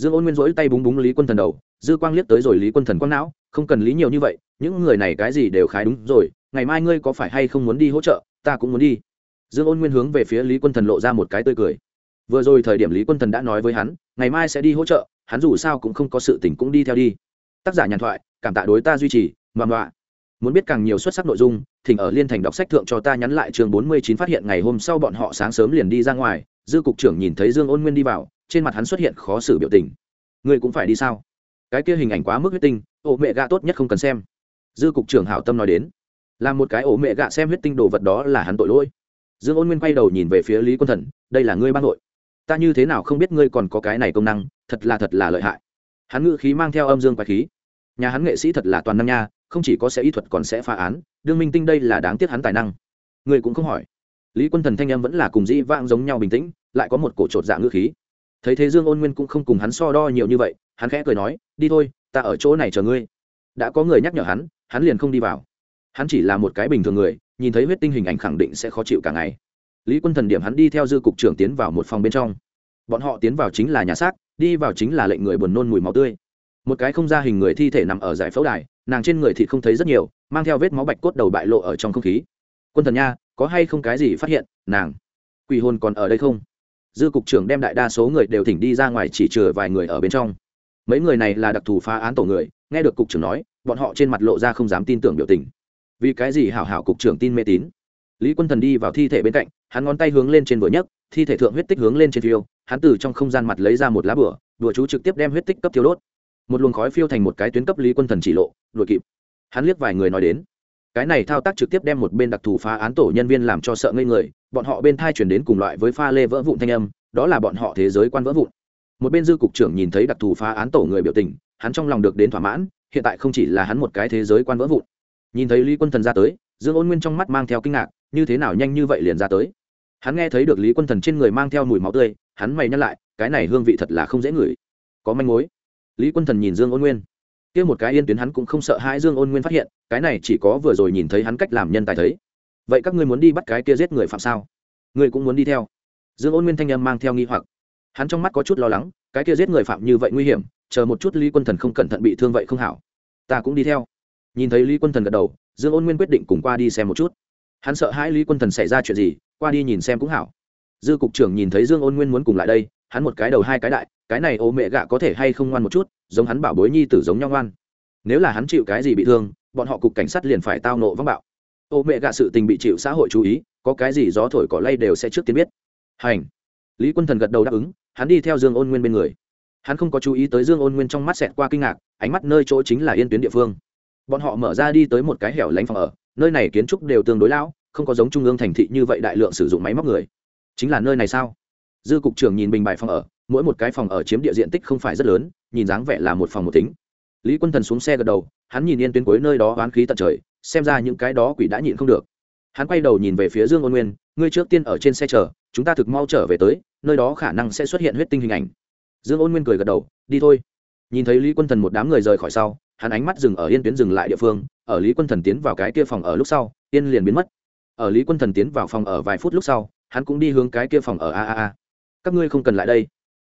Speaker 1: Dương ôn nguyên rỗi tay búng búng lý quân thần đầu, dư quang liếc tới rồi lý quân thần quang não, không cần lý nhiều như vậy, những người này cái gì đều khái đúng rồi, ngày mai ngươi có phải hay không muốn đi hỗ trợ, ta cũng muốn đi. Dương ôn nguyên hướng về phía lý quân thần lộ ra một cái tươi cười. Vừa rồi thời điểm lý quân thần đã nói với hắn, ngày mai sẽ đi hỗ trợ, hắn dù sao cũng không có sự tỉnh cũng đi theo đi. Tác giả nhàn thoại, cảm tạ đối ta duy trì, ngoan mọa muốn biết càng nhiều xuất sắc nội dung, thỉnh ở liên thành đọc sách thượng cho ta nhắn lại chương bốn mươi chín phát hiện ngày hôm sau bọn họ sáng sớm liền đi ra ngoài, dư cục trưởng nhìn thấy dương ôn nguyên đi vào trên mặt hắn xuất hiện khó xử biểu tình. Ngươi cũng phải đi sao? Cái kia hình ảnh quá mức huyết tinh, ổ mẹ gạ tốt nhất không cần xem. Dư cục trưởng hảo tâm nói đến. Là một cái ổ mẹ gạ xem huyết tinh đồ vật đó là hắn tội lỗi. Dương ôn nguyên quay đầu nhìn về phía lý quân thần, đây là ngươi ban nội ta như thế nào không biết ngươi còn có cái này công năng, thật là thật là lợi hại. Hắn ngự khí mang theo âm dương quái khí. Nhà hắn nghệ sĩ thật là toàn năng nha, không chỉ có sẽ y thuật còn sẽ phá án, đương minh tinh đây là đáng tiếc hắn tài năng. Ngươi cũng không hỏi. Lý quân thần thanh em vẫn là cùng dĩ vãng giống nhau bình tĩnh, lại có một cổ trột dạ ngữ khí thấy thế dương ôn nguyên cũng không cùng hắn so đo nhiều như vậy, hắn khẽ cười nói, đi thôi, ta ở chỗ này chờ ngươi. Đã có người nhắc nhở hắn hắn liền không đi vào. Hắn chỉ là một cái bình thường người, nhìn thấy huyết tinh hình ảnh khẳng định sẽ khó chịu cả ngày. Lý quân thần điểm hắn đi theo dư cục trưởng tiến vào một phòng bên trong. Bọn họ tiến vào chính là nhà xác, đi vào chính là lệnh người buồn nôn mùi máu tươi. Một cái không ra hình người thi thể nằm ở giải phẫu đài, nàng trên người thì không thấy rất nhiều, mang theo vết máu bạch cốt đầu bại lộ ở trong không khí. Quân thần nha, có hay không cái gì phát hiện, nàng? Quỷ hồn còn ở đây không? Dư cục trưởng đem đại đa số người đều thỉnh đi ra ngoài chỉ trừ vài người ở bên trong. Mấy người này là đặc thù phá án tổ người, nghe được cục trưởng nói, bọn họ trên mặt lộ ra không dám tin tưởng biểu tình. Vì cái gì hảo hảo cục trưởng tin mê tín? Lý quân thần đi vào thi thể bên cạnh, hắn ngón tay hướng lên trên vừa nhấc, thi thể thượng huyết tích hướng lên trên phiêu, hắn từ trong không gian mặt lấy ra một lá bửa, đùa chú trực tiếp đem huyết tích cấp thiếu đốt. Một luồng khói phiêu thành một cái tuyến cấp lý quân thần chỉ lộ, đuổi kịp. Hắn liếc vài người nói đến cái này thao tác trực tiếp đem một bên đặc thù phá án tổ nhân viên làm cho sợ ngây người, bọn họ bên thai chuyển đến cùng loại với pha lê vỡ vụn thanh âm, đó là bọn họ thế giới quan vỡ vụn. Một bên dư cục trưởng nhìn thấy đặc thù phá án tổ người biểu tình, hắn trong lòng được đến thỏa mãn, hiện tại không chỉ là hắn một cái thế giới quan vỡ vụn. Nhìn thấy lý quân thần ra tới, dương ôn nguyên trong mắt mang theo kinh ngạc, như thế nào nhanh như vậy liền ra tới. Hắn nghe thấy được lý quân thần trên người mang theo mùi máu tươi, hắn mày nhắc lại, cái này hương vị thật là không dễ ngửi. Có manh mối. Lý quân thần nhìn dương ôn nguyên kia một cái yên tuyến hắn cũng không sợ hai dương ôn nguyên phát hiện, cái này chỉ có vừa rồi nhìn thấy hắn cách làm nhân tài thấy. Vậy các ngươi muốn đi bắt cái kia giết người phạm sao? Ngươi cũng muốn đi theo. Dương ôn nguyên thanh âm mang theo nghi hoặc. Hắn trong mắt có chút lo lắng, cái kia giết người phạm như vậy nguy hiểm, chờ một chút lý quân thần không cẩn thận bị thương vậy không hảo. Ta cũng đi theo. Nhìn thấy lý quân thần gật đầu, dương ôn nguyên quyết định cùng qua đi xem một chút. Hắn sợ hãi lý quân thần xảy ra chuyện gì, qua đi nhìn xem cũng hảo. Dư cục trưởng nhìn thấy dương ôn nguyên muốn cùng lại đây hắn một cái đầu hai cái đại, cái này ô mẹ gạ có thể hay không ngoan một chút, giống hắn bảo bối nhi tử giống nhau ngoan. Nếu là hắn chịu cái gì bị thương, bọn họ cục cảnh sát liền phải tao nộ vắng bạo. Ô mẹ gạ sự tình bị chịu xã hội chú ý, có cái gì gió thổi cỏ lay đều sẽ trước tiên biết. Hành. Lý quân thần gật đầu đáp ứng, hắn đi theo dương ôn nguyên bên người. Hắn không có chú ý tới dương ôn nguyên trong mắt xẹt qua kinh ngạc, ánh mắt nơi chỗ chính là yên tuyến địa phương. Bọn họ mở ra đi tới một cái hẻo lánh phòng ở, nơi này kiến trúc đều tương đối lão, không có giống trung ương thành thị như vậy đại lượng sử dụng máy móc người. Chính là nơi này sao? Dư cục trưởng nhìn bình bài phòng ở, mỗi một cái phòng ở chiếm địa diện tích không phải rất lớn, nhìn dáng vẻ là một phòng một tính. Lý quân thần xuống xe gật đầu, hắn nhìn yên tuyến cuối nơi đó oán khí tận trời, xem ra những cái đó quỷ đã nhịn không được. Hắn quay đầu nhìn về phía dương ôn nguyên, ngươi trước tiên ở trên xe chờ, chúng ta thực mau trở về tới, nơi đó khả năng sẽ xuất hiện huyết tinh hình ảnh. Dương ôn nguyên cười gật đầu, đi thôi. Nhìn thấy lý quân thần một đám người rời khỏi sau, hắn ánh mắt dừng ở yên tuyến dừng lại địa phương, ở lý quân thần tiến vào cái kia phòng ở lúc sau, yên liền biến mất. Ở lý quân thần tiến vào phòng ở vài phút lúc sau, hắn cũng đi hướng cái kia phòng ở a a a các ngươi không cần lại đây.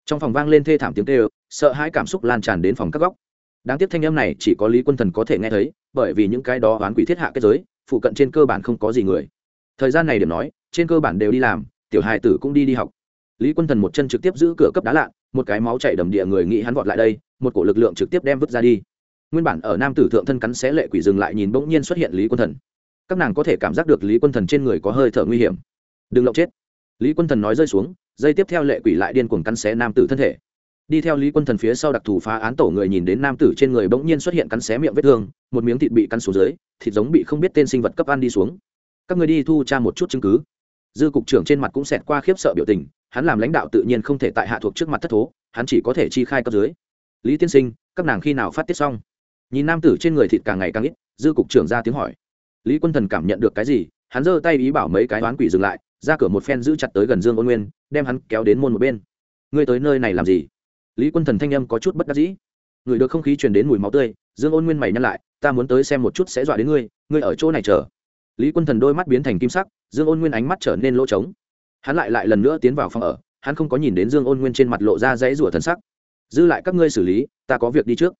Speaker 1: Trong phòng vang lên thê thảm tiếng tê ơ sợ hãi cảm xúc lan tràn đến phòng các góc. Đáng tiếc thanh âm này chỉ có lý quân thần có thể nghe thấy, bởi vì những cái đó oán quỷ thiết hạ kết giới, phụ cận trên cơ bản không có gì người. Thời gian này điểm nói, trên cơ bản đều đi làm, tiểu hài tử cũng đi đi học. Lý quân thần một chân trực tiếp giữ cửa cấp đá lạ một cái máu chảy đầm địa người nghĩ hắn vọt lại đây, một cổ lực lượng trực tiếp đem vứt ra đi. Nguyên bản ở nam tử thượng thân cắn xé lệ quỷ dừng lại nhìn bỗng nhiên xuất hiện lý quân thần. Các nàng có thể cảm giác được lý quân thần trên người có hơi thở nguy hiểm. Đừng lộng chết. Lý quân thần nói rơi xuống dây tiếp theo lệ quỷ lại điên cuồng cắn xé nam tử thân thể. Đi theo lý quân thần phía sau đặc thù phá án tổ người nhìn đến nam tử trên người bỗng nhiên xuất hiện cắn xé miệng vết thương, một miếng thịt bị cắn xuống dưới, thịt giống bị không biết tên sinh vật cấp ăn đi xuống. Các người đi thu tra một chút chứng cứ. Dư cục trưởng trên mặt cũng xẹt qua khiếp sợ biểu tình, hắn làm lãnh đạo tự nhiên không thể tại hạ thuộc trước mặt thất thố, hắn chỉ có thể chi khai cấp dưới. Lý tiên sinh, các nàng khi nào phát tiết xong? Nhìn nam tử trên người thịt càng ngày càng ít, dư cục trưởng ra tiếng hỏi. Lý quân thần cảm nhận được cái gì hắn giơ tay ý bảo mấy cái toán quỷ dừng lại, ra cửa một phen giữ chặt tới gần dương ôn nguyên, đem hắn kéo đến môn một bên. Ngươi tới nơi này làm gì? Lý quân thần thanh âm có chút bất đắc dĩ. Người được không khí truyền đến mùi máu tươi, dương ôn nguyên mày nhăn lại, ta muốn tới xem một chút sẽ dọa đến ngươi ngươi ở chỗ này chờ. Lý quân thần đôi mắt biến thành kim sắc, dương ôn nguyên ánh mắt trở nên lỗ trống. Hắn lại lại lần nữa tiến vào phòng ở, hắn không có nhìn đến dương ôn nguyên trên mặt lộ ra dãy rủa thần sắc. Dư lại các ngươi xử lý, ta có việc đi trước.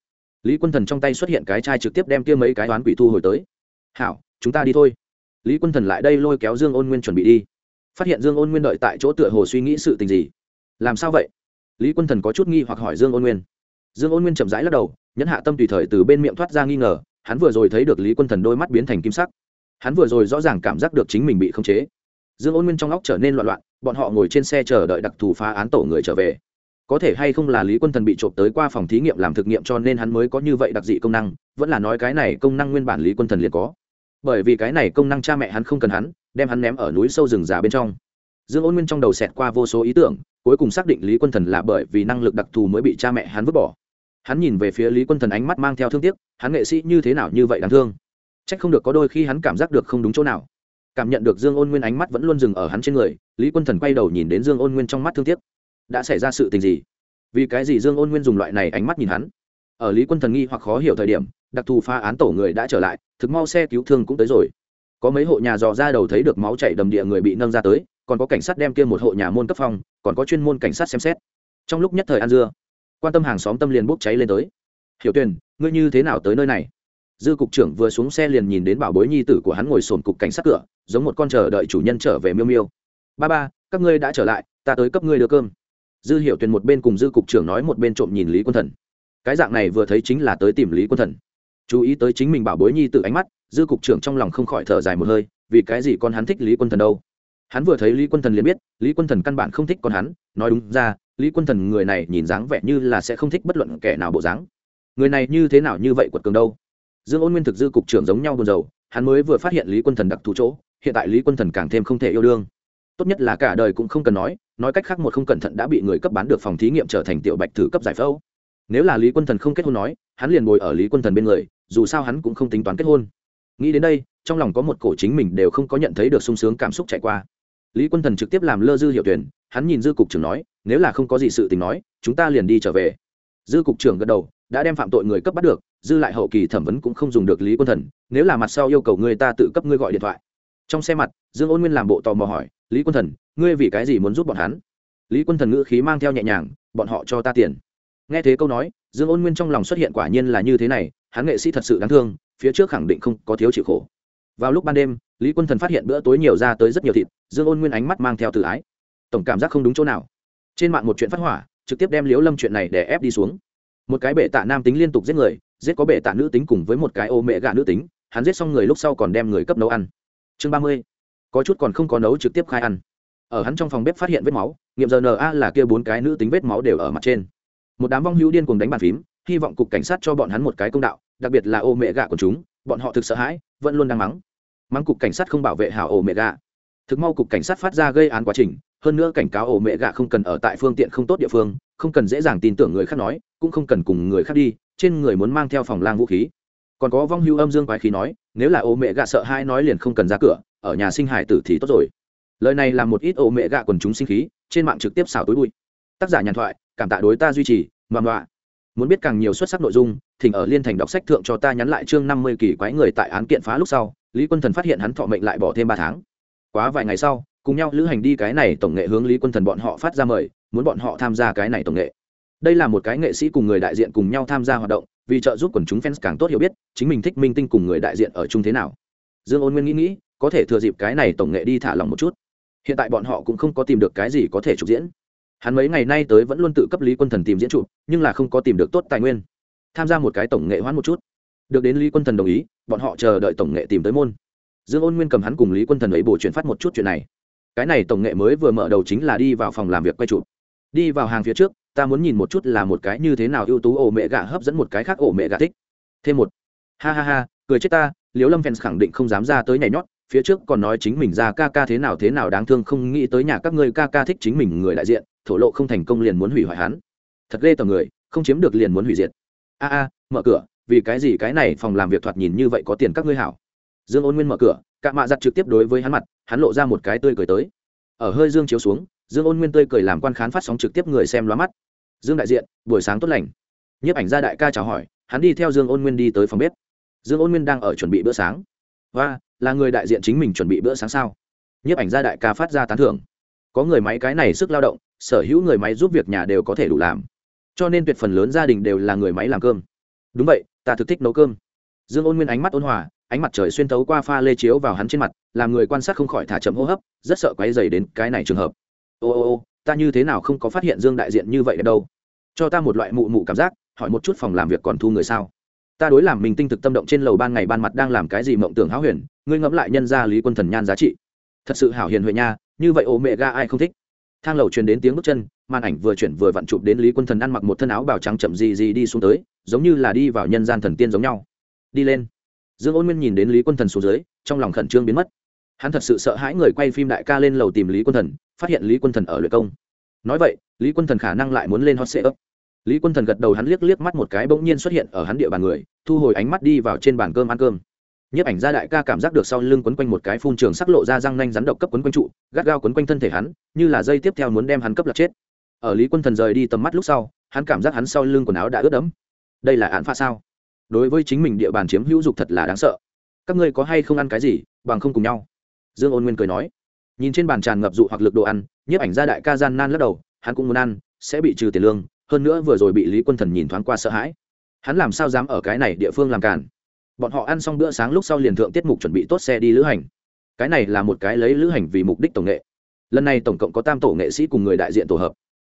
Speaker 1: Lý quân thần trong tay xuất hiện cái chai trực tiếp đem kia mấy cái toán quỷ thu hồi tới. Hảo, chúng ta đi thôi lý quân thần lại đây lôi kéo dương ôn nguyên chuẩn bị đi. Phát hiện dương ôn nguyên đợi tại chỗ tựa hồ suy nghĩ sự tình gì. Làm sao vậy? Lý quân thần có chút nghi hoặc hỏi dương ôn nguyên. Dương ôn nguyên chậm rãi lắc đầu, nhẫn hạ tâm tùy thời từ bên miệng thoát ra nghi ngờ, hắn vừa rồi thấy được lý quân thần đôi mắt biến thành kim sắc. Hắn vừa rồi rõ ràng cảm giác được chính mình bị khống chế. Dương ôn nguyên trong óc trở nên loạn loạn, bọn họ ngồi trên xe chờ đợi đặc thù phá án tổ người trở về. Có thể hay không là lý quân thần bị trộm tới qua phòng thí nghiệm làm thực nghiệm cho nên hắn mới có như vậy đặc dị công năng, vẫn là nói cái này công năng nguyên bản lý quân thần liền có bởi vì cái này công năng cha mẹ hắn không cần hắn, đem hắn ném ở núi sâu rừng già bên trong. Dương ôn nguyên trong đầu xẹt qua vô số ý tưởng, cuối cùng xác định lý quân thần là bởi vì năng lực đặc thù mới bị cha mẹ hắn vứt bỏ. Hắn nhìn về phía lý quân thần ánh mắt mang theo thương tiếc, hắn nghệ sĩ như thế nào như vậy đáng thương. C h ắ c không được có đôi khi hắn cảm giác được không đúng chỗ nào. Cảm nhận được dương ôn nguyên ánh mắt vẫn luôn dừng ở hắn trên người, lý quân thần quay đầu nhìn đến dương ôn nguyên trong mắt thương tiếc. Đã xảy ra sự tình gì? Vì cái gì dương ôn nguyên dùng loại này ánh mắt nhìn hắn? Ở lý quân thần nghi hoặc khó hiểu thời điểm đặc thù phá án tổ người đã trở lại thực mau xe cứu thương cũng tới rồi. Có mấy hộ nhà dò ra đầu thấy được máu chảy đầm địa người bị nâng ra tới còn có cảnh sát đem kia một hộ nhà môn cấp phòng, còn có chuyên môn cảnh sát xem xét. Trong lúc nhất thời ăn dưa quan tâm hàng xóm tâm liền bốc cháy lên tới. Hiểu tuyền ngươi như thế nào tới nơi này? Dư cục trưởng vừa xuống xe liền nhìn đến bảo bối nhi tử của hắn ngồi sồn cục cảnh sát cửa giống một con chờ đợi chủ nhân trở về miêu miêu. Ba ba các ngươi đã trở lại ta tới cấp ngươi đưa cơm. Dư hiểu tuyền một bên cùng dư cục trưởng nói một bên trộm nhìn lý quân thần. Cái dạng này vừa thấy chính là tới tìm lý quân thần chú ý tới chính mình bảo bối nhi tự ánh mắt, dư cục trưởng trong lòng không khỏi thở dài một hơi, vì cái gì con hắn thích lý quân thần đâu? Hắn vừa thấy lý quân thần liền biết, lý quân thần căn bản không thích con hắn, nói đúng ra, lý quân thần người này nhìn dáng vẻ như là sẽ không thích bất luận kẻ nào bộ dáng. Người này như thế nào như vậy quật cường đâu? Dương ôn nguyên thực dư cục trưởng giống nhau buồn rầu, hắn mới vừa phát hiện lý quân thần đặc thù chỗ, hiện tại lý quân thần càng thêm không thể yêu đương. Tốt nhất là cả đời cũng không cần nói nói cách khác một không cẩn thận đã bị người cấp bán được phòng thí nghiệm trở thành tiểu bạch thử cấp giải phẫu. Nếu là lý quân thần không kết hôn nói, hắn liền bồi ở lý quân thần bên người dù sao hắn cũng không tính toán kết hôn. Nghĩ đến đây, trong lòng có một cổ chính mình đều không có nhận thấy được sung sướng cảm xúc chạy qua. Lý quân thần trực tiếp làm lơ dư hiệu tuyển hắn nhìn dư cục trưởng nói, nếu là không có gì sự tình nói, chúng ta liền đi trở về. Dư cục trưởng gật đầu, đã đem phạm tội người cấp bắt được, dư lại hậu kỳ thẩm vấn cũng không dùng được lý quân thần, nếu là mặt sau yêu cầu người ta tự cấp ngươi gọi điện thoại. Trong xe mặt, dương ôn nguyên làm bộ tò mò hỏi, lý quân thần, ngươi vì cái gì muốn giúp bọn hắn? Lý quân thần ngữ khí mang theo nhẹ nhàng, bọn họ cho ta tiền. Nghe thế câu nói, dương ôn nguyên trong lòng xuất hiện quả nhiên là như thế này hắn nghệ sĩ thật sự đáng thương, phía trước khẳng định không có thiếu chịu khổ. Vào lúc ban đêm, lý quân thần phát hiện bữa tối nhiều ra tới rất nhiều thịt, dương ôn nguyên ánh mắt mang theo tự ái. Tổng cảm giác không đúng chỗ nào. Trên mạng một chuyện phát hỏa, trực tiếp đem liếu lâm chuyện này để ép đi xuống. Một cái bệ tạ nam tính liên tục giết người, giết có bệ tạ nữ tính cùng với một cái ô mẹ gà nữ tính, hắn giết xong người lúc sau còn đem người cấp nấu ăn. Chương ba mươi, có chút còn không có nấu trực tiếp khai ăn. Ở hắn trong phòng bếp phát hiện vết máu, nghiệm rna là kia bốn cái nữ tính vết máu đều ở mặt trên. Một đám vong hữu điên cùng đánh bàn phím hy vọng cục cảnh sát cho bọn hắn một cái công đạo, đặc biệt là ô mẹ gạ của chúng, bọn họ thực sợ hãi, vẫn luôn đang mắng. Mắng cục cảnh sát không bảo vệ hảo ổ mẹ gạ thực mau cục cảnh sát phát ra gây án quá trình, hơn nữa cảnh cáo ổ mẹ gạ không cần ở tại phương tiện không tốt địa phương, không cần dễ dàng tin tưởng người khác nói, cũng không cần cùng người khác đi, trên người muốn mang theo phòng lang vũ khí. Còn có vong hưu âm dương quái khí nói, nếu là ổ mẹ gạ sợ hai nói liền không cần ra cửa, ở nhà sinh hải tử thì tốt rồi. Lời này làm một ít ổ mẹ gạ quần chúng sinh khí, trên mạng trực tiếp xào tối bụi. Tác giả nhàn thoại, cảm tạ đối ta duy trì mầm đọa muốn biết càng nhiều xuất sắc nội dung, thỉnh ở liên thành đọc sách thượng cho ta nhắn lại chương năm mươi kỳ quái người tại án kiện phá lúc sau, lý quân thần phát hiện hắn thọ mệnh lại bỏ thêm ba tháng. Quá vài ngày sau, cùng nhau lữ hành đi cái này tổng nghệ hướng lý quân thần bọn họ phát ra mời, muốn bọn họ tham gia cái này tổng nghệ. Đây là một cái nghệ sĩ cùng người đại diện cùng nhau tham gia hoạt động, vì trợ giúp quần chúng fans càng tốt hiểu biết, chính mình thích minh tinh cùng người đại diện ở chung thế nào. Dương ôn nguyên nghĩ nghĩ, có thể thừa dịp cái này tổng nghệ đi thả lòng một chút. Hiện tại bọn họ cũng không có tìm được cái gì có thể trục diễn hắn mấy ngày nay tới vẫn luôn tự cấp lý quân thần tìm diễn trụ, nhưng là không có tìm được tốt tài nguyên. Tham gia một cái tổng nghệ hoãn một chút. Được đến lý quân thần đồng ý, bọn họ chờ đợi tổng nghệ tìm tới môn. Dương ôn nguyên cầm hắn cùng lý quân thần ấy bổ chuyển phát một chút chuyện này. Cái này tổng nghệ mới vừa mở đầu chính là đi vào phòng làm việc quay chụp. Đi vào hàng phía trước, ta muốn nhìn một chút là một cái như thế nào ưu tú ổ mẹ gà hấp dẫn một cái khác ổ mẹ gà thích. Thêm một. Ha ha ha, cười chết ta liếu lâm fans khẳng định không dám ra tới nhảy nhót, phía trước còn nói chính mình ra ca ca thế nào thế nào đáng thương, không nghĩ tới nhà các ngươi ca ca thích chính mình người đại diện thổ lộ không thành công liền muốn hủy hoại hắn. Thật ghê tởm người, không chiếm được liền muốn hủy diệt. A a, mở cửa, vì cái gì cái này phòng làm việc thoạt nhìn như vậy có tiền các ngươi hảo? Dương ôn nguyên mở cửa, cạ mạ giặt trực tiếp đối với hắn mặt, hắn lộ ra một cái tươi cười tới. Ở hơi dương chiếu xuống, dương ôn nguyên tươi cười làm quan khán phát sóng trực tiếp người xem lóa mắt. Dương đại diện, buổi sáng tốt lành. Nhiếp ảnh gia đại ca chào hỏi, hắn đi theo dương ôn nguyên đi tới phòng bếp. Dương ôn nguyên đang ở chuẩn bị bữa sáng. Và là người đại diện chính mình chuẩn bị bữa sáng sao? Nhiếp ảnh gia đại ca phát ra tán thưởng. Có người máy cái này sức lao động sở hữu người máy giúp việc nhà đều có thể đủ làm. Cho nên tuyệt phần lớn gia đình đều là người máy làm cơm. Đúng vậy, ta thực thích nấu cơm. Dương ôn nguyên ánh mắt ôn hòa, ánh mặt trời xuyên thấu qua pha lê chiếu vào hắn trên mặt, làm người quan sát không khỏi thả chậm hô hấp, rất sợ quáy dày đến cái này trường hợp. Ô ô ô, ta như thế nào không có phát hiện dương đại diện như vậy ở đâu? Cho ta một loại mụ mụ cảm giác, hỏi một chút phòng làm việc còn thu người sao? Ta đối làm mình tinh thực tâm động trên lầu ban ngày ban mặt đang làm cái gì mộng tưởng háo huyền, ngươi ngẫm lại nhân gia lý quân thần nhan giá trị. Thật sự hảo hiền huệ nha, như vậy ô mẹ ga ai không thích? Thang lầu truyền đến tiếng bước chân, màn ảnh vừa chuyển vừa vặn chụp đến lý quân thần ăn mặc một thân áo bào trắng chậm gì gì đi xuống tới, giống như là đi vào nhân gian thần tiên giống nhau. Đi lên. Dương ôn nguyên nhìn đến lý quân thần xuống dưới, trong lòng khẩn trương biến mất. Hắn thật sự sợ hãi người quay phim đại ca lên lầu tìm lý quân thần, phát hiện lý quân thần ở luyện công. Nói vậy, lý quân thần khả năng lại muốn lên hot sệ ấp. Lý quân thần gật đầu hắn liếc liếc mắt một cái bỗng nhiên xuất hiện ở hắn địa bàn người, thu hồi ánh mắt đi vào trên bàn cơm ăn cơm nhiếp ảnh gia đại ca cảm giác được sau lưng quấn quanh một cái phun trường sắc lộ ra răng nanh rắn độc cấp quấn quanh trụ, gắt gao quấn quanh thân thể hắn, như là dây tiếp theo muốn đem hắn cấp lật chết. Ở lý quân thần rời đi tầm mắt lúc sau, hắn cảm giác hắn sau lưng quần áo đã ướt đẫm. Đây là án pha sao? Đối với chính mình địa bàn chiếm hữu dục thật là đáng sợ. Các ngươi có hay không ăn cái gì, bằng không cùng nhau? Dương ôn nguyên cười nói. Nhìn trên bàn tràn ngập dụ hoặc lực đồ ăn, nhiếp ảnh gia đại ca gian nan lắc đầu, hắn cũng muốn ăn, sẽ bị trừ tiền lương, hơn nữa vừa rồi bị lý quân thần nhìn thoáng qua sợ hãi. Hắn làm sao dám ở cái này địa phương làm cản bọn họ ăn xong bữa sáng lúc sau liền thượng tiết mục chuẩn bị tốt xe đi lữ hành. Cái này là một cái lấy lữ hành vì mục đích tổng nghệ. Lần này tổng cộng có tam tổ nghệ sĩ cùng người đại diện tổ hợp.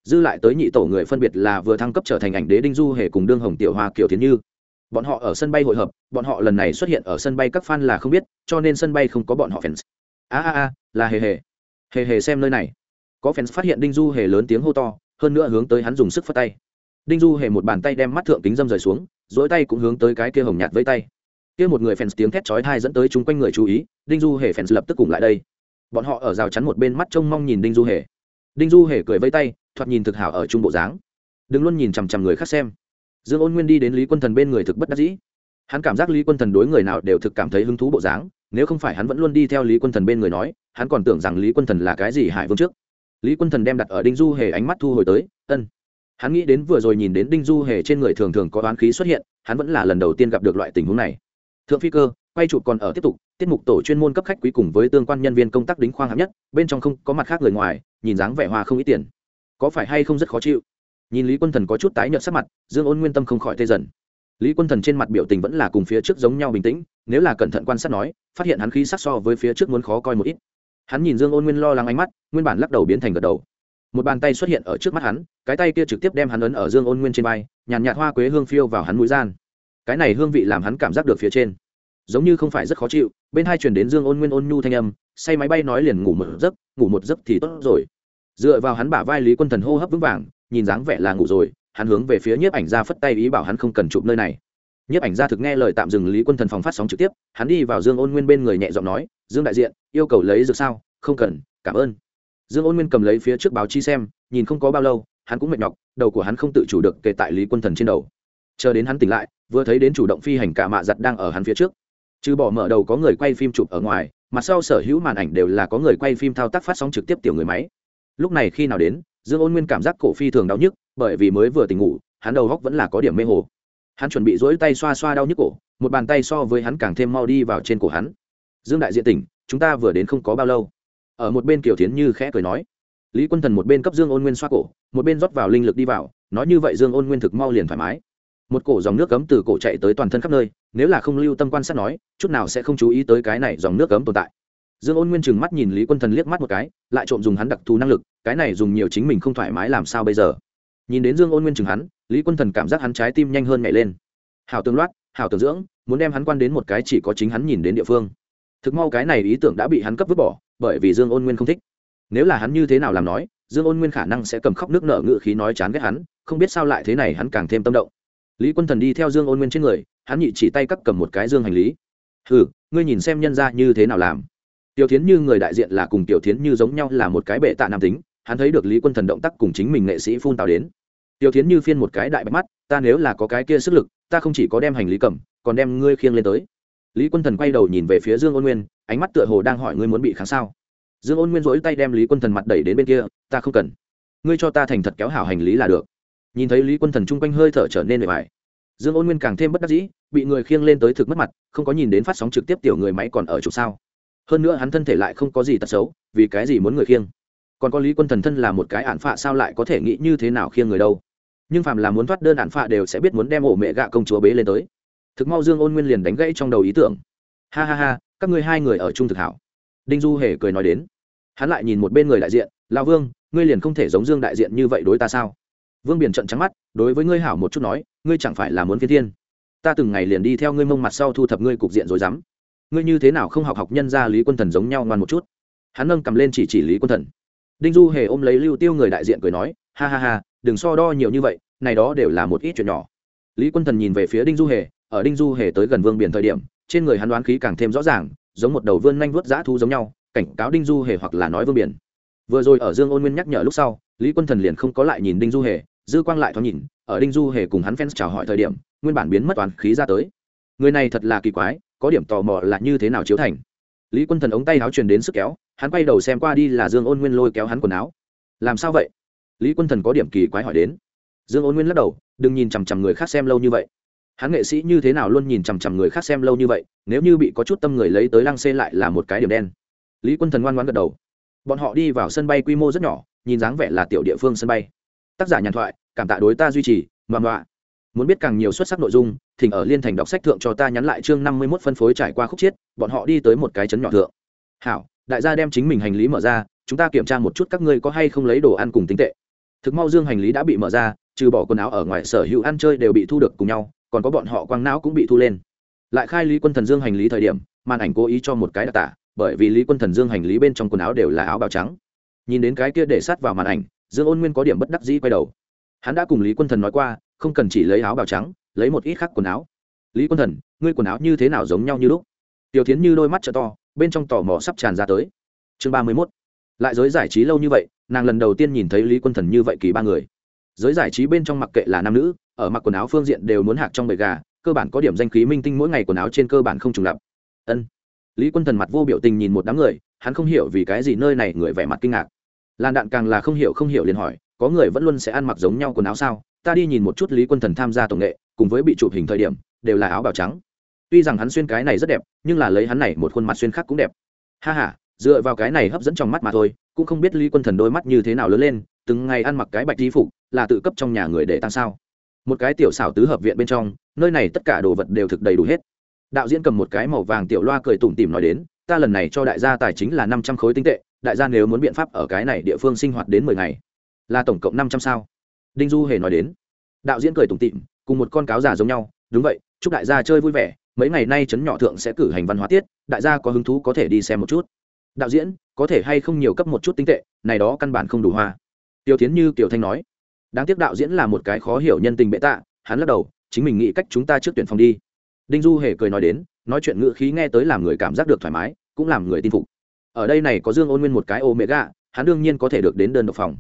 Speaker 1: Dư lại tới nhị tổ người phân biệt là vừa thăng cấp trở thành ảnh đế đinh du hề cùng đương hồng tiểu hoa, kiều thiến như. Bọn họ ở sân bay hội hợp, bọn họ lần này xuất hiện ở sân bay các fan là không biết, cho nên sân bay không có bọn họ fans. A a a, là hề hề. Hề hề xem nơi này. Có fans phát hiện đinh du hề lớn tiếng hô to, hơn nữa hướng tới hắn dùng sức phất tay. Đinh du hề một bàn tay đem mắt thượng kính dâm rời xuống dỗi tay cũng hướng tới cái kia hồng nhạt với tay kia một người fans tiếng thét chói tai dẫn tới chúng quanh người chú ý, đinh du hề fans lập tức cùng lại đây. Bọn họ ở rào chắn một bên mắt trông mong nhìn đinh du hề. Đinh du hề cười vây tay, thoạt nhìn thực hảo ở trung bộ dáng. Đừng luôn nhìn chằm chằm người khác xem. Dương ôn nguyên đi đến lý quân thần bên người thực bất đắc dĩ. Hắn cảm giác lý quân thần đối người nào đều thực cảm thấy hứng thú bộ dáng, nếu không phải hắn vẫn luôn đi theo lý quân thần bên người nói, hắn còn tưởng rằng lý quân thần là cái gì hại vương trước. Lý quân thần đem đặt ở đinh du hề ánh mắt thu hồi tới, ân. Hắn nghĩ đến vừa rồi nhìn đến đinh du hề trên người thường thường có oán khí xuất hiện, hắn vẫn là lần đầu tiên gặp được loại tình huống này thượng phi cơ, quay chụp còn ở tiếp tục, tiết mục tổ chuyên môn cấp khách quý cùng với tương quan nhân viên công tác đính khoang hạng nhất, bên trong không có mặt khác người ngoài, nhìn dáng vẻ hoa không ít tiền. Có phải hay không rất khó chịu? Nhìn lý quân thần có chút tái nhợt sắc mặt, dương ôn nguyên tâm không khỏi tê dần. Lý quân thần trên mặt biểu tình vẫn là cùng phía trước giống nhau bình tĩnh, nếu là cẩn thận quan sát nói, phát hiện hắn khí sắc so với phía trước muốn khó coi một ít. Hắn nhìn dương ôn nguyên lo lắng ánh mắt, nguyên bản lắc đầu biến thành gật đầu. Một bàn tay xuất hiện ở trước mắt hắn, cái tay kia trực tiếp đem hắn ấn ở dương ôn nguyên trên vai, nhàn nhạt hoa quế hương phiêu vào hắn mũi gian cái này hương vị làm hắn cảm giác được phía trên. Giống như không phải rất khó chịu, bên hai chuyển đến dương ôn nguyên ôn nhu thanh âm, say máy bay nói liền ngủ một giấc, ngủ một giấc thì tốt rồi. Dựa vào hắn bả vai lý quân thần hô hấp vững vàng, nhìn dáng vẻ là ngủ rồi, hắn hướng về phía nhiếp ảnh gia phất tay ý bảo hắn không cần chụp nơi này. Nhiếp ảnh gia thực nghe lời tạm dừng lý quân thần phòng phát sóng trực tiếp, hắn đi vào dương ôn nguyên bên người nhẹ giọng nói, dương đại diện, yêu cầu lấy dược sao? Không cần, cảm ơn. Dương ôn nguyên cầm lấy phía trước báo chi xem, nhìn không có bao lâu, hắn cũng mệt nhọc, đầu của hắn không tự chủ được kể tại lý quân thần trên đầu chờ đến hắn tỉnh lại, vừa thấy đến chủ động phi hành cả mạ giặt đang ở hắn phía trước. Trừ bỏ mở đầu có người quay phim chụp ở ngoài mặt sau sở hữu màn ảnh đều là có người quay phim thao tác phát sóng trực tiếp tiểu người máy. Lúc này khi nào đến, dương ôn nguyên cảm giác cổ phi thường đau nhức, bởi vì mới vừa tỉnh ngủ, hắn đầu góc vẫn là có điểm mê hồ. Hắn chuẩn bị dỗi tay xoa xoa đau nhức cổ, một bàn tay so với hắn càng thêm mau đi vào trên cổ hắn. Dương đại diện tỉnh, chúng ta vừa đến không có bao lâu. Ở một bên kiểu tiến như khẽ cười nói. Lý quân thần một bên cấp dương ôn nguyên xoa cổ, một bên rót vào linh lực đi vào, nói như vậy dương ôn nguyên thực mau liền thoải mái một cổ dòng nước cấm từ cổ chạy tới toàn thân khắp nơi, nếu là không lưu tâm quan sát nói, chút nào sẽ không chú ý tới cái này dòng nước cấm tồn tại. Dương ôn nguyên chừng mắt nhìn lý quân thần liếc mắt một cái, lại trộm dùng hắn đặc thù năng lực, cái này dùng nhiều chính mình không thoải mái làm sao bây giờ? Nhìn đến dương ôn nguyên chừng hắn, lý quân thần cảm giác hắn trái tim nhanh hơn nhảy lên. Hảo tương loát, hảo tương dưỡng, muốn đem hắn quan đến một cái chỉ có chính hắn nhìn đến địa phương. Thực mau cái này ý tưởng đã bị hắn cấp vứt bỏ, bởi vì dương ôn nguyên không thích. Nếu là hắn như thế nào làm nói, dương ôn nguyên khả năng sẽ cầm khóc nước nợ ngự khí nói chán ghét hắn, không biết sao lại thế này hắn càng thêm tâm động lý quân thần đi theo dương ôn nguyên trên người, hắn nhị chỉ tay cắt cầm một cái dương hành lý. Ừ ngươi nhìn xem nhân ra như thế nào làm. Tiểu tiến như người đại diện là cùng tiểu tiến như giống nhau là một cái bệ tạ nam tính, hắn thấy được lý quân thần động tác cùng chính mình nghệ sĩ phun tào đến. Tiểu tiến như phiên một cái đại bạch mắt, ta nếu là có cái kia sức lực, ta không chỉ có đem hành lý cầm, còn đem ngươi khiêng lên tới. Lý quân thần quay đầu nhìn về phía dương ôn nguyên, ánh mắt tựa hồ đang hỏi ngươi muốn bị kháng sao. Dương ôn nguyên rỗi tay đem lý quân thần mặt đẩy đến bên kia, ta không cần. Ngươi cho ta thành thật kéo hảo hành lý là được nhìn thấy lý quân thần chung quanh hơi thở trở nên bề bài dương ôn nguyên càng thêm bất đắc dĩ, bị người khiêng lên tới thực mất mặt, không có nhìn đến phát sóng trực tiếp tiểu người máy còn ở chỗ sao. Hơn nữa hắn thân thể lại không có gì tật xấu, vì cái gì muốn người khiêng? Còn có lý quân thần thân là một cái ạn phạ sao lại có thể nghĩ như thế nào khiêng người đâu? Nhưng phạm là muốn thoát đơn ạn phạ đều sẽ biết muốn đem ổ mẹ gạ công chúa bế lên tới. Thực mau dương ôn nguyên liền đánh gãy trong đầu ý tưởng. Ha ha ha, các ngươi hai người ở chung thực hảo. Đinh du hề cười nói đến. Hắn lại nhìn một bên người đại diện lao vương, ngươi liền không thể giống dương đại diện như vậy đối ta sao? Vương biển trận trắng mắt, đối với ngươi hảo một chút nói, ngươi chẳng phải là muốn phi thiên. Ta từng ngày liền đi theo ngươi mông mặt sau thu thập ngươi cục diện rồi dám. Ngươi như thế nào không học học nhân gia lý quân thần giống nhau ngoan một chút? Hắn nâng cầm lên chỉ chỉ lý quân thần. Đinh du hề ôm lấy lưu tiêu người đại diện cười nói, ha ha ha, đừng so đo nhiều như vậy, này đó đều là một ít chuyện nhỏ. Lý quân thần nhìn về phía đinh du hề, ở đinh du hề tới gần vương biển thời điểm, trên người hắn đoán khí càng thêm rõ ràng, giống một đầu vươn nhanh vớt dã thu giống nhau, cảnh cáo đinh du hề hoặc là nói vương biển. Vừa rồi ở dương ôn nguyên nhắc nhở lúc sau, lý quân thần liền không có lại nhìn đinh du hề dư quang lại thoáng nhìn, ở đinh du hề cùng hắn fans chào hỏi thời điểm, nguyên bản biến mất toàn khí ra tới. Người này thật là kỳ quái, có điểm tò mò là như thế nào chiếu thành. Lý quân thần ống tay áo truyền đến sức kéo, hắn quay đầu xem qua đi là dương ôn nguyên lôi kéo hắn quần áo. Làm sao vậy? Lý quân thần có điểm kỳ quái hỏi đến. Dương ôn nguyên lắc đầu, đừng nhìn chằm chằm người khác xem lâu như vậy. Hắn nghệ sĩ như thế nào luôn nhìn chằm chằm người khác xem lâu như vậy, nếu như bị có chút tâm người lấy tới lăng xê lại là một cái điểm đen. Lý quân thần ngoan ngoan gật đầu. Bọn họ đi vào sân bay quy mô rất nhỏ, nhìn dáng vẻ là tiểu địa phương sân bay tác giả nhàn thoại, cảm tạ đối ta duy trì mà mọa muốn biết càng nhiều xuất sắc nội dung, thỉnh ở liên thành đọc sách thượng cho ta nhắn lại chương năm mươi mốt phân phối trải qua khúc chiết, bọn họ đi tới một cái chấn nhỏ thượng. Hảo, đại gia đem chính mình hành lý mở ra, chúng ta kiểm tra một chút các ngươi có hay không lấy đồ ăn cùng tính tệ. Thực mau dương hành lý đã bị mở ra, trừ bỏ quần áo ở ngoài sở hữu ăn chơi đều bị thu được cùng nhau, còn có bọn họ quăng não cũng bị thu lên. Lại khai lý quân thần dương hành lý thời điểm, màn ảnh cố ý cho một cái đặc tả, bởi vì lý quân thần dương hành lý bên trong quần áo đều là áo bào trắng. Nhìn đến cái kia để sát vào màn ảnh dương ôn nguyên có điểm bất đắc dĩ quay đầu. Hắn đã cùng lý quân thần nói qua, không cần chỉ lấy áo bào trắng, lấy một ít khác quần áo. Lý quân thần, ngươi quần áo như thế nào giống nhau như lúc? Tiểu tiến như đôi mắt trợ to, bên trong tò mò sắp tràn ra tới. Chương ba mươi mốt. Lại giới giải trí lâu như vậy, nàng lần đầu tiên nhìn thấy lý quân thần như vậy kỳ ba người. Giới giải trí bên trong mặc kệ là nam nữ, ở mặc quần áo phương diện đều muốn hạc trong bầy gà, cơ bản có điểm danh khí minh tinh mỗi ngày quần áo trên cơ bản không trùng lập. Ân. Lý quân thần mặt vô biểu tình nhìn một đám người, hắn không hiểu vì cái gì nơi này người vẻ mặt kinh ngạc làn đạn càng là không hiểu không hiểu liền hỏi, có người vẫn luôn sẽ ăn mặc giống nhau quần áo sao? Ta đi nhìn một chút lý quân thần tham gia tổng nghệ, cùng với bị chụp hình thời điểm, đều là áo bào trắng. Tuy rằng hắn xuyên cái này rất đẹp, nhưng là lấy hắn này một khuôn mặt xuyên khác cũng đẹp. Ha ha, dựa vào cái này hấp dẫn trong mắt mà thôi, cũng không biết lý quân thần đôi mắt như thế nào lớn lên, từng ngày ăn mặc cái bạch di phục, là tự cấp trong nhà người để tăng sao? Một cái tiểu xảo tứ hợp viện bên trong, nơi này tất cả đồ vật đều thực đầy đủ hết. Đạo diễn cầm một cái màu vàng tiểu loa cười tủm tỉm nói đến, ta lần này cho đại gia tài chính là năm trăm khối tinh tệ đại gia nếu muốn biện pháp ở cái này địa phương sinh hoạt đến mười ngày, là tổng cộng năm trăm sao. Đinh du hề nói đến, đạo diễn cười tủm tỉm, cùng một con cáo già giống nhau, đúng vậy, chúc đại gia chơi vui vẻ, mấy ngày nay trấn nhỏ thượng sẽ cử hành văn hóa tiết, đại gia có hứng thú có thể đi xem một chút. Đạo diễn, có thể hay không nhiều cấp một chút tinh tệ, này đó căn bản không đủ hoa. Tiêu tiến như kiều thanh nói, đáng tiếc đạo diễn là một cái khó hiểu nhân tình bệ tạ, hắn lắc đầu, chính mình nghĩ cách chúng ta trước tuyển phòng đi. Đinh du hề cười nói đến, nói chuyện ngữ khí nghe tới làm người cảm giác được thoải mái, cũng làm người tin phục ở đây này có dương ôn nguyên một cái ô mẹ gà hắn đương nhiên có thể được đến đơn độc phòng.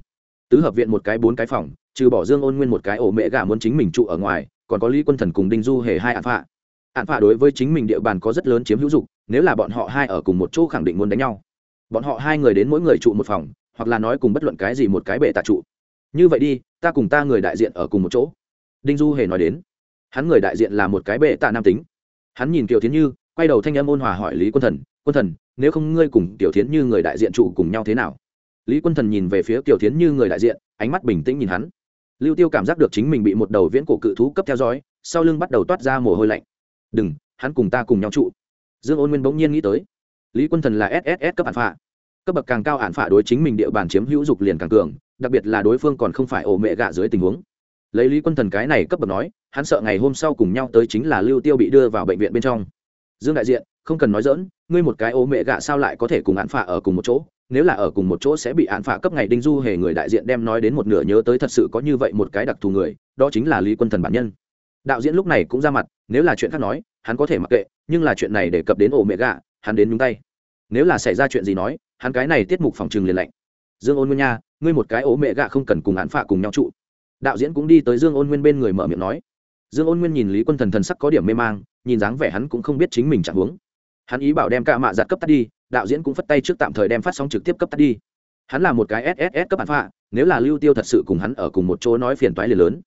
Speaker 1: Tứ hợp viện một cái, bốn cái phòng, trừ bỏ dương ôn nguyên một cái ổ mẹ gà muốn chính mình trụ ở ngoài, còn có lý quân thần cùng đinh du hề hai ạn phạ. Ạn phạ đối với chính mình địa bàn có rất lớn chiếm hữu dụng nếu là bọn họ hai ở cùng một chỗ khẳng định muốn đánh nhau. Bọn họ hai người đến mỗi người trụ một phòng, hoặc là nói cùng bất luận cái gì một cái bệ tạ trụ. Như vậy đi, ta cùng ta người đại diện ở cùng một chỗ. Đinh du hề nói đến. Hắn người đại diện là một cái bệ tạ nam tính. Hắn nhìn kiều thiến như, quay đầu thanh âm ôn hòa hỏi lý quân thần quân thần nếu không ngươi cùng tiểu thiến như người đại diện trụ cùng nhau thế nào? Lý quân thần nhìn về phía tiểu thiến như người đại diện, ánh mắt bình tĩnh nhìn hắn. Lưu tiêu cảm giác được chính mình bị một đầu viễn cổ cự thú cấp theo dõi, sau lưng bắt đầu toát ra mồ hôi lạnh. Đừng, hắn cùng ta cùng nhau trụ. Dương ôn nguyên bỗng nhiên nghĩ tới. Lý quân thần là sss cấp ản phạ. Cấp bậc càng cao ản phạ đối chính mình địa bàn chiếm hữu dục liền càng cường, đặc biệt là đối phương còn không phải ổ mẹ gạ dưới tình huống. Lấy lý quân thần cái này cấp bậc nói, hắn sợ ngày hôm sau cùng nhau tới chính là lưu tiêu bị đưa vào bệnh viện bên trong. Dương đại diện không cần nói dỡn, ngươi một cái ố mẹ gạ sao lại có thể cùng án phạ ở cùng một chỗ? Nếu là ở cùng một chỗ sẽ bị án phạ cấp ngày đinh du hề người đại diện đem nói đến một nửa nhớ tới thật sự có như vậy một cái đặc thù người, đó chính là lý quân thần bản nhân. Đạo diễn lúc này cũng ra mặt, nếu là chuyện khác nói, hắn có thể mặc kệ, nhưng là chuyện này để cập đến ổ mẹ gạ, hắn đến nhúng tay. Nếu là xảy ra chuyện gì nói, hắn cái này tiết mục phòng trừng liền lạnh. Dương ôn nguyên nha, ngươi một cái ố mẹ gạ không cần cùng án phạ cùng nhau trụ. Đạo diễn cũng đi tới dương ôn nguyên bên người mở miệng nói. Dương ôn nguyên nhìn lý quân thần thần sắc có điểm mê mang, nhìn dáng vẻ hắn cũng không biết chính mình chẳng huống hắn ý bảo đem ca mạ giặt cấp tắt đi, đạo diễn cũng phất tay trước tạm thời đem phát sóng trực tiếp cấp tắt đi. Hắn là một cái sss cấp bản phạ, nếu là lưu tiêu thật sự cùng hắn ở cùng một chỗ nói phiền toái liền lớn.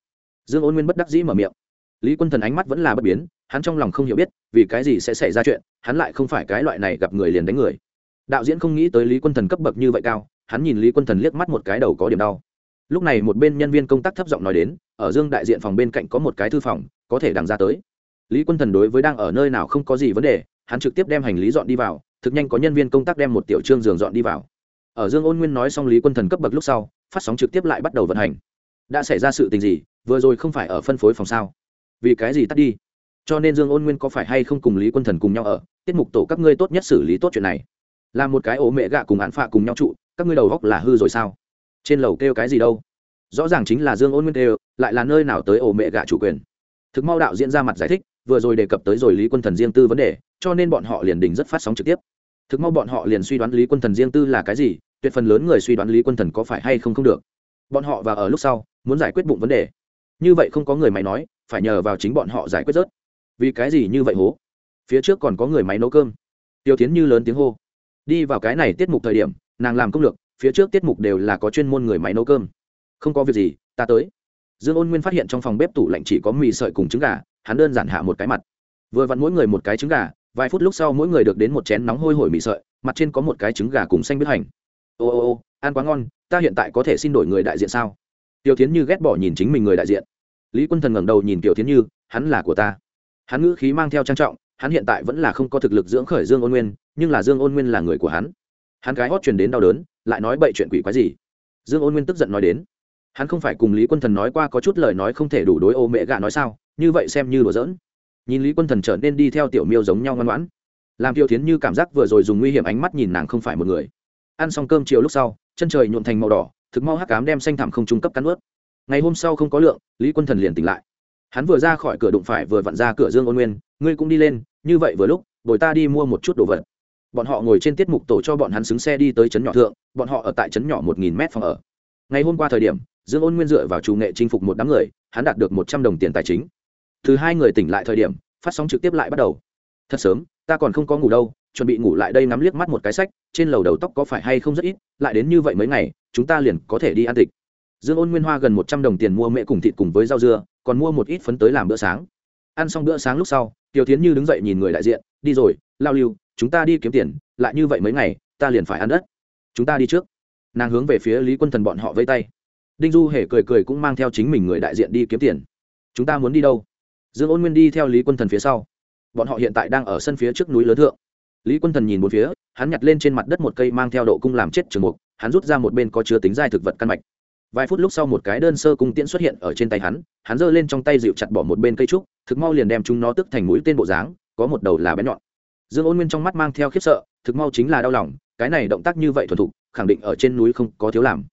Speaker 1: Dương ôn nguyên bất đắc dĩ mở miệng. Lý quân thần ánh mắt vẫn là bất biến, hắn trong lòng không hiểu biết, vì cái gì sẽ xảy ra chuyện, hắn lại không phải cái loại này gặp người liền đánh người. Đạo diễn không nghĩ tới lý quân thần cấp bậc như vậy cao, hắn nhìn lý quân thần liếc mắt một cái đầu có điểm đau. Lúc này một bên nhân viên công tác thấp giọng nói đến, ở dương đại diện phòng bên cạnh có một cái thư phòng, có thể đằng ra tới. Lý quân thần đối với đang ở nơi nào không có gì vấn đề hắn trực tiếp đem hành lý dọn đi vào, thực nhanh có nhân viên công tác đem một tiểu trương giường dọn đi vào. Ở dương ôn nguyên nói xong lý quân thần cấp bậc lúc sau, phát sóng trực tiếp lại bắt đầu vận hành. Đã xảy ra sự tình gì, vừa rồi không phải ở phân phối phòng sao? Vì cái gì tắt đi? Cho nên dương ôn nguyên có phải hay không cùng lý quân thần cùng nhau ở, tiết mục tổ các ngươi tốt nhất xử lý tốt chuyện này. Là một cái ố mẹ gạ cùng án phạ cùng nhau trụ, các ngươi đầu góc là hư rồi sao? Trên lầu kêu cái gì đâu? Rõ ràng chính là dương ôn nguyên kêu, lại là nơi nào tới ổ mẹ gạ chủ quyền? Thực mau đạo diễn ra mặt giải thích vừa rồi đề cập tới rồi lý quân thần riêng tư vấn đề, cho nên bọn họ liền đình rất phát sóng trực tiếp. Thực mau bọn họ liền suy đoán lý quân thần riêng tư là cái gì, tuyệt phần lớn người suy đoán lý quân thần có phải hay không không được. Bọn họ và ở lúc sau, muốn giải quyết bụng vấn đề. Như vậy không có người mày nói, phải nhờ vào chính bọn họ giải quyết rớt. Vì cái gì như vậy hố? Phía trước còn có người máy nấu cơm. Tiêu tiến như lớn tiếng hô. Đi vào cái này tiết mục thời điểm, nàng làm công lược, phía trước tiết mục đều là có chuyên môn người máy nấu cơm. Không có việc gì, ta tới. Dương ôn nguyên phát hiện trong phòng bếp tủ lạnh chỉ có mì sợi cùng trứng gà hắn đơn giản hạ một cái mặt. Vừa vặn mỗi người một cái trứng gà, vài phút lúc sau mỗi người được đến một chén nóng hôi hổi mì sợi, mặt trên có một cái trứng gà cùng xanh biết hành. Ô ô ô, ăn quá ngon, ta hiện tại có thể xin đổi người đại diện sao? Tiểu tiến như ghét bỏ nhìn chính mình người đại diện. Lý quân thần ngẩng đầu nhìn tiểu tiến như, hắn là của ta. Hắn ngữ khí mang theo trang trọng, hắn hiện tại vẫn là không có thực lực dưỡng khởi dương ôn nguyên, nhưng là dương ôn nguyên là người của hắn. Hắn gái hót truyền đến đau đớn, lại nói bậy chuyện quỷ quái gì? Dương ôn nguyên tức giận nói đến hắn không phải cùng lý quân thần nói qua có chút lời nói không thể đủ đối ô mẹ gà nói sao, như vậy xem như đùa giỡn. Nhìn lý quân thần trở nên đi theo tiểu miêu giống nhau ngoan ngoãn. Làm tiêu thiến như cảm giác vừa rồi dùng nguy hiểm ánh mắt nhìn nàng không phải một người. Ăn xong cơm chiều lúc sau, chân trời nhuộn thành màu đỏ, thực mau hắc cám đem xanh thảm không trung cấp cắn ướt. Ngày hôm sau không có lượng, lý quân thần liền tỉnh lại. Hắn vừa ra khỏi cửa đụng phải vừa vặn ra cửa dương ôn nguyên, ngươi cũng đi lên, như vậy vừa lúc, bồi ta đi mua một chút đồ vật. Bọn họ ngồi trên tiết mục tổ cho bọn hắn xứng xe đi tới trấn nhỏ thượng, bọn họ ở tại trấn nhỏ một nghìn mét phòng ở. Ngày hôm qua thời điểm dương ôn nguyên dựa vào chủ nghệ chinh phục một đám người, hắn đạt được một trăm đồng tiền tài chính. Từ hai người tỉnh lại thời điểm, phát sóng trực tiếp lại bắt đầu. Thật sớm, ta còn không có ngủ đâu, chuẩn bị ngủ lại đây nắm liếc mắt một cái sách, trên lầu đầu tóc có phải hay không rất ít, lại đến như vậy mấy ngày, chúng ta liền có thể đi ăn tịch. Dương ôn nguyên hoa gần một trăm đồng tiền mua mễ cùng thịt cùng với rau dưa, còn mua một ít phấn tới làm bữa sáng. Ăn xong bữa sáng lúc sau, tiểu tiến như đứng dậy nhìn người đại diện, đi rồi, lao lưu, chúng ta đi kiếm tiền, lại như vậy mấy ngày, ta liền phải ăn đất. Chúng ta đi trước. Nàng hướng về phía lý quân thần bọn họ vây tay đinh du hề cười cười cũng mang theo chính mình người đại diện đi kiếm tiền. Chúng ta muốn đi đâu? Dương ôn nguyên đi theo lý quân thần phía sau. Bọn họ hiện tại đang ở sân phía trước núi lớn thượng. Lý quân thần nhìn một phía, hắn nhặt lên trên mặt đất một cây mang theo độ cung làm chết trường mục, hắn rút ra một bên có chứa tính dai thực vật căn mạch. Vài phút lúc sau một cái đơn sơ cung tiễn xuất hiện ở trên tay hắn hắn giơ lên trong tay dịu chặt bỏ một bên cây trúc, thực mau liền đem chúng nó tức thành mũi tên bộ dáng, có một đầu là bé nhọn. Dương ôn nguyên trong mắt mang theo khiếp sợ, thực mau chính là đau lòng, cái này động tác như vậy thuần thục, khẳng định ở trên núi không có thiếu làm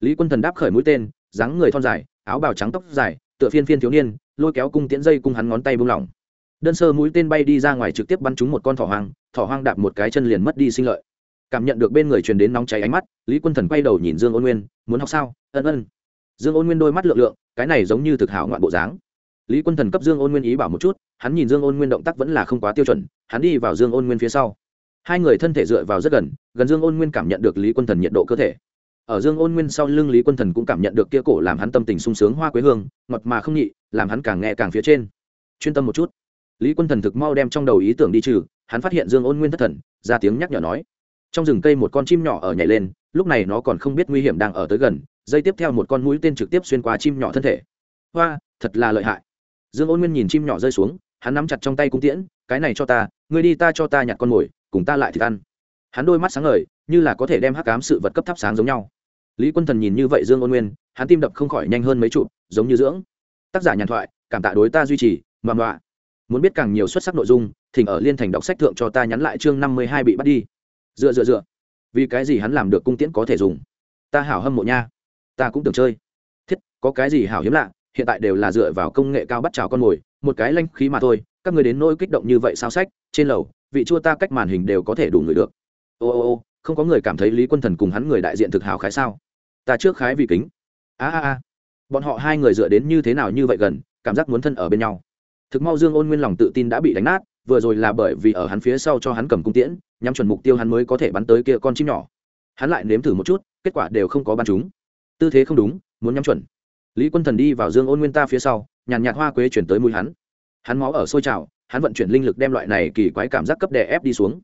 Speaker 1: lý quân thần đáp khởi mũi tên, dáng người thon dài, áo bào trắng tóc dài, tựa phiên phiên thiếu niên, lôi kéo cung tiễn dây cung hắn ngón tay buông lỏng. Đơn sơ mũi tên bay đi ra ngoài trực tiếp bắn trúng một con thỏ hoang thỏ hoang đạp một cái chân liền mất đi sinh lợi. Cảm nhận được bên người truyền đến nóng cháy ánh mắt, lý quân thần quay đầu nhìn dương ôn nguyên, muốn học sao? Ân ân. Dương ôn nguyên đôi mắt lượng lượng, cái này giống như thực hảo ngoạn bộ dáng. Lý quân thần cấp dương ôn nguyên ý bảo một chút, hắn nhìn dương ôn nguyên động tác vẫn là không quá tiêu chuẩn, hắn đi vào dương ôn nguyên phía sau. Hai người thân thể dựa vào rất gần gần dương ôn nguyên cảm nhận được lý quân thần nhiệt độ cơ thể ở dương ôn nguyên sau lưng lý quân thần cũng cảm nhận được kia cổ làm hắn tâm tình sung sướng hoa quế hương, ngọt mà không nhị, làm hắn càng nghe càng phía trên. Chuyên tâm một chút. Lý quân thần thực mau đem trong đầu ý tưởng đi trừ, hắn phát hiện dương ôn nguyên thất thần, ra tiếng nhắc nhở nói. Trong rừng cây một con chim nhỏ ở nhảy lên, lúc này nó còn không biết nguy hiểm đang ở tới gần, dây tiếp theo một con mũi tên trực tiếp xuyên qua chim nhỏ thân thể. Hoa, thật là lợi hại. Dương ôn nguyên nhìn chim nhỏ rơi xuống, hắn nắm chặt trong tay cung tiễn, cái này cho ta người đi ta cho ta nhặt con mồi, cùng ta lại thì ăn. Hắn đôi mắt sáng ngời, như là có thể đem hắc cám sự vật cấp thắp sáng giống nhau lý quân thần nhìn như vậy dương ôn nguyên, hắn tim đập không khỏi nhanh hơn mấy chục, giống như dưỡng. Tác giả nhàn thoại, cảm tạ đối ta duy trì mà mọa muốn biết càng nhiều xuất sắc nội dung, thỉnh ở liên thành đọc sách thượng cho ta nhắn lại chương năm mươi hai bị bắt đi. Dựa dựa dựa. Vì cái gì hắn làm được cung tiễn có thể dùng? Ta hảo hâm mộ nha. Ta cũng tưởng chơi. Thiết, có cái gì hảo hiếm lạ, hiện tại đều là dựa vào công nghệ cao bắt chào con mồi, một cái lanh khí mà thôi, các người đến nỗi kích động như vậy sao sách, trên lầu, vị chua ta cách màn hình đều có thể đủ người được. Ô ô ô, không có người cảm thấy lý quân thần cùng hắn người đại diện thực hào khái sao? Ta trước khái vì kính. A a a. Bọn họ hai người dựa đến như thế nào như vậy gần, cảm giác muốn thân ở bên nhau. Thực mau dương ôn nguyên lòng tự tin đã bị đánh nát, vừa rồi là bởi vì ở hắn phía sau cho hắn cầm cung tiễn, nhắm chuẩn mục tiêu hắn mới có thể bắn tới kia con chim nhỏ. Hắn lại nếm thử một chút, kết quả đều không có bắn chúng tư thế không đúng, muốn nhắm chuẩn. Lý quân thần đi vào dương ôn nguyên ta phía sau, nhàn nhạt hoa quế chuyển tới mũi hắn. Hắn máu ở sôi trào, hắn vận chuyển linh lực đem loại này kỳ quái cảm giác cấp đè ép đi xuống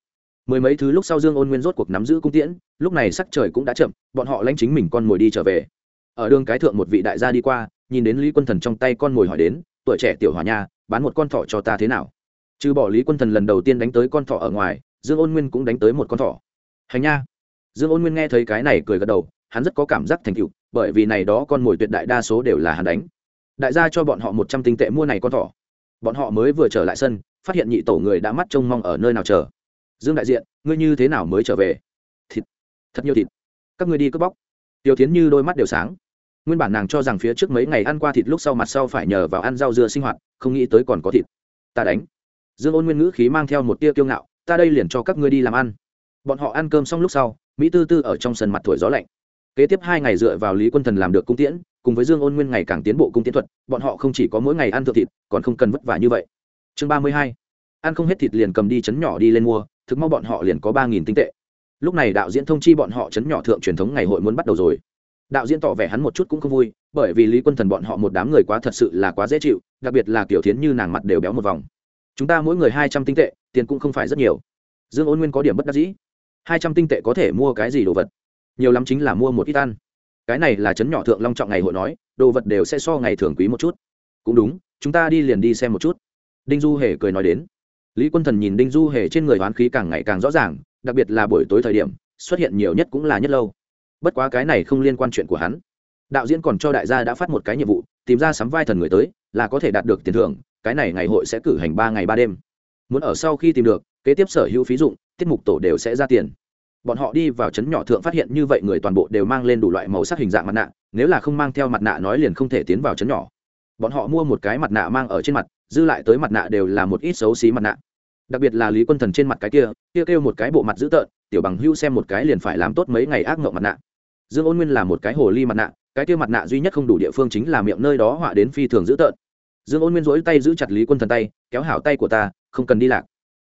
Speaker 1: mười mấy thứ lúc sau dương ôn nguyên rốt cuộc nắm giữ cung tiễn, lúc này sắc trời cũng đã chậm, bọn họ lanh chính mình con mồi đi trở về. Ở đường cái thượng một vị đại gia đi qua, nhìn đến lý quân thần trong tay con mồi hỏi đến, tuổi trẻ tiểu hòa nha, bán một con thỏ cho ta thế nào? Trừ bỏ lý quân thần lần đầu tiên đánh tới con thỏ ở ngoài, dương ôn nguyên cũng đánh tới một con thỏ. Hành nha. Dương ôn nguyên nghe thấy cái này cười gật đầu, hắn rất có cảm giác thành tựu, bởi vì này đó con mồi tuyệt đại đa số đều là hắn đánh. Đại gia cho bọn họ một trăm tinh tệ mua này con thỏ. Bọn họ mới vừa trở lại sân, phát hiện nhị tổ người đã mắt trông mong ở nơi nào chờ dương đại diện, ngươi như thế nào mới trở về? Thịt. Thật nhiều thịt. Các ngươi đi cướp bóc. Tiêu tiến như đôi mắt đều sáng. Nguyên bản nàng cho rằng phía trước mấy ngày ăn qua thịt lúc sau mặt sau phải nhờ vào ăn rau dưa sinh hoạt, không nghĩ tới còn có thịt. Ta đánh. Dương ôn nguyên ngữ khí mang theo một tia kiêu ngạo, ta đây liền cho các ngươi đi làm ăn. Bọn họ ăn cơm xong lúc sau, mỹ tư tư ở trong sân mặt thổi gió lạnh. Kế tiếp hai ngày dựa vào lý quân thần làm được cung tiễn, cùng với dương ôn nguyên ngày càng tiến bộ cung tiễn thuật, bọn họ không chỉ có mỗi ngày ăn thượng thịt, còn không cần vất vả như vậy. Chương ba mươi hai ăn không hết thịt liền cầm đi chấn nhỏ đi lên mua, thực mau bọn họ liền có ba nghìn tinh tệ. Lúc này đạo diễn thông chi bọn họ chấn nhỏ thượng truyền thống ngày hội muốn bắt đầu rồi. Đạo diễn tỏ vẻ hắn một chút cũng không vui, bởi vì lý quân thần bọn họ một đám người quá thật sự là quá dễ chịu, đặc biệt là kiểu thiến như nàng mặt đều béo một vòng. Chúng ta mỗi người hai trăm tinh tệ, tiền cũng không phải rất nhiều. Dương ôn nguyên có điểm bất đắc dĩ. Hai trăm tinh tệ có thể mua cái gì đồ vật? Nhiều lắm chính là mua một ít ăn. Cái này là chấn nhỏ thượng long trọng ngày hội nói, đồ vật đều sẽ so ngày thường quý một chút. Cũng đúng, chúng ta đi liền đi xem một chút. Đinh du hề cười nói đến lý quân thần nhìn đinh du hề trên người hoán khí càng ngày càng rõ ràng, đặc biệt là buổi tối thời điểm, xuất hiện nhiều nhất cũng là nhất lâu. Bất quá cái này không liên quan chuyện của hắn. Đạo diễn còn cho đại gia đã phát một cái nhiệm vụ, tìm ra sắm vai thần người tới, là có thể đạt được tiền thưởng, cái này ngày hội sẽ cử hành ba ngày ba đêm. Muốn ở sau khi tìm được, kế tiếp sở hữu phí dụng, tiết mục tổ đều sẽ ra tiền. Bọn họ đi vào trấn nhỏ thượng phát hiện như vậy người toàn bộ đều mang lên đủ loại màu sắc hình dạng mặt nạ, nếu là không mang theo mặt nạ nói liền không thể tiến vào trấn nhỏ bọn họ mua một cái mặt nạ mang ở trên mặt, dư lại tới mặt nạ đều là một ít xấu xí mặt nạ. Đặc biệt là lý quân thần trên mặt cái kia kia kêu một cái bộ mặt dữ tợn, tiểu bằng hưu xem một cái liền phải làm tốt mấy ngày ác ngộng mặt nạ. Dương ôn nguyên là một cái hồ ly mặt nạ, cái kia mặt nạ duy nhất không đủ địa phương chính là miệng nơi đó họa đến phi thường dữ tợn. Dương ôn nguyên rỗi tay giữ chặt lý quân thần tay, kéo hảo tay của ta, không cần đi lạc.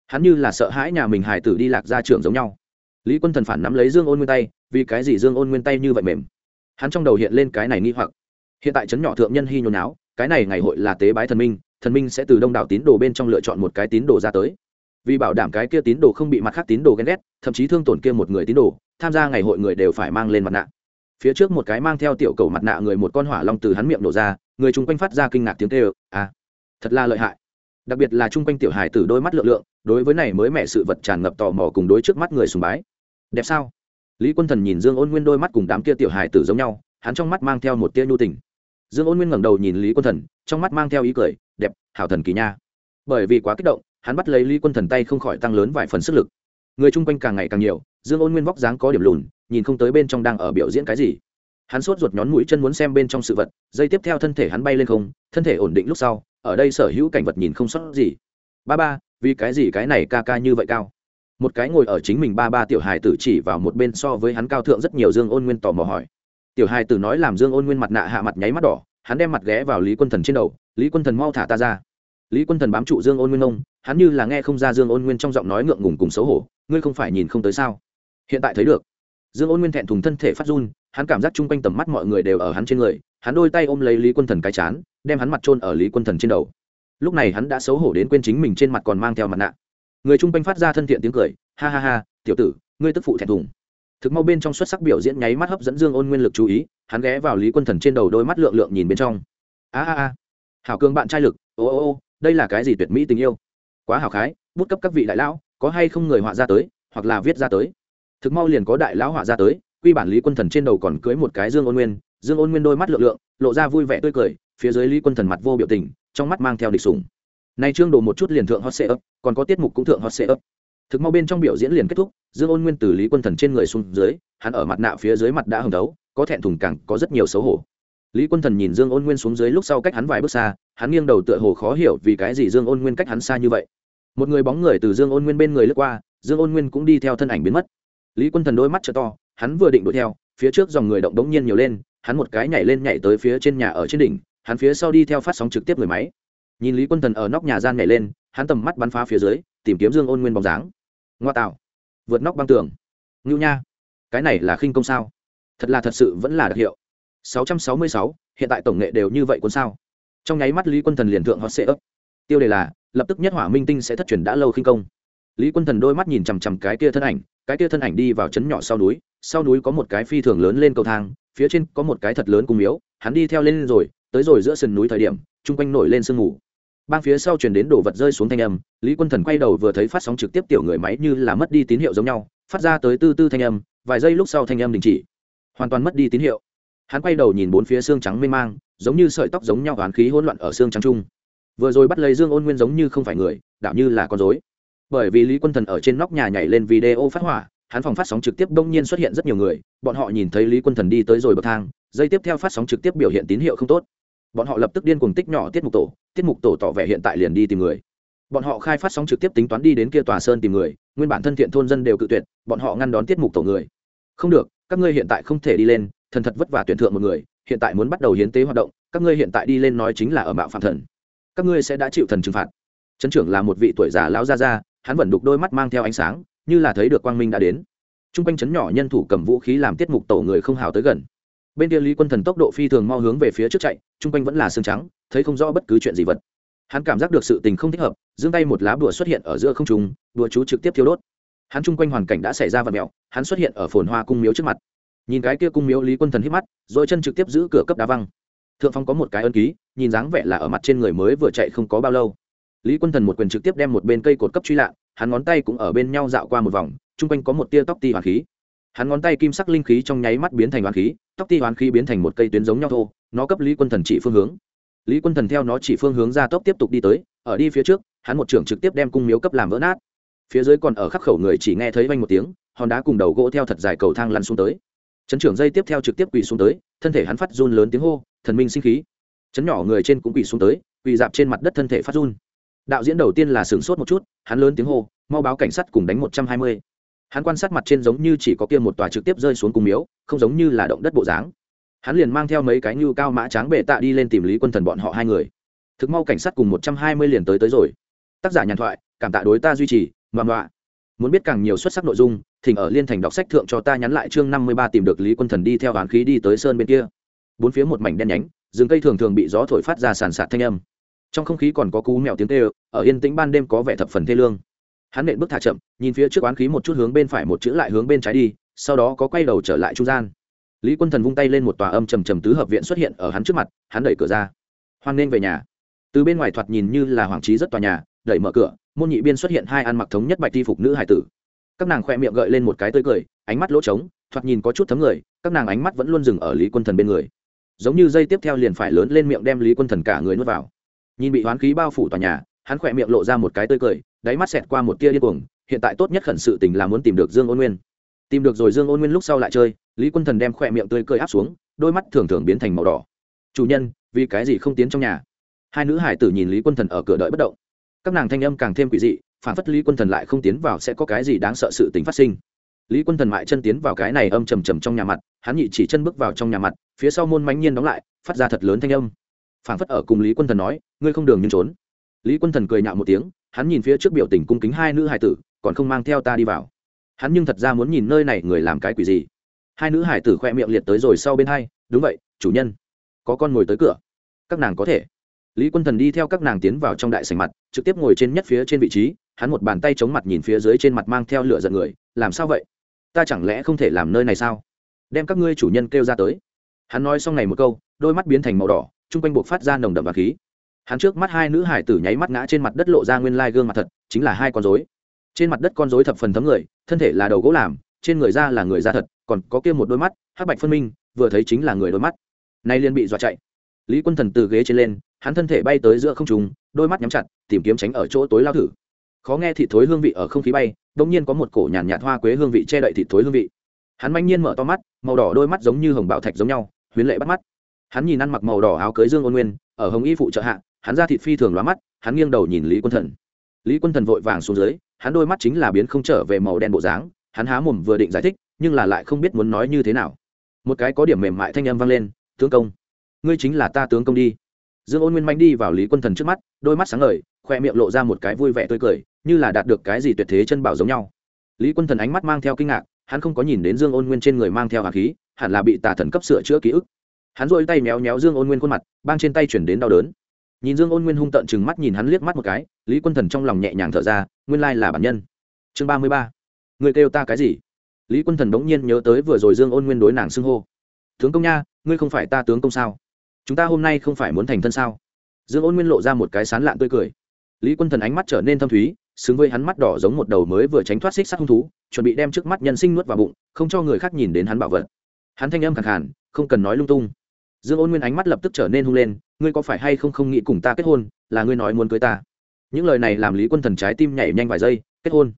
Speaker 1: Hắn như là sợ hãi nhà mình Hải tử đi lạc ra trường giống nhau. Lý quân thần phản nắm lấy dương ôn nguyên tay, vì cái gì dương ôn nguyên tay như vậy mềm? Hắn trong đầu hiện lên cái này nghi hoặc. Hiện tại trấn nhỏ thượng nhân hy nhôn áo cái này ngày hội là tế bái thần minh thần minh sẽ từ đông đảo tín đồ bên trong lựa chọn một cái tín đồ ra tới. Vì bảo đảm cái kia tín đồ không bị mặt khác tín đồ ghen ghét, thậm chí thương tổn kia một người tín đồ, tham gia ngày hội người đều phải mang lên mặt nạ. Phía trước một cái mang theo tiểu cầu mặt nạ người một con hỏa long từ hắn miệng nổ ra, người chung quanh phát ra kinh ngạc tiếng kêu à thật là lợi hại. Đặc biệt là chung quanh tiểu hài từ đôi mắt lượng lượng, đối với này mới mẹ sự vật tràn ngập tò mò cùng đối trước mắt người sùng bái. Đẹp sao? Lý quân thần nhìn dương ôn nguyên đôi mắt cùng đám kia tiểu hài tử giống nhau, hắn trong mắt mang theo một tia nhu tình dương ôn nguyên ngẩng đầu nhìn lý quân thần, trong mắt mang theo ý cười, đẹp, hảo thần kỳ nha. Bởi vì quá kích động, hắn bắt lấy lý quân thần tay không khỏi tăng lớn vài phần sức lực. Người chung quanh càng ngày càng nhiều, dương ôn nguyên vóc dáng có điểm lùn, nhìn không tới bên trong đang ở biểu diễn cái gì. Hắn sốt ruột nhón mũi chân muốn xem bên trong sự vật dây tiếp theo thân thể hắn bay lên không, thân thể ổn định lúc sau, ở đây sở hữu cảnh vật nhìn không sót gì. Ba ba, vì cái gì cái này ca ca như vậy cao? Một cái ngồi ở chính mình ba ba tiểu hài tử chỉ vào một bên so với hắn cao thượng rất nhiều, dương ôn nguyên tò mò hỏi tiểu hài tử nói làm dương ôn nguyên mặt nạ hạ mặt nháy mắt đỏ, hắn đem mặt ghé vào lý quân thần trên đầu, lý quân thần mau thả ta ra. Lý quân thần bám trụ dương ôn nguyên ông, hắn như là nghe không ra dương ôn nguyên trong giọng nói ngượng ngùng cùng xấu hổ, ngươi không phải nhìn không tới sao? Hiện tại thấy được. Dương ôn nguyên thẹn thùng thân thể phát run, hắn cảm giác chung quanh tầm mắt mọi người đều ở hắn trên người, hắn đôi tay ôm lấy lý quân thần cái chán, đem hắn mặt trôn ở lý quân thần trên đầu. Lúc này hắn đã xấu hổ đến quên chính mình trên mặt còn mang theo mặt nạ. Người chung quanh phát ra thân thiện tiếng cười, ha ha ha, tiểu tử, ngươi tức phụ thẹn thùng thực mau bên trong xuất sắc biểu diễn nháy mắt hấp dẫn dương ôn nguyên lực chú ý, hắn ghé vào lý quân thần trên đầu đôi mắt lượng lượng nhìn bên trong. A a a. Hảo cường bạn trai lực, ô ô ô, đây là cái gì tuyệt mỹ tình yêu? Quá hảo khái, bút cấp các vị đại lão, có hay không người họa ra tới, hoặc là viết ra tới? Thực mau liền có đại lão họa ra tới, quy bản lý quân thần trên đầu còn cưới một cái dương ôn nguyên, dương ôn nguyên đôi mắt lượng lượng, lộ ra vui vẻ tươi cười, phía dưới lý quân thần mặt vô biểu tình, trong mắt mang theo địch sủng. Nay trương đồ một chút liền thượng hot sệ ấp còn có tiết mục cũng thượng hot sệ ấp thực mau bên trong biểu diễn liền kết thúc, dương ôn nguyên từ lý quân thần trên người xuống dưới, hắn ở mặt nạ phía dưới mặt đã hồng đấu, có thẹn thùng càng có rất nhiều xấu hổ. Lý quân thần nhìn dương ôn nguyên xuống dưới lúc sau cách hắn vài bước xa, hắn nghiêng đầu tựa hồ khó hiểu vì cái gì dương ôn nguyên cách hắn xa như vậy. Một người bóng người từ dương ôn nguyên bên người lướt qua, dương ôn nguyên cũng đi theo thân ảnh biến mất. Lý quân thần đôi mắt t to, hắn vừa định đuổi theo, phía trước dòng người động đống nhiên nhiều lên, hắn một cái nhảy lên nhảy tới phía trên nhà ở trên đỉnh, hắn phía sau đi theo phát sóng trực tiếp người máy. Nhìn lý quân thần ở nóc nhà gian nhảy lên, hắn tầm mắt bắn phá phía dưới, tìm kiếm dương ôn nguyên bóng dáng ngoa tạo. Vượt nóc băng tường. Ngưu nha. Cái này là khinh công sao? Thật là thật sự vẫn là đặc hiệu. 666, hiện tại tổng nghệ đều như vậy cuốn sao? Trong nháy mắt lý quân thần liền thượng hot sẽ ấp tiêu đề là lập tức nhất hỏa minh tinh sẽ thất truyền đã lâu khinh công. Lý quân thần đôi mắt nhìn chằm chằm cái kia thân ảnh cái kia thân ảnh đi vào trấn nhỏ sau núi sau núi có một cái phi thường lớn lên cầu thang phía trên có một cái thật lớn cung miếu hắn đi theo lên rồi tới rồi giữa sườn núi thời điểm chung quanh nổi lên sương mù bang phía sau chuyển đến đồ vật rơi xuống thanh âm, lý quân thần quay đầu vừa thấy phát sóng trực tiếp tiểu người máy như là mất đi tín hiệu giống nhau, phát ra tới tư tư thanh âm, vài giây lúc sau thanh âm đình chỉ. Hoàn toàn mất đi tín hiệu. Hắn quay đầu nhìn bốn phía xương trắng mê mang, giống như sợi tóc giống nhau oán khí hỗn loạn ở xương trắng trung vừa rồi bắt lấy dương ôn nguyên giống như không phải người đạo như là con dối bởi vì lý quân thần ở trên nóc nhà nhảy lên video phát hỏa, hắn phòng phát sóng trực tiếp đông nhiên xuất hiện rất nhiều người, bọn họ nhìn thấy lý quân thần đi tới rồi bậc thang dây tiếp theo phát sóng trực tiếp biểu hiện tín hiệu không tốt bọn họ lập tức điên cuồng tích nhỏ tiết mục tổ, tiết mục tổ tỏ vẻ hiện tại liền đi tìm người. Bọn họ khai phát sóng trực tiếp tính toán đi đến kia tòa sơn tìm người, nguyên bản thân thiện thôn dân đều cự tuyệt, bọn họ ngăn đón tiết mục tổ người. Không được, các ngươi hiện tại không thể đi lên, thần thật vất vả tuyển thượng một người, hiện tại muốn bắt đầu hiến tế hoạt động, các ngươi hiện tại đi lên nói chính là ở mạo phạm thần. Các ngươi sẽ đã chịu thần trừng phạt. Trấn trưởng là một vị tuổi già lão gia gia, hắn vẫn đục đôi mắt mang theo ánh sáng, như là thấy được quang minh đã đến. T r u n g quanh trấn nhỏ nhân thủ cầm vũ khí làm tiết mục tổ người không hào tới gần bên kia lý quân thần tốc độ phi thường mau hướng về phía trước chạy, chung quanh vẫn là xương trắng, thấy không rõ bất cứ chuyện gì vật. Hắn cảm giác được sự tình không thích hợp, giương tay một lá bùa xuất hiện ở giữa không trùng đùa chú trực tiếp thiêu đốt. Hắn chung quanh hoàn cảnh đã xảy ra vật mẹo, hắn xuất hiện ở phồn hoa cung miếu trước mặt. Nhìn cái kia cung miếu lý quân thần hít mắt, rồi chân trực tiếp giữ cửa cấp đá văng. Thượng phong có một cái ân ký, nhìn dáng vẻ là ở mặt trên người mới vừa chạy không có bao lâu. Lý quân thần một quyền trực tiếp đem một bên cây cột cấp truy lạ, hắn ngón tay cũng ở bên nhau dạo qua một vòng, chung quanh có một tia tóc ti hoàng khí hắn ngón tay kim sắc linh khí trong nháy mắt biến thành oán khí, tóc ti oán khí biến thành một cây tuyến giống nhau thô, nó cấp lý quân thần chỉ phương hướng. Lý quân thần theo nó chỉ phương hướng ra tốc tiếp tục đi tới, ở đi phía trước, hắn một trưởng trực tiếp đem cung miếu cấp làm vỡ nát. Phía dưới còn ở khắc khẩu người chỉ nghe thấy vanh một tiếng, hòn đá cùng đầu gỗ theo thật dài cầu thang lăn xuống tới. Chấn trưởng dây tiếp theo trực tiếp quỳ xuống tới, thân thể hắn phát run lớn tiếng hô, thần minh sinh khí. Chấn nhỏ người trên cũng quỳ xuống tới, quỳ dạp trên mặt đất thân thể phát run. Đạo diễn đầu tiên là sửng sốt một chút, hắn lớn tiếng hô, mau báo cảnh sát cùng đánh một trăm hai mươi hắn quan sát mặt trên giống như chỉ có kia một tòa trực tiếp rơi xuống cùng miếu, không giống như là động đất bộ dáng. Hắn liền mang theo mấy cái nhu cao mã tráng bệ tạ đi lên tìm lý quân thần bọn họ hai người. Thực mau cảnh sát cùng một trăm hai mươi liền tới tới rồi. Tác giả nhàn thoại, cảm tạ đối ta duy trì, ngoan ngoạ muốn biết càng nhiều xuất sắc nội dung, thỉnh ở liên thành đọc sách thượng cho ta nhắn lại chương năm mươi ba tìm được lý quân thần đi theo đoán khí đi tới sơn bên kia. Bốn phía một mảnh đen nhánh, rừng cây thường thường bị gió thổi phát ra sàn sạt thanh âm. Trong không khí còn có cú mèo tiếng tê ở yên tĩnh ban đêm có vẻ thập phần thê lương hắn nện bước thả chậm, nhìn phía trước oán khí một chút hướng bên phải một chữ lại hướng bên trái đi, sau đó có quay đầu trở lại trung gian. Lý quân thần vung tay lên một tòa âm trầm trầm tứ hợp viện xuất hiện ở hắn trước mặt, hắn đẩy cửa ra. Hoan nên về nhà. Từ bên ngoài thoạt nhìn như là hoàng trí rất tòa nhà, đẩy mở cửa, môn nhị biên xuất hiện hai ăn mặc thống nhất bạch thi phục nữ hải tử. Các nàng khoe miệng gợi lên một cái tươi cười, ánh mắt lỗ trống, thoạt nhìn có chút thấm người, các nàng ánh mắt vẫn luôn dừng ở lý quân thần bên người. Giống như dây tiếp theo liền phải lớn lên miệng đem lý quân thần cả người nuốt vào. Nhìn bị hoán khí bao phủ tòa nhà hắn khỏe miệng lộ ra một cái tươi cười, đáy mắt xẹt qua một tia điên cuồng, hiện tại tốt nhất khẩn sự tình là muốn tìm được dương ôn nguyên. Tìm được rồi dương ôn nguyên lúc sau lại chơi, lý quân thần đem khỏe miệng tươi cười áp xuống, đôi mắt thường thường biến thành màu đỏ. Chủ nhân, vì cái gì không tiến trong nhà? Hai nữ hải tử nhìn lý quân thần ở cửa đợi bất động. Các nàng thanh âm càng thêm quỷ dị, phản phất lý quân thần lại không tiến vào sẽ có cái gì đáng sợ sự tình phát sinh. Lý quân thần mại chân tiến vào cái này âm trầm trầm trong nhà mặt, hắn nhị chỉ chân bước vào trong nhà mặt, phía sau môn mánh nhiên đóng lại, phát ra thật lớn thanh âm. Phản phất ở cùng lý quân thần nói, ngươi không đường nhưng trốn lý quân thần cười nhạo một tiếng, hắn nhìn phía trước biểu tình cung kính hai nữ hải tử, còn không mang theo ta đi vào. Hắn nhưng thật ra muốn nhìn nơi này người làm cái quỷ gì. Hai nữ hải tử khoe miệng liệt tới rồi sau bên hai, đúng vậy, chủ nhân, có con ngồi tới cửa, các nàng có thể. Lý quân thần đi theo các nàng tiến vào trong đại sành mặt, trực tiếp ngồi trên nhất phía trên vị trí, hắn một bàn tay chống mặt nhìn phía dưới trên mặt mang theo lửa giận người, làm sao vậy? Ta chẳng lẽ không thể làm nơi này sao? Đem các ngươi chủ nhân kêu ra tới. Hắn nói xong này một câu, đôi mắt biến thành màu đỏ, chung quanh buộc phát ra nồng đậm và khí hắn trước mắt hai nữ hải tử nháy mắt ngã trên mặt đất lộ ra nguyên lai gương mặt thật, chính là hai con dối trên mặt đất con dối thập phần thấm người, thân thể là đầu gỗ làm, trên người da là người da thật, còn có kia một đôi mắt, hắc bạch phân minh, vừa thấy chính là người đôi mắt. Nay liên bị dọa chạy. Lý quân thần từ ghế trên lên, hắn thân thể bay tới giữa không trùng đôi mắt nhắm chặt, tìm kiếm tránh ở chỗ tối lao thử. Khó nghe thịt thối hương vị ở không khí bay đông nhiên có một cổ nhàn nhạt hoa quế hương vị che đậy thịt thối hương vị. Hắn manh nhiên mở to mắt, màu đỏ đôi mắt giống như hồng bạo thạch giống nhau, huyến lệ bắt mắt. Hắn nhìn ăn mặc màu đỏ áo cưới dương ôn nguyên, ở hồng y phụ trợ hạ hắn ra thịt phi thường lóa mắt, hắn nghiêng đầu nhìn lý quân thần. Lý quân thần vội vàng xuống dưới, hắn đôi mắt chính là biến không trở về màu đen bộ dáng, hắn há mồm vừa định giải thích, nhưng là lại không biết muốn nói như thế nào. Một cái có điểm mềm mại thanh âm vang lên, tướng công, ngươi chính là ta tướng công đi. Dương ôn nguyên manh đi vào lý quân thần trước mắt, đôi mắt sáng ngời, khoe miệng lộ ra một cái vui vẻ tươi cười, như là đạt được cái gì tuyệt thế chân bảo giống nhau. Lý quân thần ánh mắt mang theo kinh ngạc, hắn không có nhìn đến dương ôn nguyên trên người mang theo hà khí, hẳn là bị tà thần cấp sửa chữa ký ức. Hắn dội tay méo méo dương ôn nguyên khuôn mặt bang trên tay chuyển đến đau đớn nhìn dương ôn nguyên hung tận chừng mắt nhìn hắn liếc mắt một cái, lý quân thần trong lòng nhẹ nhàng thở ra, nguyên lai là bản nhân. Chương ba mươi ba. Người kêu ta cái gì? Lý quân thần đống nhiên nhớ tới vừa rồi dương ôn nguyên đối nàng xưng hô. Tướng công nha, ngươi không phải ta tướng công sao? Chúng ta hôm nay không phải muốn thành thân sao? Dương ôn nguyên lộ ra một cái sán lạn tươi cười. Lý quân thần ánh mắt trở nên thâm thúy, xứng với hắn mắt đỏ giống một đầu mới vừa tránh thoát xích sắt hung thú, chuẩn bị đem trước mắt nhân sinh nuốt vào bụng, không cho người khác nhìn đến hắn bảo vật. Hắn thanh âm khẳng hẳn không cần nói lung tung. Dương ôn nguyên ánh mắt lập tức trở nên hung lên ngươi có phải hay không không nghĩ cùng ta kết hôn, là ngươi nói muốn cưới ta? Những lời này làm lý quân thần trái tim nhảy nhanh vài giây, kết hôn.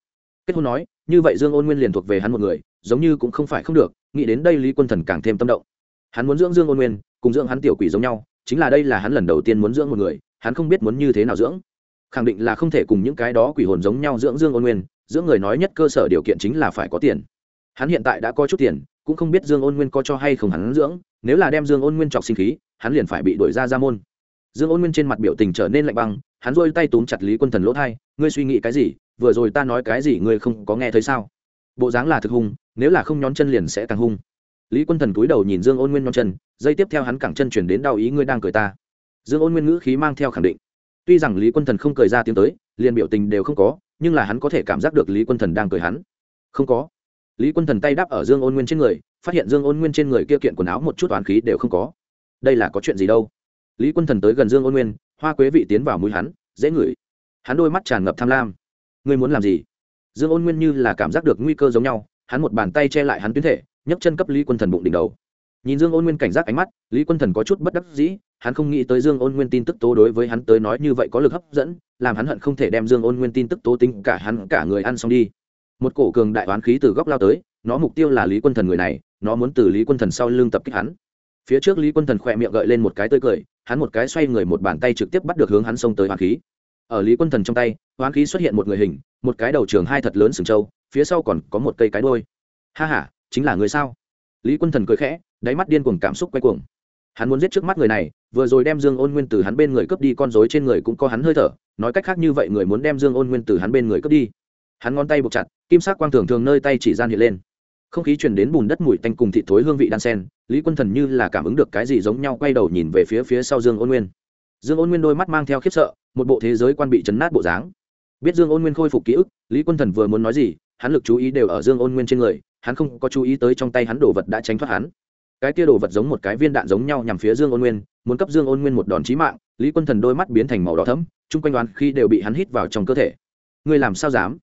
Speaker 1: Kết hôn nói, như vậy dương ôn nguyên liền thuộc về hắn một người, giống như cũng không phải không được, nghĩ đến đây lý quân thần càng thêm tâm động. Hắn muốn dưỡng dương ôn nguyên, cùng dưỡng hắn tiểu quỷ giống nhau, chính là đây là hắn lần đầu tiên muốn dưỡng một người, hắn không biết muốn như thế nào dưỡng. Khẳng định là không thể cùng những cái đó quỷ hồn giống nhau dưỡng dương ôn nguyên, dưỡng người nói nhất cơ sở điều kiện chính là phải có tiền. Hắn hiện tại đã có chút tiền, cũng không biết dương ôn nguyên có cho hay không hắn dưỡng, nếu là đem dương ôn nguyên trọc sinh khí hắn liền phải bị đuổi ra ra môn. Dương ôn nguyên trên mặt biểu tình trở nên lạnh băng, hắn rôi tay túm chặt lý quân thần lỗ thai, ngươi suy nghĩ cái gì? Vừa rồi ta nói cái gì ngươi không có nghe thấy sao? Bộ dáng là thực hung, nếu là không nhón chân liền sẽ càng hung. Lý quân thần cúi đầu nhìn dương ôn nguyên nhón chân, dây tiếp theo hắn cẳng chân chuyển đến đau ý ngươi đang cười ta. Dương ôn nguyên ngữ khí mang theo khẳng định. Tuy rằng lý quân thần không cười ra tiếng tới, liền biểu tình đều không có, nhưng là hắn có thể cảm giác được lý quân thần đang cười hắn. Không có. Lý quân thần tay đáp ở dương ôn nguyên trên người, phát hiện dương ôn nguyên trên người kia kiện quần áo một chút oán khí đều không có đây là có chuyện gì đâu? Lý quân thần tới gần dương ôn nguyên, hoa quế vị tiến vào mũi hắn, dễ ngửi. Hắn đôi mắt tràn ngập tham lam. Ngươi muốn làm gì? Dương ôn nguyên như là cảm giác được nguy cơ giống nhau, hắn một bàn tay che lại hắn tuyến thể, nhấc chân cấp lý quân thần bụng đỉnh đầu. Nhìn dương ôn nguyên cảnh giác ánh mắt, lý quân thần có chút bất đắc dĩ, hắn không nghĩ tới dương ôn nguyên tin tức tố đối với hắn tới nói như vậy có lực hấp dẫn, làm hắn hận không thể đem dương ôn nguyên tin tức tố tính cả hắn cả người ăn xong đi. Một cổ cường đại oán khí từ góc lao tới, nó mục tiêu là lý quân thần người này, nó muốn từ lý quân thần sau lưng tập kích hắn phía trước lý quân thần khỏe miệng gợi lên một cái tươi cười, hắn một cái xoay người một bàn tay trực tiếp bắt được hướng hắn xông tới hoàng khí. Ở lý quân thần trong tay hoàng khí xuất hiện một người hình, một cái đầu trường hai thật lớn sừng trâu, phía sau còn có một cây cái đôi ha h a chính là người sao? Lý quân thần cười khẽ, đáy mắt điên cuồng cảm xúc quay cuồng. Hắn muốn giết trước mắt người này, vừa rồi đem dương ôn nguyên từ hắn bên người cướp đi, con dối trên người cũng có hắn hơi thở, nói cách khác như vậy người muốn đem dương ôn nguyên từ hắn bên người cướp đi. Hắn ngón tay buộc chặt, kim sắc quang thường thường nơi tay chỉ gian hiện lên không khí chuyển đến bùn đất mùi tanh cùng thị thối hương vị đan sen, lý quân thần như là cảm ứng được cái gì giống nhau quay đầu nhìn về phía phía sau dương ôn nguyên. Dương ôn nguyên đôi mắt mang theo khiếp sợ, một bộ thế giới quan bị chấn nát bộ dáng. Biết dương ôn nguyên khôi phục ký ức, lý quân thần vừa muốn nói gì, hắn lực chú ý đều ở dương ôn nguyên trên người, hắn không có chú ý tới trong tay hắn đồ vật đã tránh thoát hắn. Cái tia đồ vật giống một cái viên đạn giống nhau nhằm phía dương ôn nguyên, muốn cấp dương ôn nguyên một đòn chí mạng, lý quân thần đôi mắt biến thành màu đỏ thẫm, chung quanh đoán khi đều bị hắn hít vào trong cơ thể. Ngươi làm sao dám?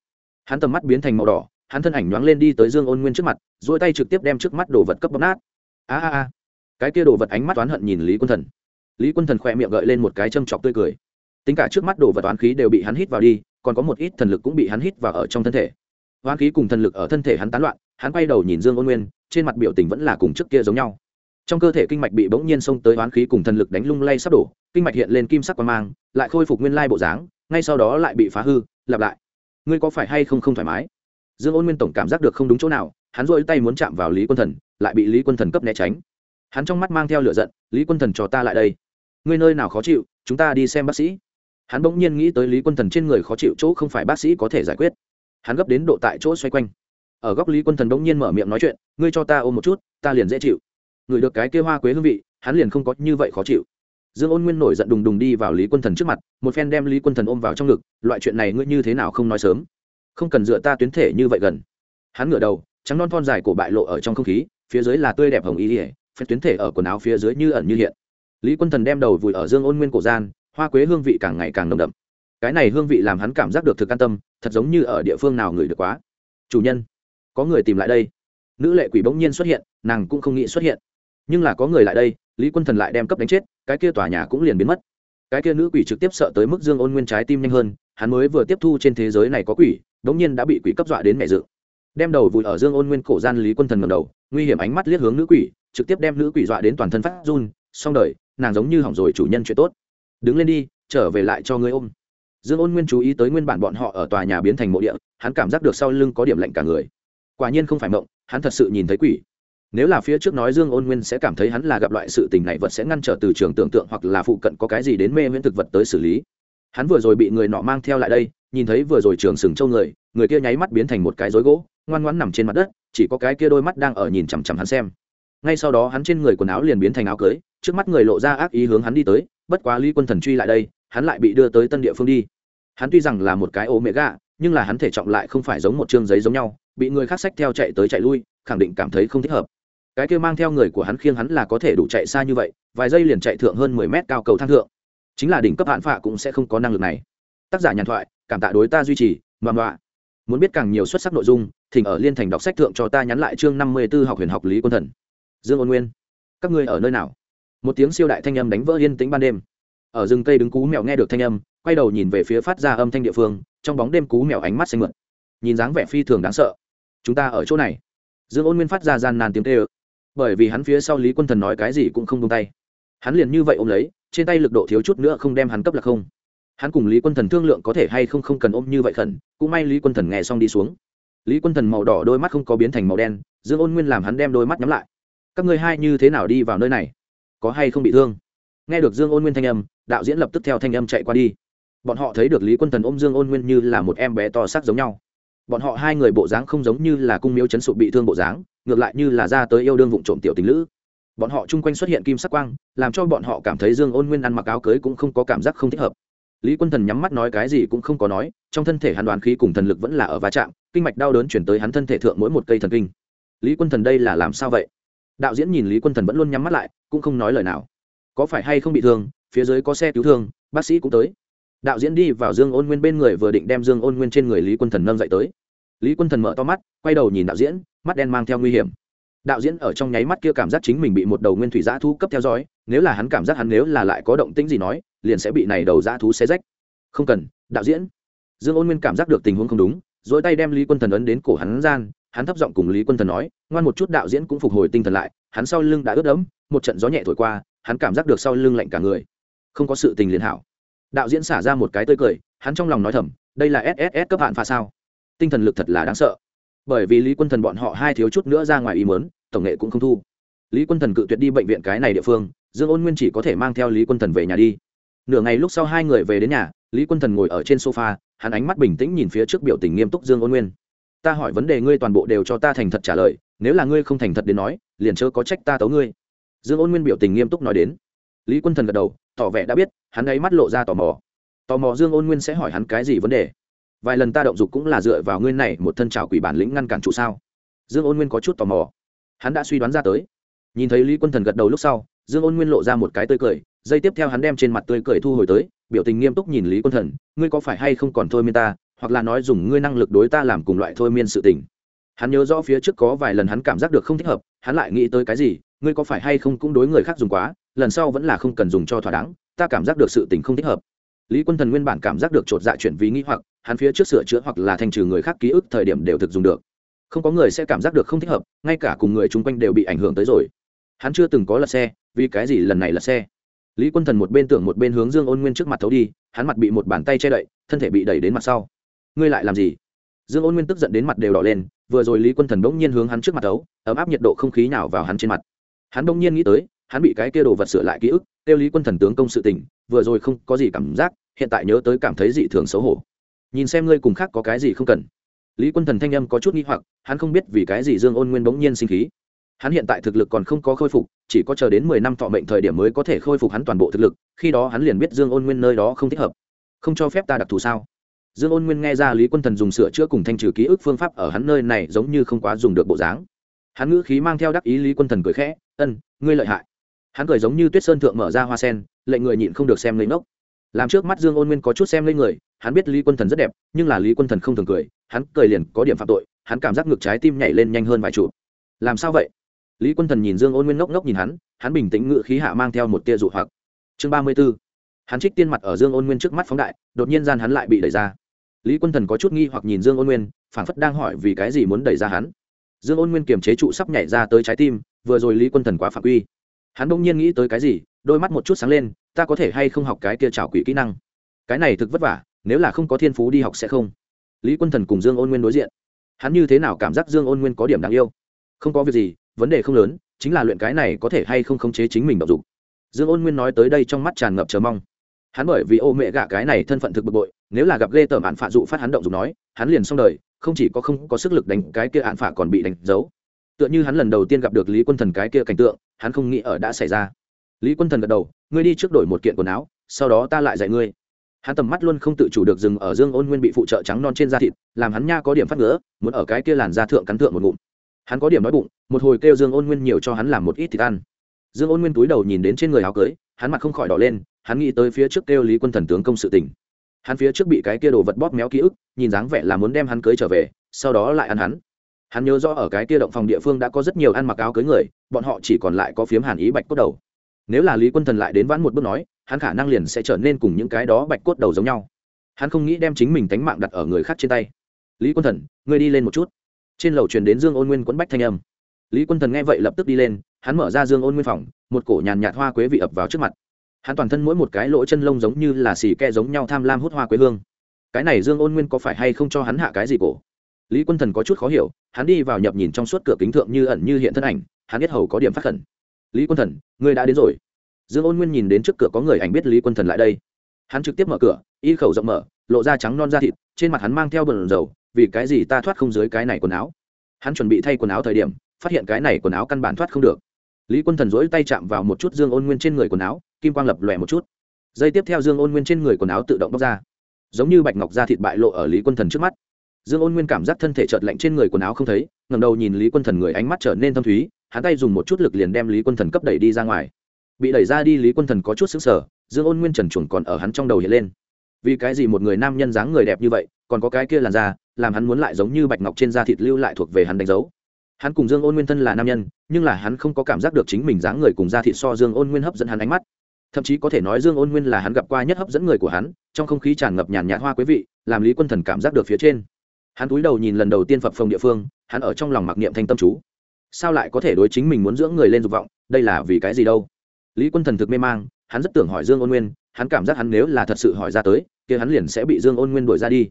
Speaker 1: Hắn tầm mắt biến thành màu đỏ hắn thân ảnh nhoáng lên đi tới dương ôn nguyên trước mặt dỗi tay trực tiếp đem trước mắt đồ vật cấp bóc nát. A a a. Cái kia đồ vật ánh mắt toán hận nhìn lý quân thần. Lý quân thần khỏe miệng gợi lên một cái châm chọc tươi cười. Tính cả trước mắt đồ vật toán khí đều bị hắn hít vào đi, còn có một ít thần lực cũng bị hắn hít vào ở trong thân thể. Toán khí cùng thần lực ở thân thể hắn tán loạn, hắn quay đầu nhìn dương ôn nguyên, trên mặt biểu tình vẫn là cùng trước kia giống nhau. Trong cơ thể kinh mạch bị bỗng nhiên xông tới toán khí cùng thần lực đánh lung lay sắp đổ, kinh mạch hiện lên kim sắc quang mang, lại khôi phục nguyên lai bộ dáng, ngay sau đó lại bị phá hư, lặp lại. Ngươi có phải hay không không thoải mái? Dương ôn nguyên tổng cảm giác được không đúng chỗ nào, hắn rỗi tay muốn chạm vào lý quân thần, lại bị lý quân thần cấp né tránh. Hắn trong mắt mang theo lửa giận, lý quân thần cho ta lại đây. Ngươi nơi nào khó chịu, chúng ta đi xem bác sĩ. Hắn bỗng nhiên nghĩ tới lý quân thần trên người khó chịu chỗ không phải bác sĩ có thể giải quyết. Hắn gấp đến độ tại chỗ xoay quanh. Ở góc lý quân thần bỗng nhiên mở miệng nói chuyện, ngươi cho ta ôm một chút, ta liền dễ chịu. Ngửi được cái kia hoa quế hương vị, hắn liền không có như vậy khó chịu. Dương ôn nguyên nổi giận đùng đùng đi vào lý quân thần trước mặt, một phen đem lý quân thần ôm vào trong ngực, loại chuyện này ngươi như thế nào không nói sớm? Không cần dựa ta tuyến thể như vậy gần. Hắn ngửa đầu, trắng non thon dài cổ bại lộ ở trong không khí, phía dưới là tươi đẹp hồng ý ỉa phép tuyến thể ở quần áo phía dưới như ẩn như hiện. Lý quân thần đem đầu vùi ở dương ôn nguyên cổ gian, hoa quế hương vị càng ngày càng nồng đậm. Cái này hương vị làm hắn cảm giác được thực an tâm, thật giống như ở địa phương nào người được quá. Chủ nhân, có người tìm lại đây. Nữ lệ quỷ bỗng nhiên xuất hiện, nàng cũng không nghĩ xuất hiện. Nhưng là có người lại đây, lý quân thần lại đem cấp đánh chết, cái kia tòa nhà cũng liền biến mất. Cái kia nữ quỷ trực tiếp sợ tới mức dương ôn nguyên trái tim nhanh hơn hắn mới vừa tiếp thu trên thế giới này có quỷ, đống nhiên đã bị quỷ cấp dọa đến mẹ dự. Đem đầu vùi ở dương ôn nguyên cổ gian lý quân thần ngầm đầu, nguy hiểm ánh mắt liếc hướng nữ quỷ, trực tiếp đem nữ quỷ dọa đến toàn thân phát run, xong đời, nàng giống như hỏng rồi chủ nhân chuyện tốt. Đứng lên đi, trở về lại cho ngươi ôm. Dương ôn nguyên chú ý tới nguyên bản bọn họ ở tòa nhà biến thành mộ địa, hắn cảm giác được sau lưng có điểm lạnh cả người. Quả nhiên không phải mộng, hắn thật sự nhìn thấy quỷ. Nếu là phía trước nói dương ôn nguyên sẽ cảm thấy hắn là gặp loại sự tình này vật sẽ ngăn trở từ trường tưởng tượng hoặc là phụ cận có cái gì đến mê miễn thực vật tới xử lý hắn vừa rồi bị người nọ mang theo lại đây, nhìn thấy vừa rồi trường sừng châu người người kia nháy mắt biến thành một cái rối gỗ, ngoan ngoãn nằm trên mặt đất, chỉ có cái kia đôi mắt đang ở nhìn chằm chằm hắn xem. Ngay sau đó hắn trên người quần áo liền biến thành áo cưới, trước mắt người lộ ra ác ý hướng hắn đi tới, bất quá lý quân thần truy lại đây, hắn lại bị đưa tới tân địa phương đi. Hắn tuy rằng là một cái ô mẹ gà nhưng là hắn thể trọng lại không phải giống một chương giấy giống nhau, bị người khác sách theo chạy tới chạy lui, khẳng định cảm thấy không thích hợp. Cái kia mang theo người của hắn khiêng hắn là có thể đủ chạy xa như vậy, vài giây liền chạy thượng hơn mười mét cao cầu thang thượng chính là đỉnh cấp hạn phạ cũng sẽ không có năng lực này. Tác giả nhàn thoại, cảm tạ đối ta duy trì mà mọa muốn biết càng nhiều xuất sắc nội dung, thỉnh ở liên thành đọc sách thượng cho ta nhắn lại chương năm mươi b ố học huyền học lý quân thần. Dương ôn nguyên, các ngươi ở nơi nào? Một tiếng siêu đại thanh âm đánh vỡ yên tĩnh ban đêm. Ở rừng cây đứng cú mèo nghe được thanh âm, quay đầu nhìn về phía phát ra âm thanh địa phương, trong bóng đêm cú mèo ánh mắt xanh mượn nhìn dáng vẻ phi thường đáng sợ. Chúng ta ở chỗ này. Dương ôn nguyên phát ra gian nàn tiếng tê ơ bởi vì hắn phía sau lý quân thần nói cái gì cũng không tung tay. Hắn liền như vậy ôm lấy trên tay lực độ thiếu chút nữa không đem hắn cấp là không. Hắn cùng lý quân thần thương lượng có thể hay không không cần ôm như vậy khẩn, cũng may lý quân thần nghe xong đi xuống. Lý quân thần màu đỏ đôi mắt không có biến thành màu đen, dương ôn nguyên làm hắn đem đôi mắt nhắm lại. Các ngươi hai như thế nào đi vào nơi này? Có hay không bị thương? Nghe được dương ôn nguyên thanh âm, đạo diễn lập tức theo thanh âm chạy qua đi. Bọn họ thấy được lý quân thần ôm dương ôn nguyên như là một em bé to xác giống nhau. Bọn họ hai người bộ dáng không giống như là cung miếu chấn sụp bị thương bộ dáng, ngược lại như là ra tới yêu đương vụng trộm tiểu tình lữ bọn họ chung quanh xuất hiện kim sắc quang, làm cho bọn họ cảm thấy dương ôn nguyên ăn mặc áo cưới cũng không có cảm giác không thích hợp. Lý quân thần nhắm mắt nói cái gì cũng không có nói, trong thân thể hắn đoán khí cùng thần lực vẫn là ở va chạm, kinh mạch đau đớn chuyển tới hắn thân thể thượng mỗi một cây thần kinh. Lý quân thần đây là làm sao vậy? Đạo diễn nhìn lý quân thần vẫn luôn nhắm mắt lại, cũng không nói lời nào. Có phải hay không bị thương, phía dưới có xe cứu thương, bác sĩ cũng tới. Đạo diễn đi vào dương ôn nguyên bên người vừa định đem dương ôn nguyên trên người lý quân thần nâng dậy tới. Lý quân thần mở to mắt, quay đầu nhìn đạo diễn, mắt đen mang theo nguy hiểm đạo diễn ở trong nháy mắt kia cảm giác chính mình bị một đầu nguyên thủy giã thu cấp theo dõi, nếu là hắn cảm giác hắn nếu là lại có động tĩnh gì nói, liền sẽ bị này đầu giã thú xé rách. Không cần, đạo diễn. Dương ôn nguyên cảm giác được tình huống không đúng dỗi tay đem lý quân thần ấn đến cổ hắn gian, hắn thấp giọng cùng lý quân thần nói, ngoan một chút đạo diễn cũng phục hồi tinh thần lại, hắn sau lưng đã ướt đẫm, một trận gió nhẹ thổi qua, hắn cảm giác được sau lưng lạnh cả người. Không có sự tình liền hảo. Đạo diễn xả ra một cái tươi cười, hắn trong lòng nói thầm, đây là sss cấp hạn pha sao? Tinh thần lực thật là đáng sợ bởi vì lý quân thần bọn họ hai thiếu chút nữa ra ngoài ý mớn tổng nghệ cũng không thu. Lý quân thần cự tuyệt đi bệnh viện cái này địa phương, dương ôn nguyên chỉ có thể mang theo lý quân thần về nhà đi. Nửa ngày lúc sau hai người về đến nhà, lý quân thần ngồi ở trên sofa, hắn ánh mắt bình tĩnh nhìn phía trước biểu tình nghiêm túc dương ôn nguyên. Ta hỏi vấn đề ngươi toàn bộ đều cho ta thành thật trả lời, nếu là ngươi không thành thật đến nói, liền chớ có trách ta tấu ngươi. Dương ôn nguyên biểu tình nghiêm túc nói đến. Lý quân thần gật đầu, tỏ vẻ đã biết, hắn ấy mắt lộ ra tò mò. Tò mò dương ôn nguyên sẽ hỏi hắn cái gì vấn đề vài lần ta động dục cũng là dựa vào ngươi này một thân trào quỷ bản lĩnh ngăn cản chủ sao? Dương ôn nguyên có chút tò mò. Hắn đã suy đoán ra tới. Nhìn thấy lý quân thần gật đầu lúc sau, dương ôn nguyên lộ ra một cái tươi cười, dây tiếp theo hắn đem trên mặt tươi cười thu hồi tới, biểu tình nghiêm túc nhìn lý quân thần, ngươi có phải hay không còn thôi miên ta, hoặc là nói dùng ngươi năng lực đối ta làm cùng loại thôi miên sự tình? Hắn nhớ rõ phía trước có vài lần hắn cảm giác được không thích hợp, hắn lại nghĩ tới cái gì, ngươi có phải hay không cũng đối người khác dùng quá, lần sau vẫn là không cần dùng cho thỏa đáng, ta cảm giác được sự tình không thích hợp. Lý quân thần nguyên bản cảm giác được chột dạ chuyển vì nghĩ hoặc hắn phía trước sửa chữa hoặc là thành trừ người khác ký ức thời điểm đều thực dùng được. Không có người sẽ cảm giác được không thích hợp, ngay cả cùng người chung quanh đều bị ảnh hưởng tới rồi. Hắn chưa từng có lật xe, vì cái gì lần này lật xe? Lý quân thần một bên tưởng một bên hướng dương ôn nguyên trước mặt thấu đi, hắn mặt bị một bàn tay che đậy, thân thể bị đẩy đến mặt sau. Ngươi lại làm gì? Dương ôn nguyên tức giận đến mặt đều đỏ lên, vừa rồi lý quân thần bỗng nhiên hướng hắn trước mặt thấu, ấm áp nhiệt độ không khí nào vào hắn trên mặt. Hắn bỗng nhiên nghĩ tới, hắn bị cái kia đồ vật sửa lại ký ức tiêu lý quân thần tướng công sự tình, vừa rồi không có gì cảm giác, hiện tại nhớ tới cảm thấy dị thường xấu hổ nhìn xem ngươi cùng khác có cái gì không cần. Lý quân thần thanh âm có chút nghi hoặc, hắn không biết vì cái gì dương ôn nguyên bỗng nhiên sinh khí. Hắn hiện tại thực lực còn không có khôi phục, chỉ có chờ đến mười năm thọ mệnh thời điểm mới có thể khôi phục hắn toàn bộ thực lực, khi đó hắn liền biết dương ôn nguyên nơi đó không thích hợp. Không cho phép ta đặc thù sao? Dương ôn nguyên nghe ra lý quân thần dùng sửa chữa cùng thanh trừ ký ức phương pháp ở hắn nơi này giống như không quá dùng được bộ dáng. Hắn ngữ khí mang theo đắc ý lý quân thần cười khẽ, ân, ngươi lợi hại. Hắn cười giống như tuyết sơn thượng mở ra hoa sen, lệnh người nhịn không được xem lấy nốc làm trước mắt dương ôn nguyên có chút xem lên người, hắn biết lý quân thần rất đẹp, nhưng là lý quân thần không thường cười, hắn cười liền có điểm phạm tội, hắn cảm giác ngược trái tim nhảy lên nhanh hơn vài chục. làm sao vậy? Lý quân thần nhìn dương ôn nguyên ngốc ngốc nhìn hắn hắn bình tĩnh ngự khí hạ mang theo một tia dụ hoặc. Chương ba mươi b ố hắn trích tiên mặt ở dương ôn nguyên trước mắt phóng đại, đột nhiên gian hắn lại bị đẩy ra. Lý quân thần có chút nghi hoặc nhìn dương ôn nguyên phản phất đang hỏi vì cái gì muốn đẩy ra hắn. Dương ôn nguyên kiềm chế trụ sắp nhảy ra tới trái tim, vừa rồi lý quân thần quá phạm quy. Hắn bỗng nhiên nghĩ tới cái gì, đôi mắt một chút sáng lên ta có thể hay không học cái kia trào quỷ kỹ năng? Cái này thực vất vả, nếu là không có thiên phú đi học sẽ không. Lý quân thần cùng dương ôn nguyên đối diện. Hắn như thế nào cảm giác dương ôn nguyên có điểm đáng yêu? Không có việc gì, vấn đề không lớn, chính là luyện cái này có thể hay không khống chế chính mình đọc dục. Dương ôn nguyên nói tới đây trong mắt tràn ngập chờ mong. Hắn bởi vì ô mẹ gạ cái này thân phận thực bực bội, nếu là gặp ghê tởm hạn phạ dụ phát hắn động dục nói, hắn liền xong đời, không chỉ có không có sức lực đánh cái kia hạn phạ còn bị đánh dấu. Tựa như hắn lần đầu tiên gặp được lý quân thần cái kia cảnh tượng, hắn không nghĩ ở đã xảy ra lý quân thần gật đầu, ngươi đi trước đổi một kiện quần áo, sau đó ta lại dạy ngươi. Hắn tầm mắt luôn không tự chủ được dừng ở dương ôn nguyên bị phụ trợ trắng non trên da thịt, làm hắn nha có điểm phát ngứa, muốn ở cái kia làn da thượng cắn thượng một ngụm. Hắn có điểm nói bụng, một hồi kêu dương ôn nguyên nhiều cho hắn làm một ít thịt ăn. Dương ôn nguyên túi đầu nhìn đến trên người áo cưới, hắn mặt không khỏi đỏ lên, hắn nghĩ tới phía trước kêu lý quân thần tướng công sự tình. Hắn phía trước bị cái kia đồ vật bóp méo ký ức, nhìn dáng vẻ là muốn đem hắn cưới trở về, sau đó lại ăn hắn. Hắn nhớ rõ ở cái kia động phòng địa phương đã có rất nhiều ăn mặc áo cưới người, bọn họ chỉ còn lại có phiếm hàn ý bạch cốt đầu nếu là lý quân thần lại đến vãn một bước nói, hắn khả năng liền sẽ trở nên cùng những cái đó bạch cốt đầu giống nhau. Hắn không nghĩ đem chính mình tánh mạng đặt ở người khác trên tay. Lý quân thần, ngươi đi lên một chút. Trên lầu truyền đến dương ôn nguyên quẫn bách thanh âm. Lý quân thần nghe vậy lập tức đi lên, hắn mở ra dương ôn nguyên phòng, một cổ nhàn nhạt hoa quế vị ập vào trước mặt. Hắn toàn thân mỗi một cái lỗ chân lông giống như là xì ke giống nhau tham lam hút hoa quế hương. Cái này dương ôn nguyên có phải hay không cho hắn hạ cái gì cổ? Lý quân thần có chút khó hiểu, hắn đi vào nhập nhìn trong suốt cửa kính thượng như ẩn như hiện thân ảnh, hắn biết hầu có điểm phát khẩn lý quân thần, ngươi đã đến rồi. Dương ôn nguyên nhìn đến trước cửa có người ảnh biết lý quân thần lại đây. Hắn trực tiếp mở cửa, y khẩu rộng mở, lộ ra trắng non da thịt, trên mặt hắn mang theo bờn dầu, vì cái gì ta thoát không dưới cái này quần áo? Hắn chuẩn bị thay quần áo thời điểm, phát hiện cái này quần áo căn bản thoát không được. Lý quân thần dỗi tay chạm vào một chút dương ôn nguyên trên người quần áo, kim quang lập lòe một chút. Dây tiếp theo dương ôn nguyên trên người quần áo tự động bóc ra. Giống như bạch ngọc da thịt bại lộ ở lý quân thần trước mắt. Dương ôn nguyên cảm giác thân thể chợt lạnh trên người quần áo không thấy ngầm đầu nhìn lý quân thần người ánh mắt trở nên thâm thúy hắn tay dùng một chút lực liền đem lý quân thần cấp đẩy đi ra ngoài. Bị đẩy ra đi, lý quân thần có chút xứng sở dương ôn nguyên trần chuẩn còn ở hắn trong đầu hiện lên. Vì cái gì một người nam nhân dáng người đẹp như vậy, còn có cái kia làn da, làm hắn muốn lại giống như bạch ngọc trên da thịt lưu lại thuộc về hắn đánh dấu. Hắn cùng dương ôn nguyên thân là nam nhân, nhưng là hắn không có cảm giác được chính mình dáng người cùng da thịt so dương ôn nguyên hấp dẫn hắn ánh mắt. Thậm chí có thể nói dương ôn nguyên là hắn gặp qua nhất hấp dẫn người của hắn, trong không khí tràn ngập nhàn nhạt hoa quý vị, làm lý quân thần cảm giác được phía trên. Hắn cúi đầu nhìn lần đầu tiên phập phồng địa phương, hắn ở trong lòng mặc niệm thanh tâm chú sao lại có thể đối chính mình muốn dưỡng người lên dục vọng, đây là vì cái gì đâu? Lý quân thần thực mê mang, hắn rất tưởng hỏi dương ôn nguyên, hắn cảm giác hắn nếu là thật sự hỏi ra tới, kia hắn liền sẽ bị dương ôn nguyên đuổi ra đi.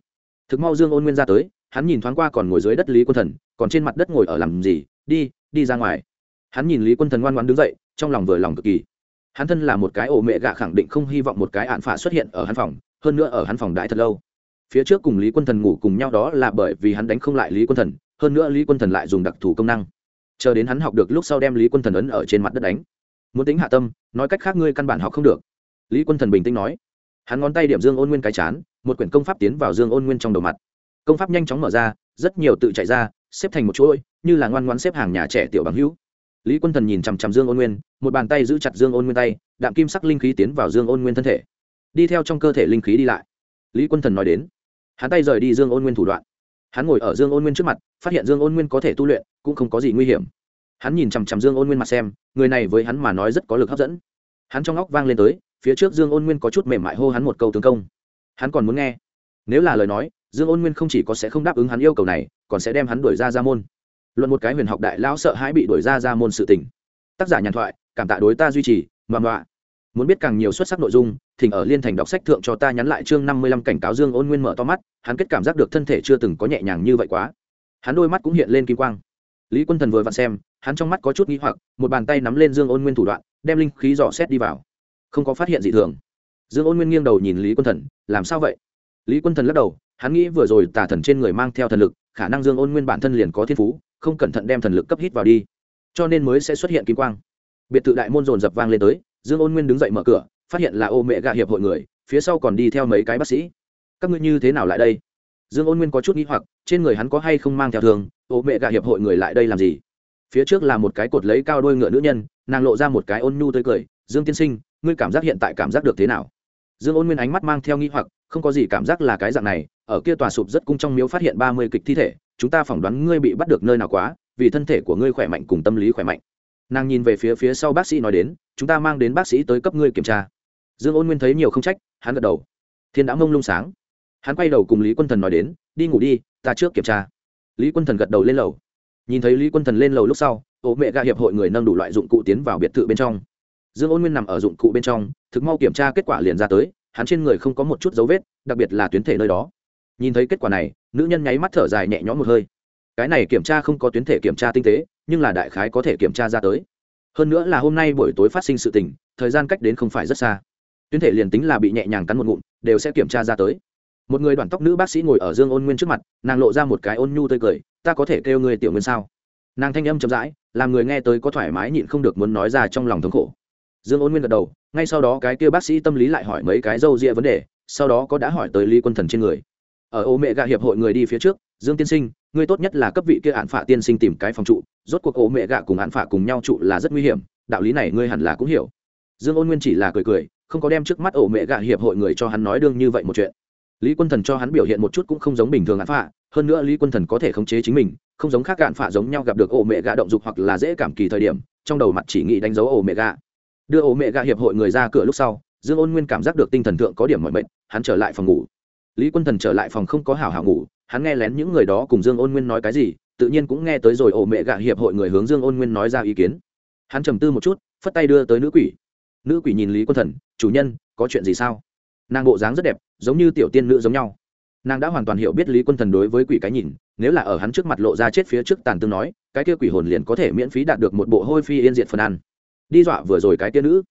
Speaker 1: Thực mau dương ôn nguyên ra tới, hắn nhìn thoáng qua còn ngồi dưới đất lý quân thần, còn trên mặt đất ngồi ở làm gì, đi đi ra ngoài. Hắn nhìn lý quân thần ngoan ngoan đứng dậy, trong lòng vừa lòng cực kỳ. Hắn thân là một cái ổ mẹ gạ khẳng định không hy vọng một cái ạn phả xuất hiện ở hắn phòng, hơn nữa ở hắn phòng đãi thật lâu. Phía trước cùng lý quân thần ngủ cùng nhau đó là bởi vì hắn đánh không lại lý quân thần, hơn nữa lý quân thần lại dùng đặc thù công năng chờ đến hắn học được lúc sau đem lý quân thần ấn ở trên mặt đất đánh. Muốn tính hạ tâm, nói cách khác ngươi căn bản học không được. Lý quân thần bình tĩnh nói. Hắn ngón tay điểm dương ôn nguyên cái chán, một quyển công pháp tiến vào dương ôn nguyên trong đầu mặt. Công pháp nhanh chóng mở ra, rất nhiều tự chạy ra, xếp thành một chuỗi, như là ngoan ngoan xếp hàng nhà trẻ tiểu bằng hữu. Lý quân thần nhìn chằm chằm dương ôn nguyên, một bàn tay giữ chặt dương ôn nguyên tay, đạm kim sắc linh khí tiến vào dương ôn nguyên thân thể. Đi theo trong cơ thể linh khí đi lại. Lý quân thần nói đến. Hắn tay rời đi dương ôn nguyên thủ đoạn hắn ngồi ở dương ôn nguyên trước mặt, phát hiện dương ôn nguyên có thể tu luyện, cũng không có gì nguy hiểm. Hắn nhìn chằm chằm dương ôn nguyên mặt xem, người này với hắn mà nói rất có lực hấp dẫn. Hắn trong óc vang lên tới, phía trước dương ôn nguyên có chút mềm mại hô hắn một câu tướng công. Hắn còn muốn nghe. Nếu là lời nói, dương ôn nguyên không chỉ có sẽ không đáp ứng hắn yêu cầu này, còn sẽ đem hắn đuổi ra ra môn. Luận một cái huyền học đại lão sợ hãi bị đuổi ra ra môn sự tình. Tác giả nhàn thoại, cảm tạ đối ta duy trì mầm mọa muốn biết càng nhiều xuất sắc nội dung thỉnh ở liên thành đọc sách thượng cho ta nhắn lại chương năm mươi lăm cảnh cáo dương ôn nguyên mở to mắt, hắn kết cảm giác được thân thể chưa từng có nhẹ nhàng như vậy quá. Hắn đôi mắt cũng hiện lên kim quang. Lý quân thần vừa vặn xem, hắn trong mắt có chút nghi hoặc, một bàn tay nắm lên dương ôn nguyên thủ đoạn, đem linh khí dò xét đi vào. Không có phát hiện gì thường. Dương ôn nguyên nghiêng đầu nhìn lý quân thần, làm sao vậy? Lý quân thần lắc đầu, hắn nghĩ vừa rồi tà thần trên người mang theo thần lực, khả năng dương ôn nguyên bản thân liền có thiên phú, không cẩn thận đem thần lực cấp hít vào đi, cho nên mới sẽ xuất hiện kim quang. Biệt thự đại môn dồn dập vang lên tới, dương ôn nguyên đứng dậy mở cửa phát hiện là ô mẹ gạ hiệp hội người, phía sau còn đi theo mấy cái bác sĩ. Các ngươi như thế nào lại đây? Dương ôn nguyên có chút n g h i hoặc, trên người hắn có hay không mang theo thường ô mẹ gạ hiệp hội người lại đây làm gì? Phía trước là một cái cột lấy cao đôi ngựa nữ nhân, nàng lộ ra một cái ôn nhu tươi cười, dương tiên sinh, ngươi cảm giác hiện tại cảm giác được thế nào? Dương ôn nguyên ánh mắt mang theo nghi hoặc, không có gì cảm giác là cái dạng này, ở kia tòa sụp rất cung trong miếu phát hiện ba mươi kịch thi thể, chúng ta phỏng đoán ngươi bị bắt được nơi nào quá, vì thân thể của ngươi khỏe mạnh cùng tâm lý khỏe mạnh. Nàng nhìn về phía phía sau bác sĩ nói đến, chúng ta mang đến bác sĩ tới cấp ngươi kiểm tra dương ôn nguyên thấy nhiều không trách, hắn gật đầu. Thiên đã mông lung sáng. Hắn quay đầu cùng lý quân thần nói đến, đi ngủ đi, ta trước kiểm tra. Lý quân thần gật đầu lên lầu. Nhìn thấy lý quân thần lên lầu lúc sau ố mẹ gà hiệp hội người nâng đủ loại dụng cụ tiến vào biệt thự bên trong. Dương ôn nguyên nằm ở dụng cụ bên trong, thực mau kiểm tra kết quả liền ra tới, hắn trên người không có một chút dấu vết, đặc biệt là tuyến thể nơi đó. Nhìn thấy kết quả này, nữ nhân nháy mắt thở dài nhẹ nhõm một hơi. Cái này kiểm tra không có tuyến thể kiểm tra tinh tế, nhưng là đại khái có thể kiểm tra ra tới. Hơn nữa là hôm nay buổi tối phát sinh sự tình, thời gian cách đến không phải rất xa tuyến thể liền tính là bị nhẹ nhàng cắn một ngụm, đều sẽ kiểm tra ra tới. Một người đoàn tóc nữ bác sĩ ngồi ở dương ôn nguyên trước mặt, nàng lộ ra một cái ôn nhu tươi cười, ta có thể kêu người tiểu nguyên sao? Nàng thanh âm chậm rãi, làm người nghe tới có thoải mái nhịn không được muốn nói ra trong lòng thống khổ. Dương ôn nguyên gật đầu, ngay sau đó cái kia bác sĩ tâm lý lại hỏi mấy cái râu ria vấn đề, sau đó có đã hỏi tới lý quân thần trên người. Ở ô mẹ gạ hiệp hội người đi phía trước, dương tiên sinh ngươi tốt nhất là cấp vị kia hạn phạ tiên sinh tìm cái phòng trụ, rốt cuộc ô mẹ gạ cùng hạn phạ cùng nhau trụ là rất nguy hiểm, đạo lý này ngươi hẳn là cũng hiểu. Dương ôn nguyên chỉ là cười cười không có đem trước mắt ổ mẹ gạ hiệp hội người cho hắn nói đương như vậy một chuyện. Lý quân thần cho hắn biểu hiện một chút cũng không giống bình thường hạn phạ, hơn nữa lý quân thần có thể khống chế chính mình, không giống khác gạn phạ giống nhau gặp được ổ mẹ gạ động dục hoặc là dễ cảm kỳ thời điểm, trong đầu mặt chỉ nghĩ đánh dấu ổ mẹ gạ. Đưa ổ mẹ gạ hiệp hội người ra cửa lúc sau, dương ôn nguyên cảm giác được tinh thần thượng có điểm mọi mệnh hắn trở lại phòng ngủ. Lý quân thần trở lại phòng không có hảo hảo ngủ, hắn nghe lén những người đó cùng dương ôn nguyên nói cái gì, tự nhiên cũng nghe tới rồi ổ mẹ gạ hiệp hội người hướng dương ôn nguyên nói ra ý kiến. Hắn trầm tư một chút, phất tay đưa tới nữ quỷ nữ quỷ nhìn lý quân thần, chủ nhân, có chuyện gì sao? Nàng bộ dáng rất đẹp, giống như tiểu tiên nữ giống nhau. Nàng đã hoàn toàn hiểu biết lý quân thần đối với quỷ cái nhìn, nếu là ở hắn trước mặt lộ ra chết phía trước tàn tương nói, cái kia quỷ hồn liền có thể miễn phí đạt được một bộ hôi phi yên diện phần ăn. Đi dọa vừa rồi cái kia nữ.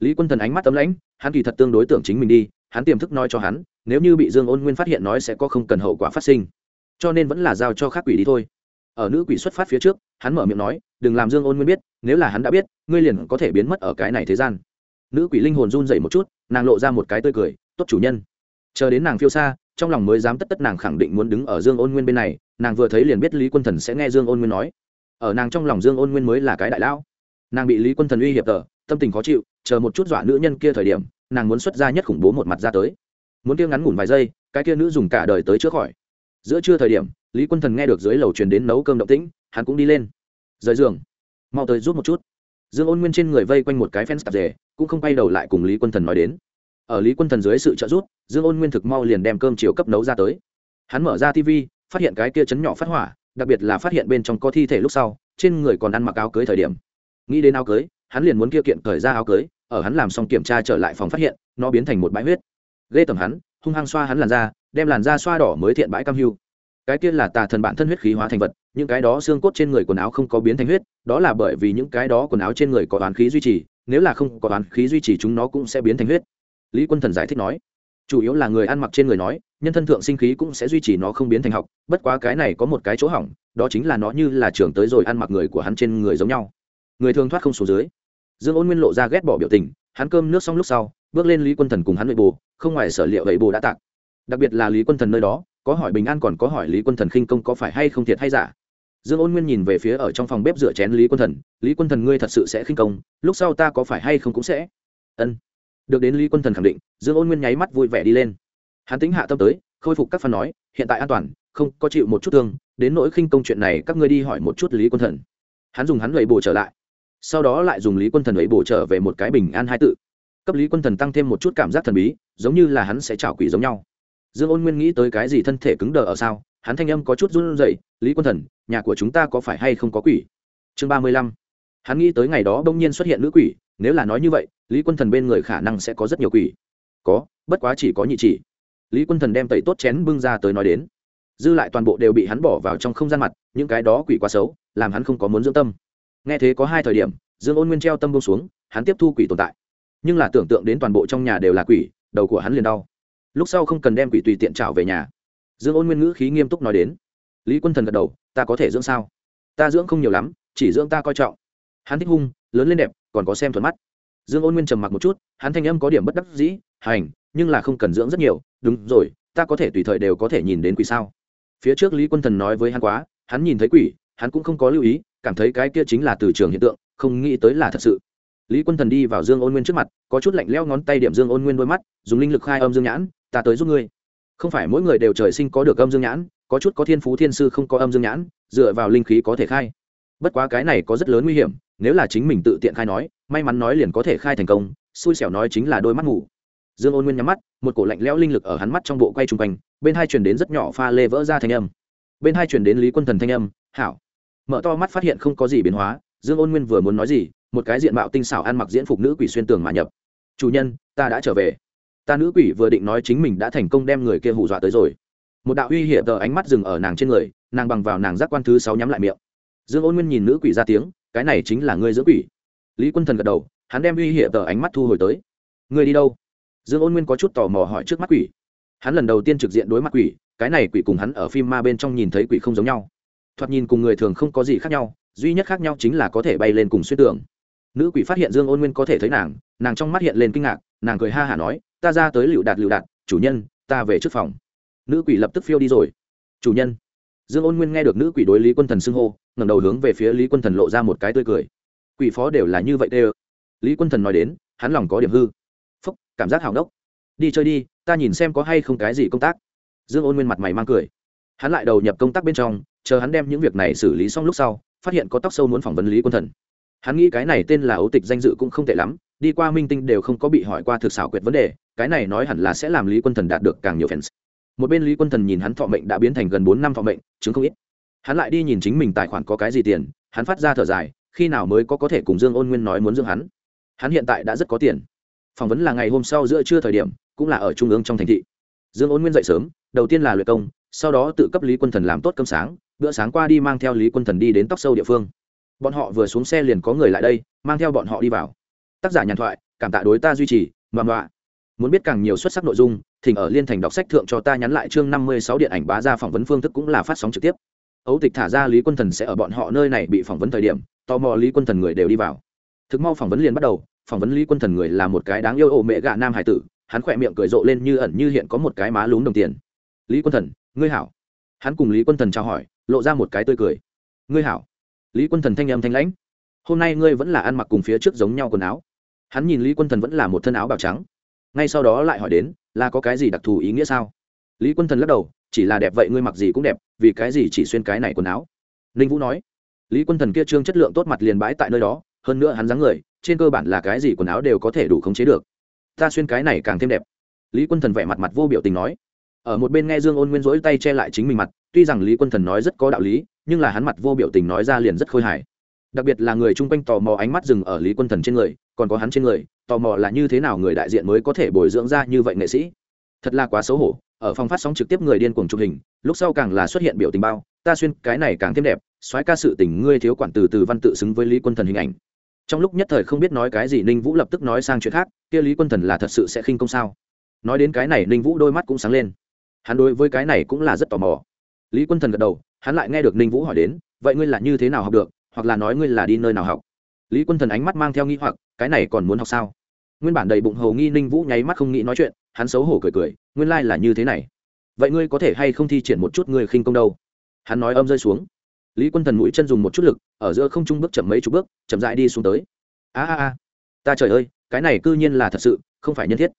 Speaker 1: Lý quân thần ánh mắt tấm lãnh, hắn kỳ thật tương đối tưởng chính mình đi, hắn tiềm thức nói cho hắn, nếu như bị dương ôn nguyên phát hiện nói sẽ có không cần hậu quả phát sinh, cho nên vẫn là giao cho khác quỷ đi thôi. Ở nữ quỷ xuất phát phía trước, hắn mở miệng nói, đừng làm dương ôn nguyên biết, nếu là hắn đã biết, ngươi liền có thể biến mất ở cái này thế gian nữ quỷ linh hồn run dậy một chút, nàng lộ ra một cái tươi cười, tốt chủ nhân. Chờ đến nàng phiêu xa, trong lòng mới dám tất tất nàng khẳng định muốn đứng ở dương ôn nguyên bên này, nàng vừa thấy liền biết lý quân thần sẽ nghe dương ôn nguyên nói. Ở nàng trong lòng dương ôn nguyên mới là cái đại lão. Nàng bị lý quân thần uy hiệp tờ, tâm tình khó chịu, chờ một chút dọa nữ nhân kia thời điểm, nàng muốn xuất ra nhất khủng bố một mặt ra tới. Muốn kia ngắn ngủn vài giây, cái kia nữ dùng cả đời tới chữa khỏi. Giữa trưa thời điểm, lý quân thần nghe được dưới lầu truyền đến nấu cơm động tĩnh, hắn cũng đi lên. Rời giường, mau tới rút một chút dương ôn nguyên trên người vây quanh một cái fans tạp dề, cũng không quay đầu lại cùng lý quân thần nói đến. Ở lý quân thần dưới sự trợ giúp, dương ôn nguyên thực mau liền đem cơm chiều cấp nấu ra tới. Hắn mở ra tv phát hiện cái kia chấn nhỏ phát hỏa, đặc biệt là phát hiện bên trong có thi thể lúc sau, trên người còn ăn mặc áo cưới thời điểm. Nghĩ đến áo cưới, hắn liền muốn kia kiện cởi ra áo cưới, ở hắn làm xong kiểm tra trở lại phòng phát hiện, nó biến thành một bãi huyết. Ghê tầm hắn, hung hăng xoa hắn làn da, đem làn da xoa đỏ mới thiện bãi cam hưu cái kia là tà thần bản thân huyết khí hóa thành vật, những cái đó xương cốt trên người quần áo không có biến thành huyết, đó là bởi vì những cái đó quần áo trên người có toán khí duy trì, nếu là không có toán khí duy trì chúng nó cũng sẽ biến thành huyết. Lý quân thần giải thích nói, chủ yếu là người ăn mặc trên người nói, nhân thân thượng sinh khí cũng sẽ duy trì nó không biến thành học, bất quá cái này có một cái chỗ hỏng, đó chính là nó như là trưởng tới rồi ăn mặc người của hắn trên người giống nhau. Người thường thoát không xuống dưới. Dương ôn nguyên lộ ra ghét bỏ biểu tình, hắn cơm nước xong lúc sau, bước lên lý quân thần cùng hắn nội bồ không ngoài sở liệu vậy bồ đã tạc. Đặc biệt là lý quân thần nơi đó có hỏi bình an còn có hỏi lý quân thần khinh công có phải hay không thiệt hay giả? Dương ôn nguyên nhìn về phía ở trong phòng bếp rửa chén lý quân thần, lý quân thần ngươi thật sự sẽ khinh công, lúc sau ta có phải hay không cũng sẽ. Ân. Được đến lý quân thần khẳng định, dương ôn nguyên nháy mắt vui vẻ đi lên. Hắn tính hạ tâm tới, khôi phục các phần nói, hiện tại an toàn, không có chịu một chút thương, đến nỗi khinh công chuyện này các ngươi đi hỏi một chút lý quân thần. Hắn dùng hắn lấy bổ trở lại. Sau đó lại dùng lý quân thần lẩy bổ trở về một cái bình an hai tự. Cấp lý quân thần tăng thêm một chút cảm giác thần bí, giống như là hắn sẽ chảo quỷ giống nhau dương ôn nguyên nghĩ tới cái gì thân thể cứng đờ ở sao, hắn thanh âm có chút run rẩy, lý quân thần, nhà của chúng ta có phải hay không có quỷ? Chương ba mươi lăm. Hắn nghĩ tới ngày đó bỗng nhiên xuất hiện nữ quỷ, nếu là nói như vậy, lý quân thần bên người khả năng sẽ có rất nhiều quỷ. Có, bất quá chỉ có nhị chỉ. Lý quân thần đem tẩy tốt chén bưng ra tới nói đến. Dư lại toàn bộ đều bị hắn bỏ vào trong không gian mặt, những cái đó quỷ quá xấu, làm hắn không có muốn dưỡng tâm. Nghe thế có hai thời điểm, dương ôn nguyên treo tâm bông xuống, hắn tiếp thu quỷ tồn tại. Nhưng là tưởng tượng đến toàn bộ trong nhà đều là quỷ, đầu của hắn liền đau lúc sau không cần đem quỷ tùy tiện trảo về nhà. Dương ôn nguyên ngữ khí nghiêm túc nói đến. Lý quân thần gật đầu, ta có thể dưỡng sao? Ta dưỡng không nhiều lắm, chỉ dưỡng ta coi trọng. Hắn thích hung, lớn lên đẹp, còn có xem thuận mắt. Dương ôn nguyên trầm mặc một chút, hắn thanh âm có điểm bất đắc dĩ, hành, nhưng là không cần dưỡng rất nhiều. Đúng rồi, ta có thể tùy thời đều có thể nhìn đến quỷ sao. Phía trước lý quân thần nói với hắn quá, hắn nhìn thấy quỷ, hắn cũng không có lưu ý, cảm thấy cái kia chính là từ trường hiện tượng, không nghĩ tới là thật sự. Lý quân thần đi vào dương ôn nguyên trước mặt, có chút lạnh leo ngón tay điểm dương ôn nguyên đôi mắt, dùng linh lực khai âm dương nhãn ta tới giúp ngươi. Không phải mỗi người đều trời sinh có được âm dương nhãn, có chút có thiên phú thiên sư không có âm dương nhãn, dựa vào linh khí có thể khai. Bất quá cái này có rất lớn nguy hiểm, nếu là chính mình tự tiện khai nói, may mắn nói liền có thể khai thành công, xui xẻo nói chính là đôi mắt ngủ. Dương ôn nguyên nhắm mắt, một cổ lạnh lẽo linh lực ở hắn mắt trong bộ quay chung quanh, bên hai chuyển đến rất nhỏ pha lê vỡ ra thanh âm. Bên hai chuyển đến lý quân thần thanh âm, hảo. Mở to mắt phát hiện không có gì biến hóa, dương ôn nguyên vừa muốn nói gì, một cái diện mạo tinh xảo ăn mặc diễn phục nữ quỷ xuyên tường mà nhập. Chủ nhân, ta đã trở về ta nữ quỷ vừa định nói chính mình đã thành công đem người kia hù dọa tới rồi. Một đạo uy hiểm tờ ánh mắt dừng ở nàng trên người, nàng bằng vào nàng giác quan thứ sáu nhắm lại miệng. Dương ôn nguyên nhìn nữ quỷ ra tiếng, cái này chính là ngươi giữa quỷ. Lý quân thần gật đầu, hắn đem uy hiểm tờ ánh mắt thu hồi tới. Ngươi đi đâu? Dương ôn nguyên có chút tò mò hỏi trước mắt quỷ. Hắn lần đầu tiên trực diện đối mặt quỷ, cái này quỷ cùng hắn ở phim ma bên trong nhìn thấy quỷ không giống nhau. Thoạt nhìn cùng người thường không có gì khác nhau, duy nhất khác nhau chính là có thể bay lên cùng suy tưởng nữ quỷ phát hiện dương ôn nguyên có thể thấy nàng nàng trong mắt hiện lên kinh ngạc, nàng cười ha hả nói, ta ra tới lựu đạt lựu đạt chủ nhân, ta về trước phòng. Nữ quỷ lập tức phiêu đi rồi. Chủ nhân. Dương ôn nguyên nghe được nữ quỷ đối lý quân thần xưng hô, ngẩng đầu hướng về phía lý quân thần lộ ra một cái tươi cười. Quỷ phó đều là như vậy đê lý quân thần nói đến, hắn lòng có điểm hư. Phúc, cảm giác hào đốc đi chơi đi, ta nhìn xem có hay không cái gì công tác. Dương ôn nguyên mặt mày mang cười. Hắn lại đầu nhập công tác bên trong, chờ hắn đem những việc này xử lý xong lúc sau, phát hiện có tóc sâu muốn phỏng vấn lý quân thần hắn nghĩ cái này tên là ấu tịch danh dự cũng không tệ lắm, đi qua minh tinh đều không có bị hỏi qua thực xảo quyệt vấn đề, cái này nói hẳn là sẽ làm lý quân thần đạt được càng nhiều fans. Một bên lý quân thần nhìn hắn thọ mệnh đã biến thành gần bốn năm thọ mệnh, chứng không ít. Hắn lại đi nhìn chính mình tài khoản có cái gì tiền, hắn phát ra thở dài, khi nào mới có có thể cùng dương ôn nguyên nói muốn dương hắn. Hắn hiện tại đã rất có tiền. Phỏng vấn là ngày hôm sau giữa trưa thời điểm, cũng là ở trung ương trong thành thị. Dương ôn nguyên dậy sớm, đầu tiên là luyện công, sau đó tự cấp lý quân thần làm tốt cơm sáng, bữa sáng qua đi mang theo lý quân thần đi đến tóc sâu địa phương bọn họ vừa xuống xe liền có người lại đây, mang theo bọn họ đi vào. Tác giả nhàn thoại, cảm tạ đối ta duy trì mà mọa muốn biết càng nhiều xuất sắc nội dung, thỉnh ở liên thành đọc sách thượng cho ta nhắn lại chương năm mươi sáu điện ảnh bá ra phỏng vấn phương thức cũng là phát sóng trực tiếp. Ấu tịch thả ra lý quân thần sẽ ở bọn họ nơi này bị phỏng vấn thời điểm, tò mò lý quân thần người đều đi vào. Thực mau phỏng vấn liền bắt đầu, phỏng vấn lý quân thần người là một cái đáng yêu ổ mẹ gạ nam hải tử, hắn khỏe miệng cười rộ lên như ẩn như hiện có một cái má lún đồng tiền. Lý quân thần, ngươi hảo. Hắn cùng lý quân thần trao hỏi, lộ ra một cái tươi cười. Ngươi hảo lý quân thần thanh âm thanh lãnh. Hôm nay ngươi vẫn là ăn mặc cùng phía trước giống nhau quần áo. Hắn nhìn lý quân thần vẫn là một thân áo bào trắng. Ngay sau đó lại hỏi đến, là có cái gì đặc thù ý nghĩa sao? Lý quân thần lắc đầu, chỉ là đẹp vậy ngươi mặc gì cũng đẹp, vì cái gì chỉ xuyên cái này quần áo? Ninh vũ nói. Lý quân thần kia trương chất lượng tốt mặt liền bãi tại nơi đó, hơn nữa hắn dáng người, trên cơ bản là cái gì quần áo đều có thể đủ khống chế được. Ta xuyên cái này càng thêm đẹp. Lý quân thần vẻ mặt mặt vô biểu tình nói. Ở một bên nghe dương ôn nguyên rỗi tay che lại chính mình mặt, tuy rằng lý quân thần nói rất có đạo lý nhưng là hắn mặt vô biểu tình nói ra liền rất khôi hài. Đặc biệt là người chung quanh tò mò ánh mắt dừng ở lý quân thần trên người, còn có hắn trên người, tò mò là như thế nào người đại diện mới có thể bồi dưỡng ra như vậy nghệ sĩ. Thật là quá xấu hổ, ở phòng phát sóng trực tiếp người điên cuồng chụp hình, lúc sau càng là xuất hiện biểu tình bao, ta xuyên cái này càng thêm đẹp, soái ca sự tình ngươi thiếu quản từ từ văn tự xứng với lý quân thần hình ảnh. Trong lúc nhất thời không biết nói cái gì, ninh vũ lập tức nói sang chuyện khác, kia lý quân thần là thật sự sẽ khinh công sao? Nói đến cái này, ninh vũ đôi mắt cũng sáng lên. Hắn đối với cái này cũng là rất tò mò. Lý quân thần gật đầu hắn lại nghe được ninh vũ hỏi đến, vậy ngươi là như thế nào học được, hoặc là nói ngươi là đi nơi nào học? Lý quân thần ánh mắt mang theo nghi hoặc, cái này còn muốn học sao? Nguyên bản đầy bụng hầu nghi ninh vũ nháy mắt không nghĩ nói chuyện, hắn xấu hổ cười cười, nguyên lai、like、là như thế này. Vậy ngươi có thể hay không thi triển một chút ngươi khinh công đâu? Hắn nói âm rơi xuống. Lý quân thần mũi chân dùng một chút lực, ở giữa không trung bước chậm mấy chục bước, chậm dại đi xuống tới. A a a, ta trời ơi, cái này c ư nhiên là thật sự, không phải nhân thiết.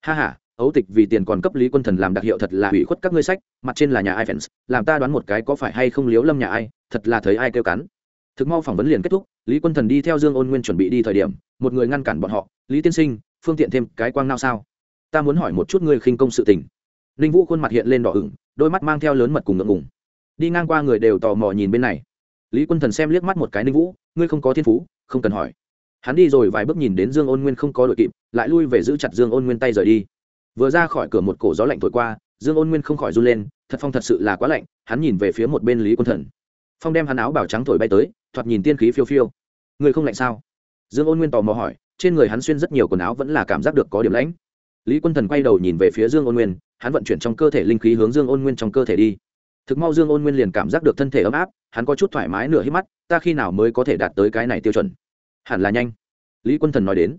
Speaker 1: Ha h a ấu tịch vì tiền còn cấp lý quân thần làm đặc hiệu thật là hủy khuất các ngươi sách, mặt trên là nhà ai fans, làm ta đoán một cái có phải hay không liếu lâm nhà ai, thật là thấy ai kêu cắn. Thực mau phỏng vấn liền kết thúc, lý quân thần đi theo dương ôn nguyên chuẩn bị đi thời điểm, một người ngăn cản bọn họ, lý tiên sinh, phương tiện thêm cái quang nao sao? Ta muốn hỏi một chút ngươi khinh công sự tình. Ninh vũ khuôn mặt hiện lên đỏ ửng, đôi mắt mang theo lớn mật cùng ngượng ngùng. Đi ngang qua người đều tò mò nhìn bên này. Lý quân thần xem liếc mắt một cái ninh vũ, ngươi không có thiên phú, không cần hỏi. Hắn đi rồi vài bước nhìn đến dương ôn nguyên không có đội kịp, lại lui về giữ chặt dương ôn nguyên tay rời đi vừa ra khỏi cửa một cổ gió lạnh thổi qua, dương ôn nguyên không khỏi run lên, thật phong thật sự là quá lạnh, hắn nhìn về phía một bên lý quân thần. Phong đem hắn áo bảo trắng thổi bay tới, thoạt nhìn tiên khí phiêu phiêu. Người không lạnh sao? Dương ôn nguyên tò mò hỏi, trên người hắn xuyên rất nhiều quần áo vẫn là cảm giác được có điểm lãnh lý quân thần quay đầu nhìn về phía dương ôn nguyên, hắn vận chuyển trong cơ thể linh khí hướng dương ôn nguyên trong cơ thể đi. Thực mau dương ôn nguyên liền cảm giác được thân thể ấm áp, hắn có chút thoải mái nửa hít mắt, ta khi nào mới có thể đạt tới cái này tiêu chuẩn? Hẳn là nhanh. Lý quân thần nói đến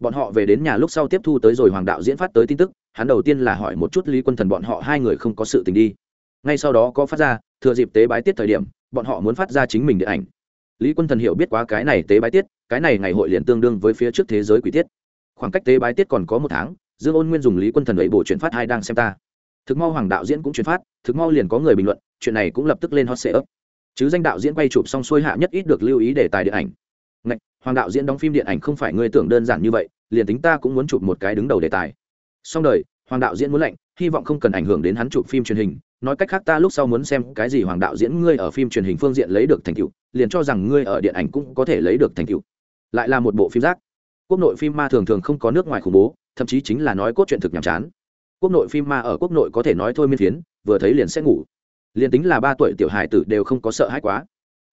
Speaker 1: bọn họ về đến nhà lúc sau tiếp thu tới rồi hoàng đạo diễn phát tới tin tức, hắn đầu tiên là hỏi một chút lý quân thần bọn họ hai người không có sự tình đi. Ngay sau đó có phát ra, thừa dịp tế bái tiết thời điểm, bọn họ muốn phát ra chính mình điện ảnh. Lý quân thần hiểu biết quá cái này tế bái tiết, cái này ngày hội liền tương đương với phía trước thế giới quỷ tiết. Khoảng cách tế bái tiết còn có một tháng, dương ôn nguyên dùng lý quân thần ấy bộ chuyển phát hai đang xem ta. Thực mau hoàng đạo diễn cũng chuyển phát, thực mau liền có người bình luận, chuyện này cũng lập tức lên hot sệ ấp chứ danh đạo diễn quay chụp xong xuôi hạ nhất ít được lưu ý để tài điện ảnh. Ngạch, hoàng đạo diễn đóng phim điện ảnh không phải ngươi tưởng đơn giản như vậy liền tính ta cũng muốn chụp một cái đứng đầu đề tài. Xong đời hoàng đạo diễn muốn lệnh hy vọng không cần ảnh hưởng đến hắn chụp phim truyền hình nói cách khác ta lúc sau muốn xem cái gì hoàng đạo diễn ngươi ở phim truyền hình phương diện lấy được thành tựu liền cho rằng ngươi ở điện ảnh cũng có thể lấy được thành tựu. Lại là một bộ phim rác. Quốc nội phim ma thường thường không có nước ngoài khủng bố thậm chí chính là nói cốt truyện thực nhàm chán. Quốc nội phim ma ở quốc nội có thể nói thôi miên phiến vừa thấy liền sẽ ngủ. Liền tính là ba tuổi tiểu hài tử đều không có sợ hãi quá.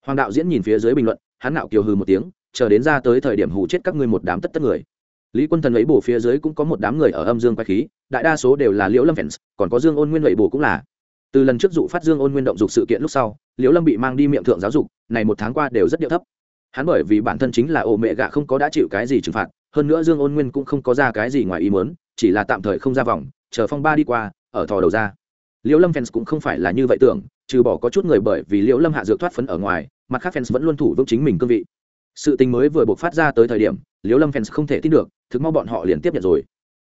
Speaker 1: Hoàng đạo diễn nhìn phía dưới bình luận hắn nạo kiều hừ một tiếng chờ đến ra tới thời điểm hù chết các ngươi một đám tất tất người. Lý quân thần ấy bổ phía dưới cũng có một đám người ở âm dương quay khí đại đa số đều là liễu lâm fans còn có dương ôn nguyên lệ bổ cũng là. Từ lần trước dụ phát dương ôn nguyên động dục sự kiện lúc sau liễu lâm bị mang đi miệng thượng giáo dục này một tháng qua đều rất điệu thấp. Hắn bởi vì bản thân chính là ổ mẹ gạ không có đã chịu cái gì trừng phạt hơn nữa dương ôn nguyên cũng không có ra cái gì ngoài ý muốn, chỉ là tạm thời không ra vòng chờ phong ba đi qua ở thò đầu ra. Liễu lâm fans cũng không phải là như vậy tưởng trừ bỏ có chút người bởi vì liễu lâm hạ dược thoát phấn ở ngoài mặt khác fans vẫn luôn thủ vững chính mình cương vị sự tình mới vừa buộc phát ra tới thời điểm, liễu lâm fans không thể tin được, thực mau bọn họ liền tiếp nhận rồi.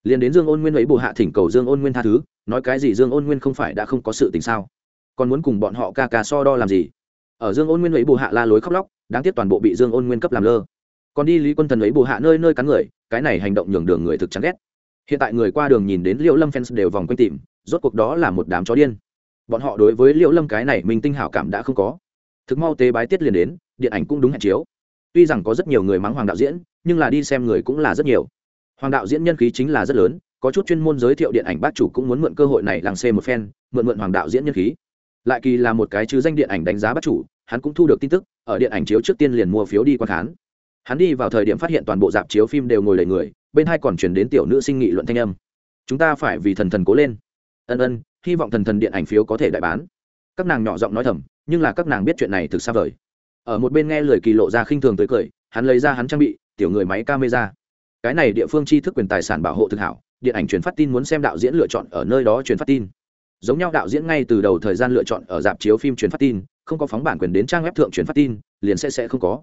Speaker 1: Liền đến dương ôn nguyên ấy bù hạ thỉnh cầu dương ôn nguyên tha thứ, nói cái gì dương ôn nguyên không phải đã không có sự tình sao? Còn muốn cùng bọn họ ca ca so đo làm gì? Ở dương ôn nguyên ấy bù hạ la lối khóc lóc, đáng tiếc toàn bộ bị dương ôn nguyên cấp làm lơ. Còn đi lý quân thần ấy bù hạ nơi nơi cắn người, cái này hành động nhường đường người thực chán ghét. Hiện tại người qua đường nhìn đến liễu lâm fans đều vòng quanh tìm, rốt cuộc đó là một đám chó điên. Bọn họ đối với liễu lâm cái này mình tinh hảo cảm đã không có. Thực mau tế bái tiết liền đến, điện ảnh cũng đúng hẹn chiếu tuy rằng có rất nhiều người mắng hoàng đạo diễn, nhưng là đi xem người cũng là rất nhiều. Hoàng đạo diễn nhân khí chính là rất lớn, có chút chuyên môn giới thiệu điện ảnh bác chủ cũng muốn mượn cơ hội này làng xê một phen, mượn mượn hoàng đạo diễn nhân khí. Lại kỳ là một cái chứ danh điện ảnh đánh giá bác chủ, hắn cũng thu được tin tức, ở điện ảnh chiếu trước tiên liền mua phiếu đi quan khán. Hắn đi vào thời điểm phát hiện toàn bộ dạp chiếu phim đều ngồi đầy người, bên hai còn chuyển đến tiểu nữ sinh nghị luận thanh âm. Chúng ta phải vì thần thần cố lên. Ân ân, hy vọng thần thần điện ảnh phiếu có thể đại bán. Các nàng nhỏ giọng nói thầm, nhưng là các nàng biết chuyện này thực xa vời ở một bên nghe lời kỳ lộ ra khinh thường tới cười, hắn lấy ra hắn trang bị, tiểu người máy camera. Cái này địa phương chi thức quyền tài sản bảo hộ thực hảo, điện ảnh truyền phát tin muốn xem đạo diễn lựa chọn ở nơi đó truyền phát tin. Giống nhau đạo diễn ngay từ đầu thời gian lựa chọn ở dạp chiếu phim truyền phát tin, không có phóng bản quyền đến trang web thượng truyền phát tin, liền sẽ sẽ không có.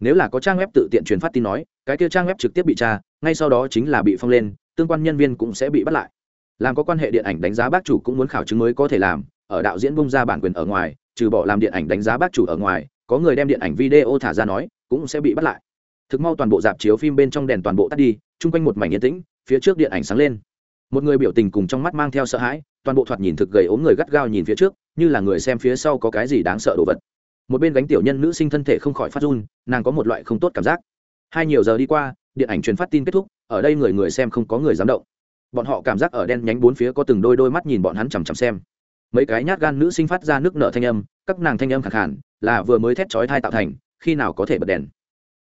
Speaker 1: Nếu là có trang web tự tiện truyền phát tin nói, cái kia trang web trực tiếp bị tra, ngay sau đó chính là bị phong lên, tương quan nhân viên cũng sẽ bị bắt lại. Làm có quan hệ điện ảnh đánh giá bác chủ cũng muốn khảo chứng mới có thể làm, ở đạo diễn bung ra bản quyền ở ngoài, trừ bỏ làm điện ảnh đánh giá bác chủ ở ngoài có người đem điện ảnh video thả ra nói, cũng sẽ bị bắt lại. Thực mau toàn bộ dạp chiếu phim bên trong đèn toàn bộ tắt đi, chung quanh một mảnh yên tĩnh, phía trước điện ảnh sáng lên. Một người biểu tình cùng trong mắt mang theo sợ hãi, toàn bộ thoạt nhìn thực gầy ốm người gắt gao nhìn phía trước, như là người xem phía sau có cái gì đáng sợ đồ vật. Một bên gánh tiểu nhân nữ sinh thân thể không khỏi phát run, nàng có một loại không tốt cảm giác. Hai nhiều giờ đi qua, điện ảnh truyền phát tin kết thúc, ở đây người người xem không có người dám động. Bọn họ cảm giác ở đen nhánh bốn phía có từng đôi đôi mắt nhìn bọn hắn chằm chằm xem. Mấy cái nhát gan nữ sinh phát ra nước nở thanh âm, các nàng thanh âm khẳng khản là vừa mới thét chói thai tạo thành khi nào có thể bật đèn?